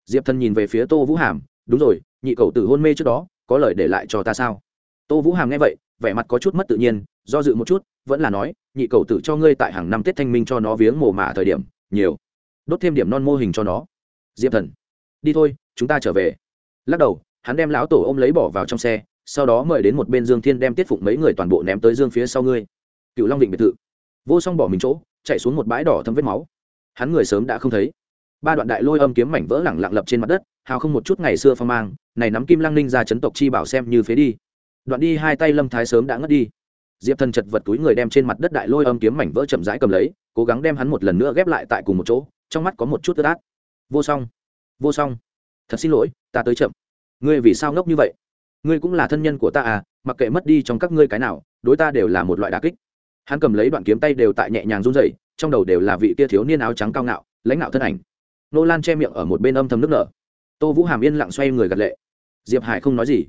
Diệp thần nhìn về phía tô vũ hàm, đúng rồi, nhị cầu tử hôn mê trước đó, có lời để lại cho ta sao? Tô vũ hàm nghe vậy vẻ mặt có chút mất tự nhiên, do dự một chút, vẫn là nói, nhị cầu tử cho ngươi tại hàng năm tết thanh minh cho nó viếng mồ mả thời điểm, nhiều, đốt thêm điểm non mô hình cho nó. Diệp thần, đi thôi, chúng ta trở về. Lắc đầu, hắn đem lão tổ ôm lấy bỏ vào trong xe, sau đó mời đến một bên dương thiên đem tiết phụng mấy người toàn bộ ném tới dương phía sau ngươi. Cựu long định biệt thự. Vô song bỏ mình chỗ, chạy xuống một bãi đỏ thâm vết máu. Hắn người sớm đã không thấy. Ba đoạn đại lôi âm kiếm mảnh vỡ lẳng lặng lập trên mặt đất, hào không một chút ngày xưa phong mang, này nắm kim lăng ninh ra chấn tộc chi bảo xem như phế đi đoạn đi hai tay lâm thái sớm đã ngất đi. Diệp thần chật vật túi người đem trên mặt đất đại lôi âm kiếm mảnh vỡ chậm rãi cầm lấy, cố gắng đem hắn một lần nữa ghép lại tại cùng một chỗ, trong mắt có một chút ướt át. Vô song vô song. Thật xin lỗi, ta tới chậm. Ngươi vì sao ngốc như vậy? Ngươi cũng là thân nhân của ta à mặc kệ mất đi trong các ngươi cái nào, đối ta đều là một loại đà kích. Hắn cầm lấy đoạn kiếm tay đều tại nhẹ nhàng run rẩy, trong đầu đều là vị kia thiếu niên áo trắng cao ngạo, lãnh ngạo thân ảnh. Nô lan che miệng ở một bên âm thầm nước nở. Tô vũ hàm yên lặng xoay người gật lệ. Diệp hải không nói gì.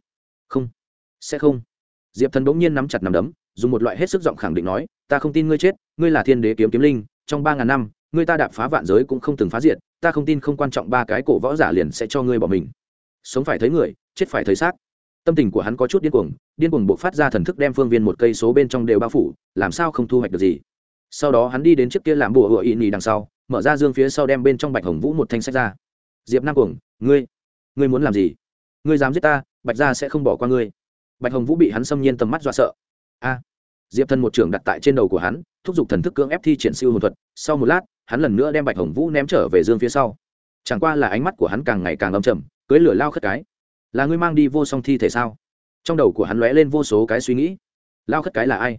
Không sẽ không. Diệp thần bỗng nhiên nắm chặt nằm đấm, dùng một loại hết sức giọng khẳng định nói, ta không tin ngươi chết, ngươi là thiên đế kiếm kiếm linh, trong ba ngàn năm, ngươi ta đạp phá vạn giới cũng không từng phá diệt, ta không tin không quan trọng ba cái cổ võ giả liền sẽ cho ngươi bỏ mình. Sống phải thấy người, chết phải thấy xác. Tâm tình của hắn có chút điên cuồng điên cuồng buộc phát ra thần thức đem phương viên một cây số bên trong đều bao phủ, làm sao không thu hoạch được gì? Sau đó hắn đi đến trước kia làm bùa hựa ị nhì đằng sau, mở ra dương phía sau đem bên trong bạch hồng vũ một thanh sách ra. Diệp nam cuồng, ngươi ngươi muốn làm gì? Ngươi dám giết ta, bạch gia sẽ không bỏ qua ngươi bạch hồng vũ bị hắn xâm nhiên tầm mắt dọa sợ. A! Diệp thần một trưởng đặt tại trên đầu của hắn, thúc giục thần thức cưỡng ép thi triển siêu hồn thuật. Sau một lát, hắn lần nữa đem bạch hồng vũ ném trở về dương phía sau. Chẳng qua là ánh mắt của hắn càng ngày càng âm trầm, cưới lửa lao khất cái. Là ngươi mang đi vô song thi thể sao? Trong đầu của hắn lóe lên vô số cái suy nghĩ. Lao khất cái là ai?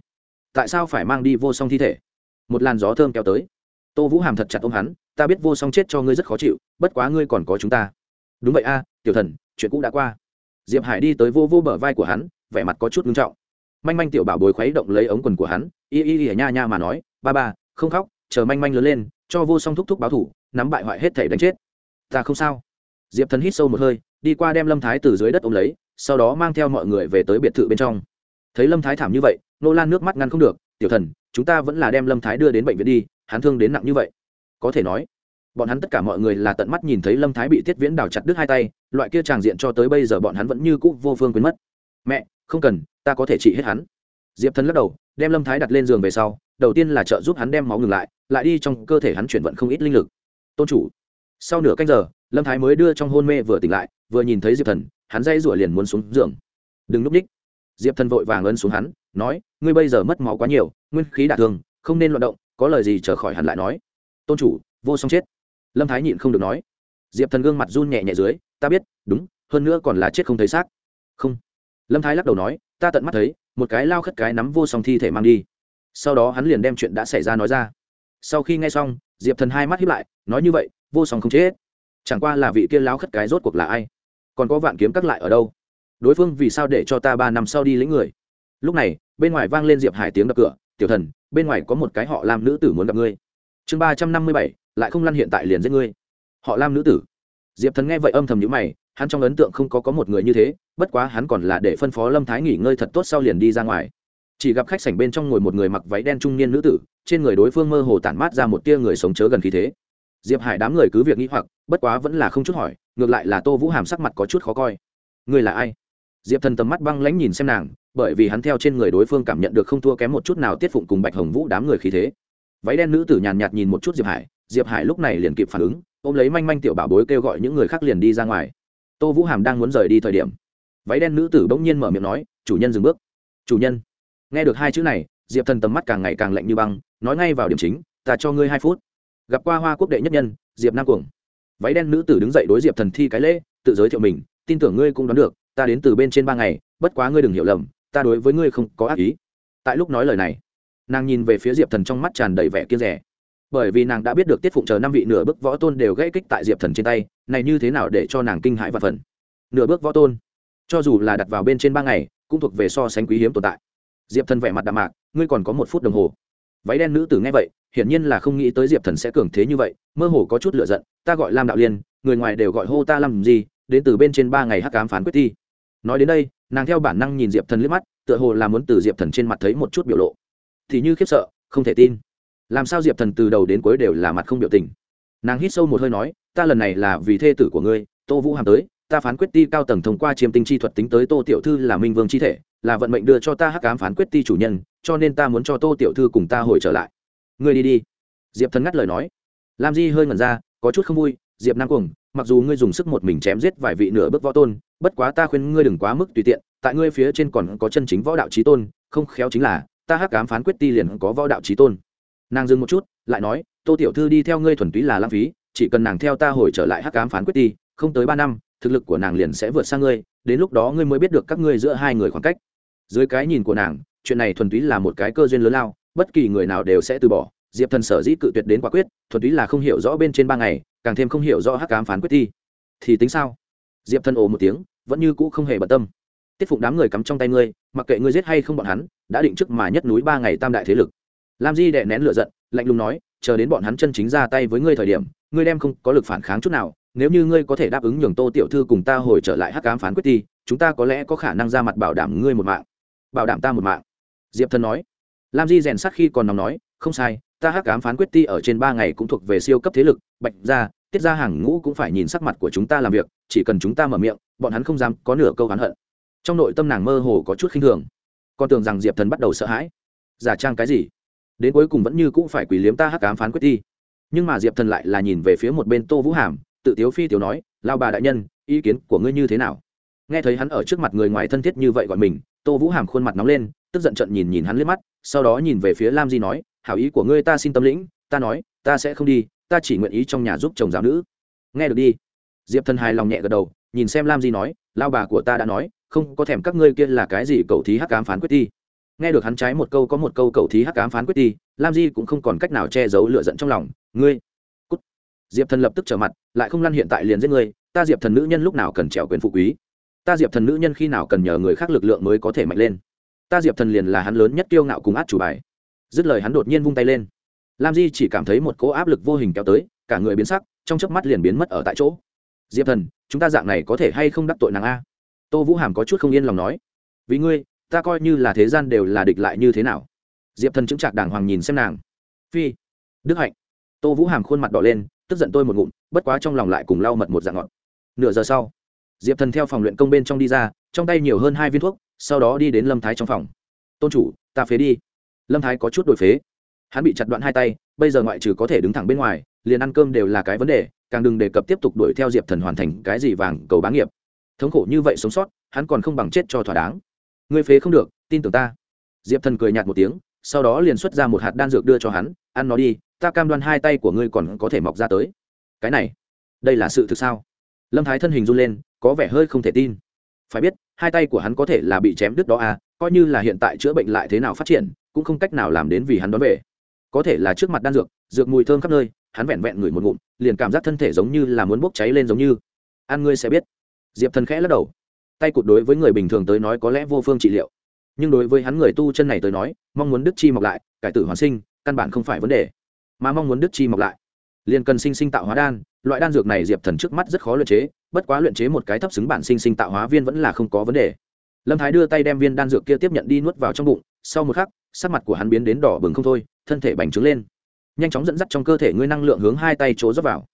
Tại sao phải mang đi vô song thi thể? Một làn gió thơm kéo tới. Tô vũ hàm thật chặt ôm hắn, ta biết vô song chết cho ngươi rất khó chịu, bất quá ngươi còn có chúng ta. Đúng vậy a, tiểu thần, chuyện cũ đã qua diệp hải đi tới vô vô bờ vai của hắn, vẻ mặt có chút ngưng trọng. Manh manh tiểu bảo bối khuấy động lấy ống quần của hắn, y y y nha nha mà nói, ba ba, không khóc, chờ manh manh lớn lên, cho vô song thúc thúc báo thủ, nắm bại hoại hết thể đánh chết. Ta không sao. Diệp thần hít sâu một hơi, đi qua đem lâm thái từ dưới đất ôm lấy, sau đó mang theo mọi người về tới biệt thự bên trong. Thấy lâm thái thảm như vậy, nô lan nước mắt ngăn không được, tiểu thần, chúng ta vẫn là đem lâm thái đưa đến bệnh viện đi, hắn thương đến nặng như vậy. Có thể nói bọn hắn tất cả mọi người là tận mắt nhìn thấy lâm thái bị tiết viễn đào chặt đứt hai tay, loại kia tràng diện cho tới bây giờ bọn hắn vẫn như cũ vô phương quên mất. Mẹ, không cần, ta có thể trị hết hắn. Diệp thần lắc đầu, đem lâm thái đặt lên giường về sau, đầu tiên là trợ giúp hắn đem máu ngừng lại lại đi trong cơ thể hắn chuyển vận không ít linh lực. Tôn chủ. Sau nửa canh giờ, lâm thái mới đưa trong hôn mê vừa tỉnh lại, vừa nhìn thấy diệp thần, hắn dây rủa liền muốn xuống giường. Đừng núp ních diệp thần vội vàng ấn xuống hắn, nói, ngươi bây giờ mất máu quá nhiều, nguyên khí đả thương không nên loạn động, có lời gì chờ khỏi hẳn lại nói. Tôn chủ, vô song chết lâm thái nhịn không được nói. Diệp thần gương mặt run nhẹ nhẹ dưới, ta biết, đúng, hơn nữa còn là chết không thấy xác. Không. Lâm thái lắc đầu nói, ta tận mắt thấy, một cái lao khất cái nắm vô song thi thể mang đi. Sau đó hắn liền đem chuyện đã xảy ra nói ra. Sau khi nghe xong, diệp thần hai mắt hiếp lại, nói như vậy, vô song không chết. Chẳng qua là vị kia lao khất cái rốt cuộc là ai? Còn có vạn kiếm cắt lại ở đâu? Đối phương vì sao để cho ta ba năm sau đi lĩnh người? Lúc này, bên ngoài vang lên diệp hải tiếng đập cửa, tiểu thần, bên ngoài có một cái họ làm nữ tử muốn gặp ngươi. Chương ba trăm năm mươi bảy lại không lăn hiện tại liền giết ngươi. Họ lam nữ tử. Diệp thần nghe vậy âm thầm nhữ mày, hắn trong ấn tượng không có có một người như thế, bất quá hắn còn là để phân phó lâm thái nghỉ ngơi thật tốt sau liền đi ra ngoài. Chỉ gặp khách sảnh bên trong ngồi một người mặc váy đen trung niên nữ tử, trên người đối phương mơ hồ tản mát ra một tia người sống chớ gần khí thế. Diệp hải đám người cứ việc nghĩ hoặc, bất quá vẫn là không chút hỏi, ngược lại là tô vũ hàm sắc mặt có chút khó coi. Người là ai? Diệp thần tầm mắt băng lãnh nhìn xem nàng, bởi vì hắn theo trên người đối phương cảm nhận được không thua kém một chút nào tiết phụng cùng bạch hồng vũ đám người khí thế. Váy đen nữ tử nhàn nhạt nhìn một chút diệp hải diệp hải lúc này liền kịp phản ứng, ôm lấy manh manh tiểu bảo bối kêu gọi những người khác liền đi ra ngoài. Tô vũ hàm đang muốn rời đi thời điểm, váy đen nữ tử bỗng nhiên mở miệng nói, chủ nhân dừng bước. Chủ nhân? Nghe được hai chữ này, diệp thần tầm mắt càng ngày càng lạnh như băng, nói ngay vào điểm chính, ta cho ngươi hai phút. Gặp qua hoa quốc đệ nhất nhân, diệp nam cuồng. Váy đen nữ tử đứng dậy đối diệp thần thi cái lễ, tự giới thiệu mình, tin tưởng ngươi cũng đoán được, ta đến từ bên trên ba ngày, bất quá ngươi đừng hiểu lầm, ta đối với ngươi không có ác ý. Tại lúc nói lời này, nàng nhìn về phía diệp thần trong mắt tràn đầy vẻ kiên rẻ bởi vì nàng đã biết được tiết phụng chờ năm vị nửa bước võ tôn đều gây kích tại diệp thần trên tay, này như thế nào để cho nàng kinh hãi và phần? Nửa bước võ tôn? Cho dù là đặt vào bên trên ba ngày, cũng thuộc về so sánh quý hiếm tồn tại. Diệp thần vẻ mặt đạm mạc, ngươi còn có một phút đồng hồ. Váy đen nữ tử nghe vậy, hiển nhiên là không nghĩ tới diệp thần sẽ cường thế như vậy, mơ hồ có chút lựa giận, ta gọi lam đạo liên, người ngoài đều gọi hô ta làm gì, đến từ bên trên ba ngày hắc cám phán quyết thi. Nói đến đây, nàng theo bản năng nhìn diệp thần liếc mắt, tựa hồ là muốn từ diệp thần trên mặt thấy một chút biểu lộ. Thì như khiếp sợ, không thể tin làm sao diệp thần từ đầu đến cuối đều là mặt không biểu tình nàng hít sâu một hơi nói ta lần này là vì thê tử của ngươi tô vũ hàm tới ta phán quyết ti cao tầng thông qua chiêm tinh chi thuật tính tới tô tiểu thư là minh vương chi thể là vận mệnh đưa cho ta hắc cám phán quyết ti chủ nhân cho nên ta muốn cho tô tiểu thư cùng ta hồi trở lại ngươi đi đi diệp thần ngắt lời nói lam di hơi ngẩn ra có chút không vui diệp nam cuồng mặc dù ngươi dùng sức một mình chém giết vài vị nửa bước võ tôn bất quá ta khuyên ngươi đừng quá mức tùy tiện tại ngươi phía trên còn có chân chính võ đạo trí tôn không khéo chính là ta hắc cám phán quyết ti liền có võ đạo trí tôn nàng dừng một chút, lại nói, tô tiểu thư đi theo ngươi thuần túy là lãng phí, chỉ cần nàng theo ta hồi trở lại hắc cám phán quyết ti, không tới ba năm, thực lực của nàng liền sẽ vượt sang ngươi, đến lúc đó ngươi mới biết được các ngươi giữa hai người khoảng cách. Dưới cái nhìn của nàng, chuyện này thuần túy là một cái cơ duyên lớn lao, bất kỳ người nào đều sẽ từ bỏ. Diệp thần sở dĩ cự tuyệt đến quả quyết, thuần túy là không hiểu rõ bên trên ba ngày, càng thêm không hiểu rõ hắc cám phán quyết thi thì tính sao? Diệp thần ồ một tiếng, vẫn như cũ không hề bận tâm. Tiết phụng đám người cắm trong tay ngươi, mặc kệ ngươi giết hay không bọn hắn, đã định trước mà nhất núi ba ngày tam đại thế lực lam di đệ nén lửa giận, lạnh lùng nói, chờ đến bọn hắn chân chính ra tay với ngươi thời điểm, ngươi đem không có lực phản kháng chút nào. Nếu như ngươi có thể đáp ứng nhường tô tiểu thư cùng ta hồi trở lại hắc cám phán quyết ti chúng ta có lẽ có khả năng ra mặt bảo đảm ngươi một mạng. Bảo đảm ta một mạng? Diệp thần nói. Lam di rèn sắt khi còn nóng nói, không sai, ta hắc cám phán quyết ti ở trên ba ngày cũng thuộc về siêu cấp thế lực, bạch ra tiết ra hàng ngũ cũng phải nhìn sắc mặt của chúng ta làm việc, chỉ cần chúng ta mở miệng, bọn hắn không dám có nửa câu hắn hận. Trong nội tâm nàng mơ hồ có chút khinh thường. Con tưởng rằng diệp thần bắt đầu sợ hãi. Giả trang cái gì? Đến cuối cùng vẫn như cũng phải quỳ liếm ta hắc cám phán quyết đi. nhưng mà diệp thần lại là nhìn về phía một bên tô vũ hàm, tự tiếu phi tiểu nói, lao bà đại nhân, ý kiến của ngươi như thế nào nghe thấy hắn ở trước mặt người ngoài thân thiết như vậy gọi mình, tô vũ hàm khuôn mặt nóng lên, tức giận trận nhìn nhìn hắn liếc mắt, sau đó nhìn về phía lam di nói, hảo ý của ngươi ta xin tâm lĩnh, ta nói, ta sẽ không đi, ta chỉ nguyện ý trong nhà giúp chồng giáo nữ nghe được đi diệp thần hài lòng nhẹ gật đầu, nhìn xem lam di nói, lao bà của ta đã nói, không có thèm các ngươi kia là cái gì, cậu thí hắc cám phán quyết đi nghe được hắn trái một câu có một câu cầu thí hắc ám phán quyết đi, lam di cũng không còn cách nào che giấu lựa giận trong lòng. Ngươi, cút. Diệp thần lập tức trở mặt, lại không lăn hiện tại liền giết ngươi, ta diệp thần nữ nhân lúc nào cần trèo quyền phụ quý? Ta diệp thần nữ nhân khi nào cần nhờ người khác lực lượng mới có thể mạnh lên? Ta diệp thần liền là hắn lớn nhất kiêu ngạo cùng át chủ bài. Dứt lời hắn đột nhiên vung tay lên. Lam di chỉ cảm thấy một cỗ áp lực vô hình kéo tới, cả người biến sắc, trong chớp mắt liền biến mất ở tại chỗ. Diệp thần, chúng ta dạng này có thể hay không đắc tội nàng a? Tô vũ hàm có chút không yên lòng nói. Vì ngươi ta coi như là thế gian đều là địch lại như thế nào? Diệp thần chứng trạc đàng hoàng nhìn xem nàng. Phi, đức hạnh. Tô vũ hàm khuôn mặt đỏ lên, tức giận tôi một ngụm, bất quá trong lòng lại cùng lau mật một dạng ngọt. Nửa giờ sau, diệp thần theo phòng luyện công bên trong đi ra, trong tay nhiều hơn hai viên thuốc, sau đó đi đến lâm thái trong phòng. Tôn chủ, ta phế đi. Lâm thái có chút đổi phế. Hắn bị chặt đoạn hai tay, bây giờ ngoại trừ có thể đứng thẳng bên ngoài, liền ăn cơm đều là cái vấn đề, càng đừng đề cập tiếp tục đuổi theo diệp thần hoàn thành cái gì vàng cầu bá nghiệp. Thống khổ như vậy sống sót, hắn còn không bằng chết cho thỏa đáng ngươi phế không được, tin tưởng ta. Diệp thần cười nhạt một tiếng, sau đó liền xuất ra một hạt đan dược đưa cho hắn, ăn nó đi, ta cam đoan hai tay của ngươi còn có thể mọc ra tới. Cái này, đây là sự thực sao? Lâm thái thân hình run lên, có vẻ hơi không thể tin. Phải biết, hai tay của hắn có thể là bị chém đứt đó à coi như là hiện tại chữa bệnh lại thế nào phát triển, cũng không cách nào làm đến vì hắn đón về. Có thể là trước mặt đan dược dược mùi thơm khắp nơi, hắn vẹn vẹn ngửi một ngụm, liền cảm giác thân thể giống như là muốn bốc cháy lên giống như. Ăn ngươi sẽ biết. Diệp thần khẽ lắc đầu tay cụt đối với người bình thường tới nói có lẽ vô phương trị liệu. Nhưng đối với hắn người tu chân này tới nói, mong muốn đức chi mọc lại, cải tử hoàn sinh, căn bản không phải vấn đề. Mà mong muốn đức chi mọc lại, liền cần sinh sinh tạo hóa đan, loại đan dược này diệp thần trước mắt rất khó luyện chế, bất quá luyện chế một cái thấp xứng bản sinh sinh tạo hóa viên vẫn là không có vấn đề. Lâm thái đưa tay đem viên đan dược kia tiếp nhận đi nuốt vào trong bụng, sau một khắc, sắc mặt của hắn biến đến đỏ bừng không thôi, thân thể bành trướng lên. Nhanh chóng dẫn dắt trong cơ thể ngươi năng lượng hướng hai tay chỗ dốc vào.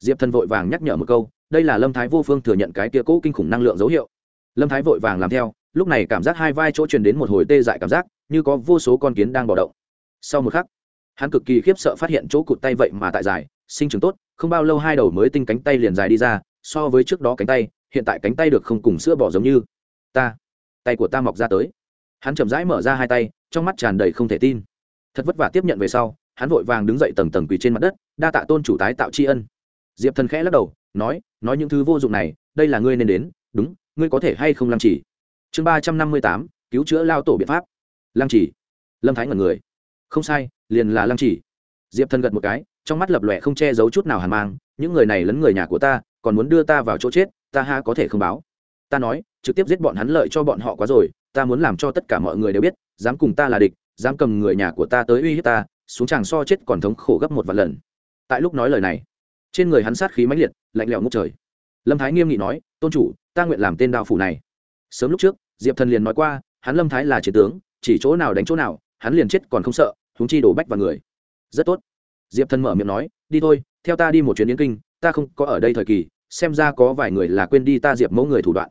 Diệp thần vội vàng nhắc nhở một câu, đây là lâm thái vô phương thừa nhận cái kia cũ kinh khủng năng lượng dấu hiệu lâm thái vội vàng làm theo, lúc này cảm giác hai vai chỗ truyền đến một hồi tê dại cảm giác, như có vô số con kiến đang bỏ động. Sau một khắc, hắn cực kỳ khiếp sợ phát hiện chỗ cụt tay vậy mà tại dài, sinh trưởng tốt, không bao lâu hai đầu mới tinh cánh tay liền dài đi ra, so với trước đó cánh tay, hiện tại cánh tay được không cùng sữa bỏ giống như. Ta, tay của ta mọc ra tới. Hắn chậm rãi mở ra hai tay, trong mắt tràn đầy không thể tin. Thật vất vả tiếp nhận về sau, hắn vội vàng đứng dậy tầng tầng quỳ trên mặt đất, đa tạ tôn chủ tái tạo tri ân. Diệp thần khẽ lắc đầu, nói nói những thứ vô dụng này, đây là ngươi nên đến, đúng ngươi có thể hay không lăng chỉ chương ba trăm năm mươi tám, cứu chữa lao tổ biện pháp. Lăng chỉ lâm thái ngẩn người. Không sai, liền là lăng chỉ diệp thần gật một cái, trong mắt lập lòe không che giấu chút nào hàn mang, những người này lấn người nhà của ta, còn muốn đưa ta vào chỗ chết, ta ha có thể không báo. Ta nói, trực tiếp giết bọn hắn lợi cho bọn họ quá rồi, ta muốn làm cho tất cả mọi người đều biết, dám cùng ta là địch, dám cầm người nhà của ta tới uy hiếp ta, xuống chàng so chết còn thống khổ gấp một vạn lần. Tại lúc nói lời này, trên người hắn sát khí mãnh liệt, lạnh lẽo ngút trời. Lâm thái nghiêm nghị nói, tôn chủ ta nguyện làm tên đạo phủ này. Sớm lúc trước, diệp thần liền nói qua, hắn lâm thái là chiến tướng, chỉ chỗ nào đánh chỗ nào, hắn liền chết còn không sợ húng chi đổ bách vào người. Rất tốt. Diệp thần mở miệng nói, đi thôi, theo ta đi một chuyến yến kinh, ta không có ở đây thời kỳ, xem ra có vài người là quên đi ta diệp mẫu người thủ đoạn.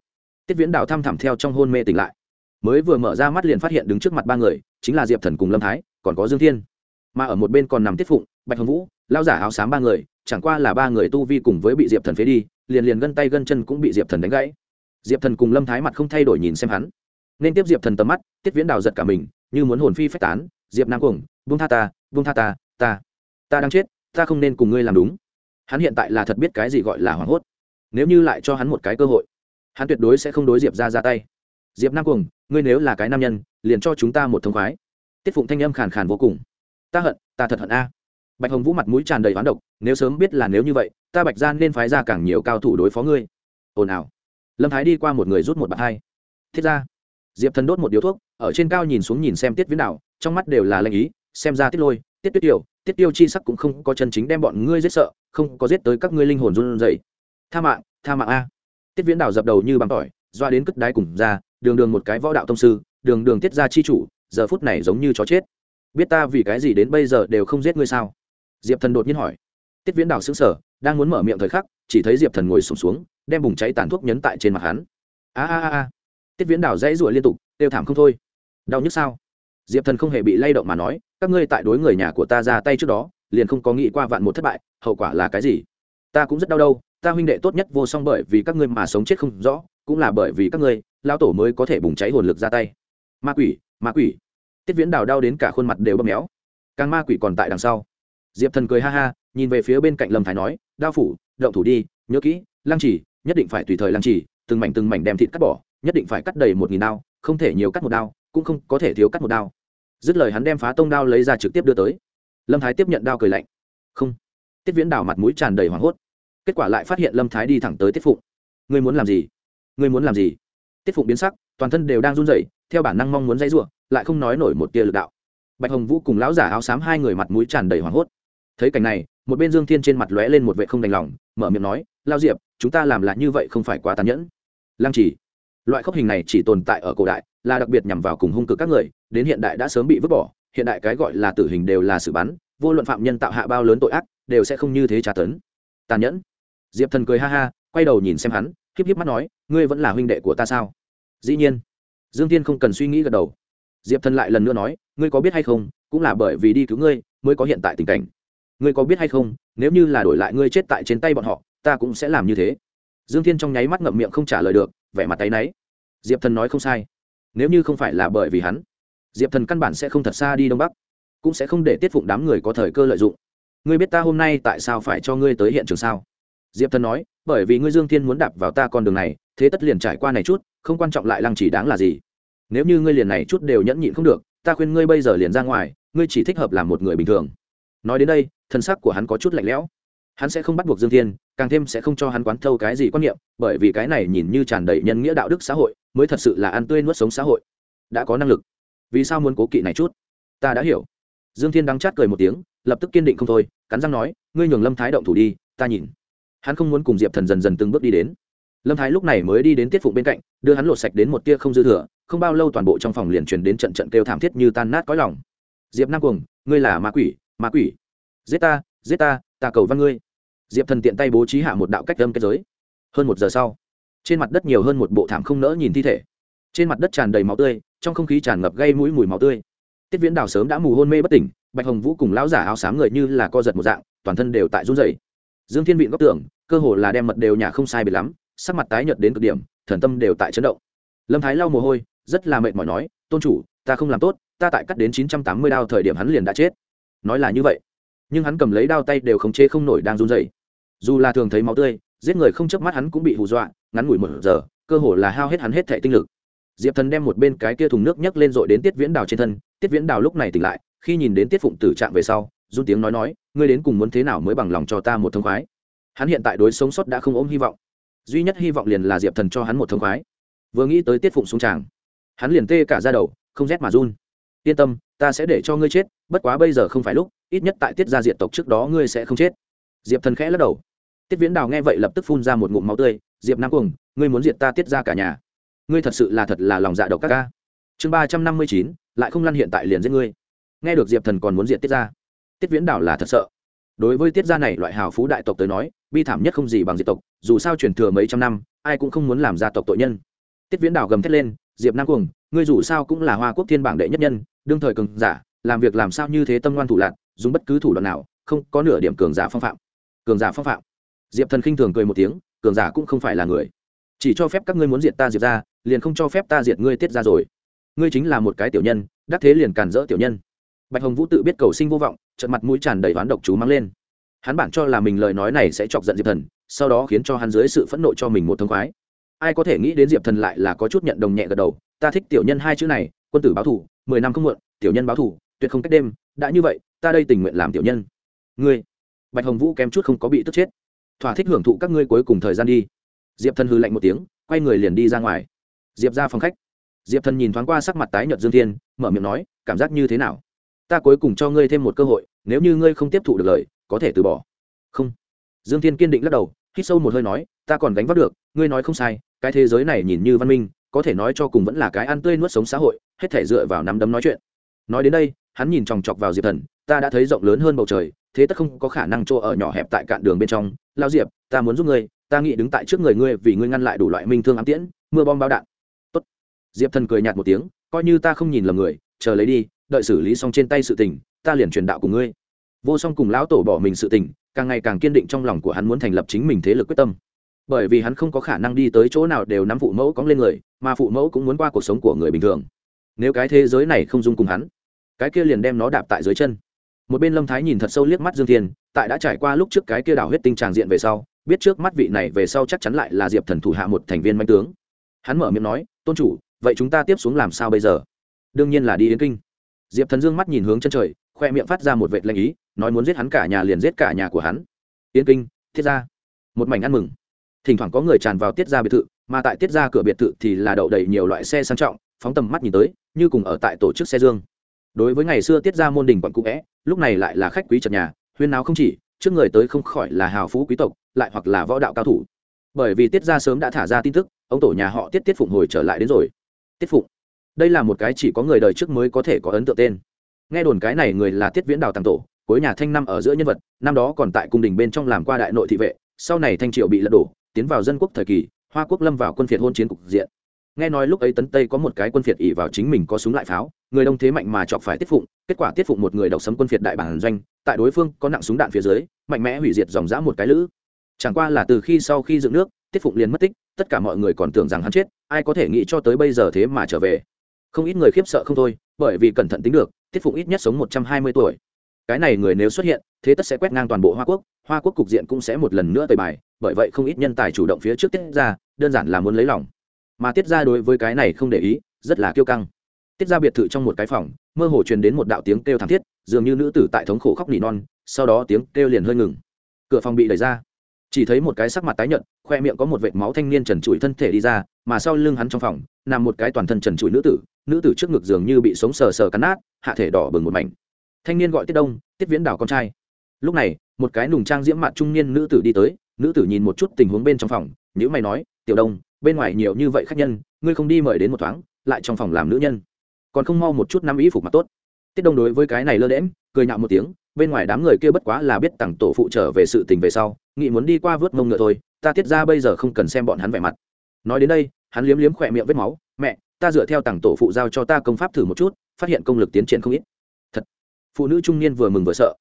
Tiết viễn đào thăm thẳm theo trong hôn mê tỉnh lại. Mới vừa mở ra mắt liền phát hiện đứng trước mặt ba người, chính là diệp thần cùng lâm thái, còn có dương thiên. Mà ở một bên còn nằm tiết phụng, bạch hồng vũ lao giả áo xám ba người, chẳng qua là ba người tu vi cùng với bị diệp thần phế đi liền liền gân tay gân chân cũng bị diệp thần đánh gãy diệp thần cùng lâm thái mặt không thay đổi nhìn xem hắn nên tiếp diệp thần tầm mắt tiết viễn đào giật cả mình như muốn hồn phi phách tán diệp nam cuồng vung tha ta vung tha ta ta ta đang chết ta không nên cùng ngươi làm đúng hắn hiện tại là thật biết cái gì gọi là hoảng hốt nếu như lại cho hắn một cái cơ hội hắn tuyệt đối sẽ không đối diệp ra ra tay diệp nam cuồng ngươi nếu là cái nam nhân liền cho chúng ta một thông khoái tiết phụng thanh âm khàn khàn vô cùng ta hận ta thật hận a bạch hồng vũ mặt mũi tràn đầy hoán độc nếu sớm biết là nếu như vậy ta bạch gian nên phái ra càng nhiều cao thủ đối phó ngươi. Ồn ào. Lâm thái đi qua một người rút một bạt hai. Thiết ra. Diệp thần đốt một điếu thuốc ở trên cao nhìn xuống nhìn xem tiết viễn đảo, trong mắt đều là lanh ý xem ra tiết lôi tiết tuyết tiểu tiết tiêu chi sắc cũng không có chân chính đem bọn ngươi giết sợ không có giết tới các ngươi linh hồn run rẩy. Tha mạng tha mạng a. Tiết viễn đảo dập đầu như bằng tỏi doa đến cất đáy cùng ra đường đường một cái võ đạo tông sư đường đường tiết ra chi chủ giờ phút này giống như chó chết. Biết ta vì cái gì đến bây giờ đều không giết ngươi sao? Diệp thần đột nhiên hỏi tiết viễn đào xứng sở đang muốn mở miệng thời khắc chỉ thấy diệp thần ngồi sùng xuống, xuống đem bùng cháy tàn thuốc nhấn tại trên mặt hắn. A a a tiết viễn đào dãy rủa liên tục kêu thảm không thôi. Đau nhức sao? Diệp thần không hề bị lay động mà nói các ngươi tại đối người nhà của ta ra tay trước đó liền không có nghĩ qua vạn một thất bại hậu quả là cái gì? Ta cũng rất đau đâu ta huynh đệ tốt nhất vô song bởi vì các ngươi mà sống chết không rõ cũng là bởi vì các ngươi lao tổ mới có thể bùng cháy hồn lực ra tay. Ma quỷ ma quỷ. Tiết viễn đào đau đến cả khuôn mặt đều bóp méo. Càng ma quỷ còn tại đằng sau diệp thần cười ha ha nhìn về phía bên cạnh lâm thái nói đao phủ động thủ đi nhớ kỹ lăng Chỉ, nhất định phải tùy thời lăng Chỉ, từng mảnh từng mảnh đem thịt cắt bỏ nhất định phải cắt đầy một nghìn đao không thể nhiều cắt một đao cũng không có thể thiếu cắt một đao. Dứt lời hắn đem phá tông đao lấy ra trực tiếp đưa tới. Lâm thái tiếp nhận đao cười lạnh. Không. Tiết viễn đảo mặt mũi tràn đầy hoảng hốt. Kết quả lại phát hiện lâm thái đi thẳng tới tiết phụng. Ngươi muốn làm gì? Ngươi muốn làm gì? Tiết phụng biến sắc toàn thân đều đang run rẩy theo bản năng mong muốn dây rủa lại không nói nổi một tia lực đạo. Bạch hồng vũ cùng lão giả áo xám hai người mặt mũi tràn đầy hoảng hốt thấy cảnh này, một bên dương thiên trên mặt lóe lên một vệ không đành lòng, mở miệng nói, lao diệp, chúng ta làm là như vậy không phải quá tàn nhẫn. Lăng chỉ, loại khốc hình này chỉ tồn tại ở cổ đại, là đặc biệt nhằm vào cùng hung cực các người, đến hiện đại đã sớm bị vứt bỏ, hiện đại cái gọi là tử hình đều là xử bắn, vô luận phạm nhân tạo hạ bao lớn tội ác, đều sẽ không như thế trả tấn. Tàn nhẫn. Diệp thần cười ha ha, quay đầu nhìn xem hắn, híp híp mắt nói, ngươi vẫn là huynh đệ của ta sao? Dĩ nhiên. Dương tiên không cần suy nghĩ gật đầu. Diệp thần lại lần nữa nói, ngươi có biết hay không, cũng là bởi vì đi cứu ngươi, mới có hiện tại tình cảnh ngươi có biết hay không, nếu như là đổi lại ngươi chết tại trên tay bọn họ, ta cũng sẽ làm như thế. Dương thiên trong nháy mắt ngậm miệng không trả lời được, vẻ mặt tay náy. Diệp thần nói không sai. Nếu như không phải là bởi vì hắn, diệp thần căn bản sẽ không thật xa đi đông bắc, cũng sẽ không để tiết phụng đám người có thời cơ lợi dụng. Ngươi biết ta hôm nay tại sao phải cho ngươi tới hiện trường sao? Diệp thần nói, bởi vì ngươi dương thiên muốn đạp vào ta con đường này, thế tất liền trải qua này chút, không quan trọng lại lăng chỉ đáng là gì. Nếu như ngươi liền này chút đều nhẫn nhịn không được, ta khuyên ngươi bây giờ liền ra ngoài, ngươi chỉ thích hợp làm một người bình thường nói đến đây, thân sắc của hắn có chút lạnh lẽo. Hắn sẽ không bắt buộc dương thiên, càng thêm sẽ không cho hắn quán thâu cái gì quan niệm, bởi vì cái này nhìn như tràn đầy nhân nghĩa đạo đức xã hội, mới thật sự là ăn tươi nuốt sống xã hội. Đã có năng lực. Vì sao muốn cố kỵ này chút? Ta đã hiểu. Dương thiên đắng chát cười một tiếng, lập tức kiên định không thôi, cắn răng nói, ngươi nhường lâm thái động thủ đi, ta nhìn. Hắn không muốn cùng diệp thần dần dần từng bước đi đến. Lâm thái lúc này mới đi đến tiết phụng bên cạnh, đưa hắn lột sạch đến một tia không dư thừa, không bao lâu toàn bộ trong phòng liền truyền đến trận trận kêu thảm thiết như tan nát cõi lòng. Diệp nam cuồng, ngươi là ma quỷ ma quỷ. Giết ta giết ta ta cầu văn ngươi. Diệp thần tiện tay bố trí hạ một đạo cách âm kết giới. Hơn một giờ sau, trên mặt đất nhiều hơn một bộ thảm không nỡ nhìn thi thể. Trên mặt đất tràn đầy máu tươi, trong không khí tràn ngập gây mũi mùi máu tươi. Tiết viễn đào sớm đã mù hôn mê bất tỉnh, bạch hồng vũ cùng lão giả áo xám người như là co giật một dạng, toàn thân đều tại run rẩy. Dương thiên vịn góc tưởng cơ hồ là đem mật đều nhà không sai biệt lắm, sắc mặt tái nhợt đến cực điểm, thần tâm đều tại chấn động. Lâm thái lau mồ hôi, rất là mệt mỏi nói, tôn chủ, ta không làm tốt, ta tại cắt đến chín trăm tám mươi đao thời điểm hắn liền đã chết nói là như vậy. Nhưng hắn cầm lấy đao tay đều khống chế không nổi đang run rẩy. Dù là thường thấy máu tươi, giết người không chớp mắt hắn cũng bị hù dọa, ngắn ngủi một giờ, cơ hồ là hao hết hắn hết thệ tinh lực. Diệp thần đem một bên cái kia thùng nước nhấc lên dội đến tiết viễn đào trên thân. Tiết viễn đào lúc này tỉnh lại, khi nhìn đến tiết phụng tử trạng về sau, run tiếng nói nói, ngươi đến cùng muốn thế nào mới bằng lòng cho ta một thông khoái? Hắn hiện tại đối sống sót đã không ôm hy vọng. Duy nhất hy vọng liền là diệp thần cho hắn một thông khoái. Vừa nghĩ tới tiết phụng xuống tràng, hắn liền tê cả ra đầu, không rét mà run. Yên tâm, ta sẽ để cho ngươi chết bất quá bây giờ không phải lúc, ít nhất tại tiết gia diện tộc trước đó ngươi sẽ không chết. Diệp thần khẽ lắc đầu. Tiết viễn đào nghe vậy lập tức phun ra một ngụm máu tươi, diệp nam cuồng, ngươi muốn diệt ta tiết ra cả nhà. Ngươi thật sự là thật là lòng dạ độc các ca. Chương ba trăm năm mươi chín, lại không lăn hiện tại liền giết ngươi. Nghe được diệp thần còn muốn diệt tiết ra tiết viễn đào là thật sợ. Đối với tiết gia này loại hào phú đại tộc tới nói, bi thảm nhất không gì bằng diệt tộc, dù sao truyền thừa mấy trăm năm, ai cũng không muốn làm gia tộc tội nhân. Tiết viễn đào gầm thét lên, diệp nam cuồng, ngươi dù sao cũng là hoa quốc thiên bảng đệ nhất nhân, đương thời cường giả làm việc làm sao như thế tâm ngoan thủ lạc dùng bất cứ thủ đoạn nào, không có nửa điểm cường giả phong phạm. Cường giả phong phạm. Diệp thần khinh thường cười một tiếng, cường giả cũng không phải là người. Chỉ cho phép các ngươi muốn diệt ta diệt ra, liền không cho phép ta diệt ngươi tiết ra rồi. Ngươi chính là một cái tiểu nhân, đắc thế liền cản rỡ tiểu nhân. Bạch hồng vũ tự biết cầu sinh vô vọng trận mặt mũi tràn đầy oán độc chú mang lên. Hắn bản cho là mình lời nói này sẽ chọc giận diệp thần, sau đó khiến cho hắn dưới sự phẫn nộ cho mình một thông khoái. Ai có thể nghĩ đến diệp thần lại là có chút nhận đồng nhẹ gật đầu, ta thích tiểu nhân hai chữ này, quân tử báo thủ, mười năm không muộn, tiểu nhân báo thủ tuyệt không cách đêm, đã như vậy, ta đây tình nguyện làm tiểu nhân. Ngươi, bạch hồng vũ kém chút không có bị tức chết. Thỏa thích hưởng thụ các ngươi cuối cùng thời gian đi. Diệp thần hư lạnh một tiếng, quay người liền đi ra ngoài. Diệp ra phòng khách. Diệp thần nhìn thoáng qua sắc mặt tái nhợt dương thiên, mở miệng nói, cảm giác như thế nào? Ta cuối cùng cho ngươi thêm một cơ hội, nếu như ngươi không tiếp thụ được lời, có thể từ bỏ. Không. Dương thiên kiên định lắc đầu, hít sâu một hơi nói, ta còn gánh vác được, ngươi nói không sai, cái thế giới này nhìn như văn minh, có thể nói cho cùng vẫn là cái ăn tươi nuốt sống xã hội, hết thể dựa vào nắm đấm nói chuyện. Nói đến đây hắn nhìn chòng chọc vào diệp thần, ta đã thấy rộng lớn hơn bầu trời, thế tất không có khả năng chỗ ở nhỏ hẹp tại cạn đường bên trong. Lao diệp, ta muốn giúp ngươi, ta nghĩ đứng tại trước người ngươi vì ngươi ngăn lại đủ loại minh thương ám tiễn, mưa bom bao đạn. Tốt. diệp thần cười nhạt một tiếng, coi như ta không nhìn lầm người, chờ lấy đi, đợi xử lý xong trên tay sự tình, ta liền truyền đạo cùng ngươi. Vô song cùng lão tổ bỏ mình sự tình, càng ngày càng kiên định trong lòng của hắn muốn thành lập chính mình thế lực quyết tâm. Bởi vì hắn không có khả năng đi tới chỗ nào đều nắm phụ mẫu cóng lên người, mà phụ mẫu cũng muốn qua cuộc sống của người bình thường. Nếu cái thế giới này không dung cùng hắn cái kia liền đem nó đạp tại dưới chân. Một bên lâm thái nhìn thật sâu liếc mắt dương thiên, tại đã trải qua lúc trước cái kia đảo huyết tinh tràng diện về sau, biết trước mắt vị này về sau chắc chắn lại là diệp thần thủ hạ một thành viên manh tướng. Hắn mở miệng nói, tôn chủ, vậy chúng ta tiếp xuống làm sao bây giờ? Đương nhiên là đi yến kinh. Diệp thần dương mắt nhìn hướng chân trời, khoe miệng phát ra một vệt lanh ý, nói muốn giết hắn cả nhà liền giết cả nhà của hắn. Yến kinh, thiết ra một mảnh ăn mừng. Thỉnh thoảng có người tràn vào tiết ra biệt thự, mà tại tiết ra cửa biệt thự thì là đậu đầy nhiều loại xe sang trọng, phóng tầm mắt nhìn tới, như cùng ở tại tổ chức xe dương đối với ngày xưa tiết ra môn đình quận cũ vẽ, lúc này lại là khách quý trần nhà, huyên nào không chỉ, trước người tới không khỏi là hào phú quý tộc, lại hoặc là võ đạo cao thủ. Bởi vì tiết ra sớm đã thả ra tin tức, ông tổ nhà họ tiết tiết phụng hồi trở lại đến rồi. Tiết phụng. Đây là một cái chỉ có người đời trước mới có thể có ấn tượng tên. Nghe đồn cái này người là tiết viễn đào tàng tổ, cuối nhà thanh năm ở giữa nhân vật, năm đó còn tại cung đình bên trong làm qua đại nội thị vệ, sau này thanh triệu bị lật đổ, tiến vào dân quốc thời kỳ, hoa quốc lâm vào quân phiệt hôn chiến cục diện nghe nói lúc ấy tấn tây có một cái quân phiệt ỉ vào chính mình có súng lại pháo, người đông thế mạnh mà chọc phải tiết phụng, kết quả tiết phụng một người độc sấm quân phiệt đại bản doanh, tại đối phương có nặng súng đạn phía dưới, mạnh mẽ hủy diệt dòng dã một cái lữ. Chẳng qua là từ khi sau khi dựng nước, tiết phụng liền mất tích, tất cả mọi người còn tưởng rằng hắn chết, ai có thể nghĩ cho tới bây giờ thế mà trở về. Không ít người khiếp sợ không thôi, bởi vì cẩn thận tính được, tiết phụng ít nhất sống một trăm hai mươi tuổi. Cái này người nếu xuất hiện, thế tất sẽ quét ngang toàn bộ hoa quốc hoa quốc cục diện cũng sẽ một lần nữa tời bài, bởi vậy không ít nhân tài chủ động phía trước tiết ra, đơn giản là muốn lấy lòng mà tiết ra đối với cái này không để ý, rất là kiêu căng. Tiết ra biệt thự trong một cái phòng, mơ hồ truyền đến một đạo tiếng kêu thảm thiết, dường như nữ tử tại thống khổ khóc nỉ non, sau đó tiếng kêu liền hơi ngừng. Cửa phòng bị đẩy ra. Chỉ thấy một cái sắc mặt tái nhợt, khoe miệng có một vệt máu thanh niên trần trụi thân thể đi ra, mà sau lưng hắn trong phòng, nằm một cái toàn thân trần trụi nữ tử nữ tử trước ngực dường như bị sống sờ sờ cắn nát, hạ thể đỏ bừng một mảnh. Thanh niên gọi tiết đông, tiết viễn đảo con trai. Lúc này, một cái nùng trang diễm mặt trung niên nữ tử đi tới, nữ tử nhìn một chút tình huống bên trong phòng nhữ mày nói, tiểu đông bên ngoài nhiều như vậy khách nhân, ngươi không đi mời đến một thoáng, lại trong phòng làm nữ nhân. Còn không mau một chút năm ý phục mặt tốt. Tiết đông đối với cái này lơ đễm cười nhạo một tiếng, bên ngoài đám người kia bất quá là biết tặng tổ phụ trở về sự tình về sau nghị muốn đi qua vớt mông ngựa thôi, ta tiết ra bây giờ không cần xem bọn hắn vẻ mặt. Nói đến đây, hắn liếm liếm khỏe miệng vết máu, mẹ, ta dựa theo tặng tổ phụ giao cho ta công pháp thử một chút, phát hiện công lực tiến triển không ít. Thật, phụ nữ trung niên vừa mừng vừa sợ.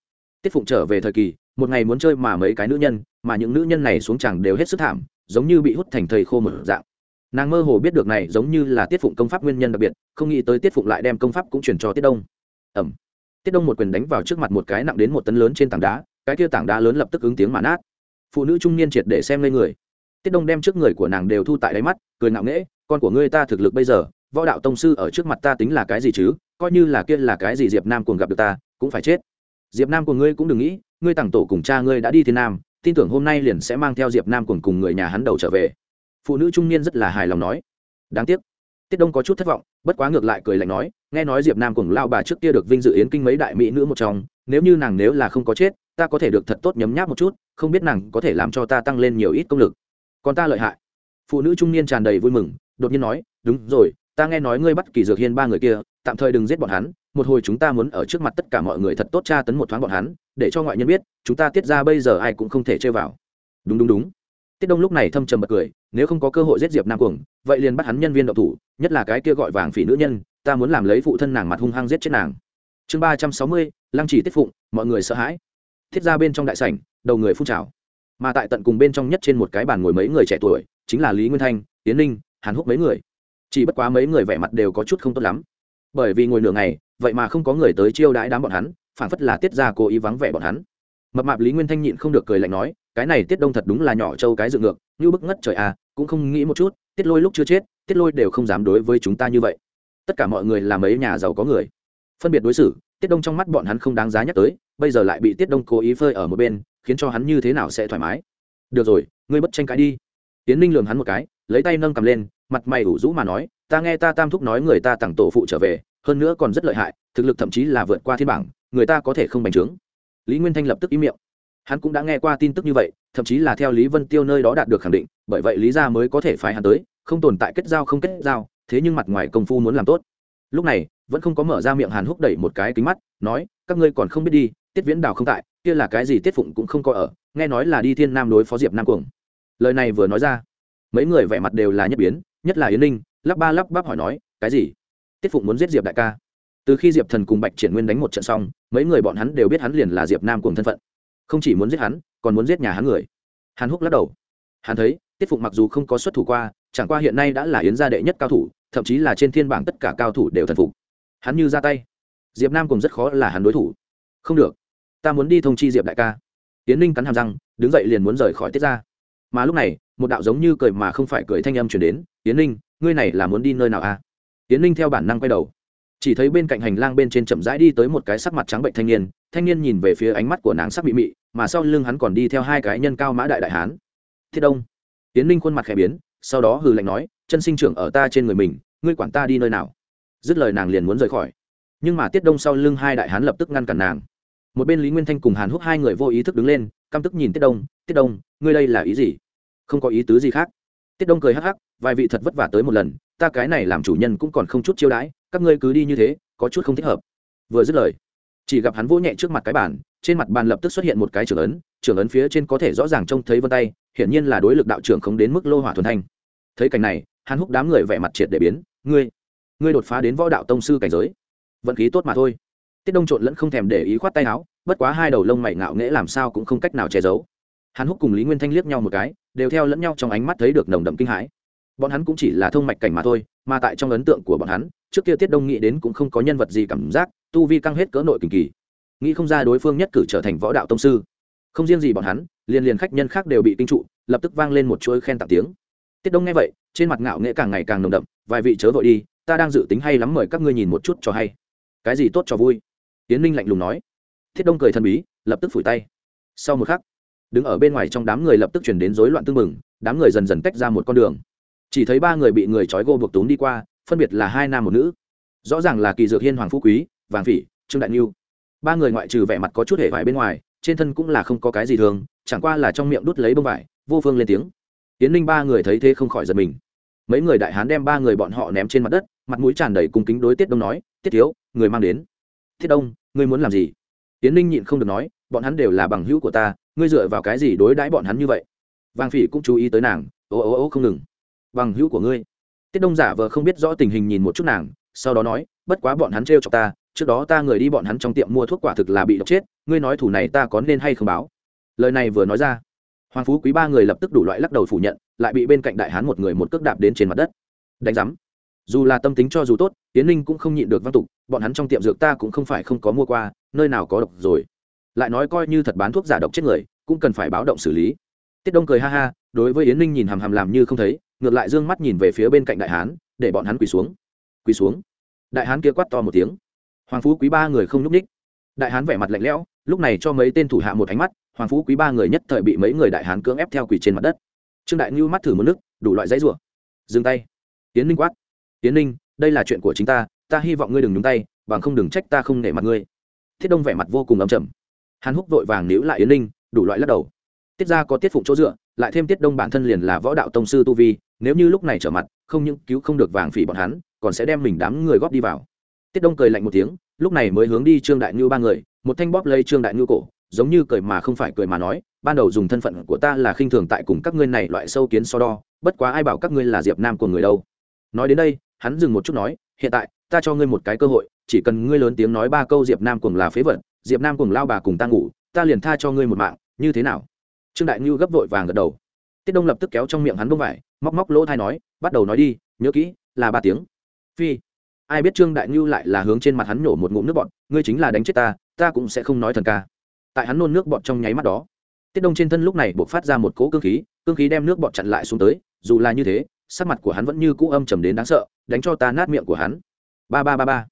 Tiết phụng trở về thời kỳ, một ngày muốn chơi mà mấy cái nữ nhân, mà những nữ nhân này xuống chẳng đều hết sức thảm giống như bị hút thành thầy khô một dạng. Nàng mơ hồ biết được này giống như là tiết phụng công pháp nguyên nhân đặc biệt, không nghĩ tới tiết phụng lại đem công pháp cũng chuyển cho tiết đông. Ẩm tiết đông một quyền đánh vào trước mặt một cái nặng đến một tấn lớn trên tảng đá, cái kia tảng đá lớn lập tức ứng tiếng mà nát. Phụ nữ trung niên triệt để xem lên người. Tiết đông đem trước người của nàng đều thu tại đáy mắt, cười ngạo nghễ, con của ngươi ta thực lực bây giờ, võ đạo tông sư ở trước mặt ta tính là cái gì chứ? Coi như là kia là cái gì diệp nam cùng gặp được ta, cũng phải chết. Diệp nam của ngươi cũng đừng nghĩ, ngươi tặng tổ cùng cha ngươi đã đi thiên nam tin tưởng hôm nay liền sẽ mang theo diệp nam cùng cùng người nhà hắn đầu trở về. Phụ nữ trung niên rất là hài lòng nói. Đáng tiếc. Tiết đông có chút thất vọng, bất quá ngược lại cười lạnh nói, nghe nói diệp nam cùng lao bà trước kia được vinh dự yến kinh mấy đại mỹ nữ một trong, nếu như nàng nếu là không có chết, ta có thể được thật tốt nhấm nháp một chút, không biết nàng có thể làm cho ta tăng lên nhiều ít công lực. Còn ta lợi hại. Phụ nữ trung niên tràn đầy vui mừng, đột nhiên nói, đúng rồi, ta nghe nói ngươi bắt kỳ dược hiên ba người kia, tạm thời đừng giết bọn hắn, một hồi chúng ta muốn ở trước mặt tất cả mọi người thật tốt tra tấn một thoáng bọn hắn để cho ngoại nhân biết, chúng ta tiết ra bây giờ ai cũng không thể chơi vào. Đúng đúng đúng. Tiết đông lúc này thâm trầm bật cười, nếu không có cơ hội giết diệp nam cuồng, vậy liền bắt hắn nhân viên độc thủ, nhất là cái kia gọi vàng phỉ nữ nhân, ta muốn làm lấy phụ thân nàng mặt hung hăng giết chết nàng. Chương ba trăm sáu mươi, lăng chỉ tiết phụng, mọi người sợ hãi. Thiết ra bên trong đại sảnh, đầu người phun trào. Mà tại tận cùng bên trong nhất trên một cái bàn ngồi mấy người trẻ tuổi, chính là lý nguyên thanh tiến ninh, hàn húc mấy người. Chỉ bất quá mấy người vẻ mặt đều có chút không tốt lắm. Bởi vì ngồi nửa ngày, vậy mà không có người tới chiêu đãi đám bọn hắn phản phất là tiết ra cố ý vắng vẻ bọn hắn. Mập mạp lý nguyên thanh nhịn không được cười lạnh nói, cái này tiết đông thật đúng là nhỏ trâu cái dựng ngược, như bức ngất trời à cũng không nghĩ một chút, tiết lôi lúc chưa chết, tiết lôi đều không dám đối với chúng ta như vậy. Tất cả mọi người là mấy nhà giàu có người. Phân biệt đối xử, tiết đông trong mắt bọn hắn không đáng giá nhắc tới, bây giờ lại bị tiết đông cố ý phơi ở một bên, khiến cho hắn như thế nào sẽ thoải mái? Được rồi, ngươi bất tranh cãi đi. Tiến ninh lường hắn một cái, lấy tay nâng cầm lên, mặt mày ủ rũ mà nói, ta nghe ta tam thúc nói người ta tặng tổ phụ trở về, hơn nữa còn rất lợi hại, thực lực thậm chí là vượt qua thiên bảng người ta có thể không bành trướng. Lý nguyên thanh lập tức ý miệng. Hắn cũng đã nghe qua tin tức như vậy, thậm chí là theo lý vân tiêu nơi đó đạt được khẳng định, bởi vậy lý ra mới có thể phái hắn tới, không tồn tại kết giao không kết giao, thế nhưng mặt ngoài công phu muốn làm tốt. Lúc này, vẫn không có mở ra miệng hàn húc đẩy một cái kính mắt, nói, các ngươi còn không biết đi, tiết viễn đào không tại, kia là cái gì tiết phụng cũng không có ở, nghe nói là đi thiên nam đối phó diệp nam cuồng. Lời này vừa nói ra, mấy người vẻ mặt đều là nhất biến, nhất là yến ninh, lắp ba lắp bắp hỏi nói, cái gì? Tiết phụng muốn giết diệp đại ca? Từ khi diệp thần cùng bạch triển nguyên đánh một trận xong, mấy người bọn hắn đều biết hắn liền là diệp nam cùng thân phận. Không chỉ muốn giết hắn, còn muốn giết nhà hắn người. Hàn húc lắc đầu. Hắn thấy, tiết phụng mặc dù không có xuất thủ qua, chẳng qua hiện nay đã là yến gia đệ nhất cao thủ, thậm chí là trên thiên bảng tất cả cao thủ đều thần phục. Hắn như ra tay. Diệp nam cùng rất khó là hắn đối thủ. Không được. Ta muốn đi thông chi diệp đại ca. Tiến ninh cắn hàm răng, đứng dậy liền muốn rời khỏi tiết ra mà lúc này, một đạo giống như cười mà không phải cười thanh âm chuyển đến. Tiến ninh, ngươi này là muốn đi nơi nào a à? tiến ninh theo bản năng quay đầu chỉ thấy bên cạnh hành lang bên trên chậm rãi đi tới một cái sắc mặt trắng bệnh thanh niên thanh niên nhìn về phía ánh mắt của nàng sắc bị mị, mà sau lưng hắn còn đi theo hai cái nhân cao mã đại đại hán. Thiết đông tiến ninh khuôn mặt khẽ biến, sau đó hừ lạnh nói, chân sinh trưởng ở ta trên người mình, ngươi quản ta đi nơi nào? Dứt lời nàng liền muốn rời khỏi. Nhưng mà tiết đông sau lưng hai đại hán lập tức ngăn cản nàng. Một bên lý nguyên thanh cùng hàn húc hai người vô ý thức đứng lên, căm tức nhìn tiết đông tiết đông, ngươi đây là ý gì? Không có ý tứ gì khác. Tiết đông cười hắc hắc, vài vị thật vất vả tới một lần, ta cái này làm chủ nhân cũng còn không chút chiêu đãi các ngươi cứ đi như thế, có chút không thích hợp. Vừa dứt lời, chỉ gặp hắn vỗ nhẹ trước mặt cái bàn, trên mặt bàn lập tức xuất hiện một cái trưởng ấn trưởng ấn phía trên có thể rõ ràng trông thấy vân tay, hiển nhiên là đối lực đạo trưởng không đến mức lô hỏa thuần thanh. Thấy cảnh này, hắn húc đám người vẻ mặt triệt để biến. Ngươi ngươi đột phá đến võ đạo tông sư cảnh giới, vận khí tốt mà thôi. Tiết đông trộn lẫn không thèm để ý khoát tay áo, bất quá hai đầu lông mày ngạo nghễ làm sao cũng không cách nào che giấu. Hắn húc cùng lý nguyên thanh liếc nhau một cái, đều theo lẫn nhau trong ánh mắt thấy được nồng đậm kinh hãi. Bọn hắn cũng chỉ là thông mạch cảnh mà thôi mà tại trong ấn tượng của bọn hắn, trước kia tiết đông nghĩ đến cũng không có nhân vật gì cảm giác, tu vi căng hết cỡ nội kinh kỳ. Nghĩ không ra đối phương nhất cử trở thành võ đạo tông sư. Không riêng gì bọn hắn, liền liền khách nhân khác đều bị kinh trụ, lập tức vang lên một chuỗi khen tặng tiếng. Tiết đông nghe vậy, trên mặt ngạo nghệ càng ngày càng nồng đậm, vài vị chớ vội đi, ta đang dự tính hay lắm mời các ngươi nhìn một chút cho hay. Cái gì tốt cho vui? Tiến ninh lạnh lùng nói. Thiết đông cười thần bí, lập tức phủi tay. Sau một khắc, đứng ở bên ngoài trong đám người lập tức chuyển đến rối loạn tương mừng đám người dần dần tách ra một con đường chỉ thấy ba người bị người trói gô buộc túm đi qua, phân biệt là hai nam một nữ. Rõ ràng là kỳ dược hiên, hoàng phú quý, vàng phỉ, trương đại niu ba người ngoại trừ vẻ mặt có chút hệ vải bên ngoài, trên thân cũng là không có cái gì thường, chẳng qua là trong miệng đút lấy bông vải, vô phương lên tiếng. Tiến ninh ba người thấy thế không khỏi giật mình. Mấy người đại hán đem ba người bọn họ ném trên mặt đất, mặt mũi tràn đầy cung kính đối tiết đông nói, tiết thiếu, người mang đến. Thiết đông, ngươi muốn làm gì? Tiến ninh nhịn không được nói, bọn hắn đều là bằng hữu của ta, ngươi dựa vào cái gì đối đãi bọn hắn như vậy? Vàng phỉ cũng chú ý tới nàng, ô ô ô, không ngừng bằng hữu của ngươi. Tiết đông giả vờ không biết rõ tình hình nhìn một chút nàng, sau đó nói, bất quá bọn hắn t r cho ta, trước đó ta người đi bọn hắn trong tiệm mua thuốc quả thực là bị độc chết, ngươi nói thủ này ta có nên hay không báo? Lời này vừa nói ra, hoàng phú quý ba người lập tức đủ loại lắc đầu phủ nhận, lại bị bên cạnh đại hán một người một cước đạp đến trên mặt đất. Đánh giám. Dù là tâm tính cho dù tốt tiến ninh cũng không nhịn được văn tục, bọn hắn trong tiệm dược ta cũng không phải không có mua qua, nơi nào có độc rồi. Lại nói coi như thật bán thuốc giả độc chết người, cũng cần phải báo động xử lý. Tiết đông cười ha ha, đối với yến ninh nhìn hàm hàm làm như không thấy ngược lại d ư ơ n g mắt nhìn về phía bên cạnh đại hán, để bọn hắn quỳ xuống. Quỳ xuống. Đại hán kia quắt to một tiếng. Hoàng phú quý ba người không nhúc ních đại hán vẻ mặt lạnh lẽo, lúc này cho mấy tên thủ hạ một ánh mắt, hoàng phú quý ba người nhất thời bị mấy người đại hán cưỡng ép theo quỳ trên mặt đất. Trương đại ngưu mắt thử một nước, đủ loại dãy rủa. Dừng tay. Tiến ninh quát. Tiến ninh, đây là chuyện của chính ta ta hy vọng ngươi đừng nhúng tay, bằng không đừng trách ta không nể mặt ngươi. Thiết đông vẻ mặt vô cùng ấm chầm hàn húc vội vàng níu lại yến ninh, đủ loại lắc đầu tiết ra có tiết phụng chỗ dựa, lại thêm tiết đông bản thân liền là võ đạo tông sư tu vi, nếu như lúc này trở mặt, không những cứu không được vàng phỉ bọn hắn, còn sẽ đem mình đám người góp đi vào. Tiết đông cười lạnh một tiếng, lúc này mới hướng đi trương đại ngưu ba người, một thanh bóp lấy trương đại ngưu cổ, giống như cười mà không phải cười mà nói, ban đầu dùng thân phận của ta là khinh thường tại cùng các ngươi này loại sâu kiến so đo, bất quá ai bảo các ngươi là diệp nam của người đâu. Nói đến đây, hắn dừng một chút nói, hiện tại, ta cho ngươi một cái cơ hội, chỉ cần ngươi lớn tiếng nói ba câu diệp nam cùng là phế vật, diệp nam cùng lao bà cùng ta ngủ, ta liền tha cho ngươi một mạng, như thế nào? Trương đại ngưu gấp vội vàng gật đầu. Tiết đông lập tức kéo trong miệng hắn bông vải, móc móc lỗ thai nói, bắt đầu nói đi, nhớ kỹ, là ba tiếng. Phi. Ai biết trương đại ngưu lại là hướng trên mặt hắn nhổ một ngụm nước bọt, ngươi chính là đánh chết ta ta cũng sẽ không nói thần ca. Tại hắn nôn nước bọt trong nháy mắt đó, tiết đông trên thân lúc này buộc phát ra một cỗ cương khí cương khí đem nước bọt chặn lại xuống tới, dù là như thế, sắc mặt của hắn vẫn như cũ âm trầm đến đáng sợ, đánh cho ta nát miệng của hắn. Ba ba ba ba.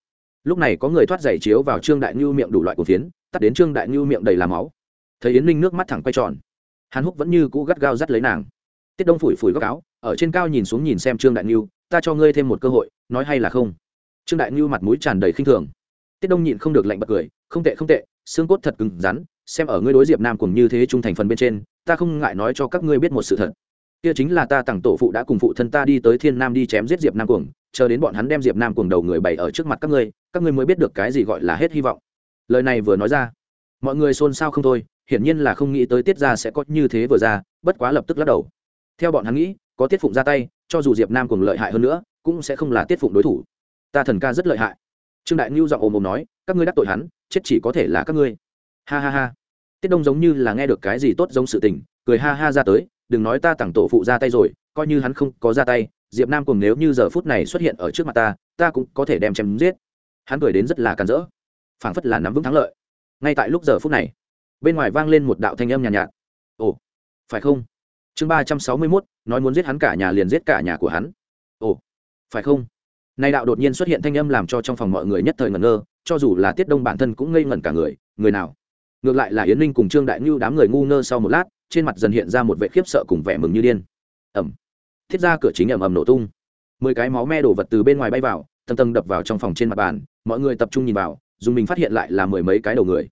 Lúc này có người thoát giày chiếu vào trương đại ngưu miệng đủ loại cổ phiến, tắt đến trương đại ngưu miệng đầy làm máu. Thấy yến Minh nước mắt thẳng quay tròn hàn húc vẫn như cũ gắt gao dắt lấy nàng. Tiết đông phủi phủi góc áo, ở trên cao nhìn xuống nhìn xem trương đại ngưu ta cho ngươi thêm một cơ hội, nói hay là không? Trương đại ngưu mặt mũi tràn đầy khinh thường. Tiết đông nhịn không được lạnh bật cười, không tệ không tệ, xương cốt thật cứng rắn, xem ở ngươi đối diệp nam cùng như thế trung thành phần bên trên, ta không ngại nói cho các ngươi biết một sự thật. Kia chính là ta tặng tổ phụ đã cùng phụ thân ta đi tới thiên nam đi chém giết diệp nam cuồng, chờ đến bọn hắn đem diệp nam cuồng đầu người bày ở trước mặt các ngươi các ngươi mới biết được cái gì gọi là hết hy vọng. Lời này vừa nói ra, mọi người xôn xao không thôi hiển nhiên là không nghĩ tới tiết ra sẽ có như thế vừa ra, bất quá lập tức lắc đầu. Theo bọn hắn nghĩ, có tiết phụng ra tay, cho dù diệp nam cùng lợi hại hơn nữa, cũng sẽ không là tiết phụng đối thủ. Ta thần ca rất lợi hại. Trương đại ngưu giọng ồm ồm nói, các ngươi đắc tội hắn, chết chỉ có thể là các ngươi. Ha ha ha. Tiết đông giống như là nghe được cái gì tốt giống sự tình, cười ha ha ra tới, đừng nói ta tặng tổ phụ ra tay rồi, coi như hắn không có ra tay, diệp nam cùng nếu như giờ phút này xuất hiện ở trước mặt ta ta cũng có thể đem chém giết. Hắn cười đến rất là càn rỡ. Phảng phất là nắm vững thắng lợi. Ngay tại lúc giờ phút này bên ngoài vang lên một đạo thanh âm nhàn nhạt, nhạt. Ồ phải không? Chương ba trăm sáu mươi mốt nói muốn giết hắn cả nhà liền giết cả nhà của hắn. Ồ phải không? Nay đạo đột nhiên xuất hiện thanh âm làm cho trong phòng mọi người nhất thời ngẩn ngơ cho dù là tiết đông bản thân cũng ngây ngẩn cả người người nào? Ngược lại là yến ninh cùng trương đại ngưu đám người ngu ngơ sau một lát trên mặt dần hiện ra một vẻ khiếp sợ cùng vẻ mừng như điên. Ẩm. Thiết ra cửa chính ẩm ẩm nổ tung. Mười cái máu me đổ vật từ bên ngoài bay vào tầng tầng đập vào trong phòng trên mặt bàn mọi người tập trung nhìn vào dùng mình phát hiện lại là mười mấy cái đầu người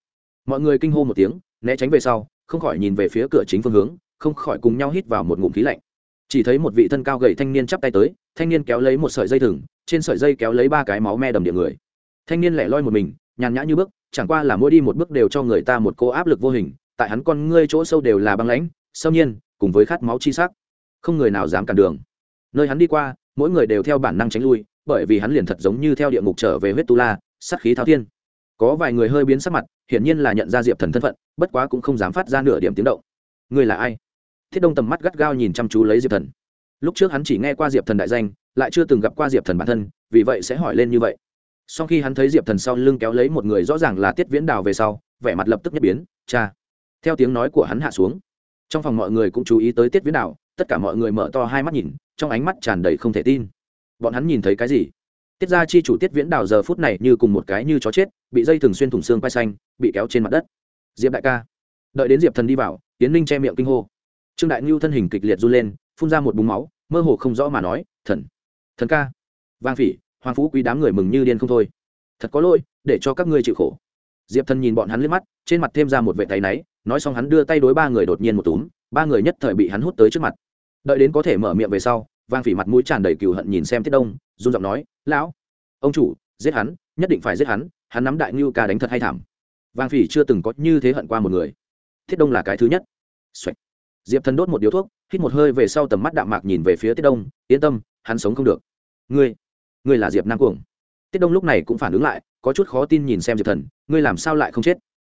mọi người kinh hô một tiếng, né tránh về sau, không khỏi nhìn về phía cửa chính phương hướng, không khỏi cùng nhau hít vào một ngụm khí lạnh. Chỉ thấy một vị thân cao gầy thanh niên chắp tay tới, thanh niên kéo lấy một sợi dây thừng, trên sợi dây kéo lấy ba cái máu me đầm địa người. Thanh niên lẻ loi một mình, nhàn nhã như bước chẳng qua là mỗi đi một bước đều cho người ta một cô áp lực vô hình, tại hắn con ngươi chỗ sâu đều là băng lãnh sâu nhiên, cùng với khát máu chi sắc. Không người nào dám cản đường. Nơi hắn đi qua, mỗi người đều theo bản năng tránh lui, bởi vì hắn liền thật giống như theo địa ngục trở về huyết tu la, sát khí thao thiên. Có vài người hơi biến sắc mặt hiển nhiên là nhận ra diệp thần thân phận bất quá cũng không dám phát ra nửa điểm tiếng động người là ai thiết đông tầm mắt gắt gao nhìn chăm chú lấy diệp thần lúc trước hắn chỉ nghe qua diệp thần đại danh lại chưa từng gặp qua diệp thần bản thân vì vậy sẽ hỏi lên như vậy sau khi hắn thấy diệp thần sau lưng kéo lấy một người rõ ràng là tiết viễn đào về sau vẻ mặt lập tức nhất biến cha theo tiếng nói của hắn hạ xuống trong phòng mọi người cũng chú ý tới tiết viễn đào tất cả mọi người mở to hai mắt nhìn trong ánh mắt tràn đầy không thể tin bọn hắn nhìn thấy cái gì tiết ra chi chủ tiết viễn đào giờ phút này như cùng một cái như chó chết, bị dây thường xuyên thủng xương quay xanh, bị kéo trên mặt đất. Diệp đại ca, đợi đến diệp thần đi vào tiến ninh che miệng kinh hô. Trương đại ngưu thân hình kịch liệt run lên, phun ra một búng máu, mơ hồ không rõ mà nói, thần thần ca. Vang phỉ, hoàng phú quý đám người mừng như điên không thôi. Thật có lỗi, để cho các ngươi chịu khổ. Diệp thần nhìn bọn hắn lên mắt, trên mặt thêm ra một vệ tay náy, nói xong hắn đưa tay đối ba người đột nhiên một túm, ba người nhất thời bị hắn hút tới trước mặt. Đợi đến có thể mở miệng về sau, vang phỉ mặt mũi tràn đầy cừu hận nhìn xem tiết đông, run giọng nói lão, ông chủ, giết hắn, nhất định phải giết hắn hắn nắm đại ngưu ca đánh thật hay thảm. Vang phỉ chưa từng có như thế hận qua một người. Thiết đông là cái thứ nhất. Diệp thần đốt một điếu thuốc, hít một hơi về sau tầm mắt đạm mạc nhìn về phía tiết đông, yên tâm, hắn sống không được. Ngươi ngươi là diệp nam cuồng. Tiết đông lúc này cũng phản ứng lại, có chút khó tin nhìn xem diệp thần, ngươi làm sao lại không chết?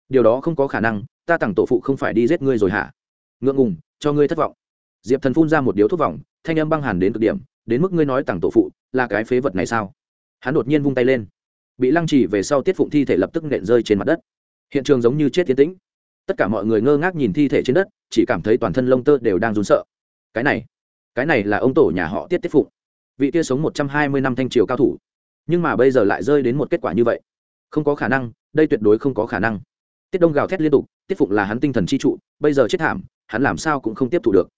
Điều đó không có khả năng, ta tặng tổ phụ không phải đi giết ngươi rồi hả? Ngượng ngùng, cho ngươi thất vọng. Diệp thần phun ra một điếu thuốc vòng, thanh âm băng hàn đến cực điểm đến mức ngươi nói tặng tổ phụ, là cái phế vật này sao? Hắn đột nhiên vung tay lên. Bị lăng trì về sau tiết phụng thi thể lập tức nện rơi trên mặt đất. Hiện trường giống như chết tiến tĩnh. Tất cả mọi người ngơ ngác nhìn thi thể trên đất, chỉ cảm thấy toàn thân lông tơ đều đang run sợ. Cái này cái này là ông tổ nhà họ tiết tiết phụng. Vị kia sống một trăm hai mươi năm thanh triều cao thủ. Nhưng mà bây giờ lại rơi đến một kết quả như vậy. Không có khả năng, đây tuyệt đối không có khả năng. Tiết đông gào thét liên tục, tiết phụng là hắn tinh thần chi trụ, bây giờ chết thảm, hắn làm sao cũng không tiếp thu được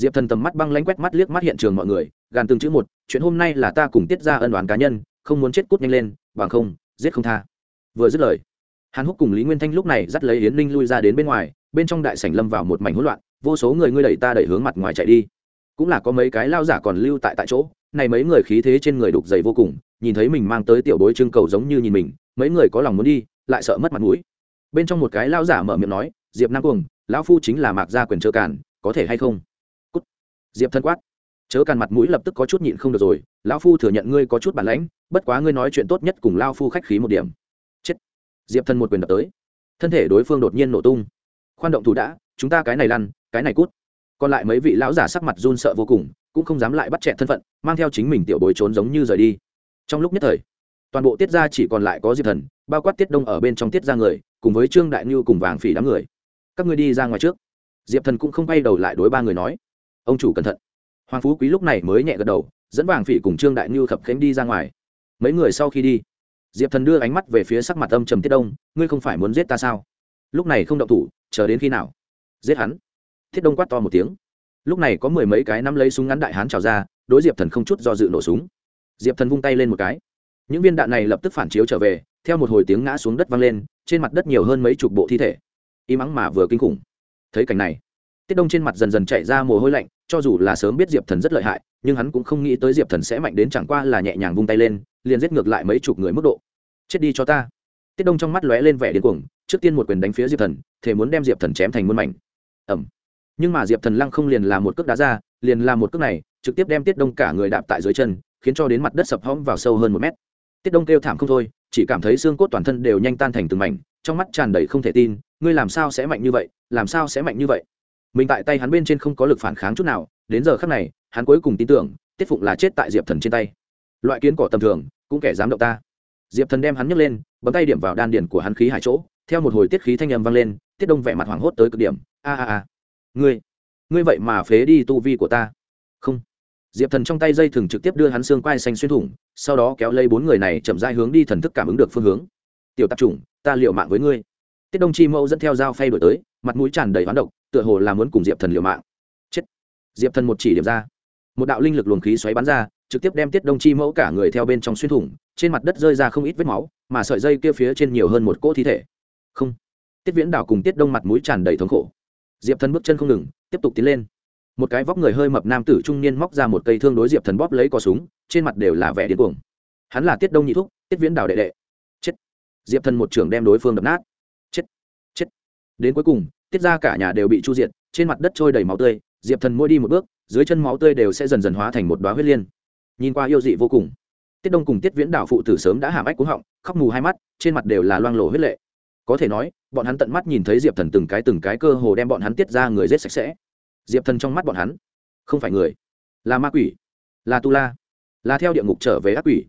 diệp thần tầm mắt băng lanh quét mắt liếc mắt hiện trường mọi người, gàn từng chữ một, chuyện hôm nay là ta cùng tiết ra ân đoán cá nhân, không muốn chết cút nhanh lên, bằng không, giết không tha. Vừa dứt lời, hàn húc cùng lý nguyên thanh lúc này dắt lấy yến ninh lui ra đến bên ngoài, bên trong đại sảnh lâm vào một mảnh hỗn loạn, vô số người ngươi đẩy ta đẩy hướng mặt ngoài chạy đi. Cũng là có mấy cái lao giả còn lưu tại tại chỗ, này mấy người khí thế trên người đục dày vô cùng, nhìn thấy mình mang tới tiểu bối trưng cầu giống như nhìn mình, mấy người có lòng muốn đi, lại sợ mất mặt mũi. Bên trong một cái lao giả mở miệng nói, diệp nam cuồng, lão phu chính là mạc gia quyền trợ cản có thể hay không? Diệp thân quát. Chớ càn mặt mũi lập tức có chút nhịn không được rồi, lão phu thừa nhận ngươi có chút bản lãnh, bất quá ngươi nói chuyện tốt nhất cùng lao phu khách khí một điểm. Chết. Diệp thân một quyền đập tới. Thân thể đối phương đột nhiên nổ tung. Khoan động thủ đã, chúng ta cái này lăn, cái này cút. Còn lại mấy vị lão giả sắc mặt run sợ vô cùng, cũng không dám lại bắt chẹn thân phận, mang theo chính mình tiểu bối trốn giống như rời đi. Trong lúc nhất thời, toàn bộ tiết gia chỉ còn lại có diệp thần, bao quát tiết đông ở bên trong tiết ra người, cùng với trương đại ngưu cùng vàng phỉ đám người. Các ngươi đi ra ngoài trước. Diệp thần cũng không bay đầu lại đối ba người nói ông chủ cẩn thận. Hoàng phú quý lúc này mới nhẹ gật đầu, dẫn vàng phỉ cùng trương đại ngưu khập khánh đi ra ngoài. Mấy người sau khi đi, diệp thần đưa ánh mắt về phía sắc mặt âm trầm tiết đông, ngươi không phải muốn giết ta sao? Lúc này không động thủ, chờ đến khi nào? Giết hắn. Thiết đông quát to một tiếng. Lúc này có mười mấy cái nắm lấy súng ngắn đại hán trào ra, đối diệp thần không chút do dự nổ súng. Diệp thần vung tay lên một cái. Những viên đạn này lập tức phản chiếu trở về, theo một hồi tiếng ngã xuống đất vang lên, trên mặt đất nhiều hơn mấy chục bộ thi thể. Im ắng mà vừa kinh khủng. Thấy cảnh này, tiết đông trên mặt dần dần chạy ra mồ hôi lạnh cho dù là sớm biết diệp thần rất lợi hại, nhưng hắn cũng không nghĩ tới diệp thần sẽ mạnh đến chẳng qua là nhẹ nhàng vung tay lên, liền giết ngược lại mấy chục người mức độ. Chết đi cho ta. Tiết đông trong mắt lóe lên vẻ điên cuồng, trước tiên một quyền đánh phía diệp thần thể muốn đem diệp thần chém thành muôn mảnh. Ẩm nhưng mà diệp thần lăng không liền làm một cước đá ra, liền làm một cước này, trực tiếp đem tiết đông cả người đạp tại dưới chân, khiến cho đến mặt đất sập hõm vào sâu hơn một mét. Tiết đông kêu thảm không thôi, chỉ cảm thấy xương cốt toàn thân đều nhanh tan thành từng mảnh, trong mắt tràn đầy không thể tin, ngươi làm sao sẽ mạnh như vậy? Làm sao sẽ mạnh như vậy? Mình tại tay hắn bên trên không có lực phản kháng chút nào, đến giờ khắc này, hắn cuối cùng tin tưởng, tiết phụng là chết tại diệp thần trên tay. Loại kiến cỏ tầm thường, cũng kẻ dám động ta. Diệp thần đem hắn nhấc lên, bấm tay điểm vào đan điển của hắn khí hải chỗ, theo một hồi tiết khí thanh âm vang lên, tiết đông vẻ mặt hoảng hốt tới cực điểm. A a a. Ngươi ngươi vậy mà phế đi tu vi của ta. Không. Diệp thần trong tay dây thừng trực tiếp đưa hắn xương quai xanh xuyên thủng, sau đó kéo lấy bốn người này chậm dai hướng đi thần thức cảm ứng được phương hướng. Tiểu tạp chủng, ta liệu mạng với ngươi. Tiết đông chi mẫu dẫn theo dao phay đổi tới, mặt mũi tràn đầy hoán độc tựa hồ là muốn cùng diệp thần liều mạng. Chết. Diệp thần một chỉ điểm ra. Một đạo linh lực luồng khí xoáy bắn ra, trực tiếp đem tiết đông chi mẫu cả người theo bên trong xuyên thủng, trên mặt đất rơi ra không ít vết máu, mà sợi dây kia phía trên nhiều hơn một cỗ thi thể. Không. Tiết viễn đảo cùng tiết đông mặt mũi tràn đầy thống khổ. Diệp thần bước chân không ngừng, tiếp tục tiến lên. Một cái vóc người hơi mập nam tử trung niên móc ra một cây thương đối diệp thần bóp lấy cò súng, trên mặt đều là vẻ điên cuồng. Hắn là tiết đông nhị thúc, tiết viễn đảo đệ đệ. Chết. Diệp thần một trưởng đem đối phương đập nát. Chết. Chết. Đến cuối cùng tiết ra cả nhà đều bị chu diệt, trên mặt đất trôi đầy máu tươi, diệp thần mỗi đi một bước, dưới chân máu tươi đều sẽ dần dần hóa thành một đoá huyết liên. Nhìn qua yêu dị vô cùng, tiết đông cùng tiết viễn đảo phụ tử sớm đã hàm ách cúng họng, khóc mù hai mắt, trên mặt đều là loang lổ huyết lệ. Có thể nói, bọn hắn tận mắt nhìn thấy diệp thần từng cái từng cái cơ hồ đem bọn hắn tiết ra người rết sạch sẽ. Diệp thần trong mắt bọn hắn, không phải người, là ma quỷ, là tu la, là theo địa ngục trở về ác quỷ.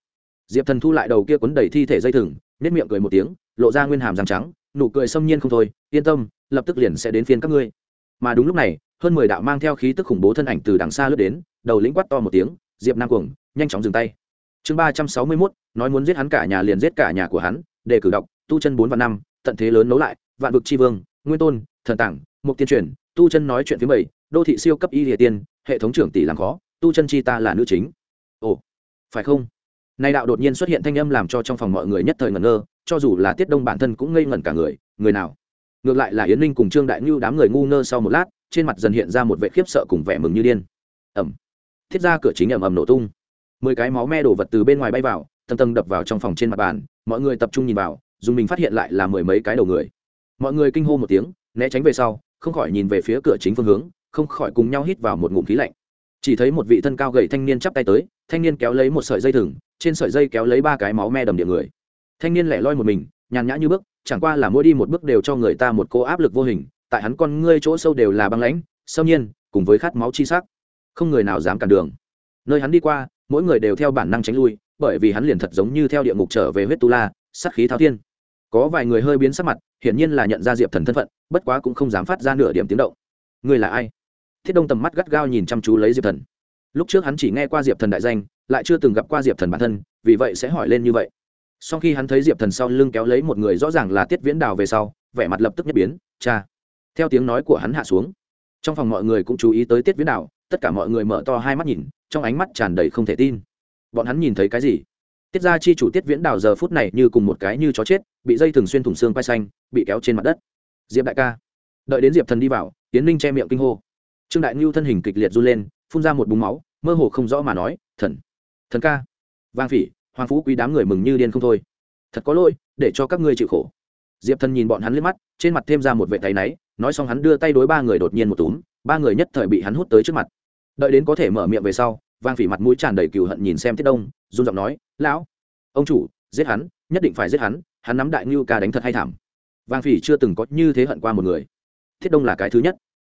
Diệp thần thu lại đầu kia quấn đầy thi thể dây thừng nếp miệng cười một tiếng, lộ ra nguyên hàm răng trắng, nụ cười xâm nhiên không thôi, yên tâm lập tức liền sẽ đến phiên các ngươi. Mà đúng lúc này, hơn mười đạo mang theo khí tức khủng bố thân ảnh từ đằng xa lướt đến, đầu lĩnh quát to một tiếng, diệp nam cuồng, nhanh chóng dừng tay. Chương ba trăm sáu mươi mốt, nói muốn giết hắn cả nhà liền giết cả nhà của hắn để cử đọc tu chân bốn và năm, tận thế lớn nấu lại, vạn vực tri vương, nguyên tôn, thần tảng, mục tiên truyền, tu chân nói chuyện phía bảy, đô thị siêu cấp y địa tiên, hệ thống trưởng tỷ làm khó, tu chân chi ta là nữ chính. Ồ, phải không? Nay đạo đột nhiên xuất hiện thanh âm làm cho trong phòng mọi người nhất thời ngẩn ngơ, cho dù là tiết đông bản thân cũng ngây ngẩn cả người người nào? Ngược lại là yến ninh cùng trương đại ngưu đám người ngu ngơ sau một lát, trên mặt dần hiện ra một vệ khiếp sợ cùng vẻ mừng như điên. Ẩm. Thiết ra cửa chính ẩm ẩm nổ tung. Mười cái máu me đổ vật từ bên ngoài bay vào, tầng tầng đập vào trong phòng trên mặt bàn, mọi người tập trung nhìn vào, dùng mình phát hiện lại là mười mấy cái đầu người. Mọi người kinh hô một tiếng, né tránh về sau, không khỏi nhìn về phía cửa chính phương hướng, không khỏi cùng nhau hít vào một ngụm khí lạnh. Chỉ thấy một vị thân cao gầy thanh niên chắp tay tới, thanh niên kéo lấy một sợi dây thừng, trên sợi dây kéo lấy ba cái máu me đầm địa người. Thanh niên lẻ loi một mình, nhàn nhã như bước chẳng qua là mỗi đi một bước đều cho người ta một cô áp lực vô hình, tại hắn con ngươi chỗ sâu đều là băng lãnh sâu nhiên, cùng với khát máu chi sắc. Không người nào dám cản đường. Nơi hắn đi qua, mỗi người đều theo bản năng tránh lui, bởi vì hắn liền thật giống như theo địa ngục trở về huyết tu la, sát khí thao thiên. Có vài người hơi biến sắc mặt, hiển nhiên là nhận ra diệp thần thân phận, bất quá cũng không dám phát ra nửa điểm tiếng động. Người là ai? Thiết đông tầm mắt gắt gao nhìn chăm chú lấy diệp thần. Lúc trước hắn chỉ nghe qua diệp thần đại danh, lại chưa từng gặp qua diệp thần bản thân, vì vậy sẽ hỏi lên như vậy sau khi hắn thấy diệp thần sau lưng kéo lấy một người rõ ràng là tiết viễn đào về sau, vẻ mặt lập tức nhất biến, cha. Theo tiếng nói của hắn hạ xuống, trong phòng mọi người cũng chú ý tới tiết viễn đào, tất cả mọi người mở to hai mắt nhìn, trong ánh mắt tràn đầy không thể tin. Bọn hắn nhìn thấy cái gì? Tiết ra chi chủ tiết viễn đào giờ phút này như cùng một cái như chó chết, bị dây thường xuyên thủng xương quay xanh, bị kéo trên mặt đất. Diệp đại ca. Đợi đến diệp thần đi vào tiến ninh che miệng kinh hô. Trương đại ngưu thân hình kịch liệt run lên, phun ra một búng máu, mơ hồ không rõ mà nói, thần thần ca. Vang phỉ hoàng phú quý đám người mừng như điên không thôi. Thật có lỗi, để cho các ngươi chịu khổ. Diệp thần nhìn bọn hắn liếc mắt, trên mặt thêm ra một vệ tay náy, nói xong hắn đưa tay đối ba người đột nhiên một túm, ba người nhất thời bị hắn hút tới trước mặt. Đợi đến có thể mở miệng về sau, vang phỉ mặt mũi tràn đầy cừu hận nhìn xem tiết đông, run giọng nói, lão, ông chủ, giết hắn, nhất định phải giết hắn hắn nắm đại ngưu ca đánh thật hay thảm. Vang phỉ chưa từng có như thế hận qua một người. Thiết đông là cái thứ nhất.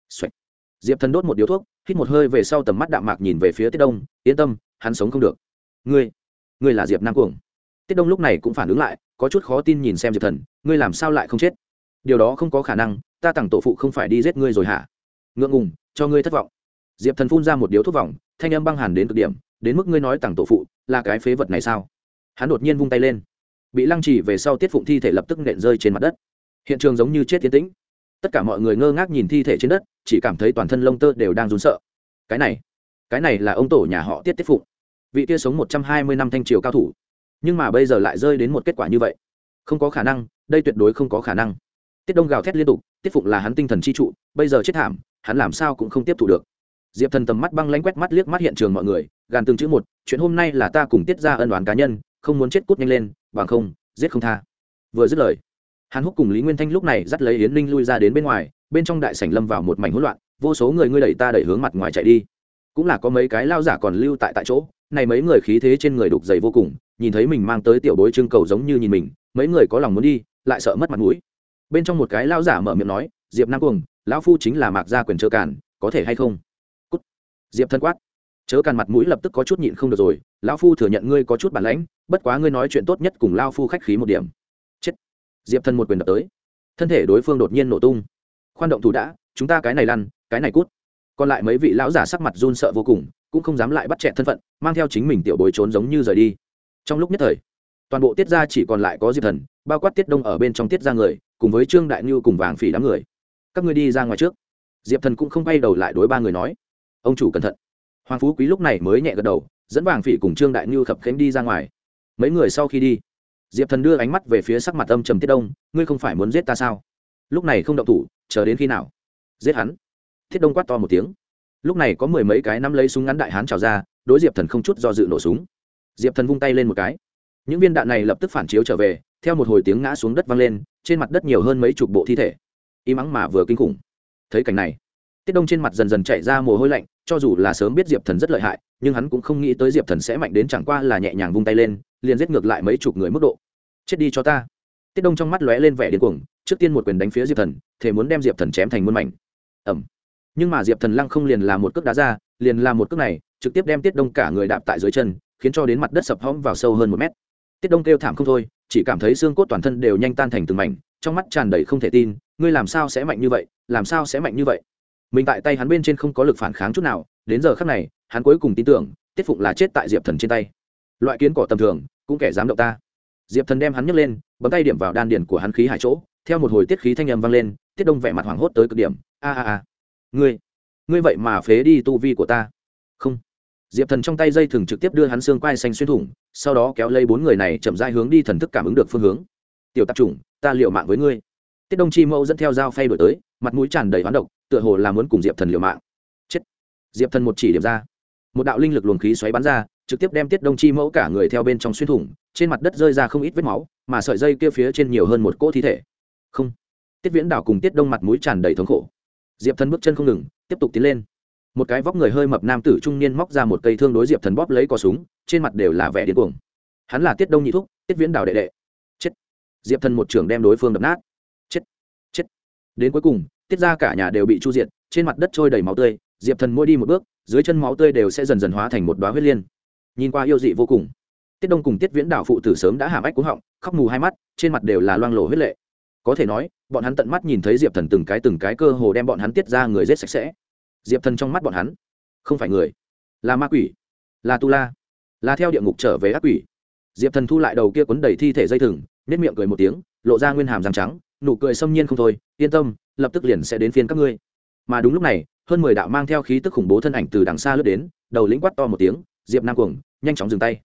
Xoạch. diệp thần đốt một điếu thuốc, hít một hơi về sau tầm mắt đạm mạc nhìn về phía tiết đông, yên tâm, hắn sống không được. Ngươi ngươi là diệp nam cuồng tiết đông lúc này cũng phản ứng lại có chút khó tin nhìn xem diệp thần ngươi làm sao lại không chết điều đó không có khả năng ta tặng tổ phụ không phải đi giết ngươi rồi hả ngượng ngùng cho ngươi thất vọng diệp thần phun ra một điếu thuốc vòng thanh âm băng hàn đến cực điểm đến mức ngươi nói tặng tổ phụ là cái phế vật này sao hắn đột nhiên vung tay lên bị lăng trì về sau tiết phụng thi thể lập tức nện rơi trên mặt đất hiện trường giống như chết tiến tĩnh tất cả mọi người ngơ ngác nhìn thi thể trên đất chỉ cảm thấy toàn thân lông tơ đều đang rún sợ cái này cái này là ông tổ nhà họ tiết tiết phụng vị kia sống một trăm hai mươi năm thanh triều cao thủ. Nhưng mà bây giờ lại rơi đến một kết quả như vậy. Không có khả năng, đây tuyệt đối không có khả năng. Tiết đông gào thét liên tục, tiết phụng là hắn tinh thần chi trụ, bây giờ chết thảm, hắn làm sao cũng không tiếp thu được. Diệp thần tầm mắt băng lanh quét mắt liếc mắt hiện trường mọi người, gàn từng chữ một, chuyện hôm nay là ta cùng tiết ra ân đoán cá nhân, không muốn chết cút nhanh lên, bằng không, giết không tha. Vừa dứt lời, hàn húc cùng lý nguyên thanh lúc này dắt lấy yến Linh lui ra đến bên ngoài, bên trong đại sảnh lâm vào một mảnh hỗn loạn, vô số người ngươi đẩy ta đẩy hướng mặt ngoài chạy đi. Cũng là có mấy cái lao giả còn lưu tại tại chỗ này mấy người khí thế trên người đục dày vô cùng, nhìn thấy mình mang tới tiểu bối trưng cầu giống như nhìn mình, mấy người có lòng muốn đi, lại sợ mất mặt mũi. Bên trong một cái lao giả mở miệng nói, diệp nam cuồng, lão phu chính là mạc gia quyền chớ cản có thể hay không? Cút. diệp thân quát. Chớ càn mặt mũi lập tức có chút nhịn không được rồi, lão phu thừa nhận ngươi có chút bản lãnh, bất quá ngươi nói chuyện tốt nhất cùng lao phu khách khí một điểm. Chết. Diệp thân một quyền đập tới. Thân thể đối phương đột nhiên nổ tung. Khoan động thủ đã, chúng ta cái này lăn, cái này cút. Còn lại mấy vị lão giả sắc mặt run sợ vô cùng cũng không dám lại bắt chẹn thân phận, mang theo chính mình tiểu bối trốn giống như rời đi. Trong lúc nhất thời, toàn bộ tiết gia chỉ còn lại có diệp thần, bao quát tiết đông ở bên trong tiết gia người, cùng với trương đại ngư cùng vàng phỉ đám người. Các ngươi đi ra ngoài trước. Diệp thần cũng không quay đầu lại đối ba người nói. Ông chủ cẩn thận. Hoàng phú quý lúc này mới nhẹ gật đầu, dẫn vàng phỉ cùng trương đại ngư khập khánh đi ra ngoài. Mấy người sau khi đi, diệp thần đưa ánh mắt về phía sắc mặt âm trầm tiết đông, ngươi không phải muốn giết ta sao? Lúc này không động thủ, chờ đến khi nào? Giết hắn. Thiết đông quát to một tiếng lúc này có mười mấy cái nắm lấy súng ngắn đại hán trào ra, đối diệp thần không chút do dự nổ súng. Diệp thần vung tay lên một cái. Những viên đạn này lập tức phản chiếu trở về, theo một hồi tiếng ngã xuống đất vang lên, trên mặt đất nhiều hơn mấy chục bộ thi thể. Im ắng mà vừa kinh khủng. Thấy cảnh này, tiết đông trên mặt dần dần chạy ra mồ hôi lạnh, cho dù là sớm biết diệp thần rất lợi hại, nhưng hắn cũng không nghĩ tới diệp thần sẽ mạnh đến chẳng qua là nhẹ nhàng vung tay lên, liền giết ngược lại mấy chục người mức độ. Chết đi cho ta. Tiết đông trong mắt lóe lên vẻ điên cuồng, trước tiên một quyền đánh phía diệp thần thể muốn đem diệp thần chém thành muôn mảnh. Ẩm nhưng mà diệp thần lăng không liền làm một cước đá ra, liền làm một cước này, trực tiếp đem tiết đông cả người đạp tại dưới chân, khiến cho đến mặt đất sập hõm vào sâu hơn một mét. Tiết đông kêu thảm không thôi, chỉ cảm thấy xương cốt toàn thân đều nhanh tan thành từng mảnh, trong mắt tràn đầy không thể tin, ngươi làm sao sẽ mạnh như vậy? Làm sao sẽ mạnh như vậy? Mình tại tay hắn bên trên không có lực phản kháng chút nào, đến giờ khắc này, hắn cuối cùng tin tưởng, tiết phụng là chết tại diệp thần trên tay. Loại kiến cỏ tầm thường, cũng kẻ dám động ta. Diệp thần đem hắn nhấc lên, bấm tay điểm vào đan điển của hắn khí hải chỗ, theo một hồi tiết khí thanh âm vang lên, tiết đông vẻ mặt hoảng hốt tới cực điểm. A a a ngươi ngươi vậy mà phế đi tu vi của ta. Không. Diệp thần trong tay dây thừng trực tiếp đưa hắn xương quai xanh xuyên thủng, sau đó kéo lấy bốn người này chậm dai hướng đi thần thức cảm ứng được phương hướng. Tiểu tạp chủng, ta liệu mạng với ngươi. Tiết đông chi mẫu dẫn theo dao phay đổi tới, mặt mũi tràn đầy hoán độc, tựa hồ là muốn cùng diệp thần liều mạng. Chết. Diệp thần một chỉ điểm ra. Một đạo linh lực luồng khí xoáy bắn ra, trực tiếp đem tiết đông chi mẫu cả người theo bên trong xuyên thủng, trên mặt đất rơi ra không ít vết máu, mà sợi dây kia phía trên nhiều hơn một cỗ thi thể. Không. Tiết viễn đảo cùng tiết đông mặt mũi tràn đầy thống khổ diệp thần bước chân không ngừng, tiếp tục tiến lên. Một cái vóc người hơi mập nam tử trung niên móc ra một cây thương đối diệp thần bóp lấy cò súng, trên mặt đều là vẻ điên cuồng. Hắn là tiết đông nhị thúc, tiết viễn Đào đệ đệ. Chết. Diệp thần một trưởng đem đối phương đập nát. Chết. Chết. Đến cuối cùng, tiết ra cả nhà đều bị chu diệt, trên mặt đất trôi đầy máu tươi, diệp thần mỗi đi một bước, dưới chân máu tươi đều sẽ dần dần hóa thành một đoá huyết liên. Nhìn qua yêu dị vô cùng, tiết đông cùng tiết viễn đảo phụ tử sớm đã hàm ách cúng họng, khóc mù hai mắt, trên mặt đều là loang lổ huyết lệ có thể nói, bọn hắn tận mắt nhìn thấy diệp thần từng cái từng cái cơ hồ đem bọn hắn tiết ra người rết sạch sẽ. Diệp thần trong mắt bọn hắn, không phải người, là ma quỷ, là tu la, là theo địa ngục trở về ác quỷ. Diệp thần thu lại đầu kia quấn đầy thi thể dây thừng nếp miệng cười một tiếng, lộ ra nguyên hàm răng trắng, nụ cười xâm nhiên không thôi, yên tâm, lập tức liền sẽ đến phiên các ngươi. Mà đúng lúc này, hơn mười đạo mang theo khí tức khủng bố thân ảnh từ đằng xa lướt đến, đầu lĩnh quát to một tiếng, diệp nam cuồng, nhanh chóng dừng tay.